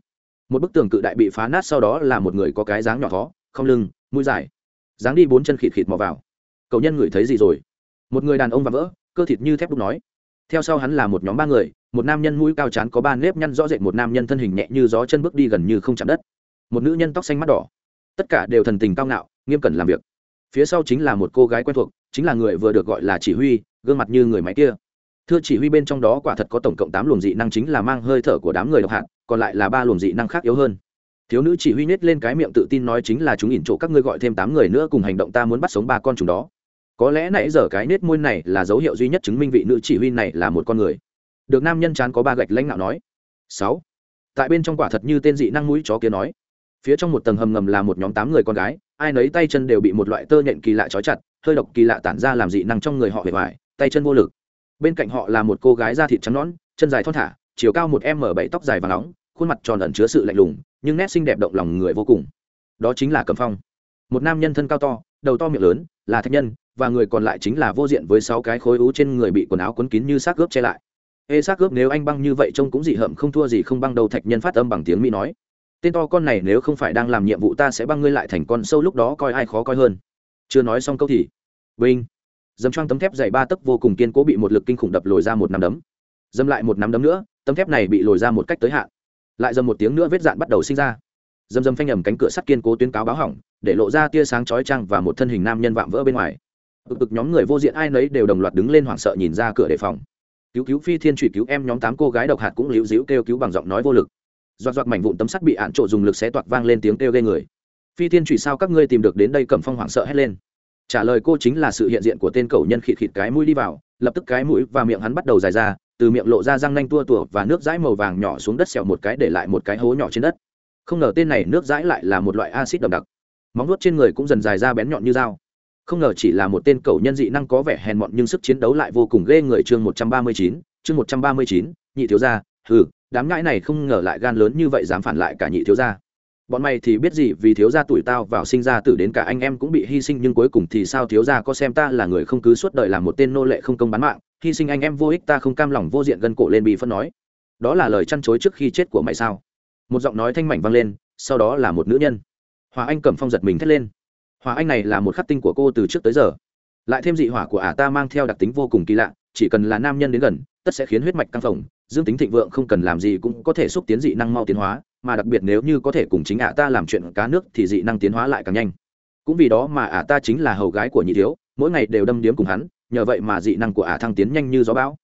Một bức tường cự đại bị phá nát, sau đó là một người có cái dáng nhỏ khó không lưng, mũi dài dáng đi bốn chân khịt khịt mò vào. Cậu nhân ngửi thấy gì rồi? Một người đàn ông và vỡ, cơ thịt như thép đúc nói. Theo sau hắn là một nhóm ba người, một nam nhân mũi cao chán có ba nếp nhăn rõ rệt, một nam nhân thân hình nhẹ như gió chân bước đi gần như không chạm đất. Một nữ nhân tóc xanh mắt đỏ. Tất cả đều thần tình cao ngạo, nghiêm cẩn làm việc. Phía sau chính là một cô gái quen thuộc, chính là người vừa được gọi là chỉ huy, gương mặt như người máy kia. Thưa chỉ huy, bên trong đó quả thật có tổng cộng tám luồng dị năng chính là mang hơi thở của đám người độc hạt, còn lại là ba luồng dị năng khác yếu hơn thiếu nữ chỉ huy nết lên cái miệng tự tin nói chính là chúng ỉn chỗ các ngươi gọi thêm tám người nữa cùng hành động ta muốn bắt sống ba con chúng đó. Có lẽ nãy giờ cái nết môi này là dấu hiệu duy nhất chứng minh vị nữ chỉ huy này là một con người. Được nam nhân chán có ba gạch lãnh nạo nói. Sáu. Tại bên trong quả thật như tên dị năng mũi chó kia nói. Phía trong một tầng hầm ngầm là một nhóm tám người con gái, ai nấy tay chân đều bị một loại tơ nhện kỳ lạ trói chặt, hơi độc kỳ lạ tản ra làm dị năng trong người họ bề ngoài, tay chân vô lực. Bên cạnh họ là một cô gái da thịt trắng nõn, chân dài thon thả, chiều cao một m bảy, tóc dài và nóng, khuôn mặt tròn ẩn chứa sự lạnh lùng nhưng nét xinh đẹp động lòng người vô cùng. Đó chính là cẩm phong. Một nam nhân thân cao to đầu to miệng lớn là thạch nhân và người còn lại chính là vô diện với sáu cái khối ú trên người bị quần áo quấn kín như xác gớp che lại. Ê xác gớp nếu anh băng như vậy trông cũng dị hợm, không thua gì không băng đầu thạch nhân phát âm bằng tiếng mỹ nói. Tên to con này nếu không phải đang làm nhiệm vụ ta sẽ băng ngươi lại thành con sâu lúc đó coi ai khó coi hơn. Chưa nói xong câu thì vinh. Dầm choang tấm thép dày ba tấc vô cùng kiên cố bị một lực kinh khủng đập lồi ra một nắm đấm. Dâm lại một nắm đấm nữa tấm thép này bị lồi ra một cách tới hạn lại dầm một tiếng nữa vết dạn bắt đầu sinh ra. Dầm dầm phanh ẩm cánh cửa sắt kiên cố tuyên cáo báo hỏng, để lộ ra tia sáng chói trăng và một thân hình nam nhân vạm vỡ bên ngoài. Ực ực nhóm người vô diện ai nấy đều đồng loạt đứng lên hoảng sợ nhìn ra cửa đề phòng. Cứu cứu phi thiên truy cứu em nhóm tám cô gái độc hạt cũng liễu dĩu kêu cứu bằng giọng nói vô lực. Doạt doạt mảnh vụn tấm sắt bị ạn trộ dùng lực xé toạc vang lên tiếng kêu gây người. Phi thiên truy sao các ngươi tìm được đến đây cẩm phong hoảng sợ hét lên. Trả lời cô chính là sự hiện diện của tên cầu nhân khịt khịt cái mũi đi vào, lập tức cái mũi và miệng hắn bắt đầu dài ra từ miệng lộ ra răng nanh tua tủa và nước dãi màu vàng nhỏ xuống đất xẹo một cái để lại một cái hố nhỏ trên đất. Không ngờ tên này nước dãi lại là một loại acid đậm đặc. Móng nuốt trên người cũng dần dài ra bén nhọn như dao. Không ngờ chỉ là một tên cầu nhân dị năng có vẻ hèn mọn nhưng sức chiến đấu lại vô cùng ghê người chương một trăm ba mươi chín, chương một trăm ba mươi chín, nhị thiếu gia, hừ, đám ngãi này không ngờ lại gan lớn như vậy dám phản lại cả nhị thiếu gia. Bọn mày thì biết gì vì thiếu gia tuổi tao vào sinh ra tử đến cả anh em cũng bị hy sinh nhưng cuối cùng thì sao thiếu gia có xem ta là người không cứ suốt đời làm một tên nô lệ không công bán mạng hy sinh anh em vô ích ta không cam lòng vô diện gân cổ lên bị phân nói. Đó là lời chăn chối trước khi chết của mày sao? Một giọng nói thanh mảnh vang lên, sau đó là một nữ nhân. Hòa anh cầm phong giật mình thét lên. Hòa anh này là một khắc tinh của cô từ trước tới giờ. Lại thêm dị hỏa của ả ta mang theo đặc tính vô cùng kỳ lạ, chỉ cần là nam nhân đến gần, tất sẽ khiến huyết mạch căng phồng. Dương tính thịnh vượng không cần làm gì cũng có thể xúc tiến dị năng mau tiến hóa, mà đặc biệt nếu như có thể cùng chính ả ta làm chuyện cá nước thì dị năng tiến hóa lại càng nhanh. Cũng vì đó mà ả ta chính là hầu gái của nhị thiếu, mỗi ngày đều đâm điếm cùng hắn nhờ vậy mà dị năng của ả thăng tiến nhanh như gió bão.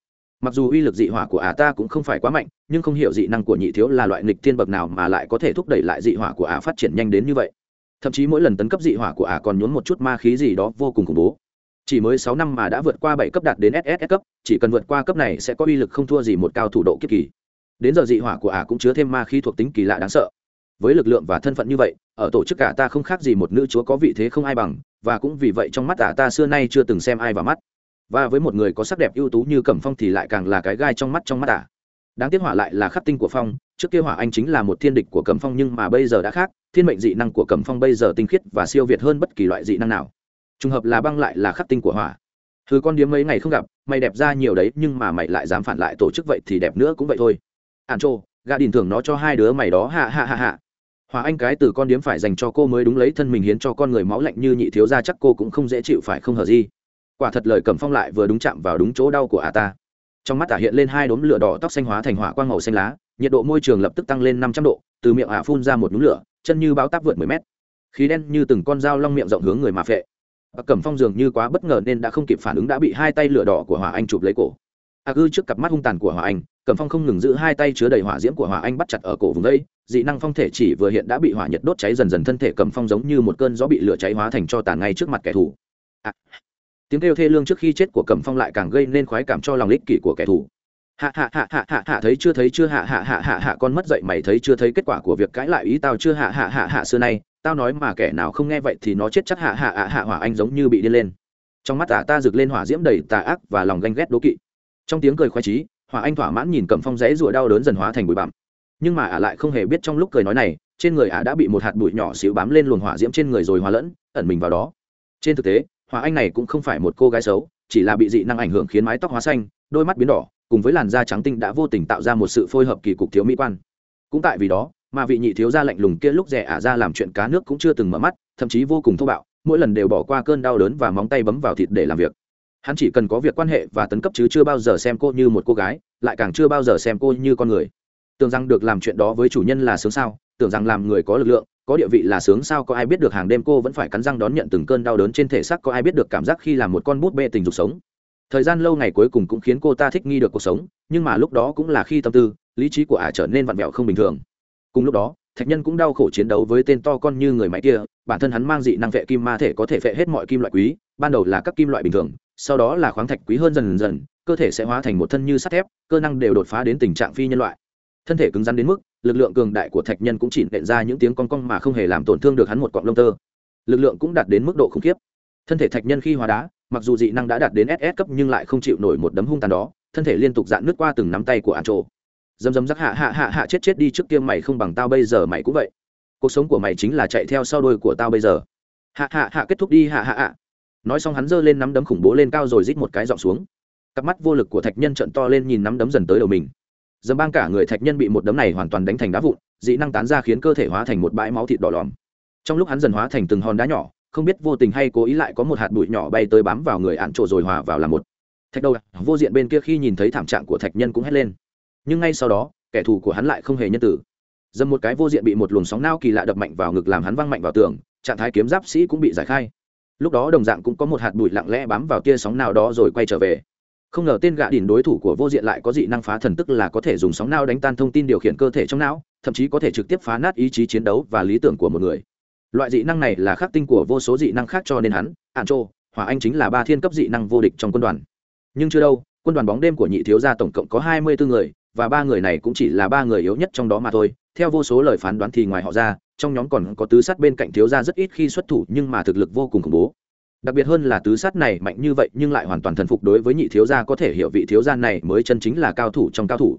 Mặc dù uy lực dị hỏa của ả ta cũng không phải quá mạnh, nhưng không hiểu dị năng của nhị thiếu là loại nghịch thiên bậc nào mà lại có thể thúc đẩy lại dị hỏa của ả phát triển nhanh đến như vậy. Thậm chí mỗi lần tấn cấp dị hỏa của ả còn nhốn một chút ma khí gì đó vô cùng khủng bố. Chỉ mới sáu năm mà đã vượt qua bảy cấp đạt đến ss cấp, chỉ cần vượt qua cấp này sẽ có uy lực không thua gì một cao thủ độ kiếp kỳ. Đến giờ dị hỏa của ả cũng chứa thêm ma khí thuộc tính kỳ lạ đáng sợ. Với lực lượng và thân phận như vậy, ở tổ chức cả ta không khác gì một nữ chúa có vị thế không ai bằng, và cũng vì vậy trong mắt ả ta xưa nay chưa từng xem ai vào mắt và với một người có sắc đẹp ưu tú như cẩm phong thì lại càng là cái gai trong mắt trong mắt ả đáng tiếc hỏa lại là khắc tinh của phong, trước kia hỏa anh chính là một thiên địch của cẩm phong nhưng mà bây giờ đã khác, thiên mệnh dị năng của cẩm phong bây giờ tinh khiết và siêu việt hơn bất kỳ loại dị năng nào. Trùng hợp là băng lại là khắc tinh của hỏa. Thứ con điếm mấy ngày không gặp, mày đẹp ra nhiều đấy nhưng mà mày lại dám phản lại tổ chức vậy thì đẹp nữa cũng vậy thôi. Ạn trô gà đình thưởng nó cho hai đứa mày đó hạ hạ hạ hạ hòa anh cái từ con điếm phải dành cho cô mới đúng lấy thân mình hiến cho con người máu lạnh như nhị thiếu ra chắc cô cũng không dễ chịu phải không hở gì quả thật lời cẩm phong lại vừa đúng chạm vào đúng chỗ đau của ả ta. Trong mắt ả hiện lên hai đốm lửa đỏ tóc xanh hóa thành hỏa quang màu xanh lá, nhiệt độ môi trường lập tức tăng lên năm trăm độ, từ miệng ả phun ra một núm lửa, chân như bao táp vượt mười mét. Khí đen như từng con dao long miệng rộng hướng người mà phệ. Ả cẩm phong dường như quá bất ngờ nên đã không kịp phản ứng đã bị hai tay lửa đỏ của hỏa anh chụp lấy cổ. Ả gư trước cặp mắt hung tàn của hỏa anh cẩm phong không ngừng giữ hai tay chứa đầy hỏa diễm của hỏa anh bắt chặt ở cổ vùng đây, dị năng phong thể chỉ vừa hiện đã bị hỏa nhiệt đốt cháy dần dần thân thể cẩm phong giống như một cơn gió bị lửa cháy hóa thành cho tàn ngay trước mặt kẻ thù. À tiếng kêu thê lương trước khi chết của cẩm phong lại càng gây nên khoái cảm cho lòng lích kỷ của kẻ thù hạ hạ hạ hạ hạ hạ thấy chưa thấy chưa hạ hạ hạ hạ hạ con mất dậy mày thấy chưa thấy kết quả của việc cãi lại ý tao chưa hạ hạ hạ hạ xưa nay tao nói mà kẻ nào không nghe vậy thì nó chết chắc hạ hạ hạ hạ hỏa anh giống như bị điên lên trong mắt ả ta rực lên hỏa diễm đầy tà ác và lòng ganh ghét đố kỵ trong tiếng cười khoái trí hỏa anh thỏa mãn nhìn cẩm phong rẽ rụa đau đớn dần hóa thành bụi bặm nhưng mà ả lại không hề biết trong lúc cười nói này trên người ả đã bị một hạt bụi nhỏ xíu bám lên luồng hỏa diễm trên người rồi hòa lẫn ẩn mình vào đó trên thực tế hòa anh này cũng không phải một cô gái xấu, chỉ là bị dị năng ảnh hưởng khiến mái tóc hóa xanh, đôi mắt biến đỏ, cùng với làn da trắng tinh đã vô tình tạo ra một sự phối hợp kỳ cục thiếu mỹ quan. Cũng tại vì đó, mà vị nhị thiếu gia lạnh lùng kia lúc rẻ ả ra làm chuyện cá nước cũng chưa từng mở mắt, thậm chí vô cùng thô bạo, mỗi lần đều bỏ qua cơn đau đớn và móng tay bấm vào thịt để làm việc. Hắn chỉ cần có việc quan hệ và tấn cấp chứ chưa bao giờ xem cô như một cô gái, lại càng chưa bao giờ xem cô như con người. Tưởng rằng được làm chuyện đó với chủ nhân là sướng sao, tưởng rằng làm người có lực lượng có địa vị là sướng sao, có ai biết được hàng đêm cô vẫn phải cắn răng đón nhận từng cơn đau đớn trên thể xác, có ai biết được cảm giác khi làm một con bút bê tình dục sống. Thời gian lâu ngày cuối cùng cũng khiến cô ta thích nghi được cuộc sống, nhưng mà lúc đó cũng là khi tâm tư, lý trí của ả trở nên vặn vẹo không bình thường. Cùng lúc đó, thạch nhân cũng đau khổ chiến đấu với tên to con như người máy kia, bản thân hắn mang dị năng vệ kim ma thể có thể vệ hết mọi kim loại quý, ban đầu là các kim loại bình thường, sau đó là khoáng thạch quý hơn dần dần, cơ thể sẽ hóa thành một thân như sắt thép, cơ năng đều đột phá đến tình trạng phi nhân loại. Thân thể cứng rắn đến mức lực lượng cường đại của thạch nhân cũng chỉ nện ra những tiếng con cong mà không hề làm tổn thương được hắn một cọng lông tơ. Lực lượng cũng đạt đến mức độ khủng khiếp. Thân thể thạch nhân khi hóa đá, mặc dù dị năng đã đạt đến ss cấp nhưng lại không chịu nổi một đấm hung tàn đó, thân thể liên tục dạn nước qua từng nắm tay của an trộ dầm dầm rắc hạ hạ hạ hạ chết chết đi trước kia mày không bằng tao bây giờ mày cũng vậy. Cuộc sống của mày chính là chạy theo sau đôi của tao bây giờ. Hạ hạ hạ kết thúc đi hạ hạ hạ. Nói xong hắn giơ lên nắm đấm khủng bố lên cao rồi rít một cái dọn xuống. Cặp mắt vô lực của thạch nhân trận to lên nhìn nắm đấm dần tới đầu mình dầm bang cả người thạch nhân bị một đấm này hoàn toàn đánh thành đá vụn, dị năng tán ra khiến cơ thể hóa thành một bãi máu thịt đỏ lòm. Trong lúc hắn dần hóa thành từng hòn đá nhỏ, không biết vô tình hay cố ý lại có một hạt bụi nhỏ bay tới bám vào người ạn trộ rồi hòa vào làm một. Thạch đầu, vô diện bên kia khi nhìn thấy thảm trạng của thạch nhân cũng hét lên. Nhưng ngay sau đó, kẻ thù của hắn lại không hề nhân tử dầm một cái vô diện bị một luồng sóng nao kỳ lạ đập mạnh vào ngực làm hắn văng mạnh vào tường, trạng thái kiếm giáp sĩ cũng bị giải khai. Lúc đó đồng dạng cũng có một hạt bụi lặng lẽ bám vào tia sóng nào đó rồi quay trở về không ngờ tên gạ đỉnh đối thủ của vô diện lại có dị năng phá thần tức là có thể dùng sóng não đánh tan thông tin điều khiển cơ thể trong não, thậm chí có thể trực tiếp phá nát ý chí chiến đấu và lý tưởng của một người. Loại dị năng này là khắc tinh của vô số dị năng khác cho nên hắn ạn trô hòa anh chính là ba thiên cấp dị năng vô địch trong quân đoàn. Nhưng chưa đâu, quân đoàn bóng đêm của nhị thiếu gia tổng cộng có hai mươi bốn người, và ba người này cũng chỉ là ba người yếu nhất trong đó mà thôi. Theo vô số lời phán đoán thì ngoài họ ra, trong nhóm còn có tứ sát bên cạnh thiếu gia rất ít khi xuất thủ nhưng mà thực lực vô cùng khủng bố đặc biệt hơn là tứ sát này mạnh như vậy nhưng lại hoàn toàn thần phục đối với nhị thiếu gia có thể hiểu vị thiếu gia này mới chân chính là cao thủ trong cao thủ.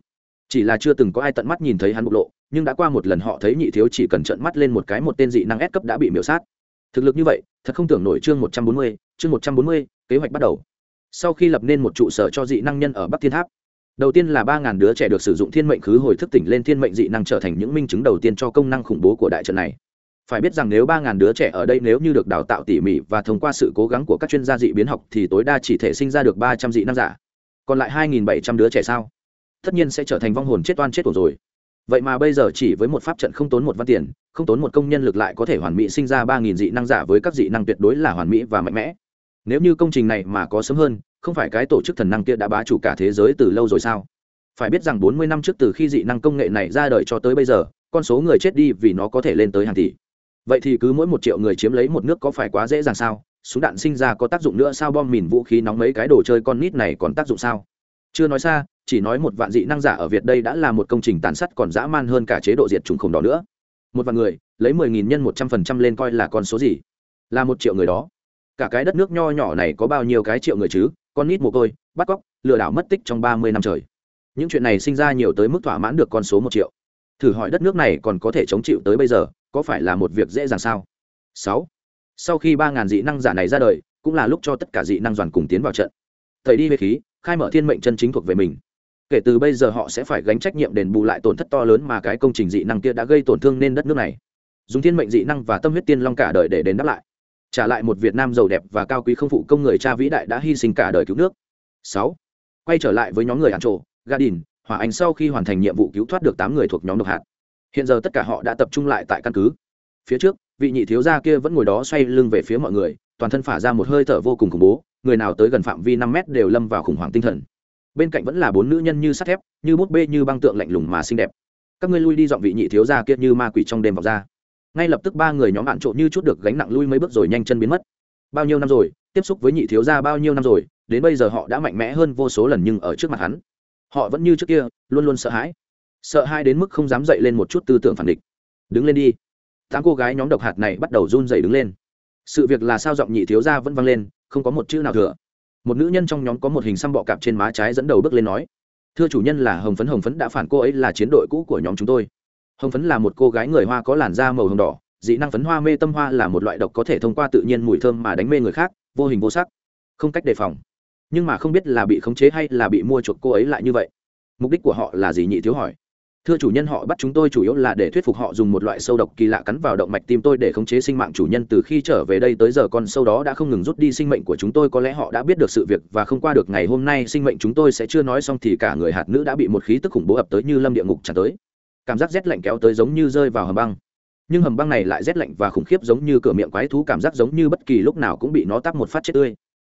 Chỉ là chưa từng có ai tận mắt nhìn thấy hắn bộc lộ, nhưng đã qua một lần họ thấy nhị thiếu chỉ cần trợn mắt lên một cái một tên dị năng ép cấp đã bị miễu sát. Thực lực như vậy, thật không tưởng nổi chương một trăm bốn mươi, chương một trăm bốn mươi, kế hoạch bắt đầu. Sau khi lập nên một trụ sở cho dị năng nhân ở bắc thiên tháp, đầu tiên là ba ngàn đứa trẻ được sử dụng thiên mệnh khứ hồi thức tỉnh lên thiên mệnh dị năng trở thành những minh chứng đầu tiên cho công năng khủng bố của đại trận này phải biết rằng nếu ba ngàn đứa trẻ ở đây nếu như được đào tạo tỉ mỉ và thông qua sự cố gắng của các chuyên gia dị biến học thì tối đa chỉ thể sinh ra được ba trăm dị năng giả. Còn lại hai nghìn bảy trăm đứa trẻ sao? Tất nhiên sẽ trở thành vong hồn chết oan chết tổ rồi. Vậy mà bây giờ chỉ với một pháp trận không tốn một văn tiền, không tốn một công nhân lực lại có thể hoàn mỹ sinh ra ba nghìn dị năng giả với các dị năng tuyệt đối là hoàn mỹ và mạnh mẽ. Nếu như công trình này mà có sớm hơn, không phải cái tổ chức thần năng kia đã bá chủ cả thế giới từ lâu rồi sao? Phải biết rằng bốn mươi năm trước từ khi dị năng công nghệ này ra đời cho tới bây giờ, con số người chết đi vì nó có thể lên tới hàng tỷ vậy thì cứ mỗi một triệu người chiếm lấy một nước có phải quá dễ dàng sao? Súng đạn sinh ra có tác dụng nữa sao? Bom mìn vũ khí nóng mấy cái đồ chơi con nít này còn tác dụng sao? Chưa nói xa, chỉ nói một vạn dị năng giả ở việt đây đã là một công trình tàn sát còn dã man hơn cả chế độ diệt chủng khổng đỏ nữa. Một vạn người, lấy mười nghìn nhân một trăm phần trăm lên coi là con số gì? Là một triệu người đó. Cả cái đất nước nho nhỏ này có bao nhiêu cái triệu người chứ? Con nít mồ côi, bắt cóc, lừa đảo mất tích trong ba mươi năm trời. Những chuyện này sinh ra nhiều tới mức thỏa mãn được con số một triệu. Thử hỏi đất nước này còn có thể chống chịu tới bây giờ? Có phải là một việc dễ dàng sao? Sáu. Sau khi ba ngàn dị năng giả này ra đời, cũng là lúc cho tất cả dị năng đoàn cùng tiến vào trận. Thầy đi về khí, khai mở thiên mệnh chân chính thuộc về mình. Kể từ bây giờ họ sẽ phải gánh trách nhiệm đền bù lại tổn thất to lớn mà cái công trình dị năng kia đã gây tổn thương nên đất nước này. Dùng thiên mệnh dị năng và tâm huyết tiên long cả đời để đền đáp lại. Trả lại một việt nam giàu đẹp và cao quý không phụ công người cha vĩ đại đã hy sinh cả đời cứu nước. Sáu. Quay trở lại với nhóm người ăn trộ, gadin, hỏa anh sau khi hoàn thành nhiệm vụ cứu thoát được tám người thuộc nhóm độc hạt hiện giờ tất cả họ đã tập trung lại tại căn cứ. Phía trước, vị nhị thiếu gia kia vẫn ngồi đó xoay lưng về phía mọi người, toàn thân phả ra một hơi thở vô cùng khủng bố, người nào tới gần phạm vi năm mét đều lâm vào khủng hoảng tinh thần. Bên cạnh vẫn là bốn nữ nhân như sắt thép, như bút bê, như băng tượng lạnh lùng mà xinh đẹp. Các ngươi lui đi dọn vị nhị thiếu gia kia như ma quỷ trong đêm vào ra. Ngay lập tức ba người nhóm bạn trộn như chút được gánh nặng lui mấy bước rồi nhanh chân biến mất. Bao nhiêu năm rồi, tiếp xúc với nhị thiếu gia bao nhiêu năm rồi, đến bây giờ họ đã mạnh mẽ hơn vô số lần nhưng ở trước mặt hắn, họ vẫn như trước kia, luôn luôn sợ hãi sợ hai đến mức không dám dậy lên một chút tư tưởng phản địch. Đứng lên đi. Tám cô gái nhóm độc hạt này bắt đầu run dậy đứng lên. Sự việc là sao giọng nhị thiếu gia vẫn vang lên, không có một chữ nào thừa. Một nữ nhân trong nhóm có một hình xăm bọ cạp trên má trái dẫn đầu bước lên nói, thưa chủ nhân là hồng phấn hồng phấn đã phản cô ấy là chiến đội cũ của nhóm chúng tôi. Hồng phấn là một cô gái người hoa có làn da màu hồng đỏ, dị năng phấn hoa mê tâm hoa là một loại độc có thể thông qua tự nhiên mùi thơm mà đánh mê người khác, vô hình vô sắc. Không cách đề phòng. Nhưng mà không biết là bị khống chế hay là bị mua chuộc cô ấy lại như vậy. Mục đích của họ là gì nhị thiếu hỏi thưa chủ nhân, họ bắt chúng tôi chủ yếu là để thuyết phục họ dùng một loại sâu độc kỳ lạ cắn vào động mạch tim tôi để khống chế sinh mạng chủ nhân. Từ khi trở về đây tới giờ, con sâu đó đã không ngừng rút đi sinh mệnh của chúng tôi. Có lẽ họ đã biết được sự việc và không qua được ngày hôm nay, sinh mệnh chúng tôi sẽ chưa nói xong thì cả người hạt nữ đã bị một khí tức khủng bố ập tới như lâm địa ngục tràn tới. Cảm giác rét lạnh kéo tới giống như rơi vào hầm băng. Nhưng hầm băng này lại rét lạnh và khủng khiếp giống như cửa miệng quái thú, cảm giác giống như bất kỳ lúc nào cũng bị nó tắp một phát chết tươi.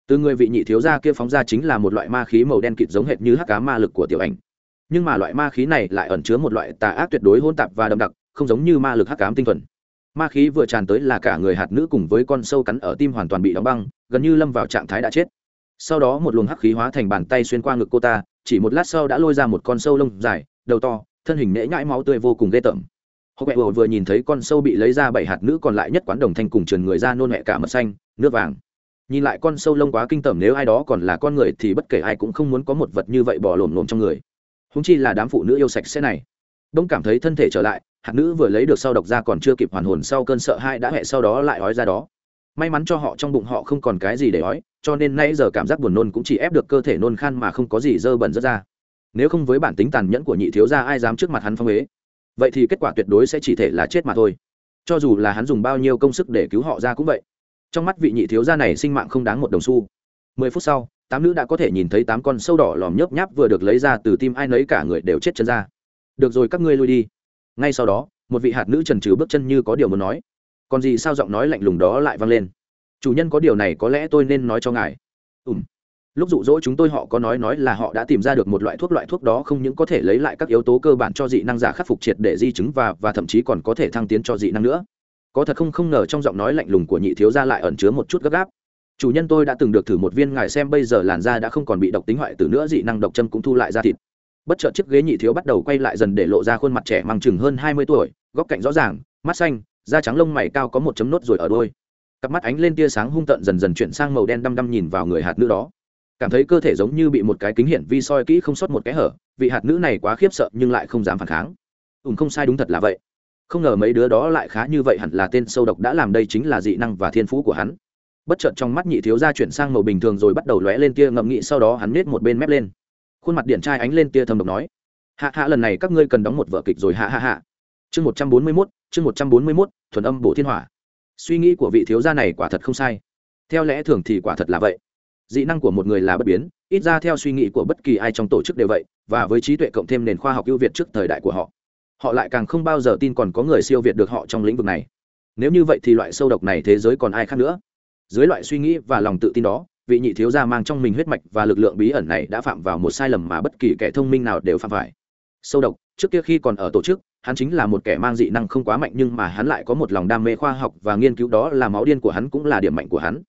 Từ người vị nhị thiếu gia kia phóng ra chính là một loại ma khí màu đen kịt giống hệt như hắc cá ma lực của tiểu ảnh nhưng mà loại ma khí này lại ẩn chứa một loại tà ác tuyệt đối hôn tạp và đậm đặc, không giống như ma lực hắc cám tinh thuần. Ma khí vừa tràn tới là cả người hạt nữ cùng với con sâu cắn ở tim hoàn toàn bị đóng băng, gần như lâm vào trạng thái đã chết. Sau đó một luồng hắc khí hóa thành bàn tay xuyên qua ngực cô ta, chỉ một lát sau đã lôi ra một con sâu lông dài, đầu to, thân hình nễ nhãi máu tươi vô cùng ghê tởm. Họ quẹ vừa nhìn thấy con sâu bị lấy ra bảy hạt nữ còn lại nhất quán đồng thanh cùng trườn người ra nôn mẹ cả mật xanh, nước vàng. Nhìn lại con sâu lông quá kinh tởm, nếu ai đó còn là con người thì bất kể ai cũng không muốn có một vật như vậy bỏ lổm lổm trong người húng chi là đám phụ nữ yêu sạch sẽ này. Đông cảm thấy thân thể trở lại, hạt nữ vừa lấy được sau độc ra còn chưa kịp hoàn hồn sau cơn sợ hai đã hẹ sau đó lại ói ra đó. May mắn cho họ trong bụng họ không còn cái gì để ói, cho nên nay giờ cảm giác buồn nôn cũng chỉ ép được cơ thể nôn khan mà không có gì dơ bẩn rớt ra. Nếu không với bản tính tàn nhẫn của nhị thiếu gia ai dám trước mặt hắn phong ế? Vậy thì kết quả tuyệt đối sẽ chỉ thể là chết mà thôi. Cho dù là hắn dùng bao nhiêu công sức để cứu họ ra cũng vậy. Trong mắt vị nhị thiếu gia này sinh mạng không đáng một đồng xu. Mười phút sau tám nữ đã có thể nhìn thấy tám con sâu đỏ lòm nhớp nháp vừa được lấy ra từ tim ai nấy cả người đều chết chân ra. Được rồi, các ngươi lui đi. Ngay sau đó, một vị hạt nữ trần trừ bước chân như có điều muốn nói. Còn gì sao giọng nói lạnh lùng đó lại vang lên? Chủ nhân có điều này có lẽ tôi nên nói cho ngài. Ùm lúc dụ dỗ chúng tôi họ có nói nói là họ đã tìm ra được một loại thuốc loại thuốc đó không những có thể lấy lại các yếu tố cơ bản cho dị năng giả khắc phục triệt để di chứng và và thậm chí còn có thể thăng tiến cho dị năng nữa. Có thật không? Không ngờ trong giọng nói lạnh lùng của nhị thiếu gia lại ẩn chứa một chút gấp gáp chủ nhân tôi đã từng được thử một viên ngài xem bây giờ làn da đã không còn bị độc tính hoại từ nữa, dị năng độc châm cũng thu lại ra thịt. Bất chợt chiếc ghế nhị thiếu bắt đầu quay lại dần để lộ ra khuôn mặt trẻ mang chừng hơn hai mươi tuổi, góc cạnh rõ ràng, mắt xanh, da trắng lông mày cao có một chấm nốt rồi ở đôi. Cặp mắt ánh lên tia sáng hung tợn dần dần chuyển sang màu đen đăm đăm nhìn vào người hạt nữ đó. Cảm thấy cơ thể giống như bị một cái kính hiển vi soi kỹ không sót một cái hở, vị hạt nữ này quá khiếp sợ nhưng lại không dám phản kháng. Ùn không sai đúng thật là vậy. Không ngờ mấy đứa đó lại khá như vậy hẳn là tên sâu độc đã làm đây chính là dị năng và thiên phú của hắn bất chợt trong mắt nhị thiếu gia chuyển sang màu bình thường rồi bắt đầu lóe lên tia ngậm nghị, sau đó hắn nết một bên mép lên. Khuôn mặt điện trai ánh lên tia thầm độc nói, hạ hạ, lần này các ngươi cần đóng một vở kịch rồi, hạ hạ hạ. Chương một trăm bốn mươi mốt, chương một trăm bốn mươi mốt, thuần âm bổ thiên hỏa. Suy nghĩ của vị thiếu gia này quả thật không sai. Theo lẽ thường thì quả thật là vậy. Dị năng của một người là bất biến, ít ra theo suy nghĩ của bất kỳ ai trong tổ chức đều vậy, và với trí tuệ cộng thêm nền khoa học ưu việt trước thời đại của họ họ lại càng không bao giờ tin còn có người siêu việt được họ trong lĩnh vực này. Nếu như vậy thì loại sâu độc này thế giới còn ai khác nữa? Dưới loại suy nghĩ và lòng tự tin đó, vị nhị thiếu gia mang trong mình huyết mạch và lực lượng bí ẩn này đã phạm vào một sai lầm mà bất kỳ kẻ thông minh nào đều phạm phải. Sâu độc, trước kia khi còn ở tổ chức, hắn chính là một kẻ mang dị năng không quá mạnh nhưng mà hắn lại có một lòng đam mê khoa học và nghiên cứu đó là máu điên của hắn cũng là điểm mạnh của hắn.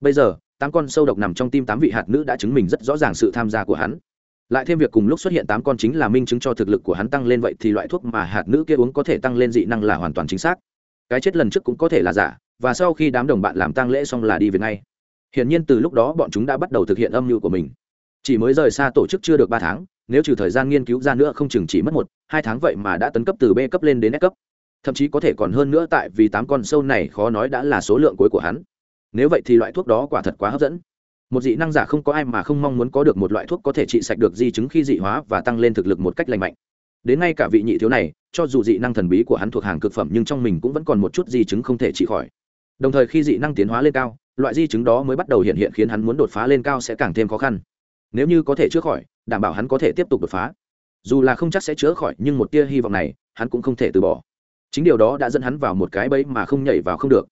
Bây giờ, tám con sâu độc nằm trong tim tám vị hạt nữ đã chứng minh rất rõ ràng sự tham gia của hắn. Lại thêm việc cùng lúc xuất hiện tám con chính là minh chứng cho thực lực của hắn tăng lên vậy thì loại thuốc mà hạt nữ kia uống có thể tăng lên dị năng là hoàn toàn chính xác. Cái chết lần trước cũng có thể là giả và sau khi đám đồng bạn làm tang lễ xong là đi về ngay. Hiển nhiên từ lúc đó bọn chúng đã bắt đầu thực hiện âm mưu của mình. Chỉ mới rời xa tổ chức chưa được ba tháng, nếu trừ thời gian nghiên cứu ra nữa không chừng chỉ mất một, hai tháng vậy mà đã tấn cấp từ b cấp lên đến s cấp. Thậm chí có thể còn hơn nữa tại vì tám con sâu này khó nói đã là số lượng cuối của hắn. Nếu vậy thì loại thuốc đó quả thật quá hấp dẫn. Một dị năng giả không có ai mà không mong muốn có được một loại thuốc có thể trị sạch được di chứng khi dị hóa và tăng lên thực lực một cách lành mạnh. Đến ngay cả vị nhị thiếu này, cho dù dị năng thần bí của hắn thuộc hàng cực phẩm nhưng trong mình cũng vẫn còn một chút di chứng không thể trị khỏi đồng thời khi dị năng tiến hóa lên cao, loại di chứng đó mới bắt đầu hiện hiện khiến hắn muốn đột phá lên cao sẽ càng thêm khó khăn. Nếu như có thể chữa khỏi, đảm bảo hắn có thể tiếp tục đột phá. Dù là không chắc sẽ chữa khỏi, nhưng một tia hy vọng này, hắn cũng không thể từ bỏ. Chính điều đó đã dẫn hắn vào một cái bẫy mà không nhảy vào không được.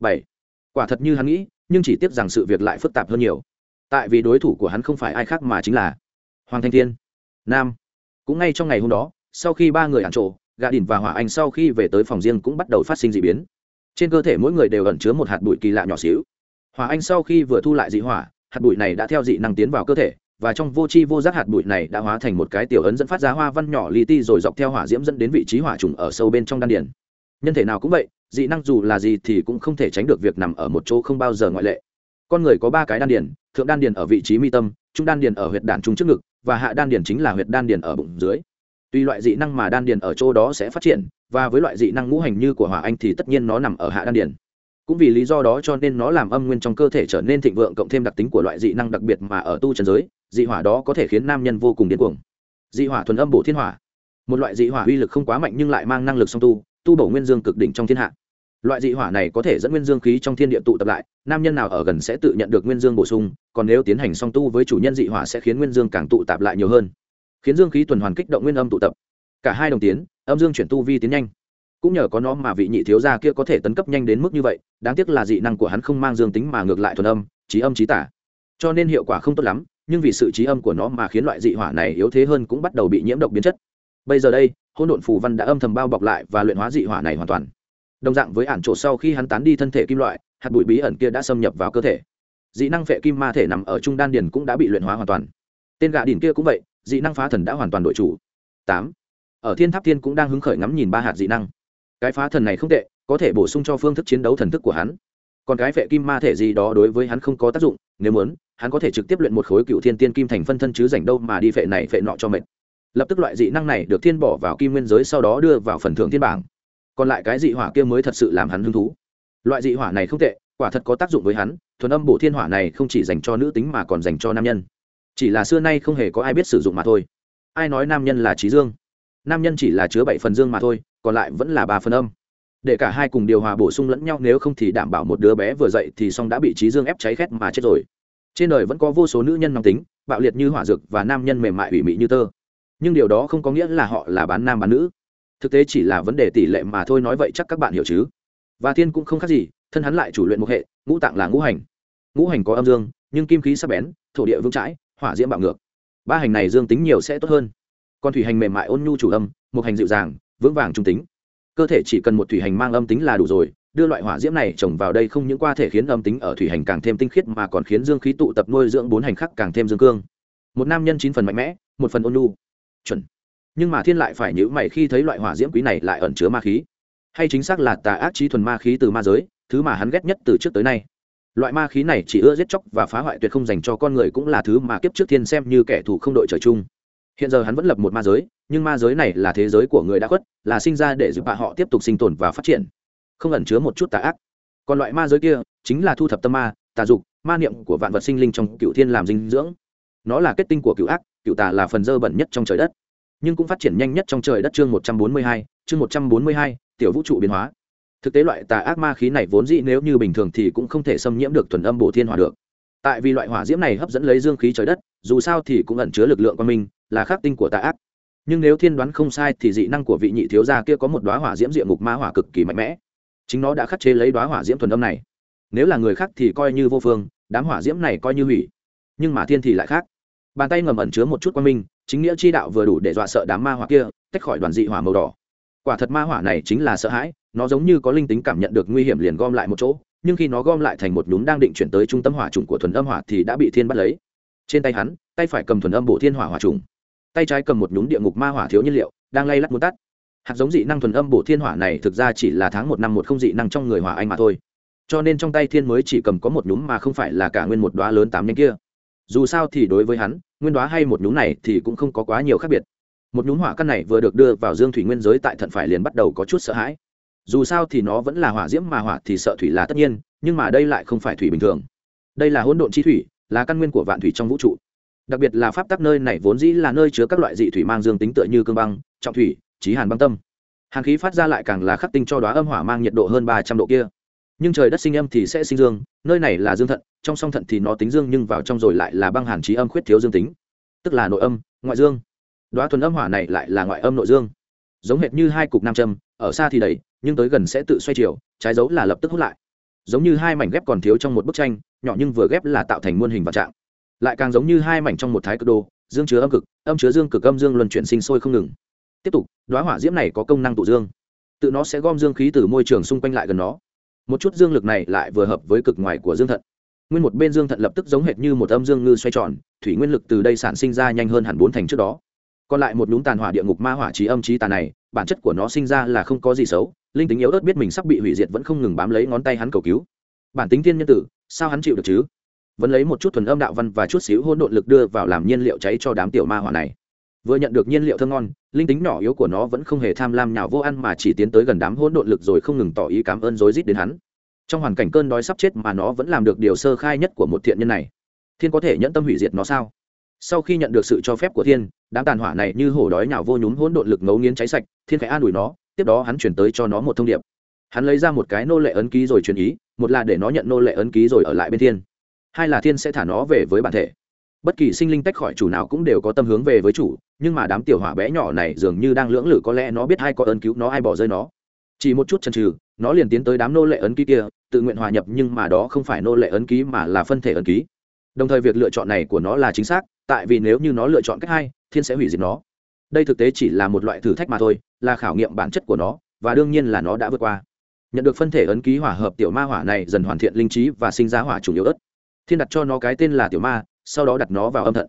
Bảy. Quả thật như hắn nghĩ, nhưng chỉ tiếc rằng sự việc lại phức tạp hơn nhiều. Tại vì đối thủ của hắn không phải ai khác mà chính là hoàng thanh thiên. Nam. Cũng ngay trong ngày hôm đó, sau khi ba người ăn trộm gà đỉn và hỏa anh sau khi về tới phòng riêng cũng bắt đầu phát sinh d ị biến trên cơ thể mỗi người đều ẩn chứa một hạt bụi kỳ lạ nhỏ xíu. Hòa anh sau khi vừa thu lại dị hỏa, hạt bụi này đã theo dị năng tiến vào cơ thể, và trong vô chi vô giác hạt bụi này đã hóa thành một cái tiểu ấn dẫn phát ra hoa văn nhỏ li ti rồi dọc theo hỏa diễm dẫn đến vị trí hỏa trùng ở sâu bên trong đan điền. Nhân thể nào cũng vậy, dị năng dù là gì thì cũng không thể tránh được việc nằm ở một chỗ không bao giờ ngoại lệ. Con người có ba cái đan điền, thượng đan điền ở vị trí mi tâm, trung đan điền ở huyệt đàn trung trước ngực, và hạ đan điền chính là huyệt đan điền ở bụng dưới tuy loại dị năng mà đan điền ở chỗ đó sẽ phát triển, và với loại dị năng ngũ hành như của hỏa anh thì tất nhiên nó nằm ở hạ đan điền. Cũng vì lý do đó cho nên nó làm âm nguyên trong cơ thể trở nên thịnh vượng cộng thêm đặc tính của loại dị năng đặc biệt mà ở tu trần giới, dị hỏa đó có thể khiến nam nhân vô cùng điên cuồng. Dị hỏa thuần âm bổ thiên hỏa. Một loại dị hỏa uy lực không quá mạnh nhưng lại mang năng lực song tu tu bổ nguyên dương cực đỉnh trong thiên hạ. Loại dị hỏa này có thể dẫn nguyên dương khí trong thiên địa tụ tập lại, nam nhân nào ở gần sẽ tự nhận được nguyên dương bổ sung, còn nếu tiến hành song tu với chủ nhân dị hỏa sẽ khiến nguyên dương càng tụ tạp lại nhiều hơn khiến dương khí tuần hoàn kích động nguyên âm tụ tập. Cả hai đồng tiến, âm dương chuyển tu vi tiến nhanh. Cũng nhờ có nó mà vị nhị thiếu gia kia có thể tấn cấp nhanh đến mức như vậy, đáng tiếc là dị năng của hắn không mang dương tính mà ngược lại thuần âm, trí âm trí tả. Cho nên hiệu quả không tốt lắm, nhưng vì sự trí âm của nó mà khiến loại dị hỏa này yếu thế hơn cũng bắt đầu bị nhiễm độc biến chất. Bây giờ đây hôn độn phù văn đã âm thầm bao bọc lại và luyện hóa dị hỏa này hoàn toàn. Đồng dạng với ản trổ sau khi hắn tán đi thân thể kim loại, hạt bụi bí ẩn kia đã xâm nhập vào cơ thể. Dị năng phệ kim ma thể nằm ở trung đan điền cũng đã bị luyện hóa hoàn toàn. Tên gạ điền kia cũng vậy dị năng phá thần đã hoàn toàn đội chủ. Tám. Ở thiên tháp thiên cũng đang hứng khởi ngắm nhìn ba hạt dị năng. Cái phá thần này không tệ, có thể bổ sung cho phương thức chiến đấu thần thức của hắn. Còn cái phệ kim ma thể gì đó đối với hắn không có tác dụng, nếu muốn, hắn có thể trực tiếp luyện một khối cựu thiên tiên kim thành phân thân chứ dành đâu mà đi phệ này phệ nọ cho mệt. Lập tức loại dị năng này được thiên bỏ vào kim nguyên giới sau đó đưa vào phần thưởng thiên bảng. Còn lại cái dị hỏa kia mới thật sự làm hắn hứng thú. Loại dị hỏa này không tệ, quả thật có tác dụng với hắn, thuần âm bổ thiên hỏa này không chỉ dành cho nữ tính mà còn dành cho nam nhân chỉ là xưa nay không hề có ai biết sử dụng mà thôi. Ai nói nam nhân là trí dương? Nam nhân chỉ là chứa bảy phần dương mà thôi, còn lại vẫn là ba phần âm. Để cả hai cùng điều hòa bổ sung lẫn nhau, nếu không thì đảm bảo một đứa bé vừa dậy thì xong đã bị trí dương ép cháy khét mà chết rồi. Trên đời vẫn có vô số nữ nhân nóng tính, bạo liệt như hỏa dược và nam nhân mềm mại ủy mị như tơ. Nhưng điều đó không có nghĩa là họ là bán nam bán nữ. Thực tế chỉ là vấn đề tỷ lệ mà thôi, nói vậy chắc các bạn hiểu chứ? Và thiên cũng không khác gì, thân hắn lại chủ luyện một hệ, ngũ tạng là ngũ hành. Ngũ hành có âm dương, nhưng kim khí sắc bén, thổ địa vững chãi hỏa diễm bạo ngược. Ba hành này dương tính nhiều sẽ tốt hơn. Còn thủy hành mềm mại ôn nhu chủ âm, một hành dịu dàng, vững vàng trung tính. Cơ thể chỉ cần một thủy hành mang âm tính là đủ rồi, đưa loại hỏa diễm này trồng vào đây không những qua thể khiến âm tính ở thủy hành càng thêm tinh khiết mà còn khiến dương khí tụ tập nuôi dưỡng bốn hành khắc càng thêm dương cương. Một nam nhân chín phần mạnh mẽ, một phần ôn nhu. Chuẩn. Nhưng mà thiên lại phải nhữ mày khi thấy loại hỏa diễm quý này lại ẩn chứa ma khí. Hay chính xác là tà ác trí thuần ma khí từ ma giới, thứ mà hắn ghét nhất từ trước tới nay loại ma khí này chỉ ưa giết chóc và phá hoại tuyệt không dành cho con người cũng là thứ mà kiếp trước thiên xem như kẻ thù không đội trời chung. Hiện giờ hắn vẫn lập một ma giới, nhưng ma giới này là thế giới của người đã khuất, là sinh ra để giúp bà họ tiếp tục sinh tồn và phát triển. Không ẩn chứa một chút tà ác. Còn loại ma giới kia chính là thu thập tâm ma, tà dục, ma niệm của vạn vật sinh linh trong cựu thiên làm dinh dưỡng. Nó là kết tinh của cựu ác, cựu tà là phần dơ bẩn nhất trong trời đất, nhưng cũng phát triển nhanh nhất trong trời đất chương một trăm bốn mươi hai, chương một trăm bốn mươi hai, tiểu vũ trụ biến hóa thực tế loại tà ác ma khí này vốn dĩ nếu như bình thường thì cũng không thể xâm nhiễm được thuần âm bổ thiên hỏa được. Tại vì loại hỏa diễm này hấp dẫn lấy dương khí trời đất, dù sao thì cũng ẩn chứa lực lượng quan minh, là khắc tinh của tà ác. Nhưng nếu thiên đoán không sai thì dị năng của vị nhị thiếu gia kia có một đoá hỏa diễm địa ngục ma hỏa cực kỳ mạnh mẽ. Chính nó đã khắc chế lấy đoá hỏa diễm thuần âm này. Nếu là người khác thì coi như vô phương, đám hỏa diễm này coi như hủy. Nhưng mà thiên thì lại khác. Bàn tay ngầm ẩn chứa một chút quan minh, chính nghĩa chi đạo vừa đủ để dọa sợ đám ma hỏa kia, tách khỏi đoàn dị hỏa màu đỏ. Quả thật ma hỏa này chính là sợ hãi nó giống như có linh tính cảm nhận được nguy hiểm liền gom lại một chỗ, nhưng khi nó gom lại thành một nhúm đang định chuyển tới trung tâm hỏa trùng của thuần âm hỏa thì đã bị thiên bắt lấy. Trên tay hắn, tay phải cầm thuần âm bổ thiên hỏa hỏa trùng. Tay trái cầm một nhúm địa ngục ma hỏa thiếu nhiên liệu, đang lay lắt muốn tắt. Hạt giống dị năng thuần âm bổ thiên hỏa này thực ra chỉ là tháng một năm một không dị năng trong người hỏa anh mà thôi. Cho nên trong tay thiên mới chỉ cầm có một nhúm mà không phải là cả nguyên một đoá lớn tám nhánh kia. Dù sao thì đối với hắn, nguyên đoá hay một nhúm này thì cũng không có quá nhiều khác biệt. Một nhúm hỏa căn này vừa được đưa vào dương thủy nguyên giới tại thận phải liền bắt đầu có chút sợ hãi dù sao thì nó vẫn là hỏa diễm mà hỏa thì sợ thủy là tất nhiên, nhưng mà đây lại không phải thủy bình thường. Đây là hỗn độn chi thủy, là căn nguyên của vạn thủy trong vũ trụ. Đặc biệt là pháp tắc nơi này vốn dĩ là nơi chứa các loại dị thủy mang dương tính tựa như cương băng, trọng thủy trí hàn băng tâm. Hàn khí phát ra lại càng là khắc tinh cho đoá âm hỏa mang nhiệt độ hơn ba trăm độ kia. Nhưng trời đất sinh âm thì sẽ sinh dương, nơi này là dương thận, trong song thận thì nó tính dương nhưng vào trong rồi lại là băng hàn trí âm khuyết thiếu dương tính. Tức là nội âm, ngoại dương. Đoá thuần âm hỏa này lại là ngoại âm nội dương. Giống hệt như hai cục nam châm, ở xa thì đầy nhưng tới gần sẽ tự xoay chiều, trái dấu là lập tức hút lại. Giống như hai mảnh ghép còn thiếu trong một bức tranh, nhỏ nhưng vừa ghép là tạo thành muôn hình và trạng. Lại càng giống như hai mảnh trong một thái cực đồ, dương chứa âm cực, âm chứa dương cực âm dương luân chuyển sinh sôi không ngừng. Tiếp tục đoá hỏa diễm này có công năng tụ dương. Tự nó sẽ gom dương khí từ môi trường xung quanh lại gần nó. Một chút dương lực này lại vừa hợp với cực ngoài của dương thận. Nguyên một bên dương thận lập tức giống hệt như một âm dương ngư xoay tròn, thủy nguyên lực từ đây sản sinh ra nhanh hơn hẳn bốn thành trước đó. Còn lại một nhúng tàn hỏa địa ngục ma hỏa trí âm trí tàn này, bản chất của nó sinh ra là không có gì xấu linh tính yếu ớt biết mình sắp bị hủy diệt vẫn không ngừng bám lấy ngón tay hắn cầu cứu. Bản tính thiên nhân tử, sao hắn chịu được chứ? Vẫn lấy một chút thuần âm đạo văn và chút xíu hỗn độn lực đưa vào làm nhiên liệu cháy cho đám tiểu ma hỏa này. Vừa nhận được nhiên liệu thơm ngon, linh tính nhỏ yếu của nó vẫn không hề tham lam nhào vô ăn mà chỉ tiến tới gần đám hỗn độn lực rồi không ngừng tỏ ý cảm ơn rối rít đến hắn. Trong hoàn cảnh cơn đói sắp chết mà nó vẫn làm được điều sơ khai nhất của một thiện nhân này. Thiên có thể nhẫn tâm hủy diệt nó sao? Sau khi nhận được sự cho phép của thiên, đám tàn hỏa này như hổ đói nhào vô nhúm hỗn độn lực ngấu nghiến cháy sạch, thiên phải an ủi nó tiếp đó hắn chuyển tới cho nó một thông điệp. Hắn lấy ra một cái nô lệ ấn ký rồi truyền ý, một là để nó nhận nô lệ ấn ký rồi ở lại bên thiên. Hai là thiên sẽ thả nó về với bản thể. Bất kỳ sinh linh tách khỏi chủ nào cũng đều có tâm hướng về với chủ, nhưng mà đám tiểu hỏa bé nhỏ này dường như đang lưỡng lự có lẽ nó biết ai có ơn cứu nó, ai bỏ rơi nó. Chỉ một chút chần chừ, nó liền tiến tới đám nô lệ ấn ký kia, tự nguyện hòa nhập nhưng mà đó không phải nô lệ ấn ký mà là phân thể ấn ký. Đồng thời việc lựa chọn này của nó là chính xác, tại vì nếu như nó lựa chọn cách hai, thiên sẽ hủy diệt nó đây thực tế chỉ là một loại thử thách mà thôi, là khảo nghiệm bản chất của nó, và đương nhiên là nó đã vượt qua. Nhận được phân thể ấn ký hỏa hợp tiểu ma hỏa này dần hoàn thiện linh trí và sinh ra hỏa chủ yếu ớt. Thiên đặt cho nó cái tên là tiểu ma, sau đó đặt nó vào âm thận.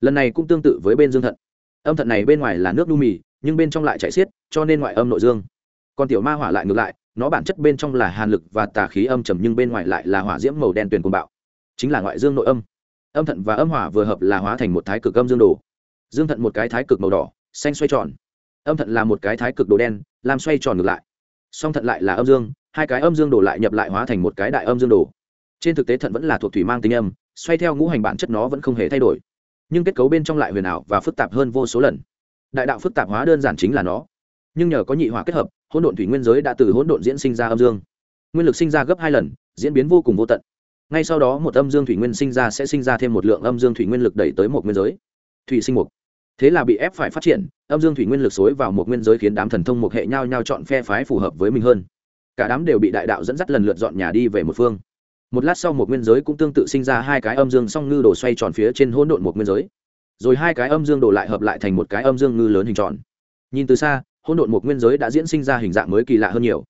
Lần này cũng tương tự với bên dương thận. Âm thận này bên ngoài là nước nu mì, nhưng bên trong lại chạy xiết, cho nên ngoại âm nội dương. Còn tiểu ma hỏa lại ngược lại, nó bản chất bên trong là hàn lực và tà khí âm trầm nhưng bên ngoài lại là hỏa diễm màu đen tuyền cuồng bạo. Chính là ngoại dương nội âm. Âm thận và âm hỏa vừa hợp là hóa thành một thái cực âm dương đồ. Dương thận một cái thái cực màu đỏ xanh xoay tròn. Âm thận là một cái thái cực đồ đen, làm xoay tròn ngược lại. Song thận lại là âm dương, hai cái âm dương đồ lại nhập lại hóa thành một cái đại âm dương đồ trên thực tế thận vẫn là thuộc thủy mang tính âm, xoay theo ngũ hành bản chất nó vẫn không hề thay đổi. Nhưng kết cấu bên trong lại huyền ảo và phức tạp hơn vô số lần. Đại đạo phức tạp hóa đơn giản chính là nó. Nhưng nhờ có nhị hỏa kết hợp, hỗn độn thủy nguyên giới đã từ hỗn độn diễn sinh ra âm dương. Nguyên lực sinh ra gấp hai lần, diễn biến vô cùng vô tận. Ngay sau đó một âm dương thủy nguyên sinh ra sẽ sinh ra thêm một lượng âm dương thủy nguyên lực đẩy tới một nguyên giới. Thủy sinh mục thế là bị ép phải phát triển, âm dương thủy nguyên lực xối vào một nguyên giới khiến đám thần thông một hệ nhau nhau chọn phe phái phù hợp với mình hơn. Cả đám đều bị đại đạo dẫn dắt lần lượt dọn nhà đi về một phương. Một lát sau một nguyên giới cũng tương tự sinh ra hai cái âm dương song ngư đồ xoay tròn phía trên hỗn độn một nguyên giới. Rồi hai cái âm dương đồ lại hợp lại thành một cái âm dương ngư lớn hình tròn. Nhìn từ xa, hỗn độn một nguyên giới đã diễn sinh ra hình dạng mới kỳ lạ hơn nhiều.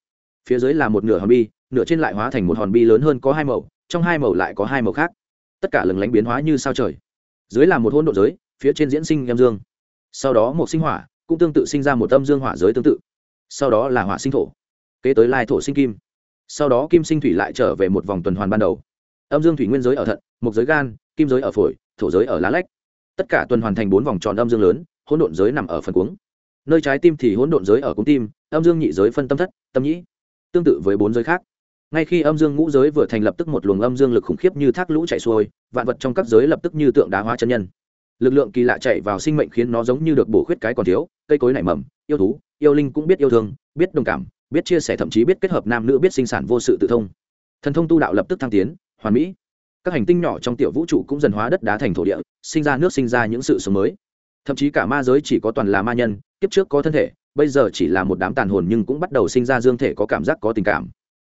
Phía dưới là một nửa hòn bi, nửa trên lại hóa thành một hòn bi lớn hơn có hai màu, trong hai màu lại có hai màu khác. Tất cả lừng lánh biến hóa như sao trời. Dưới là một hỗn độn giới phía trên diễn sinh âm dương. Sau đó một sinh hỏa cũng tương tự sinh ra một âm dương hỏa giới tương tự. Sau đó là hỏa sinh thổ, kế tới lai thổ sinh kim. Sau đó kim sinh thủy lại trở về một vòng tuần hoàn ban đầu. Âm dương thủy nguyên giới ở thận một giới gan, kim giới ở phổi, thổ giới ở lá lách. Tất cả tuần hoàn thành bốn vòng tròn âm dương lớn, hỗn độn giới nằm ở phần cuống. Nơi trái tim thì hỗn độn giới ở cuống tim, âm dương nhị giới phân tâm thất, tâm nhĩ, tương tự với bốn giới khác. Ngay khi âm dương ngũ giới vừa thành lập tức một luồng âm dương lực khủng khiếp như thác lũ chạy xuôi, vạn vật trong các giới lập tức như tượng đá hóa chân nhân lực lượng kỳ lạ chạy vào sinh mệnh khiến nó giống như được bổ khuyết cái còn thiếu, cây cối nảy mầm, yêu thú, yêu linh cũng biết yêu thương, biết đồng cảm, biết chia sẻ thậm chí biết kết hợp nam nữ biết sinh sản vô sự tự thông. Thần thông tu đạo lập tức thăng tiến, hoàn mỹ. Các hành tinh nhỏ trong tiểu vũ trụ cũng dần hóa đất đá thành thổ địa, sinh ra nước sinh ra những sự sống mới. Thậm chí cả ma giới chỉ có toàn là ma nhân, kiếp trước có thân thể, bây giờ chỉ là một đám tàn hồn nhưng cũng bắt đầu sinh ra dương thể có cảm giác, có tình cảm.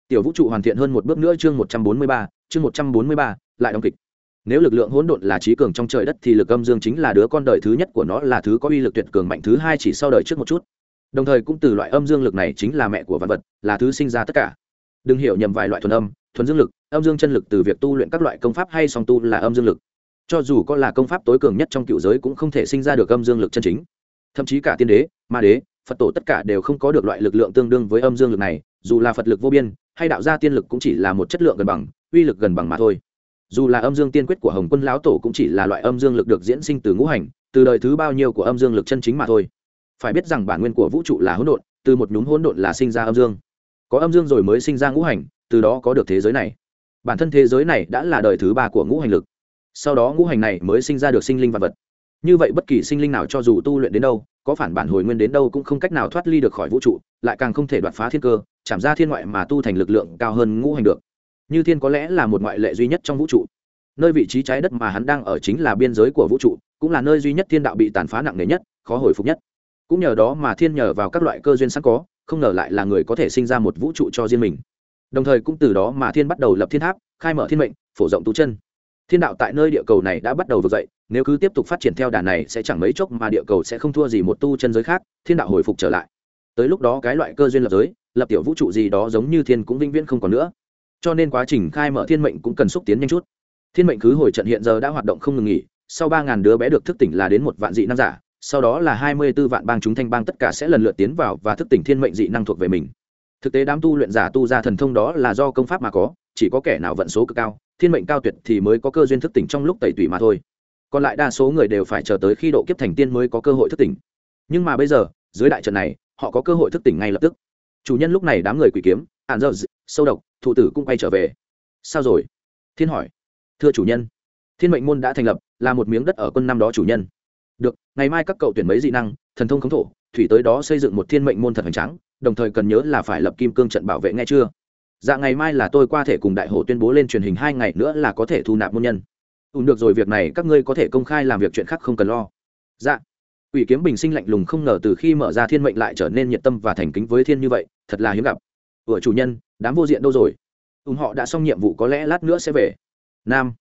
Tiểu vũ trụ hoàn thiện hơn một bước nữa chương một trăm bốn mươi ba, chương một trăm bốn mươi ba, lại đóng kịch nếu lực lượng hỗn độn là trí cường trong trời đất thì lực âm dương chính là đứa con đời thứ nhất của nó, là thứ có uy lực tuyệt cường mạnh thứ hai chỉ sau đời trước một chút. Đồng thời cũng từ loại âm dương lực này chính là mẹ của vật vật, là thứ sinh ra tất cả. Đừng hiểu nhầm vài loại thuần âm, thuần dương lực, âm dương chân lực từ việc tu luyện các loại công pháp hay song tu là âm dương lực. Cho dù có là công pháp tối cường nhất trong cựu giới cũng không thể sinh ra được âm dương lực chân chính. Thậm chí cả tiên đế, ma đế, phật tổ tất cả đều không có được loại lực lượng tương đương với âm dương lực này, dù là phật lực vô biên, hay đạo gia tiên lực cũng chỉ là một chất lượng gần bằng, uy lực gần bằng mà thôi dù là âm dương tiên quyết của hồng quân lão tổ cũng chỉ là loại âm dương lực được diễn sinh từ ngũ hành, từ đời thứ bao nhiêu của âm dương lực chân chính mà thôi. Phải biết rằng bản nguyên của vũ trụ là hỗn độn, từ một nhúm hỗn độn là sinh ra âm dương. Có âm dương rồi mới sinh ra ngũ hành, từ đó có được thế giới này. Bản thân thế giới này đã là đời thứ ba của ngũ hành lực. Sau đó ngũ hành này mới sinh ra được sinh linh vật vật. Như vậy bất kỳ sinh linh nào cho dù tu luyện đến đâu, có phản bản hồi nguyên đến đâu cũng không cách nào thoát ly được khỏi vũ trụ, lại càng không thể đoạt phá thiên cơ, chạm ra thiên ngoại mà tu thành lực lượng cao hơn ngũ hành được như thiên có lẽ là một ngoại lệ duy nhất trong vũ trụ. Nơi vị trí trái đất mà hắn đang ở chính là biên giới của vũ trụ, cũng là nơi duy nhất thiên đạo bị tàn phá nặng nề nhất, khó hồi phục nhất. Cũng nhờ đó mà thiên nhờ vào các loại cơ duyên sẵn có, không ngờ lại là người có thể sinh ra một vũ trụ cho riêng mình. Đồng thời cũng từ đó mà thiên bắt đầu lập thiên tháp, khai mở thiên mệnh, phổ rộng tu chân. Thiên đạo tại nơi địa cầu này đã bắt đầu vực dậy, nếu cứ tiếp tục phát triển theo đà này sẽ chẳng mấy chốc mà địa cầu sẽ không thua gì một tu chân giới khác, thiên đạo hồi phục trở lại. Tới lúc đó cái loại cơ duyên lập giới, lập tiểu vũ trụ gì đó giống như thiên cũng vĩnh viễn không còn nữa cho nên quá trình khai mở thiên mệnh cũng cần xúc tiến nhanh chút. Thiên mệnh cứ hồi trận hiện giờ đã hoạt động không ngừng nghỉ, sau ba ngàn đứa bé được thức tỉnh là đến một vạn dị năng giả, sau đó là hai mươi 24 vạn bang chúng thanh bang tất cả sẽ lần lượt tiến vào và thức tỉnh thiên mệnh dị năng thuộc về mình. Thực tế đám tu luyện giả tu ra thần thông đó là do công pháp mà có, chỉ có kẻ nào vận số cực cao, thiên mệnh cao tuyệt thì mới có cơ duyên thức tỉnh trong lúc tẩy tủy mà thôi. Còn lại đa số người đều phải chờ tới khi độ kiếp thành tiên mới có cơ hội thức tỉnh. Nhưng mà bây giờ, dưới đại trận này, họ có cơ hội thức tỉnh ngay lập tức. Chủ nhân lúc này đám người quỷ kiếm ạn dơ sâu độc, thụ tử cũng quay trở về. Sao rồi? Thiên hỏi. Thưa chủ nhân, thiên mệnh môn đã thành lập, là một miếng đất ở quân năm đó chủ nhân. Được, ngày mai các cậu tuyển mấy dị năng, thần thông khống thổ, thủy tới đó xây dựng một thiên mệnh môn thật hoành tráng, đồng thời cần nhớ là phải lập kim cương trận bảo vệ nghe chưa? Dạ ngày mai là tôi qua thể cùng đại hộ tuyên bố lên truyền hình hai ngày nữa là có thể thu nạp môn nhân. Ùn được rồi, việc này các ngươi có thể công khai làm việc chuyện khác không cần lo. Dạ. Ủy kiếm bình sinh lạnh lùng không ngờ từ khi mở ra thiên mệnh lại trở nên nhiệt tâm và thành kính với thiên như vậy, thật là hiếm gặp ủa, chủ nhân, đám vô diện đâu rồi? Ùn họ đã xong nhiệm vụ, có lẽ lát nữa sẽ về. Nam.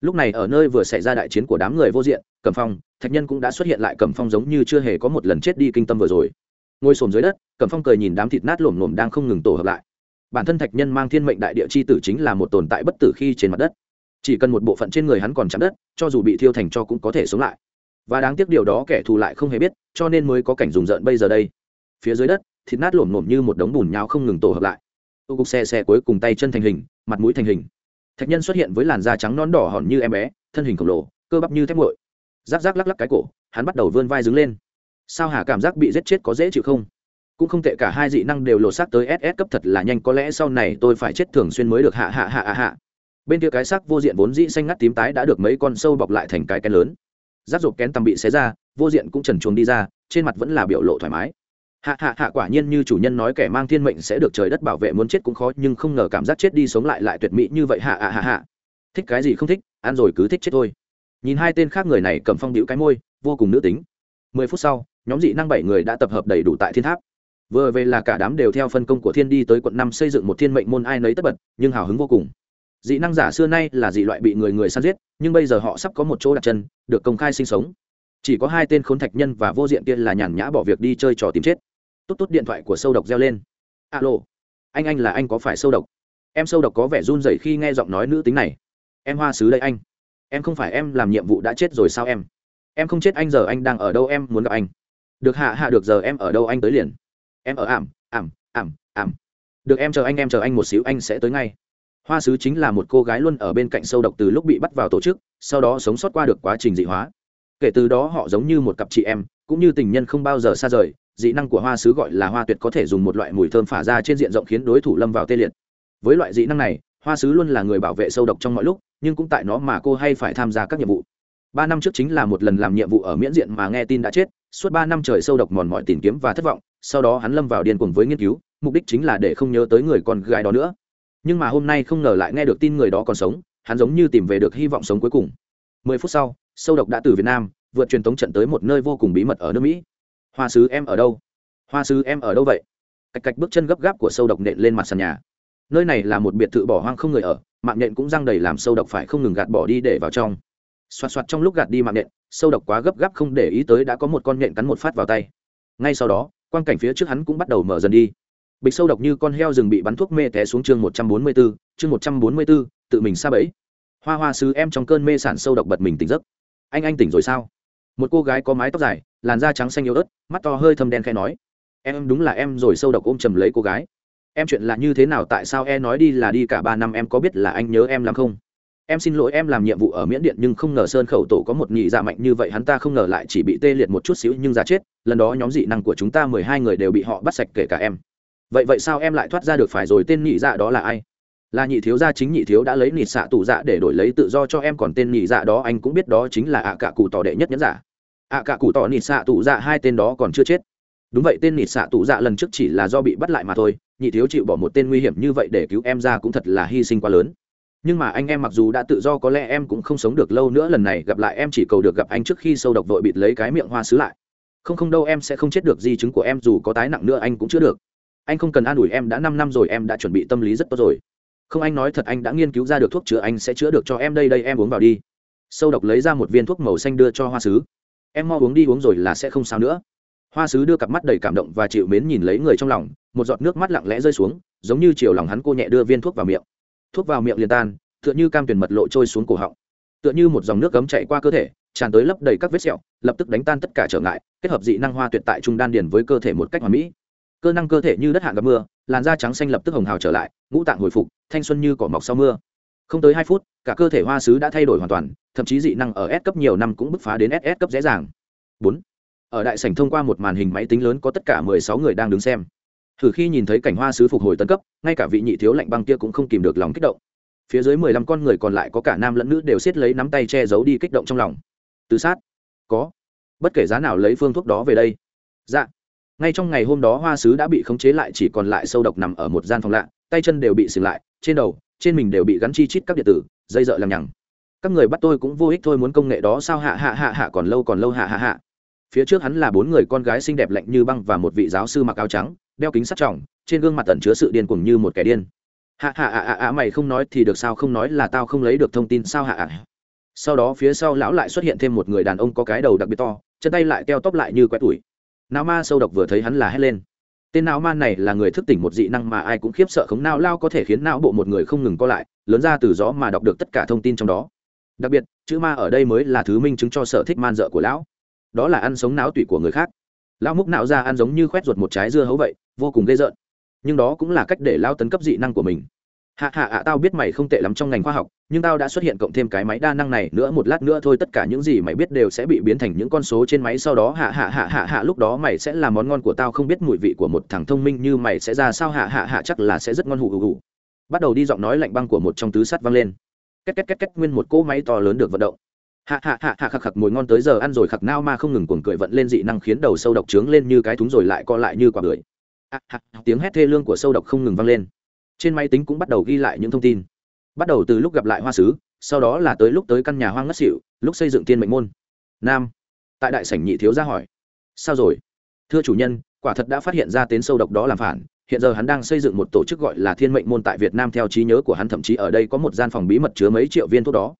Lúc này ở nơi vừa xảy ra đại chiến của đám người vô diện, cẩm phong, thạch nhân cũng đã xuất hiện lại. Cẩm phong giống như chưa hề có một lần chết đi kinh tâm vừa rồi. Ngồi xổm dưới đất, cẩm phong cười nhìn đám thịt nát lổm lổm đang không ngừng tổ hợp lại. Bản thân thạch nhân mang thiên mệnh đại địa chi tử chính là một tồn tại bất tử khi trên mặt đất. Chỉ cần một bộ phận trên người hắn còn chạm đất, cho dù bị thiêu thành cho cũng có thể sống lại. Và đáng tiếc điều đó kẻ thù lại không hề biết, cho nên mới có cảnh rùng rợn bây giờ đây. Phía dưới đất thịt nát lổm lổm như một đống bùn nhão không ngừng tổ hợp lại. Tu cục xe xe cuối cùng tay chân thành hình, mặt mũi thành hình. Thạch nhân xuất hiện với làn da trắng non đỏ hòn như em bé, thân hình khổng lồ, cơ bắp như thép nguội. Rác rác lắc lắc cái cổ, hắn bắt đầu vươn vai đứng lên. Sao hà cảm giác bị giết chết có dễ chịu không? Cũng không tệ cả hai dị năng đều lột xác tới ss cấp thật là nhanh, có lẽ sau này tôi phải chết thường xuyên mới được hạ hạ hạ hạ hạ. Bên kia cái xác vô diện vốn dĩ xanh ngắt tím tái đã được mấy con sâu bọc lại thành cái kén lớn. Rác rộp kén tầm bị xé ra, vô diện cũng trần chuồng đi ra, trên mặt vẫn là biểu lộ thoải mái hạ hạ hạ quả nhiên như chủ nhân nói kẻ mang thiên mệnh sẽ được trời đất bảo vệ muốn chết cũng khó, nhưng không ngờ cảm giác chết đi sống lại lại tuyệt mỹ như vậy, hạ hạ hạ hạ. Thích cái gì không thích, ăn rồi cứ thích chết thôi. Nhìn hai tên khác người này cầm phong đĩu cái môi, vô cùng nữ tính. Mười phút sau, nhóm dị năng bảy người đã tập hợp đầy đủ tại thiên tháp. Vừa về là cả đám đều theo phân công của thiên đi tới quận năm xây dựng một thiên mệnh môn ai nấy tất bật, nhưng hào hứng vô cùng. Dị năng giả xưa nay là dị loại bị người người săn giết, nhưng bây giờ họ sắp có một chỗ đặt chân, được công khai sinh sống chỉ có hai tên khốn thạch nhân và vô diện kia là nhàn nhã bỏ việc đi chơi trò tìm chết. Tốt tốt điện thoại của sâu độc reo lên. Alo. Anh anh là anh có phải sâu độc? Em sâu độc có vẻ run rẩy khi nghe giọng nói nữ tính này. Em hoa sứ đây anh. Em không phải em làm nhiệm vụ đã chết rồi sao em? Em không chết anh giờ anh đang ở đâu em muốn gặp anh? Được hạ hạ được giờ em ở đâu anh tới liền. Em ở ảm ảm ảm ảm. Được em chờ anh, em chờ anh một xíu anh sẽ tới ngay. Hoa sứ chính là một cô gái luôn ở bên cạnh sâu độc từ lúc bị bắt vào tổ chức, sau đó sống sót qua được quá trình dị hóa kể từ đó họ giống như một cặp chị em, cũng như tình nhân không bao giờ xa rời, dị năng của hoa sứ gọi là hoa tuyệt có thể dùng một loại mùi thơm phả ra trên diện rộng khiến đối thủ lâm vào tê liệt. Với loại dị năng này, hoa sứ luôn là người bảo vệ sâu độc trong mọi lúc, nhưng cũng tại nó mà cô hay phải tham gia các nhiệm vụ. Ba năm trước chính là một lần làm nhiệm vụ ở miễn diện mà nghe tin đã chết, suốt ba năm trời sâu độc mòn mọi tìm kiếm và thất vọng, sau đó hắn lâm vào điên cuồng với nghiên cứu, mục đích chính là để không nhớ tới người con gái đó nữa. Nhưng mà hôm nay không ngờ lại nghe được tin người đó còn sống, hắn giống như tìm về được hy vọng sống cuối cùng. Mười phút sau sâu độc đã từ việt nam vượt truyền tống trận tới một nơi vô cùng bí mật ở nước mỹ. Hoa sứ em ở đâu? Hoa sứ em ở đâu vậy? Cạch cạch bước chân gấp gáp của sâu độc nện lên mặt sàn nhà. Nơi này là một biệt thự bỏ hoang không người ở mạng nện cũng răng đầy làm sâu độc phải không ngừng gạt bỏ đi để vào trong. Xoạt xoạt trong lúc gạt đi mạng nện, sâu độc quá gấp gáp không để ý tới đã có một con nện cắn một phát vào tay. Ngay sau đó quang cảnh phía trước hắn cũng bắt đầu mở dần đi. Bịch sâu độc như con heo rừng bị bắn thuốc mê té xuống chương một trăm bốn mươi b ố chương một trăm bốn mươi b ố tự mình xa bẫy. Hoa hoa sứ em trong cơn mê sản sâu độc bật mình tỉnh giấc anh anh tỉnh rồi sao? Một cô gái có mái tóc dài, làn da trắng xanh yếu ớt, mắt to hơi thâm đen khe nói. Em đúng là em rồi, sâu độc ôm chầm lấy cô gái. Em chuyện là như thế nào, tại sao e nói đi là đi cả ba năm, em có biết là anh nhớ em lắm không? Em xin lỗi, em làm nhiệm vụ ở miễn điện nhưng không ngờ sơn khẩu tổ có một nhị dạ mạnh như vậy, hắn ta không ngờ lại chỉ bị tê liệt một chút xíu nhưng ra chết. Lần đó nhóm dị năng của chúng ta mười hai người đều bị họ bắt sạch kể cả em. Vậy vậy sao em lại thoát ra được phải rồi? Tên nhị dạ đó là ai? Là nhị thiếu gia chính nhị thiếu đã lấy nịt xạ tù dạ để đổi lấy tự do cho em, còn tên nhị dạ đó anh cũng biết đó chính là ạ cả cụ tỏ đệ nhất nhẫn giả. ạ cả cụ tỏ nịt xạ tù dạ hai tên đó còn chưa chết. Đúng vậy, tên nịt xạ tù dạ lần trước chỉ là do bị bắt lại mà thôi, nhị thiếu chịu bỏ một tên nguy hiểm như vậy để cứu em ra cũng thật là hy sinh quá lớn. Nhưng mà anh em mặc dù đã tự do, có lẽ em cũng không sống được lâu nữa, lần này gặp lại em chỉ cầu được gặp anh trước khi sâu độc vội bịt lấy cái miệng hoa xứ lại. Không không đâu, em sẽ không chết được, di chứng của em dù có tái nặng nữa anh cũng chữa được. Anh không cần an ủi em đã năm năm rồi, em đã chuẩn bị tâm lý rất tốt rồi không anh nói thật anh đã nghiên cứu ra được thuốc chữa anh sẽ chữa được cho em đây đây em uống vào đi. Sâu độc lấy ra một viên thuốc màu xanh đưa cho hoa sứ. Em mau uống đi, uống rồi là sẽ không sao nữa. Hoa sứ đưa cặp mắt đầy cảm động và chịu mến nhìn lấy người trong lòng, một giọt nước mắt lặng lẽ rơi xuống, giống như chiều lòng hắn cô nhẹ đưa viên thuốc vào miệng. Thuốc vào miệng liền tan, tựa như cam tuyển mật lộ trôi xuống cổ họng. Tựa như một dòng nước cấm chạy qua cơ thể, tràn tới lấp đầy các vết sẹo, lập tức đánh tan tất cả trở ngại, kết hợp dị năng hoa tuyệt tại trung đan điền với cơ thể một cách hoàn mỹ cơ năng cơ thể như đất hạn gặp mưa, làn da trắng xanh lập tức hồng hào trở lại, ngũ tạng hồi phục, thanh xuân như cỏ mọc sau mưa. Không tới hai phút, cả cơ thể hoa sứ đã thay đổi hoàn toàn, thậm chí dị năng ở s cấp nhiều năm cũng bứt phá đến ss cấp dễ dàng. Bốn. Ở đại sảnh thông qua một màn hình máy tính lớn có tất cả mười sáu người đang đứng xem. Thử khi nhìn thấy cảnh hoa sứ phục hồi tấn cấp, ngay cả vị nhị thiếu lạnh băng kia cũng không kìm được lòng kích động. Phía dưới mười lăm con người còn lại có cả nam lẫn nữ đều siết lấy nắm tay che giấu đi kích động trong lòng. Tự sát. Có. Bất kể giá nào lấy phương thuốc đó về đây. Dạ ngay trong ngày hôm đó hoa sứ đã bị khống chế lại, chỉ còn lại sâu độc nằm ở một gian phòng lạ, tay chân đều bị xìm lại, trên đầu, trên mình đều bị gắn chi chít các điện tử, dây dợ làm nhằng. Các người bắt tôi cũng vô ích thôi, muốn công nghệ đó sao? Hạ hạ hạ hạ, còn lâu còn lâu, hạ hạ hạ. Phía trước hắn là bốn người, con gái xinh đẹp lạnh như băng và một vị giáo sư mặc áo trắng, đeo kính sắt trọng, trên gương mặt tẩn chứa sự điên cuồng như một kẻ điên. Hạ hạ hạ hạ mày không nói thì được sao? Không nói là tao không lấy được thông tin sao? Hạ hạ sau đó phía sau lão lại xuất hiện thêm một người đàn ông có cái đầu đặc biệt to, chân tay lại teo tóc lại như quét tuổi não ma sâu độc vừa thấy hắn là hét lên. Tên não ma này là người thức tỉnh một dị năng mà ai cũng khiếp sợ khống não lao có thể khiến não bộ một người không ngừng co lại, lớn ra từ gió mà đọc được tất cả thông tin trong đó. Đặc biệt, chữ ma ở đây mới là thứ minh chứng cho sở thích man dợ của lão. Đó là ăn sống não tủy của người khác. Lão múc não ra ăn giống như khoét ruột một trái dưa hấu vậy, vô cùng ghê rợn. Nhưng đó cũng là cách để lao tấn cấp dị năng của mình hạ hạ ạ tao biết mày không tệ lắm trong ngành khoa học nhưng tao đã xuất hiện cộng thêm cái máy đa năng này nữa một lát nữa thôi tất cả những gì mày biết đều sẽ bị biến thành những con số trên máy sau đó. Hạ hạ hạ hạ hạ lúc đó mày sẽ là món ngon của tao không biết mùi vị của một thằng thông minh như mày sẽ ra sao. Hạ hạ hạ chắc là sẽ rất ngon hụ hụ hụ bắt đầu đi giọng nói lạnh băng của một trong tứ sắt vang lên. Két két két két nguyên một cỗ máy to lớn được vận động. Hạ hạ hạ hạ khạc khạc mùi ngon tới giờ ăn rồi khạc nao ma không ngừng cuồng cười vận lên dị năng khiến đầu sâu độc trướng lên như cái thúng rồi lại co lại như quả bưởi. À, à, tiếng hét thê lương của sâu độc không ngừng vang lên trên máy tính cũng bắt đầu ghi lại những thông tin. Bắt đầu từ lúc gặp lại hoa sứ, sau đó là tới lúc tới căn nhà hoang ngất xỉu, lúc xây dựng tiên mệnh môn. Nam, tại đại sảnh nhị thiếu ra hỏi. Sao rồi? Thưa chủ nhân, quả thật đã phát hiện ra tên sâu độc đó làm phản. Hiện giờ hắn đang xây dựng một tổ chức gọi là thiên mệnh môn tại việt nam theo trí nhớ của hắn, thậm chí ở đây có một gian phòng bí mật chứa mấy triệu viên thuốc đó.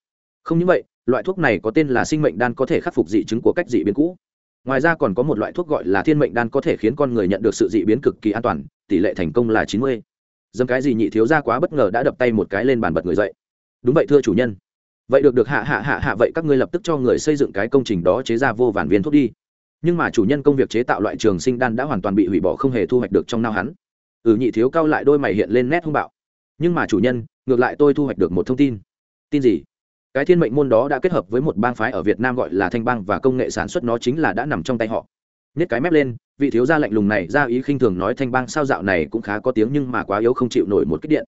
Không những vậy, loại thuốc này có tên là sinh mệnh đan có thể khắc phục dị chứng của cách dị biến cũ. Ngoài ra còn có một loại thuốc gọi là thiên mệnh đan có thể khiến con người nhận được sự dị biến cực kỳ an toàn, tỷ lệ thành công là chín mươi dâm cái gì nhị thiếu ra quá bất ngờ đã đập tay một cái lên bàn bật người dậy. Đúng vậy, thưa chủ nhân. Vậy được được, hạ hạ hạ hạ, vậy các ngươi lập tức cho người xây dựng cái công trình đó chế ra vô vàn viên thuốc đi. Nhưng mà chủ nhân công việc chế tạo loại trường sinh đan đã hoàn toàn bị hủy bỏ không hề thu hoạch được trong nao hắn. Ừ nhị thiếu cao lại đôi mày hiện lên nét hung bạo. Nhưng mà chủ nhân, ngược lại tôi thu hoạch được một thông tin. Tin gì? Cái thiên mệnh môn đó đã kết hợp với một bang phái ở việt nam gọi là thanh bang và công nghệ sản xuất nó chính là đã nằm trong tay họ. Nhất cái mép lên vị thiếu gia lạnh lùng này ra ý khinh thường nói thanh bang sao dạo này cũng khá có tiếng nhưng mà quá yếu không chịu nổi một kích điện.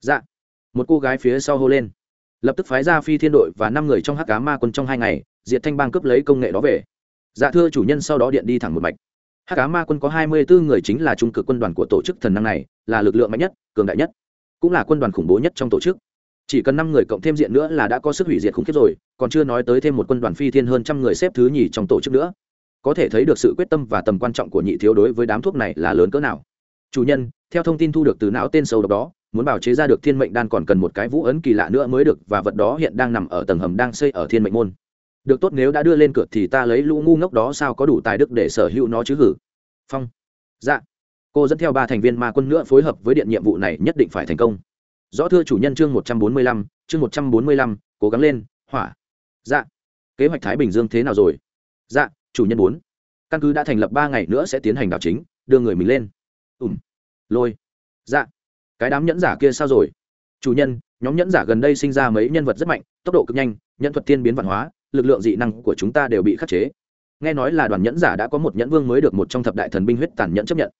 Dạ. Một cô gái phía sau hô lên. Lập tức phái ra phi thiên đội và năm người trong hắc cá ma quân trong hai ngày, diệt thanh bang cướp lấy công nghệ đó về. Dạ thưa chủ nhân sau đó điện đi thẳng một mạch. Hắc cá ma quân có hai mươi bốn người chính là trung cực quân đoàn của tổ chức thần năng này, là lực lượng mạnh nhất, cường đại nhất, cũng là quân đoàn khủng bố nhất trong tổ chức. Chỉ cần năm người cộng thêm diện nữa là đã có sức hủy diệt khủng khiếp rồi, còn chưa nói tới thêm một quân đoàn phi thiên hơn trăm người xếp thứ nhì trong tổ chức nữa có thể thấy được sự quyết tâm và tầm quan trọng của nhị thiếu đối với đám thuốc này là lớn cỡ nào. Chủ nhân, theo thông tin thu được từ não tên sâu độc đó, muốn bào chế ra được thiên mệnh đan còn cần một cái vũ ấn kỳ lạ nữa mới được và vật đó hiện đang nằm ở tầng hầm đang xây ở thiên mệnh môn. Được tốt nếu đã đưa lên cửa thì ta lấy lũ ngu ngốc đó sao có đủ tài đức để sở hữu nó chứ hử? Phong. Dạ. Cô dẫn theo ba thành viên ma quân nữa phối hợp với điện nhiệm vụ này nhất định phải thành công. Rõ thưa chủ nhân chương một trăm bốn mươi lăm, chương một trăm bốn mươi lăm, cố gắng lên, hỏa. Dạ. Kế hoạch thái bình dương thế nào rồi? Dạ chủ nhân bốn căn cứ đã thành lập ba ngày nữa sẽ tiến hành đảo chính, đưa người mình lên. Ùm lôi. Dạ. Cái đám nhẫn giả kia sao rồi? Chủ nhân, nhóm nhẫn giả gần đây sinh ra mấy nhân vật rất mạnh, tốc độ cực nhanh, nhân thuật tiên biến văn hóa, lực lượng dị năng của chúng ta đều bị khắc chế. Nghe nói là đoàn nhẫn giả đã có một nhẫn vương mới được một trong thập đại thần binh huyết tàn nhẫn chấp nhận.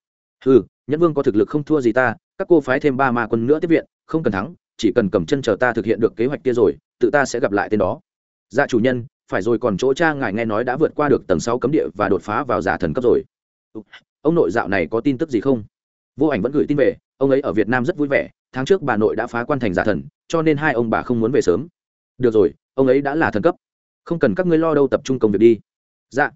Ừ nhẫn vương có thực lực không thua gì ta, các cô phái thêm ba ma quân nữa tiếp viện, không cần thắng, chỉ cần cầm chân chờ ta thực hiện được kế hoạch kia rồi, tự ta sẽ gặp lại tên đó. Dạ chủ nhân phải rồi còn chỗ cha ngài nghe nói đã vượt qua được tầng sáu cấm địa và đột phá vào giả thần cấp rồi. Ông nội dạo này có tin tức gì không? Vô ảnh vẫn gửi tin về, ông ấy ở việt nam rất vui vẻ, tháng trước bà nội đã phá quan thành giả thần, cho nên hai ông bà không muốn về sớm. Được rồi, ông ấy đã là thần cấp. Không cần các ngươi lo đâu, tập trung công việc đi. Dạ.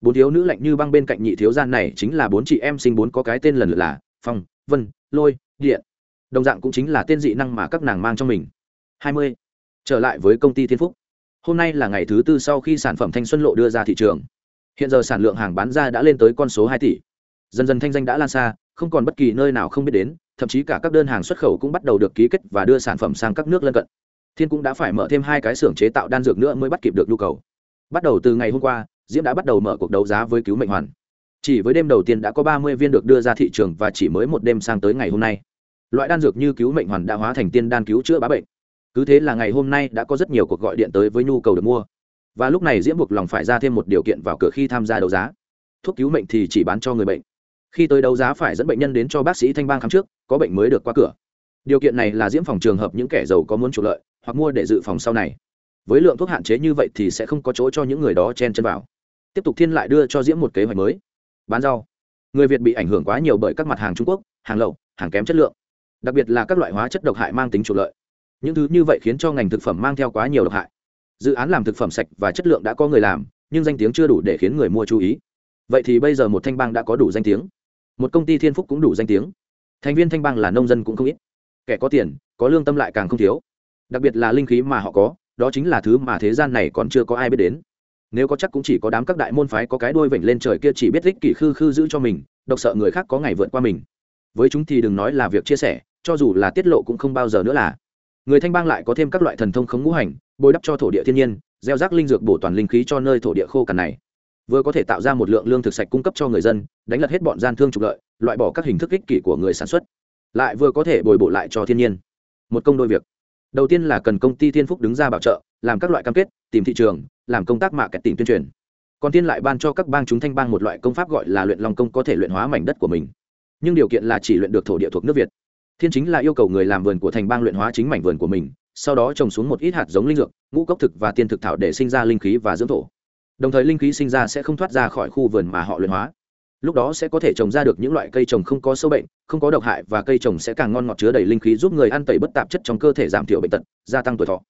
Bốn thiếu nữ lạnh như băng bên cạnh nhị thiếu gian này chính là bốn chị em sinh bốn có cái tên lần lượt là phong, vân, lôi, điện. Đồng dạng cũng chính là tên dị năng mà các nàng mang trong mình. Hai mươi. Trở lại với công ty thiên phúc hôm nay là ngày thứ tư sau khi sản phẩm thanh xuân lộ đưa ra thị trường. Hiện giờ sản lượng hàng bán ra đã lên tới con số hai tỷ. Dần dần thanh danh đã lan xa, không còn bất kỳ nơi nào không biết đến, thậm chí cả các đơn hàng xuất khẩu cũng bắt đầu được ký kết và đưa sản phẩm sang các nước lân cận. Thiên cũng đã phải mở thêm hai cái xưởng chế tạo đan dược nữa mới bắt kịp được nhu cầu. Bắt đầu từ ngày hôm qua, diễm đã bắt đầu mở cuộc đấu giá với cứu mệnh hoàn. Chỉ với đêm đầu tiên đã có ba mươi viên được đưa ra thị trường và chỉ mới một đêm sang tới ngày hôm nay. Loại đan dược như cứu mệnh hoàn đã hóa thành tiên đan cứu chữa bá bệnh cứ thế là ngày hôm nay đã có rất nhiều cuộc gọi điện tới với nhu cầu được mua. Và lúc này diễm buộc lòng phải ra thêm một điều kiện vào cửa khi tham gia đấu giá. Thuốc cứu mệnh thì chỉ bán cho người bệnh. Khi tới đấu giá phải dẫn bệnh nhân đến cho bác sĩ thanh bang khám trước, có bệnh mới được qua cửa. Điều kiện này là diễm phòng trường hợp những kẻ giàu có muốn trục lợi, hoặc mua để dự phòng sau này. Với lượng thuốc hạn chế như vậy thì sẽ không có chỗ cho những người đó chen chân vào. Tiếp tục thiên lại đưa cho diễm một kế hoạch mới. Bán rau. Người việt bị ảnh hưởng quá nhiều bởi các mặt hàng trung quốc, hàng lậu, hàng kém chất lượng. Đặc biệt là các loại hóa chất độc hại mang tính trục lợi những thứ như vậy khiến cho ngành thực phẩm mang theo quá nhiều độc hại. Dự án làm thực phẩm sạch và chất lượng đã có người làm, nhưng danh tiếng chưa đủ để khiến người mua chú ý. Vậy thì bây giờ một thanh bang đã có đủ danh tiếng. Một công ty thiên phúc cũng đủ danh tiếng. Thành viên thanh bang là nông dân cũng không ít. Kẻ có tiền, có lương tâm lại càng không thiếu. Đặc biệt là linh khí mà họ có, đó chính là thứ mà thế gian này còn chưa có ai biết đến. Nếu có chắc cũng chỉ có đám các đại môn phái có cái đuôi vểnh lên trời kia chỉ biết ích kỷ khư khư giữ cho mình, độc sợ người khác có ngày vượt qua mình. Với chúng thì đừng nói là việc chia sẻ, cho dù là tiết lộ cũng không bao giờ nữa là người thanh bang lại có thêm các loại thần thông khống ngũ hành, bồi đắp cho thổ địa thiên nhiên, gieo rác linh dược bổ toàn linh khí cho nơi thổ địa khô cằn này. Vừa có thể tạo ra một lượng lương thực sạch cung cấp cho người dân, đánh lật hết bọn gian thương trục lợi, loại bỏ các hình thức ích kỷ của người sản xuất. Lại vừa có thể bồi bổ lại cho thiên nhiên. Một công đôi việc. Đầu tiên là cần công ty thiên phúc đứng ra bảo trợ, làm các loại cam kết, tìm thị trường, làm công tác mạ kẹt tìm tuyên truyền. Còn tiên lại ban cho các bang chúng thanh bang một loại công pháp gọi là luyện long công có thể luyện hóa mảnh đất của mình. Nhưng điều kiện là chỉ luyện được thổ địa thuộc nước việt thiên chính là yêu cầu người làm vườn của thành bang luyện hóa chính mảnh vườn của mình, sau đó trồng xuống một ít hạt giống linh dược, ngũ cốc thực và tiên thực thảo để sinh ra linh khí và dưỡng thổ. Đồng thời linh khí sinh ra sẽ không thoát ra khỏi khu vườn mà họ luyện hóa. Lúc đó sẽ có thể trồng ra được những loại cây trồng không có sâu bệnh, không có độc hại và cây trồng sẽ càng ngon ngọt chứa đầy linh khí giúp người ăn tẩy bất tạp chất trong cơ thể giảm thiểu bệnh tật, gia tăng tuổi thọ.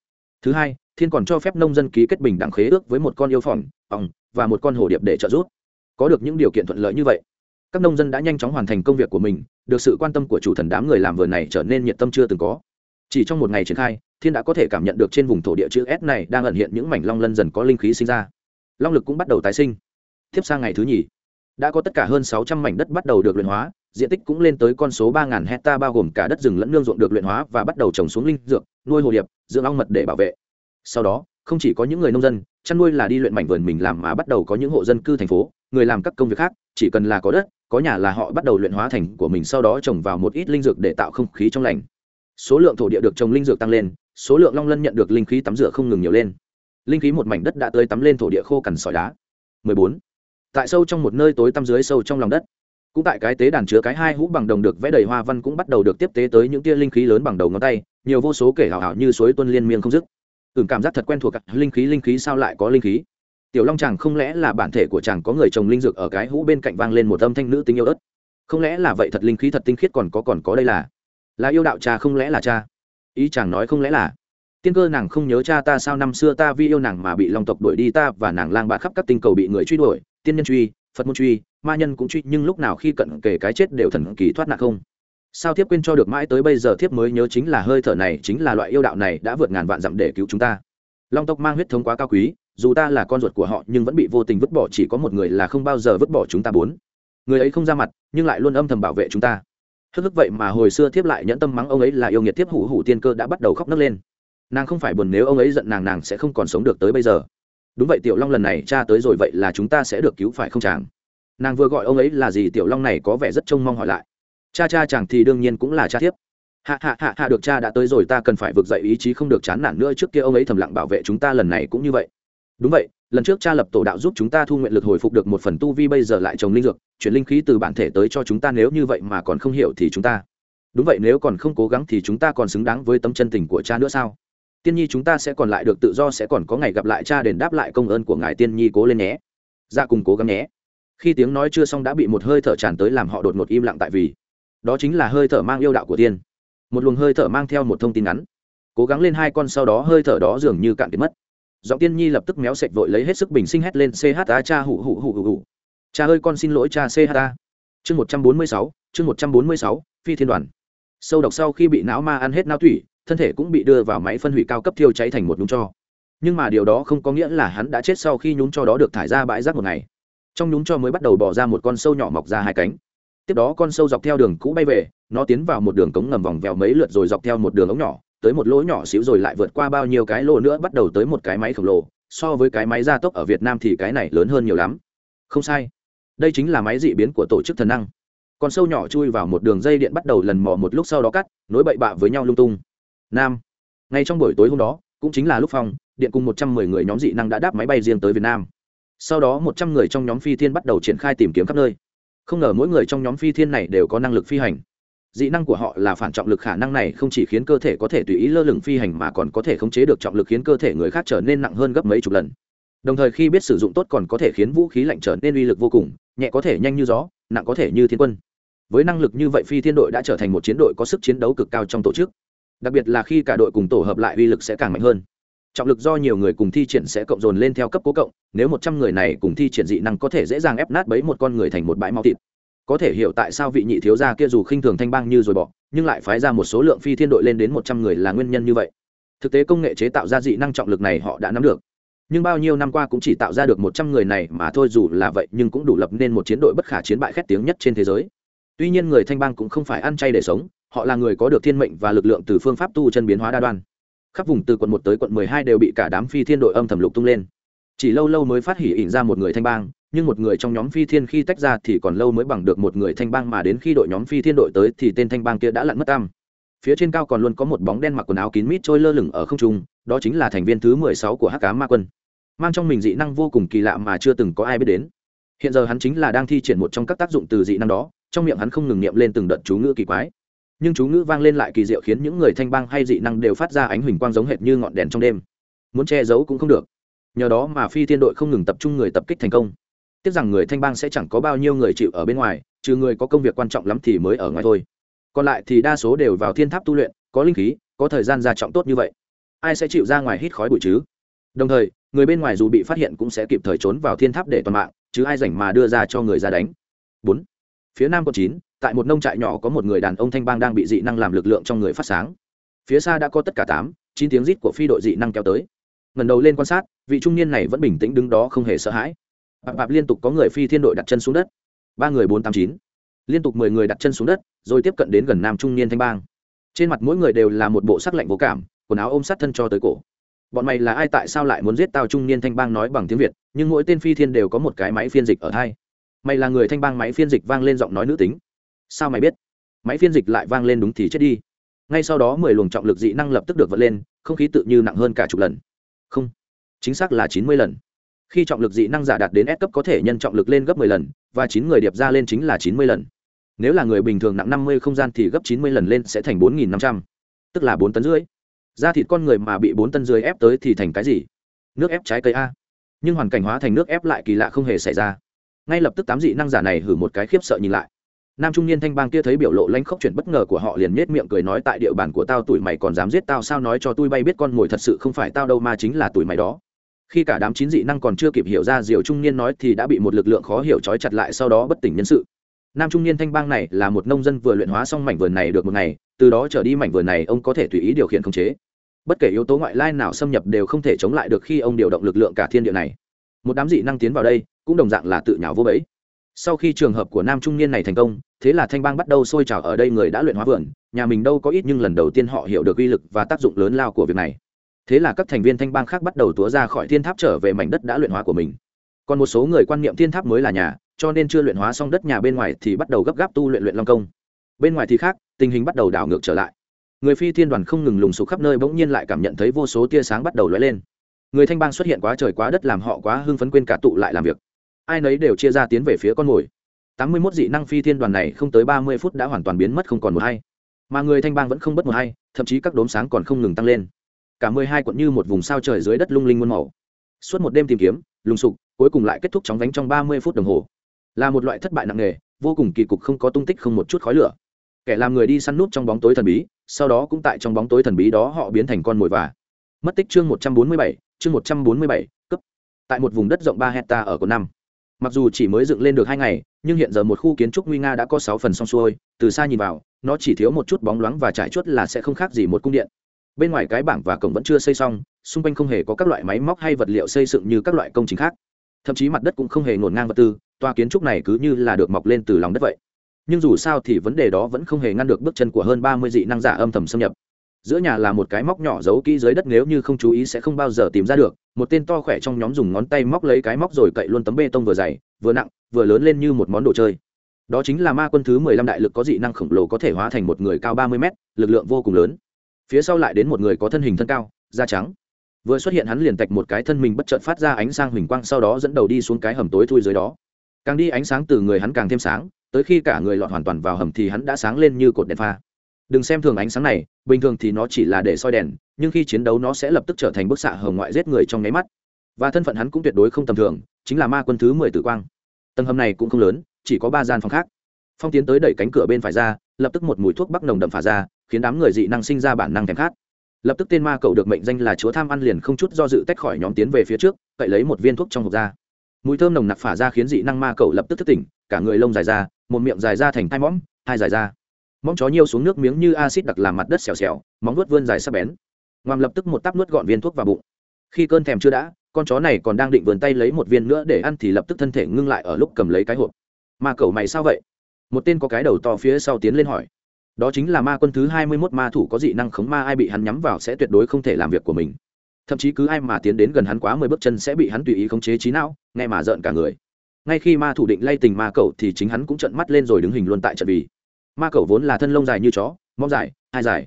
Thứ hai, thiên còn cho phép nông dân ký kết bình đẳng khế ước với một con yêu phỏng, ong và một con hồ điệp để trợ giúp. Có được những điều kiện thuận lợi như vậy các nông dân đã nhanh chóng hoàn thành công việc của mình, được sự quan tâm của chủ thần đám người làm vườn này trở nên nhiệt tâm chưa từng có. Chỉ trong một ngày triển khai, thiên đã có thể cảm nhận được trên vùng thổ địa chữ s này đang ẩn hiện những mảnh long lân dần có linh khí sinh ra. Long lực cũng bắt đầu tái sinh. Tiếp sang ngày thứ nhì, đã có tất cả hơn sáu trăm mảnh đất bắt đầu được luyện hóa, diện tích cũng lên tới con số ba hecta bao gồm cả đất rừng lẫn nương ruộng được luyện hóa và bắt đầu trồng xuống linh dược, nuôi hồ điệp, dưỡng ong mật để bảo vệ. Sau đó, không chỉ có những người nông dân, chăn nuôi là đi luyện mảnh vườn mình làm mà bắt đầu có những hộ dân cư thành phố, người làm các công việc khác, chỉ cần là có đất có nhà là họ bắt đầu luyện hóa thành của mình, sau đó trồng vào một ít linh dược để tạo không khí trong lành. Số lượng thổ địa được trồng linh dược tăng lên, số lượng long lân nhận được linh khí tắm rửa không ngừng nhiều lên. Linh khí một mảnh đất đã tươi tắm lên thổ địa khô cằn sỏi đá. 14. tại sâu trong một nơi tối tăm dưới sâu trong lòng đất. Cũng tại cái tế đàn chứa cái hai hũ bằng đồng được vẽ đầy hoa văn cũng bắt đầu được tiếp tế tới những tia linh khí lớn bằng đầu ngón tay, nhiều vô số kể hào hào như suối tuân liên miên không dứt. Ừm, cảm giác thật quen thuộc linh khí linh khí sao lại có linh khí? Tiểu long chàng không lẽ là bản thể của chàng có người trồng linh dược ở cái hũ bên cạnh vang lên một âm thanh nữ tính yêu ớt? Không lẽ là vậy thật linh khí thật tinh khiết còn có còn có đây là? Là yêu đạo cha không lẽ là cha? Ý chàng nói không lẽ là? Tiên cơ nàng không nhớ cha ta sao năm xưa ta vì yêu nàng mà bị long tộc đuổi đi ta và nàng lang bạ khắp các tinh cầu bị người truy đuổi, tiên nhân truy, phật môn truy, ma nhân cũng truy, nhưng lúc nào khi cận kể cái chết đều thần kỳ thoát nạn không? Sao thiếp quên cho được mãi tới bây giờ thiếp mới nhớ chính là hơi thở này, chính là loại yêu đạo này đã vượt ngàn vạn dặm để cứu chúng ta. Long tộc mang huyết thống quá cao quý dù ta là con ruột của họ nhưng vẫn bị vô tình vứt bỏ, chỉ có một người là không bao giờ vứt bỏ chúng ta bốn. Người ấy không ra mặt, nhưng lại luôn âm thầm bảo vệ chúng ta. Hức hức vậy mà hồi xưa thiếp lại nhẫn tâm mắng ông ấy là yêu nghiệt thiếp hủ hủ tiên cơ đã bắt đầu khóc nấc lên. Nàng không phải buồn nếu ông ấy giận nàng nàng sẽ không còn sống được tới bây giờ. Đúng vậy tiểu long lần này cha tới rồi, vậy là chúng ta sẽ được cứu phải không chàng? Nàng vừa gọi ông ấy là gì? Tiểu long này có vẻ rất trông mong hỏi lại. Cha cha chàng thì đương nhiên cũng là cha thiếp. Hạ hạ hạ hạ, được cha đã tới rồi, ta cần phải vực dậy, ý chí không được chán nản nữa trước kia ông ấy thầm lặng bảo vệ chúng ta, lần này cũng như vậy đúng vậy, lần trước cha lập tổ đạo giúp chúng ta thu nguyện lực hồi phục được một phần tu vi bây giờ lại trồng linh dược, chuyển linh khí từ bản thể tới cho chúng ta nếu như vậy mà còn không hiểu thì chúng ta. Đúng vậy, nếu còn không cố gắng thì chúng ta còn xứng đáng với tấm chân tình của cha nữa sao? Tiên nhi chúng ta sẽ còn lại được tự do, sẽ còn có ngày gặp lại cha đền đáp lại công ơn của ngài. Tiên nhi cố lên nhé. Ra cùng cố gắng nhé. Khi tiếng nói chưa xong đã bị một hơi thở tràn tới làm họ đột ngột im lặng tại vì đó chính là hơi thở mang yêu đạo của tiên. Một luồng hơi thở mang theo một thông tin ngắn. Cố gắng lên hai con sau đó, hơi thở đó dường như cạn kiệt mất giọng tiên nhi lập tức méo sạch vội lấy hết sức bình sinh hét lên ch a, cha, hụ hụ hụ hụ hụ. Cha ơi, con xin lỗi, cha ch a. Chương một trăm bốn mươi sáu, chương một trăm bốn mươi sáu, phi thiên đoàn. Sâu độc sau khi bị não ma ăn hết não thủy thân thể cũng bị đưa vào máy phân hủy cao cấp thiêu cháy thành một nhúng cho. Nhưng mà điều đó không có nghĩa là hắn đã chết sau khi nhúng cho đó được thải ra bãi rác một ngày. Trong nhúng cho mới bắt đầu bỏ ra một con sâu nhỏ mọc ra hai cánh. Tiếp đó con sâu dọc theo đường cũ bay về, nó tiến vào một đường cống ngầm vòng vèo mấy lượt rồi dọc theo một đường ống nhỏ tới một lỗ nhỏ xíu rồi lại vượt qua bao nhiêu cái lỗ nữa, bắt đầu tới một cái máy khổng lồ. So với cái máy gia tốc ở việt nam thì cái này lớn hơn nhiều lắm. Không sai. Đây chính là máy dị biến của tổ chức thần năng. Con sâu nhỏ chui vào một đường dây điện bắt đầu lần mò một lúc sau đó cắt, nối bậy bạ với nhau lung tung. Nam. Ngay trong buổi tối hôm đó, cũng chính là lúc phong điện cùng một trăm mười người nhóm dị năng đã đáp máy bay riêng tới việt nam. Sau đó một trăm người trong nhóm phi thiên bắt đầu triển khai tìm kiếm khắp nơi. Không ngờ mỗi người trong nhóm phi thiên này đều có năng lực phi hành dị năng của họ là phản trọng lực khả năng này không chỉ khiến cơ thể có thể tùy ý lơ lửng phi hành mà còn có thể khống chế được trọng lực khiến cơ thể người khác trở nên nặng hơn gấp mấy chục lần. Đồng thời khi biết sử dụng tốt còn có thể khiến vũ khí lạnh trở nên uy lực vô cùng, nhẹ có thể nhanh như gió, nặng có thể như thiên quân. Với năng lực như vậy phi thiên đội đã trở thành một chiến đội có sức chiến đấu cực cao trong tổ chức. Đặc biệt là khi cả đội cùng tổ hợp lại uy lực sẽ càng mạnh hơn. Trọng lực do nhiều người cùng thi triển sẽ cộng dồn lên theo cấp cố cộng, nếu một trăm người này cùng thi triển dị năng có thể dễ dàng ép nát bấy một con người thành một bãi máu thịt có thể hiểu tại sao vị nhị thiếu gia kia dù khinh thường thanh bang như rồi bỏ, nhưng lại phái ra một số lượng phi thiên đội lên đến một trăm người là nguyên nhân như vậy. Thực tế công nghệ chế tạo ra dị năng trọng lực này họ đã nắm được. Nhưng bao nhiêu năm qua cũng chỉ tạo ra được một trăm người này mà thôi dù là vậy nhưng cũng đủ lập nên một chiến đội bất khả chiến bại khét tiếng nhất trên thế giới. Tuy nhiên người thanh bang cũng không phải ăn chay để sống, họ là người có được thiên mệnh và lực lượng từ phương pháp tu chân biến hóa đa đoan. Khắp vùng từ quận một tới quận mười hai đều bị cả đám phi thiên đội âm thầm lục tung lên. Chỉ lâu lâu mới phát hỉ ỉn ra một người thanh bang nhưng một người trong nhóm phi thiên khi tách ra thì còn lâu mới bằng được một người thanh bang mà đến khi đội nhóm phi thiên đội tới thì tên thanh bang kia đã lặn mất tăm. Phía trên cao còn luôn có một bóng đen mặc quần áo kín mít trôi lơ lửng ở không trung, đó chính là thành viên thứ mười sáu của hắc cá ma quân. Mang trong mình dị năng vô cùng kỳ lạ mà chưa từng có ai biết đến. Hiện giờ hắn chính là đang thi triển một trong các tác dụng từ dị năng đó, trong miệng hắn không ngừng niệm lên từng đợt chú ngữ kỳ quái. Nhưng chú ngữ vang lên lại kỳ diệu khiến những người thanh bang hay dị năng đều phát ra ánh huỳnh quang giống hệt như ngọn đèn trong đêm. Muốn che giấu cũng không được. Nhờ đó mà phi thiên đội không ngừng tập trung người tập kích thành công tiếc rằng người thanh bang sẽ chẳng có bao nhiêu người chịu ở bên ngoài, trừ người có công việc quan trọng lắm thì mới ở ngoài thôi. Còn lại thì đa số đều vào thiên tháp tu luyện, có linh khí, có thời gian gia trọng tốt như vậy. Ai sẽ chịu ra ngoài hít khói bụi chứ? Đồng thời, người bên ngoài dù bị phát hiện cũng sẽ kịp thời trốn vào thiên tháp để toàn mạng, chứ ai rảnh mà đưa ra cho người ra đánh. Bốn. Phía nam quận chín, tại một nông trại nhỏ có một người đàn ông thanh bang đang bị dị năng làm lực lượng trong người phát sáng. Phía xa đã có tất cả tám, chín tiếng rít của phi đội dị năng kéo tới. Ngần đầu lên quan sát, vị trung niên này vẫn bình tĩnh đứng đó không hề sợ hãi bạp bạp liên tục có người phi thiên đội đặt chân xuống đất. Ba người bốn tám chín. Liên tục mười người đặt chân xuống đất, rồi tiếp cận đến gần nam trung niên thanh bang. Trên mặt mỗi người đều là một bộ sắc lạnh vô cảm, quần áo ôm sát thân cho tới cổ. Bọn mày là ai tại sao lại muốn giết tao trung niên thanh bang nói bằng tiếng việt, nhưng mỗi tên phi thiên đều có một cái máy phiên dịch ở hai mày là người thanh bang máy phiên dịch vang lên giọng nói nữ tính. Sao mày biết? Máy phiên dịch lại vang lên đúng thì chết đi. Ngay sau đó mười luồng trọng lực dị năng lập tức được vật lên, không khí tự như nặng hơn cả chục lần. Không. Chính xác là chín mươi lần khi trọng lực dị năng giả đạt đến S cấp có thể nhân trọng lực lên gấp 10 lần và chín người điệp ra lên chính là 90 lần. Nếu là người bình thường nặng 50 không gian thì gấp 90 lần lên sẽ thành 4.500, tức là 4 tấn rưỡi. Da thịt con người mà bị 4 tấn rưỡi ép tới thì thành cái gì? Nước ép trái cây a. Nhưng hoàn cảnh hóa thành nước ép lại kỳ lạ không hề xảy ra. Ngay lập tức tám dị năng giả này hử một cái khiếp sợ nhìn lại. Nam trung niên thanh bang kia thấy biểu lộ lanh khốc chuyển bất ngờ của họ liền nhếch miệng cười nói tại địa bàn của tao tuổi mày còn dám giết tao sao nói cho tôi bay biết con mồi thật sự không phải tao đâu mà chính là tuổi mày đó khi cả đám chín dị năng còn chưa kịp hiểu ra diều trung niên nói thì đã bị một lực lượng khó hiểu trói chặt lại sau đó bất tỉnh nhân sự. Nam trung niên thanh bang này là một nông dân vừa luyện hóa xong mảnh vườn này được một ngày, từ đó trở đi mảnh vườn này ông có thể tùy ý điều khiển khống chế. Bất kể yếu tố ngoại lai nào xâm nhập đều không thể chống lại được khi ông điều động lực lượng cả thiên địa này. Một đám dị năng tiến vào đây, cũng đồng dạng là tự nhào vô bẫy. Sau khi trường hợp của nam trung niên này thành công, thế là thanh bang bắt đầu sôi trào ở đây người đã luyện hóa vườn, nhà mình đâu có ít nhưng lần đầu tiên họ hiểu được uy lực và tác dụng lớn lao của việc này thế là các thành viên thanh bang khác bắt đầu túa ra khỏi thiên tháp trở về mảnh đất đã luyện hóa của mình. Còn một số người quan niệm thiên tháp mới là nhà, cho nên chưa luyện hóa xong đất nhà bên ngoài thì bắt đầu gấp gáp tu luyện luyện long công. Bên ngoài thì khác, tình hình bắt đầu đảo ngược trở lại. Người phi thiên đoàn không ngừng lùng sục khắp nơi bỗng nhiên lại cảm nhận thấy vô số tia sáng bắt đầu lóe lên. Người thanh bang xuất hiện quá trời quá đất làm họ quá hưng phấn quên cả tụ lại làm việc. Ai nấy đều chia ra tiến về phía con mồi. Tám mươi mốt dị năng phi thiên đoàn này không tới ba mươi phút đã hoàn toàn biến mất không còn một hay mà người thanh bang vẫn không bất một hay thậm chí các đốm sáng còn không ngừng tăng lên cả mười hai quận như một vùng sao trời dưới đất lung linh muôn màu. Suốt một đêm tìm kiếm, lùng sục, cuối cùng lại kết thúc chóng vánh trong ba mươi phút đồng hồ. Là một loại thất bại nặng nề, vô cùng kỳ cục không có tung tích không một chút khói lửa. Kẻ làm người đi săn nút trong bóng tối thần bí, sau đó cũng tại trong bóng tối thần bí đó họ biến thành con mồi và. Mất tích chương một trăm bốn mươi bảy, chương một trăm bốn mươi bảy, cấp. Tại một vùng đất rộng ba hecta ở quận năm. Mặc dù chỉ mới dựng lên được hai ngày, nhưng hiện giờ một khu kiến trúc nguy nga đã có sáu phần xong xuôi, từ xa nhìn vào, nó chỉ thiếu một chút bóng loáng và trải chuốt là sẽ không khác gì một cung điện bên ngoài cái bảng và cổng vẫn chưa xây xong, xung quanh không hề có các loại máy móc hay vật liệu xây dựng như các loại công trình khác. Thậm chí mặt đất cũng không hề ngổn ngang vật tư toa kiến trúc này cứ như là được mọc lên từ lòng đất vậy. Nhưng dù sao thì vấn đề đó vẫn không hề ngăn được bước chân của hơn ba mươi dị năng giả âm thầm xâm nhập. Giữa nhà là một cái móc nhỏ giấu kỹ dưới đất nếu như không chú ý sẽ không bao giờ tìm ra được, một tên to khỏe trong nhóm dùng ngón tay móc lấy cái móc rồi cậy luôn tấm bê tông vừa dày, vừa nặng, vừa lớn lên như một món đồ chơi. Đó chính là ma quân thứ mười lăm đại lực có dị năng khổng lồ có thể hóa thành một người cao ba mươi mét, lực lượng vô cùng lớn phía sau lại đến một người có thân hình thân cao, da trắng. Vừa xuất hiện hắn liền tạch một cái thân mình bất chợt phát ra ánh sang huỳnh quang, sau đó dẫn đầu đi xuống cái hầm tối thui dưới đó. Càng đi ánh sáng từ người hắn càng thêm sáng, tới khi cả người lọt hoàn toàn vào hầm thì hắn đã sáng lên như cột đèn pha. Đừng xem thường ánh sáng này, bình thường thì nó chỉ là để soi đèn, nhưng khi chiến đấu nó sẽ lập tức trở thành bức xạ hồng ngoại giết người trong nháy mắt. Và thân phận hắn cũng tuyệt đối không tầm thường, chính là ma quân thứ mười tử quang. Tầng hầm này cũng không lớn, chỉ có ba gian phòng khác. Phong tiến tới đẩy cánh cửa bên phải ra, lập tức một mùi thuốc bắc nồng đậm phả ra khiến đám người dị năng sinh ra bản năng thèm khát. Lập tức tên ma cậu được mệnh danh là chúa tham ăn liền không chút do dự tách khỏi nhóm tiến về phía trước, cậy lấy một viên thuốc trong hộp ra mùi thơm nồng nặc phả ra khiến dị năng ma cậu lập tức thức tỉnh, cả người lông dài ra, một miệng dài ra thành hai mõm, hai dài ra. Móng chó nhiều xuống nước miếng như acid đặc làm mặt đất xèo xèo, móng nuốt vươn dài sắc bén. Ngoàm lập tức một tắp nuốt gọn viên thuốc vào bụng. Khi cơn thèm chưa đã, con chó này còn đang định vườn tay lấy một viên nữa để ăn thì lập tức thân thể ngưng lại ở lúc cầm lấy cái hộp. Ma cậu mày sao vậy? Một tên có cái đầu to phía sau tiến lên hỏi đó chính là ma quân thứ hai mươi mốt ma thủ có dị năng khống ma ai bị hắn nhắm vào sẽ tuyệt đối không thể làm việc của mình. Thậm chí cứ ai mà tiến đến gần hắn quá mười bước chân sẽ bị hắn tùy ý khống chế trí não, nghe mà rợn cả người. Ngay khi ma thủ định lay tình ma cậu thì chính hắn cũng trận mắt lên rồi đứng hình luôn tại trận vì. Ma cậu vốn là thân lông dài như chó, móng dài, hai dài.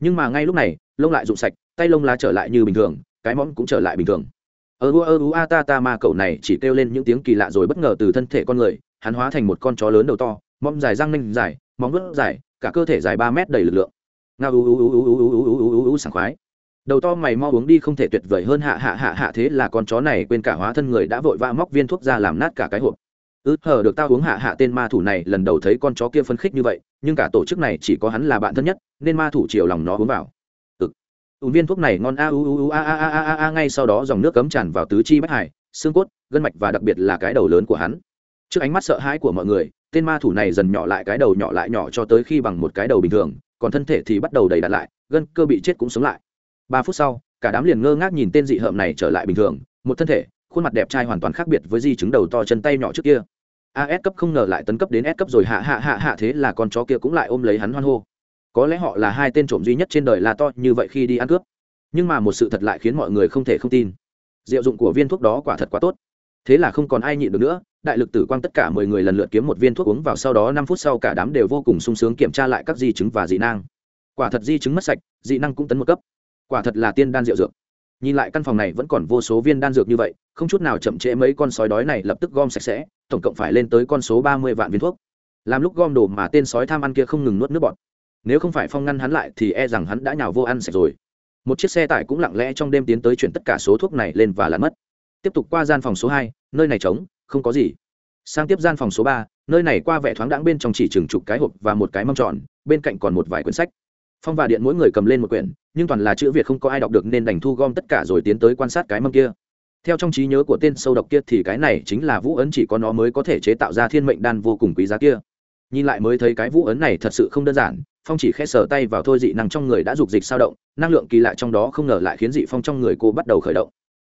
Nhưng mà ngay lúc này, lông lại rụng sạch, tay lông lá trở lại như bình thường, cái móng cũng trở lại bình thường. Ơ ơ ơ a ta ta ma cậu này chỉ kêu lên những tiếng kỳ lạ rồi bất ngờ từ thân thể con người, hắn hóa thành một con chó lớn đầu to móng dài răng nanh dài, móng vớt dài cả cơ thể dài ba mét đầy lực lượng ngao u u u u u u u u u sảng khoái đầu to mày mau uống đi không thể tuyệt vời hơn hạ hạ hạ hạ thế là con chó này quên cả hóa thân người đã vội vã móc viên thuốc ra làm nát cả cái hộp ư hờ được tao uống hạ hạ tên ma thủ này lần đầu thấy con chó kia phân khích như vậy nhưng cả tổ chức này chỉ có hắn là bạn thân nhất nên ma thủ chiều lòng nó uống vào ực ừ. viên thuốc này ngon a u u a a a a a ngay sau đó dòng nước cấm tràn vào tứ chi bách hải xương cốt gân mạch và đặc biệt là cái đầu lớn của hắn trước ánh mắt sợ hãi của mọi người tên ma thủ này dần nhỏ lại cái đầu nhỏ lại nhỏ cho tới khi bằng một cái đầu bình thường, còn thân thể thì bắt đầu đầy đặn lại, gân cơ bị chết cũng sống lại. Ba phút sau, cả đám liền ngơ ngác nhìn tên dị hợm này trở lại bình thường, một thân thể, khuôn mặt đẹp trai hoàn toàn khác biệt với di chứng đầu to chân tay nhỏ trước kia. As cấp không ngờ lại tấn cấp đến s cấp rồi hạ hạ hạ hạ thế là con chó kia cũng lại ôm lấy hắn hoan hô. Có lẽ họ là hai tên trộm duy nhất trên đời là to như vậy khi đi ăn cướp. Nhưng mà một sự thật lại khiến mọi người không thể không tin. Diệu dụng của viên thuốc đó quả thật quá tốt. Thế là không còn ai nhịn được nữa đại lực tử quang tất cả mười người lần lượt kiếm một viên thuốc uống vào sau đó năm phút sau cả đám đều vô cùng sung sướng kiểm tra lại các di chứng và dị năng. Quả thật di chứng mất sạch, dị năng cũng tấn một cấp. Quả thật là tiên đan rượu dược. Nhìn lại căn phòng này vẫn còn vô số viên đan dược như vậy, không chút nào chậm trễ mấy con sói đói này lập tức gom sạch sẽ, tổng cộng phải lên tới con số ba mươi vạn viên thuốc. Làm lúc gom đồ mà tên sói tham ăn kia không ngừng nuốt nước bọt. Nếu không phải phong ngăn hắn lại thì e rằng hắn đã nhào vô ăn sạch rồi. Một chiếc xe tải cũng lặng lẽ trong đêm tiến tới chuyển tất cả số thuốc này lên và lặn mất. Tiếp tục qua gian phòng số hai, nơi này trống không có gì. Sang tiếp gian phòng số ba, nơi này qua vẻ thoáng đãng bên trong chỉ chừng chục cái hộp và một cái mâm tròn, bên cạnh còn một vài quyển sách. Phong và điện mỗi người cầm lên một quyển, nhưng toàn là chữ việt không có ai đọc được nên đành thu gom tất cả rồi tiến tới quan sát cái mâm kia. Theo trong trí nhớ của tên sâu độc kia thì cái này chính là vũ ấn chỉ có nó mới có thể chế tạo ra thiên mệnh đan vô cùng quý giá kia. Nhìn lại mới thấy cái vũ ấn này thật sự không đơn giản, phong chỉ khẽ sờ tay vào thôi dị năng trong người đã dục dịch sao động, năng lượng kỳ lạ trong đó không ngờ lại khiến dị phong trong người cô bắt đầu khởi động.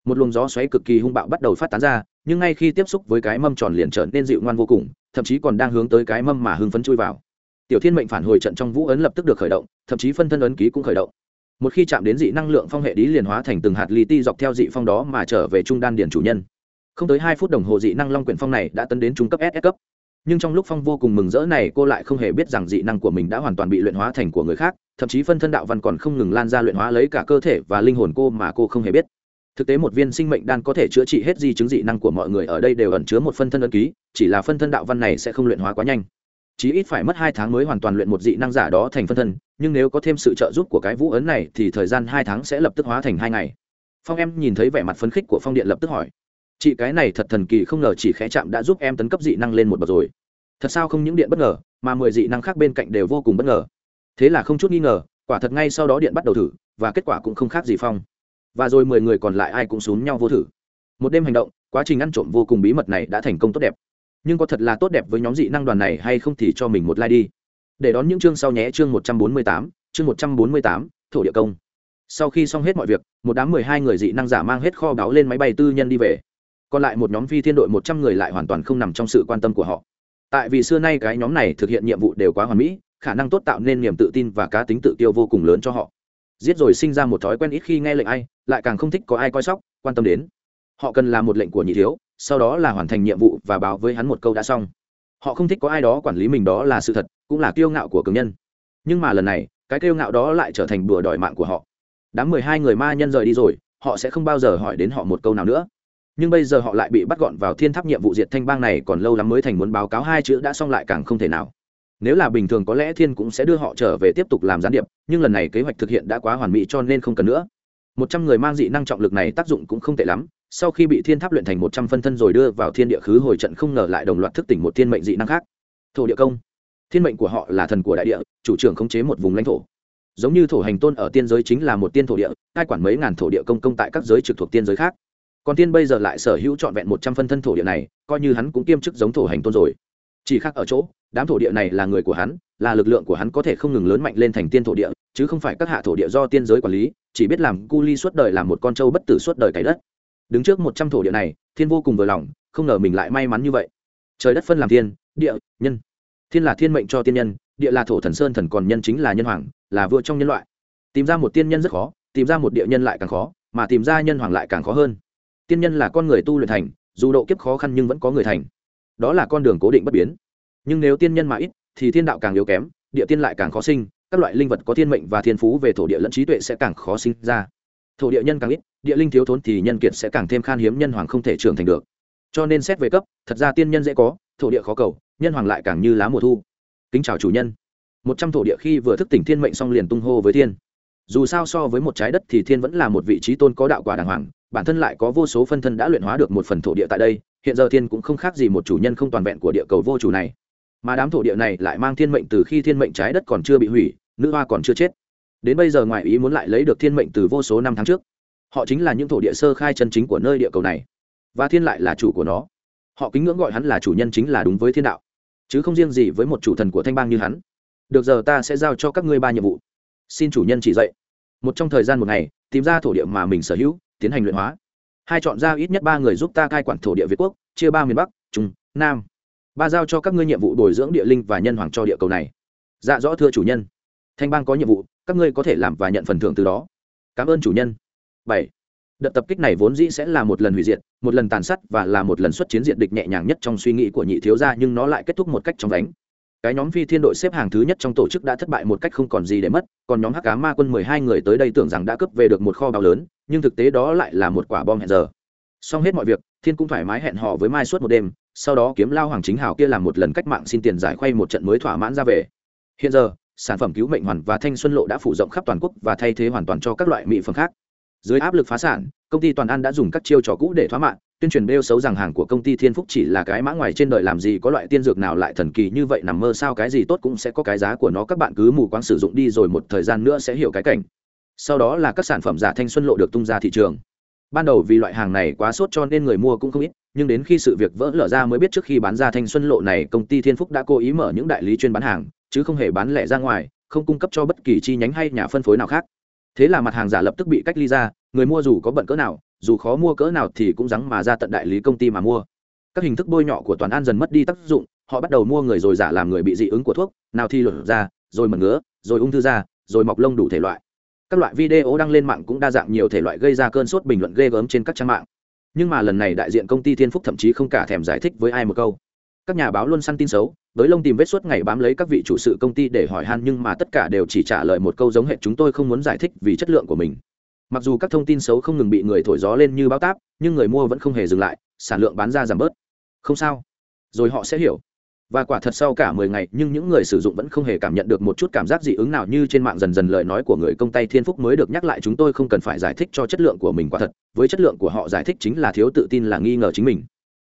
Một luồng gió xoáy cực kỳ hung bạo bắt đầu phát tán ra nhưng ngay khi tiếp xúc với cái mâm tròn liền trở nên dịu ngoan vô cùng, thậm chí còn đang hướng tới cái mâm mà hưng phấn chui vào. Tiểu thiên mệnh phản hồi trận trong vũ ấn lập tức được khởi động, thậm chí phân thân ấn ký cũng khởi động. Một khi chạm đến dị năng lượng phong hệ lý liền hóa thành từng hạt lì ti dọc theo dị phong đó mà trở về trung đan điển chủ nhân. Không tới hai phút đồng hồ dị năng long quyển phong này đã tấn đến trung cấp ss cấp. Nhưng trong lúc phong vô cùng mừng rỡ này cô lại không hề biết rằng dị năng của mình đã hoàn toàn bị luyện hóa thành của người khác, thậm chí phân thân đạo văn còn không ngừng lan ra luyện hóa lấy cả cơ thể và linh hồn cô mà cô không hề biết thực tế một viên sinh mệnh đan có thể chữa trị hết di chứng dị năng của mọi người ở đây đều ẩn chứa một phân thân ấn ký, chỉ là phân thân đạo văn này sẽ không luyện hóa quá nhanh. Chí ít phải mất hai tháng mới hoàn toàn luyện một dị năng giả đó thành phân thân, nhưng nếu có thêm sự trợ giúp của cái vũ ấn này thì thời gian hai tháng sẽ lập tức hóa thành hai ngày. Phong em nhìn thấy vẻ mặt phấn khích của phong điện lập tức hỏi, chị cái này thật thần kỳ, không ngờ chỉ khẽ chạm đã giúp em tấn cấp dị năng lên một bậc rồi. Thật sao không những điện bất ngờ, mà mười dị năng khác bên cạnh đều vô cùng bất ngờ. Thế là không chút nghi ngờ, quả thật ngay sau đó điện bắt đầu thử, và kết quả cũng không khác gì phong và rồi mười người còn lại ai cũng xúm nhau vô thử. Một đêm hành động, quá trình ăn trộm vô cùng bí mật này đã thành công tốt đẹp. Nhưng có thật là tốt đẹp với nhóm dị năng đoàn này hay không thì cho mình một like đi. Để đón những chương sau nhé, chương một trăm bốn mươi tám, chương một trăm bốn mươi tám, thổ địa công. Sau khi xong hết mọi việc, một đám mười hai người dị năng giả mang hết kho báu lên máy bay tư nhân đi về. Còn lại một nhóm phi thiên đội một trăm người lại hoàn toàn không nằm trong sự quan tâm của họ. Tại vì xưa nay cái nhóm này thực hiện nhiệm vụ đều quá hoàn mỹ, khả năng tốt tạo nên niềm tự tin và cá tính tự tiêu vô cùng lớn cho họ giết rồi sinh ra một thói quen ít khi nghe lệnh ai, lại càng không thích có ai coi sóc, quan tâm đến. Họ cần làm một lệnh của nhị thiếu, sau đó là hoàn thành nhiệm vụ và báo với hắn một câu đã xong. Họ không thích có ai đó quản lý mình đó là sự thật, cũng là kiêu ngạo của cường nhân. Nhưng mà lần này, cái kiêu ngạo đó lại trở thành đùa đòi mạng của họ. Đám mười hai người ma nhân rời đi rồi, họ sẽ không bao giờ hỏi đến họ một câu nào nữa. Nhưng bây giờ họ lại bị bắt gọn vào thiên tháp nhiệm vụ diệt thanh bang này còn lâu lắm mới thành muốn báo cáo hai chữ đã xong lại càng không thể nào nếu là bình thường có lẽ thiên cũng sẽ đưa họ trở về tiếp tục làm gián điệp, nhưng lần này kế hoạch thực hiện đã quá hoàn mỹ cho nên không cần nữa. Một trăm người mang dị năng trọng lực này tác dụng cũng không tệ lắm, sau khi bị thiên tháp luyện thành một trăm phân thân rồi đưa vào thiên địa khứ hồi trận không ngờ lại đồng loạt thức tỉnh một thiên mệnh dị năng khác. Thổ địa công. Thiên mệnh của họ là thần của đại địa, chủ trưởng khống chế một vùng lãnh thổ. Giống như thổ hành tôn ở tiên giới chính là một tiên thổ địa cai quản mấy ngàn thổ địa công công tại các giới trực thuộc tiên giới khác. Còn tiên bây giờ lại sở hữu trọn vẹn một trăm phân thân thổ địa này, coi như hắn cũng kiêm chức giống thổ hành tôn rồi chỉ khác ở chỗ, đám thổ địa này là người của hắn, là lực lượng của hắn có thể không ngừng lớn mạnh lên thành tiên thổ địa, chứ không phải các hạ thổ địa do tiên giới quản lý, chỉ biết làm cu ly suốt đời làm một con trâu bất tử suốt đời cày đất. Đứng trước một trăm thổ địa này, thiên vô cùng vừa lòng, không ngờ mình lại may mắn như vậy. Trời đất phân làm thiên, địa, nhân. Thiên là thiên mệnh cho tiên nhân, địa là thổ thần sơn thần còn nhân chính là nhân hoàng, là vua trong nhân loại. Tìm ra một tiên nhân rất khó, tìm ra một địa nhân lại càng khó, mà tìm ra nhân hoàng lại càng khó hơn. Tiên nhân là con người tu luyện thành, dù độ kiếp khó khăn nhưng vẫn có người thành đó là con đường cố định bất biến. Nhưng nếu tiên nhân mà ít, thì thiên đạo càng yếu kém, địa tiên lại càng khó sinh, các loại linh vật có thiên mệnh và thiên phú về thổ địa lẫn trí tuệ sẽ càng khó sinh ra. Thổ địa nhân càng ít, địa linh thiếu thốn thì nhân kiệt sẽ càng thêm khan hiếm nhân hoàng không thể trưởng thành được. Cho nên xét về cấp, thật ra tiên nhân dễ có, thổ địa khó cầu, nhân hoàng lại càng như lá mùa thu. Kính chào chủ nhân. Một trăm thổ địa khi vừa thức tỉnh thiên mệnh xong liền tung hô với thiên dù sao so với một trái đất thì thiên vẫn là một vị trí tôn có đạo quả đàng hoàng, bản thân lại có vô số phân thân đã luyện hóa được một phần thổ địa tại đây, hiện giờ thiên cũng không khác gì một chủ nhân không toàn vẹn của địa cầu vô chủ này. Mà đám thổ địa này lại mang thiên mệnh từ khi thiên mệnh trái đất còn chưa bị hủy, nữ hoa còn chưa chết. Đến bây giờ ngoại ý muốn lại lấy được thiên mệnh từ vô số năm tháng trước. Họ chính là những thổ địa sơ khai chân chính của nơi địa cầu này. Và thiên lại là chủ của nó. Họ kính ngưỡng gọi hắn là chủ nhân chính là đúng với thiên đạo. Chứ không riêng gì với một chủ thần của thanh bang như hắn. Được giờ ta sẽ giao cho các ngươi ba nhiệm vụ. Xin chủ nhân chỉ dạy một trong thời gian một ngày, tìm ra thổ địa mà mình sở hữu, tiến hành luyện hóa. Hai chọn ra ít nhất ba người giúp ta cai quản thổ địa việt quốc, chia ba miền bắc, trung, nam. Ba giao cho các ngươi nhiệm vụ bồi dưỡng địa linh và nhân hoàng cho địa cầu này. Dạ rõ thưa chủ nhân. Thanh bang có nhiệm vụ, các ngươi có thể làm và nhận phần thưởng từ đó. Cảm ơn chủ nhân. Bảy. Đợt tập kích này vốn dĩ sẽ là một lần hủy diệt, một lần tàn sát và là một lần xuất chiến diện địch nhẹ nhàng nhất trong suy nghĩ của nhị thiếu gia, nhưng nó lại kết thúc một cách trong đánh cái nhóm phi thiên đội xếp hàng thứ nhất trong tổ chức đã thất bại một cách không còn gì để mất, còn nhóm hắc cá ma quân mười hai người tới đây tưởng rằng đã cướp về được một kho báu lớn, nhưng thực tế đó lại là một quả bom hẹn giờ. Xong hết mọi việc, thiên cũng thoải mái hẹn họ với mai suốt một đêm, sau đó kiếm lao hoàng chính hào kia làm một lần cách mạng xin tiền giải khoay một trận mới thỏa mãn ra về. Hiện giờ, sản phẩm cứu mệnh hoàn và thanh xuân lộ đã phủ rộng khắp toàn quốc và thay thế hoàn toàn cho các loại mỹ phẩm khác dưới áp lực phá sản, công ty toàn an đã dùng các chiêu trò cũ để thoá mạng, tuyên truyền bêu xấu rằng hàng của công ty thiên phúc chỉ là cái mã ngoài trên đời làm gì có loại tiên dược nào lại thần kỳ như vậy, nằm mơ sao cái gì tốt cũng sẽ có cái giá của nó, các bạn cứ mù quáng sử dụng đi rồi một thời gian nữa sẽ hiểu cái cảnh. Sau đó là các sản phẩm giả thanh xuân lộ được tung ra thị trường. Ban đầu vì loại hàng này quá sốt cho nên người mua cũng không ít, nhưng đến khi sự việc vỡ lở ra mới biết trước khi bán ra thanh xuân lộ này, công ty thiên phúc đã cố ý mở những đại lý chuyên bán hàng, chứ không hề bán lẻ ra ngoài, không cung cấp cho bất kỳ chi nhánh hay nhà phân phối nào khác thế là mặt hàng giả lập tức bị cách ly ra, người mua dù có bận cỡ nào, dù khó mua cỡ nào thì cũng rắn mà ra tận đại lý công ty mà mua. Các hình thức bôi nhọ của toàn an dần mất đi tác dụng, họ bắt đầu mua người rồi giả làm người bị dị ứng của thuốc, nào thi luật ra rồi mẩn ngứa, rồi ung thư ra rồi mọc lông đủ thể loại. Các loại video đăng lên mạng cũng đa dạng nhiều thể loại gây ra cơn sốt bình luận ghê gớm trên các trang mạng. Nhưng mà lần này đại diện công ty thiên phúc thậm chí không cả thèm giải thích với ai một câu. Các nhà báo luôn săn tin xấu với lông tìm vết suốt ngày bám lấy các vị chủ sự công ty để hỏi han nhưng mà tất cả đều chỉ trả lời một câu giống hệ chúng tôi không muốn giải thích vì chất lượng của mình. Mặc dù các thông tin xấu không ngừng bị người thổi gió lên như bao táp, nhưng người mua vẫn không hề dừng lại, sản lượng bán ra giảm bớt. Không sao. Rồi họ sẽ hiểu. Và quả thật sau cả mười ngày, nhưng những người sử dụng vẫn không hề cảm nhận được một chút cảm giác dị ứng nào như trên mạng dần dần lời nói của người công tay thiên phúc mới được nhắc lại chúng tôi không cần phải giải thích cho chất lượng của mình quả thật. Với chất lượng của họ giải thích chính là thiếu tự tin là nghi ngờ chính mình.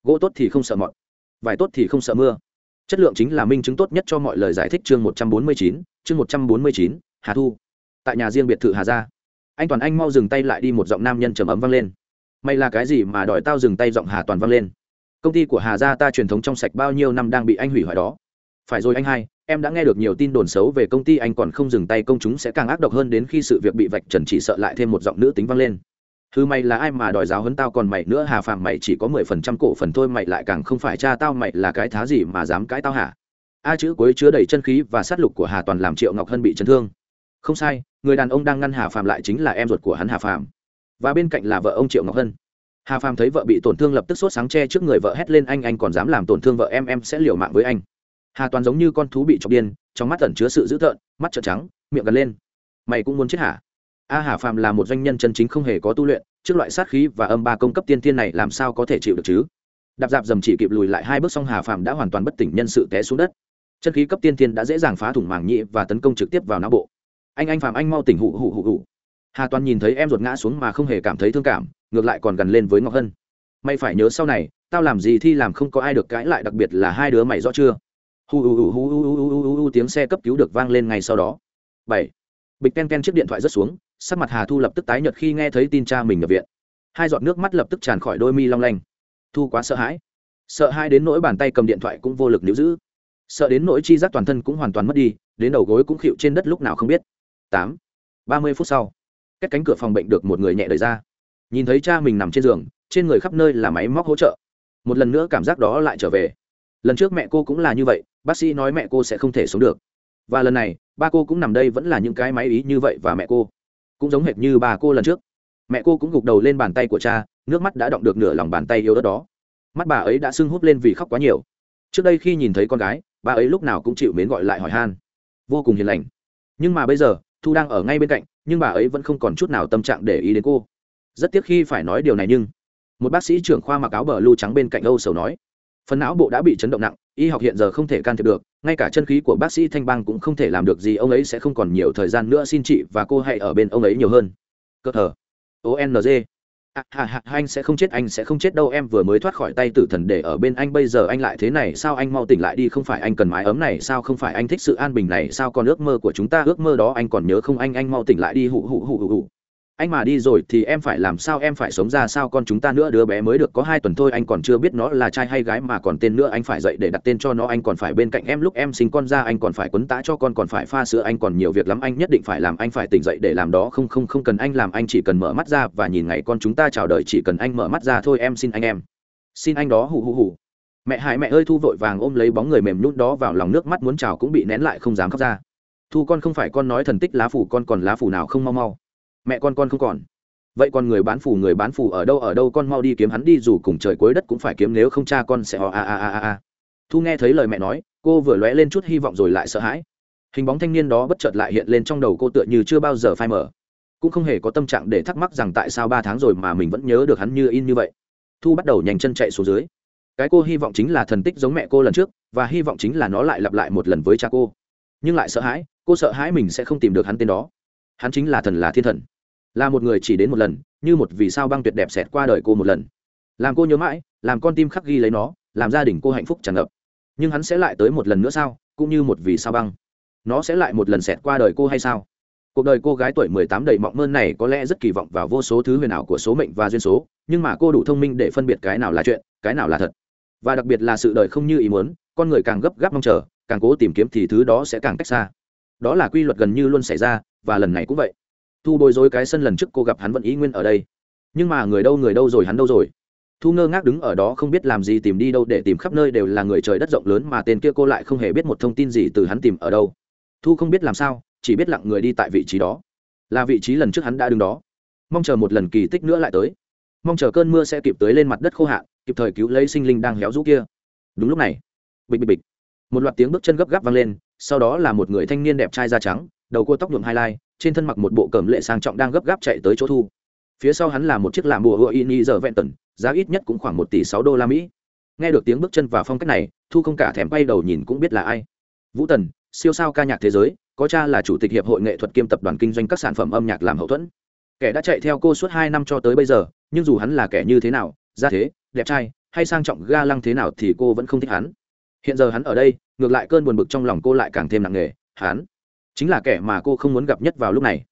Gỗ tốt thì không sợ mọt. Vải tốt thì không sợ mưa chất lượng chính là minh chứng tốt nhất cho mọi lời giải thích chương một trăm bốn mươi chín, chương một trăm bốn mươi chín, hà thu. Tại nhà riêng biệt thự hà gia. Anh toàn anh mau dừng tay lại đi một giọng nam nhân trầm ấm vang lên. Mày là cái gì mà đòi tao dừng tay giọng hà toàn vang lên? Công ty của hà gia ta truyền thống trong sạch bao nhiêu năm đang bị anh hủy hoại đó. Phải rồi anh hai, em đã nghe được nhiều tin đồn xấu về công ty anh còn không dừng tay công chúng sẽ càng ác độc hơn đến khi sự việc bị vạch trần chỉ sợ lại thêm một giọng nữ tính vang lên. Thứ mày là ai mà đòi giáo hấn tao còn mày nữa hà phạm mày chỉ có mười phần trăm cổ phần thôi, mày lại càng không phải cha tao, mày là cái thá gì mà dám cãi tao hả? A chữ cuối chứa đầy chân khí và sát lục của hà toàn làm triệu ngọc hân bị chấn thương. Không sai, người đàn ông đang ngăn hà phạm lại chính là em ruột của hắn hà phạm. Và bên cạnh là vợ ông triệu ngọc hân. Hà phàm thấy vợ bị tổn thương lập tức sốt sáng che trước người vợ hét lên, anh anh còn dám làm tổn thương vợ em em sẽ liều mạng với anh. Hà toàn giống như con thú bị chọc điên, trong mắt ẩn chứa sự dữ tợn, mắt trợn trắng, miệng gần lên. Mày cũng muốn chết hả? A hà Phạm là một doanh nhân chân chính không hề có tu luyện trước loại sát khí và âm ba công cấp tiên tiên này làm sao có thể chịu được chứ đạp dạp dầm chỉ kịp lùi lại hai bước xong hà Phạm đã hoàn toàn bất tỉnh nhân sự té xuống đất chân khí cấp tiên tiên đã dễ dàng phá thủng màng nhĩ và tấn công trực tiếp vào não bộ anh anh Phạm anh mau tỉnh hụ hụ hụ hụ hà toàn nhìn thấy em ruột ngã xuống mà không hề cảm thấy thương cảm ngược lại còn gần lên với ngọc hân mày phải nhớ sau này tao làm gì thì làm không có ai được cãi lại đặc biệt là hai đứa mày rõ chưa hu hu hu hu hu hu hu hu tiếng xe cấp cứu được vang lên ngay sau đó bảy bịch ken ken chiếc điện thoại rớt xuống sắc mặt hà thu lập tức tái nhợt khi nghe thấy tin cha mình nhập viện. Hai giọt nước mắt lập tức tràn khỏi đôi mi long lanh. Thu quá sợ hãi. Sợ hai đến nỗi bàn tay cầm điện thoại cũng vô lực níu giữ. Sợ đến nỗi chi giác toàn thân cũng hoàn toàn mất đi, đến đầu gối cũng khịu trên đất lúc nào không biết. Tám, ba mươi phút sau, cách cánh cửa phòng bệnh được một người nhẹ đẩy ra. Nhìn thấy cha mình nằm trên giường, trên người khắp nơi là máy móc hỗ trợ. Một lần nữa cảm giác đó lại trở về. Lần trước mẹ cô cũng là như vậy, bác sĩ nói mẹ cô sẽ không thể sống được. Và lần này, ba cô cũng nằm đây vẫn là những cái máy ý như vậy và mẹ cô cũng giống hệt như bà cô lần trước. Mẹ cô cũng gục đầu lên bàn tay của cha, nước mắt đã động được nửa lòng bàn tay yêu đất đó. Mắt bà ấy đã sưng húp lên vì khóc quá nhiều. Trước đây khi nhìn thấy con gái, bà ấy lúc nào cũng chịu mến gọi lại hỏi han. Vô cùng hiền lành. Nhưng mà bây giờ, thu đang ở ngay bên cạnh, nhưng bà ấy vẫn không còn chút nào tâm trạng để ý đến cô. Rất tiếc khi phải nói điều này nhưng, một bác sĩ trưởng khoa mặc áo bờ lưu trắng bên cạnh âu sầu nói phần não bộ đã bị chấn động nặng y học hiện giờ không thể can thiệp được ngay cả chân khí của bác sĩ thanh bang cũng không thể làm được gì ông ấy sẽ không còn nhiều thời gian nữa xin chị và cô hãy ở bên ông ấy nhiều hơn. Cơ thờ. Ong à, à, à, anh sẽ không chết anh sẽ không chết đâu em vừa mới thoát khỏi tay tử thần để ở bên anh bây giờ anh lại thế này sao anh mau tỉnh lại đi không phải anh cần mái ấm này sao không phải anh thích sự an bình này sao còn ước mơ của chúng ta ước mơ đó anh còn nhớ không anh anh mau tỉnh lại đi hụ hụ hụ hụ hụ anh mà đi rồi thì em phải làm sao, em phải sống ra sao? Con chúng ta nữa, đứa bé mới được có hai tuần thôi, anh còn chưa biết nó là trai hay gái mà còn tên nữa, anh phải dậy để đặt tên cho nó, anh còn phải bên cạnh em lúc em sinh con ra, anh còn phải quấn tã cho con, còn phải pha sữa, anh còn nhiều việc lắm, anh nhất định phải làm, anh phải tỉnh dậy để làm đó. Không không không cần anh làm, anh chỉ cần mở mắt ra và nhìn ngày con chúng ta chào đời, chỉ cần anh mở mắt ra thôi, em xin anh em. Xin anh đó, hù hù hù. Mẹ hải, mẹ ơi, thu vội vàng ôm lấy bóng người mềm nhút đó vào lòng, nước mắt muốn chào cũng bị nén lại, không dám khóc ra. Thu con không phải con nói thần tích lá phủ con còn lá phủ nào không mau mau mẹ con con không còn. Vậy còn người bán phủ người bán phủ ở đâu ở đâu con mau đi kiếm hắn đi, dù cùng trời cuối đất cũng phải kiếm, nếu không cha con sẽ ho a a a a. Thu nghe thấy lời mẹ nói, cô vừa lóe lên chút hy vọng rồi lại sợ hãi. Hình bóng thanh niên đó bất chợt lại hiện lên trong đầu cô tựa như chưa bao giờ phai mở cũng không hề có tâm trạng để thắc mắc rằng tại sao ba tháng rồi mà mình vẫn nhớ được hắn như in như vậy. Thu bắt đầu nhanh chân chạy xuống dưới. Cái cô hy vọng chính là thần tích giống mẹ cô lần trước, và hy vọng chính là nó lại lặp lại một lần với cha cô. Nhưng lại sợ hãi, cô sợ hãi mình sẽ không tìm được hắn tên đó. Hắn chính là thần là thiên thần là một người chỉ đến một lần, như một vì sao băng tuyệt đẹp xẹt qua đời cô một lần. Làm cô nhớ mãi, làm con tim khắc ghi lấy nó, làm gia đình cô hạnh phúc tràn ngập. Nhưng hắn sẽ lại tới một lần nữa sao, cũng như một vì sao băng. Nó sẽ lại một lần xẹt qua đời cô hay sao? Cuộc đời cô gái tuổi mười tám đầy mộng mơ này có lẽ rất kỳ vọng vào vô số thứ huyền ảo của số mệnh và duyên số, nhưng mà cô đủ thông minh để phân biệt cái nào là chuyện, cái nào là thật. Và đặc biệt là sự đời không như ý muốn, con người càng gấp gáp mong chờ, càng cố tìm kiếm thì thứ đó sẽ càng cách xa. Đó là quy luật gần như luôn xảy ra, và lần này cũng vậy thu bối rối cái sân lần trước cô gặp hắn vẫn ý nguyên ở đây. Nhưng mà người đâu người đâu rồi hắn đâu rồi? Thu ngơ ngác đứng ở đó không biết làm gì tìm đi đâu để tìm khắp nơi đều là người trời đất rộng lớn mà tên kia cô lại không hề biết một thông tin gì từ hắn tìm ở đâu. Thu không biết làm sao, chỉ biết lặng người đi tại vị trí đó. Là vị trí lần trước hắn đã đứng đó. Mong chờ một lần kỳ tích nữa lại tới. Mong chờ cơn mưa sẽ kịp tới lên mặt đất khô hạn, kịp thời cứu lấy sinh linh đang héo rũ kia. Đúng lúc này, bịch bịch bịch, một loạt tiếng bước chân gấp gáp vang lên, sau đó là một người thanh niên đẹp trai da trắng, đầu cua tóc nhuộm hai lai trên thân mặc một bộ cẩm lệ sang trọng đang gấp gáp chạy tới chỗ thu. Phía sau hắn là một chiếc làm bùa hựa in giờ vẹn tần giá ít nhất cũng khoảng một tỷ sáu đô la mỹ. Nghe được tiếng bước chân và phong cách này, thu không cả thèm quay đầu nhìn cũng biết là ai. Vũ tần, siêu sao ca nhạc thế giới, có cha là chủ tịch hiệp hội nghệ thuật kiêm tập đoàn kinh doanh các sản phẩm âm nhạc làm hậu thuẫn. Kẻ đã chạy theo cô suốt hai năm cho tới bây giờ, nhưng dù hắn là kẻ như thế nào ra thế, đẹp trai, hay sang trọng ga lăng thế nào thì cô vẫn không thích hắn. Hiện giờ hắn ở đây, ngược lại cơn buồn bực trong lòng cô lại càng thêm nặng nề, hắn chính là kẻ mà cô không muốn gặp nhất vào lúc này.